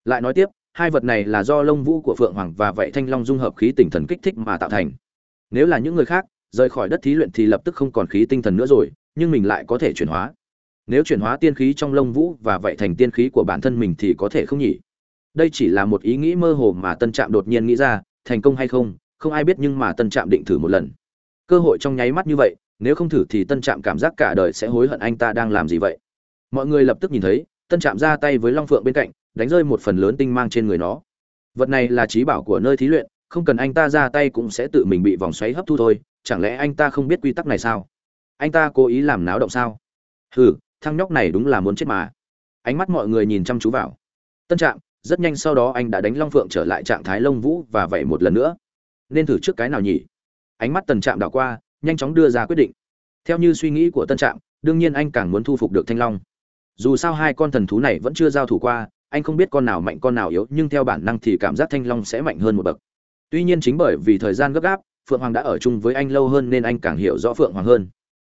Lại nói tiếp hai vật này là do lông vũ của phượng hoàng và vậy thanh long dung hợp khí tinh thần kích thích mà tạo thành. Nếu là những người khác, rời khỏi đất thí luyện thì lập tức không còn khí tinh thần nữa rồi, nhưng mình lại có thể chuyển hóa. Nếu chuyển hóa tiên khí trong lông vũ và vậy thành tiên khí của bản thân mình thì có thể không nhỉ? Đây chỉ là một ý nghĩ mơ hồ mà tân trạm đột nhiên nghĩ ra, thành công hay không không ai biết nhưng mà tân trạm định thử một lần. Cơ hội trong nháy mắt như vậy, nếu không thử thì tân trạm cảm giác cả đời sẽ hối hận anh ta đang làm gì vậy. Mọi người lập tức nhìn thấy, tân trạm ra tay với long phượng bên cạnh đánh rơi một phần lớn tinh mang trên người nó. Vật này là trí bảo của nơi thí luyện, không cần anh ta ra tay cũng sẽ tự mình bị vòng xoáy hấp thu thôi, chẳng lẽ anh ta không biết quy tắc này sao? Anh ta cố ý làm náo động sao? Hừ, thằng nhóc này đúng là muốn chết mà. Ánh mắt mọi người nhìn chăm chú vào. Tân trạm, rất nhanh sau đó anh đã đánh long phượng trở lại trạng thái lông vũ và vậy một lần nữa. Nên thử trước cái nào nhỉ? Ánh mắt tần trạm đảo qua, nhanh chóng đưa ra quyết định. Theo như suy nghĩ của tân trạm, đương nhiên anh càng muốn thu phục được thanh long. Dù sao hai con thần thú này vẫn chưa giao thủ qua anh không biết con nào mạnh con nào yếu, nhưng theo bản năng thì cảm giác thanh long sẽ mạnh hơn một bậc. Tuy nhiên chính bởi vì thời gian gấp gáp, phượng hoàng đã ở chung với anh lâu hơn nên anh càng hiểu rõ phượng hoàng hơn.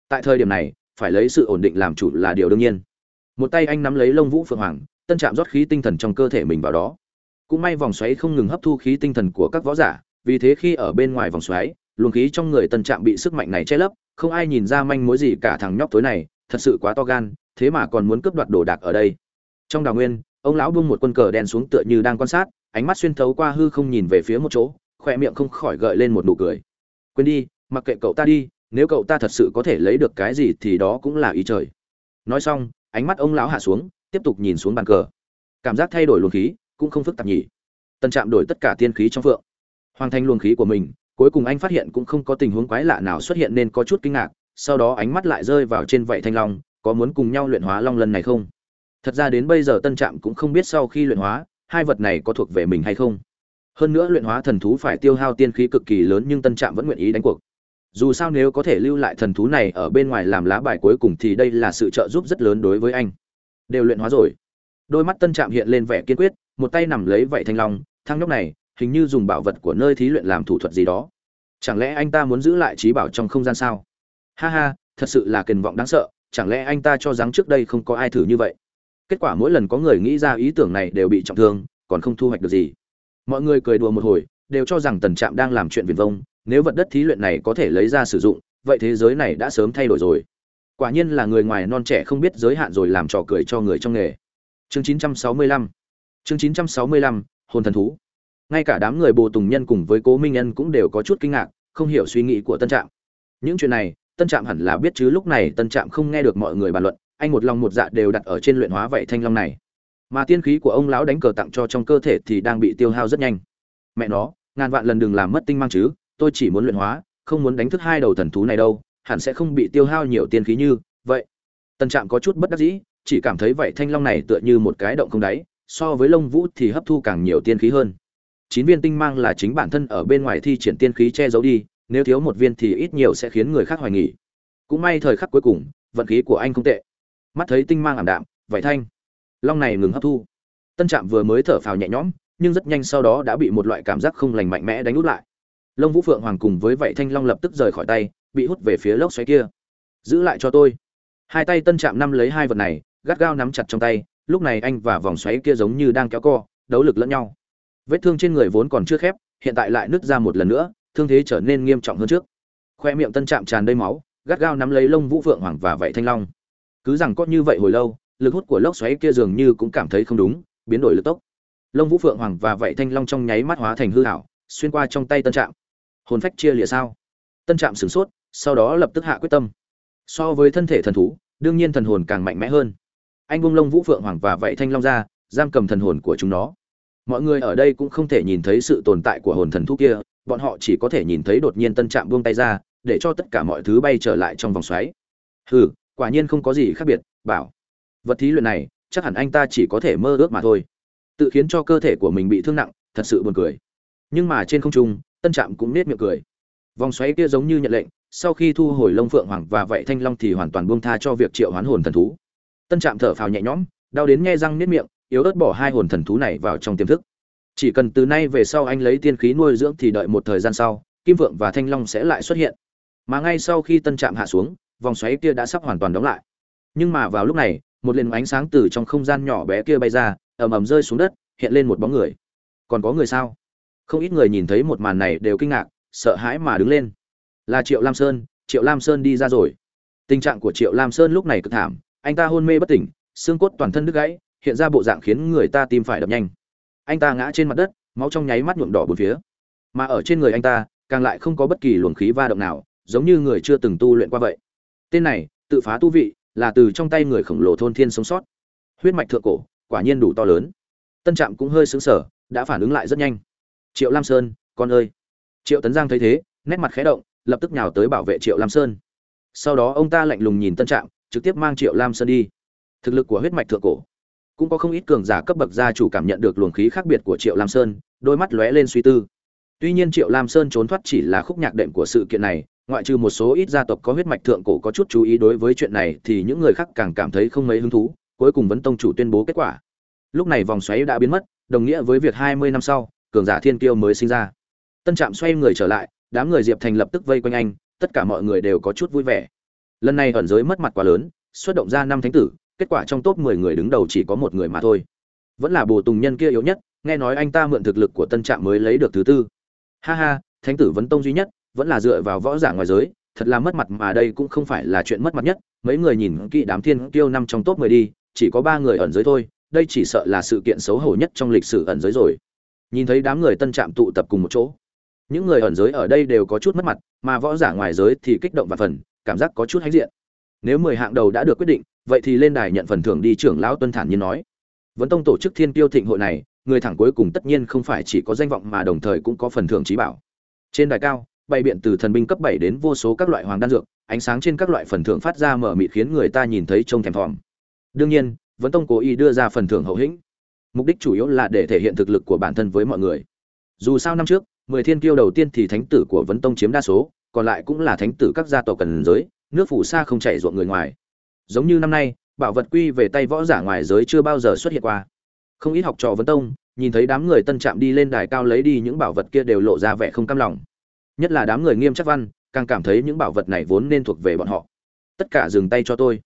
Tại thời điểm này, phải lấy sự ổn định làm chủ là điều đương nhiên. Một tay anh nắm lấy lông vũ phượng hoàng, tân trạm rót khí tinh thần trong cơ thể mình vào đó. Cũng may vòng xoáy không ngừng hấp thu khí tinh thần của các võ giả, vì thế khi ở bên ngoài vòng xoáy, luồng khí trong người tân trạm bị sức mạnh này che lấp, không ai nhìn ra manh mối gì cả thằng nhóc tối này, thật sự quá to gan, thế mà còn muốn cướp đoạt đồ đạc ở đây. Trong đào nguyên ông lão buông một quân cờ đen xuống tựa như đang quan sát, ánh mắt xuyên thấu qua hư không nhìn về phía một chỗ khoe miệng không khỏi gợi lên một nụ cười. Quên đi, mặc kệ cậu ta đi, nếu cậu ta thật sự có thể lấy được cái gì thì đó cũng là ý trời. Nói xong, ánh mắt ông lão hạ xuống, tiếp tục nhìn xuống bàn cờ. Cảm giác thay đổi luồng khí, cũng không phức tạp nhỉ. Tân trạm đổi tất cả tiên khí trong phượng. Hoàn thành luồng khí của mình, cuối cùng anh phát hiện cũng không có tình huống quái lạ nào xuất hiện nên có chút kinh ngạc, sau đó ánh mắt lại rơi vào trên vậy thanh long, có muốn cùng nhau luyện hóa long lần này không? Thật ra đến bây giờ tân trạm cũng không biết sau khi luyện hóa, hai vật này có thuộc về mình hay không. Hơn nữa luyện hóa thần thú phải tiêu hao tiên khí cực kỳ lớn nhưng tân trạm vẫn nguyện ý đánh cuộc. Dù sao nếu có thể lưu lại thần thú này ở bên ngoài làm lá bài cuối cùng thì đây là sự trợ giúp rất lớn đối với anh. Đều luyện hóa rồi. Đôi mắt tân trạm hiện lên vẻ kiên quyết, một tay nằm lấy vậy thanh long, thang nhóc này, hình như dùng bảo vật của nơi thí luyện làm thủ thuật gì đó. Chẳng lẽ anh ta muốn giữ lại trí bảo trong không gian sao? Ha ha, thật sự là kền vọng đáng sợ, chẳng lẽ anh ta cho rằng trước đây không có ai thử như vậy? Kết quả mỗi lần có người nghĩ ra ý tưởng này đều bị trọng thương còn không thu hoạch được gì. Mọi người cười đùa một hồi đều cho rằng tần trạm đang làm chuyện viền vông nếu vật đất thí luyện này có thể lấy ra sử dụng vậy thế giới này đã sớm thay đổi rồi. Quả nhiên là người ngoài non trẻ không biết giới hạn rồi làm trò cười cho người trong nghề. Chương 965 chương 965, hồn thần thú. Ngay cả đám người bồ tùng nhân cùng với cố minh nhân cũng đều có chút kinh ngạc không hiểu suy nghĩ của tân trạm. Những chuyện này tân trạm hẳn là biết chứ lúc này tân trạm không nghe được mọi người bàn luận anh một lòng một dạ đều đặt ở trên luyện hóa vậy thanh long này. Mà tiên khí của ông lão đánh cờ tặng cho trong cơ thể thì đang bị tiêu hao rất nhanh. Mẹ nó, ngàn vạn lần đừng làm mất tinh mang chứ, tôi chỉ muốn luyện hóa, không muốn đánh thức hai đầu thần thú này đâu, hẳn sẽ không bị tiêu hao nhiều tiên khí như vậy. Tân trạm có chút bất đắc dĩ, chỉ cảm thấy vậy thanh long này tựa như một cái động không đáy, so với lông vũ thì hấp thu càng nhiều tiên khí hơn. Chín viên tinh mang là chính bản thân ở bên ngoài thi triển tiên khí che giấu đi, nếu thiếu một viên thì ít nhiều sẽ khiến người khác hoài nghỉ cũng may thời khắc cuối cùng, vận khí của anh không tệ mắt thấy tinh mang ảm đạm vải thanh. Long này ngừng hấp thu. Tân trạm vừa mới thở phào nhẹ nhõm, nhưng rất nhanh sau đó đã bị một loại cảm giác không lành mạnh mẽ đánh út lại. Lông vũ phượng hoàng cùng với vảy thanh long lập tức rời khỏi tay, bị hút về phía lốc xoáy kia. Giữ lại cho tôi. Hai tay tân trạm năm lấy hai vật này, gắt gao nắm chặt trong tay, lúc này anh và vòng xoáy kia giống như đang kéo co, đấu lực lẫn nhau. Vết thương trên người vốn còn chưa khép, hiện tại lại nứt ra một lần nữa, thương thế trở nên nghiêm trọng hơn trước. Khoe miệng tân trạm tràn đầy máu, gắt gao nắm lấy lông vũ phượng hoàng và vảy thanh long cứ rằng có như vậy hồi lâu, lực hút của lốc xoáy kia dường như cũng cảm thấy không đúng, biến đổi lực tốc. Lông vũ phượng hoàng và vậy thanh long trong nháy mắt hóa thành hư hảo xuyên qua trong tay tân trạm. Hồn phách chia lìa sao? Tân trạm sửng sốt, sau đó lập tức hạ quyết tâm. So với thân thể thần thú, đương nhiên thần hồn càng mạnh mẽ hơn. Anh bung lông vũ phượng hoàng và vậy thanh long ra, giam cầm thần hồn của chúng nó. Mọi người ở đây cũng không thể nhìn thấy sự tồn tại của hồn thần thú kia, bọn họ chỉ có thể nhìn thấy đột nhiên tân trạm buông tay ra, để cho tất cả mọi thứ bay trở lại trong vòng xoáy. Hừ quả nhiên không có gì khác biệt, bảo, vật thí luyện này, chắc hẳn anh ta chỉ có thể mơ ước mà thôi. Tự khiến cho cơ thể của mình bị thương nặng, thật sự buồn cười. Nhưng mà trên không trung, tân trạm cũng nết miệng cười. Vòng xoáy kia giống như nhận lệnh, sau khi thu hồi lông phượng hoàng và vậy thanh long thì hoàn toàn buông tha cho việc triệu hoán hồn thần thú. Tân trạm thở phào nhẹ nhõm, đau đến nghe răng nết miệng, yếu ớt bỏ hai hồn thần thú này vào trong tiềm thức. Chỉ cần từ nay về sau anh lấy tiên khí nuôi dưỡng thì đợi một thời gian sau, kim vượng và thanh long sẽ lại xuất hiện. Mà ngay sau khi tân trạm hạ xuống vòng xoáy kia đã sắp hoàn toàn đóng lại. Nhưng mà vào lúc này, một liền ánh sáng từ trong không gian nhỏ bé kia bay ra, ầm ầm rơi xuống đất, hiện lên một bóng người. Còn có người sao? Không ít người nhìn thấy một màn này đều kinh ngạc, sợ hãi mà đứng lên. Là triệu lam sơn, triệu lam sơn đi ra rồi. Tình trạng của triệu lam sơn lúc này cực thảm, anh ta hôn mê bất tỉnh, xương cốt toàn thân đứt gãy, hiện ra bộ dạng khiến người ta tim phải đập nhanh. Anh ta ngã trên mặt đất, máu trong nháy mắt nhuộm đỏ bốn phía. Mà ở trên người anh ta, càng lại không có bất kỳ luồng khí va động nào, giống như người chưa từng tu luyện qua vậy tên này, tự phá tu vị, là từ trong tay người khổng lồ thôn thiên sống sót. Huyết mạch thượng cổ, quả nhiên đủ to lớn. Tân trạm cũng hơi xứng sở đã phản ứng lại rất nhanh. Triệu lam sơn, con ơi. Triệu tấn giang thấy thế, nét mặt khẽ động, lập tức nhào tới bảo vệ triệu lam sơn. Sau đó ông ta lạnh lùng nhìn tân trạm, trực tiếp mang triệu lam sơn đi. Thực lực của huyết mạch thượng cổ, cũng có không ít cường giả cấp bậc gia chủ cảm nhận được luồng khí khác biệt của triệu lam sơn, đôi mắt lóe lên suy tư. Tuy nhiên triệu lam sơn trốn thoát chỉ là khúc nhạc đệm của sự kiện này ngoại trừ một số ít gia tộc có huyết mạch thượng cổ có chút chú ý đối với chuyện này thì những người khác càng cảm thấy không mấy hứng thú, cuối cùng vấn tông chủ tuyên bố kết quả. Lúc này vòng xoáy đã biến mất, đồng nghĩa với việc hai mươi năm sau, cường giả thiên kiêu mới sinh ra. Tân trạm xoay người trở lại, đám người diệp thành lập tức vây quanh anh, tất cả mọi người đều có chút vui vẻ. Lần này ẩn giới mất mặt quá lớn, xuất động ra năm thánh tử, kết quả trong top mười người đứng đầu chỉ có một người mà thôi. Vẫn là bồ tùng nhân kia yếu nhất, nghe nói anh ta mượn thực lực của tân trạm mới lấy được thứ tư. Ha ha, thánh tử vấn tông duy nhất vẫn là dựa vào võ giả ngoài giới, thật là mất mặt mà đây cũng không phải là chuyện mất mặt nhất. Mấy người nhìn kỹ đám thiên kiêu năm trong top mười đi, chỉ có ba người ẩn giới thôi, đây chỉ sợ là sự kiện xấu hổ nhất trong lịch sử ẩn giới rồi. Nhìn thấy đám người tân trạm tụ tập cùng một chỗ, những người ẩn giới ở đây đều có chút mất mặt, mà võ giả ngoài giới thì kích động và phần, cảm giác có chút hãnh diện. Nếu mười hạng đầu đã được quyết định, vậy thì lên đài nhận phần thưởng đi, trưởng lão tuân thản nhiên nói. Vấn tông tổ chức thiên tiêu thịnh hội này, người thẳng cuối cùng tất nhiên không phải chỉ có danh vọng mà đồng thời cũng có phần thưởng trí bảo. Trên đài cao bày biện từ thần binh cấp bảy đến vô số các loại hoàng đan dược, ánh sáng trên các loại phần thưởng phát ra mở mịt khiến người ta nhìn thấy trông thèm thòm. Đương nhiên vấn tông cố ý đưa ra phần thưởng hậu hĩnh. Mục đích chủ yếu là để thể hiện thực lực của bản thân với mọi người. Dù sao năm trước, mười thiên kiêu đầu tiên thì thánh tử của vấn tông chiếm đa số, còn lại cũng là thánh tử các gia tộc cần giới, nước phủ xa không chảy ruộng người ngoài. Giống như năm nay, bảo vật quy về tay võ giả ngoài giới chưa bao giờ xuất hiện qua. Không ít học trò vấn tông, nhìn thấy đám người tân trạm đi lên đài cao lấy đi những bảo vật kia đều lộ ra vẻ không cam lòng nhất là đám người nghiêm chắc văn, càng cảm thấy những bảo vật này vốn nên thuộc về bọn họ. Tất cả dừng tay cho tôi.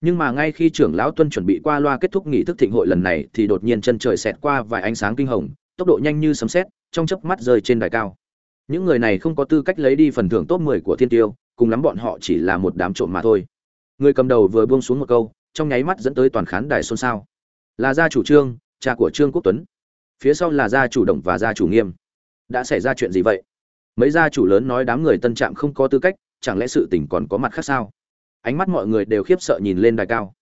Nhưng mà ngay khi trưởng lão tuân chuẩn bị qua loa kết thúc nghị thức thịnh hội lần này, thì đột nhiên chân trời xẹt qua vài ánh sáng kinh hồng, tốc độ nhanh như sấm sét, trong chớp mắt rơi trên đài cao. Những người này không có tư cách lấy đi phần thưởng top 10 của thiên tiêu, cùng lắm bọn họ chỉ là một đám trộm mà thôi. Người cầm đầu vừa buông xuống một câu, trong nháy mắt dẫn tới toàn khán đài xôn xao. Là gia chủ trương, cha của trương quốc tuấn. Phía sau là gia chủ động và gia chủ nghiêm. Đã xảy ra chuyện gì vậy? Mấy gia chủ lớn nói đám người tân trạm không có tư cách, chẳng lẽ sự tình còn có mặt khác sao? Ánh mắt mọi người đều khiếp sợ nhìn lên đài cao.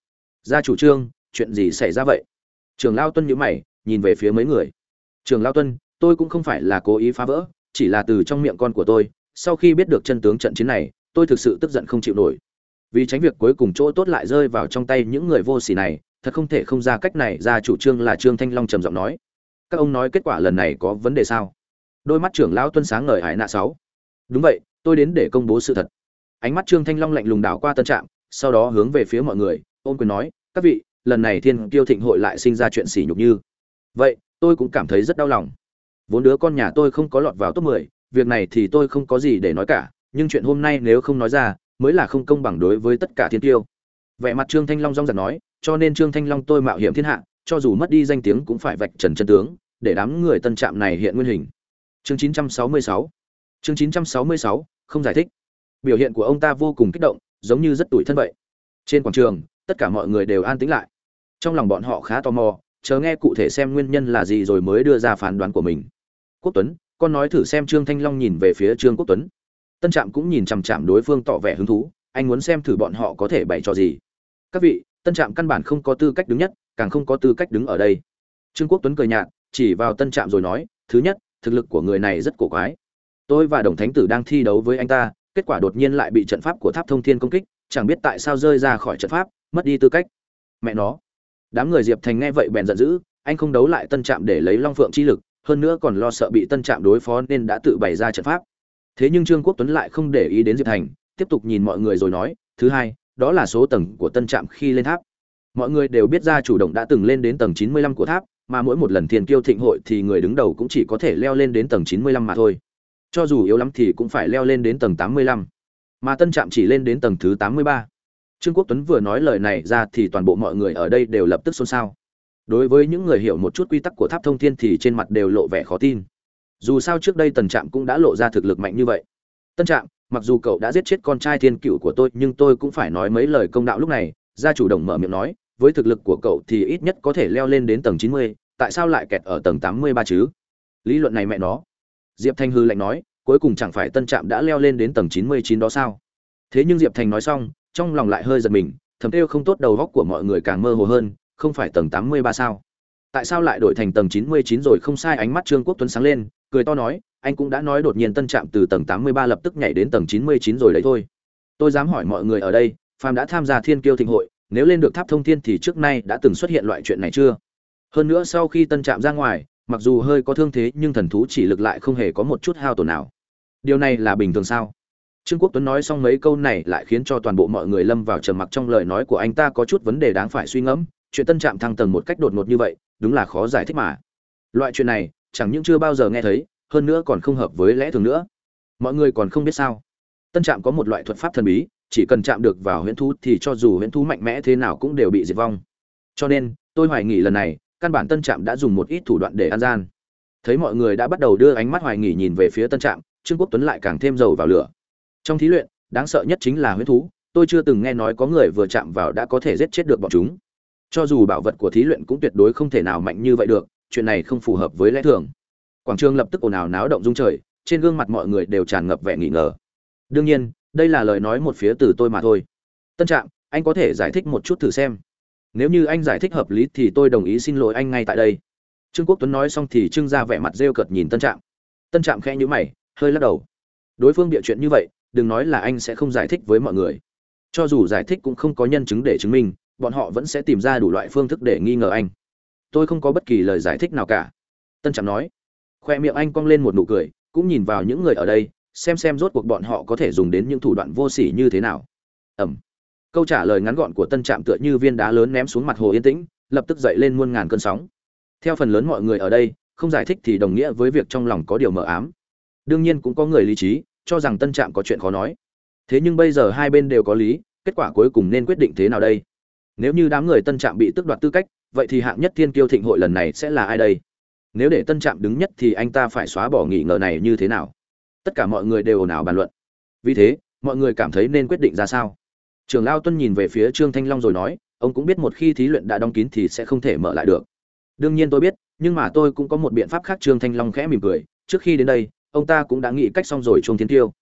Gia chủ trương, chuyện gì xảy ra vậy? Trường lao tuân nhữ mày, nhìn về phía mấy người. Trường lao tuân, tôi cũng không phải là cố ý phá vỡ, chỉ là từ trong miệng con của tôi, sau khi biết được chân tướng trận chiến này, tôi thực sự tức giận không chịu nổi. Vì tránh việc cuối cùng chỗ tốt lại rơi vào trong tay những người vô s ỉ này, thật không thể không ra cách này ra chủ trương là trương thanh long trầm giọng nói. Các ông nói kết quả lần này có vấn đề sao? Đôi mắt trưởng lão tuân sáng ngời hải nạ sáu. Đúng vậy tôi đến để công bố sự thật. Ánh mắt trương thanh long lạnh lùng đảo qua tân trạm sau đó hướng về phía mọi người ôn quyền nói các vị lần này thiên kiêu thịnh hội lại sinh ra chuyện sỉ nhục như. Vậy tôi cũng cảm thấy rất đau lòng. Vốn đứa con nhà tôi không có lọt vào top 10, việc này thì tôi không có gì để nói cả nhưng chuyện hôm nay nếu không nói ra mới là không công bằng đối với tất cả thiên tiêu vẻ mặt trương thanh long rong rạc nói cho nên trương thanh long tôi mạo hiểm thiên hạ cho dù mất đi danh tiếng cũng phải vạch trần chân tướng để đám người tân trạm này hiện nguyên hình chương 966 chương 966, không giải thích. Biểu hiện của ông ta vô cùng kích động giống như rất tủi thân vậy. Trên quảng trường tất cả mọi người đều an tĩnh lại. Trong lòng bọn họ khá tò mò chờ nghe cụ thể xem nguyên nhân là gì rồi mới đưa ra phán đoán của mình. Quốc tuấn con nói thử xem trương thanh long nhìn về phía trương quốc tuấn. Tân trạm cũng nhìn chằm chằm đối phương tỏ vẻ hứng thú anh muốn xem thử bọn họ có thể bày trò gì. Các vị tân trạm căn bản không có tư cách đứng nhất càng không có tư cách đứng ở đây. Trương quốc tuấn cười nhạt chỉ vào tân trạm rồi nói thứ nhất thực lực của người này rất cổ quái. Tôi và đồng thánh tử đang thi đấu với anh ta, kết quả đột nhiên lại bị trận pháp của tháp thông thiên công kích, chẳng biết tại sao rơi ra khỏi trận pháp, mất đi tư cách. Mẹ nó. Đám người diệp thành nghe vậy bèn giận dữ, anh không đấu lại tân trạm để lấy long phượng chi lực, hơn nữa còn lo sợ bị tân trạm đối phó nên đã tự bày ra trận pháp. Thế nhưng trương quốc tuấn lại không để ý đến diệp thành, tiếp tục nhìn mọi người rồi nói, thứ hai, đó là số tầng của tân trạm khi lên tháp. Mọi người đều biết ra chủ động đã từng lên đến tầng chín mươi lăm của tháp mà mỗi một lần thiên kiêu thịnh hội thì người đứng đầu cũng chỉ có thể leo lên đến tầng chín mươi lăm mà thôi. Cho dù yếu lắm thì cũng phải leo lên đến tầng tám mươi lăm. Mà tân trạm chỉ lên đến tầng thứ tám mươi ba. Trương quốc tuấn vừa nói lời này ra thì toàn bộ mọi người ở đây đều lập tức xôn xao. Đối với những người hiểu một chút quy tắc của tháp thông thiên thì trên mặt đều lộ vẻ khó tin. Dù sao trước đây tần trạm cũng đã lộ ra thực lực mạnh như vậy. Tân trạm, mặc dù cậu đã giết chết con trai thiên cựu của tôi, nhưng tôi cũng phải nói mấy lời công đạo lúc này. Gia chủ đồng mở miệng nói với thực lực của cậu thì ít nhất có thể leo lên đến tầng chín mươi, tại sao lại kẹt ở tầng tám mươi ba chứ? Lý luận này mẹ nó. Diệp thanh hư lạnh nói, cuối cùng chẳng phải tân trạm đã leo lên đến tầng chín mươi chín đó sao? Thế nhưng diệp thành nói xong, trong lòng lại hơi giật mình, thầm kêu không tốt đầu góc của mọi người càng mơ hồ hơn, không phải tầng tám mươi ba sao? Tại sao lại đổi thành tầng chín mươi chín rồi không sai ánh mắt trương quốc tuấn sáng lên, cười to nói, anh cũng đã nói đột nhiên tân trạm từ tầng tám mươi ba lập tức nhảy đến tầng chín mươi chín rồi đấy thôi. Tôi dám hỏi mọi người ở đây, phàm đã tham gia thiên kiêu thịnh hội nếu lên được tháp thông thiên thì trước nay đã từng xuất hiện loại chuyện này chưa? Hơn nữa sau khi tân trạm ra ngoài, mặc dù hơi có thương thế nhưng thần thú chỉ lực lại không hề có một chút hao tổn nào. Điều này là bình thường sao? Trương quốc tuấn nói xong mấy câu này lại khiến cho toàn bộ mọi người lâm vào trầm mặc trong lời nói của anh ta có chút vấn đề đáng phải suy ngẫm. Chuyện tân trạm thăng tầng một cách đột ngột như vậy, đúng là khó giải thích mà. Loại chuyện này, chẳng những chưa bao giờ nghe thấy, hơn nữa còn không hợp với lẽ thường nữa. Mọi người còn không biết sao? Tân trạm có một loại thuật pháp thần bí chỉ cần chạm được vào huyễn thú thì cho dù huyễn thú mạnh mẽ thế nào cũng đều bị diệt vong. Cho nên, tôi hoài nghi lần này, căn bản tân trạm đã dùng một ít thủ đoạn để an gian. Thấy mọi người đã bắt đầu đưa ánh mắt hoài nghi nhìn về phía tân trạm, trương quốc tuấn lại càng thêm dầu vào lửa. Trong thí luyện, đáng sợ nhất chính là huyễn thú, tôi chưa từng nghe nói có người vừa chạm vào đã có thể giết chết được bọn chúng. Cho dù bảo vật của thí luyện cũng tuyệt đối không thể nào mạnh như vậy được, chuyện này không phù hợp với lẽ thường. Quảng trường lập tức ồn ào náo động rung trời, trên gương mặt mọi người đều tràn ngập vẻ nghi ngờ. Đương nhiên đây là lời nói một phía từ tôi mà thôi. Tân trạng anh có thể giải thích một chút thử xem. Nếu như anh giải thích hợp lý thì tôi đồng ý xin lỗi anh ngay tại đây. Trương quốc tuấn nói xong thì trưng ra vẻ mặt rêu cợt nhìn tân trạm. Tân trạm khẽ nhữ mày, hơi lắc đầu. Đối phương bịa chuyện như vậy, đừng nói là anh sẽ không giải thích với mọi người. Cho dù giải thích cũng không có nhân chứng để chứng minh, bọn họ vẫn sẽ tìm ra đủ loại phương thức để nghi ngờ anh. Tôi không có bất kỳ lời giải thích nào cả. Tân trạm nói. Khoe miệng anh cong lên một nụ cười, cũng nhìn vào những người ở đây xem xem rốt cuộc bọn họ có thể dùng đến những thủ đoạn vô sỉ như thế nào. Ẩm. Câu trả lời ngắn gọn của tân trạm tựa như viên đá lớn ném xuống mặt hồ yên tĩnh, lập tức dậy lên muôn ngàn cơn sóng. Theo phần lớn mọi người ở đây, không giải thích thì đồng nghĩa với việc trong lòng có điều mờ ám. Đương nhiên cũng có người lý trí, cho rằng tân trạm có chuyện khó nói. Thế nhưng bây giờ hai bên đều có lý, kết quả cuối cùng nên quyết định thế nào đây? Nếu như đám người tân trạm bị tước đoạt tư cách, vậy thì hạng nhất thiên kiêu thịnh hội lần này sẽ là ai đây? Nếu để tân trạm đứng nhất thì anh ta phải xóa bỏ nghỉ ngờ này như thế nào? Tất cả mọi người đều ồn ào bàn luận. Vì thế, mọi người cảm thấy nên quyết định ra sao? Trường lao tuân nhìn về phía trương thanh long rồi nói, ông cũng biết một khi thí luyện đã đóng kín thì sẽ không thể mở lại được. Đương nhiên tôi biết, nhưng mà tôi cũng có một biện pháp khác, trương thanh long khẽ mỉm cười. Trước khi đến đây, ông ta cũng đã nghĩ cách xong rồi chuông thiên tiêu.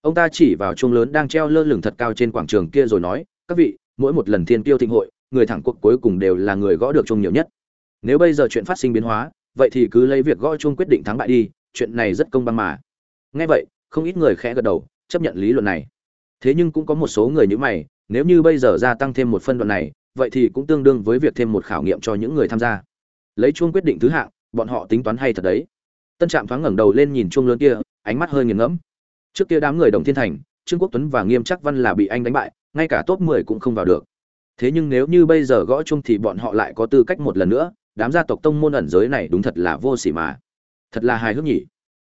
Ông ta chỉ vào chuông lớn đang treo lơ lửng thật cao trên quảng trường kia rồi nói, các vị, mỗi một lần thiên tiêu thịnh hội, người thẳng cuộc cuối cùng đều là người gõ được chuông nhiều nhất. Nếu bây giờ chuyện phát sinh biến hóa, vậy thì cứ lấy việc gõ chuông quyết định thắng bại đi, chuyện này rất công bằng mà nghe vậy, không ít người khẽ gật đầu, chấp nhận lý luận này. Thế nhưng cũng có một số người như mày, nếu như bây giờ gia tăng thêm một phân đoạn này, vậy thì cũng tương đương với việc thêm một khảo nghiệm cho những người tham gia. Lấy chuông quyết định thứ hạng, bọn họ tính toán hay thật đấy. Tân trạm thoáng ngẩng đầu lên nhìn chuông lớn kia, ánh mắt hơi nghiền ngẫm. Trước kia đám người đồng thiên thành, trương quốc tuấn và nghiêm trắc văn là bị anh đánh bại, ngay cả top mười cũng không vào được. Thế nhưng nếu như bây giờ gõ chung thì bọn họ lại có tư cách một lần nữa, đám gia tộc tông môn ẩn giới này đúng thật là vô sỉ mà. Thật là hài hước nhỉ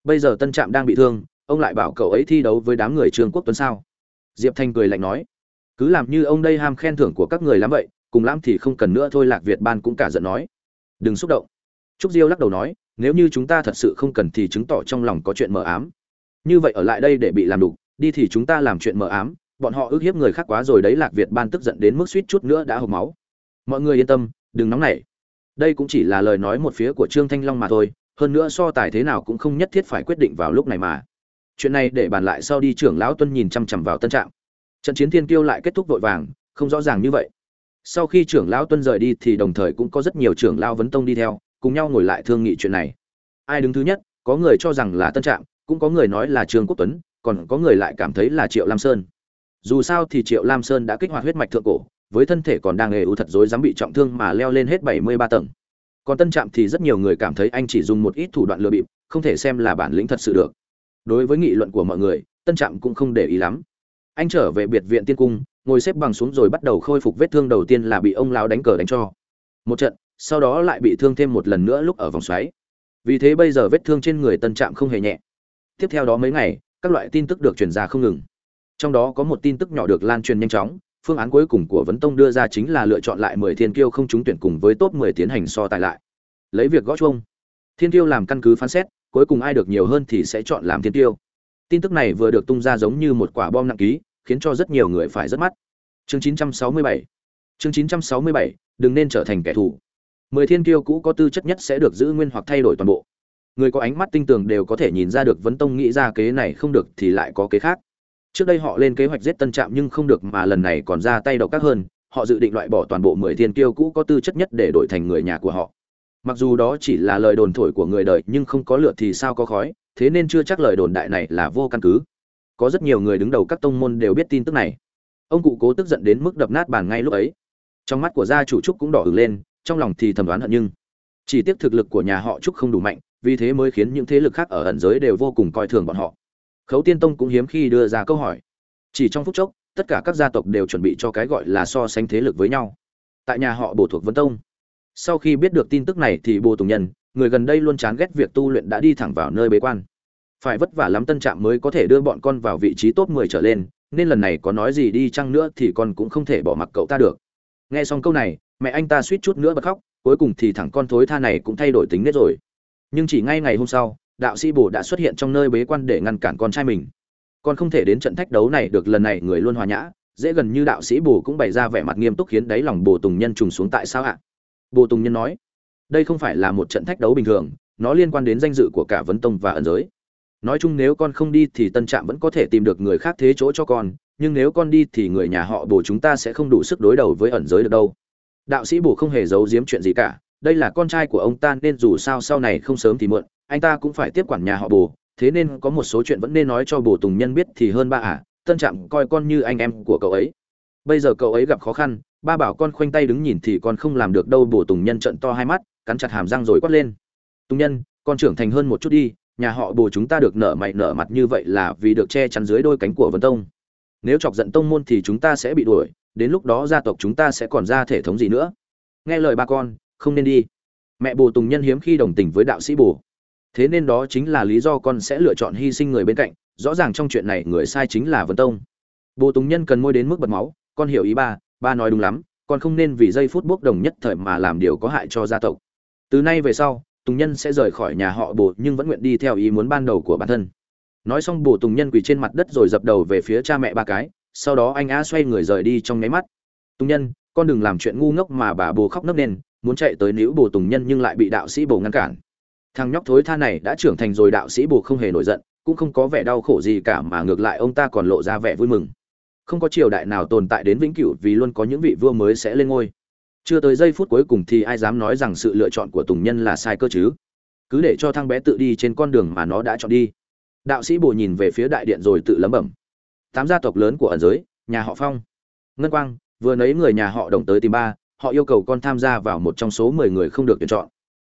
bây giờ tân trạm đang bị thương, ông lại bảo cậu ấy thi đấu với đám người trương quốc tuấn sao? Diệp thanh cười lạnh nói. Cứ làm như ông đây ham khen thưởng của các người lắm vậy, cùng lắm thì không cần nữa thôi, lạc việt ban cũng cả giận nói. Đừng xúc động. Trúc diêu lắc đầu nói, nếu như chúng ta thật sự không cần thì chứng tỏ trong lòng có chuyện mờ ám. Như vậy ở lại đây để bị làm đục, đi thì chúng ta làm chuyện mờ ám, bọn họ ức hiếp người khác quá rồi đấy, lạc việt ban tức giận đến mức suýt chút nữa đã hộp máu. Mọi người yên tâm, đừng nóng nảy. Đây cũng chỉ là lời nói một phía của trương thanh long mà thôi hơn nữa so tài thế nào cũng không nhất thiết phải quyết định vào lúc này mà. Chuyện này để bàn lại sau đi trưởng lão tuân nhìn chăm chằm vào tân trạng trận chiến thiên kiêu lại kết thúc vội vàng, không rõ ràng như vậy. Sau khi trưởng lão tuân rời đi thì đồng thời cũng có rất nhiều trưởng lão vấn tông đi theo, cùng nhau ngồi lại thương nghị chuyện này. Ai đứng thứ nhất, có người cho rằng là tân trạng cũng có người nói là trương quốc tuấn, còn có người lại cảm thấy là triệu lam sơn. Dù sao thì triệu lam sơn đã kích hoạt huyết mạch thượng cổ, với thân thể còn đang nghề ưu thật dối dám bị trọng thương mà leo lên hết bảy mươi ba tầng còn tân trạm thì rất nhiều người cảm thấy anh chỉ dùng một ít thủ đoạn lừa bịp, không thể xem là bản lĩnh thật sự được. Đối với nghị luận của mọi người, tân trạm cũng không để ý lắm. Anh trở về biệt viện tiên cung, ngồi xếp bằng xuống rồi bắt đầu khôi phục vết thương đầu tiên là bị ông lão đánh cờ đánh cho. Một trận, sau đó lại bị thương thêm một lần nữa lúc ở vòng xoáy. Vì thế bây giờ vết thương trên người tân trạm không hề nhẹ. Tiếp theo đó mấy ngày, các loại tin tức được truyền ra không ngừng. Trong đó có một tin tức nhỏ được lan truyền nhanh chóng phương án cuối cùng của vấn tông đưa ra chính là lựa chọn lại mười thiên kiêu không trúng tuyển cùng với top mười tiến hành so tài lại. Lấy việc gõ chuông. Thiên kiêu làm căn cứ phán xét cuối cùng ai được nhiều hơn thì sẽ chọn làm thiên kiêu. Tin tức này vừa được tung ra giống như một quả bom nặng ký khiến cho rất nhiều người phải rất mắt. Chương 967 chương 967, đừng nên trở thành kẻ thù. Mười thiên kiêu cũ có tư chất nhất sẽ được giữ nguyên hoặc thay đổi toàn bộ. Người có ánh mắt tinh tường đều có thể nhìn ra được vấn tông nghĩ ra kế này không được thì lại có kế khác trước đây họ lên kế hoạch giết tân trạm nhưng không được mà lần này còn ra tay độc ác hơn, họ dự định loại bỏ toàn bộ mười thiên kiêu cũ có tư chất nhất để đổi thành người nhà của họ. Mặc dù đó chỉ là lời đồn thổi của người đời nhưng không có lượt thì sao có khói, thế nên chưa chắc lời đồn đại này là vô căn cứ. Có rất nhiều người đứng đầu các tông môn đều biết tin tức này. Ông cụ cố tức giận đến mức đập nát bàn ngay lúc ấy. Trong mắt của gia chủ trúc cũng đỏ ửng lên, trong lòng thì thầm đoán hận nhưng chỉ tiếc thực lực của nhà họ trúc không đủ mạnh, vì thế mới khiến những thế lực khác ở ẩn giới đều vô cùng coi thường bọn họ khấu tiên tông cũng hiếm khi đưa ra câu hỏi. Chỉ trong phút chốc, tất cả các gia tộc đều chuẩn bị cho cái gọi là so sánh thế lực với nhau. Tại nhà họ bổ thuộc vân tông, sau khi biết được tin tức này thì bồ tùng nhân, người gần đây luôn chán ghét việc tu luyện đã đi thẳng vào nơi bế quan. Phải vất vả lắm tân trạm mới có thể đưa bọn con vào vị trí top 10 trở lên, nên lần này có nói gì đi chăng nữa thì con cũng không thể bỏ mặc cậu ta được. Nghe xong câu này, mẹ anh ta suýt chút nữa bật khóc, cuối cùng thì thằng con thối tha này cũng thay đổi tính nết rồi. Nhưng chỉ ngay ngày hôm sau đạo sĩ bồ đã xuất hiện trong nơi bế quan để ngăn cản con trai mình. Con không thể đến trận thách đấu này được lần này người luôn hòa nhã, dễ gần như đạo sĩ bồ cũng bày ra vẻ mặt nghiêm túc khiến đáy lòng bồ tùng nhân trùng xuống tại sao ạ? Bồ tùng nhân nói, đây không phải là một trận thách đấu bình thường, nó liên quan đến danh dự của cả vấn tông và ẩn giới. Nói chung nếu con không đi thì tân trạm vẫn có thể tìm được người khác thế chỗ cho con, nhưng nếu con đi thì người nhà họ bồ chúng ta sẽ không đủ sức đối đầu với ẩn giới được đâu. Đạo sĩ bồ không hề giấu giếm chuyện gì cả, đây là con trai của ông ta nên dù sao sau này không sớm thì muộn anh ta cũng phải tiếp quản nhà họ bồ, thế nên có một số chuyện vẫn nên nói cho bồ tùng nhân biết thì hơn ba à tân trạm coi con như anh em của cậu ấy. Bây giờ cậu ấy gặp khó khăn, ba bảo con khoanh tay đứng nhìn thì con không làm được đâu, bồ tùng nhân trận to hai mắt, cắn chặt hàm răng rồi quát lên. Tùng nhân, con trưởng thành hơn một chút đi, nhà họ bồ chúng ta được nở mày nở mặt như vậy là vì được che chắn dưới đôi cánh của vân tông. Nếu chọc giận tông môn thì chúng ta sẽ bị đuổi, đến lúc đó gia tộc chúng ta sẽ còn ra thể thống gì nữa. Nghe lời ba con, không nên đi. Mẹ bồ tùng nhân hiếm khi đồng tình với đạo sĩ bồ thế nên đó chính là lý do con sẽ lựa chọn hy sinh người bên cạnh, rõ ràng trong chuyện này người sai chính là vân tông. Bồ tùng nhân cần môi đến mức bật máu, con hiểu ý ba ba nói đúng lắm, con không nên vì giây phút bốc đồng nhất thời mà làm điều có hại cho gia tộc. Từ nay về sau, tùng nhân sẽ rời khỏi nhà họ bồ nhưng vẫn nguyện đi theo ý muốn ban đầu của bản thân. Nói xong bồ tùng nhân quỳ trên mặt đất rồi dập đầu về phía cha mẹ ba cái, sau đó anh á xoay người rời đi trong nháy mắt. Tùng nhân, con đừng làm chuyện ngu ngốc mà bà bồ khóc nấc nên muốn chạy tới níu bồ tùng nhân nhưng lại bị đạo sĩ bồ ngăn cản thằng nhóc thối tha này đã trưởng thành rồi đạo sĩ bù không hề nổi giận, cũng không có vẻ đau khổ gì cả mà ngược lại ông ta còn lộ ra vẻ vui mừng. Không có triều đại nào tồn tại đến vĩnh cửu vì luôn có những vị vua mới sẽ lên ngôi. Chưa tới giây phút cuối cùng thì ai dám nói rằng sự lựa chọn của tùng nhân là sai cơ chứ? Cứ để cho thằng bé tự đi trên con đường mà nó đã chọn đi. Đạo sĩ bồ nhìn về phía đại điện rồi tự lẩm bẩm. Tám gia tộc lớn của ẩn giới, nhà họ phong. Ngân quang, vừa nấy người nhà họ đồng tới tìm ba, họ yêu cầu con tham gia vào một trong số mười người không được tuyển chọn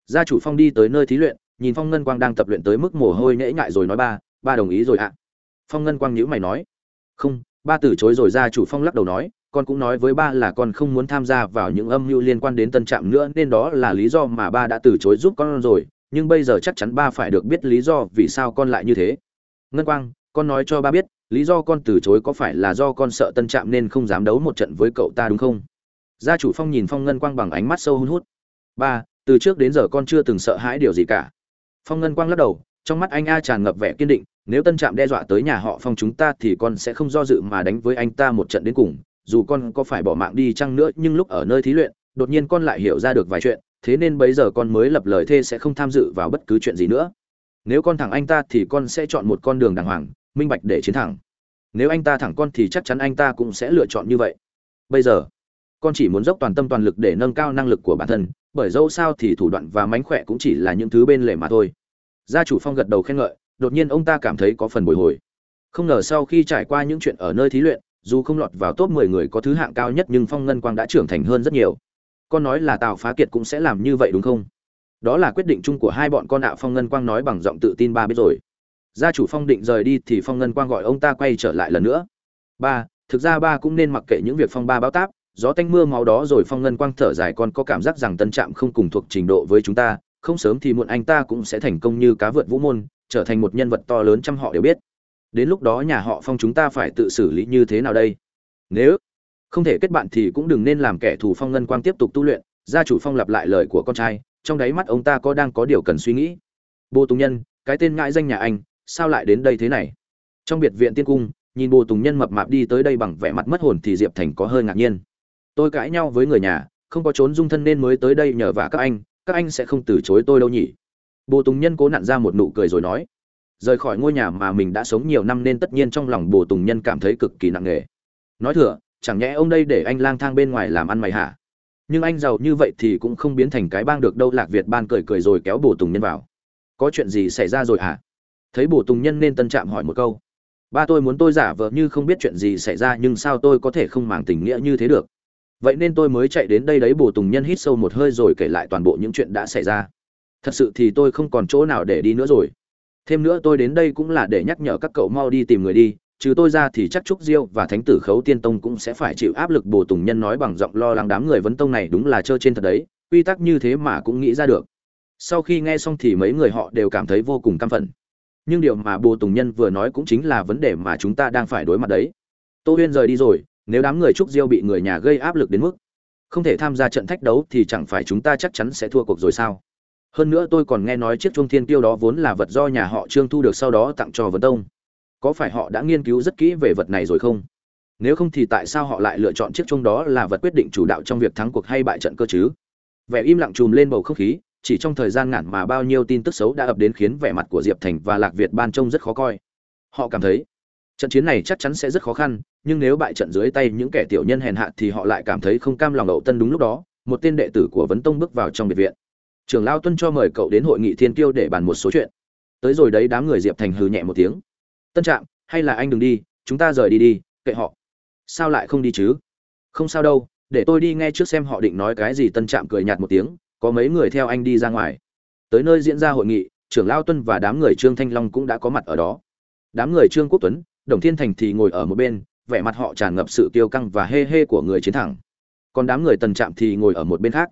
gia chủ phong đi tới nơi thí luyện, nhìn phong ngân quang đang tập luyện tới mức mồ hôi nhễ nhại rồi nói ba ba đồng ý rồi ạ. Phong ngân quang nhữ mày nói, không, ba từ chối rồi. Gia chủ phong lắc đầu nói, con cũng nói với ba là con không muốn tham gia vào những âm mưu liên quan đến tân trạm nữa, nên đó là lý do mà ba đã từ chối giúp con rồi. Nhưng bây giờ chắc chắn ba phải được biết lý do vì sao con lại như thế. Ngân quang, con nói cho ba biết, lý do con từ chối có phải là do con sợ tân trạm nên không dám đấu một trận với cậu ta đúng không? Gia chủ phong nhìn phong ngân quang bằng ánh mắt sâu hun hút. Ba từ trước đến giờ con chưa từng sợ hãi điều gì cả. Phong ngân quang lắc đầu, trong mắt anh a tràn ngập vẻ kiên định, nếu tân trạm đe dọa tới nhà họ phong chúng ta thì con sẽ không do dự mà đánh với anh ta một trận đến cùng, dù con có phải bỏ mạng đi chăng nữa, nhưng lúc ở nơi thí luyện, đột nhiên con lại hiểu ra được vài chuyện, thế nên bây giờ con mới lập lời thê sẽ không tham dự vào bất cứ chuyện gì nữa. Nếu con thẳng anh ta thì con sẽ chọn một con đường đàng hoàng, minh bạch để chiến thẳng nếu anh ta thẳng con thì chắc chắn anh ta cũng sẽ lựa chọn như vậy. Bây giờ, con chỉ muốn dốc toàn tâm toàn lực để nâng cao năng lực của bản thân bởi dẫu sao thì thủ đoạn và mánh khỏe cũng chỉ là những thứ bên lề mà thôi. Gia chủ phong gật đầu khen ngợi, đột nhiên ông ta cảm thấy có phần bồi hồi. Không ngờ sau khi trải qua những chuyện ở nơi thí luyện, dù không lọt vào top 10 người có thứ hạng cao nhất nhưng phong ngân quang đã trưởng thành hơn rất nhiều. Con nói là tào phá kiệt cũng sẽ làm như vậy đúng không? Đó là quyết định chung của hai bọn con ạ, phong ngân quang nói bằng giọng tự tin ba biết rồi. Gia chủ phong định rời đi thì phong ngân quang gọi ông ta quay trở lại lần nữa. Ba, thực ra ba cũng nên mặc kệ những việc phong ba báo táp gió tanh mưa máu đó rồi phong ngân quang thở dài, con có cảm giác rằng tân trạm không cùng thuộc trình độ với chúng ta, không sớm thì muộn anh ta cũng sẽ thành công như cá vượt vũ môn, trở thành một nhân vật to lớn trăm họ đều biết. Đến lúc đó nhà họ phong chúng ta phải tự xử lý như thế nào đây? Nếu không thể kết bạn thì cũng đừng nên làm kẻ thù phong ngân quang tiếp tục tu luyện, gia chủ phong lặp lại lời của con trai, trong đáy mắt ông ta có đang có điều cần suy nghĩ. Bồ tùng nhân, cái tên ngãi danh nhà anh, sao lại đến đây thế này? Trong biệt viện tiên cung, nhìn bồ tùng nhân mập mạp đi tới đây bằng vẻ mặt mất hồn thì diệp thành có hơi ngạc nhiên tôi cãi nhau với người nhà, không có trốn dung thân nên mới tới đây nhờ vả các anh các anh sẽ không từ chối tôi đâu nhỉ? Bồ tùng nhân cố nặn ra một nụ cười rồi nói. Rời khỏi ngôi nhà mà mình đã sống nhiều năm nên tất nhiên trong lòng bồ tùng nhân cảm thấy cực kỳ nặng nề. Nói thừa, chẳng nhẽ ông đây để anh lang thang bên ngoài làm ăn mày hả? Nhưng anh giàu như vậy thì cũng không biến thành cái bang được đâu, lạc việt ban cười cười rồi kéo bồ tùng nhân vào. Có chuyện gì xảy ra rồi hả? Thấy bồ tùng nhân nên tân trạm hỏi một câu. Ba tôi muốn tôi giả vờ như không biết chuyện gì xảy ra nhưng sao tôi có thể không màng tình nghĩa như thế được? Vậy nên tôi mới chạy đến đây đấy, bồ tùng nhân hít sâu một hơi rồi kể lại toàn bộ những chuyện đã xảy ra. Thật sự thì tôi không còn chỗ nào để đi nữa rồi. Thêm nữa tôi đến đây cũng là để nhắc nhở các cậu mau đi tìm người đi, trừ tôi ra thì chắc trúc diêu và thánh tử khấu tiên tông cũng sẽ phải chịu áp lực, bồ tùng nhân nói bằng giọng lo lắng, đám người vấn tông này đúng là trơ trên thật đấy, quy tắc như thế mà cũng nghĩ ra được. Sau khi nghe xong thì mấy người họ đều cảm thấy vô cùng căm phẫn. Nhưng điều mà bồ tùng nhân vừa nói cũng chính là vấn đề mà chúng ta đang phải đối mặt đấy. Tô huyên rời đi rồi nếu đám người trúc diêu bị người nhà gây áp lực đến mức không thể tham gia trận thách đấu thì chẳng phải chúng ta chắc chắn sẽ thua cuộc rồi sao? Hơn nữa tôi còn nghe nói chiếc chuông thiên tiêu đó vốn là vật do nhà họ trương thu được sau đó tặng cho vấn tông. Có phải họ đã nghiên cứu rất kỹ về vật này rồi không? Nếu không thì tại sao họ lại lựa chọn chiếc chuông đó là vật quyết định chủ đạo trong việc thắng cuộc hay bại trận cơ chứ? Vẻ im lặng chùm lên bầu không khí, chỉ trong thời gian ngắn mà bao nhiêu tin tức xấu đã ập đến khiến vẻ mặt của diệp thành và lạc việt ban trông rất khó coi. Họ cảm thấy trận chiến này chắc chắn sẽ rất khó khăn, nhưng nếu bại trận dưới tay những kẻ tiểu nhân hèn hạ thì họ lại cảm thấy không cam lòng ậu tân đúng lúc đó, một tên đệ tử của vấn tông bước vào trong biệt viện. Trưởng lao tuân cho mời cậu đến hội nghị thiên kiêu để bàn một số chuyện. Tới rồi đấy đám người diệp thành hừ nhẹ một tiếng. Tân trạm, hay là anh đừng đi, chúng ta rời đi đi, kệ họ. Sao lại không đi chứ? Không sao đâu, để tôi đi nghe trước xem họ định nói cái gì. Tân trạm cười nhạt một tiếng, có mấy người theo anh đi ra ngoài. Tới nơi diễn ra hội nghị, trưởng lao tuân và đám người trương thanh long cũng đã có mặt ở đó. Đám người trương quốc tuấn đồng thiên thành thì ngồi ở một bên, vẻ mặt họ tràn ngập sự kiêu căng và hê hê của người chiến thẳng. Còn đám người tần trạm thì ngồi ở một bên khác.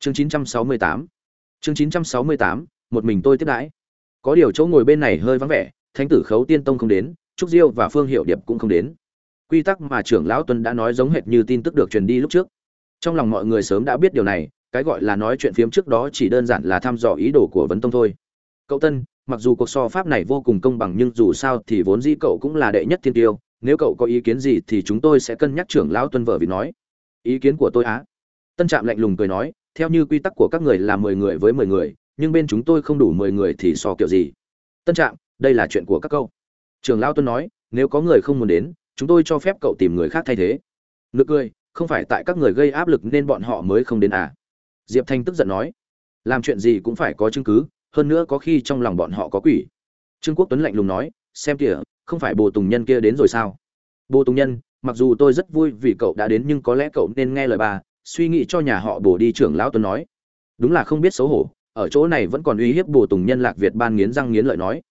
Chương 968 chương 968 một mình tôi tiếp đãi. Có điều chỗ ngồi bên này hơi vắng vẻ, thánh tử khấu tiên tông không đến, trúc diêu và phương hiệu điệp cũng không đến. Quy tắc mà trưởng lão tuân đã nói giống hệt như tin tức được truyền đi lúc trước. Trong lòng mọi người sớm đã biết điều này, cái gọi là nói chuyện phiếm trước đó chỉ đơn giản là thăm dò ý đồ của vấn tông thôi. Cậu tân mặc dù cuộc so pháp này vô cùng công bằng nhưng dù sao thì vốn dĩ cậu cũng là đệ nhất thiên tiêu, nếu cậu có ý kiến gì thì chúng tôi sẽ cân nhắc trưởng lão tuân vợ vì nói. Ý kiến của tôi á. Tân trạm lạnh lùng cười nói, theo như quy tắc của các người là mười người với mười người, nhưng bên chúng tôi không đủ mười người thì so kiểu gì? Tân trạm, đây là chuyện của các cậu. Trưởng lão tuân nói, nếu có người không muốn đến, chúng tôi cho phép cậu tìm người khác thay thế. Nực cười, không phải tại các người gây áp lực nên bọn họ mới không đến à? Diệp thanh tức giận nói, làm chuyện gì cũng phải có chứng cứ hơn nữa có khi trong lòng bọn họ có quỷ. Trương quốc tuấn lạnh lùng nói, xem kìa, không phải bồ tùng nhân kia đến rồi sao? Bồ tùng nhân, mặc dù tôi rất vui vì cậu đã đến nhưng có lẽ cậu nên nghe lời bà, suy nghĩ cho nhà họ bồ đi. Trưởng lão tuấn nói. Đúng là không biết xấu hổ, ở chỗ này vẫn còn uy hiếp bồ tùng nhân lạc việt ban nghiến răng nghiến lợi nói.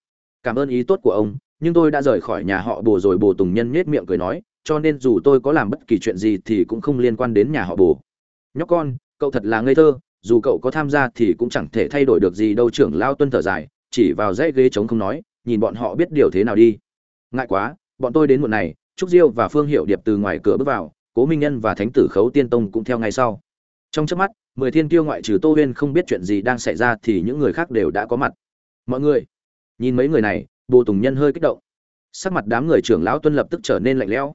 Cảm ơn ý tốt của ông, nhưng tôi đã rời khỏi nhà họ bồ rồi. Bồ tùng nhân nhếch miệng cười nói, cho nên dù tôi có làm bất kỳ chuyện gì thì cũng không liên quan đến nhà họ bồ nhóc con, cậu thật là ngây thơ dù cậu có tham gia thì cũng chẳng thể thay đổi được gì đâu. Trưởng lao tuân thở dài, chỉ vào dãy ghế trống không nói, nhìn bọn họ biết điều thế nào đi. Ngại quá, bọn tôi đến muộn này, trúc diêu và phương hiệu điệp từ ngoài cửa bước vào, cố minh nhân và thánh tử khấu tiên tông cũng theo ngay sau. Trong chớp mắt, mười thiên tiêu ngoại trừ tô huyên không biết chuyện gì đang xảy ra thì những người khác đều đã có mặt. Mọi người, nhìn mấy người này. Bồ tùng nhân hơi kích động. Sắc mặt đám người trưởng lão tuân lập tức trở nên lạnh lẽo.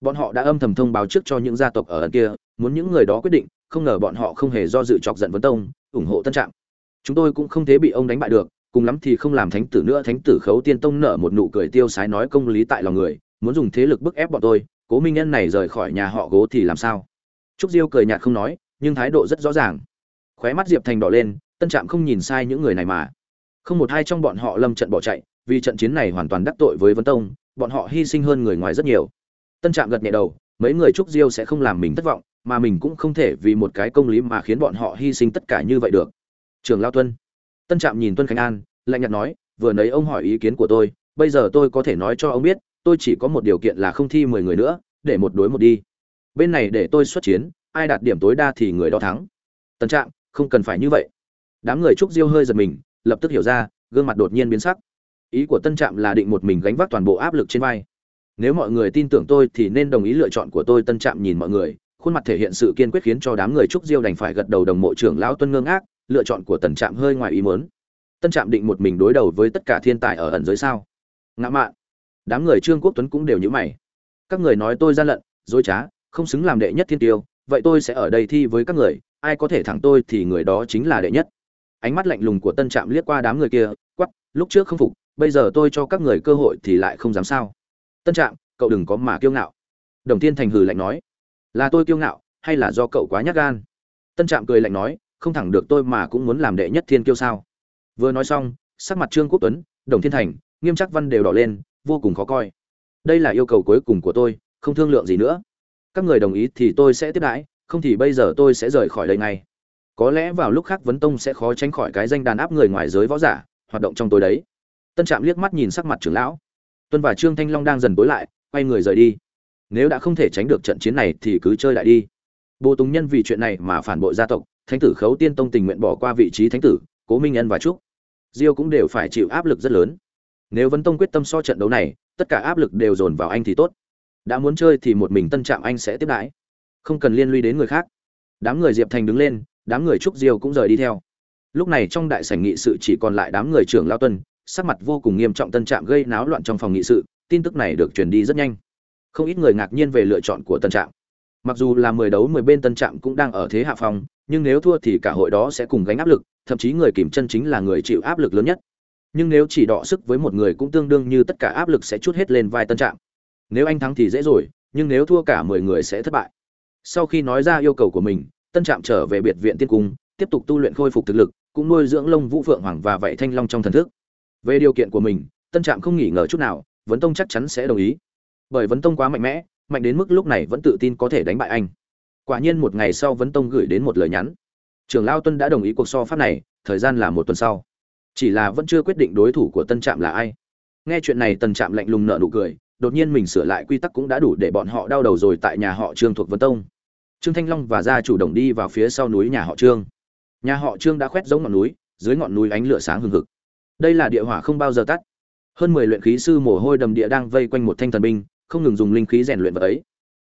Bọn họ đã âm thầm thông báo trước cho những gia tộc ở ẩn kia, muốn những người đó quyết định không ngờ bọn họ không hề do dự chọc giận vấn tông, ủng hộ tân trạm. Chúng tôi cũng không thể bị ông đánh bại được, cùng lắm thì không làm thánh tử nữa, thánh tử khấu tiên tông nở một nụ cười tiêu sái nói công lý tại lòng người, muốn dùng thế lực bức ép bọn tôi, cố minh nhân này rời khỏi nhà họ gố thì làm sao? Trúc diêu cười nhạt không nói, nhưng thái độ rất rõ ràng. Khóe mắt diệp thành đỏ lên, tân trạm không nhìn sai những người này mà. Không một hai trong bọn họ lâm trận bỏ chạy, vì trận chiến này hoàn toàn đắc tội với vấn tông, bọn họ hy sinh hơn người ngoài rất nhiều. Tân trạm gật nhẹ đầu, mấy người trúc diêu sẽ không làm mình thất vọng mà mình cũng không thể vì một cái công lý mà khiến bọn họ hy sinh tất cả như vậy được. Trường lao tuân. Tân trạm nhìn tuân khánh an, lạnh nhạt nói, vừa nấy ông hỏi ý kiến của tôi, bây giờ tôi có thể nói cho ông biết, tôi chỉ có một điều kiện là không thi mười người nữa, để một đối một đi. Bên này để tôi xuất chiến, ai đạt điểm tối đa thì người đó thắng. Tân trạm, không cần phải như vậy. Đám người trúc diêu hơi giật mình, lập tức hiểu ra, gương mặt đột nhiên biến sắc. Ý của tân trạm là định một mình gánh vác toàn bộ áp lực trên vai. Nếu mọi người tin tưởng tôi thì nên đồng ý lựa chọn của tôi, tân trạm nhìn mọi người khuôn mặt thể hiện sự kiên quyết khiến cho đám người trúc diêu đành phải gật đầu đồng mộ trưởng lão tuân ngơ ngác, lựa chọn của tần trạm hơi ngoài ý muốn. Tân trạm định một mình đối đầu với tất cả thiên tài ở ẩn giới sao? Ngã mạn. Đám người trương quốc tuấn cũng đều nhữ mày. Các người nói tôi gian lận, dối trá, không xứng làm đệ nhất thiên tiêu, vậy tôi sẽ ở đây thi với các người, ai có thể thắng tôi thì người đó chính là đệ nhất. Ánh mắt lạnh lùng của tân trạm liếc qua đám người kia quắp lúc trước không phục, bây giờ tôi cho các người cơ hội thì lại không dám sao. Tân trạm, cậu đừng có mà kiêu ngạo. Đồng tiên thành hừ lạnh nói là tôi kiêu ngạo, hay là do cậu quá nhát gan? Tân trạm cười lạnh nói, không thẳng được tôi mà cũng muốn làm đệ nhất thiên kiêu sao. Vừa nói xong, sắc mặt trương quốc tuấn, đồng thiên thành, nghiêm chắc văn đều đỏ lên, vô cùng khó coi. Đây là yêu cầu cuối cùng của tôi, không thương lượng gì nữa. Các người đồng ý thì tôi sẽ tiếp đãi, không thì bây giờ tôi sẽ rời khỏi đây ngay. Có lẽ vào lúc khác vấn tông sẽ khó tránh khỏi cái danh đàn áp người ngoài giới võ giả, hoạt động trong tối đấy. Tân trạm liếc mắt nhìn sắc mặt trưởng lão. Tuân và trương thanh long đang dần tối lại, quay người rời đi nếu đã không thể tránh được trận chiến này thì cứ chơi lại đi. Bồ tùng nhân vì chuyện này mà phản bội gia tộc, thánh tử khấu tiên tông tình nguyện bỏ qua vị trí thánh tử, cố minh ân và trúc. Diêu cũng đều phải chịu áp lực rất lớn. Nếu vấn tông quyết tâm so trận đấu này, tất cả áp lực đều dồn vào anh thì tốt. Đã muốn chơi thì một mình tân trạm anh sẽ tiếp đãi. Không cần liên lụy đến người khác. Đám người diệp thành đứng lên, đám người trúc diêu cũng rời đi theo. Lúc này trong đại sảnh nghị sự chỉ còn lại đám người trưởng lao tuân, sắc mặt vô cùng nghiêm trọng tân trạm gây náo loạn trong phòng nghị sự, tin tức này được truyền đi rất nhanh không ít người ngạc nhiên về lựa chọn của tân trạm. Mặc dù là mười đấu mười bên tân trạm cũng đang ở thế hạ phòng nhưng nếu thua thì cả hội đó sẽ cùng gánh áp lực, thậm chí người kìm chân chính là người chịu áp lực lớn nhất. Nhưng nếu chỉ đọ sức với một người cũng tương đương như tất cả áp lực sẽ chút hết lên vai tân trạm. Nếu anh thắng thì dễ rồi, nhưng nếu thua cả mười người sẽ thất bại. Sau khi nói ra yêu cầu của mình, tân trạm trở về biệt viện tiên cung, tiếp tục tu luyện khôi phục thực lực, cũng nuôi dưỡng lông vũ phượng hoàng và vậy thanh long trong thần thức. Về điều kiện của mình, tân trạm không nghỉ ngờ chút nào, vấn tông chắc chắn sẽ đồng ý bởi vấn tông quá mạnh mẽ, mạnh đến mức lúc này vẫn tự tin có thể đánh bại anh. Quả nhiên một ngày sau vấn tông gửi đến một lời nhắn. Trưởng lao tuân đã đồng ý cuộc so pháp này, thời gian là một tuần sau. Chỉ là vẫn chưa quyết định đối thủ của tân trạm là ai. Nghe chuyện này tân trạm lạnh lùng nợ nụ cười, đột nhiên mình sửa lại quy tắc cũng đã đủ để bọn họ đau đầu rồi tại nhà họ trương thuộc vấn tông. Trương thanh long và gia chủ động đi vào phía sau núi nhà họ trương. Nhà họ trương đã khoét giống ngọn núi, dưới ngọn núi ánh lửa sáng hừng hực. Đây là địa hỏa không bao giờ tắt. Hơn mười luyện khí sư mồ hôi đầm địa đang vây quanh một thanh thần binh không ngừng dùng linh khí rèn luyện vật ấy.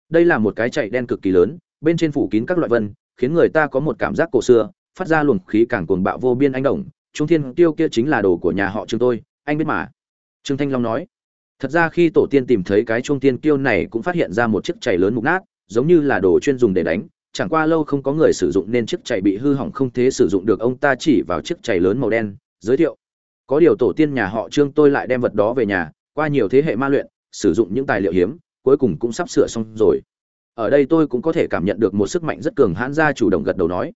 Đây là một cái chạy đen cực kỳ lớn, bên trên phủ kín các loại vân, khiến người ta có một cảm giác cổ xưa, phát ra luồng khí càng cuồng bạo vô biên anh đồng trung thiên tiêu kia chính là đồ của nhà họ trương tôi, anh biết mà. Trương thanh long nói. Thật ra khi tổ tiên tìm thấy cái trung tiên tiêu này cũng phát hiện ra một chiếc chày lớn mục nát, giống như là đồ chuyên dùng để đánh. Chẳng qua lâu không có người sử dụng nên chiếc chày bị hư hỏng không thể sử dụng được. Ông ta chỉ vào chiếc chày lớn màu đen, giới thiệu. Có điều tổ tiên nhà họ trương tôi lại đem vật đó về nhà, qua nhiều thế hệ ma luyện sử dụng những tài liệu hiếm, cuối cùng cũng sắp sửa xong rồi. Ở đây tôi cũng có thể cảm nhận được một sức mạnh rất cường hãn ra chủ động gật đầu nói.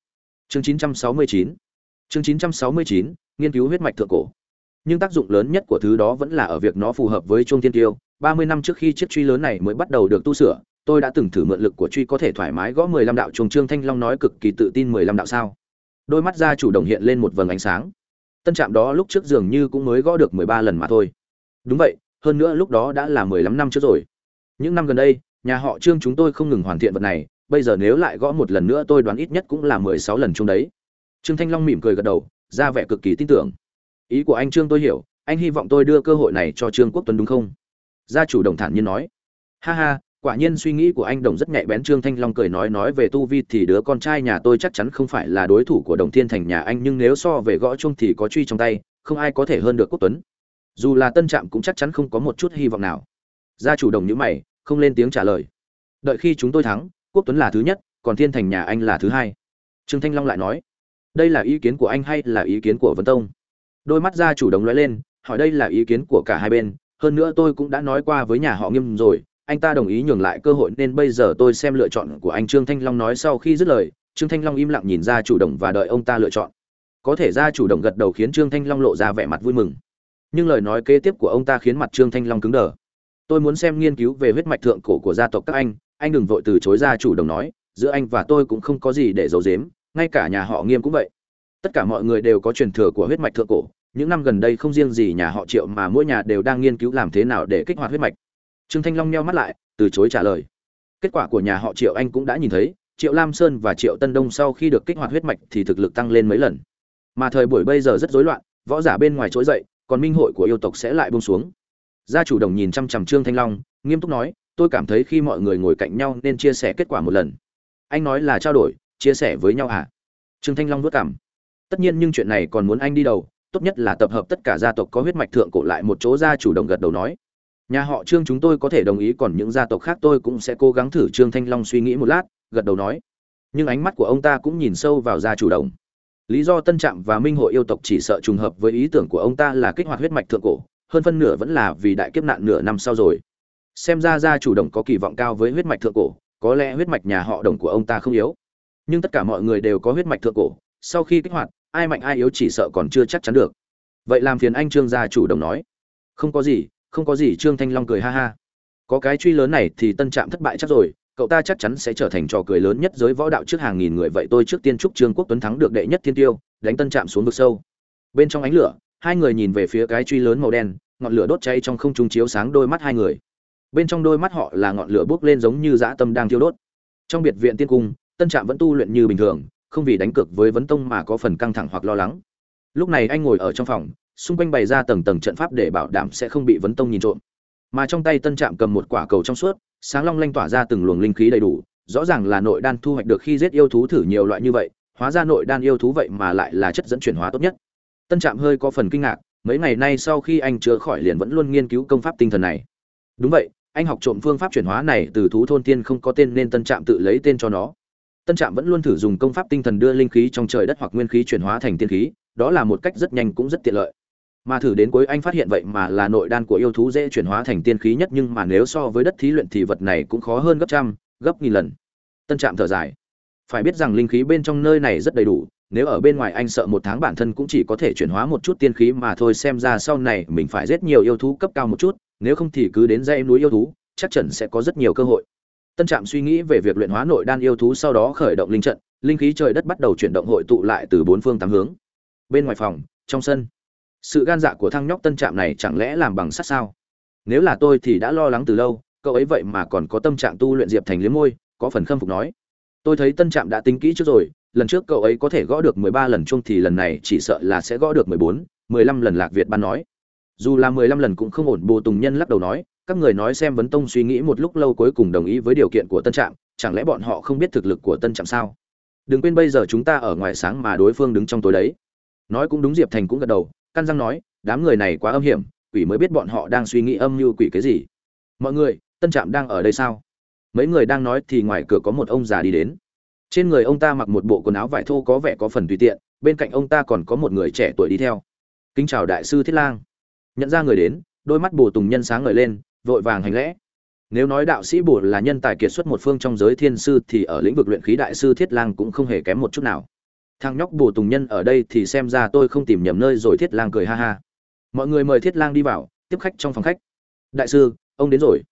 Chương 969 chương 969 nghiên cứu huyết mạch thượng cổ. Nhưng tác dụng lớn nhất của thứ đó vẫn là ở việc nó phù hợp với chuông thiên tiêu. 30 năm trước khi chiếc truy lớn này mới bắt đầu được tu sửa, tôi đã từng thử mượn lực của truy có thể thoải mái gõ 15 đạo chuông. Trương thanh long nói cực kỳ tự tin 15 đạo sao. Đôi mắt ra chủ động hiện lên một vầng ánh sáng. Tân trạm đó lúc trước dường như cũng mới gõ được 13 lần mà thôi. Đúng vậy hơn nữa lúc đó đã là 15 năm trước rồi. Những năm gần đây, nhà họ trương chúng tôi không ngừng hoàn thiện vật này, bây giờ nếu lại gõ một lần nữa tôi đoán ít nhất cũng là 16 lần chung đấy. Trương thanh long mỉm cười gật đầu, ra vẻ cực kỳ tin tưởng. Ý của anh trương tôi hiểu, anh hy vọng tôi đưa cơ hội này cho trương quốc tuấn đúng không? Gia chủ đồng thản nhiên nói. Ha ha, quả nhiên suy nghĩ của anh đồng rất nhạy bén, trương thanh long cười nói nói về tu vi thì đứa con trai nhà tôi chắc chắn không phải là đối thủ của đồng thiên thành nhà anh, nhưng nếu so về gõ chung thì có truy trong tay, không ai có thể hơn được quốc tuấn dù là tân trạm cũng chắc chắn không có một chút hy vọng nào. Gia chủ đồng nhữ mày, không lên tiếng trả lời. Đợi khi chúng tôi thắng, quốc tuấn là thứ nhất, còn thiên thành nhà anh là thứ hai. Trương thanh long lại nói, đây là ý kiến của anh hay là ý kiến của vấn tông? Đôi mắt gia chủ đồng nói lên, hỏi, đây là ý kiến của cả hai bên. Hơn nữa tôi cũng đã nói qua với nhà họ nghiêm rồi, anh ta đồng ý nhường lại cơ hội nên bây giờ tôi xem lựa chọn của anh. Trương thanh long nói sau khi dứt lời, trương thanh long im lặng nhìn ra chủ động và đợi ông ta lựa chọn. Có thể ra chủ động gật đầu khiến trương thanh long lộ ra vẻ mặt vui mừng nhưng lời nói kế tiếp của ông ta khiến mặt trương thanh long cứng đờ. Tôi muốn xem nghiên cứu về huyết mạch thượng cổ của gia tộc các anh. Anh đừng vội từ chối ra chủ đồng nói, giữa anh và tôi cũng không có gì để giấu giếm, ngay cả nhà họ nghiêm cũng vậy. Tất cả mọi người đều có truyền thừa của huyết mạch thượng cổ. Những năm gần đây không riêng gì nhà họ triệu mà mỗi nhà đều đang nghiên cứu làm thế nào để kích hoạt huyết mạch. Trương thanh long nheo mắt lại, từ chối trả lời. Kết quả của nhà họ triệu anh cũng đã nhìn thấy, triệu lam sơn và triệu tân đông sau khi được kích hoạt huyết mạch thì thực lực tăng lên mấy lần. Mà thời buổi bây giờ rất rối loạn, võ giả bên ngoài trỗi dậy còn minh hội của yêu tộc sẽ lại buông xuống. Gia chủ đồng nhìn chăm chằm trương thanh long, nghiêm túc nói, tôi cảm thấy khi mọi người ngồi cạnh nhau nên chia sẻ kết quả một lần. Anh nói là trao đổi, chia sẻ với nhau à? Trương thanh long vất cảm tất nhiên nhưng chuyện này còn muốn anh đi đầu tốt nhất là tập hợp tất cả gia tộc có huyết mạch thượng cổ lại một chỗ, gia chủ động gật đầu nói. Nhà họ trương chúng tôi có thể đồng ý, còn những gia tộc khác tôi cũng sẽ cố gắng thử, trương thanh long suy nghĩ một lát, gật đầu nói. Nhưng ánh mắt của ông ta cũng nhìn sâu vào gia chủ động lý do tân trạm và minh hội yêu tộc chỉ sợ trùng hợp với ý tưởng của ông ta là kích hoạt huyết mạch thượng cổ, hơn phân nửa vẫn là vì đại kiếp nạn nửa năm sau rồi. Xem ra gia chủ động có kỳ vọng cao với huyết mạch thượng cổ, có lẽ huyết mạch nhà họ đồng của ông ta không yếu. Nhưng tất cả mọi người đều có huyết mạch thượng cổ, sau khi kích hoạt, ai mạnh ai yếu chỉ sợ còn chưa chắc chắn được. Vậy làm phiền anh trương gia chủ đồng nói. Không có gì, không có gì, trương thanh long cười ha ha. Có cái truy lớn này thì tân trạm thất bại chắc rồi cậu ta chắc chắn sẽ trở thành trò cười lớn nhất giới võ đạo trước hàng nghìn người, vậy tôi trước tiên chúc trương quốc tuấn thắng được đệ nhất thiên tiêu, đánh tân trạm xuống vực sâu. Bên trong ánh lửa, hai người nhìn về phía cái truy lớn màu đen, ngọn lửa đốt cháy trong không trung chiếu sáng đôi mắt hai người. Bên trong đôi mắt họ là ngọn lửa bốc lên giống như dã tâm đang thiêu đốt. Trong biệt viện tiên cung, tân trạm vẫn tu luyện như bình thường, không vì đánh cược với vấn tông mà có phần căng thẳng hoặc lo lắng. Lúc này anh ngồi ở trong phòng, xung quanh bày ra tầng tầng trận pháp để bảo đảm sẽ không bị vấn tông nhìn trộm mà trong tay tân trạm cầm một quả cầu trong suốt, sáng long lanh tỏa ra từng luồng linh khí đầy đủ, rõ ràng là nội đan thu hoạch được khi giết yêu thú thử nhiều loại như vậy, hóa ra nội đan yêu thú vậy mà lại là chất dẫn chuyển hóa tốt nhất. Tân trạm hơi có phần kinh ngạc, mấy ngày nay sau khi anh chữa khỏi liền vẫn luôn nghiên cứu công pháp tinh thần này. Đúng vậy, anh học trộm phương pháp chuyển hóa này từ thú thôn tiên không có tên nên tân trạm tự lấy tên cho nó. Tân trạm vẫn luôn thử dùng công pháp tinh thần đưa linh khí trong trời đất hoặc nguyên khí chuyển hóa thành tiên khí, đó là một cách rất nhanh cũng rất tiện lợi mà thử đến cuối anh phát hiện vậy mà là nội đan của yêu thú dễ chuyển hóa thành tiên khí nhất nhưng mà nếu so với đất thí luyện thì vật này cũng khó hơn gấp trăm, gấp nghìn lần. Tân trạm thở dài. Phải biết rằng linh khí bên trong nơi này rất đầy đủ, nếu ở bên ngoài anh sợ một tháng bản thân cũng chỉ có thể chuyển hóa một chút tiên khí mà thôi, xem ra sau này mình phải giết nhiều yêu thú cấp cao một chút, nếu không thì cứ đến dây núi yêu thú, chắc chắn sẽ có rất nhiều cơ hội. Tân trạm suy nghĩ về việc luyện hóa nội đan yêu thú sau đó khởi động linh trận, linh khí trời đất bắt đầu chuyển động hội tụ lại từ bốn phương tám hướng. Bên ngoài phòng, trong sân sự gan dạ của thăng nhóc tân trạm này chẳng lẽ làm bằng sắt sao? Nếu là tôi thì đã lo lắng từ lâu, cậu ấy vậy mà còn có tâm trạng tu luyện diệp thành liếm môi, có phần khâm phục nói. Tôi thấy tân trạm đã tính kỹ trước rồi, lần trước cậu ấy có thể gõ được mười ba lần chung thì lần này chỉ sợ là sẽ gõ được mười bốn, mười lăm lần lạc việt ban nói. Dù là mười lăm lần cũng không ổn, bồ tùng nhân lắc đầu nói, các người nói xem vấn tông suy nghĩ một lúc lâu cuối cùng đồng ý với điều kiện của tân trạm, chẳng lẽ bọn họ không biết thực lực của tân trạm sao? Đừng quên bây giờ chúng ta ở ngoài sáng mà đối phương đứng trong tối đấy. Nói cũng đúng, diệp thành cũng gật đầu căn răng nói, đám người này quá âm hiểm, quỷ mới biết bọn họ đang suy nghĩ âm mưu quỷ cái gì. Mọi người, tân trạm đang ở đây sao? Mấy người đang nói thì ngoài cửa có một ông già đi đến. Trên người ông ta mặc một bộ quần áo vải thô có vẻ có phần tùy tiện, bên cạnh ông ta còn có một người trẻ tuổi đi theo. Kính chào đại sư thiết lang. Nhận ra người đến, đôi mắt bồ tùng nhân sáng ngời lên, vội vàng hành lễ. Nếu nói đạo sĩ bồ là nhân tài kiệt xuất một phương trong giới thiên sư thì ở lĩnh vực luyện khí đại sư thiết lang cũng không hề kém một chút nào thằng nhóc bồ tùng nhân ở đây thì xem ra tôi không tìm nhầm nơi rồi thiết lang cười ha ha. Mọi người mời thiết lang đi vào, tiếp khách trong phòng khách. Đại sư, ông đến rồi.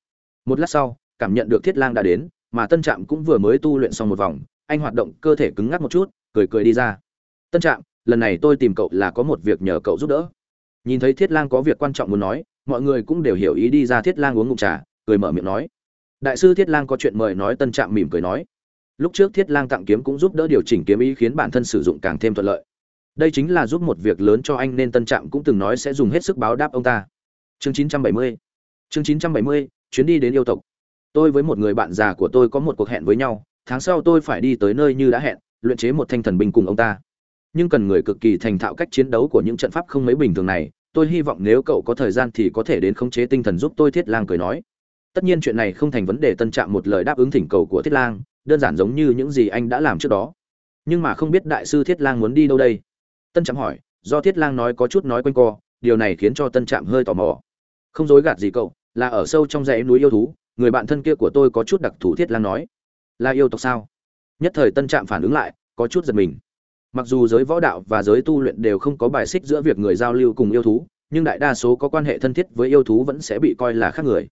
Một lát sau, cảm nhận được thiết lang đã đến, mà tân trạm cũng vừa mới tu luyện xong một vòng, anh hoạt động cơ thể cứng ngắc một chút, cười cười đi ra. Tân trạm, lần này tôi tìm cậu là có một việc nhờ cậu giúp đỡ. Nhìn thấy thiết lang có việc quan trọng muốn nói, mọi người cũng đều hiểu ý đi ra thiết lang uống ngụm trà, cười mở miệng nói. Đại sư thiết lang có chuyện mời nói, tân trạm mỉm cười nói lúc trước thiết lang tặng kiếm cũng giúp đỡ điều chỉnh kiếm ý khiến bản thân sử dụng càng thêm thuận lợi. Đây chính là giúp một việc lớn cho anh nên tân trạm cũng từng nói sẽ dùng hết sức báo đáp ông ta. Chương 970 chương 970, chuyến đi đến yêu tộc. Tôi với một người bạn già của tôi có một cuộc hẹn với nhau tháng sau tôi phải đi tới nơi như đã hẹn luyện chế một thanh thần binh cùng ông ta. Nhưng cần người cực kỳ thành thạo cách chiến đấu của những trận pháp không mấy bình thường này tôi hy vọng nếu cậu có thời gian thì có thể đến khống chế tinh thần giúp tôi thiết lang cười nói. Tất nhiên chuyện này không thành vấn đề tân trạm một lời đáp ứng thỉnh cầu của thiết lang đơn giản giống như những gì anh đã làm trước đó. Nhưng mà không biết đại sư thiết lang muốn đi đâu đây? Tân trạm hỏi, do thiết lang nói có chút nói quanh co, điều này khiến cho tân trạm hơi tò mò. Không dối gạt gì cậu, là ở sâu trong dãy núi yêu thú, người bạn thân kia của tôi có chút đặc thù thiết lang nói. Là yêu tộc sao? Nhất thời tân trạm phản ứng lại, có chút giật mình. Mặc dù giới võ đạo và giới tu luyện đều không có bài xích giữa việc người giao lưu cùng yêu thú, nhưng đại đa số có quan hệ thân thiết với yêu thú vẫn sẽ bị coi là khác người.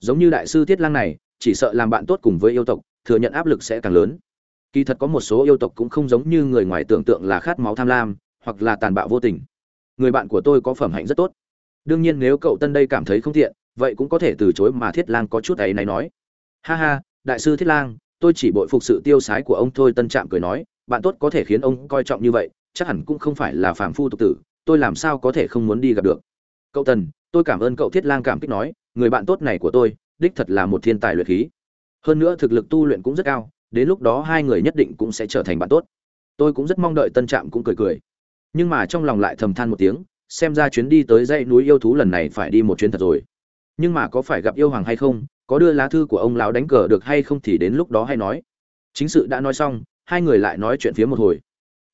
Giống như đại sư thiết lang này, chỉ sợ làm bạn tốt cùng với yêu tộc thừa nhận áp lực sẽ càng lớn. Kỳ thật có một số yêu tộc cũng không giống như người ngoài tưởng tượng là khát máu tham lam, hoặc là tàn bạo vô tình. Người bạn của tôi có phẩm hạnh rất tốt. Đương nhiên nếu cậu tân đây cảm thấy không tiện, vậy cũng có thể từ chối mà thiết lang có chút ấy này nói. Ha ha, đại sư thiết lang, tôi chỉ bội phục sự tiêu sái của ông thôi, tân trạm cười nói, bạn tốt có thể khiến ông coi trọng như vậy, chắc hẳn cũng không phải là phàm phu tục tử, tôi làm sao có thể không muốn đi gặp được. Cậu tần tôi cảm ơn cậu thiết lang cảm kích nói, người bạn tốt này của tôi, đích thật là một thiên tài luyện khí hơn nữa thực lực tu luyện cũng rất cao, đến lúc đó hai người nhất định cũng sẽ trở thành bạn tốt. Tôi cũng rất mong đợi tân trạm cũng cười cười. Nhưng mà trong lòng lại thầm than một tiếng, xem ra chuyến đi tới dãy núi yêu thú lần này phải đi một chuyến thật rồi. Nhưng mà có phải gặp yêu hoàng hay không, có đưa lá thư của ông lão đánh cờ được hay không thì đến lúc đó hay nói. Chính sự đã nói xong, hai người lại nói chuyện phía một hồi.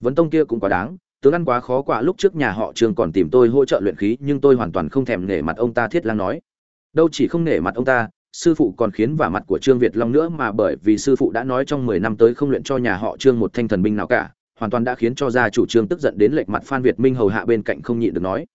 Vấn tông kia cũng quá đáng, tướng ăn quá khó quả lúc trước nhà họ trường còn tìm tôi hỗ trợ luyện khí, nhưng tôi hoàn toàn không thèm nể mặt ông ta, thiết lang nói. Đâu chỉ không nể mặt ông ta sư phụ còn khiến vả mặt của trương việt long nữa mà bởi vì sư phụ đã nói trong mười năm tới không luyện cho nhà họ trương một thanh thần binh nào cả, hoàn toàn đã khiến cho gia chủ trương tức giận đến lệch mặt phan việt minh hầu hạ bên cạnh không nhịn được nói.